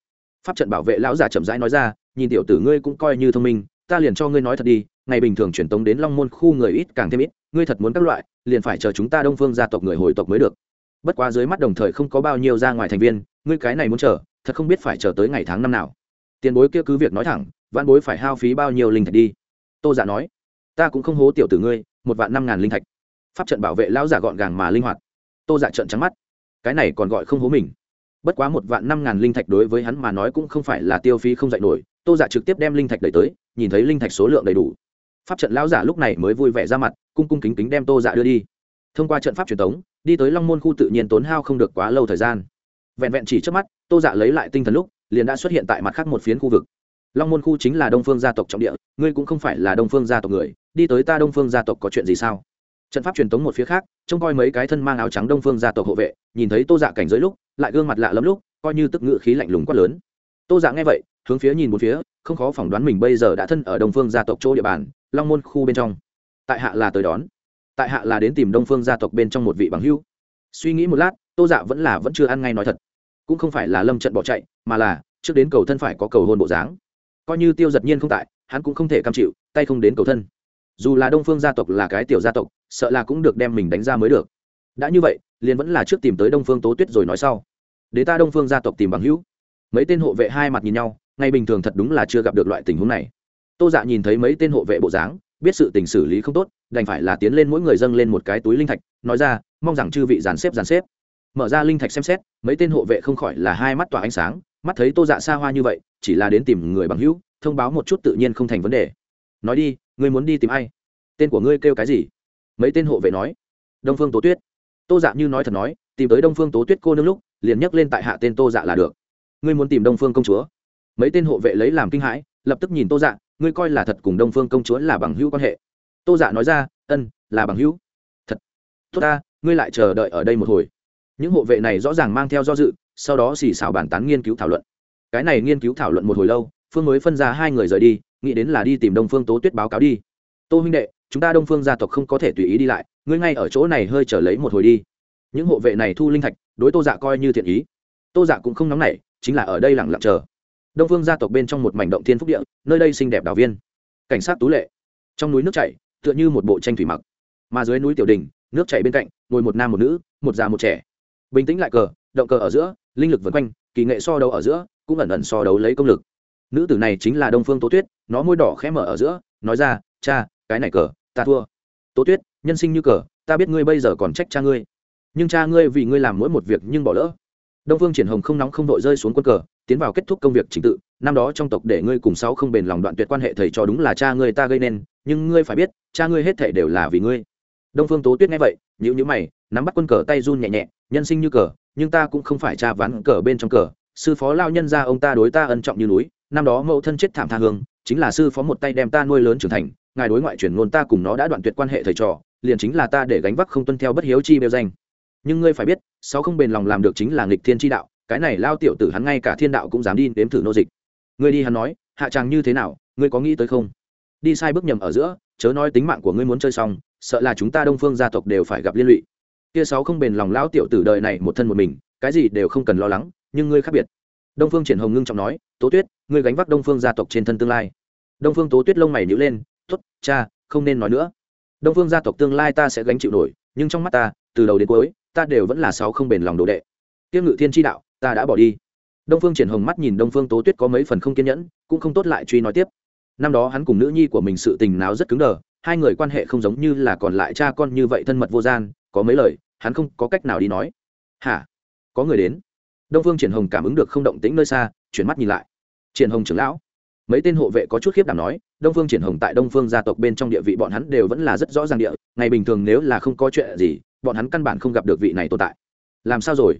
pháp trận bảo vệ lão già chậm rãi nói ra, nhìn tiểu tử ngươi cũng coi như thông minh, ta liền cho ngươi nói thật đi, ngày bình thường truyền tống đến long môn khu người ít càng thêm ít, ngươi thật muốn các loại, liền phải chờ chúng ta đông phương gia tộc người hồi tộc mới được. Bất quá dưới mắt đồng thời không có bao nhiêu ra ngoài thành viên, ngươi cái này muốn chờ, thật không biết phải chờ tới ngày tháng năm nào. Tiền bối kia cứ việc nói thẳng văn bối phải hao phí bao nhiêu linh thạch đi. Tô giả nói, ta cũng không hố tiểu tử ngươi, một vạn năm ngàn linh thạch. Pháp trận bảo vệ lão giả gọn gàng mà linh hoạt. Tô giả trợn trận trắng mắt, cái này còn gọi không hố mình bất quá một vạn năm ngàn linh thạch đối với hắn mà nói cũng không phải là tiêu phí không dạy nổi, tô giả dạ trực tiếp đem linh thạch đẩy tới, nhìn thấy linh thạch số lượng đầy đủ. Pháp trận lão giả lúc này mới vui vẻ ra mặt, cung cung kính kính đem tô dạ đưa đi. Thông qua trận pháp truyền thống đi tới long môn khu tự nhiên tốn hao không được quá lâu thời gian. Vẹn vẹn chỉ trước mắt, tô dạ lấy lại tinh thần lúc, liền đã xuất hiện tại mặt khác một phiến khu vực. Long môn khu chính là đông phương gia tộc trọng địa, ngươi cũng không phải là đông phương gia tộc người, đi tới ta đông phương gia tộc có chuyện gì sao? Trận pháp truyền thống một phía khác, trông coi mấy cái thân mang áo trắng đông phương gia tộc hộ vệ, nhìn thấy tô dạ cảnh giới lúc, lại gương mặt lạ lẫm lúc, coi như tức ngự khí lạnh lùng quát lớn. Tô dạ nghe vậy, hướng phía nhìn một phía, không khó phỏng đoán mình bây giờ đã thân ở đông phương gia tộc chỗ địa bàn, long môn khu bên trong. Tại hạ là tới đón. Tại hạ là đến tìm đông phương gia tộc bên trong một vị bằng hưu suy nghĩ một lát, tô dạ vẫn là vẫn chưa ăn ngay nói thật. Cũng không phải là lâm trận bỏ chạy, mà là, trước đến cầu thân phải có cầu hôn bộ dáng. Coi như tiêu giật nhiên không tại, hắn cũng không thể cam chịu, tay không đến cầu thân dù là đông phương gia tộc là cái tiểu gia tộc, sợ là cũng được đem mình đánh ra mới được. Đã như vậy, liền vẫn là trước tìm tới đông phương tố tuyết rồi nói sau. Đế ta đông phương gia tộc tìm bằng hữu. Mấy tên hộ vệ hai mặt nhìn nhau, ngay bình thường thật đúng là chưa gặp được loại tình huống này. Tô dạ nhìn thấy mấy tên hộ vệ bộ dáng, biết sự tình xử lý không tốt, đành phải là tiến lên mỗi người dâng lên một cái túi linh thạch, nói ra, mong rằng chư vị dàn xếp dàn xếp. Mở ra linh thạch xem xét, mấy tên hộ vệ không khỏi là hai mắt tỏa ánh sáng, mắt thấy tô dạ xa hoa như vậy, chỉ là đến tìm người bằng hữu, thông báo một chút tự nhiên không thành vấn đề nói đi, ngươi muốn đi tìm ai? Tên của ngươi kêu cái gì? Mấy tên hộ vệ nói. Đông phương tố tuyết. Tô dạ như nói thật nói, tìm tới đông phương tố tuyết cô nương lúc, liền nhắc lên tại hạ tên tô dạ là được. Ngươi muốn tìm đông phương công chúa. Mấy tên hộ vệ lấy làm kinh hãi, lập tức nhìn tô dạ ngươi coi là thật cùng đông phương công chúa là bằng hữu quan hệ. Tô dạ nói ra, ân, là bằng hữu. Thật. Tốt ta, ngươi lại chờ đợi ở đây một hồi. Những hộ vệ này rõ ràng mang theo do dự, sau đó xì xào bàn tán nghiên cứu thảo luận. Cái này nghiên cứu thảo luận một hồi lâu, phương mới phân ra hai người rời đi nghĩ đến là đi tìm đông phương tố tuyết báo cáo đi. Tô huynh đệ, chúng ta đông phương gia tộc không có thể tùy ý đi lại, ngươi ngay ở chỗ này hơi trở lấy một hồi đi. Những hộ vệ này thu linh thạch, đối tô dạ coi như thiện ý. Tô dạ cũng không nóng nảy, chính là ở đây lẳng lặng chờ. Đông phương gia tộc bên trong một mảnh động thiên phúc địa, nơi đây xinh đẹp đào viên. Cảnh sát tú lệ. Trong núi nước chảy, tựa như một bộ tranh thủy mặc. Mà dưới núi tiểu đình, nước chảy bên cạnh, ngồi một nam một nữ, một già một trẻ. Bình tĩnh lại cờ, động cờ ở giữa, linh lực vân quanh, kỳ nghệ so đấu ở giữa, cũng ẩn ẩn so đấu lấy công lực nữ tử này chính là đông phương tố tuyết, nó môi đỏ khẽ mở ở giữa, nói ra, cha, cái này cờ, ta thua. Tố tuyết, nhân sinh như cờ, ta biết ngươi bây giờ còn trách cha ngươi. Nhưng cha ngươi vì ngươi làm mỗi một việc nhưng bỏ lỡ. Đông phương triển hồng không nóng không đội rơi xuống quân cờ, tiến vào kết thúc công việc trình tự. Năm đó trong tộc để ngươi cùng sáu không bền lòng đoạn tuyệt quan hệ thầy cho đúng là cha ngươi ta gây nên, nhưng ngươi phải biết, cha ngươi hết thể đều là vì ngươi. Đông phương tố tuyết nghe vậy nhữ nhữ mày, nắm bắt quân cờ tay run nhẹ nhẹ, nhân sinh như cờ, nhưng ta cũng không phải cha ván cờ bên trong cờ. Sư phó lao nhân ra ông ta đối ta ân trọng như núi năm đó mẫu thân chết thảm tha hương, chính là sư phó một tay đem ta nuôi lớn trưởng thành, ngài đối ngoại truyền ngôn ta cùng nó đã đoạn tuyệt quan hệ thầy trò, liền chính là ta để gánh vác không tuân theo bất hiếu chi bêu danh. Nhưng ngươi phải biết, sáu không bền lòng làm được chính là nghịch thiên chi đạo, cái này lao tiểu tử hắn ngay cả thiên đạo cũng dám đi đếm thử nô dịch. Ngươi đi hắn nói, hạ tràng như thế nào, ngươi có nghĩ tới không? Đi sai bước nhầm ở giữa, chớ nói tính mạng của ngươi muốn chơi xong, sợ là chúng ta đông phương gia tộc đều phải gặp liên lụy. Kia sáu không bền lòng lão tiểu tử đời này một thân một mình, cái gì đều không cần lo lắng, nhưng ngươi khác biệt đông phương triển hồng ngưng trọng nói, tố tuyết, ngươi gánh vác đông phương gia tộc trên thân tương lai. Đông phương tố tuyết lông mày nhữ lên t ố t cha, không nên nói nữa. Đông phương gia tộc tương lai ta sẽ gánh chịu nổi, nhưng trong mắt ta, từ đầu đến cuối, ta đều vẫn là sáu không bền lòng đồ đệ. Tiêu ngự thiên tri đạo, ta đã bỏ đi. Đông phương triển hồng mắt nhìn đông phương tố tuyết có mấy phần không kiên nhẫn, cũng không tốt lại truy nói tiếp. Năm đó hắn cùng nữ nhi của mình sự tình náo rất cứng đờ, hai người quan hệ không giống như là còn lại cha con như vậy thân mật vô gian, có mấy lời, hắn không có cách nào đi nói. Hả? Có người đến? Đông phương triển hồng cảm ứng được không động tĩnh nơi xa, chuyển mắt nhìn lại. Triển hồng trưởng lão, mấy tên hộ vệ có chút khiếp đảm nói, đông phương triển hồng tại đông phương gia tộc bên trong địa vị bọn hắn đều vẫn là rất rõ ràng địa, ngày bình thường nếu là không có chuyện gì, bọn hắn căn bản không gặp được vị này tồn tại. Làm sao rồi?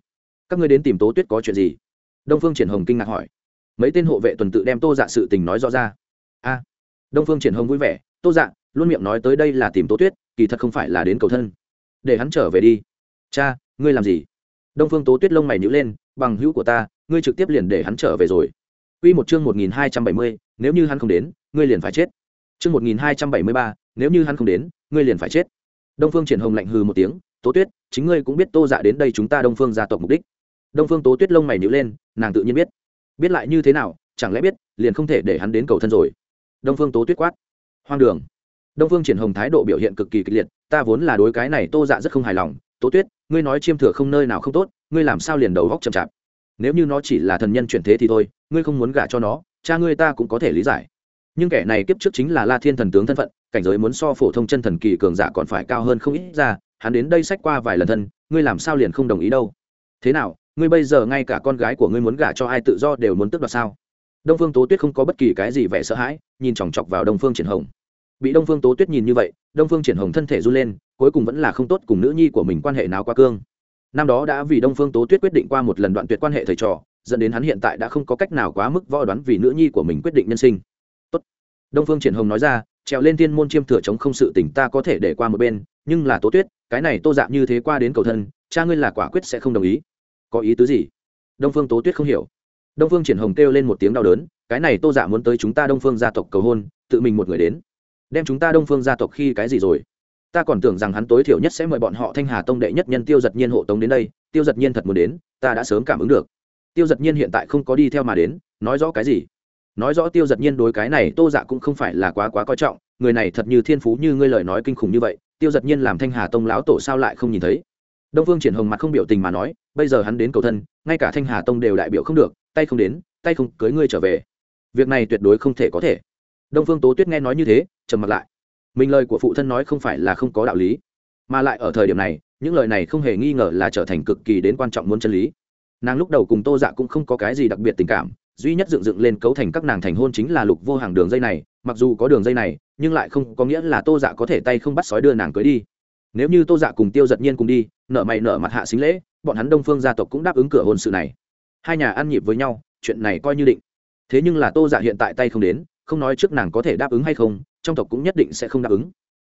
Các ngươi đến tìm tố tuyết có chuyện gì? Đông phương triển hồng kinh ngạc hỏi. Mấy tên hộ vệ tuần tự đem tô dạ sự tình nói rõ ra. A, đông phương triển hồng vui vẻ, tô dạ luôn miệng nói tới đây là tìm tố tuyết, kỳ thật không phải là đến cầu thân. Để hắn trở về đi. Cha, ngươi làm gì? Đông phương tố tuyết lông mày nhữ lên bằng hữu của ta ngươi trực tiếp liền để hắn trở về rồi Quy một chương một nghìn hai trăm bảy mươi, nếu như hắn không đến, ngươi liền phải chết. Chương một nghìn hai trăm bảy mươi ba, nếu như hắn không đến, ngươi liền phải chết. Đông Phương Triển Hồng lạnh hừ một tiếng, "Tố Tuyết, chính ngươi cũng biết Tô Dạ đến đây chúng ta Đông Phương gia tộc mục đích." Đông Phương Tố Tuyết lông mày nhíu lên, nàng tự nhiên biết. Biết lại như thế nào, chẳng lẽ biết, liền không thể để hắn đến cầu thân rồi. Đông Phương Tố Tuyết quát, "Hoang đường." Đông Phương Triển Hồng thái độ biểu hiện cực kỳ kịch liệt, "Ta vốn là đối cái này Tô Dạ rất không hài lòng, Tố Tuyết, ngươi nói chiêm thừa không nơi nào không tốt, ngươi làm sao liền đầu góc chậm chạp? Nếu như nó chỉ là thần nhân chuyển thế thì thôi, ngươi không muốn gả cho nó, cha ngươi ta cũng có thể lý giải. Nhưng kẻ này kiếp trước chính là la thiên thần tướng thân phận, cảnh giới muốn so phổ thông chân thần kỳ cường giả còn phải cao hơn không ít ra, hắn đến đây sách qua vài lần thân, ngươi làm sao liền không đồng ý đâu? Thế nào, ngươi bây giờ ngay cả con gái của ngươi muốn gả cho ai tự do đều muốn tước đoạt sao? Đông phương tố tuyết không có bất kỳ cái gì vẻ sợ hãi, nhìn chòng chọc vào đông phương triển hồng. Bị đông phương tố tuyết nhìn như vậy, đông phương triển hồng thân thể run lên, cuối cùng vẫn là không tốt cùng nữ nhi của mình quan hệ nào qua cương năm đó đã vì đông phương tố tuyết quyết định qua một lần đoạn tuyệt quan hệ thầy trò, dẫn đến hắn hiện tại đã không có cách nào quá mức võ đoán vì nữ nhi của mình quyết định nhân sinh. Tốt. đông phương triển hồng nói ra, trèo lên thiên môn chiêm thừa chống không sự tỉnh ta có thể để qua một bên, nhưng là tố tuyết, cái này tô dạng như thế qua đến cầu thân, cha ngươi là quả quyết sẽ không đồng ý. Có ý tứ gì? Đông phương tố tuyết không hiểu. Đông phương triển hồng kêu lên một tiếng đau đớn, cái này tô dạ muốn tới chúng ta đông phương gia tộc cầu hôn, tự mình một người đến. Đem chúng ta đông phương gia tộc khi cái gì rồi? Ta còn tưởng rằng hắn tối thiểu nhất sẽ mời bọn họ thanh hà tông đệ nhất nhân tiêu giật nhiên hộ tống đến đây, tiêu giật nhiên thật muốn đến, ta đã sớm cảm ứng được. Tiêu giật nhiên hiện tại không có đi theo mà đến, nói rõ cái gì? Nói rõ tiêu giật nhiên đối cái này tô dạ cũng không phải là quá quá coi trọng, người này thật như thiên phú như ngươi lời nói kinh khủng như vậy, tiêu giật nhiên làm thanh hà tông lão tổ sao lại không nhìn thấy? Đông phương triển hồng mặt không biểu tình mà nói, bây giờ hắn đến cầu thân, ngay cả thanh hà tông đều đại biểu không được, tay không đến, tay không cưới ngươi trở về. Việc này tuyệt đối không thể có thể. Đông phương tố tuyết nghe nói như thế, trầm mặt lại mình lời của phụ thân nói không phải là không có đạo lý. Mà lại ở thời điểm này, những lời này không hề nghi ngờ là trở thành cực kỳ đến quan trọng muốn chân lý. Nàng lúc đầu cùng tô dạ cũng không có cái gì đặc biệt tình cảm, duy nhất dựng dựng lên cấu thành các nàng thành hôn chính là lục vô hàng đường dây này, mặc dù có đường dây này, nhưng lại không có nghĩa là tô dạ có thể tay không bắt sói đưa nàng cưới đi. Nếu như tô dạ cùng tiêu giật nhiên cùng đi nợ mày nợ mặt hạ xính lễ, bọn hắn đông phương gia tộc cũng đáp ứng cửa hôn sự này. Hai nhà ăn nhịp với nhau, chuyện này coi như định. Thế nhưng là tô dạ hiện tại tay không đến, không nói trước nàng có thể đáp ứng hay không trong tộc cũng nhất định sẽ không đáp ứng.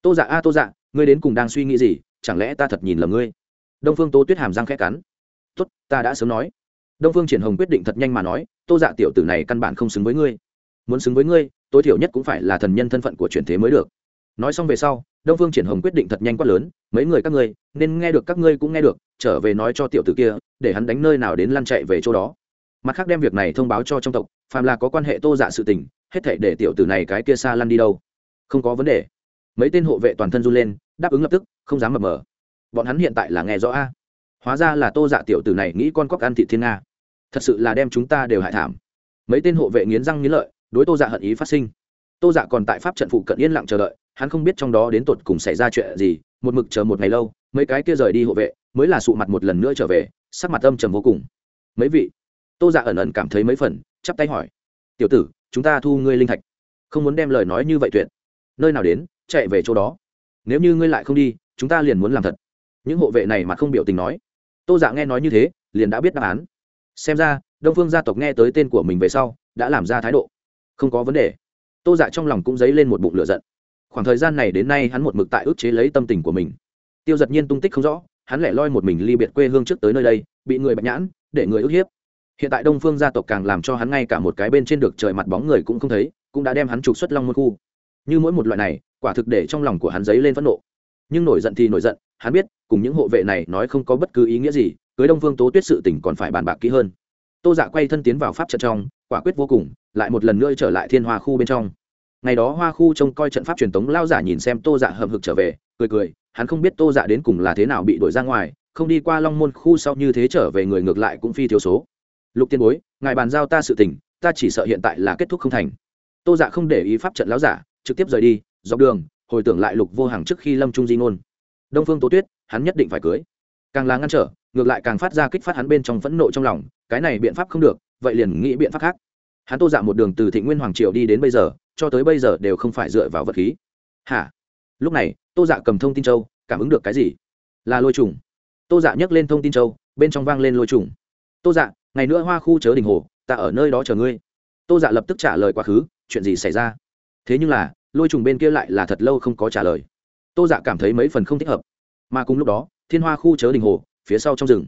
Tô dạ a, tô dạ ngươi đến cùng đang suy nghĩ gì? Chẳng lẽ ta thật nhìn lầm ngươi? Đông phương tô tuyết hàm răng khẽ cắn. Tốt, ta đã sớm nói. Đông phương triển hồng quyết định thật nhanh mà nói, tô dạ tiểu tử này căn bản không xứng với ngươi. Muốn xứng với ngươi, tối thiểu nhất cũng phải là thần nhân thân phận của truyền thế mới được. Nói xong về sau, đông phương triển hồng quyết định thật nhanh quát lớn, mấy người các ngươi, nên nghe được các ngươi cũng nghe được, trở về nói cho tiểu tử kia, để hắn đánh nơi nào đến lăn chạy về chỗ đó. Mặt khác đem việc này thông báo cho trong tộc, phàm là có quan hệ tô dạ sự tình, hết thể để tiểu tử này cái kia xa lăn đi đâu không có vấn đề. Mấy tên hộ vệ toàn thân run lên, đáp ứng lập tức, không dám mập mờ. Bọn hắn hiện tại là nghe rõ a. Hóa ra là tô dạ tiểu tử này nghĩ con cóc ăn thị thiên nga. Thật sự là đem chúng ta đều hại thảm. Mấy tên hộ vệ nghiến răng nghiến lợi, đối tô dạ hận ý phát sinh. Tô dạ còn tại pháp trận phụ cận yên lặng chờ đợi, hắn không biết trong đó đến tột cùng xảy ra chuyện gì, một mực chờ một ngày lâu, mấy cái kia rời đi hộ vệ, mới là sụ mặt một lần nữa trở về, sắc mặt âm trầm vô cùng. Mấy vị? Tô dạ ẩn ẩn cảm thấy mấy phần, chắp tay hỏi. Tiểu tử, chúng ta thu ngươi linh thạch. Không muốn đem lời nói như vậy tuyệt nơi nào đến, chạy về chỗ đó. Nếu như ngươi lại không đi, chúng ta liền muốn làm thật. Những hộ vệ này mà không biểu tình nói. Tô dạ nghe nói như thế, liền đã biết đáp án. Xem ra, đông phương gia tộc nghe tới tên của mình về sau, đã làm ra thái độ. Không có vấn đề. Tô dạ trong lòng cũng dấy lên một bụng lửa giận. Khoảng thời gian này đến nay hắn một mực tại ức chế lấy tâm tình của mình. Tiêu giật nhiên tung tích không rõ, hắn lẻ loi một mình ly biệt quê hương trước tới nơi đây, bị người bạch nhãn, để người ức hiếp. Hiện tại đông phương gia tộc càng làm cho hắn ngay cả một cái bên trên được trời mặt bóng người cũng không thấy, cũng đã đem hắn trục xuất long môn khu như mỗi một loại này, quả thực để trong lòng của hắn dấy lên phẫn nộ. Nhưng nổi giận thì nổi giận, hắn biết, cùng những hộ vệ này nói không có bất cứ ý nghĩa gì, cưới đông phương tố tuyết sự tình còn phải bàn bạc kỹ hơn. Tô dạ quay thân tiến vào pháp trận trong, quả quyết vô cùng, lại một lần nữa trở lại thiên hoa khu bên trong. Ngày đó hoa khu trông coi trận pháp truyền thống lao giả nhìn xem tô dạ hầm hực trở về, cười cười, hắn không biết tô dạ đến cùng là thế nào bị đuổi ra ngoài, không đi qua long môn khu sau như thế trở về người ngược lại cũng phi thiếu số. Lục tiên bối, ngài bàn giao ta sự tình, ta chỉ sợ hiện tại là kết thúc không thành. Tô dạ không để ý pháp trận lão giả trực tiếp rời đi, dọc đường, hồi tưởng lại lục vô hàng trước khi lâm trung di ngôn. Đông phương tố tuyết, hắn nhất định phải cưới. Càng là ngăn trở, ngược lại càng phát ra kích phát hắn bên trong phẫn nộ trong lòng, cái này biện pháp không được, vậy liền nghĩ biện pháp khác. Hắn tô dạ một đường từ thị nguyên hoàng triều đi đến bây giờ, cho tới bây giờ đều không phải dựa vào vật khí. Hả? Lúc này, tô dạ cầm thông tin châu, cảm ứng được cái gì? Là lôi trùng. Tô dạ nhấc lên thông tin châu, bên trong vang lên lôi trùng. Tô dạ ngày nữa hoa khu chớ đình hồ, ta ở nơi đó chờ ngươi. Tô dạ lập tức trả lời quá khứ, chuyện gì xảy ra? Thế nhưng là, lôi trùng bên kia lại là thật lâu không có trả lời. Tô dạ cảm thấy mấy phần không thích hợp. Mà cùng lúc đó, thiên hoa khu chớ đình hồ, phía sau trong rừng.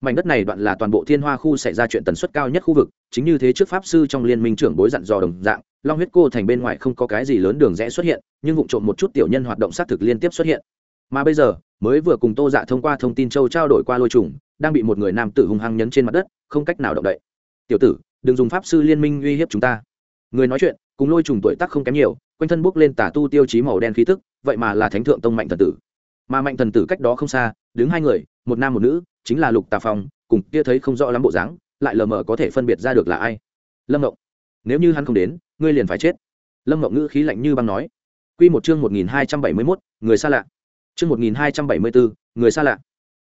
Mảnh đất này đoạn là toàn bộ thiên hoa khu xảy ra chuyện tần suất cao nhất khu vực, chính như thế trước pháp sư trong liên minh trưởng bối dặn dò đồng dạng, long huyết cô thành bên ngoài không có cái gì lớn đường rẽ xuất hiện, nhưng vụ trộm một chút tiểu nhân hoạt động xác thực liên tiếp xuất hiện. Mà bây giờ, mới vừa cùng tô dạ thông qua thông tin châu trao đổi qua lôi trùng, đang bị một người nam tử hung hăng nhấn trên mặt đất, không cách nào động đậy. Tiểu tử, đừng dùng pháp sư liên minh uy hiếp chúng ta. Người nói chuyện cùng lôi trùng tuổi tác không kém nhiều, quanh thân bốc lên tả tu tiêu chí màu đen khí tức, vậy mà là thánh thượng tông mạnh thần tử. Mà mạnh thần tử cách đó không xa, đứng hai người, một nam một nữ, chính là lục tà phong, cùng kia thấy không rõ lắm bộ dáng, lại lờ mờ có thể phân biệt ra được là ai. Lâm ngộng, nếu như hắn không đến, ngươi liền phải chết. Lâm ngộng ngữ khí lạnh như băng nói. Q một chương một nghìn hai trăm bảy mươi mốt, người xa lạ. Chương một nghìn hai trăm bảy mươi bốn người xa lạ.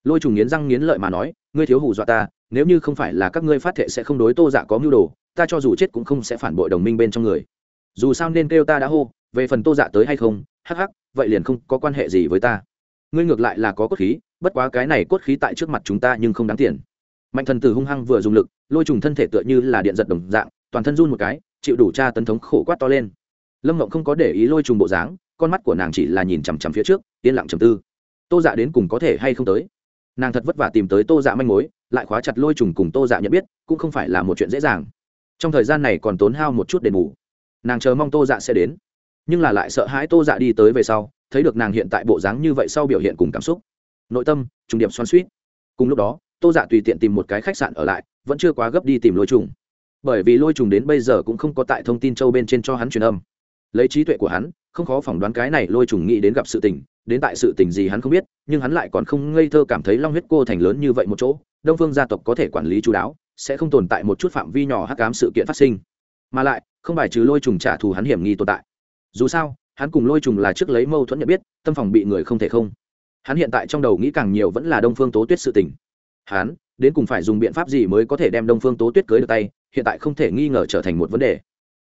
Lôi trùng nghiến răng nghiến lợi mà nói, ngươi thiếu hủ dọa ta, nếu như không phải là các ngươi phát thệ sẽ không đối tô dạ có mưu đồ, ta cho dù chết cũng không sẽ phản bội đồng minh bên trong người dù sao nên kêu ta đã hô, về phần tô dạ tới hay không, hắc hắc, vậy liền không có quan hệ gì với ta. Ngươi ngược lại là có cốt khí, bất quá cái này cốt khí tại trước mặt chúng ta nhưng không đáng tiền. Mạnh thần tử hung hăng vừa dùng lực, lôi trùng thân thể tựa như là điện giật đồng dạng, toàn thân run một cái, chịu đủ tra tấn thống khổ quát to lên. Lâm mộng không có để ý lôi trùng bộ dáng, con mắt của nàng chỉ là nhìn chằm chằm phía trước, yên lặng trầm tư. Tô dạ đến cùng có thể hay không tới? Nàng thật vất vả tìm tới tô dạ manh mối, lại khóa chặt lôi trùng cùng tô dạ nhận biết, cũng không phải là một chuyện dễ dàng. Trong thời gian này còn tốn hao một chút đền bù nàng chờ mong tô dạ sẽ đến. Nhưng là lại sợ hãi tô dạ đi tới về sau, thấy được nàng hiện tại bộ dáng như vậy sau biểu hiện cùng cảm xúc. Nội tâm, trùng điểm xoan suýt cùng lúc đó, tô dạ tùy tiện tìm một cái khách sạn ở lại, vẫn chưa quá gấp đi tìm lôi trùng. Bởi vì lôi trùng đến bây giờ cũng không có tại thông tin châu bên trên cho hắn truyền âm. Lấy trí tuệ của hắn, không khó phỏng đoán cái này lôi trùng nghĩ đến gặp sự tình, đến tại sự tình gì hắn không biết, nhưng hắn lại còn không ngây thơ cảm thấy long huyết cô thành lớn như vậy một chỗ, đông phương gia tộc có thể quản lý chú đáo, sẽ không tồn tại một chút phạm vi nhỏ hắc cám sự kiện phát sinh. Mà lại không bài trừ lôi trùng trả thù hắn hiểm nghi tồn tại. Dù sao, hắn cùng lôi trùng là trước lấy mâu thuẫn nhận biết, tâm phòng bị người không thể không. Hắn hiện tại trong đầu nghĩ càng nhiều vẫn là đông phương tố tuyết sự tình. Hắn, đến cùng phải dùng biện pháp gì mới có thể đem đông phương tố tuyết cưới được tay, hiện tại không thể nghi ngờ trở thành một vấn đề.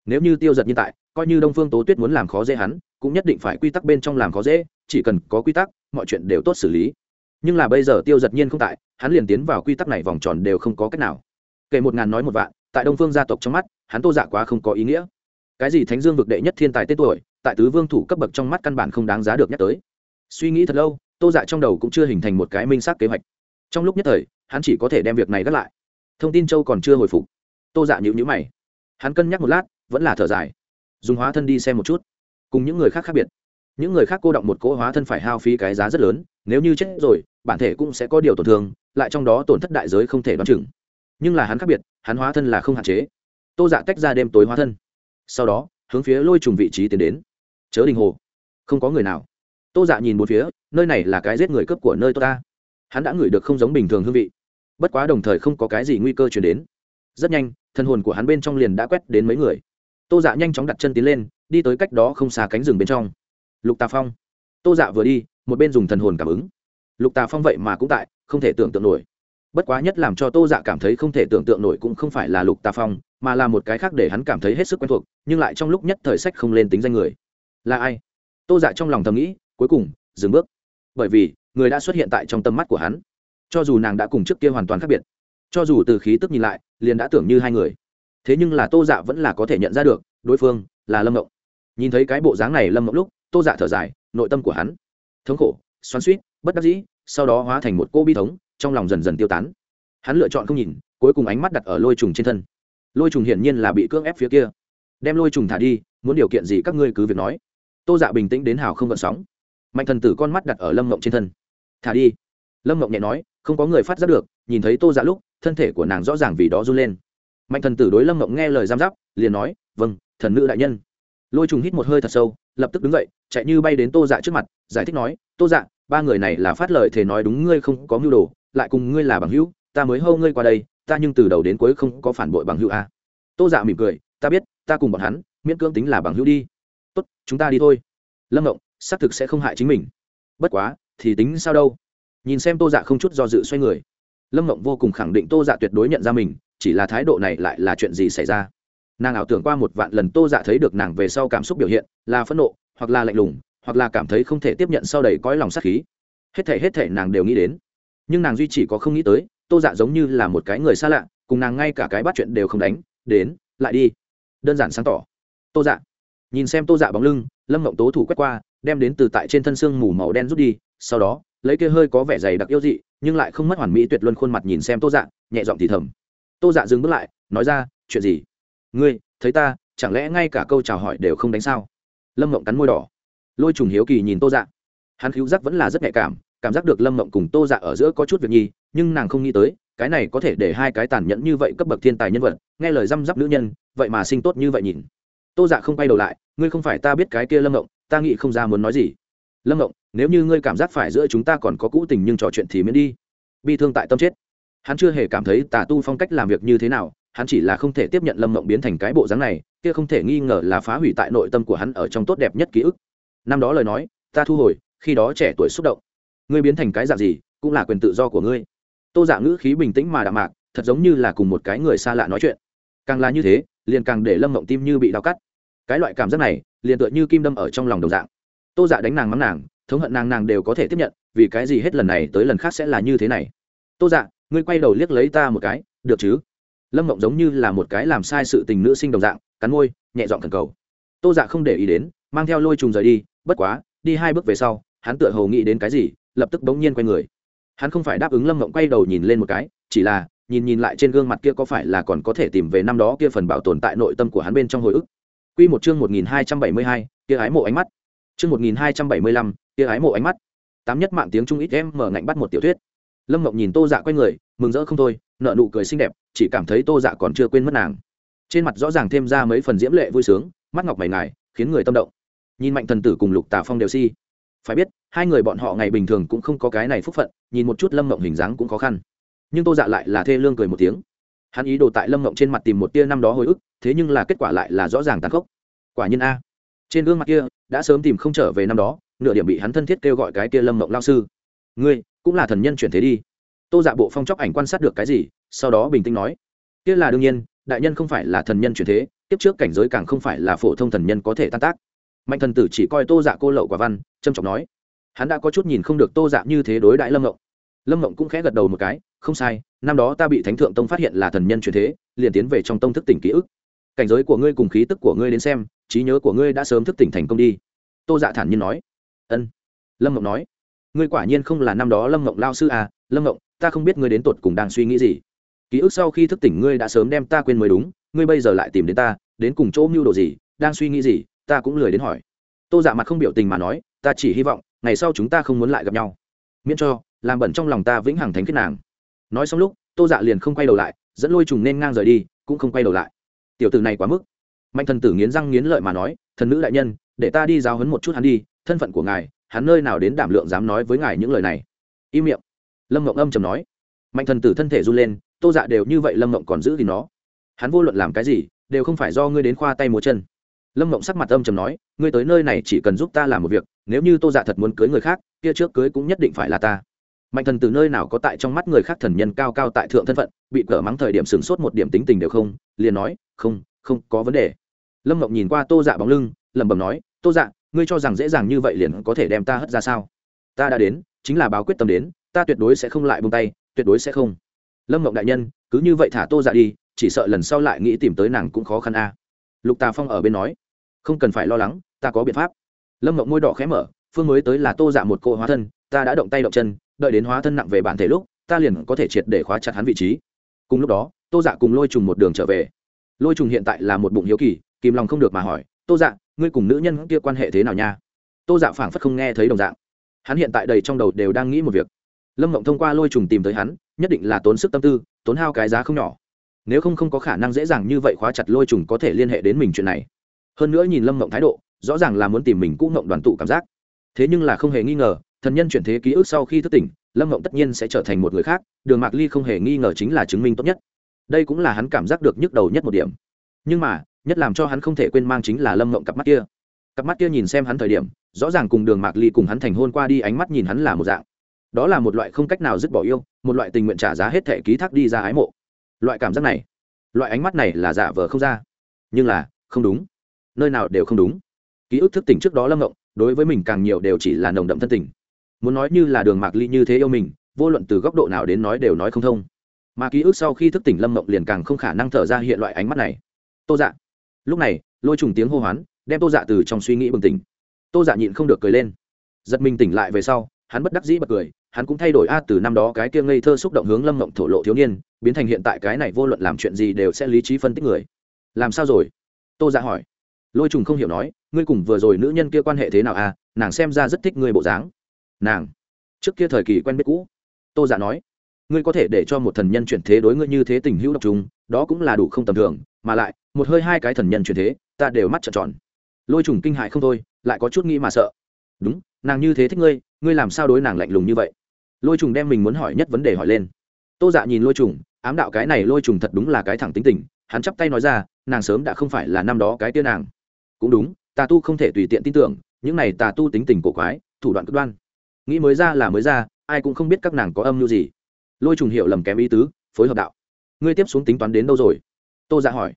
Nếu như tiêu giật như tại, coi như đông phương tố tuyết muốn làm khó dễ hắn, cũng nhất định phải quy tắc bên trong làm khó dễ, chỉ cần có quy tắc, mọi chuyện đều tốt xử lý. Nhưng là bây giờ tiêu giật nhiên không tại, hắn liền tiến vào quy tắc này vòng tròn đều không có cách nào. Kể một ngàn nói một vạn tại đông phương gia tộc trong mắt, hắn tô giả quá không có ý nghĩa. Cái gì thánh dương vực đệ nhất thiên tài tên tuổi, tại tứ vương thủ cấp bậc trong mắt căn bản không đáng giá được nhắc tới. Suy nghĩ thật lâu, tô dạ trong đầu cũng chưa hình thành một cái minh xác kế hoạch. Trong lúc nhất thời, hắn chỉ có thể đem việc này gác lại. Thông tin châu còn chưa hồi phục. Tô dạ nhịu nhữ mày. Hắn cân nhắc một lát, vẫn là thở dài. Dùng hóa thân đi xem một chút. Cùng những người khác khác biệt. Những người khác cô động một cỗ hóa thân phải hao phí cái giá rất lớn, nếu như chết rồi, bản thể cũng sẽ có điều tổn thương, lại trong đó tổn thất đại giới không thể đoán chừng nhưng là hắn khác biệt, hắn hóa thân là không hạn chế. Tô dạ tách ra đêm tối hóa thân. Sau đó, hướng phía lôi trùng vị trí tiến đến. Chớ đình hồ. Không có người nào. Tô dạ nhìn một phía, nơi này là cái giết người cướp của nơi tôi ta. Hắn đã ngửi được không giống bình thường hương vị. Bất quá đồng thời không có cái gì nguy cơ chuyển đến. Rất nhanh, thân hồn của hắn bên trong liền đã quét đến mấy người. Tô dạ nhanh chóng đặt chân tiến lên, đi tới cách đó không xa cánh rừng bên trong. Lục tà phong. Tô dạ vừa đi, một bên dùng thần hồn cảm ứng. Lục tà phong vậy mà cũng tại, không thể tưởng tượng nổi bất quá nhất làm cho tô dạ cảm thấy không thể tưởng tượng nổi cũng không phải là lục tà phong, mà là một cái khác để hắn cảm thấy hết sức quen thuộc, nhưng lại trong lúc nhất thời sách không lên tính danh người. Là ai? Tô dạ trong lòng thầm nghĩ, cuối cùng, dừng bước. Bởi vì, người đã xuất hiện tại trong tâm mắt của hắn. Cho dù nàng đã cùng trước kia hoàn toàn khác biệt, cho dù từ khí tức nhìn lại, liền đã tưởng như hai người. Thế nhưng là tô dạ vẫn là có thể nhận ra được, đối phương là lâm mộng nhìn thấy cái bộ dáng này lâm mộng lúc, tô dạ thở dài, nội tâm của hắn thống khổ, xoắn suýt bất đắc dĩ, sau đó hóa thành một cô bi thống trong lòng dần dần tiêu tán. Hắn lựa chọn không nhìn, cuối cùng ánh mắt đặt ở lôi trùng trên thân. Lôi trùng hiển nhiên là bị cưỡng ép phía kia. Đem lôi trùng thả đi, muốn điều kiện gì các ngươi cứ việc nói. Tô dạ bình tĩnh đến hào không gợn sóng. Mạnh thần tử con mắt đặt ở lâm mộng trên thân. Thả đi. Lâm mộng nhẹ nói, không có người phát giác được, nhìn thấy tô dạ lúc, thân thể của nàng rõ ràng vì đó run lên. Mạnh thần tử đối lâm mộng nghe lời giam giáp, liền nói vâng thần nữ đại nhân. Lôi trùng hít một hơi thật sâu, lập tức đứng dậy, chạy như bay đến tô dạ trước mặt, giải thích nói, tô dạ ba người này là phát lời thể nói đúng ngươi không có mưu đồ lại cùng ngươi là bằng hữu, ta mới hâu ngươi qua đây, ta nhưng từ đầu đến cuối không có phản bội bằng hữu a. Tô dạ mỉm cười, ta biết, ta cùng bọn hắn, miễn cưỡng tính là bằng hữu đi. Tốt, chúng ta đi thôi. Lâm động xác thực sẽ không hại chính mình. Bất quá, thì tính sao đâu. Nhìn xem tô dạ không chút do dự xoay người. Lâm mộng vô cùng khẳng định tô dạ tuyệt đối nhận ra mình, chỉ là thái độ này lại là chuyện gì xảy ra. Nàng ảo tưởng qua một vạn lần tô dạ thấy được nàng về sau cảm xúc biểu hiện, là phẫn nộ, hoặc là lạnh lùng, hoặc là cảm thấy không thể tiếp nhận sau đầy cõi lòng sát khí. Hết thể hết thể nàng đều nghĩ đến nhưng nàng duy chỉ có không nghĩ tới, tô dạ giống như là một cái người xa lạ, cùng nàng ngay cả cái bắt chuyện đều không đánh, đến, lại đi. Đơn giản sáng tỏ. Tô dạ. Nhìn xem tô dạ bóng lưng, lâm mộng tố thủ quét qua, đem đến từ tại trên thân xương mù màu đen rút đi, sau đó, lấy kia hơi có vẻ dày đặc yêu dị, nhưng lại không mất hoàn mỹ tuyệt luân khuôn mặt nhìn xem tô dạ nhẹ giọng thì thầm. Tô dạ dừng bước lại, nói ra, chuyện gì? Ngươi, thấy ta, chẳng lẽ ngay cả câu chào hỏi đều không đánh sao? Lâm mộng cắn môi đỏ. Lôi trùng hiếu kỳ nhìn tô dạ. Hắn cứu giác vẫn là rất nhạy cảm cảm giác được lâm mộng cùng tô dạ ở giữa có chút việc nhi, nhưng nàng không nghĩ tới, cái này có thể để hai cái tàn nhẫn như vậy cấp bậc thiên tài nhân vật, nghe lời răm rắp nữ nhân, vậy mà sinh tốt như vậy nhìn. Tô dạ không quay đầu lại, ngươi không phải ta biết cái kia lâm mộng, ta nghĩ không ra muốn nói gì. Lâm mộng, nếu như ngươi cảm giác phải giữa chúng ta còn có cũ tình nhưng trò chuyện thì miễn đi. Bi thương tại tâm chết. Hắn chưa hề cảm thấy tà tu phong cách làm việc như thế nào, hắn chỉ là không thể tiếp nhận lâm mộng biến thành cái bộ dáng này, kia không thể nghi ngờ là phá hủy tại nội tâm của hắn ở trong tốt đẹp nhất ký ức. Năm đó lời nói, ta thu hồi, khi đó trẻ tuổi xúc động ngươi biến thành cái dạng gì, cũng là quyền tự do của ngươi. Tô giả ngữ khí bình tĩnh mà đạm mạc, thật giống như là cùng một cái người xa lạ nói chuyện. Càng là như thế, liền càng để lâm mộng tim như bị đau cắt. Cái loại cảm giác này, liền tựa như kim đâm ở trong lòng đồng dạng. Tô giả đánh nàng mắng nàng, thống hận nàng nàng đều có thể tiếp nhận, vì cái gì hết lần này tới lần khác sẽ là như thế này? Tô dạ ngươi quay đầu liếc lấy ta một cái, được chứ? Lâm mộng giống như là một cái làm sai sự tình nữ sinh đồng dạng, cắn môi, nhẹ dọn thần cầu. Tô dạ không để ý đến, mang theo lôi trùng rời đi, bất quá, đi hai bước về sau, hắn tựa hồ nghĩ đến cái gì lập tức bỗng nhiên quay người hắn không phải đáp ứng lâm mộng quay đầu nhìn lên một cái chỉ là nhìn nhìn lại trên gương mặt kia có phải là còn có thể tìm về năm đó kia phần bảo tồn tại nội tâm của hắn bên trong hồi ức Quy một chương 1272, kia ái mộ ánh mắt. Chương 1275, kia ái mộ ánh mắt. Tám nhất mạng tiếng trung ít em mở ngạnh bắt một tiểu thuyết. Lâm Mộng nhìn Tô Dạ quay người, mừng rỡ không thôi, nở nụ cười xinh đẹp, chỉ cảm thấy Tô Dạ còn chưa quên mất nàng. Trên mặt rõ ràng thêm ra mấy phần diễm lệ vui sướng, mắt ngọc mày ngài, khiến người tâm động. Nhìn Mạnh Thần Tử cùng Lục Tà Phong đều si. Phải biết, hai người bọn họ ngày bình thường cũng không có cái này phúc phận, nhìn một chút Lâm Mộng hình dáng cũng khó khăn. Nhưng Tô Dạ lại là thê lương cười một tiếng. Hắn ý đồ tại Lâm Mộng trên mặt tìm một tia năm đó hồi ức, thế nhưng là kết quả lại là rõ ràng tàn khốc. Quả nhiên a. Trên gương mặt kia đã sớm tìm không trở về năm đó nửa điểm bị hắn thân thiết kêu gọi cái kia lâm mộng lao sư. Ngươi cũng là thần nhân chuyển thế đi. Tô dạ bộ phong chóc ảnh quan sát được cái gì sau đó bình tĩnh nói. Kia là đương nhiên đại nhân không phải là thần nhân chuyển thế tiếp trước cảnh giới càng không phải là phổ thông thần nhân có thể tan tác mạnh thần tử chỉ coi tô dạ cô lậu quả văn, trâm trọng nói. Hắn đã có chút nhìn không được tô dạ như thế đối đại lâm mộng. Lâm mộng cũng khẽ gật đầu một cái, không sai, năm đó ta bị thánh thượng tông phát hiện là thần nhân truyền thế, liền tiến về trong tông thức tỉnh ký ức. Cảnh giới của ngươi cùng khí tức của ngươi đến xem, trí nhớ của ngươi đã sớm thức tỉnh thành công đi. Tô dạ thản nhiên nói. Ân. Lâm mộng nói. Ngươi quả nhiên không là năm đó lâm mộng lao sư à lâm mộng, ta không biết ngươi đến tột cùng đang suy nghĩ gì. Ký ức sau khi thức tỉnh ngươi đã sớm đem ta quên mới đúng, ngươi bây giờ lại tìm đến ta, đến cùng chỗ mưu đồ gì, đang suy nghĩ gì? Ta cũng lười đến hỏi. Tô dạ mặt không biểu tình mà nói, ta chỉ hy vọng, ngày sau chúng ta không muốn lại gặp nhau. Miễn cho, làm bẩn trong lòng ta vĩnh hằng thánh kết nàng. Nói xong lúc, tô dạ liền không quay đầu lại, dẫn lôi trùng nên ngang rời đi, cũng không quay đầu lại. Tiểu t ử này quá mức. Mạnh thần tử nghiến răng nghiến lợi mà nói, thần nữ đại nhân, để ta đi giáo hấn một chút hắn đi, thân phận của ngài, hắn nơi nào đến đảm lượng dám nói với ngài những lời này. Im miệng. Lâm mộng âm chầm nói. Mạnh thần tử thân thể run lên, tô dạ đều như vậy lâm mộng còn giữ thì nó. Hắn vô luận làm cái gì, đều không phải do ngươi đến khoa tay múa chân lâm mộng sắc mặt âm chầm nói, ngươi tới nơi này chỉ cần giúp ta làm một việc, nếu như tô dạ thật muốn cưới người khác, kia trước cưới cũng nhất định phải là ta. Mạnh thần từ nơi nào có tại trong mắt người khác thần nhân cao cao tại thượng thân phận, bị cỡ mắng thời điểm sửng sốt một điểm tính tình đều không, liền nói, không không có vấn đề. Lâm mộng nhìn qua tô dạ bóng lưng, lẩm bẩm nói, tô dạ ngươi cho rằng dễ dàng như vậy liền có thể đem ta hất ra sao? Ta đã đến, chính là báo quyết tâm đến, ta tuyệt đối sẽ không lại buông tay, tuyệt đối sẽ không. Lâm mộng đại nhân, cứ như vậy thả tô dạ đi, chỉ sợ lần sau lại nghĩ tìm tới nàng cũng khó khăn a lục tà phong ở bên nói, không cần phải lo lắng, ta có biện pháp. Lâm mộng môi đỏ khẽ mở, phương mới tới là tô dạ một cô hóa thân, ta đã động tay động chân, đợi đến hóa thân nặng về bản thể lúc, ta liền có thể triệt để khóa chặt hắn vị trí. Cùng lúc đó, tô dạ cùng lôi trùng một đường trở về. Lôi trùng hiện tại là một bụng hiếu kỳ, kìm lòng không được mà hỏi, tô dạ ngươi cùng nữ nhân kia quan hệ thế nào nha? Tô dạ phảng phất không nghe thấy đồng dạng. Hắn hiện tại đầy trong đầu đều đang nghĩ một việc. Lâm mộng thông qua lôi trùng tìm tới hắn, nhất định là tốn sức tâm tư, tốn hao cái giá không nhỏ nếu không không có khả năng dễ dàng như vậy khóa chặt lôi trùng có thể liên hệ đến mình chuyện này. Hơn nữa nhìn lâm mộng thái độ, rõ ràng là muốn tìm mình cũ mộng đoàn tụ cảm giác. Thế nhưng là không hề nghi ngờ, thần nhân chuyển thế ký ức sau khi thức tỉnh, lâm mộng tất nhiên sẽ trở thành một người khác, đường mạc ly không hề nghi ngờ chính là chứng minh tốt nhất. Đây cũng là hắn cảm giác được nhức đầu nhất một điểm. Nhưng mà, nhất làm cho hắn không thể quên mang chính là lâm mộng cặp mắt kia. Cặp mắt kia nhìn xem hắn thời điểm, rõ ràng cùng đường mạc ly cùng hắn thành hôn qua đi ánh mắt nhìn hắn là một dạng. Đó là một loại không cách nào dứt bỏ yêu, một loại tình nguyện trả giá hết thể ký thác đi ra ái mộ loại cảm giác này, loại ánh mắt này là giả vờ không ra. Nhưng là, không đúng. Nơi nào đều không đúng. Ký ức thức tỉnh trước đó lâm ngộng, đối với mình càng nhiều đều chỉ là nồng đậm thân tình. Muốn nói như là đường mạc ly như thế yêu mình, vô luận từ góc độ nào đến nói đều nói không thông. Mà ký ức sau khi thức tỉnh lâm mộng liền càng không khả năng thở ra hiện loại ánh mắt này. Tô dạ. Lúc này, lôi trùng tiếng hô hoán, đem tô dạ từ trong suy nghĩ bừng tỉnh. Tô dạ nhịn không được cười lên. Giật mình tỉnh lại về sau, hắn bất đắc dĩ bật cười hắn cũng thay đổi a, từ năm đó cái kia ngây thơ xúc động hướng lâm mộng thổ lộ thiếu niên, biến thành hiện tại cái này vô luận làm chuyện gì đều sẽ lý trí phân tích người. Làm sao rồi? Tô dạ hỏi. Lôi trùng không hiểu nói, ngươi cùng vừa rồi nữ nhân kia quan hệ thế nào à nàng xem ra rất thích ngươi bộ dáng. Nàng, trước kia thời kỳ quen biết cũ. Tô dạ nói, ngươi có thể để cho một thần nhân chuyển thế đối ngươi như thế tình hữu độc trùng, đó cũng là đủ không tầm thường, mà lại, một hơi hai cái thần nhân chuyển thế, ta đều mắt trợn tròn. Lôi trùng kinh hại không thôi, lại có chút nghĩ mà sợ. Đúng, nàng như thế thích ngươi ngươi làm sao đối nàng lạnh lùng như vậy? Lôi trùng đem mình muốn hỏi nhất vấn đề hỏi lên tô dạ nhìn lôi trùng ám đạo cái này lôi trùng thật đúng là cái thẳng tính tình hắn chắp tay nói ra nàng sớm đã không phải là năm đó cái tiên nàng cũng đúng tà tu không thể tùy tiện tin tưởng những này tà tu tính tình cổ quái thủ đoạn cực đoan nghĩ mới ra là mới ra ai cũng không biết các nàng có âm mưu gì lôi trùng hiểu lầm kém ý tứ phối hợp đạo ngươi tiếp xuống tính toán đến đâu rồi tô dạ hỏi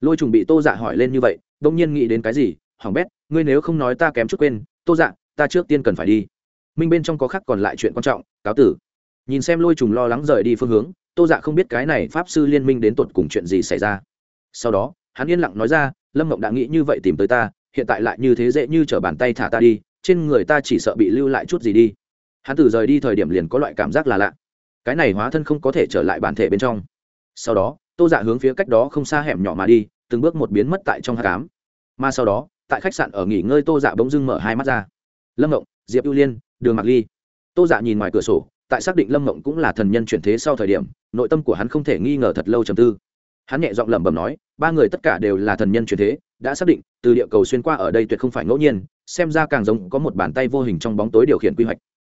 lôi trùng bị tô dạ hỏi lên như vậy đông nhiên nghĩ đến cái gì hỏng bét ngươi nếu không nói ta kém chút quên tô dạ ta trước tiên cần phải đi minh bên trong có khắc còn lại chuyện quan trọng, cáo tử. Nhìn xem lôi trùng lo lắng rời đi phương hướng, tô dạ không biết cái này pháp sư liên minh đến tột cùng chuyện gì xảy ra. Sau đó, hắn yên lặng nói ra, lâm mộng đã nghĩ như vậy tìm tới ta, hiện tại lại như thế dễ như t r ở bàn tay thả ta đi, trên người ta chỉ sợ bị lưu lại chút gì đi. Hắn từ rời đi thời điểm liền có loại cảm giác là lạ. Cái này hóa thân không có thể trở lại bản thể bên trong. Sau đó, tô dạ hướng phía cách đó không xa hẻm nhỏ mà đi, từng bước một biến mất tại trong hát cám mà sau đó, tại khách sạn ở nghỉ ngơi tô dạ bỗng dưng mở hai mắt ra. Lâm mộng diệp ưu liên đường mạc ly. Tô dạ nhìn ngoài cửa sổ, tại xác định lâm mộng cũng là thần nhân chuyển thế sau thời điểm, nội tâm của hắn không thể nghi ngờ thật lâu trầm tư. Hắn nhẹ giọng lẩm bẩm nói, ba người tất cả đều là thần nhân chuyển thế, đã xác định, từ địa cầu xuyên qua ở đây tuyệt không phải ngẫu nhiên, xem ra càng giống có một bàn tay vô hình trong bóng tối điều khiển quy hoạch.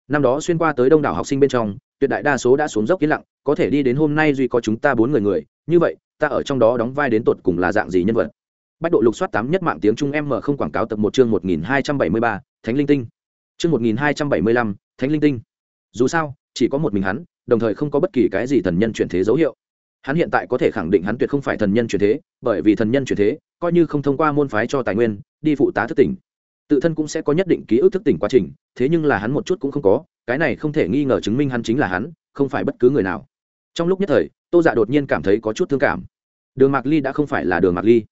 Năm đó xuyên qua tới đông đảo học sinh bên trong, tuyệt đại đa số đã xuống dốc yên lặng, có thể đi đến hôm nay duy có chúng ta bốn người người, như vậy, ta ở trong đó đóng vai đến tột cùng là dạng gì nhân vật? Bách độ lục soát tám nhất mạng tiếng trung m không quảng cáo tập một chương một nghìn hai trăm bảy mươi ba, thánh linh tinh chương một nghìn hai trăm bảy mươi lăm thánh linh tinh. Dù sao chỉ có một mình hắn đồng thời không có bất kỳ cái gì thần nhân chuyển thế dấu hiệu. Hắn hiện tại có thể khẳng định hắn tuyệt không phải thần nhân chuyển thế bởi vì thần nhân chuyển thế coi như không thông qua môn phái cho tài nguyên đi phụ tá thức tỉnh. Tự thân cũng sẽ có nhất định ký ức thức tỉnh quá trình thế nhưng là hắn một chút cũng không có cái này không thể nghi ngờ chứng minh hắn chính là hắn không phải bất cứ người nào. Trong lúc nhất thời tô dạ đột nhiên cảm thấy có chút thương cảm. Đường mạc ly đã không phải là đường mạc ly.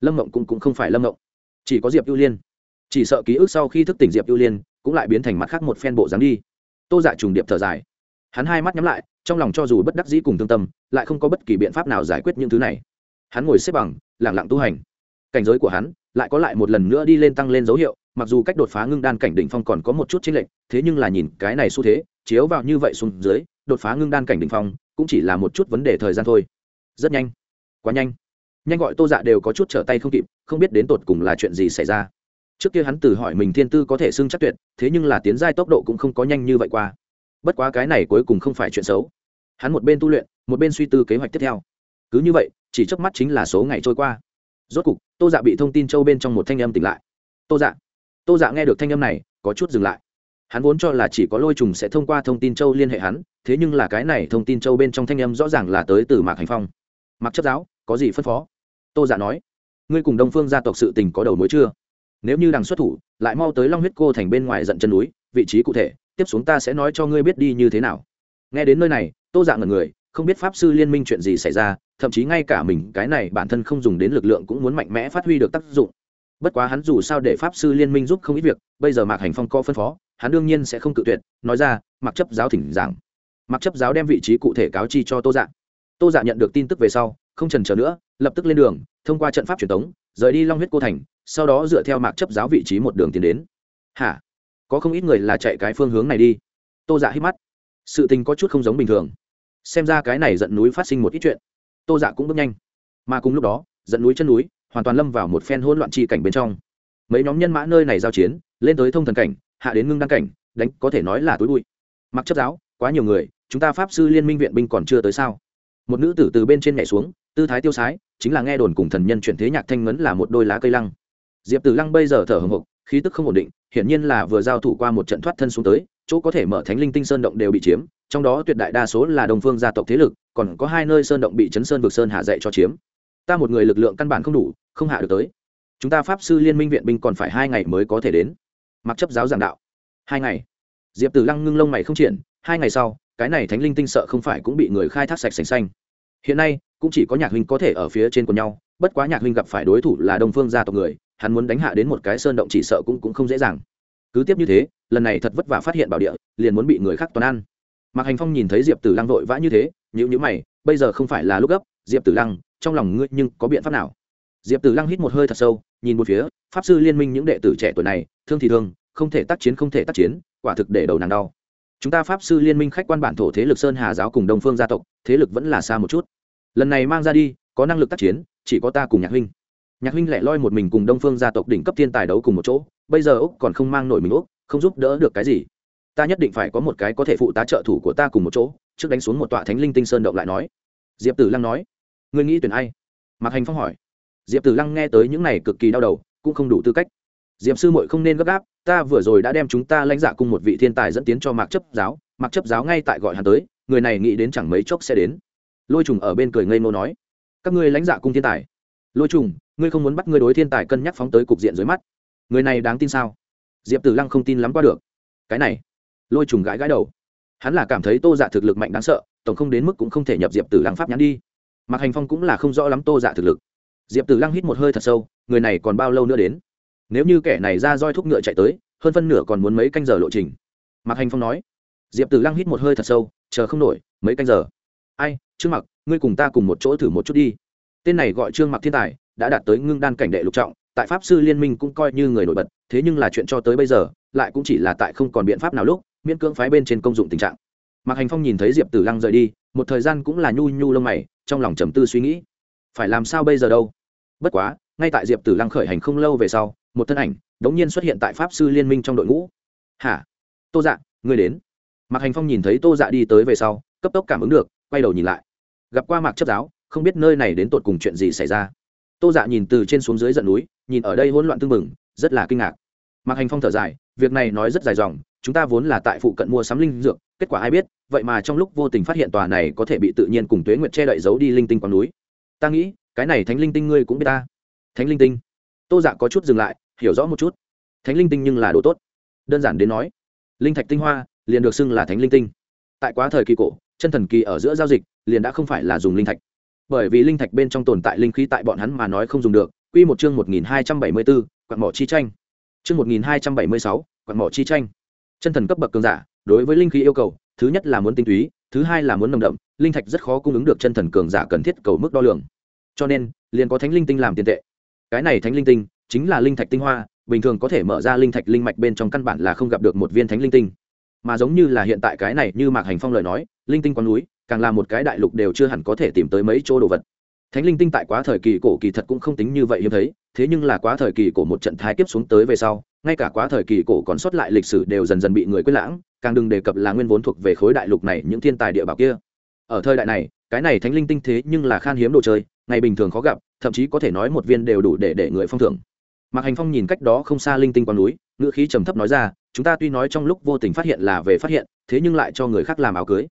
Lâm mộng cũng, cũng không phải lâm mộng. Chỉ có diệp ưu liên. Chỉ sợ ký ức sau khi thức tỉnh diệp ưu liên cũng lại biến thành mặt khác một phen bộ dáng đi. Tô dạ trùng điệp thở dài. Hắn hai mắt nhắm lại, trong lòng cho dù bất đắc dĩ cùng tương tâm, lại không có bất kỳ biện pháp nào giải quyết những thứ này. Hắn ngồi xếp bằng lẳng lặng tu hành. Cảnh giới của hắn lại có lại một lần nữa đi lên tăng lên dấu hiệu, mặc dù cách đột phá ngưng đan cảnh đỉnh phong còn có một chút chênh lệch, thế nhưng là nhìn cái này xu thế, chiếu vào như vậy xuống dưới, đột phá ngưng đan cảnh đỉnh phong cũng chỉ là một chút vấn đề thời gian thôi. Rất nhanh. Quá nhanh. Nhanh gọi tô dạ đều có chút trở tay không kịp, không biết đến tột cùng là chuyện gì xảy ra trước kia hắn tự hỏi mình thiên tư có thể xưng chắc tuyệt, thế nhưng là tiến giai tốc độ cũng không có nhanh như vậy qua. Bất quá cái này cuối cùng không phải chuyện xấu. Hắn một bên tu luyện, một bên suy tư kế hoạch tiếp theo. Cứ như vậy, chỉ trước mắt chính là số ngày trôi qua. Rốt cục, tô dạ bị thông tin châu bên trong một thanh âm tỉnh lại. Tô dạ. Tô dạ nghe được thanh âm này, có chút dừng lại. Hắn vốn cho là chỉ có lôi trùng sẽ thông qua thông tin châu liên hệ hắn, thế nhưng là cái này thông tin châu bên trong thanh âm rõ ràng là tới từ mạc hành phong. Mặc chấp giáo, có gì phân phó? Tô dạ nói. Ngươi cùng đông phương gia tộc sự tình có đầu mối chưa? Nếu như đằng xuất thủ, lại mau tới long huyết cô thành bên ngoài giận chân núi, vị trí cụ thể, tiếp xuống ta sẽ nói cho ngươi biết đi như thế nào. Nghe đến nơi này, tô Dạng ngần người, không biết pháp sư liên minh chuyện gì xảy ra, thậm chí ngay cả mình, cái này bản thân không dùng đến lực lượng cũng muốn mạnh mẽ phát huy được tác dụng. Bất quá hắn dù sao để pháp sư liên minh giúp không ít việc, bây giờ mạc hành phong co phân phó, hắn đương nhiên sẽ không cự tuyệt, nói ra mặc chấp giáo thỉnh giảng. Mặc chấp giáo đem vị trí cụ thể cáo chi cho tô dạ. Tô dạ nhận được tin tức về sau, không trần chờ nữa, lập tức lên đường, thông qua trận pháp truyền thống rời đi long huyết cô thành sau đó dựa theo mạc chấp giáo vị trí một đường tiến đến. Hả? Có không ít người là chạy cái phương hướng này đi. Tô dạ hít mắt. Sự tình có chút không giống bình thường. Xem ra cái này giận núi phát sinh một ít chuyện. Tô dạ cũng bước nhanh. Mà cùng lúc đó, giận núi chân núi hoàn toàn lâm vào một phen hỗn loạn chi cảnh bên trong. Mấy nhóm nhân mã nơi này giao chiến, lên tới thông thần cảnh, hạ đến ngưng đăng cảnh, đánh có thể nói là tối bụi. Mặc chấp giáo, quá nhiều người, chúng ta pháp sư liên minh viện binh còn chưa tới sao? Một nữ tử từ bên trên nhảy xuống, tư thái tiêu sái, chính là nghe đồn cùng thần nhân chuyển thế nhạc thanh ngấn là một đôi lá cây lăng diệp tử lăng bây giờ thở hồng hộc, khí tức không ổn định, hiển nhiên là vừa giao thủ qua một trận thoát thân xuống tới, chỗ có thể mở thánh linh tinh sơn động đều bị chiếm, trong đó tuyệt đại đa số là đồng phương gia tộc thế lực, còn có hai nơi sơn động bị chấn sơn vực sơn hạ dạy cho chiếm. Ta một người lực lượng căn bản không đủ, không hạ được tới. Chúng ta pháp sư liên minh viện binh còn phải hai ngày mới có thể đến. Mặc chấp giáo giảng đạo. Hai ngày. Diệp tử lăng ngưng lông mày không triển, hai ngày sau, cái này thánh linh tinh sợ không phải cũng bị người khai thác sạch sành xanh. Hiện nay, cũng chỉ có nhạc huynh có thể ở phía trên của nhau, bất quá nhạc huynh gặp phải đối thủ là đông phương gia tộc người hắn muốn đánh hạ đến một cái sơn động chỉ sợ cũng cũng không dễ dàng. Cứ tiếp như thế, lần này thật vất vả phát hiện bảo địa, liền muốn bị người khác toàn ăn. Mạc hành phong nhìn thấy diệp tử lăng vội vã như thế nhữ nhữ mày, bây giờ không phải là lúc gấp, diệp tử lăng, trong lòng ngươi nhưng có biện pháp nào? Diệp tử lăng hít một hơi thật sâu, nhìn một phía, pháp sư liên minh những đệ tử trẻ tuổi này, thương thì thương, không thể tác chiến không thể tác chiến, quả thực để đầu nàng đau. Chúng ta pháp sư liên minh khách quan bản thổ thế lực sơn hà giáo cùng đông phương gia tộc, thế lực vẫn là xa một chút. Lần này mang ra đi, có năng lực tác chiến, chỉ có ta cùng nhạc huynh nhạc huynh lẻ loi một mình cùng đông phương gia tộc đỉnh cấp thiên tài đấu cùng một chỗ, bây giờ úc còn không mang nổi mình úc, không giúp đỡ được cái gì. Ta nhất định phải có một cái có thể phụ tá trợ thủ của ta cùng một chỗ, trước đánh xuống một tọa thánh linh tinh sơn động lại nói. Diệp tử lăng nói. Ngươi nghĩ tuyển ai? Mạc hành phong hỏi. Diệp tử lăng nghe tới những này cực kỳ đau đầu, cũng không đủ tư cách. Diệp sư muội không nên gấp gáp, ta vừa rồi đã đem chúng ta lãnh giả cùng một vị thiên tài dẫn tiến cho mạc chấp giáo, mạc chấp giáo ngay tại gọi hắn tới, người này nghĩ đến chẳng mấy chốc sẽ đến. Lôi trùng ở bên cười ngây ngô nói. Các ngươi lãnh dạ cung thiên tài. Lôi trùng ngươi không muốn bắt ngươi đối thiên tài cân nhắc phóng tới cục diện dưới mắt. Người này đáng tin sao? Diệp tử lăng không tin lắm qua được. Cái này, lôi trùng gãi gãi đầu. Hắn là cảm thấy tô dạ thực lực mạnh đáng sợ, tổng không đến mức cũng không thể nhập diệp tử lăng pháp nhắn đi. Mặc hành phong cũng là không rõ lắm tô dạ thực lực. Diệp tử lăng hít một hơi thật sâu, người này còn bao lâu nữa đến? Nếu như kẻ này ra roi thúc ngựa chạy tới, hơn phân nửa còn muốn mấy canh giờ lộ trình. Mặc hành phong nói. Diệp tử lăng hít một hơi thật sâu, chờ không nổi, mấy canh giờ. Ai, trương mặc, ngươi cùng ta cùng một chỗ thử một chút đi. Tên này gọi trương mặc thiên tài đã đạt tới ngưng đan cảnh đệ lục trọng, tại pháp sư liên minh cũng coi như người nổi bật, thế nhưng là chuyện cho tới bây giờ, lại cũng chỉ là tại không còn biện pháp nào lúc, miễn cưỡng phái bên trên công dụng tình trạng. Mạc hành phong nhìn thấy diệp tử lăng rời đi, một thời gian cũng là nhu nhu lông mày, trong lòng trầm tư suy nghĩ. Phải làm sao bây giờ đâu? Bất quá, ngay tại diệp tử lăng khởi hành không lâu về sau, một thân ảnh đống nhiên xuất hiện tại pháp sư liên minh trong đội ngũ. Hả? Tô dạ người đến. Mạc hành phong nhìn thấy tô dạ đi tới về sau, cấp tốc cảm ứng được, quay đầu nhìn lại. Gặp qua mạc chấp giáo, không biết nơi này đến tột cùng chuyện gì xảy ra tô dạ nhìn từ trên xuống dưới dận núi, nhìn ở đây hỗn loạn tưng bừng, rất là kinh ngạc. Mạc hành phong thở dài, việc này nói rất dài dòng, chúng ta vốn là tại phụ cận mua sắm linh dược, kết quả ai biết, vậy mà trong lúc vô tình phát hiện tòa này có thể bị tự nhiên cùng tuế nguyệt che đậy giấu đi linh tinh quán núi. Ta nghĩ, cái này thánh linh tinh ngươi cũng biết ta. Thánh linh tinh. Tô dạ có chút dừng lại, hiểu rõ một chút. Thánh linh tinh nhưng là đồ tốt. Đơn giản đến nói, linh thạch tinh hoa liền được xưng là thánh linh tinh. Tại quá thời kỳ cổ, chân thần kỳ ở giữa giao dịch liền đã không phải là dùng linh thạch bởi vì linh thạch bên trong tồn tại linh khí tại bọn hắn mà nói không dùng được. Quy một chương một nghìn hai trăm bảy mươi bốn quặng mỏ chi tranh. Chương một nghìn hai trăm bảy mươi sáu, quặng mỏ chi tranh. Chân thần cấp bậc cường giả, đối với linh khí yêu cầu, thứ nhất là muốn tinh túy, thứ hai là muốn nồng đậm, linh thạch rất khó cung ứng được chân thần cường giả cần thiết cầu mức đo lường. Cho nên, liền có thánh linh tinh làm tiền tệ. Cái này thánh linh tinh chính là linh thạch tinh hoa, bình thường có thể mở ra linh thạch linh mạch bên trong căn bản là không gặp được một viên thánh linh tinh. Mà giống như là hiện tại cái này như mạc hành phong lời nói, linh tinh quán núi càng là một cái đại lục đều chưa hẳn có thể tìm tới mấy chỗ đồ vật. Thánh linh tinh tại quá thời kỳ cổ kỳ thật cũng không tính như vậy hiếm thấy, thế nhưng là quá thời kỳ cổ một trận thái kiếp xuống tới về sau, ngay cả quá thời kỳ cổ còn sót lại lịch sử đều dần dần bị người quên lãng, càng đừng đề cập là nguyên vốn thuộc về khối đại lục này những thiên tài địa bảo kia. Ở thời đại này, cái này thánh linh tinh thế nhưng là khan hiếm đồ chơi, ngày bình thường khó gặp, thậm chí có thể nói một viên đều đủ để để người phong thưởng. Mạc hành phong nhìn cách đó không xa linh tinh quang núi, ngữ khí trầm thấp nói ra, chúng ta tuy nói trong lúc vô tình phát hiện là về phát hiện, thế nhưng lại cho người khác làm áo cưới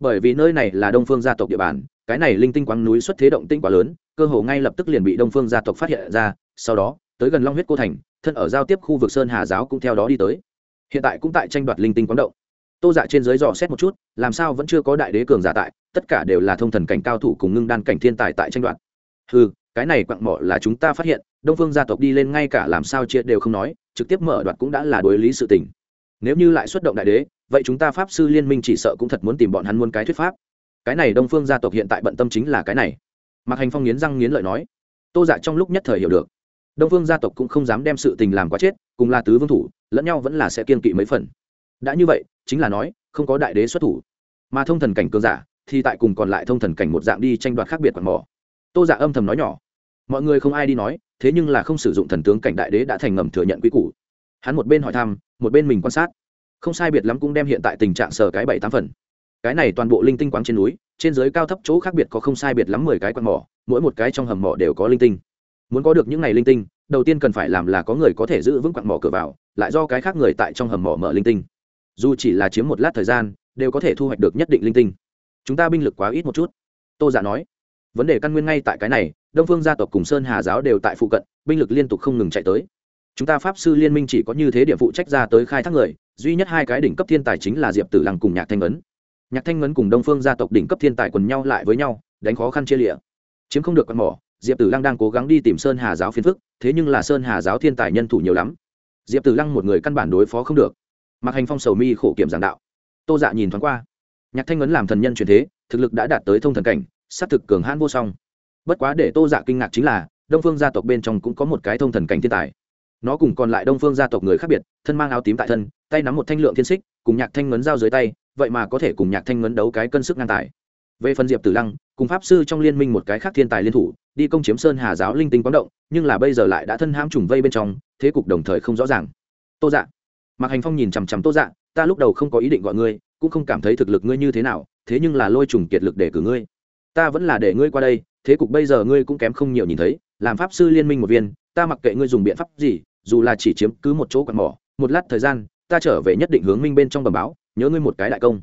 bởi vì nơi này là đông phương gia tộc địa bàn, cái này linh tinh quáng núi xuất thế động tinh quá lớn, cơ hồ ngay lập tức liền bị đông phương gia tộc phát hiện ra, sau đó, tới gần long huyết cô thành, thân ở giao tiếp khu vực sơn hà giáo cũng theo đó đi tới. Hiện tại cũng tại tranh đoạt linh tinh quáng động. Tô dạ trên dưới dò xét một chút, làm sao vẫn chưa có đại đế cường giả tại, tất cả đều là thông thần cảnh cao thủ cùng ngưng đan cảnh thiên tài tại tranh đoạt. Ừ cái này quặng mỏ là chúng ta phát hiện, đông phương gia tộc đi lên ngay cả làm sao chia đều không nói, trực tiếp mở đoạt cũng đã là đối lý sự tình nếu như lại xuất động đại đế, vậy chúng ta pháp sư liên minh chỉ sợ cũng thật muốn tìm bọn hắn muôn cái thuyết pháp. Cái này đông phương gia tộc hiện tại bận tâm chính là cái này. Mạc hành phong nghiến răng nghiến lợi nói, tô dạ trong lúc nhất thời hiểu được, đông phương gia tộc cũng không dám đem sự tình làm quá chết, cùng là tứ vương thủ, lẫn nhau vẫn là sẽ kiên kỵ mấy phần. Đã như vậy, chính là nói, không có đại đế xuất thủ. Mà thông thần cảnh cường giả, thì tại cùng còn lại thông thần cảnh một dạng đi tranh đoạt khác biệt quạt mỏ. Tô dạ âm thầm nói nhỏ, mọi người không ai đi nói, thế nhưng là không sử dụng thần tướng cảnh đại đế đã thành ngầm thừa nhận quy củ hắn một bên hỏi thăm, một bên mình quan sát. Không sai biệt lắm cũng đem hiện tại tình trạng sở cái bảy tám phần. Cái này toàn bộ linh tinh quáng trên núi, trên dưới cao thấp chỗ khác biệt có không sai biệt lắm mười cái quạt mỏ, mỗi một cái trong hầm mỏ đều có linh tinh. Muốn có được những này linh tinh, đầu tiên cần phải làm là có người có thể giữ vững quạt mỏ cửa vào, lại do cái khác người tại trong hầm mỏ mở linh tinh. Dù chỉ là chiếm một lát thời gian, đều có thể thu hoạch được nhất định linh tinh. Chúng ta binh lực quá ít một chút. Tô giả dạ nói. Vấn đề căn nguyên ngay tại cái này, đông phương gia tộc cùng sơn hà giáo đều tại phụ cận, binh lực liên tục không ngừng chạy tới chúng ta pháp sư liên minh chỉ có như thế địa vụ trách ra tới khai thác người, duy nhất hai cái đỉnh cấp thiên tài chính là diệp tử lăng cùng nhạc thanh ấn nhạc thanh ấn cùng đông phương gia tộc đỉnh cấp thiên tài quần nhau lại với nhau, đánh khó khăn chia lịa. Chiếm không được con mỏ, diệp tử lăng đang cố gắng đi tìm sơn hà giáo phiến phức, thế nhưng là sơn hà giáo thiên tài nhân thủ nhiều lắm. Diệp tử lăng một người căn bản đối phó không được. Mặc hành phong sầu mi khổ kiểm giảng đạo. Tô dạ nhìn thoáng qua. Nhạc thanh ấn làm thần nhân truyền thế, thực lực đã đạt tới thông thần cảnh s á t thực cường hãn vô song. Bất quá để tô dạ kinh ngạc chính là, đông phương gia tộc bên trong cũng có một cái thông thần cảnh thiên tài nó cùng còn lại đông phương gia tộc người khác biệt, thân mang áo tím tại thân, tay nắm một thanh lượng thiên xích, cùng nhạc thanh ngấn giao dưới tay, vậy mà có thể cùng nhạc thanh ngấn đấu cái cân sức ngang tài. Về phần diệp tử lăng, cùng pháp sư trong liên minh một cái khác thiên tài liên thủ, đi công chiếm sơn hà giáo linh tinh quán động, nhưng là bây giờ lại đã thân hãm trùng vây bên trong, thế cục đồng thời không rõ ràng. Tô dạ mạc hành phong nhìn chằm chằm tô dạ ta lúc đầu không có ý định gọi ngươi, cũng không cảm thấy thực lực ngươi như thế nào, thế nhưng là lôi trùng kiệt lực để cử ngươi. Ta vẫn là để ngươi qua đây, thế cục bây giờ ngươi cũng kém không nhiều nhìn thấy, làm pháp sư liên minh một viên ta mặc kệ ngươi dùng biện pháp gì, dù là chỉ chiếm cứ một chỗ quạt mỏ, một lát thời gian, ta trở về nhất định hướng minh bên trong bầm báo, nhớ ngươi một cái đại công.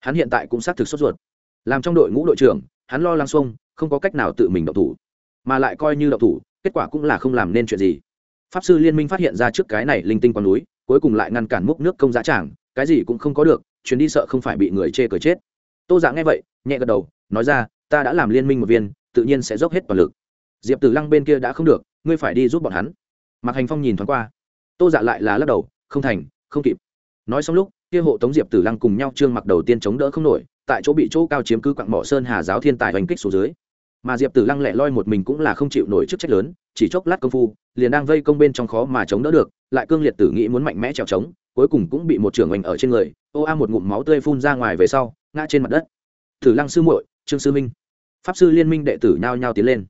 Hắn hiện tại cũng xác thực sốt ruột. Làm trong đội ngũ đội trưởng, hắn lo lắng xuông, không có cách nào tự mình động thủ, mà lại coi như động thủ, kết quả cũng là không làm nên chuyện gì. Pháp sư liên minh phát hiện ra trước cái này linh tinh con núi, cuối cùng lại ngăn cản múc nước công giá trảng cái gì cũng không có được, chuyến đi sợ không phải bị người chê cờ chết. Tô Giả nghe vậy, nhẹ gật đầu, nói ra, ta đã làm liên minh một viên, tự nhiên sẽ dốc hết toàn lực. Diệp tử lăng bên kia đã không được ngươi phải đi giúp bọn hắn. Mạc hành phong nhìn thoáng qua. Tô dạ lại là lắc đầu, không thành, không kịp. Nói xong lúc, kia hộ tống diệp tử lăng cùng nhau trương mặc đầu tiên chống đỡ không nổi, tại chỗ bị chỗ cao chiếm cứ quặng mỏ sơn hà giáo thiên tài oanh kích xuống dưới. Mà diệp tử lăng lẹ loi một mình cũng là không chịu nổi chức trách lớn, chỉ chốc lát công phu, liền đang vây công bên trong khó mà chống đỡ được, lại cương liệt tử nghĩ muốn mạnh mẽ trèo trống, cuối cùng cũng bị một trưởng oanh ở trên người, ô a một ngụm máu tươi phun ra ngoài về sau, ngã trên mặt đất. Tử lăng sư muội, trương sư minh. Pháp sư liên minh đệ tử nhao nhao tiến lên.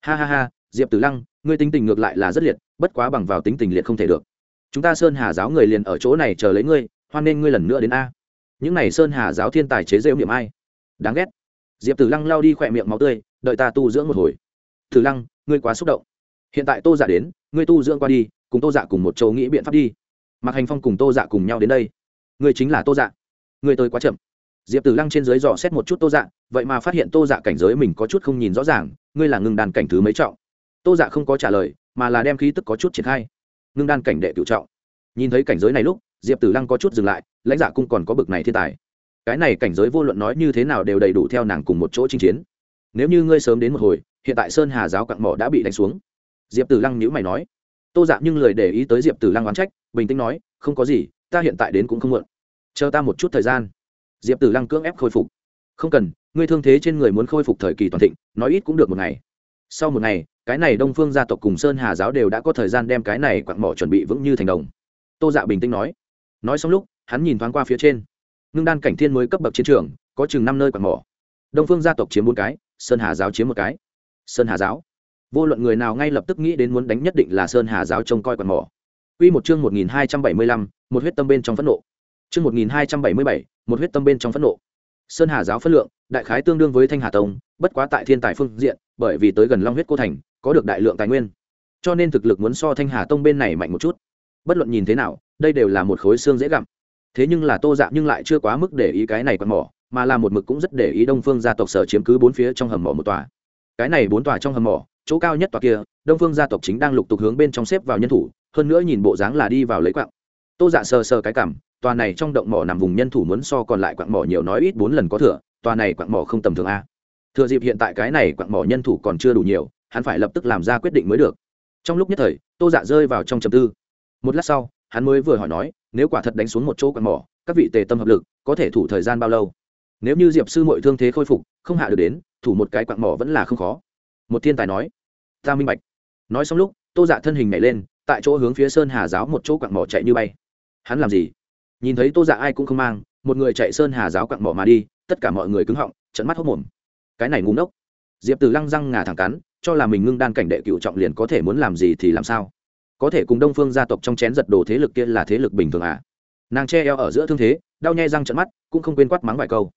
Ha ha ha, diệp tử lăng ngươi tính tình ngược lại là rất liệt, bất quá bằng vào tính tình liệt không thể được. Chúng ta sơn hà giáo người liền ở chỗ này chờ lấy ngươi, hoan nên ngươi lần nữa đến a. Những n à y sơn hà giáo thiên tài chế rêu niệm ai? Đáng ghét. Diệp tử lăng lao đi khỏe miệng máu tươi, đợi ta tu dưỡng một hồi. Tử lăng, ngươi quá xúc động. Hiện tại tô dạ đến, ngươi tu dưỡng qua đi, cùng tô dạ cùng một châu nghĩ biện pháp đi. Mặc hành phong cùng tô dạ cùng nhau đến đây. Ngươi chính là tô dạ. Ngươi tới quá chậm. Diệp tử lăng trên dưới dò xét một chút tô dạ vậy mà phát hiện tô dạ cảnh giới mình có chút không nhìn rõ ràng, ngươi là ngưng đàn cảnh thứ mấy trọng? Tô dạ không có trả lời, mà là đem khí tức có chút triển khai. Ngưng đan cảnh đệ cựu trọng. Nhìn thấy cảnh giới này lúc, diệp tử lăng có chút dừng lại, lãnh dạ cung còn có bực này thiên tài. Cái này cảnh giới vô luận nói như thế nào đều đầy đủ theo nàng cùng một chỗ chinh chiến. Nếu như ngươi sớm đến một hồi, hiện tại sơn hà giáo cặn mỏ đã bị đánh xuống. Diệp tử lăng nhữ mày nói. Tô dạ nhưng lời để ý tới diệp tử lăng oán trách, bình tĩnh nói, không có gì, ta hiện tại đến cũng không muộn. Chờ ta một chút thời gian. Diệp tử lăng cưỡng ép khôi phục. Không cần, ngươi thương thế trên người muốn khôi phục thời kỳ toàn thịnh, nói ít cũng được một ngày. Sau một ngày cái này đông phương gia tộc cùng sơn hà giáo đều đã có thời gian đem cái này quặng mỏ chuẩn bị vững như thành đồng. Tô dạ bình tĩnh nói. Nói xong lúc hắn nhìn thoáng qua phía trên. Ngưng đan cảnh thiên mới cấp bậc chiến trường có chừng năm nơi quặng mỏ. Đông phương gia tộc chiếm bốn cái sơn hà giáo chiếm một cái. Sơn hà giáo. Vô luận người nào ngay lập tức nghĩ đến muốn đánh nhất định là sơn hà giáo trông coi quặng mỏ. Quy một chương 1275, một huyết tâm bên trong phẫn nộ. Chương 1277, một huyết tâm bên trong phẫn nộ. Sơn Hà giáo phân lượng, đại khái tương đương với Thanh Hà Tông, bất quá tại thiên tài phương diện, bởi vì tới gần Long huyết cô thành, có được đại lượng tài nguyên, cho nên thực lực muốn so Thanh Hà Tông bên này mạnh một chút. Bất luận nhìn thế nào, đây đều là một khối xương dễ gặm. Thế nhưng là Tô Dạ nhưng lại chưa quá mức để ý cái này quan mỏ, mà là một mực cũng rất để ý Đông Phương gia tộc sở chiếm cứ bốn phía trong hầm mỏ một tòa. Cái này bốn tòa trong hầm mỏ, chỗ cao nhất tòa kia, Đông Phương gia tộc chính đang lục tục hướng bên trong xếp vào nhân thủ, hơn nữa nhìn bộ dáng là đi vào lấy quặng tô dạ sờ sờ cái cảm tòa này trong động mỏ nằm vùng nhân thủ muốn so còn lại quạng mỏ nhiều nói ít bốn lần có thừa tòa này quạng mỏ không tầm thường a thừa dịp hiện tại cái này quạng mỏ nhân thủ còn chưa đủ nhiều hắn phải lập tức làm ra quyết định mới được. Trong lúc nhất thời, tô dạ rơi vào trong trầm tư. Một lát sau, hắn mới vừa hỏi nói, nếu quả thật đánh xuống một chỗ quạt mỏ, các vị tề tâm hợp lực, có thể thủ thời gian bao lâu? Nếu như diệp sư mội thương thế khôi phục, không hạ được đến, thủ một cái quạt mỏ vẫn là không khó. Một thiên tài nói, ta minh bạch. Nói xong lúc, tô dạ thân hình nhảy lên, tại chỗ hướng phía sơn hà giáo một chỗ quạt mỏ chạy như bay. Hắn làm gì? Nhìn thấy tô dạ ai cũng không mang, một người chạy sơn hà giáo quạt mỏ mà đi, tất cả mọi người cứng họng trận mắt hốc mồm. Cái này ngúng ngốc diệp Tử lăng răng ngà thẳng cắn, cho là mình ngưng đan cảnh đệ cựu trọng liền có thể muốn làm gì thì làm sao? Có thể cùng đông phương gia tộc trong chén giật đồ thế lực kia là thế lực bình thường à? Nàng che eo ở giữa thương thế, đau nhai răng trận mắt, cũng không quên quát mắng vài câu.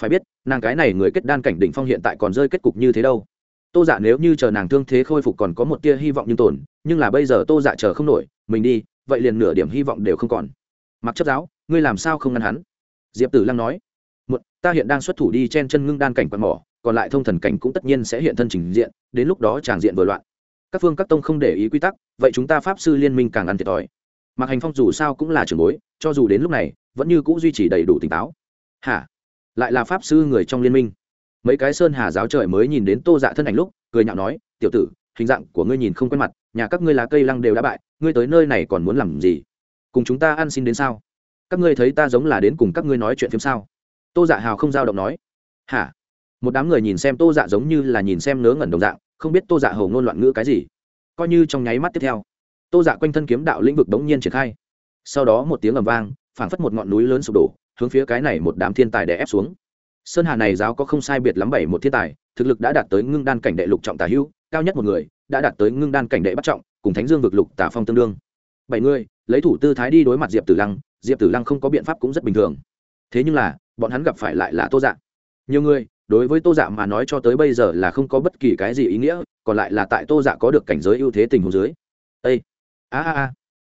Phải biết, nàng cái này người kết đan cảnh đỉnh phong hiện tại còn rơi kết cục như thế đâu. Tô dạ nếu như chờ nàng thương thế khôi phục còn có một tia hy vọng nhưng tồn, nhưng là bây giờ tô dạ chờ không nổi, mình đi, vậy liền nửa điểm hy vọng đều không còn. Mặc chấp giáo, ngươi làm sao không ngăn hắn? Diệp tử lăng nói một ta hiện đang xuất thủ đi chen chân ngưng đan cảnh quạt mỏ còn lại thông thần cảnh cũng tất nhiên sẽ hiện thân trình diện, đến lúc đó tràng diện vừa loạn. Các phương các tông không để ý quy tắc, vậy chúng ta pháp sư liên minh càng ăn thiệt thòi. Mặc hành phong dù sao cũng là trường bối, cho dù đến lúc này, vẫn như c ũ duy trì đầy đủ tỉnh táo. Hả? Lại là pháp sư người trong liên minh. Mấy cái sơn hà giáo trời mới nhìn đến tô dạ thân ảnh lúc, cười nhạo nói, tiểu tử, hình dạng của ngươi nhìn không quen mặt, nhà các ngươi lá cây lăng đều đã bại, ngươi tới nơi này còn muốn làm gì? Cùng chúng ta ăn xin đến sao? Các ngươi thấy ta giống là đến cùng các ngươi nói chuyện phim sao? Tô dạ hào không giao động nói, hả? Một đám người nhìn xem tô dạ giống như là nhìn xem ngớ ngẩn đồng dạng, không biết tô dạ hầu ngôn loạn ngữ cái gì. Coi như trong nháy mắt tiếp theo, tô dạ quanh thân kiếm đạo lĩnh vực đống nhiên triển khai. Sau đó một tiếng ầm vang, phảng phất một ngọn núi lớn sụp đổ, hướng phía cái này một đám thiên tài đè ép xuống. Sơn hà này giáo có không sai biệt lắm bảy một thiên tài, thực lực đã đạt tới ngưng đan cảnh đệ lục trọng tả hữu, cao nhất một người, đã đạt tới ngưng đan cảnh đệ bắt trọng, cùng thánh dương vực lục tả phong tương đương. Bảy người, lấy thủ tư thái đi đối mặt diệp tử lăng, diệp tử lăng không có biện pháp cũng rất bình thường. Thế nhưng là, bọn hắn gặp phải lại là tô dạ. Nhiều người đối với tô dạ mà nói cho tới bây giờ là không có bất kỳ cái gì ý nghĩa, còn lại là tại tô dạ có được cảnh giới ưu thế tình hồ dưới. Â a a a!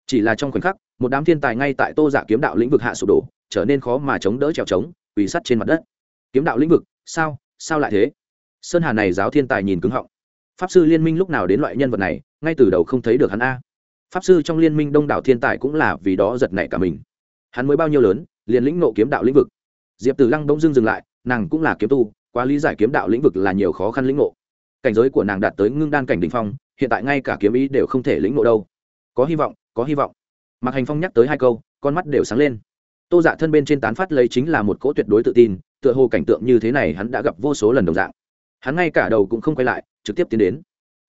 Chỉ là trong khoảnh khắc, một đám thiên tài ngay tại tô dạ kiếm đạo lĩnh vực hạ sụp đổ, trở nên khó mà chống đỡ trèo trống, quỳ sắt trên mặt đất. Kiếm đạo lĩnh vực, sao? Sao lại thế? Sơn hà này giáo thiên tài nhìn cứng họng. Pháp sư liên minh lúc nào đến loại nhân vật này, ngay từ đầu không thấy được hắn a. Pháp sư trong liên minh đông đảo thiên tài cũng là vì đó giật nảy cả mình. Hắn mới bao nhiêu lớn, liền lĩnh nộ kiếm đạo lĩnh vực. Diệp tử lăng bỗng dưng dừng lại, nàng cũng là kiếm tu quá lý giải kiếm đạo lĩnh vực là nhiều khó khăn lĩnh ngộ, cảnh giới của nàng đạt tới ngưng đan cảnh đ ỉ n h phong hiện tại ngay cả kiếm ý đều không thể lĩnh ngộ đâu. Có hy vọng có hy vọng. Mạc hành phong nhắc tới hai câu con mắt đều sáng lên. Tô dạ thân bên trên tán phát lấy chính là một cỗ tuyệt đối tự tin tựa hồ cảnh tượng như thế này hắn đã gặp vô số lần đồng dạng. Hắn ngay cả đầu cũng không quay lại trực tiếp tiến đến.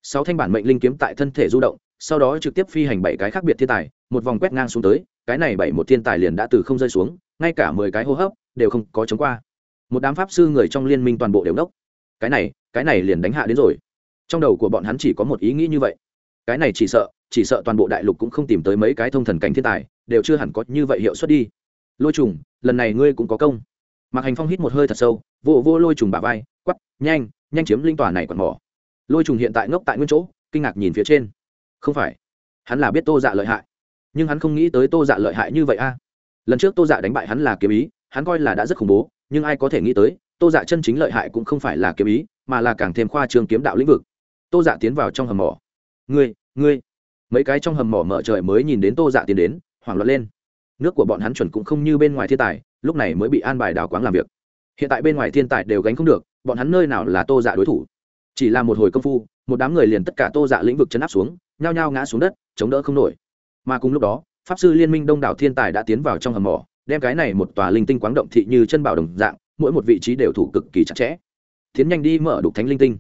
Sáu thanh bản mệnh linh kiếm tại thân thể du động sau đó trực tiếp phi hành bảy cái khác biệt thiên tài một vòng quét ngang xuống tới cái này bảy một thiên tài liền đã từ không rơi xuống ngay cả mười cái hô hấp đều không có chống qua một đám pháp sư người trong liên minh toàn bộ đều đốc. Cái này cái này liền đánh hạ đến rồi. Trong đầu của bọn hắn chỉ có một ý nghĩ như vậy. Cái này chỉ sợ chỉ sợ toàn bộ đại lục cũng không tìm tới mấy cái thông thần cảnh thiên tài, đều chưa hẳn có như vậy hiệu suất đi. Lôi trùng, lần này ngươi cũng có công. Mạc hành phong hít một hơi thật sâu vô vô lôi trùng bà vai quắp nhanh nhanh chiếm linh tòa này còn mỏ. Lôi trùng hiện tại ngốc tại nguyên chỗ, kinh ngạc nhìn phía trên. Không phải, hắn là biết tô dạ lợi hại. Nhưng hắn không nghĩ tới tô dạ lợi hại như vậy a. Lần trước tô dạ đánh bại hắn là kiếm ý, hắn coi là đã rất khủng bố nhưng ai có thể nghĩ tới, tô dạ chân chính lợi hại cũng không phải là kiếm ý, mà là càng thêm khoa trương kiếm đạo lĩnh vực. Tô dạ tiến vào trong hầm mỏ. Ngươi ngươi. Mấy cái trong hầm mỏ mở trời mới nhìn đến tô dạ tiến đến, hoảng loạn lên. Nước của bọn hắn chuẩn cũng không như bên ngoài thiên tài, lúc này mới bị an bài đào quáng làm việc. Hiện tại bên ngoài thiên tài đều gánh không được, bọn hắn nơi nào là tô dạ đối thủ? Chỉ là một hồi công phu, một đám người liền tất cả tô dạ lĩnh vực chấn áp xuống, nhao nhao ngã xuống đất, chống đỡ không nổi. Mà cùng lúc đó, pháp sư liên minh đông đảo thiên tài đã tiến vào trong hầm mỏ đem cái này một tòa linh tinh quáng động thị như chân bảo đồng dạng, mỗi một vị trí đều thủ cực kỳ chặt chẽ. Tiến nhanh đi mở đục thánh linh tinh.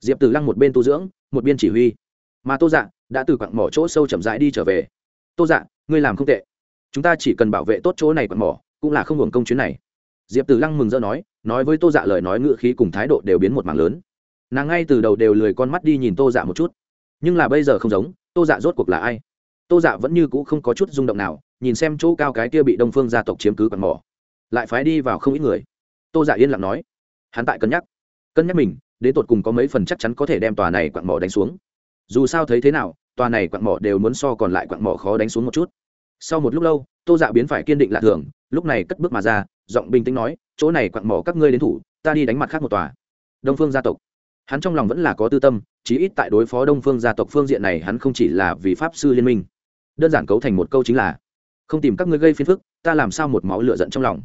Diệp tử lăng một bên tu dưỡng, một bên chỉ huy. Mà tô dạ đã từ quặng mỏ chỗ sâu chậm rãi đi trở về. Tô dạ ngươi làm không tệ. Chúng ta chỉ cần bảo vệ tốt chỗ này quặng mỏ, cũng là không hưởng công chuyến này. Diệp tử lăng mừng rỡ nói nói với tô dạ lời nói ngựa khí cùng thái độ đều biến một mảng lớn. Nàng ngay từ đầu đều lười con mắt đi nhìn tô dạ một chút. Nhưng là bây giờ không giống, tô dạ rốt cuộc là ai? Tô dạ vẫn như c ũ không có chút rung động nào, nhìn xem chỗ cao cái kia bị đông phương gia tộc chiếm cứ còn mỏ. Lại phái đi vào không ít người. Tô dạ yên lặng nói. Hắn tại cân nhắc. Cân nhắc mình, đến tột cùng có mấy phần chắc chắn có thể đem tòa này quặng mỏ đánh xuống. Dù sao thấy thế nào, tòa này quặng mỏ đều muốn so còn lại quặng mỏ khó đánh xuống một chút. Sau một lúc lâu, tô dạ biến phải kiên định lạ thường, lúc này cất bước mà ra, giọng bình tĩnh nói, chỗ này quặng mỏ các ngươi đến thủ, ta đi đánh mặt khác một tòa. Đông phương gia tộc. Hắn trong lòng vẫn là có tư tâm, chí ít tại đối phó đông phương gia tộc phương diện này hắn không chỉ là vì pháp sư liên minh đơn giản cấu thành một câu chính là, không tìm các ngươi gây phiền phức, ta làm sao một máu lửa giận trong lòng?